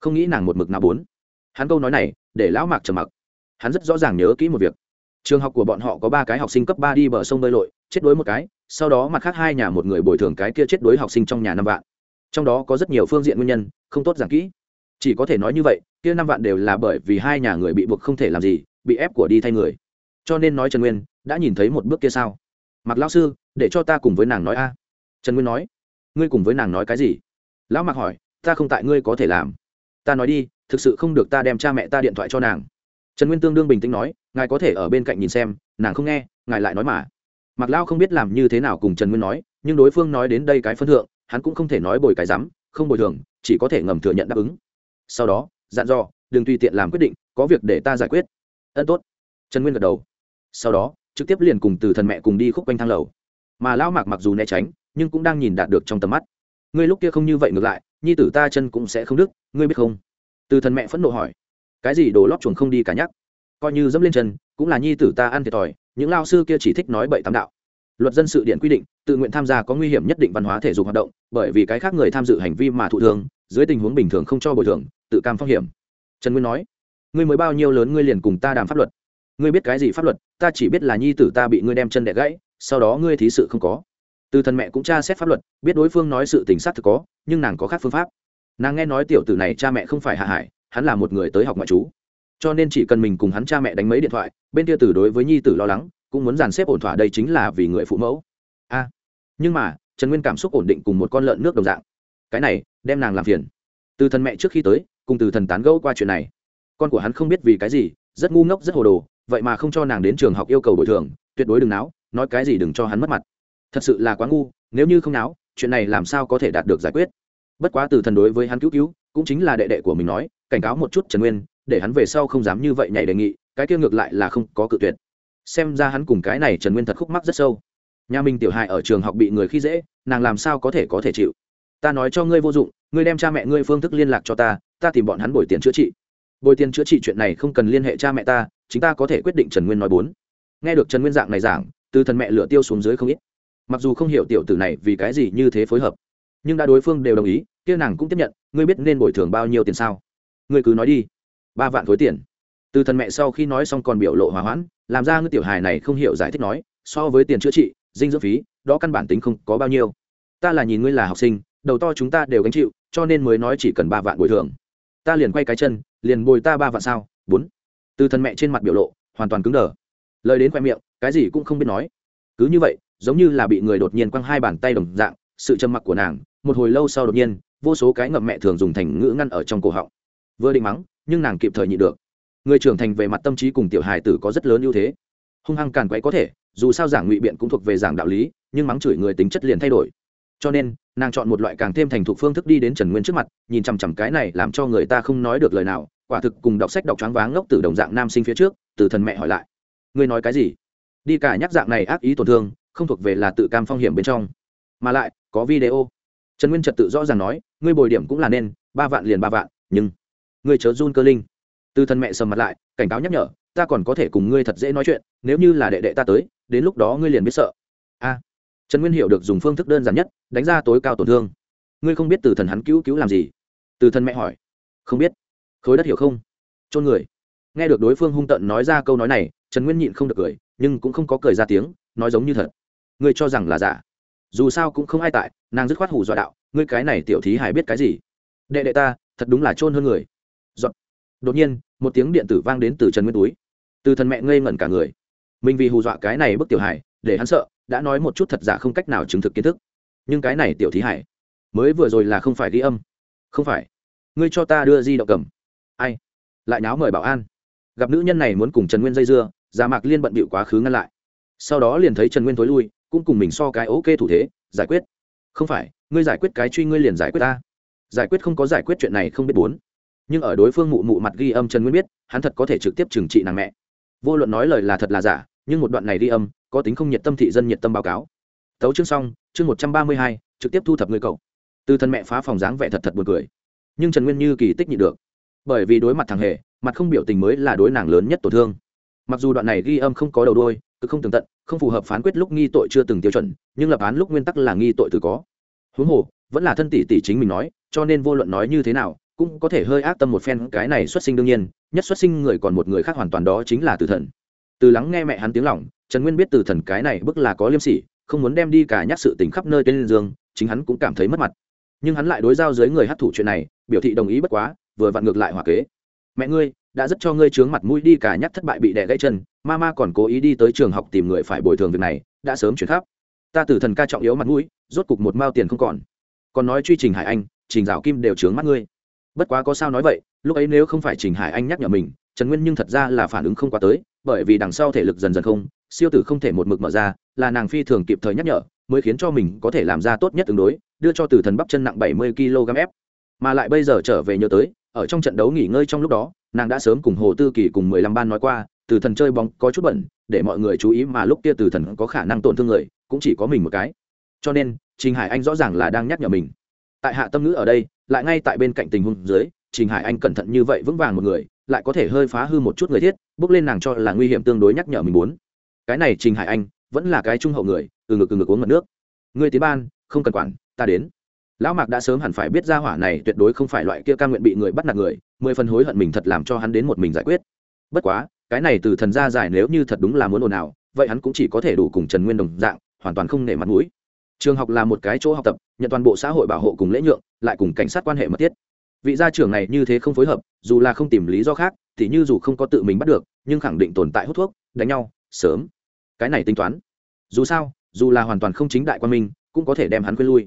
không nghĩ nàng một mực nào bốn hắn câu nói này, để lão mạc trầm mặc. Hắn rất rõ ràng nhớ kỹ một việc. Trường học của bọn họ có ba cái học sinh cấp ba đi bờ sông bơi lội, chết đuối một cái, sau đó mặt khác hai nhà một người bồi thường cái kia chết đuối học sinh trong nhà năm vạn. Trong đó có rất nhiều phương diện nguyên nhân, không tốt giảng kỹ. Chỉ có thể nói như vậy, kia năm vạn đều là bởi vì hai nhà người bị buộc không thể làm gì, bị ép của đi thay người. Cho nên nói trần nguyên, đã nhìn thấy một bước kia sao? Mặc lão sư, để cho ta cùng với nàng nói a. Trần nguyên nói. Ngươi cùng với nàng nói cái gì? Lão mặc hỏi, ta không tại, ngươi có thể làm ta nói đi, thực sự không được ta đem cha mẹ ta điện thoại cho nàng. Trần nguyên tương đương bình tĩnh nói, ngài có thể ở bên cạnh nhìn xem, nàng không nghe, ngài lại nói mà. Mặc lao không biết làm như thế nào cùng trần nguyên nói, nhưng đối phương nói đến đây cái phân thượng, hắn cũng không thể nói bồi cái rắm, không bồi thường, chỉ có thể ngầm thừa nhận đáp ứng. Sau đó, dặn dò, đừng tùy tiện làm quyết định, có việc để ta giải quyết. Ân tốt. Trần nguyên gật đầu. Sau đó, trực tiếp liền cùng từ thần mẹ cùng đi khúc quanh thang lầu. Mà lão mạc mặc dù né tránh, nhưng cũng đang nhìn đạt được trong tầm mắt ngươi lúc kia không như vậy ngược lại, nhi tử ta chân cũng sẽ không đứt, ngươi biết không? Từ thần mẹ phẫn nộ hỏi. Cái gì đồ lót chuồng không đi cả nhắc? Coi như dẫm lên chân, cũng là nhi tử ta ăn thiệt thòi, những lao sư kia chỉ thích nói bậy tám đạo. Luật dân sự điện quy định, tự nguyện tham gia có nguy hiểm nhất định văn hóa thể dục hoạt động, bởi vì cái khác người tham dự hành vi mà thụ thương, dưới tình huống bình thường không cho bồi thường, tự cam phong hiểm. Trần nguyên nói, ngươi mới bao nhiêu lớn ngươi liền cùng ta đàm pháp luật. Ngươi biết cái gì pháp luật, ta chỉ biết là nhi tử ta bị ngươi đem chân đẻ gãy, sau đó ngươi thí sự không có từ thần mẹ cũng tra xét pháp luật, biết đối phương nói sự tình xác thực có, nhưng nàng có khác phương pháp. Nàng nghe nói tiểu tử này cha mẹ không phải hạ hải, hắn là một người tới học ngoại trú. Cho nên chỉ cần mình cùng hắn cha mẹ đánh mấy điện thoại, bên kia từ đối với nhi tử lo lắng, cũng muốn dàn xếp ổn thỏa đây chính là vì người phụ mẫu. A. Nhưng mà, trần nguyên cảm xúc ổn định cùng một con lợn nước đồng dạng. Cái này, đem nàng làm phiền. Từ thần mẹ trước khi tới, cùng từ thần tán gẫu qua chuyện này. Con của hắn không biết vì cái gì, rất ngu ngốc, rất hồ đồ, vậy mà không cho nàng đến trường học yêu cầu bồi thường, tuyệt đối đừng náo, nói cái gì đừng cho hắn mất mặt thật sự là quá ngu, nếu như không náo, chuyện này làm sao có thể đạt được giải quyết? Bất quá từ thần đối với hắn cứu cứu, cũng chính là đệ đệ của mình nói, cảnh cáo một chút trần nguyên, để hắn về sau không dám như vậy nhảy đề nghị, cái kia ngược lại là không có cự tuyệt. Xem ra hắn cùng cái này trần nguyên thật khúc mắc rất sâu. Nhà mình tiểu hại ở trường học bị người khi dễ, nàng làm sao có thể có thể chịu? Ta nói cho ngươi vô dụng, ngươi đem cha mẹ ngươi phương thức liên lạc cho ta ta tìm bọn hắn bồi tiền chữa trị. Bồi tiền chữa trị chuyện này không cần liên hệ cha mẹ ta, chính ta có thể quyết định trần nguyên nói bốn. Nghe được trần nguyên dạng này giảng, từ thần mẹ lửa tiêu xuống dưới không ít mặc dù không hiểu tiểu tử này vì cái gì như thế phối hợp, nhưng đã đối phương đều đồng ý, kia nàng cũng tiếp nhận, ngươi biết nên bồi thường bao nhiêu tiền sao? Ngươi cứ nói đi. Ba vạn khối tiền. Từ thần mẹ sau khi nói xong còn biểu lộ hòa hoãn, làm ra ngươi tiểu hài này không hiểu giải thích nói, so với tiền chữa trị, dinh dưỡng phí, đó căn bản tính không có bao nhiêu. Ta là nhìn ngươi là học sinh, đầu to chúng ta đều gánh chịu, cho nên mới nói chỉ cần ba vạn bồi thường. Ta liền quay cái chân, liền bồi ta ba vạn sao? Bốn. Từ thần mẹ trên mặt biểu lộ hoàn toàn cứng đờ. Lời đến khoe miệng, cái gì cũng không biết nói. Cứ như vậy giống như là bị người đột nhiên quăng hai bàn tay đồng dạng, sự trầm mặc của nàng, một hồi lâu sau đột nhiên, vô số cái ngậm mẹ thường dùng thành ngữ ngăn ở trong cổ họng. Vừa định mắng, nhưng nàng kịp thời nhịn được. Người trưởng thành về mặt tâm trí cùng tiểu hài tử có rất lớn ưu thế. Hung hăng càn quấy có thể, dù sao giảng ngụy biện cũng thuộc về giảng đạo lý, nhưng mắng chửi người tính chất liền thay đổi. Cho nên, nàng chọn một loại càng thêm thành thục phương thức đi đến trần nguyên trước mặt, nhìn chằm chằm cái này làm cho người ta không nói được lời nào, quả thực cùng đọc sách đọc choáng váng ngốc từ đồng dạng nam sinh phía trước, từ thần mẹ hỏi lại. Ngươi nói cái gì? Đi cả nhắc dạng này ác ý tổn thương không thuộc về là tự cam phong hiểm bên trong. Mà lại, có video. Trần nguyên trật tự rõ ràng nói, ngươi bồi điểm cũng là nên, ba vạn liền ba vạn, nhưng ngươi chớ run cơ linh. Từ thần mẹ sầm mặt lại, cảnh cáo nhắc nhở, ta còn có thể cùng ngươi thật dễ nói chuyện, nếu như là đệ đệ ta tới, đến lúc đó ngươi liền biết sợ. A. À, trần nguyên hiểu được dùng phương thức đơn giản nhất, đánh ra tối cao tổn thương. Ngươi không biết từ thần hắn cứu cứu làm gì? Từ thần mẹ hỏi. Không biết. Khối đất hiểu không? Chôn người. Nghe được đối phương hung tận nói ra câu nói này, trần nguyên nhịn không được cười, nhưng cũng không có cười ra tiếng, nói giống như thật ngươi cho rằng là giả. Dù sao cũng không ai tại, nàng dứt khoát hủ dọa đạo, ngươi cái này tiểu thí hải biết cái gì? Đệ đệ ta, thật đúng là trôn hơn người. Giọt. đột nhiên, một tiếng điện tử vang đến từ trần nguyên túi. Từ thần mẹ ngây ngẩn cả người. Mình vì hù dọa cái này bức tiểu hải để hắn sợ, đã nói một chút thật giả không cách nào chứng thực kiến thức. Nhưng cái này tiểu thí hải mới vừa rồi là không phải ghi âm. Không phải. Ngươi cho ta đưa di động cầm. Ai? Lại náo mời bảo an. Gặp nữ nhân này muốn cùng trần nguyên dây dưa giả mạc liên bận bịu quá khứ ngăn lại. Sau đó liền thấy trần nguyên thối lui cũng cùng mình so cái ok thủ thế, giải quyết. Không phải, ngươi giải quyết cái truy ngươi liền giải quyết ta. Giải quyết không có giải quyết chuyện này không biết bốn. Nhưng ở đối phương mụ mụ mặt ghi âm trần nguyên biết, hắn thật có thể trực tiếp trừng trị nàng mẹ. Vô luận nói lời là thật là giả, nhưng một đoạn này ghi âm, có tính không nhiệt tâm thị dân nhiệt tâm báo cáo. Tấu chương xong, chương một trăm ba mươi hai, trực tiếp thu thập người cậu. Từ thân mẹ phá phòng dáng vẻ thật thật buồn cười. Nhưng trần nguyên như kỳ tích nhị được. Bởi vì đối mặt thằng hề, mặt không biểu tình mới là đối nàng lớn nhất tổn thương mặc dù đoạn này ghi âm không có đầu đôi cứ không tường tận không phù hợp phán quyết lúc nghi tội chưa từng tiêu chuẩn nhưng lập án lúc nguyên tắc là nghi tội từ có. Huống hồ vẫn là thân tỷ tỷ chính mình nói cho nên vô luận nói như thế nào cũng có thể hơi ác tâm một phen cái này xuất sinh đương nhiên nhất xuất sinh người còn một người khác hoàn toàn đó chính là tử thần. Từ lắng nghe mẹ hắn tiếng lòng, trần nguyên biết từ thần cái này bức là có liêm sỉ không muốn đem đi cả nhắc sự tình khắp nơi tên dương chính hắn cũng cảm thấy mất mặt. Nhưng hắn lại đối giao dưới người hát thủ chuyện này biểu thị đồng ý bất quá vừa vặn ngược lại hòa kế. Mẹ ngươi đã rất cho ngươi trướng mặt mũi đi cả nhắc thất bại bị đè gãy chân mama còn cố ý đi tới trường học tìm người phải bồi thường việc này, đã sớm chuyển khắp. Ta từ thần ca trọng yếu mặt mũi, rốt cục một mao tiền không còn. Còn nói truy trình hải anh, trình dạo kim đều trướng mắt ngươi. Bất quá có sao nói vậy, lúc ấy nếu không phải trình hải anh nhắc nhở mình, trần nguyên nhưng thật ra là phản ứng không quá tới, bởi vì đằng sau thể lực dần dần không, siêu tử không thể một mực mở ra, là nàng phi thường kịp thời nhắc nhở, mới khiến cho mình có thể làm ra tốt nhất tương đối, đưa cho từ thần bắp chân nặng bảy mươi kg ép. Mà lại bây giờ trở về nhớ tới, ở trong trận đấu nghỉ ngơi trong lúc đó nàng đã sớm cùng hồ tư kỳ cùng mười lăm ban nói qua, từ thần chơi bóng có chút bẩn, để mọi người chú ý mà lúc kia từ thần có khả năng tổn thương người, cũng chỉ có mình một cái. Cho nên, trình hải anh rõ ràng là đang nhắc nhở mình. Tại hạ tâm ngữ ở đây, lại ngay tại bên cạnh tình huống dưới, trình hải anh cẩn thận như vậy vững vàng một người, lại có thể hơi phá hư một chút người thiết, bước lên nàng cho là nguy hiểm tương đối nhắc nhở mình muốn. Cái này trình hải anh, vẫn là cái trung hậu người, từ ngực từ ngực uống mật nước. Người tiến ban, không cần quản, ta đến lão mạc đã sớm hẳn phải biết ra hỏa này tuyệt đối không phải loại kia ca nguyện bị người bắt nạt người, mười phần hối hận mình thật làm cho hắn đến một mình giải quyết. Bất quá, cái này từ thần gia giải nếu như thật đúng là muốn ồn ào, vậy hắn cũng chỉ có thể đủ cùng trần nguyên đồng dạng, hoàn toàn không nể mặt mũi. Trường học là một cái chỗ học tập, nhận toàn bộ xã hội bảo hộ cùng lễ nhượng, lại cùng cảnh sát quan hệ mật thiết. Vị gia trưởng này như thế không phối hợp, dù là không tìm lý do khác, thì như dù không có tự mình bắt được, nhưng khẳng định tồn tại hút thuốc, đánh nhau, sớm. Cái này tính toán. Dù sao, dù là hoàn toàn không chính đại quan minh, cũng có thể đem hắn quên lui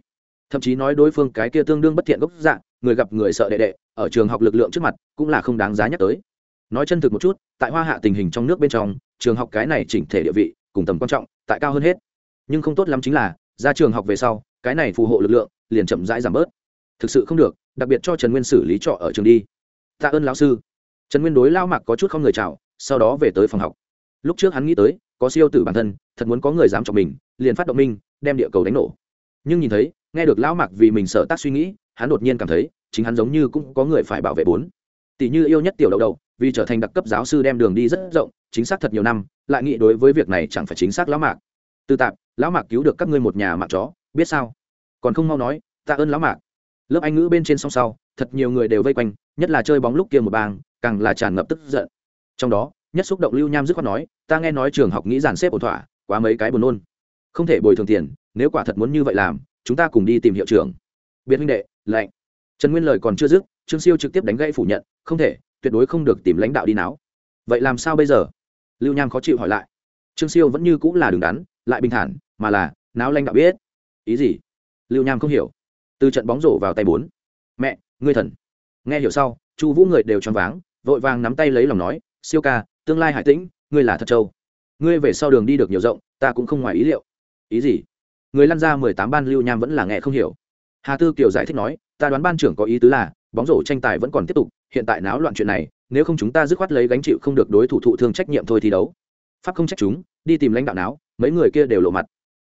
thậm chí nói đối phương cái kia tương đương bất thiện gốc dạng người gặp người sợ đệ đệ, ở trường học lực lượng trước mặt, cũng là không đáng giá nhắc tới. Nói chân thực một chút, tại hoa hạ tình hình trong nước bên trong, trường học cái này chỉnh thể địa vị, cùng tầm quan trọng, tại cao hơn hết. Nhưng không tốt lắm chính là, ra trường học về sau, cái này phù hộ lực lượng, liền chậm rãi giảm bớt. Thực sự không được, đặc biệt cho trần nguyên xử lý trọ ở trường đi. Tạ ơn lão sư. Trần nguyên đối lao mặc có chút không người chào, sau đó về tới phòng học. Lúc trước hắn nghĩ tới, có siêu tử bản thân, thật muốn có người dám cho mình, liền phát động minh, đem địa cầu đánh nổ nhưng nhìn thấy, nghe được lão mạc vì mình sợ tác suy nghĩ, hắn đột nhiên cảm thấy, chính hắn giống như cũng có người phải bảo vệ bốn. Tỷ như yêu nhất tiểu đậu đậu, vì trở thành đặc cấp giáo sư đem đường đi rất rộng, chính xác thật nhiều năm, lại nghĩ đối với việc này chẳng phải chính xác lão mạc. Từ tạp lão mạc cứu được các ngươi một nhà mạng chó, biết sao? Còn không mau nói, tạ ơn lão mạc. Lớp anh ngữ bên trên song sau, thật nhiều người đều vây quanh, nhất là chơi bóng lúc kia một bang, càng là tràn ngập tức giận. Trong đó, nhất xúc động lưu nham dứt khoát nói, ta nghe nói trường học nghĩ giàn xếp ổn thỏa, quá mấy cái buồn nôn. Không thể bồi thường tiền nếu quả thật muốn như vậy làm, chúng ta cùng đi tìm hiệu trưởng. Biệt huynh đệ, lạnh. Trần nguyên lời còn chưa dứt, trương siêu trực tiếp đánh gãy phủ nhận, không thể, tuyệt đối không được tìm lãnh đạo đi náo. Vậy làm sao bây giờ? Lưu nham khó chịu hỏi lại. Trương siêu vẫn như cũng là đứng đắn, lại bình thản, mà là, náo lãnh đạo biết. Ý gì? Lưu nham không hiểu. Từ trận bóng rổ vào tay bốn. Mẹ, ngươi thần. Nghe hiểu sau, chu vũ người đều choáng váng, vội vàng nắm tay lấy lòng nói, siêu ca, tương lai hải tĩnh, ngươi là thật châu ngươi về sau đường đi được nhiều rộng, ta cũng không ngoài ý liệu. Ý gì? Người lăn ra mười tám ban lưu nham vẫn là nghe không hiểu. Hà tư kiều giải thích nói, ta đoán ban trưởng có ý tứ là, bóng rổ tranh tài vẫn còn tiếp tục, hiện tại náo loạn chuyện này, nếu không chúng ta dứt khoát lấy gánh chịu không được đối thủ thụ thương trách nhiệm thôi thi đấu. Pháp không trách chúng, đi tìm lãnh đạo náo, mấy người kia đều lộ mặt.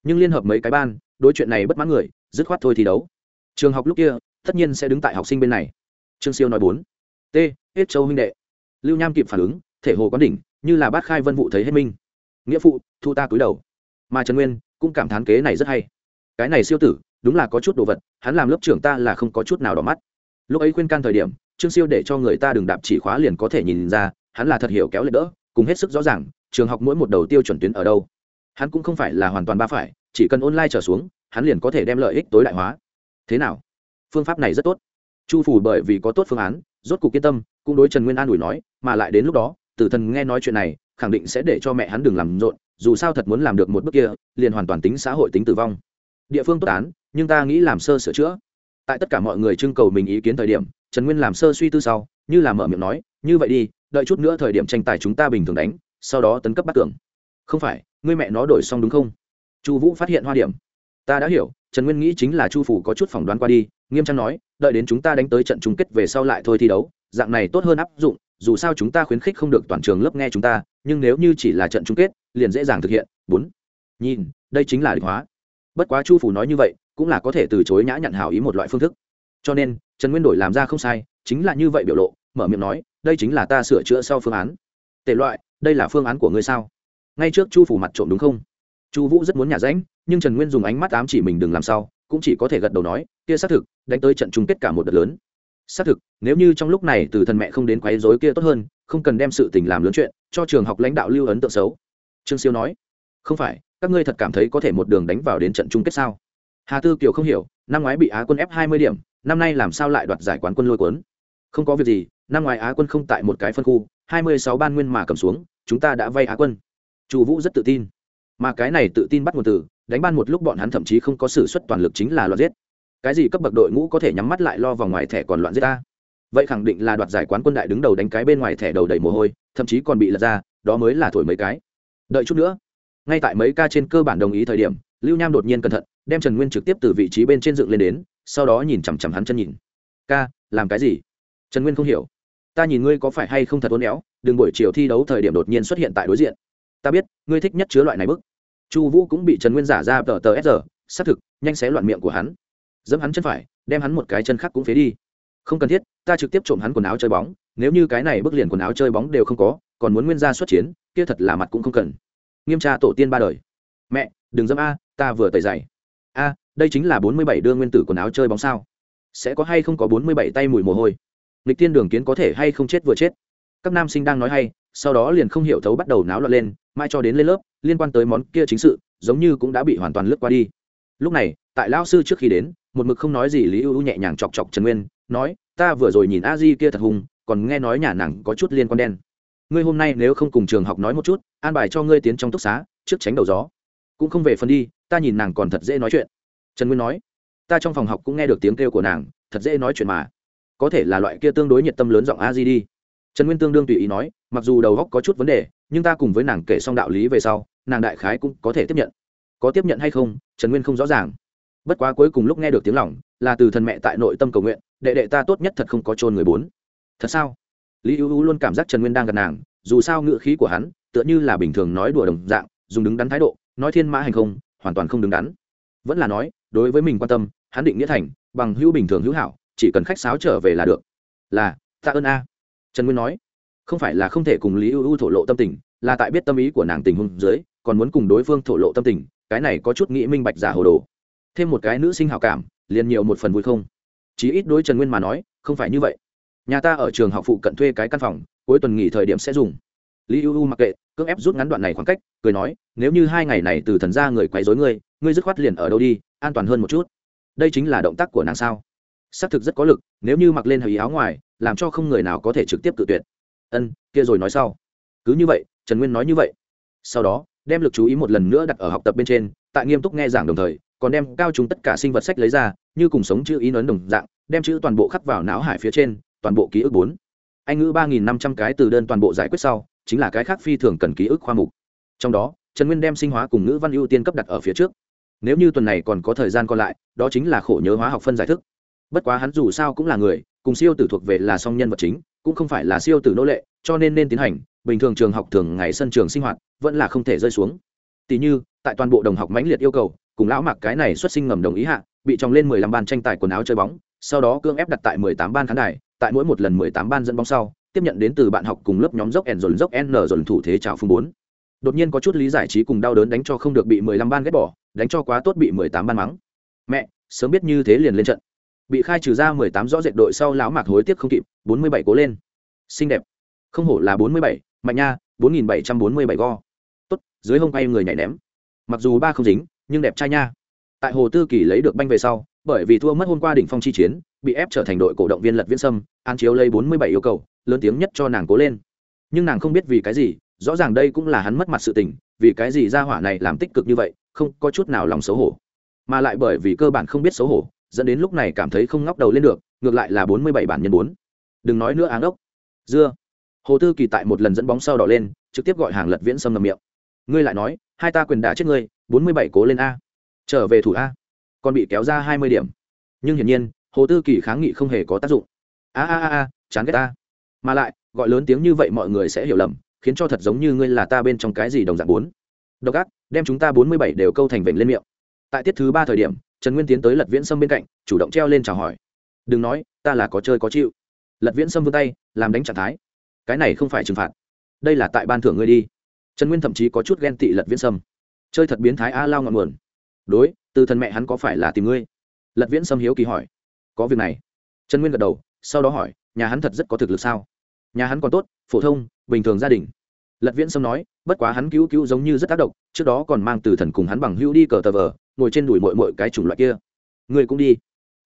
Nhưng liên hợp mấy cái ban, đối chuyện này bất mãn người, dứt khoát thôi thi đấu. Trường học lúc kia, tất nhiên sẽ đứng tại học sinh bên này. Trương siêu nói bốn. T, hết châu huynh đệ. Lưu nham kịp phản ứng, thể hồ quán đỉnh, như là bát khai vân vụ thấy hết minh nghĩa phụ, thu ta cúi đầu. Mà trần nguyên cũng cảm thán kế này rất hay. Cái này siêu tử, đúng là có chút đồ vật, hắn làm lớp trưởng ta là không có chút nào đỏ mắt. Lúc ấy khuyên can thời điểm, trương siêu để cho người ta đừng đạp chỉ khóa liền có thể nhìn ra, hắn là thật hiểu kéo lệ đỡ, cùng hết sức rõ ràng, trường học mỗi một đầu tiêu chuẩn tuyến ở đâu. Hắn cũng không phải là hoàn toàn ba phải, chỉ cần online trở xuống, hắn liền có thể đem lợi ích tối đại hóa. Thế nào? Phương pháp này rất tốt. Chu phủ bởi vì có tốt phương án, rốt cuộc kiên tâm, cũng đối trần nguyên an ủi nói, mà lại đến lúc đó, tử thần nghe nói chuyện này khẳng định sẽ để cho mẹ hắn đừng làm rộn, dù sao thật muốn làm được một bước kia, liền hoàn toàn tính xã hội tính tử vong. Địa phương tốt án nhưng ta nghĩ làm sơ sửa chữa. Tại tất cả mọi người trưng cầu mình ý kiến thời điểm, trần nguyên làm sơ suy tư sau, như là mở miệng nói, như vậy đi, đợi chút nữa thời điểm tranh tài chúng ta bình thường đánh, sau đó tấn cấp bắt tưởng không phải, ngươi mẹ nó đổi xong đúng không? Chu vũ phát hiện hoa điểm. Ta đã hiểu, trần nguyên nghĩ chính là chu phủ có chút phỏng đoán qua đi, nghiêm trang nói, đợi đến chúng ta đánh tới trận chung kết về sau lại thôi thi đấu, dạng này tốt hơn áp dụng dù sao chúng ta khuyến khích không được toàn trường lớp nghe chúng ta, nhưng nếu như chỉ là trận chung kết, liền dễ dàng thực hiện. Bốn. Nhìn, đây chính là định hóa. Bất quá chu phủ nói như vậy, cũng là có thể từ chối nhã nhận hảo ý một loại phương thức. Cho nên, trần nguyên đổi làm ra không sai, chính là như vậy biểu lộ, mở miệng nói, đây chính là ta sửa chữa sau phương án. Tệ loại, đây là phương án của ngươi sao? Ngay trước chu phủ mặt trộm đúng không? Chu vũ rất muốn nhả ránh, nhưng trần nguyên dùng ánh mắt ám chỉ mình đừng làm sao, cũng chỉ có thể gật đầu nói, kia xác thực, đánh tới trận chung kết cả một đợt lớn xác thực, nếu như trong lúc này từ thần mẹ không đến quấy rối kia tốt hơn, không cần đem sự tình làm lớn chuyện, cho trường học lãnh đạo lưu ấn tượng xấu. Trương siêu nói, không phải, các ngươi thật cảm thấy có thể một đường đánh vào đến trận chung kết sao? Hà tư kiều không hiểu, năm ngoái bị á quân ép hai mươi điểm, năm nay làm sao lại đoạt giải quán quân lôi cuốn? Không có việc gì, năm ngoái á quân không tại một cái phân khu, hai mươi sáu ban nguyên mà cầm xuống, chúng ta đã vay á quân. Chu vũ rất tự tin. Mà cái này tự tin bắt nguồn từ, đánh ban một lúc bọn hắn thậm chí không có sự xuất toàn lực chính là loạt giết cái gì cấp bậc đội ngũ có thể nhắm mắt lại lo vào ngoài thẻ còn loạn giết ta? Vậy khẳng định là đoạt giải quán quân đại đứng đầu đánh cái bên ngoài thẻ đầu đầy mồ hôi, thậm chí còn bị lật ra, đó mới là thổi mấy cái. Đợi chút nữa. Ngay tại mấy ca trên cơ bản đồng ý thời điểm, lưu nham đột nhiên cẩn thận, đem trần nguyên trực tiếp từ vị trí bên trên dựng lên đến, sau đó nhìn chằm chằm hắn chân nhìn. Ca, làm cái gì? Trần nguyên không hiểu. Ta nhìn ngươi có phải hay không thật uốn éo, đừng buổi chiều thi đấu thời điểm đột nhiên xuất hiện tại đối diện. Ta biết, ngươi thích nhất chứa loại này bức. Chu vũ cũng bị trần nguyên giả ra tờ tờ sr xác thực, nhanh xé loạn miệng của hắn dẫm hắn chân phải, đem hắn một cái chân khác cũng phế đi. Không cần thiết, ta trực tiếp trộm hắn quần áo chơi bóng, nếu như cái này bức liền quần áo chơi bóng đều không có, còn muốn nguyên gia xuất chiến, kia thật là mặt cũng không cần. Nghiêm tra tổ tiên ba đời. Mẹ, đừng dẫm a, ta vừa tẩy dày a, đây chính là bốn mươi bảy đưa nguyên tử quần áo chơi bóng sao? Sẽ có hay không có bốn mươi bảy tay mùi mồ hôi? Nghịch tiên đường kiến có thể hay không chết vừa chết? Các nam sinh đang nói hay, sau đó liền không hiểu thấu bắt đầu náo loạn lên mai cho đến lên lớp, liên quan tới món kia chính sự, giống như cũng đã bị hoàn toàn lướt qua đi lúc này, tại lao sư trước khi đến, một mực không nói gì lý ưu nhẹ nhàng chọc chọc trần nguyên, nói, ta vừa rồi nhìn a di kia thật hùng, còn nghe nói nhà nàng có chút liên quan đen. Ngươi hôm nay nếu không cùng trường học nói một chút, an bài cho ngươi tiến trong túc xá, trước tránh đầu gió. Cũng không về phần đi, ta nhìn nàng còn thật dễ nói chuyện. Trần nguyên nói, ta trong phòng học cũng nghe được tiếng kêu của nàng, thật dễ nói chuyện mà. Có thể là loại kia tương đối nhiệt tâm lớn giọng a di đi. Trần nguyên tương đương tùy ý nói, mặc dù đầu góc có chút vấn đề, nhưng ta cùng với nàng kể xong đạo lý về sau, nàng đại khái cũng có thể tiếp nhận có tiếp nhận hay không, trần nguyên không rõ ràng. Bất quá cuối cùng lúc nghe được tiếng lòng, là từ thần mẹ tại nội tâm cầu nguyện, đệ đệ ta tốt nhất thật không có trôn người bốn. Thật sao? Lý ưu ưu luôn cảm giác trần nguyên đang gần nàng, dù sao ngựa khí của hắn, tựa như là bình thường nói đùa đồng dạng, dùng đứng đắn thái độ, nói thiên mã hành không, hoàn toàn không đứng đắn. Vẫn là nói, đối với mình quan tâm, hắn định nghĩa thành, bằng hữu bình thường hữu hảo, chỉ cần khách sáo trở về là được. Là, tạ ơn a. Trần nguyên nói, không phải là không thể cùng lý ưu ưu thổ lộ tâm tình, là tại biết tâm ý của nàng tình hôn dưới, còn muốn cùng đối phương thổ lộ tâm tình cái này có chút nghĩ minh bạch giả hồ đồ. Thêm một cái nữ sinh hào cảm, liền nhiều một phần vui không. Chí ít đối trần nguyên mà nói, không phải như vậy. Nhà ta ở trường học phụ cận thuê cái căn phòng, cuối tuần nghỉ thời điểm sẽ dùng. Lý ưu mặc kệ, cưỡng ép rút ngắn đoạn này khoảng cách, cười nói, nếu như hai ngày này từ thần ra người quấy dối ngươi ngươi dứt khoát liền ở đâu đi, an toàn hơn một chút. Đây chính là động tác của nàng sao? Xác thực rất có lực, nếu như mặc lên hơi áo ngoài, làm cho không người nào có thể trực tiếp tự tuyệt. Ân, kia rồi nói sau. Cứ như vậy, trần nguyên nói như vậy. Sau đó đem lực chú ý một lần nữa đặt ở học tập bên trên, tại nghiêm túc nghe giảng đồng thời, còn đem cao chúng tất cả sinh vật sách lấy ra, như cùng sống chữ ý ấn đồng dạng, đem chữ toàn bộ khắc vào não hải phía trên, toàn bộ ký ức bốn. Anh ngữ ba nghìn năm trăm cái từ đơn toàn bộ giải quyết sau, chính là cái khác phi thường cần ký ức khoa mục. Trong đó, trần nguyên đem sinh hóa cùng ngữ văn ưu tiên cấp đặt ở phía trước. Nếu như tuần này còn có thời gian còn lại, đó chính là khổ nhớ hóa học phân giải thức. Bất quá hắn dù sao cũng là người, cùng siêu tử thuộc về là song nhân vật chính cũng không phải là siêu tử nô lệ, cho nên nên tiến hành, bình thường trường học thường ngày sân trường sinh hoạt vẫn là không thể rơi xuống. Tỷ như, tại toàn bộ đồng học mãnh liệt yêu cầu, cùng lão mặc cái này xuất sinh ngầm đồng ý hạ, bị tròng lên mười lăm ban tranh tài quần áo chơi bóng, sau đó cương ép đặt tại mười tám ban khán đài, tại mỗi một lần mười tám ban dẫn bóng sau, tiếp nhận đến từ bạn học cùng lớp nhóm dốc n dồn dốc n dồn thủ thế chào phương bốn. Đột nhiên có chút lý giải trí cùng đau đớn đánh cho không được bị mười lăm ban ghét bỏ, đánh cho quá tốt bị mười tám ban mắng. Mẹ, sớm biết như thế liền lên trận bị khai trừ ra mười tám rõ rệt đội sau lão mạc hối tiếc không kịp, bốn mươi bảy cố lên. Xinh đẹp. Không hổ là bốn mươi bảy, mạnh nha, bốn nghìn bảy trăm bốn mươi bảy go. Tốt, dưới hông quay người nhảy ném. Mặc dù ba không dính, nhưng đẹp trai nha. Tại hồ tư kỳ lấy được banh về sau, bởi vì thua mất hôm qua đỉnh phong chi chiến, bị ép trở thành đội cổ động viên lật viễn sâm, an chiếu lấy bốn mươi bảy yêu cầu, lớn tiếng nhất cho nàng cố lên. Nhưng nàng không biết vì cái gì, rõ ràng đây cũng là hắn mất mặt sự tình, vì cái gì ra hỏa này làm tích cực như vậy, không có chút nào lòng xấu hổ. Mà lại bởi vì cơ bản không biết xấu hổ dẫn đến lúc này cảm thấy không ngóc đầu lên được, ngược lại là bốn mươi bảy bản nhân bốn. Đừng nói nữa áng ốc. Dưa. Hồ tư kỳ tại một lần dẫn bóng sau đỏ lên, trực tiếp gọi hàng lật viễn sâm ngầm miệng. Ngươi lại nói, hai ta quyền đả chết ngươi, bốn mươi bảy cố lên a. Trở về thủ a. Còn bị kéo ra hai mươi điểm. Nhưng hiển nhiên, hồ tư kỳ kháng nghị không hề có tác dụng. A a a a, chán ghét ta. Mà lại, gọi lớn tiếng như vậy mọi người sẽ hiểu lầm, khiến cho thật giống như ngươi là ta bên trong cái gì đồng dạng bốn. Độc ác, đem chúng ta bốn mươi bảy đều câu thành vểnh lên miệng. Tại tiết thứ ba thời điểm trần nguyên tiến tới lật viễn sâm bên cạnh, chủ động treo lên chào hỏi. Đừng nói, ta là có chơi có chịu. Lật viễn sâm vươn tay, làm đánh trạng thái. Cái này không phải trừng phạt. Đây là tại ban thưởng ngươi đi. Trần nguyên thậm chí có chút ghen tị lật viễn sâm. Chơi thật biến thái a, lao ngọn nguồn. Đối, từ thần mẹ hắn có phải là tìm ngươi? Lật viễn sâm hiếu kỳ hỏi. Có việc này. Trần nguyên gật đầu, sau đó hỏi, nhà hắn thật rất có thực lực sao? Nhà hắn còn tốt, phổ thông, bình thường gia đình. Lật viễn sâm nói, bất quá hắn cứu cứu giống như rất tác động, trước đó còn mang từ thần cùng hắn bằng hữu đi cờ tờ vờ ngồi trên đùi mội mội cái chủng loại kia. Người cũng đi.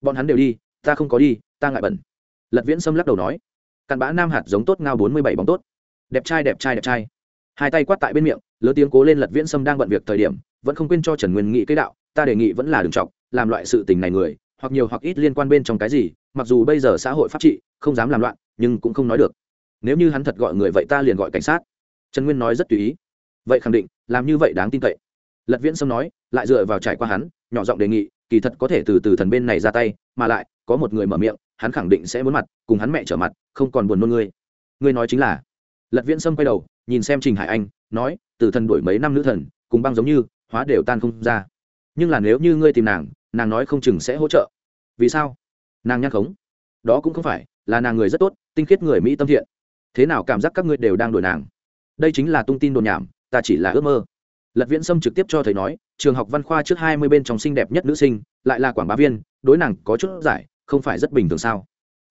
Bọn hắn đều đi, ta không có đi, ta ngại bẩn. Lật viễn sâm lắc đầu nói. Cặn bã nam hạt giống tốt ngao bốn mươi bảy bóng tốt. Đẹp trai đẹp trai đẹp trai. Hai tay quát tại bên miệng lớn tiếng cố lên lật viễn sâm đang bận việc thời điểm, vẫn không quên cho trần nguyên nghị cái đạo, ta đề nghị vẫn là đường trọc làm loại sự tình này người, hoặc nhiều hoặc ít liên quan bên trong cái gì, mặc dù bây giờ xã hội pháp trị, không dám làm loạn, nhưng cũng không nói được. Nếu như hắn thật gọi người vậy ta liền gọi cảnh sát. Trần nguyên nói rất tùy ý. Vậy khẳng định, làm như vậy đáng tin cậy lật viễn sâm nói, lại dựa vào trải qua hắn, nhỏ giọng đề nghị, kỳ thật có thể từ từ thần bên này ra tay, mà lại, có một người mở miệng, hắn khẳng định sẽ muốn mặt, cùng hắn mẹ trở mặt, không còn buồn nôn ngươi. Ngươi nói chính là, lật viễn sâm quay đầu, nhìn xem trình hải anh, nói, từ thần đổi mấy năm nữ thần, cùng băng giống như, hóa đều tan không ra. Nhưng là nếu như ngươi tìm nàng nàng nói không chừng sẽ hỗ trợ. Vì sao? Nàng nhắc khống. Đó cũng không phải, là nàng người rất tốt, tinh khiết người mỹ tâm thiện. Thế nào cảm giác các ngươi đều đang đổi nàng? Đây chính là tung tin đồn nhảm, ta chỉ là ước mơ lật viễn sâm trực tiếp cho thầy nói, trường học văn khoa trước hai mươi bên trong xinh đẹp nhất nữ sinh, lại là quảng bá viên, đối nàng có chút giải, không phải rất bình thường sao?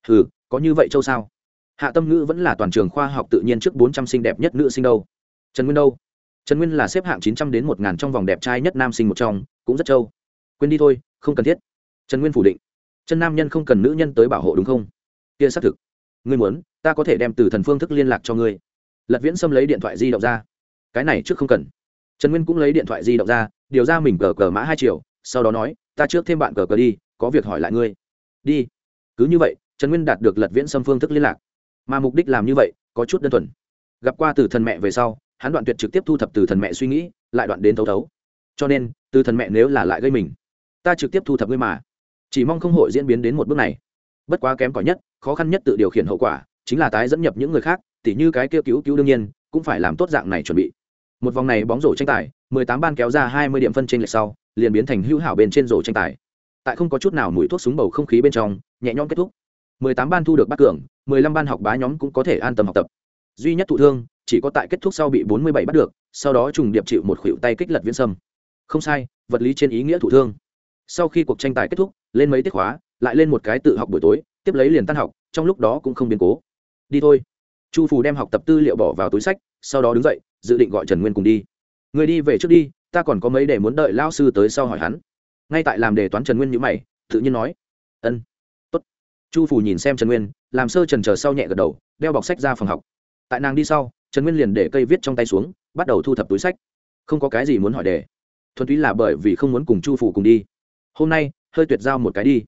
Ừ có như vậy châu sao? Hạ tâm ngữ vẫn là toàn trường khoa học tự nhiên trước bốn trăm xinh đẹp nhất nữ sinh đâu. Trần nguyên đâu? Trần nguyên là xếp hạng chín trăm đến một ngàn trong vòng đẹp trai nhất nam sinh một trong, cũng rất trâu quên đi thôi, không cần thiết. Trần nguyên phủ định. Chân nam nhân không cần nữ nhân tới bảo hộ đúng không? Kia xác thực. Ngươi muốn, ta có thể đem từ thần phương thức liên lạc cho ngươi. Lật viễn xâm lấy điện thoại di động ra. Cái này trước không cần trần nguyên cũng lấy điện thoại di động ra, điều ra mình cờ cờ mã hai triệu sau đó nói, ta trước thêm bạn cờ cờ đi, có việc hỏi lại ngươi. Đi. Cứ như vậy, trần nguyên đạt được lật viễn xâm phương thức liên lạc. Mà mục đích làm như vậy, có chút đơn thuần. Gặp qua từ thần mẹ về sau, hắn đoạn tuyệt trực tiếp thu thập từ thần mẹ suy nghĩ, lại đoạn đến thấu thấu. Cho nên, từ thần mẹ nếu là lại gây mình, ta trực tiếp thu thập ngươi mà. Chỉ mong không hội diễn biến đến một bước này. Bất quá kém cỏi nhất, khó khăn nhất tự điều khiển hậu quả, chính là tái dẫn nhập những người khác, tỉ như cái kêu cứu cứu đương nhiên, cũng phải làm tốt dạng này chuẩn bị một vòng này bóng rổ tranh tài 18 ban kéo ra 20 điểm phân trên lệch sau, liền biến thành hữu hảo bên trên rổ tranh tài. Tại không có chút nào mùi thuốc súng bầu không khí bên trong, nhẹ nhõm kết thúc. 18 ban thu được bát cường 15 ban học bá nhóm cũng có thể an tâm học tập. Duy nhất thụ thương, chỉ có tại kết thúc sau bị 47 bắt được, sau đó trùng điệp chịu một khuỷu tay kích lật viễn sâm. Không sai, vật lý trên ý nghĩa thụ thương. Sau khi cuộc tranh tài kết thúc, lên mấy tiết khóa, lại lên một cái tự học buổi tối, tiếp lấy liền tan học, trong lúc đó cũng không biến cố. Đi thôi. Chu phù đem học tập tư liệu bỏ vào túi sách, sau đó đứng dậy dự định gọi trần nguyên cùng đi. Người đi về trước đi, ta còn có mấy để muốn đợi lao sư tới sau hỏi hắn. Ngay tại làm đề toán trần nguyên nhữ mày, tự nhiên nói, ân, tốt. Chu phù nhìn xem trần nguyên, làm sơ trần chờ sau nhẹ gật đầu, đeo bọc sách ra phòng học. Tại nàng đi sau, trần nguyên liền để cây viết trong tay xuống, bắt đầu thu thập túi sách. Không có cái gì muốn hỏi đề. Thuần túy là bởi vì không muốn cùng chu phủ cùng đi. Hôm nay, hơi tuyệt giao một cái đi.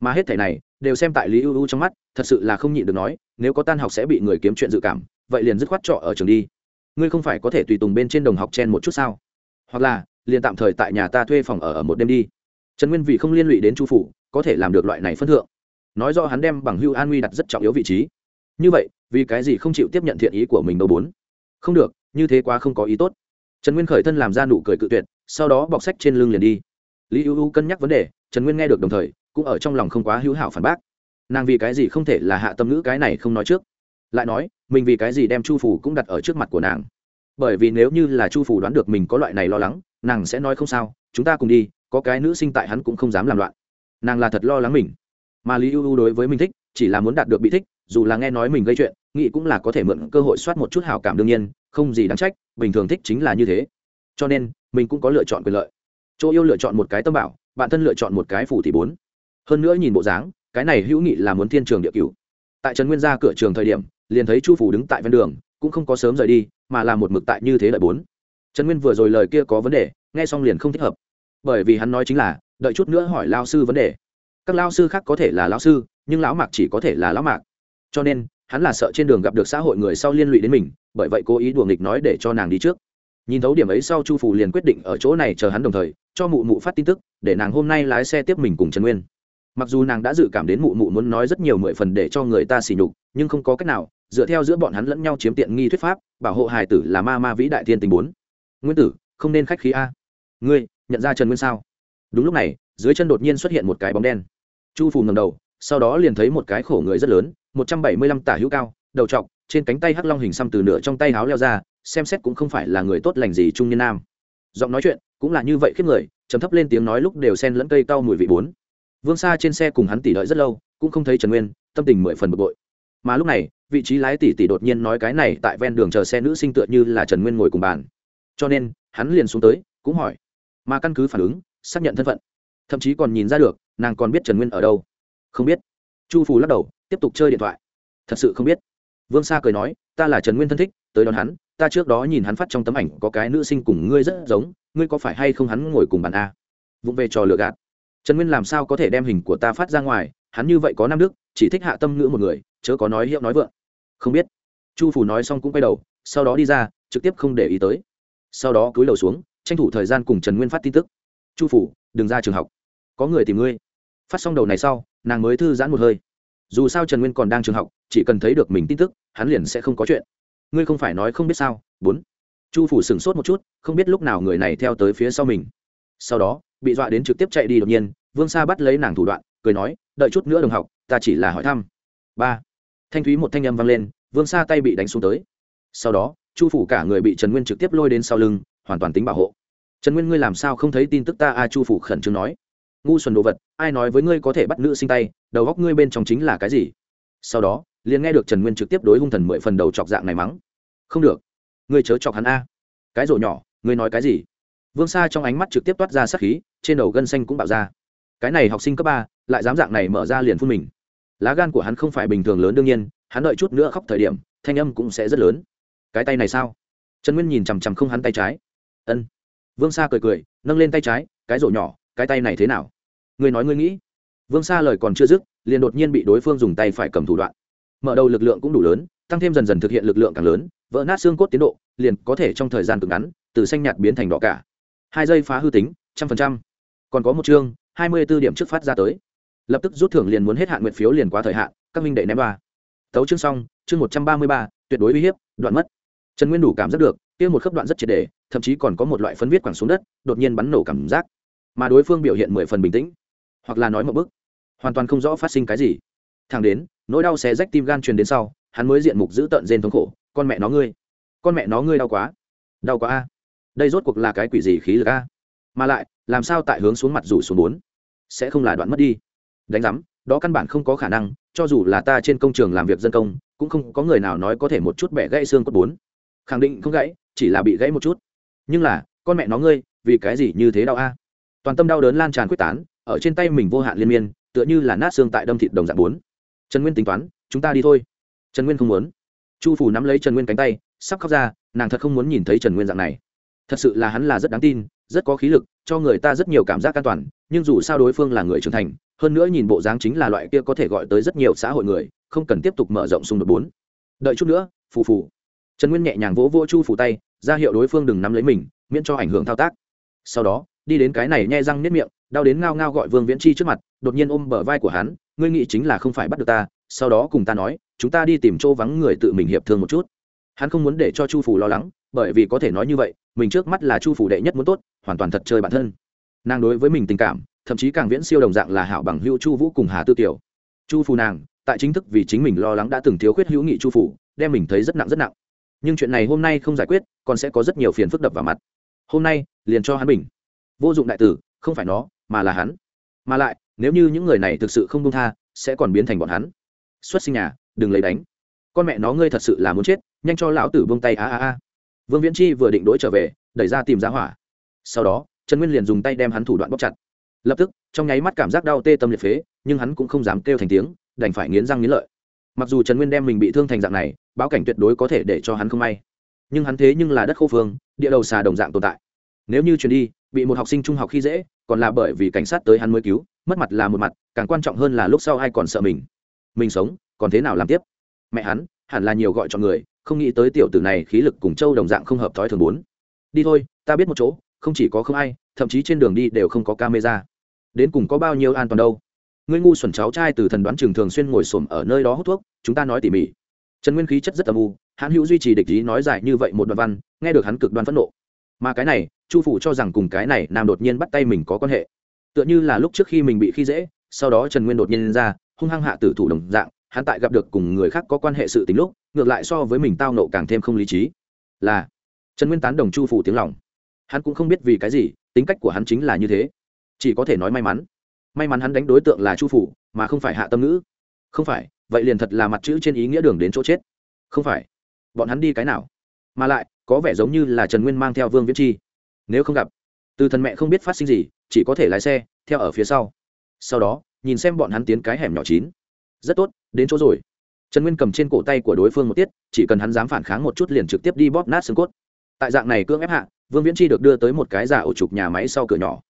Mà hết thẻ này, đều xem tại lý ưu ưu trong mắt, thật sự là không nhịn được nói, nếu có tan học sẽ bị người kiếm chuyện dự cảm, vậy liền dứt khoát trọ ở trường đi ngươi không phải có thể tùy tùng bên trên đồng học chen một chút sao? Hoặc là, liền tạm thời tại nhà ta thuê phòng ở ở một đêm đi. Trần nguyên vì không liên lụy đến chu phủ, có thể làm được loại này phân thượng. Nói do hắn đem bằng hưu an nguy đặt rất trọng yếu vị trí. Như vậy, vì cái gì không chịu tiếp nhận thiện ý của mình đâu bốn? Không được, như thế quá không có ý tốt. Trần nguyên khởi thân làm ra nụ cười cự tuyệt, sau đó bọc sách trên lưng liền đi. Lý ưu ưu cân nhắc vấn đề, trần nguyên nghe được đồng thời, cũng ở trong lòng không quá hữu hảo phản bác. Nàng vì cái gì không thể là hạ tâm ngữ cái này không nói trước? Lại nói, mình vì cái gì đem chu phủ cũng đặt ở trước mặt của nàng? Bởi vì nếu như là chu phủ đoán được mình có loại này lo lắng, nàng sẽ nói không sao, chúng ta cùng đi, có cái nữ sinh tại hắn cũng không dám làm loạn. Nàng là thật lo lắng mình. Mà lý ưu đối với mình thích, chỉ là muốn đạt được bị thích, dù là nghe nói mình gây chuyện nghị cũng là có thể mượn cơ hội soát một chút hào cảm đương nhiên, không gì đáng trách, bình thường thích chính là như thế. Cho nên, mình cũng có lựa chọn quyền lợi. Chỗ yêu lựa chọn một cái tâm bảo, bạn thân lựa chọn một cái phủ thì bốn. Hơn nữa nhìn bộ dáng, cái này hữu nghị là muốn thiên trường địa cứu tại trần nguyên ra cửa trường thời điểm liền thấy chu phủ đứng tại ven đường, cũng không có sớm rời đi, mà là một mực tại như thế lợi bốn. Trần nguyên vừa rồi lời kia có vấn đề, nghe xong liền không thích hợp. Bởi vì hắn nói chính là, đợi chút nữa hỏi lao sư vấn đề. Các lao sư khác có thể là lao sư, nhưng lão mạc chỉ có thể là lão mạc. Cho nên, hắn là sợ trên đường gặp được xã hội người sau liên lụy đến mình, bởi vậy cố ý đùa nghịch nói để cho nàng đi trước. Nhìn thấu điểm ấy sau chu phủ liền quyết định ở chỗ này chờ hắn đồng thời, cho mụ mụ phát tin tức, để nàng hôm nay lái xe tiếp mình cùng trần nguyên. Mặc dù nàng đã dự cảm đến mụ mụ muốn nói rất nhiều mười phần để cho người ta xỉ nhục, nhưng không có cách nào dựa theo giữa bọn hắn lẫn nhau chiếm tiện nghi thuyết pháp, bảo hộ hài tử là ma ma vĩ đại thiên tình bốn. Nguyên tử, không nên khách khí a. Ngươi, nhận ra trần nguyên sao? Đúng lúc này, dưới chân đột nhiên xuất hiện một cái bóng đen. Chu phù ngầm đầu, sau đó liền thấy một cái khổ người rất lớn, một trăm bảy mươi lăm tả hữu cao, đầu t trên cánh tay hắc long hình xăm từ nửa trong tay háo leo ra, xem xét cũng không phải là người tốt lành gì trung niên nam. Giọng nói chuyện cũng là như vậy khiếp người chấm thấp lên tiếng nói lúc đều sen lẫn cây cau mùi vị bốn. Vương xa trên xe cùng hắn tỉ đợi rất lâu, cũng không thấy trần nguyên, tâm tình mười phần bực bội. Mà lúc này vị trí lái tỉ tỷ đột nhiên nói cái này tại ven đường chờ xe nữ sinh tựa như là trần nguyên ngồi cùng bàn. Cho nên, hắn liền xuống tới, cũng hỏi. Mà căn cứ phản ứng, xác nhận thân phận. Thậm chí còn nhìn ra được, nàng còn biết trần nguyên ở đâu. Không biết. Chu phù lắc đầu, tiếp tục chơi điện thoại. Thật sự không biết. Vương sa cười nói, ta là trần nguyên thân thích, tới đón hắn, ta trước đó nhìn hắn phát trong tấm ảnh có cái nữ sinh cùng ngươi rất giống, ngươi có phải hay không hắn ngồi cùng bàn a? Vụng về trò lựa gạt. Trần nguyên làm sao có thể đem hình của ta phát ra ngoài, hắn như vậy có nam đức, chỉ thích hạ tâm ngữ một người, chớ có nói hiệu nói vượng không biết. Chu phủ nói xong cũng quay đầu, sau đó đi ra, trực tiếp không để ý tới. Sau đó cúi đầu xuống, tranh thủ thời gian cùng trần nguyên phát tin tức. Chu phủ đừng ra trường học. Có người tìm ngươi. Phát xong đầu này sau, nàng mới thư giãn một hơi. Dù sao trần nguyên còn đang trường học, chỉ cần thấy được mình tin tức, hắn liền sẽ không có chuyện. Ngươi không phải nói không biết sao? Bốn. Chu phủ sửng sốt một chút, không biết lúc nào người này theo tới phía sau mình. Sau đó, bị dọa đến trực tiếp chạy đi đột nhiên, vương sa bắt lấy nàng thủ đoạn, cười nói, đợi chút nữa đồng học, ta chỉ là hỏi thăm. Ba thanh thúy một thanh âm vang lên, vương sa tay bị đánh xuống tới. Sau đó, chu phủ cả người bị trần nguyên trực tiếp lôi đến sau lưng, hoàn toàn tính bảo hộ. Trần nguyên, ngươi làm sao không thấy tin tức ta a chu phủ khẩn trương nói. Ngu xuẩn đồ vật, ai nói với ngươi có thể bắt nữ sinh tay, đầu góc ngươi bên trong chính là cái gì? Sau đó, liền nghe được trần nguyên trực tiếp đối hung thần mười phần đầu chọc dạng này mắng. Không được. Ngươi chớ chọc hắn a. Cái rổ nhỏ, ngươi nói cái gì? Vương sa trong ánh mắt trực tiếp toát ra sắc khí, trên đầu gân xanh cũng bạo ra. Cái này học sinh cấp ba, lại dám dạng này mở ra liền phun mình lá gan của hắn không phải bình thường lớn đương nhiên, hắn đợi chút nữa khóc thời điểm, thanh âm cũng sẽ rất lớn. Cái tay này sao? Trần nguyên nhìn chằm chằm không hắn tay trái. Ân. Vương sa cười cười, nâng lên tay trái, cái rổ nhỏ, cái tay này thế nào? Ngươi nói ngươi nghĩ. Vương sa lời còn chưa dứt, liền đột nhiên bị đối phương dùng tay phải cầm thủ đoạn. Mở đầu lực lượng cũng đủ lớn, tăng thêm dần dần thực hiện lực lượng càng lớn, vỡ nát xương cốt tiến độ, liền có thể trong thời gian cực ngắn, từ xanh nhạt biến thành đỏ cả. Hai giây phá hư tính, trăm phần trăm. Còn có một chương, hai mươi b ố điểm trước phát ra tới lập tức rút thưởng liền muốn hết hạn nguyện phiếu liền quá thời hạn, các minh đệ ném ba. Tấu chương xong, chương một trăm ba mươi ba, tuyệt đối uy hiếp, đoạn mất. Trần nguyên đủ cảm giác được, kia một khớp đoạn rất triệt đề thậm chí còn có một loại phân viết quẳng xuống đất, đột nhiên bắn nổ cảm giác. Mà đối phương biểu hiện mười phần bình tĩnh, hoặc là nói một bức hoàn toàn không rõ phát sinh cái gì. Thằng đến, nỗi đau xé rách tim gan truyền đến sau, hắn mới diện mục giữ tợn rên thống khổ, con mẹ nó ngươi, con mẹ nó ngươi đau quá đau quá a. Đây rốt cuộc là cái quỷ gì khí lực a? Mà lại, làm sao tại hướng xuống mặt rủ xuống bốn? Sẽ không là đoạn mất đi đánh giám, đó căn bản không có khả năng, cho dù là ta trên công trường làm việc dân công, cũng không có người nào nói có thể một chút bẻ gãy xương cốt bốn. Khẳng định không gãy, chỉ là bị gãy một chút. Nhưng là, con mẹ nó ngươi, vì cái gì như thế đau a? Toàn tâm đau đớn lan tràn quyết tán, ở trên tay mình vô hạn liên miên, tựa như là nát xương tại đâm thịt đồng dạng bốn. Trần nguyên tính toán, chúng ta đi thôi. Trần nguyên không muốn. Chu phủ nắm lấy trần nguyên cánh tay, sắp khóc ra, nàng thật không muốn nhìn thấy trần nguyên dạng này. Thật sự là hắn là rất đáng tin, rất có khí lực, cho người ta rất nhiều cảm giác an toàn, nhưng dù sao đối phương là người trưởng thành hơn nữa nhìn bộ dáng chính là loại kia có thể gọi tới rất nhiều xã hội người, không cần tiếp tục mở rộng xung đột bốn. Đợi chút nữa, phù phù. Trần nguyên nhẹ nhàng vỗ vỗ chu phủ tay, ra hiệu đối phương đừng nắm lấy mình, miễn cho ảnh hưởng thao tác. Sau đó, đi đến cái này nhai răng nếp miệng, đau đến ngao ngao gọi vương viễn chi trước mặt, đột nhiên ôm bờ vai của hắn, ngươi nghĩ chính là không phải bắt được ta, sau đó cùng ta nói, chúng ta đi tìm chỗ vắng người tự mình hiệp thương một chút. Hắn không muốn để cho chu phủ lo lắng, bởi vì có thể nói như vậy, mình trước mắt là chu phủ đệ nhất muốn tốt, hoàn toàn thật chơi bản thân. Nàng đối với mình tình cảm thậm chí càng viễn siêu đồng dạng là hảo bằng hữu chu vũ cùng hà tư tiểu chu phù nàng, tại chính thức vì chính mình lo lắng đã từng thiếu khuyết hữu nghị chu phủ đem mình thấy rất nặng rất nặng. Nhưng chuyện này hôm nay không giải quyết, còn sẽ có rất nhiều phiền phức đập vào mặt. Hôm nay, liền cho hắn bình. Vô dụng đại tử, không phải nó, mà là hắn. Mà lại, nếu như những người này thực sự không công tha, sẽ còn biến thành bọn hắn. Xuất sinh nhà, đừng lấy đánh. Con mẹ nó ngươi thật sự là muốn chết, nhanh cho lão tử vương tay, a a a. Vương viễn chi vừa định đ i trở về, đẩy ra tìm giá hỏa. Sau đó, trần nguyên liền dùng tay đem hắn thủ đoạn bóc chặt lập tức, trong nháy mắt cảm giác đau tê tâm liệt phế, nhưng hắn cũng không dám kêu thành tiếng, đành phải nghiến răng nghiến lợi. Mặc dù trần nguyên đem mình bị thương thành dạng này, báo cảnh tuyệt đối có thể để cho hắn không may. Nhưng hắn thế nhưng là đất khô phương, địa đầu xà đồng dạng tồn tại. Nếu như chuyển đi, bị một học sinh trung học khi dễ, còn là bởi vì cảnh sát tới hắn mới cứu, mất mặt là một mặt, càng quan trọng hơn là lúc sau ai còn sợ mình. Mình sống, còn thế nào làm tiếp? Mẹ hắn, hẳn là nhiều gọi cho người, không nghĩ tới tiểu tử này khí lực cùng châu đồng dạng không hợp thói thường bốn. Đi thôi, ta biết một chỗ, không chỉ có không ai, thậm chí trên đường đi đều không có camera đến cùng có bao nhiêu an toàn đâu. Ngươi ngu xuẩn cháu trai từ thần đoán trường thường xuyên ngồi xổm ở nơi đó hút thuốc, chúng ta nói tỉ mỉ. Trần nguyên khí chất rất âm u, hãn hữu duy trì địch ý nói dài như vậy một đoạn văn, nghe được hắn cực đoan phẫn nộ. Mà cái này, chu phủ cho rằng cùng cái này nam đột nhiên bắt tay mình có quan hệ. Tựa như là lúc trước khi mình bị khi dễ, sau đó trần nguyên đột nhiên ra, hung hăng hạ tử thủ đồng dạng, hắn tại gặp được cùng người khác có quan hệ sự tính lúc, ngược lại so với mình tao nộ càng thêm không lý trí. Là, trần nguyên tán đồng chu phủ tiếng lòng. Hắn cũng không biết vì cái gì, tính cách của hắn chính là như thế chỉ có thể nói may mắn. May mắn hắn đánh đối tượng là chu phủ, mà không phải hạ tâm ngữ. Không phải, vậy liền thật là mặt chữ trên ý nghĩa đường đến chỗ chết. Không phải. Bọn hắn đi cái nào? Mà lại, có vẻ giống như là trần nguyên mang theo vương viễn chi. Nếu không gặp, từ thần mẹ không biết phát sinh gì, chỉ có thể lái xe, theo ở phía sau. Sau đó, nhìn xem bọn hắn tiến cái hẻm nhỏ chín. Rất tốt, đến chỗ rồi. Trần nguyên cầm trên cổ tay của đối phương một tiết, chỉ cần hắn dám phản kháng một chút liền trực tiếp đi bóp nát xương cốt. Tại dạng này cưỡng ép hạ, vương viễn chi được đưa tới một cái giả ổ trục nhà máy sau cửa nhỏ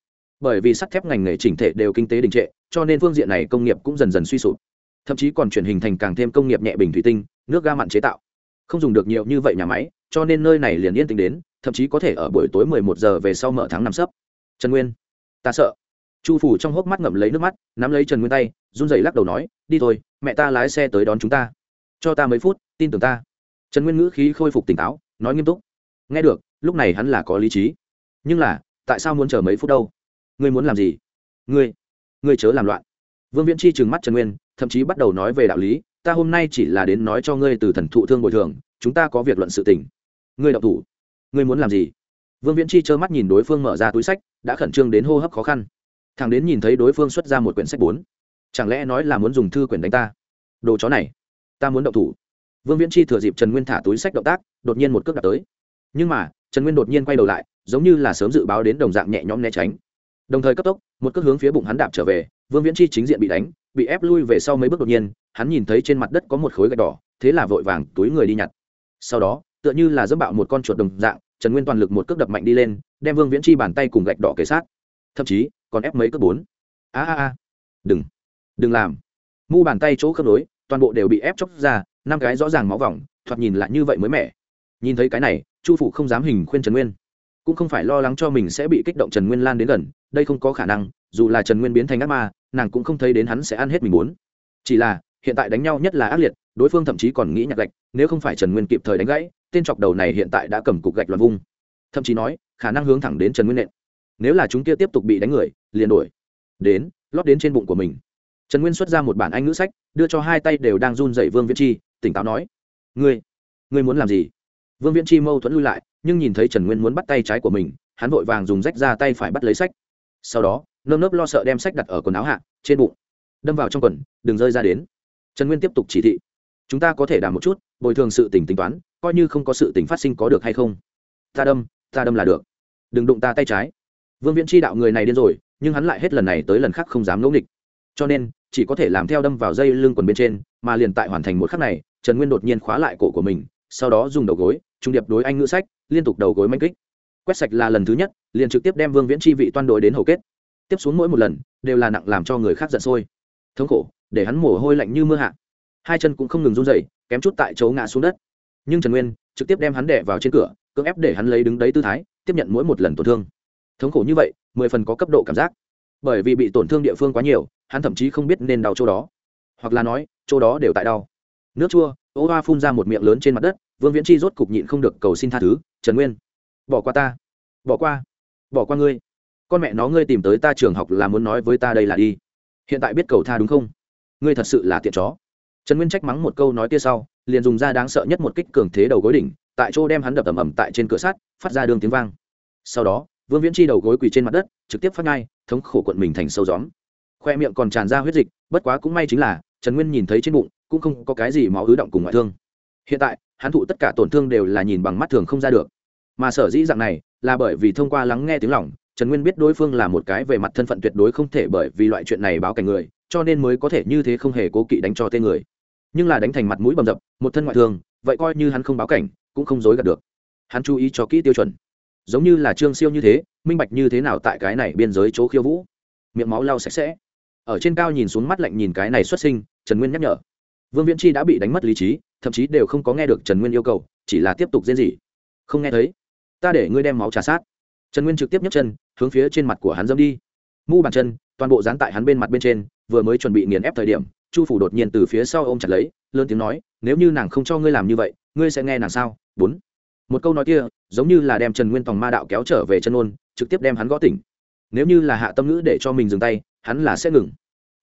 bởi vì sắt thép ngành nghề chỉnh thể đều kinh tế đình trệ, cho nên phương diện này công nghiệp cũng dần dần suy sụp. Thậm chí còn chuyển hình thành càng thêm công nghiệp nhẹ bình thủy tinh, nước ga mặn chế tạo. Không dùng được nhiều như vậy nhà máy, cho nên nơi này liền yên tĩnh đến, thậm chí có thể ở buổi tối mười một giờ về sau mở tháng năm sấp trần nguyên, ta sợ. Chu phủ trong hốc mắt ngậm lấy nước mắt, nắm lấy trần nguyên tay, run rẩy lắc đầu nói, đi thôi, mẹ ta lái xe tới đón chúng ta. Cho ta mấy phút, tin tưởng ta. Trần nguyên ngữ khí khôi phục tỉnh táo, nói nghiêm túc. Nghe được, lúc này hắn là có lý trí. Nhưng là, tại sao muốn chờ mấy phút đâu? Ngươi muốn làm gì? Ngươi ngươi chớ làm loạn. Vương viễn chi trừng mắt trần nguyên, thậm chí bắt đầu nói về đạo lý, ta hôm nay chỉ là đến nói cho ngươi từ thần thụ thương bồi thường, chúng ta có việc luận sự tình. Ngươi đậu thủ. Ngươi muốn làm gì? Vương viễn chi trơ mắt nhìn đối phương mở ra túi sách, đã khẩn trương đến hô hấp khó khăn. Thằng đến nhìn thấy đối phương xuất ra một quyển sách bốn. Chẳng lẽ nói là muốn dùng thư quyển đánh ta? Đồ chó này, ta muốn động thủ. Vương viễn chi thừa dịp trần nguyên thả túi sách động tác, đột nhiên một cước đặt tới. Nhưng mà, trần nguyên đột nhiên quay đầu lại, giống như là sớm dự báo đến đồng dạng nhẹ nhõm né tránh đồng thời cấp tốc, một cước hướng phía bụng hắn đạp trở về, vương viễn chi chính diện bị đánh, bị ép lui về sau mấy bước đột nhiên, hắn nhìn thấy trên mặt đất có một khối gạch đỏ, thế là vội vàng túi người đi nhặt. Sau đó, tựa như là dẫm bạo một con chuột đồng dạng, trần nguyên toàn lực một cước đập mạnh đi lên, đem vương viễn chi bàn tay cùng gạch đỏ kề sát. Thậm chí, còn ép mấy cước bốn. A a a. Đừng. Đừng làm. Mu bàn tay chỗ khớp nối, toàn bộ đều bị ép chóc ra, năm cái rõ ràng máu vòng, thoạt nhìn lại như vậy mới mẻ. Nhìn thấy cái này, chu phụ không dám hình khuyên trần nguyên. Cũng không phải lo lắng cho mình sẽ bị kích động trần nguyên lan đến gần đây không có khả năng, dù là trần nguyên biến thành ác ma, nàng cũng không thấy đến hắn sẽ ăn hết mình muốn. Chỉ là, hiện tại đánh nhau nhất là ác liệt, đối phương thậm chí còn nghĩ nhặt gạch, nếu không phải trần nguyên kịp thời đánh gãy, tên chọc đầu này hiện tại đã cầm cục gạch loạn vung. Thậm chí nói, khả năng hướng thẳng đến trần nguyên nện. Nếu là chúng kia tiếp tục bị đánh người, liền đổi đến, lót đến trên bụng của mình. Trần nguyên xuất ra một bản anh ngữ sách, đưa cho hai tay đều đang run dậy vương viễn chi, tỉnh táo nói, ngươi ngươi muốn làm gì? Vương viễn chi mâu thuẫn lui lại, nhưng nhìn thấy trần nguyên muốn bắt tay trái của mình, hắn vội vàng dùng rách ra tay phải bắt lấy sách sau đó, nơm nớp lo sợ đem sách đặt ở quần áo hạ, trên bụng. Đâm vào trong quần, đừng rơi ra đến. Trần nguyên tiếp tục chỉ thị. Chúng ta có thể đàm một chút, bồi thường sự tỉnh tính toán, coi như không có sự tỉnh phát sinh có được hay không. Ta đâm ta đâm là được. Đừng đụng ta tay trái. Vương viễn chi đạo người này điên rồi, nhưng hắn lại hết lần này tới lần khác không dám ngẫu nghịch. Cho nên, chỉ có thể làm theo đâm vào dây lưng quần bên trên, mà liền tại hoàn thành một khắc này, trần nguyên đột nhiên khóa lại cổ của mình, sau đó dùng đầu gối, trung điệp đối anh ngữ sách, liên tục đầu gối manh kích quét sạch là lần thứ nhất, liền trực tiếp đem vương viễn chi vị toan đội đến hầu kết. Tiếp xuống mỗi một lần, đều là nặng làm cho người khác giận sôi. Thống khổ, để hắn mồ hôi lạnh như mưa hạ. Hai chân cũng không ngừng run dậy kém chút tại chỗ ngã xuống đất. Nhưng trần nguyên trực tiếp đem hắn đẻ vào trên cửa, cưỡng ép để hắn lấy đứng đấy tư thái, tiếp nhận mỗi một lần tổn thương. Thống khổ như vậy, mười phần có cấp độ cảm giác. Bởi vì bị tổn thương địa phương quá nhiều, hắn thậm chí không biết nên đau chỗ đó. Hoặc là nói, chỗ đó đều tại đau. Nước chua, ô hoa phun ra một miệng lớn trên mặt đất, vương viễn chi rốt cục nhịn không được cầu xin tha thứ, trần nguyên bỏ qua ta. Bỏ qua. Bỏ qua ngươi. Con mẹ nó ngươi tìm tới ta trường học là muốn nói với ta đây là đi. Hiện tại biết cầu tha đúng không? Ngươi thật sự là tiện chó. Trần nguyên trách mắng một câu nói kia sau, liền dùng ra đáng sợ nhất một kích cường thế đầu gối đỉnh, tại chỗ đem hắn đập ầm ầm tại trên cửa sắt, phát ra đường tiếng vang. Sau đó, vương viễn chi đầu gối quỳ trên mặt đất, trực tiếp phát ngay, thống khổ quận mình thành sâu gióm. Khoe miệng còn tràn ra huyết dịch, bất quá cũng may chính là, trần nguyên nhìn thấy trên bụng, cũng không có cái gì máu ứ động cùng ngoại thương. Hiện tại, hắn thụ tất cả tổn thương đều là nhìn bằng mắt thường không ra được mà sở dĩ dạng này là bởi vì thông qua lắng nghe tiếng lòng, trần nguyên biết đối phương là một cái về mặt thân phận tuyệt đối không thể bởi vì loại chuyện này báo cảnh người, cho nên mới có thể như thế không hề cố kỵ đánh cho tên người. Nhưng là đánh thành mặt mũi bầm dập, một thân ngoại thương, vậy coi như hắn không báo cảnh, cũng không dối gạt được. Hắn chú ý cho kỹ tiêu chuẩn. Giống như là trương siêu như thế, minh bạch như thế nào tại cái này biên giới chỗ khiêu vũ. Miệng máu lau sạch sẽ. Ở trên cao nhìn xuống mắt lạnh nhìn cái này xuất sinh, trần nguyên nhắc nhở. Vương viễn chi đã bị đánh mất lý trí, thậm chí đều không có nghe được trần nguyên yêu cầu, chỉ là tiếp tục diễn gì. Không nghe thấy ta để ngươi đem máu trà sát. Trần nguyên trực tiếp nhấc chân, hướng phía trên mặt của hắn dâm đi. Mu bàn chân, toàn bộ dán tại hắn bên mặt bên trên, vừa mới chuẩn bị nghiền ép thời điểm, chu phủ đột nhiên từ phía sau ôm chặt lấy, lớn tiếng nói, nếu như nàng không cho ngươi làm như vậy, ngươi sẽ nghe nàng sao? Bốn. Một câu nói kia, giống như là đem trần nguyên tòng ma đạo kéo trở về chân ôn, trực tiếp đem hắn gõ tỉnh. Nếu như là hạ tâm ngữ để cho mình dừng tay, hắn là sẽ ngừng.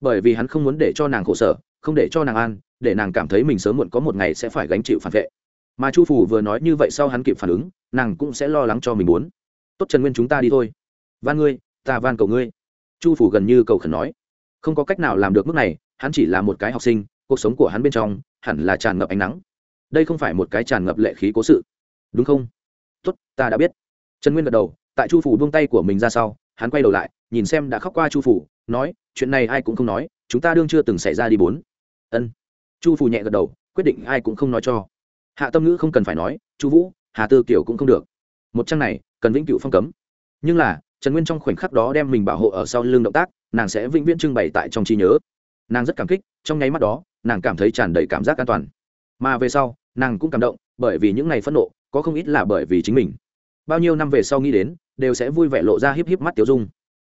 Bởi vì hắn không muốn để cho nàng khổ sở, không để cho nàng an, để nàng cảm thấy mình sớm muộn có một ngày sẽ phải gánh chịu phản vệ mà chu phủ vừa nói như vậy sau hắn kịp phản ứng, nàng cũng sẽ lo lắng cho mình muốn. Tốt trần nguyên chúng ta đi thôi. Van ngươi, ta van cầu ngươi. Chu phủ gần như cầu khẩn nói. Không có cách nào làm được mức này, hắn chỉ là một cái học sinh, cuộc sống của hắn bên trong hẳn là tràn ngập ánh nắng. Đây không phải một cái tràn ngập lệ khí cố sự. Đúng không? Tốt, ta đã biết. Trần nguyên gật đầu, tại chu phủ buông tay của mình ra sau, hắn quay đầu lại, nhìn xem đã khóc qua chu phủ nói, chuyện này ai cũng không nói, chúng ta đương chưa từng xảy ra đi bốn. Ân. Chu phủ nhẹ gật đầu, quyết định ai cũng không nói cho hạ tâm ngữ không cần phải nói, chu vũ, hà tư kiểu cũng không được. Một trang này, cần vĩnh cửu phong cấm. Nhưng là, trần nguyên trong khoảnh khắc đó đem mình bảo hộ ở sau lưng động tác, nàng sẽ vĩnh viễn trưng bày tại trong trí nhớ. Nàng rất cảm kích, trong nháy mắt đó, nàng cảm thấy tràn đầy cảm giác an toàn. Mà về sau, nàng cũng cảm động, bởi vì những ngày phẫn nộ, có không ít là bởi vì chính mình. Bao nhiêu năm về sau nghĩ đến, đều sẽ vui vẻ lộ ra híp híp mắt tiểu dung.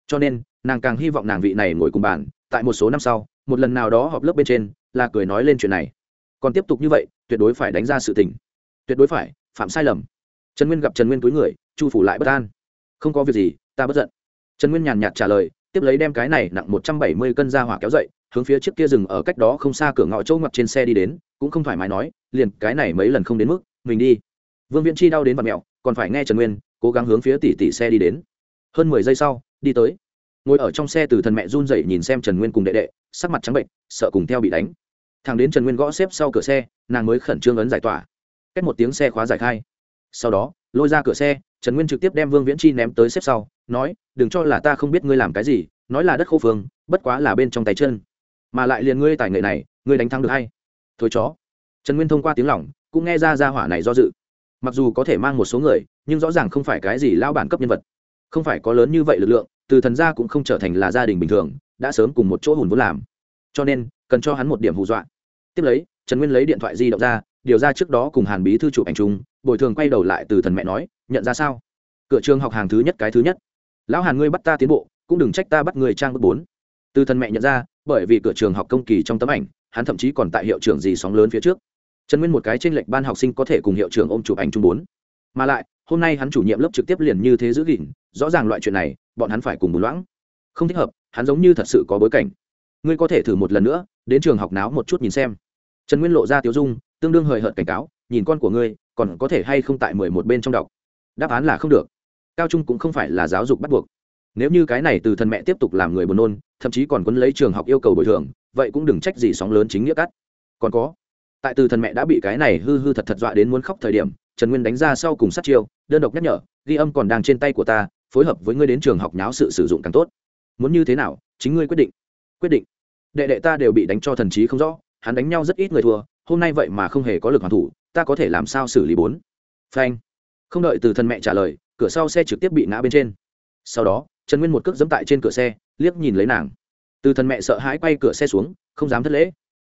Cho nên, nàng càng hy vọng nàng vị này ngồi cùng bàn, tại một số năm sau, một lần nào đó họp lớp bên trên, là cười nói lên chuyện này. Còn tiếp tục như vậy tuyệt đối phải đánh ra sự tình. Tuyệt đối phải, phạm sai lầm. Trần nguyên gặp trần nguyên túi người, chu phủ lại bất an. Không có việc gì, ta bất giận. Trần nguyên nhàn nhạt trả lời, tiếp lấy đem cái này nặng một trăm bảy mươi cân ra hỏa kéo dậy, hướng phía trước kia rừng ở cách đó không xa cửa ngõ chỗ ngoặt trên xe đi đến, cũng không thoải mái nói, liền cái này mấy lần không đến mức, mình đi. Vương viễn chi đau đến và mẹo còn phải nghe trần nguyên, cố gắng hướng phía tỷ tỷ xe đi đến. Hơn mười giây sau, đi tới. Ngồi ở trong xe từ thần mẹ run rẩy nhìn xem trần nguyên cùng đệ đệ, sắc mặt trắng bệnh, sợ cùng theo bị đánh thằng đến trần nguyên gõ xếp sau cửa xe, nàng mới khẩn trương ấn giải tỏa. Cách một tiếng xe khóa giải khai. Sau đó, lôi ra cửa xe, trần nguyên trực tiếp đem vương viễn chi ném tới xếp sau, nói, đừng cho là ta không biết ngươi làm cái gì, nói là đất khô phương bất quá là bên trong tay chân. Mà lại liền ngươi tài nghệ này, ngươi đánh thắng được hay? Thôi chó. Trần nguyên thông qua tiếng lỏng, cũng nghe ra ra hỏa này do dự. Mặc dù có thể mang một số người, nhưng rõ ràng không phải cái gì lao bản cấp nhân vật. Không phải có lớn như vậy lực lượng, từ thần gia cũng không trở thành là gia đình bình thường, đã sớm cùng một chỗ hùn vốn làm. Cho nên, cần cho hắn một điểm hù dọa tiếp lấy, trần nguyên lấy điện thoại di động ra, điều ra trước đó cùng hàn bí thư chụp ảnh chung, bồi thường quay đầu lại từ thần mẹ nói, nhận ra sao? Cửa trường học hàng thứ nhất cái thứ nhất. Lão hàn ngươi bắt ta tiến bộ, cũng đừng trách ta bắt người trang bước bốn. Từ thần mẹ nhận ra, bởi vì cửa trường học công kỳ trong tấm ảnh, hắn thậm chí còn tại hiệu trưởng gì sóng lớn phía trước. Trần nguyên một cái trên lệch ban học sinh có thể cùng hiệu trưởng ôm chụp ảnh chung bốn. Mà lại, hôm nay hắn chủ nhiệm lớp trực tiếp liền như thế giữ gìn, rõ ràng loại chuyện này, bọn hắn phải cùng bùn loãng. Không thích hợp, hắn giống như thật sự có bối cảnh. Ngươi có thể thử một lần nữa, đến trường học náo một chút nhìn xem trần nguyên lộ ra tiếu dung, tương đương hời hợt cảnh cáo, nhìn con của ngươi, còn có thể hay không tại mười một bên trong đọc? Đáp án là không được. Cao trung cũng không phải là giáo dục bắt buộc. Nếu như cái này từ thần mẹ tiếp tục làm người buồn nôn, thậm chí còn quấn lấy trường học yêu cầu bồi thường, vậy cũng đừng trách gì sóng lớn chính nghĩa cắt. Còn có, tại từ thần mẹ đã bị cái này hư hư thật thật dọa đến muốn khóc thời điểm, trần nguyên đánh ra sau cùng sát chiêu, đơn độc nhắc nhở, ghi âm còn đang trên tay của ta, phối hợp với ngươi đến trường học nháo sự sử dụng càng tốt. Muốn như thế nào, chính ngươi quyết định. Quyết định. Đệ đệ ta đều bị đánh cho thần trí không rõ hắn đánh nhau rất ít người thua, hôm nay vậy mà không hề có lực hoàn thủ, ta có thể làm sao xử lý bốn? Phanh. Không đợi từ thần mẹ trả lời, cửa sau xe trực tiếp bị ngã bên trên. Sau đó, trần nguyên một cước dẫm tại trên cửa xe, liếc nhìn lấy nàng. Từ thần mẹ sợ hãi quay cửa xe xuống, không dám thất lễ.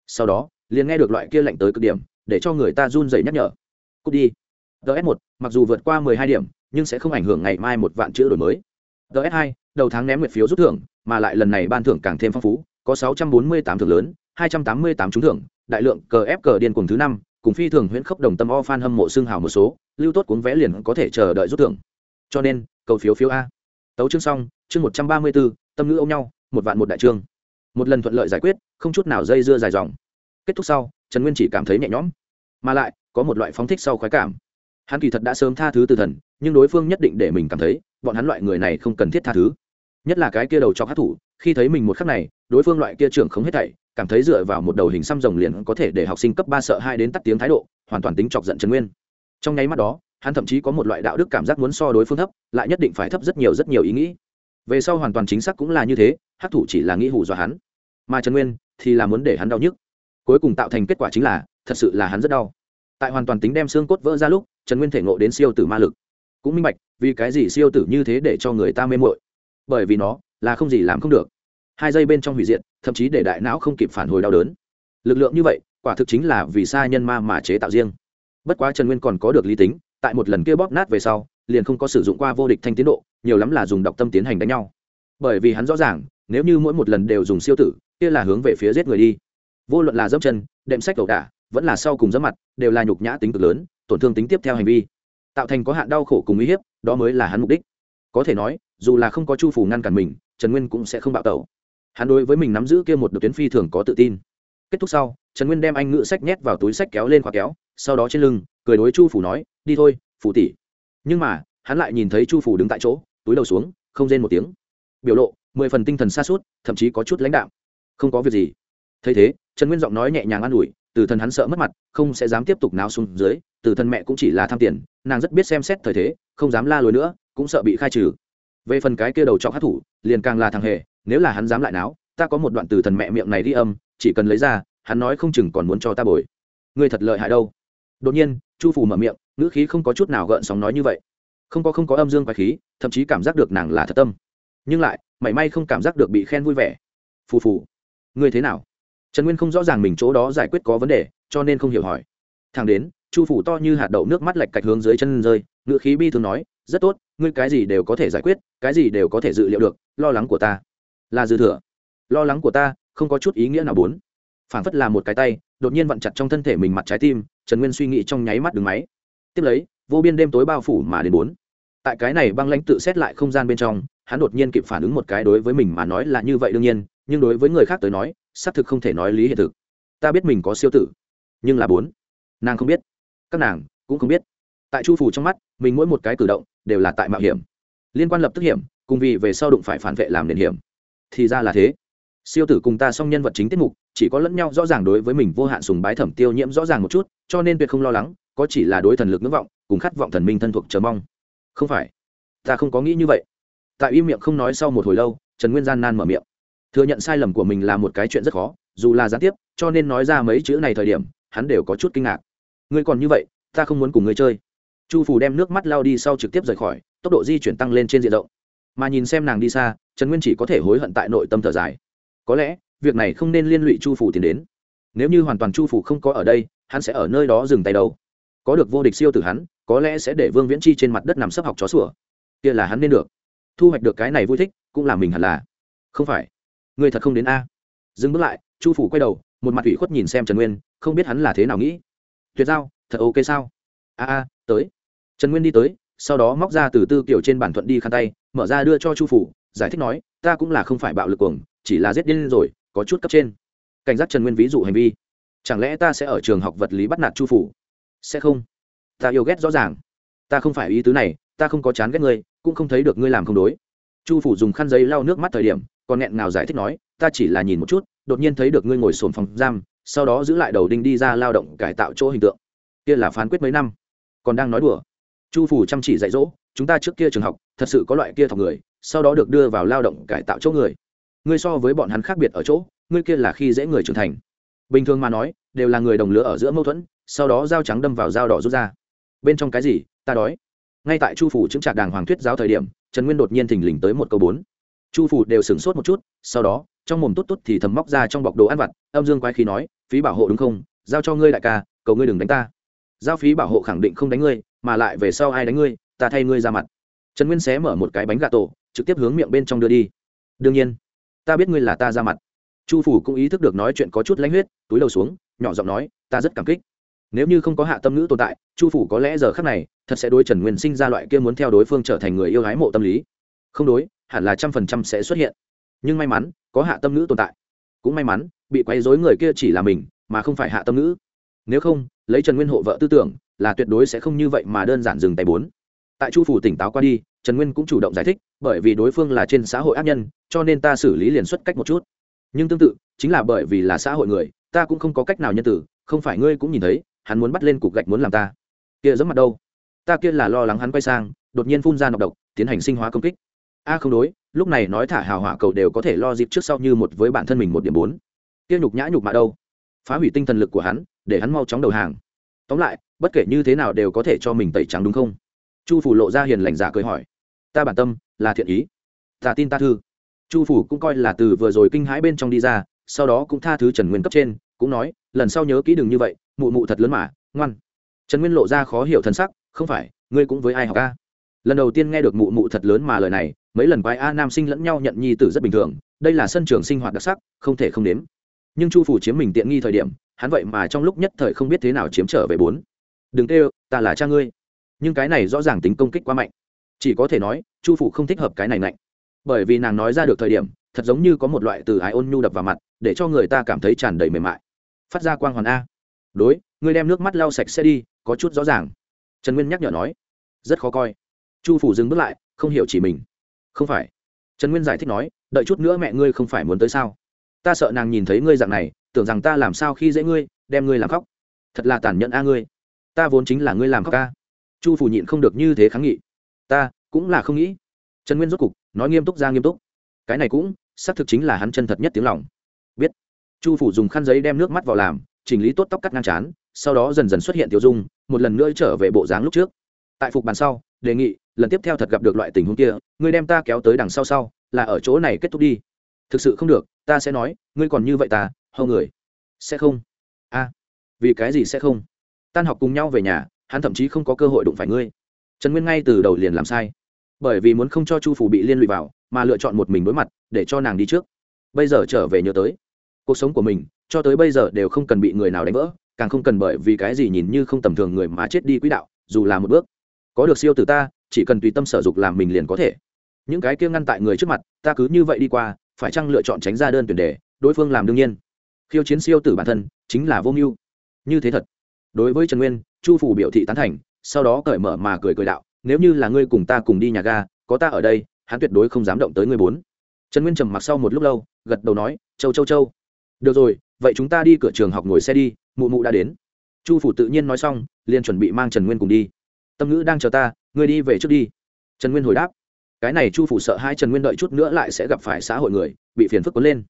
Sau đó, liền nghe được loại kia lạnh tới cực điểm, để cho người ta run dậy nhắc nhở. Cút đi. Ts một, mặc dù vượt qua mười hai điểm, nhưng sẽ không ảnh hưởng ngày mai một vạn chữ đổi mới. Ts hai, đầu tháng ném nguyệt phiếu rút thưởng, mà lại lần này ban thưởng càng thêm phong phú, có sáu trăm bốn mươi tám thưởng lớn hai trăm tám mươi tám trúng thưởng, đại lượng cờ ép cờ điên cùng thứ năm, cùng phi thường huyễn khốc đồng tâm o fan hâm mộ xương hào một số, lưu tốt cuốn vẽ liền có thể chờ đợi rút thưởng. Cho nên, cầu phiếu phiếu a. Tấu chương xong, chương một trăm ba mươi bốn tâm ngữ ôm nhau, một vạn một đại chương một lần thuận lợi giải quyết, không chút nào dây dưa dài dòng. Kết thúc sau, trần nguyên chỉ cảm thấy nhẹ nhõm. Mà lại, có một loại phóng thích sau khoái cảm. Hắn kỳ thật đã sớm tha thứ từ thần, nhưng đối phương nhất định để mình cảm thấy, bọn hắn loại người này không cần thiết tha thứ. Nhất là cái kia đầu cho hát thủ, khi thấy mình một khắc này, đối phương loại kia trưởng không hết thảy cảm thấy dựa vào một đầu hình xăm rồng liền có thể để học sinh cấp ba sợ hai đến tắt tiếng thái độ, hoàn toàn tính chọc giận trần nguyên. Trong nháy mắt đó, hắn thậm chí có một loại đạo đức cảm giác muốn so đối phương thấp, lại nhất định phải thấp rất nhiều rất nhiều ý nghĩ. Về sau hoàn toàn chính xác cũng là như thế hát thủ chỉ là nghĩ hù dọa hắn. Mà trần nguyên thì là muốn để hắn đau nhức. Cuối cùng tạo thành kết quả chính là, thật sự là hắn rất đau. Tại hoàn toàn tính đem xương cốt vỡ ra lúc, trần nguyên thể ngộ đến siêu tử ma lực. Cũng minh bạch, vì cái gì siêu tử như thế để cho người ta mê mội bởi vì nó là không gì làm không được hai giây bên trong hủy diệt, thậm chí để đại não không kịp phản hồi đau đớn. Lực lượng như vậy, quả thực chính là vì sa nhân ma mà chế tạo riêng. Bất quá trần nguyên còn có được lý tính, tại một lần kia bóp nát về sau, liền không có sử dụng qua vô địch thanh tiến độ, nhiều lắm là dùng độc tâm tiến hành đánh nhau. Bởi vì hắn rõ ràng, nếu như mỗi một lần đều dùng siêu tử, kia là hướng về phía giết người đi. Vô luận là dẫm chân, đệm sách ẩu đả, vẫn là sau cùng dẫm mặt, đều là nhục nhã tính cực lớn, tổn thương tính tiếp theo hành vi. Tạo thành có hạn đau khổ cùng uy hiếp, đó mới là hắn mục đích. Có thể nói, dù là không có chu phủ ngăn cản mình, trần nguyên cũng sẽ không bạo tẩu hắn đối với mình nắm giữ kia một đội tuyến phi thường có tự tin. Kết thúc sau, trần nguyên đem anh ngự sách nhét vào túi sách kéo lên khóa kéo, sau đó trên lưng, cười đối chu phủ nói, đi thôi, phủ tỷ. Nhưng mà, hắn lại nhìn thấy chu phủ đứng tại chỗ, túi đầu xuống, không rên một tiếng. Biểu lộ, mười phần tinh thần xa suốt thậm chí có chút lãnh đạo không có việc gì. Thấy thế, trần nguyên giọng nói nhẹ nhàng an ủi, từ thần hắn sợ mất mặt, không sẽ dám tiếp tục náo xuống dưới, từ thần mẹ cũng chỉ là tham tiền, nàng rất biết xem xét thời thế, không dám la lối nữa, cũng sợ bị khai trừ. Về phần cái kia đầu trọc hát thủ, liền càng là thằng hề nếu là hắn dám lại náo, ta có một đoạn từ thần mẹ miệng này đi âm, chỉ cần lấy ra, hắn nói không chừng còn muốn cho ta bồi. Ngươi thật lợi hại đâu. Đột nhiên, chu phủ mở miệng, ngữ khí không có chút nào gợn sóng nói như vậy. Không có không có âm dương quái khí, thậm chí cảm giác được nàng là thật tâm. Nhưng lại, mảy may không cảm giác được bị khen vui vẻ. Phù phù, ngươi thế nào? Trần nguyên không rõ ràng mình chỗ đó giải quyết có vấn đề, cho nên không hiểu hỏi. Thằng đến, chu phủ to như hạt đậu nước mắt lạch cạch hướng dưới chân rơi, ngữ khí bi thường nói, rất tốt, ngươi cái gì đều có thể giải quyết, cái gì đều có thể dự liệu được, lo lắng của ta là dư thừa. Lo lắng của ta, không có chút ý nghĩa nào bốn. Phảng phất là một cái tay, đột nhiên vặn chặt trong thân thể mình mặt trái tim, trần nguyên suy nghĩ trong nháy mắt đứng máy. Tiếp lấy, vô biên đêm tối bao phủ mà đến bốn. Tại cái này băng lãnh tự xét lại không gian bên trong, hắn đột nhiên kịp phản ứng một cái đối với mình mà nói là như vậy đương nhiên, nhưng đối với người khác tới nói, xác thực không thể nói lý hiện thực. Ta biết mình có siêu tử, nhưng là bốn. Nàng không biết. Các nàng cũng không biết. Tại chu phủ trong mắt, mình mỗi một cái cử động đều là tại mạo hiểm. Liên quan lập tức hiểm, cùng vì về sau đụng phải phản vệ làm nền hiểm thì ra là thế. Siêu tử cùng ta song nhân vật chính tiết mục, chỉ có lẫn nhau rõ ràng đối với mình vô hạn sùng bái thẩm tiêu nhiễm rõ ràng một chút, cho nên tuyệt không lo lắng, có chỉ là đối thần lực ngưỡng vọng, cùng khát vọng thần minh thân thuộc chờ mong. Không phải. Ta không có nghĩ như vậy. Tại im miệng không nói sau một hồi lâu, trần nguyên gian nan mở miệng. Thừa nhận sai lầm của mình là một cái chuyện rất khó, dù là gián tiếp, cho nên nói ra mấy chữ này thời điểm, hắn đều có chút kinh ngạc. Ngươi còn như vậy, ta không muốn cùng ngươi chơi. Chu phù đem nước mắt lao đi sau trực tiếp rời khỏi, tốc độ di chuyển tăng lên trên diện rộng mà nhìn xem nàng đi xa, trần nguyên chỉ có thể hối hận tại nội tâm thở dài. Có lẽ, việc này không nên liên lụy chu phủ tiến đến. Nếu như hoàn toàn chu phủ không có ở đây, hắn sẽ ở nơi đó dừng tay đâu. Có được vô địch siêu từ hắn, có lẽ sẽ để vương viễn chi trên mặt đất nằm sấp học chó sủa. Kia là hắn nên được. Thu hoạch được cái này vui thích, cũng là mình hẳn là. Không phải. Người thật không đến a. Dừng bước lại, chu phủ quay đầu, một mặt ủy khuất nhìn xem trần nguyên, không biết hắn là thế nào nghĩ. Tuyệt giao, thật ok sao? A a, tới. Trần nguyên đi tới, sau đó móc ra từ tư kiểu trên bản thuận đi khăn tay mở ra đưa cho chu phủ, giải thích nói, ta cũng là không phải bạo lực cuồng, chỉ là giết điên rồi, có chút cấp trên. Cảnh giác trần nguyên ví dụ hành vi. Chẳng lẽ ta sẽ ở trường học vật lý bắt nạt chu phủ? Sẽ không. Ta yêu ghét rõ ràng. Ta không phải ý tứ này, ta không có chán ghét ngươi, cũng không thấy được ngươi làm không đối. Chu phủ dùng khăn giấy lau nước mắt thời điểm, còn nghẹn ngào giải thích nói, ta chỉ là nhìn một chút, đột nhiên thấy được ngươi ngồi sồn phòng giam, sau đó giữ lại đầu đinh đi ra lao động cải tạo chỗ hình tượng. Kia là phán quyết mấy năm. Còn đang nói đùa. Chu phủ chăm chỉ dạy dỗ, chúng ta trước kia trường học thật sự có loại kia thọc người, sau đó được đưa vào lao động cải tạo chỗ người. Ngươi so với bọn hắn khác biệt ở chỗ, ngươi kia là khi dễ người trưởng thành. Bình thường mà nói, đều là người đồng lứa ở giữa mâu thuẫn, sau đó dao trắng đâm vào dao đỏ rút ra. Bên trong cái gì, ta đói. Ngay tại chu phủ chứng trạc đàng hoàng thuyết giáo thời điểm, trần nguyên đột nhiên thình lình tới một câu bốn. Chu phủ đều sửng sốt một chút, sau đó, trong mồm tốt tốt thì thầm móc ra trong bọc đồ ăn vặt, âm dương quái khí nói, phí bảo hộ đúng không? Giao cho ngươi đại ca, cầu ngươi đừng đánh ta. Giao phí bảo hộ khẳng định không đánh ngươi, mà lại về sau ai đánh ngươi, ta thay ngươi ra mặt trần nguyên xé mở một cái bánh gà tổ, trực tiếp hướng miệng bên trong đưa đi. Đương nhiên, ta biết ngươi là ta ra mặt. Chu phủ cũng ý thức được nói chuyện có chút lãnh huyết, túi đầu xuống, nhỏ giọng nói, ta rất cảm kích. Nếu như không có hạ tâm ngữ tồn tại, chu phủ có lẽ giờ khắc này, thật sẽ đối trần nguyên sinh ra loại kia muốn theo đối phương trở thành người yêu hái mộ tâm lý. Không đối, hẳn là trăm phần trăm sẽ xuất hiện. Nhưng may mắn, có hạ tâm ngữ tồn tại. Cũng may mắn, bị quấy dối người kia chỉ là mình, mà không phải hạ tâm ngữ. Nếu không, lấy trần nguyên hộ vợ tư tưởng, là tuyệt đối sẽ không như vậy mà đơn giản dừng tay bốn. Tại chu phủ tỉnh táo qua đi trần nguyên cũng chủ động giải thích, bởi vì đối phương là trên xã hội ác nhân, cho nên ta xử lý liền xuất cách một chút. Nhưng tương tự, chính là bởi vì là xã hội người, ta cũng không có cách nào nhân tử, không phải ngươi cũng nhìn thấy, hắn muốn bắt lên cục gạch muốn làm ta. Kia giấm mặt đâu? Ta kia là lo lắng hắn quay sang, đột nhiên phun ra nọc độc, tiến hành sinh hóa công kích. A, không đối, lúc này nói thả hào hỏa cầu đều có thể lo dịp trước sau như một với bản thân mình một điểm bốn. Kia nhục nhã nhục mạ đâu? Phá hủy tinh thần lực của hắn, để hắn mau chóng đầu hàng. Tóm lại, bất kể như thế nào đều có thể cho mình tẩy trắng đúng không? Chu phủ lộ ra hiền lành giả cười hỏi, ta bản tâm là thiện ý, ta tin ta thư. Chu phủ cũng coi là từ vừa rồi kinh hãi bên trong đi ra, sau đó cũng tha thứ trần nguyên cấp trên, cũng nói, lần sau nhớ kỹ đừng như vậy, mụ mụ thật lớn mà, ngoan. Trần nguyên lộ ra khó hiểu thân sắc, không phải, ngươi cũng với ai học ca lần đầu tiên nghe được mụ mụ thật lớn mà lời này, mấy lần quái a nam sinh lẫn nhau nhận nhi tử rất bình thường, đây là sân trường sinh hoạt đặc sắc, không thể không đếm nhưng chu phủ chiếm mình tiện nghi thời điểm, hắn vậy mà trong lúc nhất thời không biết thế nào chiếm trở về bốn. Đừng kêu, ta là cha ngươi nhưng cái này rõ ràng tính công kích quá mạnh. Chỉ có thể nói, chu phủ không thích hợp cái này mạnh bởi vì nàng nói ra được thời điểm, thật giống như có một loại từ ái ôn nhu đập vào mặt, để cho người ta cảm thấy tràn đầy mềm mại. Phát ra quang hoàn a. Đối, ngươi đem nước mắt lau sạch sẽ đi, có chút rõ ràng. Trần nguyên nhắc nhở nói. Rất khó coi. Chu phủ dừng bước lại, không hiểu chỉ mình. Không phải. Trần nguyên giải thích nói, đợi chút nữa mẹ ngươi không phải muốn tới sao? Ta sợ nàng nhìn thấy ngươi dạng này, tưởng rằng ta làm sao khi dễ ngươi, đem ngươi làm khóc. Thật là tàn nhẫn a ngươi. Ta vốn chính là ngươi làm khóc ca chu phủ nhịn không được như thế kháng nghị. Ta cũng là không nghĩ. Trần nguyên rốt cục nói nghiêm túc ra nghiêm túc. Cái này cũng xác thực chính là hắn chân thật nhất tiếng lòng. Biết. Chu phủ dùng khăn giấy đem nước mắt vào làm, chỉnh lý tốt tóc cắt ngang chán sau đó dần dần xuất hiện tiêu dung, một lần nữa trở về bộ dáng lúc trước. Tại phục bàn sau, đề nghị, lần tiếp theo thật gặp được loại tình huống kia, ngươi đem ta kéo tới đằng sau sau, là ở chỗ này kết thúc đi. Thực sự không được, ta sẽ nói, ngươi còn như vậy ta hầu người. Sẽ không. A vì cái gì sẽ không? Tan học cùng nhau về nhà hắn thậm chí không có cơ hội đụng phải ngươi. Trần nguyên ngay từ đầu liền làm sai, bởi vì muốn không cho chu phủ bị liên lụy vào, mà lựa chọn một mình đối mặt, để cho nàng đi trước. Bây giờ trở về nhớ tới, cuộc sống của mình, cho tới bây giờ đều không cần bị người nào đánh vỡ, càng không cần bởi vì cái gì nhìn như không tầm thường người mà chết đi quỹ đạo, dù là một bước. Có được siêu từ ta, chỉ cần tùy tâm sở dục làm mình liền có thể. Những cái kia ngăn tại người trước mặt, ta cứ như vậy đi qua, phải chăng lựa chọn tránh ra đơn tuyển đề, đối phương làm đương nhiên. Khiêu chiến siêu tử bản thân, chính là vô mưu. Như thế thật. Đối với trần nguyên chu phủ biểu thị tán thành, sau đó cởi mở mà cười cười đạo, nếu như là ngươi cùng ta cùng đi nhà ga, có ta ở đây, hắn tuyệt đối không dám động tới ngươi bốn. Trần nguyên trầm mặc sau một lúc lâu, gật đầu nói, châu châu châu. Được rồi, vậy chúng ta đi cửa trường học ngồi xe đi, mụ mụ đã đến. Chu phủ tự nhiên nói xong, liền chuẩn bị mang trần nguyên cùng đi. Tâm ngữ đang chờ ta, ngươi đi về trước đi. Trần nguyên hồi đáp, cái này chu phủ sợ hai trần nguyên đợi chút nữa lại sẽ gặp phải xã hội người, bị phiền phức quấn lên.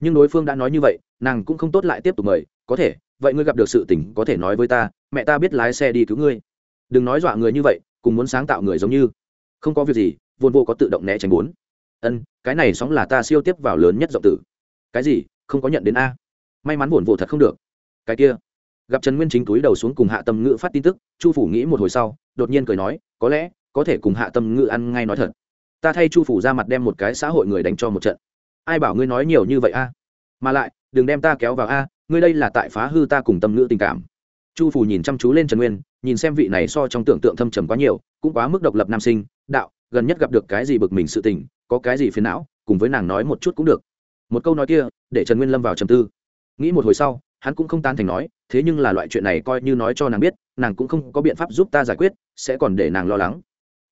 Nhưng đối phương đã nói như vậy, nàng cũng không tốt lại tiếp tục mời, có thể, vậy ngươi gặp được sự tình có thể nói với ta mẹ ta biết lái xe đi cứu ngươi. Đừng nói dọa người như vậy, cùng muốn sáng tạo người giống như. Không có việc gì, vôn vô có tự động né tránh bốn. Ân, cái này sóng là ta siêu tiếp vào lớn nhất rộng tử. Cái gì? Không có nhận đến a. May mắn vồn vô thật không được. Cái kia. Gặp trần nguyên chính túi đầu xuống cùng hạ tâm ngữ phát tin tức, chu phủ nghĩ một hồi sau, đột nhiên cười nói, có lẽ có thể cùng hạ tâm ngữ ăn ngay nói thật. Ta thay chu phủ ra mặt đem một cái xã hội người đánh cho một trận. Ai bảo ngươi nói nhiều như vậy a? Mà lại, đừng đem ta kéo vào a, ngươi đây là tại phá hư ta cùng tâm ngữ tình cảm chu phủ nhìn chăm chú lên trần nguyên, nhìn xem vị này so trong tưởng tượng thâm trầm quá nhiều, cũng quá mức độc lập nam sinh, đạo, gần nhất gặp được cái gì bực mình sự tình, có cái gì phiền não, cùng với nàng nói một chút cũng được. Một câu nói kia, để trần nguyên lâm vào trầm tư. Nghĩ một hồi sau, hắn cũng không tan thành nói, thế nhưng là loại chuyện này coi như nói cho nàng biết, nàng cũng không có biện pháp giúp ta giải quyết, sẽ còn để nàng lo lắng.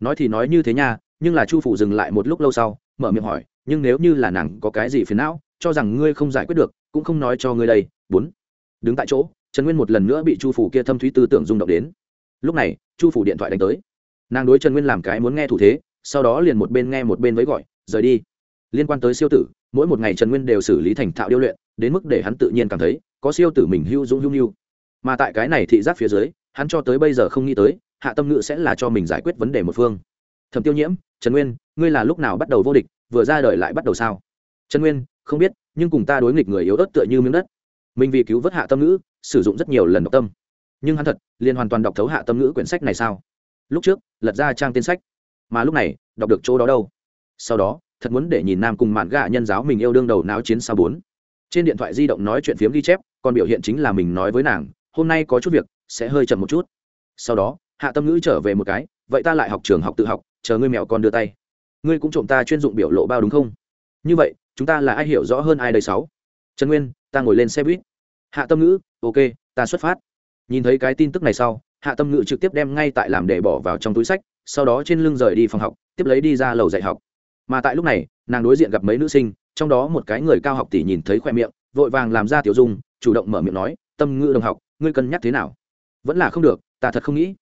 Nói thì nói như thế nha, nhưng là chu phủ dừng lại một lúc lâu sau, mở miệng hỏi, nhưng nếu như là nàng có cái gì phiền não, cho rằng ngươi không giải quyết được, cũng không nói cho ngươi đây, bốn. Đứng tại chỗ trần nguyên một lần nữa bị chu phủ kia thâm thúy tư tưởng rung động đến lúc này chu phủ điện thoại đánh tới nàng đối trần nguyên làm cái muốn nghe thủ thế sau đó liền một bên nghe một bên với gọi rời đi liên quan tới siêu tử mỗi một ngày trần nguyên đều xử lý thành thạo điêu luyện đến mức để hắn tự nhiên cảm thấy có siêu tử mình hưu dũng hưu hưu mà tại cái này thị giác phía dưới hắn cho tới bây giờ không nghĩ tới hạ tâm ngữ sẽ là cho mình giải quyết vấn đề một phương thẩm tiêu nhiễm trần nguyên ngươi là lúc nào bắt đầu vô địch vừa ra đời lại bắt đầu sao trần nguyên không biết nhưng cùng ta đối nghịch người yếu ớt tựa như miếng đất mình vì cứu vớt hạ tâm ngữ sử dụng rất nhiều lần đọc tâm. Nhưng hắn thật, liền hoàn toàn đọc thấu hạ tâm ngữ quyển sách này sao? Lúc trước, lật ra trang tên sách. Mà lúc này, đọc được chỗ đó đâu? Sau đó, thật muốn để nhìn nam cùng mạn gạ nhân giáo mình yêu đương đầu não chiến sao bốn. Trên điện thoại di động nói chuyện phiếm ghi chép, còn biểu hiện chính là mình nói với nàng, hôm nay có chút việc, sẽ hơi chậm một chút. Sau đó, hạ tâm ngữ trở về một cái, vậy ta lại học trường học tự học, chờ ngươi mẹo con đưa tay. Ngươi cũng trộm ta chuyên dụng biểu lộ bao đúng không? Như vậy, chúng ta là ai hiểu rõ hơn ai đây sáu? Trần nguyên, ta ngồi lên xe buýt hạ tâm ngữ, ok, ta xuất phát. Nhìn thấy cái tin tức này sau, hạ tâm ngữ trực tiếp đem ngay tại làm để bỏ vào trong túi sách, sau đó trên lưng rời đi phòng học, tiếp lấy đi ra lầu dạy học. Mà tại lúc này, nàng đối diện gặp mấy nữ sinh, trong đó một cái người cao học tỷ nhìn thấy khoe miệng, vội vàng làm ra tiểu dung, chủ động mở miệng nói, tâm ngữ đồng học, ngươi cân nhắc thế nào? Vẫn là không được, ta thật không nghĩ.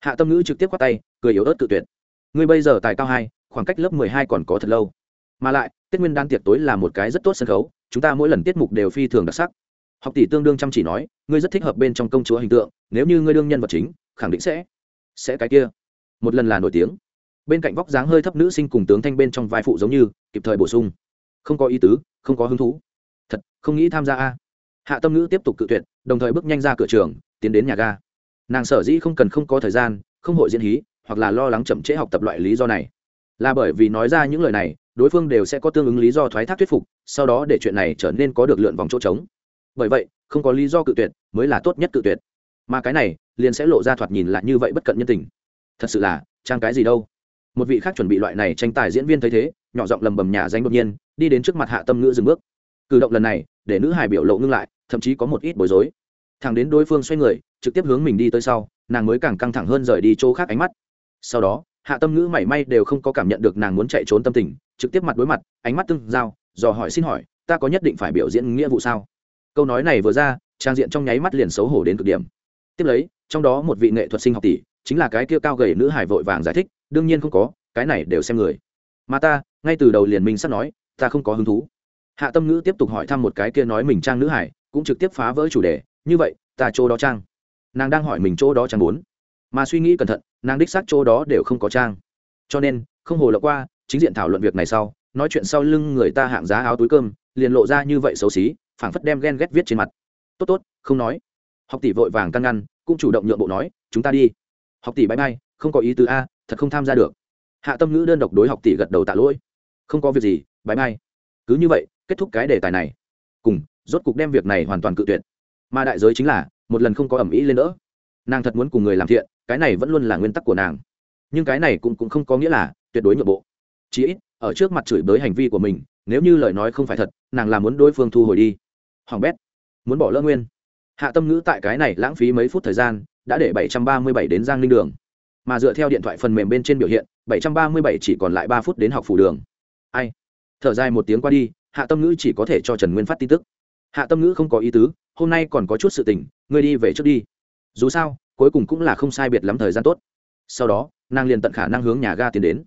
Hạ tâm ngữ trực tiếp qua tay, cười yếu ớt tự tuyệt. Ngươi bây giờ tài cao hai, khoảng cách lớp mười hai còn có thật lâu. Mà lại, tết nguyên đan tiệc tối là một cái rất tốt sân khấu, chúng ta mỗi lần tiết mục đều phi thường đặc sắc học tỷ tương đương chăm chỉ nói, ngươi rất thích hợp bên trong công chúa hình tượng, nếu như ngươi đương nhân vật chính, khẳng định sẽ sẽ cái kia. Một lần là nổi tiếng. Bên cạnh vóc dáng hơi thấp nữ sinh cùng tướng thanh bên trong vai phụ giống như, kịp thời bổ sung. Không có ý tứ, không có hứng thú. Thật, không nghĩ tham gia a. Hạ tâm nữ tiếp tục cự tuyệt, đồng thời bước nhanh ra cửa trường, tiến đến nhà ga. Nàng sở dĩ không cần không có thời gian, không hội diễn hí, hoặc là lo lắng chậm trễ học tập loại lý do này. Là bởi vì nói ra những lời này, đối phương đều sẽ có tương ứng lý do thoái thác thuyết phục, sau đó để chuyện này trở nên có được lượn vòng chỗ trống bởi vậy, không có lý do cự tuyệt mới là tốt nhất cự tuyệt. Mà cái này, liền sẽ lộ ra thoạt nhìn lại như vậy bất cận nhân tình. Thật sự là, trang cái gì đâu. Một vị khác chuẩn bị loại này tranh tài diễn viên thấy thế, nhỏ giọng lầm bầm nhà danh đột nhiên, đi đến trước mặt hạ tâm ngữ dừng bước. Cử động lần này, để nữ hải biểu lộ ngưng lại, thậm chí có một ít bối rối. Thằng đến đối phương xoay người, trực tiếp hướng mình đi tới sau, nàng mới càng căng thẳng hơn rời đi chỗ khác ánh mắt. Sau đó, hạ tâm ngữ mảy may đều không có cảm nhận được nàng muốn chạy trốn tâm tình, trực tiếp mặt đối mặt, ánh mắt tương giao, dò hỏi xin hỏi, ta có nhất định phải biểu diễn nghĩa vụ sao? Câu nói này vừa ra, trang diện trong nháy mắt liền xấu hổ đến cực điểm. Tiếp lấy, trong đó một vị nghệ thuật sinh học tỷ, chính là cái kia cao gầy nữ hải vội vàng giải thích, đương nhiên không có, cái này đều xem người. Mà ta, ngay từ đầu liền mình sắp nói, ta không có hứng thú. Hạ tâm ngữ tiếp tục hỏi thăm một cái kia nói mình trang nữ hải cũng trực tiếp phá vỡ chủ đề, như vậy, ta chỗ đó trang? Nàng đang hỏi mình chỗ đó trang bốn. Mà suy nghĩ cẩn thận, nàng đích xác chỗ đó đều không có trang. Cho nên, không hồ lộ qua, chính diện thảo luận việc này sau, nói chuyện sau lưng người ta hạng giá áo túi cơm, liền lộ ra như vậy xấu xí phảng phất đem ghen ghét viết trên mặt. Tốt tốt không nói. Học tỷ vội vàng căn ngăn cũng chủ động nhượng bộ nói chúng ta đi. Học tỷ bãi bay không có ý tứ a thật không tham gia được. Hạ tâm ngữ đơn độc đối học tỷ gật đầu tạ lỗi. Không có việc gì bãi bay cứ như vậy kết thúc cái đề tài này. Cùng rốt cục đem việc này hoàn toàn cự tuyệt. Mà đại giới chính là một lần không có ẩm ý lên nữa nàng thật muốn cùng người làm thiện cái này vẫn luôn là nguyên tắc của nàng. Nhưng cái này cũng, cũng không có nghĩa là tuyệt đối nhượng bộ. Chí ít ở trước mặt chửi bới hành vi của mình nếu như lời nói không phải thật nàng là muốn đối phương thu hồi đi hoàng bét. Muốn bỏ lỡ nguyên. Hạ tâm ngữ tại cái này lãng phí mấy phút thời gian, đã để 737 đến giang ninh đường. Mà dựa theo điện thoại phần mềm bên trên biểu hiện 737 chỉ còn lại ba phút đến học phủ đường. Ai? Thở dài một tiếng qua đi, hạ tâm ngữ chỉ có thể cho trần nguyên phát tin tức. Hạ tâm ngữ không có ý tứ, hôm nay còn có chút sự tình, ngươi đi về trước đi. Dù sao, cuối cùng cũng là không sai biệt lắm thời gian tốt. Sau đó, nàng liền tận khả năng hướng nhà ga tiến đến.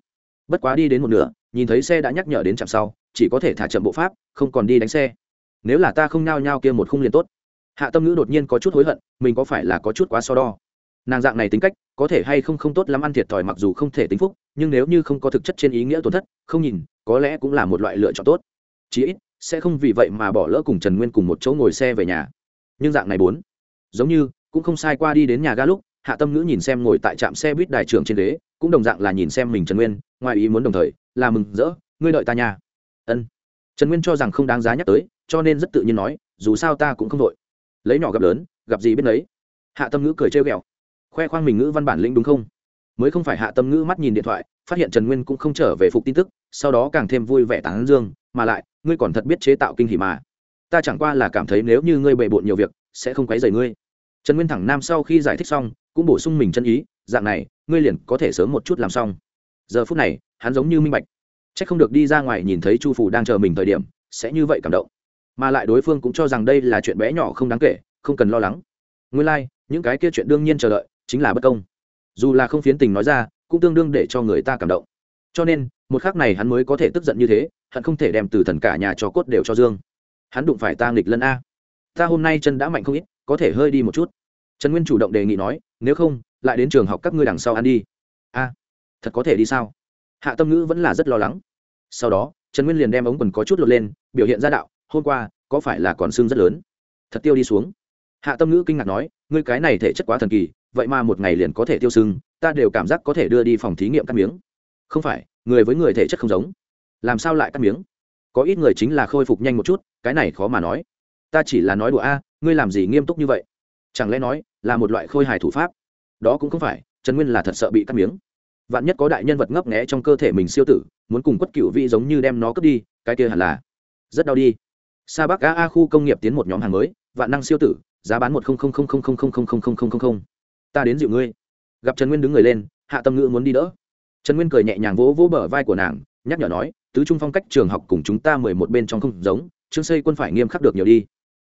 Bất quá đi đến một nửa, nhìn thấy xe đã nhắc nhở đến chạm sau, chỉ có thể thả chậm bộ pháp, không còn đi đánh xe nếu là ta không nhao nhao kia một khung liền tốt. Hạ tâm ngữ đột nhiên có chút hối hận, mình có phải là có chút quá so đo? Nàng dạng này tính cách, có thể hay không không tốt lắm ăn thiệt thòi mặc dù không thể tính phúc, nhưng nếu như không có thực chất trên ý nghĩa tổn thất, không nhìn, có lẽ cũng là một loại lựa chọn tốt. Chí ít, sẽ không vì vậy mà bỏ lỡ cùng trần nguyên cùng một chỗ ngồi xe về nhà. Nhưng dạng này bốn, giống như, cũng không sai qua đi đến nhà ga lúc, hạ tâm ngữ nhìn xem ngồi tại trạm xe buýt đài trưởng trên ghế, cũng đồng dạng là nhìn xem mình trần nguyên, ngoài ý muốn đồng thời, là mừng rỡ, ngươi đợi ta nhà. Ân. Trần nguyên cho rằng không đáng giá nhắc tới cho nên rất tự nhiên nói, dù sao ta cũng không đội lấy nhỏ gặp lớn, gặp gì biết lấy hạ tâm ngữ cười trêu ghẹo. Khoe khoang mình ngữ văn bản lĩnh đúng không? Mới không phải hạ tâm ngữ mắt nhìn điện thoại, phát hiện trần nguyên cũng không trở về phục tin tức, sau đó càng thêm vui vẻ tán dương, mà lại, ngươi còn thật biết chế tạo kinh hỉ mà. Ta chẳng qua là cảm thấy nếu như ngươi bề bộn nhiều việc, sẽ không quấy rầy ngươi. Trần nguyên thẳng nam sau khi giải thích xong, cũng bổ sung mình chân ý, dạng này, ngươi liền có thể sớm một chút làm xong. Giờ phút này, hắn giống như minh bạch. C h ắ c không được đi ra ngoài nhìn thấy chu phủ đang chờ mình thời điểm, sẽ như vậy cảm động mà lại đối phương cũng cho rằng đây là chuyện bé nhỏ không đáng kể không cần lo lắng. Nguyên lai、like, những cái kia chuyện đương nhiên chờ đợi chính là bất công. Dù là không phiến tình nói ra cũng tương đương để cho người ta cảm động. Cho nên một khác này hắn mới có thể tức giận như thế hắn không thể đem từ thần cả nhà cho cốt đều cho dương. Hắn đụng phải ta nghịch lân a. Ta hôm nay chân đã mạnh không ít có thể hơi đi một chút. Trần nguyên chủ động đề nghị nói nếu không lại đến trường học các ngươi đằng sau ăn đi. A thật có thể đi sao? Hạ tâm ngữ vẫn là rất lo lắng. Sau đó trần nguyên liền đem ống quần có chút lột lên biểu hiện ra đạo hôm qua, có phải là còn xương rất lớn? Thật tiêu đi xuống. Hạ tâm ngữ kinh ngạc nói, ngươi cái này thể chất quá thần kỳ, vậy mà một ngày liền có thể tiêu sưng, ta đều cảm giác có thể đưa đi phòng thí nghiệm cắt miếng. Không phải, người với người thể chất không giống. Làm sao lại cắt miếng? Có ít người chính là khôi phục nhanh một chút, cái này khó mà nói. Ta chỉ là nói đùa a, ngươi làm gì nghiêm túc như vậy? Chẳng lẽ nói, là một loại khôi hài thủ pháp? Đó cũng không phải, trần nguyên là thật sợ bị cắt miếng. Vạn nhất có đại nhân vật ngấp nghẽ trong cơ thể mình siêu tử, muốn cùng quất cựu vị giống như đem nó cướp đi, cái kia hẳn là rất đau đi sa bắc a a khu công nghiệp tiến một nhóm hàng mới, vạn năng siêu tử, giá bán một ta đến dịu ngươi. Gặp trần nguyên đứng người lên, hạ tâm ngữ muốn đi đỡ. Trần nguyên cười nhẹ nhàng vỗ vỗ bờ vai của nàng, nhắc nhở nói, tứ trung phong cách trường học cùng chúng ta mười một bên trong không giống, trương xây quân phải nghiêm khắc được nhiều đi.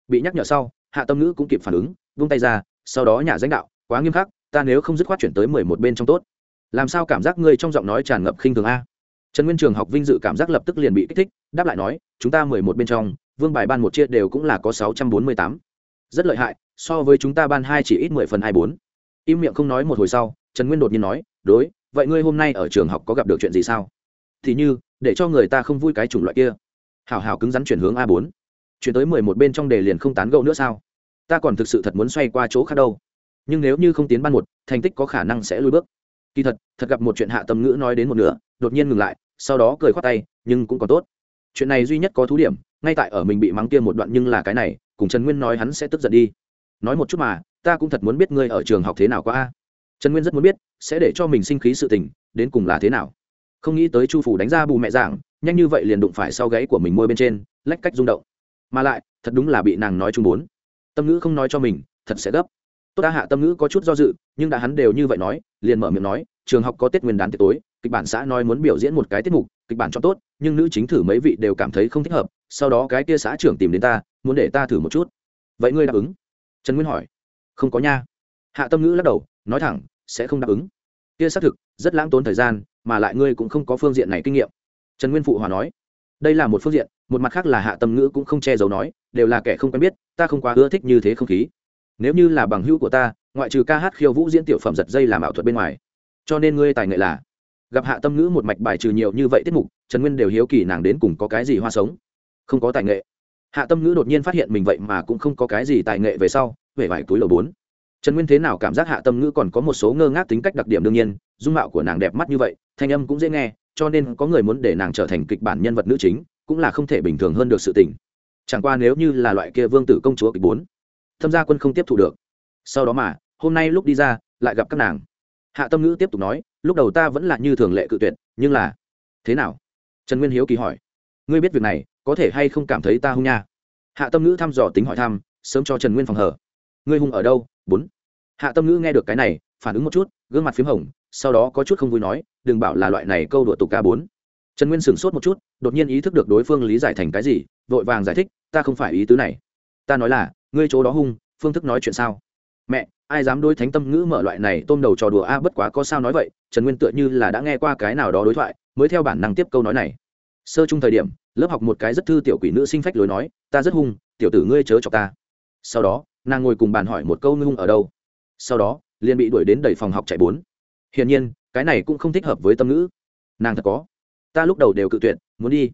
Bị nhắc nhở sau, hạ tâm ngữ cũng kịp phản ứng, vung tay ra, sau đó nhà danh đạo, quá nghiêm khắc, ta nếu không dứt khoát chuyển tới mười một bên trong tốt. Làm sao cảm giác ngươi trong giọng nói tràn ngập khinh thường a? Trần nguyên trường học vinh dự cảm giác lập tức liền bị kích thích, đáp lại nói, chúng ta mười một bên trong vương bài ban một chia đều cũng là có sáu trăm bốn mươi tám. Rất lợi hại, so với chúng ta ban hai chỉ ít mười phần hai bốn. Im miệng không nói một hồi sau, trần nguyên đột nhiên nói, đối, vậy ngươi hôm nay ở trường học có gặp được chuyện gì sao? Thì như, để cho người ta không vui cái chủng loại kia. Hảo hảo cứng rắn chuyển hướng a bốn. Chuyển tới mười một bên trong đề liền không tán gẫu nữa sao? Ta còn thực sự thật muốn xoay qua chỗ khác đâu. Nhưng nếu như không tiến ban một, thành tích có khả năng sẽ lùi bước. Kỳ thật thật gặp một chuyện hạ tâm ngữ nói đến một nửa, đột nhiên ngừng lại, sau đó cười khoát tay, nhưng cũng còn tốt. Chuyện này duy nhất có thú điểm ngay tại ở mình bị mắng kia một đoạn nhưng là cái này, cùng trần nguyên nói hắn sẽ tức giận đi. Nói một chút mà, ta cũng thật muốn biết ngươi ở trường học thế nào qua a. Trần nguyên rất muốn biết, sẽ để cho mình sinh khí sự tình, đến cùng là thế nào. Không nghĩ tới chu phủ đánh ra bù mẹ giảng nhanh như vậy liền đụng phải sau gáy của mình môi bên trên, lách cách rung động. Mà lại, thật đúng là bị nàng nói chung bốn. Tâm ngữ không nói cho mình, thật sẽ gấp. Tốt ta hạ tâm ngữ có chút do dự, nhưng đã hắn đều như vậy nói, liền mở miệng nói, trường học có tết nguyên đán tiệc tối, kịch bản xã nói muốn biểu diễn một cái tiết mục, kịch bản cho tốt, nhưng nữ chính thử mấy vị đều cảm thấy không thích hợp sau đó cái kia xã trưởng tìm đến ta, muốn để ta thử một chút. Vậy ngươi đáp ứng? Trần nguyên hỏi. Không có nha. Hạ tâm ngữ lắc đầu, nói thẳng, sẽ không đáp ứng. Kia xác thực, rất lãng tốn thời gian, mà lại ngươi cũng không có phương diện này kinh nghiệm. Trần nguyên phụ hòa nói. Đây là một phương diện, một mặt khác là hạ tâm ngữ cũng không che giấu nói, đều là kẻ không quen biết, ta không quá ưa thích như thế không khí. Nếu như là bằng hữu của ta, ngoại trừ ca hát khiêu vũ diễn tiểu phẩm giật dây làm ảo thuật bên ngoài. Cho nên ngươi tài nghệ là. Gặp hạ tâm ngữ một mạch bài trừ nhiều như vậy tiết mục, trần nguyên đều hiếu kỳ nàng đến cùng có cái gì hoa sống không có tài nghệ. Hạ tâm ngữ đột nhiên phát hiện mình vậy mà cũng không có cái gì tài nghệ về sau về vải túi lầu bốn. Trần nguyên thế nào cảm giác hạ tâm ngữ còn có một số ngơ ngác tính cách đặc điểm đương nhiên, dung mạo của nàng đẹp mắt như vậy, thanh âm cũng dễ nghe, cho nên có người muốn để nàng trở thành kịch bản nhân vật nữ chính, cũng là không thể bình thường hơn được sự tình. Chẳng qua nếu như là loại kia vương tử công chúa kịch bốn, thâm gia quân không tiếp thu được. Sau đó mà, hôm nay lúc đi ra, lại gặp các nàng. Hạ tâm ngữ tiếp tục nói, lúc đầu ta vẫn là như thường lệ cự tuyệt, nhưng là, thế nào? Trần nguyên hiếu kỳ hỏi. Ngươi biết việc này có thể hay không cảm thấy ta hung nha? Hạ tâm ngữ thăm dò tính hỏi thăm, sớm cho trần nguyên phòng hở ngươi hung ở đâu? Bốn. Hạ tâm ngữ nghe được cái này, phản ứng một chút, gương mặt p h í m hồng, sau đó có chút không vui nói, đừng bảo là loại này câu đùa tục ca bốn. Trần nguyên sửng sốt một chút, đột nhiên ý thức được đối phương lý giải thành cái gì, vội vàng giải thích, ta không phải ý tứ này. Ta nói là, ngươi chỗ đó hung, phương thức nói chuyện sao? Mẹ, ai dám đối thánh tâm ngữ mở loại này tôm đầu trò đùa a, bất quá có sao nói vậy, trần nguyên tựa như là đã nghe qua cái nào đó đối thoại, mới theo bản năng tiếp câu nói này. Sơ chung thời điểm lớp học một cái rất thư tiểu quỷ nữ sinh phách lối nói, ta rất hung, tiểu tử ngươi chớ chọc ta. Sau đó, nàng ngồi cùng bàn hỏi một câu ngươi hung ở đâu. Sau đó, liền bị đuổi đến đầy phòng học chạy bốn. Hiển nhiên, cái này cũng không thích hợp với tâm ngữ. Nàng thật có. Ta lúc đầu đều cự tuyệt, muốn đi.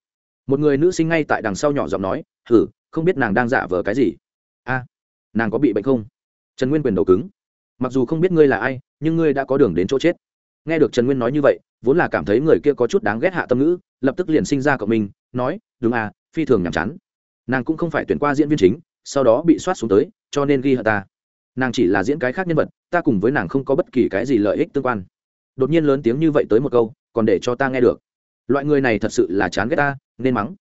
Một người nữ sinh ngay tại đằng sau nhỏ giọng nói, hử, không biết nàng đang giả vờ cái gì? A, nàng có bị bệnh không? Trần nguyên quyền đầu cứng. Mặc dù không biết ngươi là ai, nhưng ngươi đã có đường đến chỗ chết. Nghe được trần nguyên nói như vậy vốn là cảm thấy người kia có chút đáng ghét hạ tâm ngữ, lập tức liền sinh ra cộng mình, nói, đúng à phi thường nhàm chán. Nàng cũng không phải tuyển qua diễn viên chính, sau đó bị soát xuống tới, cho nên ghi hận ta. Nàng chỉ là diễn cái khác nhân vật, ta cùng với nàng không có bất kỳ cái gì lợi ích tương quan. Đột nhiên lớn tiếng như vậy tới một câu, còn để cho ta nghe được. Loại người này thật sự là chán ghét ta, nên mắng.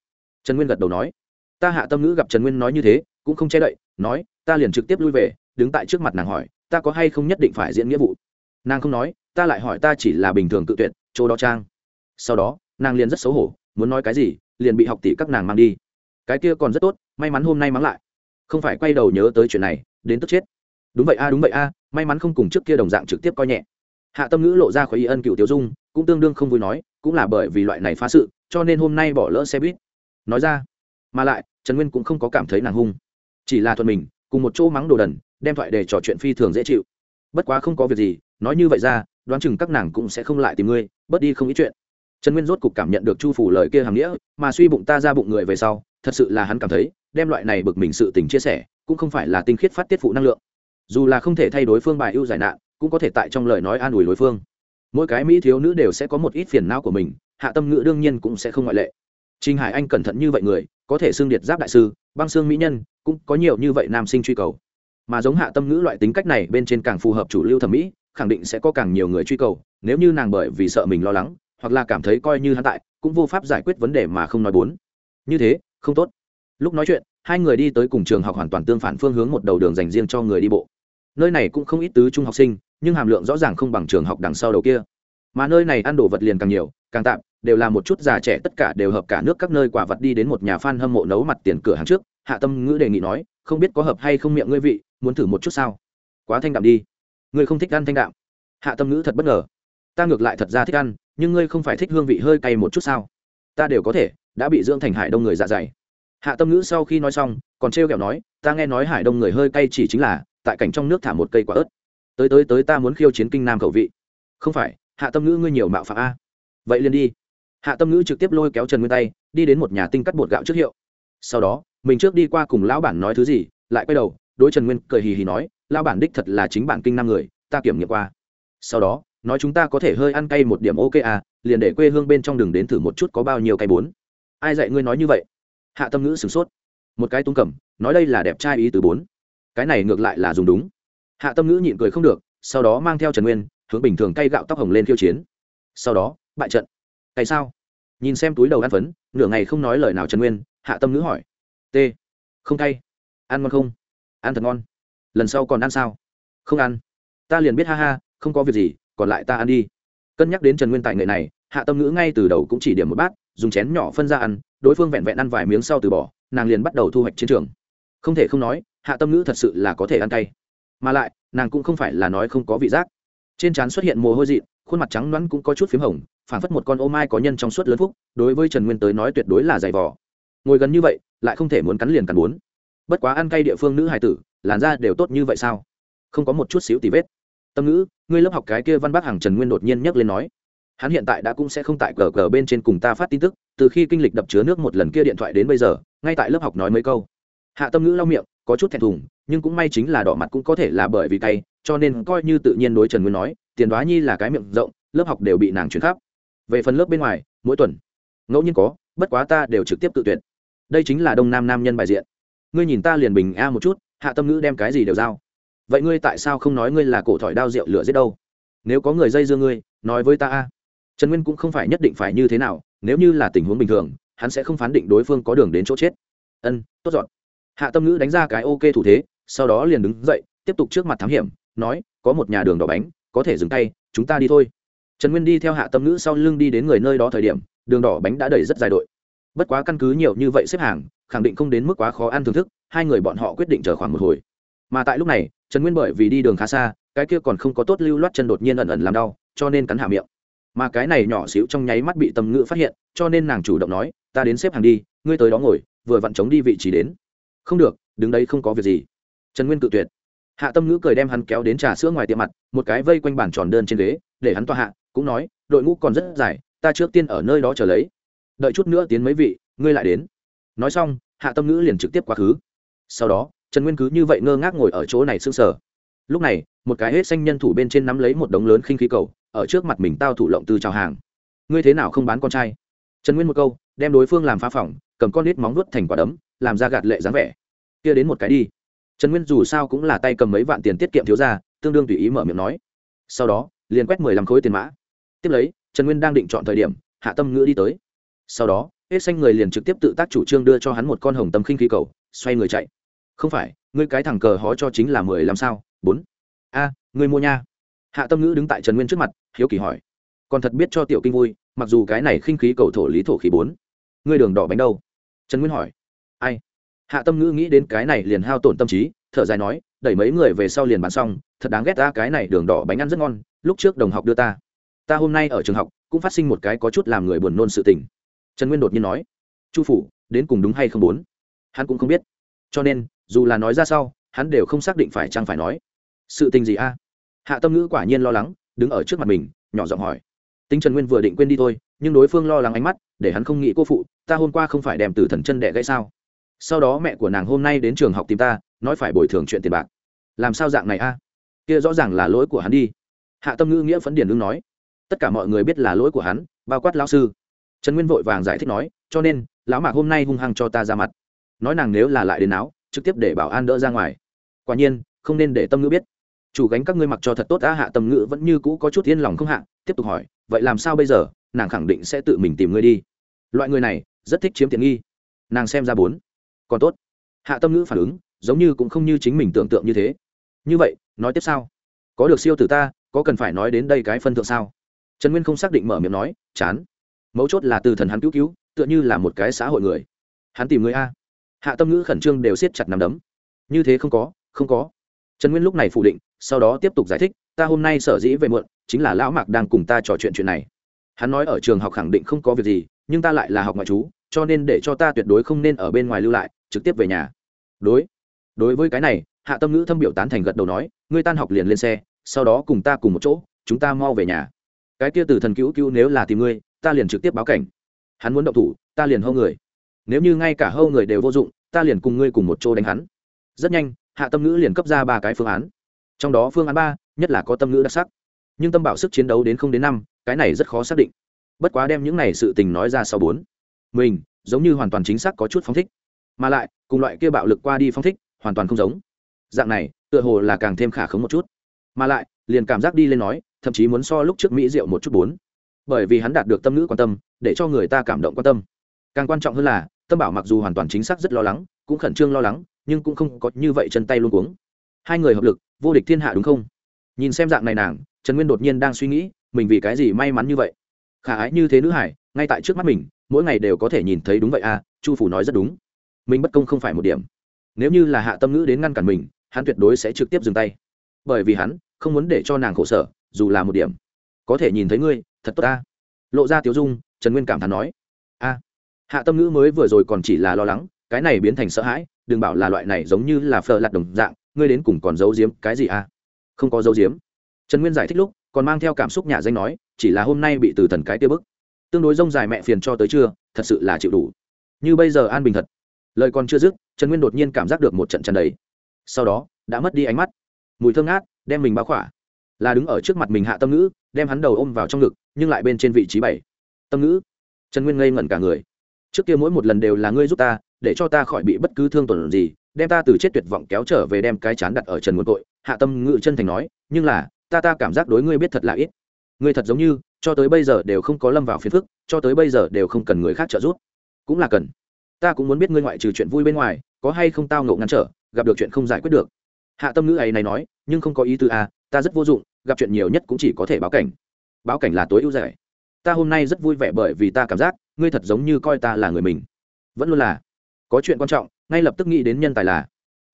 Trần nguyên gật đầu nói. Ta hạ tâm ngữ gặp trần nguyên nói như thế, cũng không che đậy, nói, ta liền trực tiếp lui về, đứng tại trước mặt nàng hỏi, ta có hay không nhất định phải diễn nghĩa vụ? Nàng không nói, ta lại hỏi ta chỉ là bình thường cự tuyệt chỗ đó trang. Sau đó, nàng liền rất xấu hổ, muốn nói cái gì, liền bị học tỷ các nàng mang đi. Cái kia còn rất tốt, may mắn hôm nay mắng lại. Không phải quay đầu nhớ tới chuyện này, đến tức chết. Đúng vậy a, đúng vậy a, may mắn không cùng trước kia đồng dạng trực tiếp coi nhẹ. Hạ tâm ngữ lộ ra khỏi ý ân cựu tiêu dung, cũng tương đương không vui nói, cũng là bởi vì loại này phá sự, cho nên hôm nay bỏ lỡ xe buýt. Nói ra, mà lại, trần nguyên cũng không có cảm thấy nàng hung. Chỉ là thuận mình, cùng một chỗ mắng đồ đần, đem thoại để trò chuyện phi thường dễ chịu. Bất quá không có việc gì, nói như vậy ra đoán chừng các nàng cũng sẽ không lại tìm ngươi bớt đi không ít chuyện. Trần nguyên rốt cục cảm nhận được chu phủ lời kia hàm nghĩa mà suy bụng ta ra bụng người về sau thật sự là hắn cảm thấy đem loại này bực mình sự tình chia sẻ cũng không phải là tinh khiết phát tiết phụ năng lượng. Dù là không thể thay đối phương bài ưu giải nạn cũng có thể tại trong lời nói an ủi đối phương. Mỗi cái mỹ thiếu nữ đều sẽ có một ít phiền não của mình hạ tâm ngữ đương nhiên cũng sẽ không ngoại lệ. Trình Hải Anh cẩn thận như vậy người, có thể xương điệt giáp đại sư, băng xương mỹ nhân, cũng có nhiều như vậy nam sinh truy cầu. Mà giống hạ tâm ngữ loại tính cách này bên trên càng phù hợp chủ lưu thẩm mỹ, khẳng định sẽ có càng nhiều người truy cầu, nếu như nàng bởi vì sợ mình lo lắng, hoặc là cảm thấy coi như hắn tại, cũng vô pháp giải quyết vấn đề mà không nói bốn. Như thế, không tốt. Lúc nói chuyện, hai người đi tới cùng trường học hoàn toàn tương phản phương hướng một đầu đường dành riêng cho người đi bộ. Nơi này cũng không ít tứ trung học sinh, nhưng hàm lượng rõ ràng không bằng trường học đằng sau đầu kia. Mà nơi này ăn đồ vật liền càng nhiều, càng tạm, đều là một chút già trẻ tất cả đều hợp cả nước các nơi quả vật đi đến một nhà fan hâm mộ nấu mặt tiền cửa hàng trước hạ tâm ngữ đề nghị nói không biết có hợp hay không miệng ngươi vị muốn thử một chút sao quá thanh đạm đi ngươi không thích ăn thanh đạm. Hạ tâm ngữ thật bất ngờ. Ta ngược lại thật ra thích ăn, nhưng ngươi không phải thích hương vị hơi cay một chút sao? Ta đều có thể, đã bị dưỡng thành hải đông người dạ dày. Hạ tâm ngữ sau khi nói xong, còn trêu kẹo nói, ta nghe nói hải đông người hơi cay chỉ chính là, tại cảnh trong nước thả một cây quả ớt. Tới tới tới, ta muốn khiêu chiến kinh nam khẩu vị. Không phải, hạ tâm ngữ ngươi nhiều mạo phạm a. Vậy liền đi. Hạ tâm ngữ trực tiếp lôi kéo trần nguyên tay, đi đến một nhà tinh cắt bột gạo trước hiệu. Sau đó, mình trước đi qua cùng lão bản nói thứ gì, lại quay đầu, đối trần nguyên cười hì hì nói lão bản đích thật là chính bản kinh năm người, ta kiểm nghiệm qua. Sau đó, nói chúng ta có thể hơi ăn cay một điểm ok à liền để quê hương bên trong đường đến thử một chút có bao nhiêu cay bốn. Ai dạy ngươi nói như vậy? Hạ tâm ngữ sửng sốt. Một cái tung cầm, nói đây là đẹp trai ý từ bốn. Cái này ngược lại là dùng đúng. Hạ tâm ngữ nhịn cười không được, sau đó mang theo trần nguyên, hướng bình thường cay gạo tóc hồng lên khiêu chiến. Sau đó, bại trận. Tại sao? Nhìn xem túi đầu ăn phấn, nửa ngày không nói lời nào trần nguyên, hạ tâm ngữ hỏi. T. Không cay. Ăn ngon không? Ăn thật ngon lần sau còn ăn sao? Không ăn. Ta liền biết, ha ha, không có việc gì, còn lại ta ăn đi. Cân nhắc đến trần nguyên tài nghệ này, hạ tâm ngữ ngay từ đầu cũng chỉ điểm một bát, dùng chén nhỏ phân ra ăn, đối phương vẹn vẹn ăn vài miếng sau từ bỏ, nàng liền bắt đầu thu hoạch chiến trường. Không thể không nói, hạ tâm ngữ thật sự là có thể ăn cay. Mà lại, nàng cũng không phải là nói không có vị giác. Trên trán xuất hiện mồ hôi dị khuôn mặt trắng loãng cũng có chút p h í m hồng phản phất một con ô mai có nhân trong suốt lớn phúc, đối với trần nguyên tới nói tuyệt đối là dày vò. ngồi gần như vậy, lại không thể muốn cắn liền cắn bốn bất quá ăn cay địa phương nữ hài tử, làn da đều tốt như vậy sao? Không có một chút xíu tì vết. Tâm ngữ, ngươi lớp học cái kia văn bác hàng trần nguyên đột nhiên nhắc lên nói. Hắn hiện tại đã cũng sẽ không tại cờ cờ bên trên cùng ta phát tin tức, từ khi kinh lịch đập chứa nước một lần kia điện thoại đến bây giờ, ngay tại lớp học nói mấy câu. Hạ tâm ngữ lau miệng, có chút thẹn thùng, nhưng cũng may chính là đỏ mặt cũng có thể là bởi vì cay, cho nên coi như tự nhiên đối trần nguyên nói, tiền đoá nhi là cái miệng rộng, lớp học đều bị nàng chuyển khắp. Về phần lớp bên ngoài, mỗi tuần, ngẫu nhiên có, bất quá ta đều trực tiếp tự tuyển. Đây chính là đông nam nam nhân bài diện ngươi nhìn ta liền bình a một chút, hạ tâm ngữ đem cái gì đều giao. Vậy ngươi tại sao không nói ngươi là cổ thỏi đao rượu lửa giết đâu? Nếu có người dây dưa ngươi, nói với ta a. Trần nguyên cũng không phải nhất định phải như thế nào, nếu như là tình huống bình thường, hắn sẽ không phán định đối phương có đường đến chỗ chết. Ân, tốt dọn hạ tâm ngữ đánh ra cái ok thủ thế, sau đó liền đứng dậy, tiếp tục trước mặt thám hiểm, nói, có một nhà đường đỏ bánh, có thể dừng tay, chúng ta đi thôi. Trần nguyên đi theo hạ tâm ngữ sau lưng đi đến người nơi đó thời điểm, đường đỏ bánh đã đầy rất dài đội. Bất quá căn cứ nhiều như vậy xếp hàng khẳng định không đến mức quá khó ăn thưởng thức, hai người bọn họ quyết định chờ khoảng một hồi. Mà tại lúc này, trần nguyên bởi vì đi đường khá xa, cái kia còn không có tốt lưu loát chân đột nhiên ẩn ẩn làm đau, cho nên cắn hạ miệng. Mà cái này nhỏ xíu trong nháy mắt bị tâm ngữ phát hiện, cho nên nàng chủ động nói, ta đến xếp hàng đi, ngươi tới đó ngồi, vừa vặn chống đi vị trí đến. Không được, đứng đấy không có việc gì. Trần nguyên cự tuyệt. Hạ tâm ngữ cười đem hắn kéo đến trà sữa ngoài tiệm mặt, một cái vây quanh bàn tròn đơn trên ghế, để hắn toa hạ, cũng nói, đội ngũ còn rất dài, ta trước tiên ở nơi đó chờ lấy. Đợi chút nữa tiến mấy vị, ngươi lại đến nói xong, hạ tâm ngữ liền trực tiếp quá khứ. Sau đó, trần nguyên cứ như vậy ngơ ngác ngồi ở chỗ này sưng sờ. Lúc này, một cái hết xanh nhân thủ bên trên nắm lấy một đống lớn khinh khí cầu, ở trước mặt mình tao thủ lộng từ chào hàng. Ngươi thế nào không bán con trai? Trần nguyên một câu, đem đối phương làm phá phỏng, cầm con nít móng nuốt thành quả đấm, làm ra gạt lệ dáng vẻ. Kia đến một cái đi. Trần nguyên dù sao cũng là tay cầm mấy vạn tiền tiết kiệm thiếu ra tương đương tùy ý mở miệng nói. Sau đó, liền quét mười lăm khối tiền mã. Tiếp lấy, trần nguyên đang định chọn thời điểm, hạ tâm ngữ đi tới. Sau đó hết xanh người liền trực tiếp tự tác chủ trương đưa cho hắn một con hồng tâm khinh khí cầu, xoay người chạy. Không phải, ngươi cái thằng cờ hó cho chính là mười làm sao? Bốn. A, ngươi mua nha. Hạ tâm ngữ đứng tại trần nguyên trước mặt, hiếu kỳ hỏi. Còn thật biết cho tiểu kinh vui, mặc dù cái này khinh khí cầu thổ lý thổ khí bốn. Ngươi đường đỏ bánh đâu? Trần nguyên hỏi. Ai? Hạ tâm ngữ nghĩ đến cái này liền hao tổn tâm trí, thở dài nói, đẩy mấy người về sau liền bán xong, thật đáng ghét ta, cái này đường đỏ bánh ăn rất ngon, lúc trước đồng học đưa ta. Ta hôm nay ở trường học, cũng phát sinh một cái có chút làm người buồn nôn sự tình trần nguyên đột nhiên nói, chu phủ, đến cùng đúng hay không muốn hắn cũng không biết. Cho nên, dù là nói ra sau, hắn đều không xác định phải chăng phải nói, sự tình gì a? Hạ tâm ngữ quả nhiên lo lắng, đứng ở trước mặt mình, nhỏ giọng hỏi. Tính trần nguyên vừa định quên đi thôi, nhưng đối phương lo lắng ánh mắt, để hắn không nghĩ cô phụ, ta hôm qua không phải đem từ thần chân đệ gãy sao? Sau đó mẹ của nàng hôm nay đến trường học tìm ta, nói phải bồi thường chuyện tiền bạc. Làm sao dạng này a? Kia rõ ràng là lỗi của hắn đi. Hạ tâm ngữ nghĩa phấn điền đương nói, tất cả mọi người biết là lỗi của hắn, bao quát lão sư trần nguyên vội vàng giải thích nói, cho nên, lão mạc hôm nay hung hăng cho ta ra mặt. Nói nàng nếu là lại đến áo, trực tiếp để bảo an đỡ ra ngoài. Quả nhiên, không nên để tâm ngữ biết. Chủ gánh các ngươi mặc cho thật tốt đã hạ tâm ngữ vẫn như cũ có chút yên lòng không hạ, tiếp tục hỏi, vậy làm sao bây giờ? Nàng khẳng định sẽ tự mình tìm ngươi đi. Loại người này, rất thích chiếm tiện nghi. Nàng xem ra bốn. Còn tốt. Hạ tâm ngữ phản ứng, giống như cũng không như chính mình tưởng tượng như thế. Như vậy, nói tiếp sao? Có được siêu từ ta, có cần phải nói đến đây cái phân thượng sao? Trần nguyên không xác định mở miệng nói, chán mấu chốt là từ thần hắn cứu cứu, tựa như là một cái xã hội người. Hắn tìm người a. Hạ tâm ngữ khẩn trương đều siết chặt nằm đấm. Như thế không có không có. Trần nguyên lúc này phủ định, sau đó tiếp tục giải thích, ta hôm nay sở dĩ về muộn, chính là lão mạc đang cùng ta trò chuyện chuyện này. Hắn nói ở trường học khẳng định không có việc gì, nhưng ta lại là học ngoại trú, cho nên để cho ta tuyệt đối không nên ở bên ngoài lưu lại, trực tiếp về nhà. Đối đối với cái này, hạ tâm ngữ thâm biểu tán thành gật đầu nói, ngươi tan học liền lên xe, sau đó cùng ta cùng một chỗ, chúng ta mau về nhà. Cái kia từ thần cứu cứu nếu là tìm ngươi ta liền trực tiếp báo cảnh. Hắn muốn động thủ, ta liền hâu người. Nếu như ngay cả hâu người đều vô dụng, ta liền cùng ngươi cùng một chỗ đánh hắn. Rất nhanh, hạ tâm ngữ liền cấp ra ba cái phương án. Trong đó phương án ba, nhất là có tâm ngữ đặc sắc. Nhưng tâm bảo sức chiến đấu đến không đến năm, cái này rất khó xác định. Bất quá đem những này sự tình nói ra sau bốn. Mình, giống như hoàn toàn chính xác có chút phong thích. Mà lại, cùng loại kia bạo lực qua đi phong thích, hoàn toàn không giống. Dạng này, tựa hồ là càng thêm khả khống một chút. Mà lại, liền cảm giác đi lên nói, thậm chí muốn so lúc trước mỹ rượu một chút bốn bởi vì hắn đạt được tâm ngữ quan tâm, để cho người ta cảm động quan tâm. Càng quan trọng hơn là, tâm bảo mặc dù hoàn toàn chính xác rất lo lắng, cũng khẩn trương lo lắng, nhưng cũng không có như vậy chân tay luôn cuống. Hai người hợp lực, vô địch thiên hạ đúng không? Nhìn xem dạng này nàng, trần nguyên đột nhiên đang suy nghĩ, mình vì cái gì may mắn như vậy? Khả ái như thế nữ hải, ngay tại trước mắt mình, mỗi ngày đều có thể nhìn thấy đúng vậy à chu phủ nói rất đúng. Mình bất công không phải một điểm. Nếu như là hạ tâm ngữ đến ngăn cản mình, hắn tuyệt đối sẽ trực tiếp dừng tay. Bởi vì hắn không muốn để cho nàng khổ sở, dù là một điểm. Có thể nhìn thấy ngươi thật tốt ta. Lộ ra tiếu dung, trần nguyên cảm thán nói. A, hạ tâm ngữ mới vừa rồi còn chỉ là lo lắng, cái này biến thành sợ hãi, đừng bảo là loại này giống như là phờ lạt đồng dạng, ngươi đến cùng còn giấu giếm cái gì a không có giấu giếm. Trần nguyên giải thích lúc, còn mang theo cảm xúc nhà danh nói, chỉ là hôm nay bị từ thần cái tiêu bức. Tương đối rông dài mẹ phiền cho tới trưa, thật sự là chịu đủ. Như bây giờ an bình thật. Lời còn chưa dứt, trần nguyên đột nhiên cảm giác được một trận trần đầy. Sau đó, đã mất đi ánh mắt. Mùi thơm ngát, đem mình bao khỏa. Là đứng ở trước mặt mình hạ tâm ngữ, đem hắn đầu ôm vào trong ngực nhưng lại bên trên vị trí bảy. Tâm ngữ. Trần nguyên ngây ngẩn cả người. Trước kia mỗi một lần đều là ngươi giúp ta, để cho ta khỏi bị bất cứ thương tổn gì, đem ta từ chết tuyệt vọng kéo trở về đem cái chán đặt ở trần nguồn tội hạ tâm ngữ chân thành nói, nhưng là, ta ta cảm giác đối ngươi biết thật là ít. Ngươi thật giống như, cho tới bây giờ đều không có lâm vào phiền phức, cho tới bây giờ đều không cần người khác trợ giúp. Cũng là cần. Ta cũng muốn biết ngươi ngoại trừ chuyện vui bên ngoài, có hay không tao ngộ ngăn trở, gặp được chuyện không giải quyết được. Hạ tâm ngữ ấy này nói, nhưng không có ý tư a ta rất vô dụng, gặp chuyện nhiều nhất cũng chỉ có thể báo cảnh báo cảnh là tối ưu giải ta hôm nay rất vui vẻ bởi vì ta cảm giác, ngươi thật giống như coi ta là người mình. Vẫn luôn là. Có chuyện quan trọng, ngay lập tức nghĩ đến nhân tài là.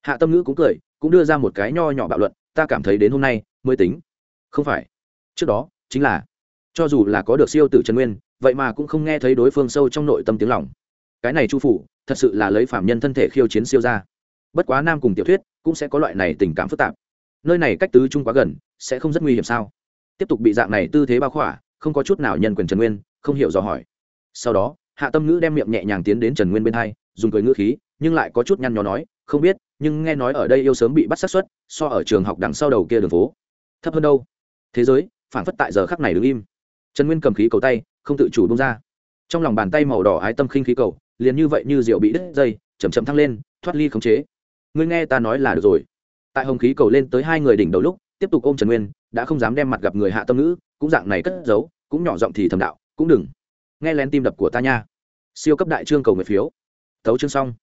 Hạ tâm ngữ cũng cười, cũng đưa ra một cái nho nhỏ bạo luận, ta cảm thấy đến hôm nay, mới tính. Không phải. Trước đó, chính là, cho dù là có được siêu tử trần nguyên, vậy mà cũng không nghe thấy đối phương sâu trong nội tâm tiếng lòng. Cái này chu phủ, thật sự là lấy phạm nhân thân thể khiêu chiến siêu ra bất quá nam cùng tiểu thuyết, cũng sẽ có loại này tình cảm phức tạp. Nơi này cách tứ trung quá gần, sẽ không rất nguy hiểm sao? Tiếp tục bị dạng này tư thế bao khỏa, không có chút nào nhân quyền trần nguyên, không hiểu dò hỏi. Sau đó, hạ tâm ngữ đem miệng nhẹ nhàng tiến đến trần nguyên bên hai, dùng cười ngữ khí, nhưng lại có chút nhăn nhó nói, không biết, nhưng nghe nói ở đây yêu sớm bị bắt sát xuất so ở trường học đằng sau đầu kia đường phố, thấp hơn đâu. Thế giới phản phất tại giờ khắc này đứng im. Trần nguyên cầm khí cầu tay, không tự chủ bung ra. Trong lòng bàn tay màu đỏ ái tâm khinh khí cầu, liền như vậy như rượu bị đứt dây chầm chậm thăng lên, thoát ly khống chế. Ngươi nghe ta nói là được rồi. Tại hồng khí cầu lên tới hai người đỉnh đầu lúc tiếp tục ôm trần nguyên, đã không dám đem mặt gặp người hạ tâm ngữ, cũng dạng này cất giấu, cũng nhỏ giọng thì thầm đạo, cũng đừng. Nghe lén tim đập của ta nha. Siêu cấp đại trương cầu người phiếu. Tấu chương xong.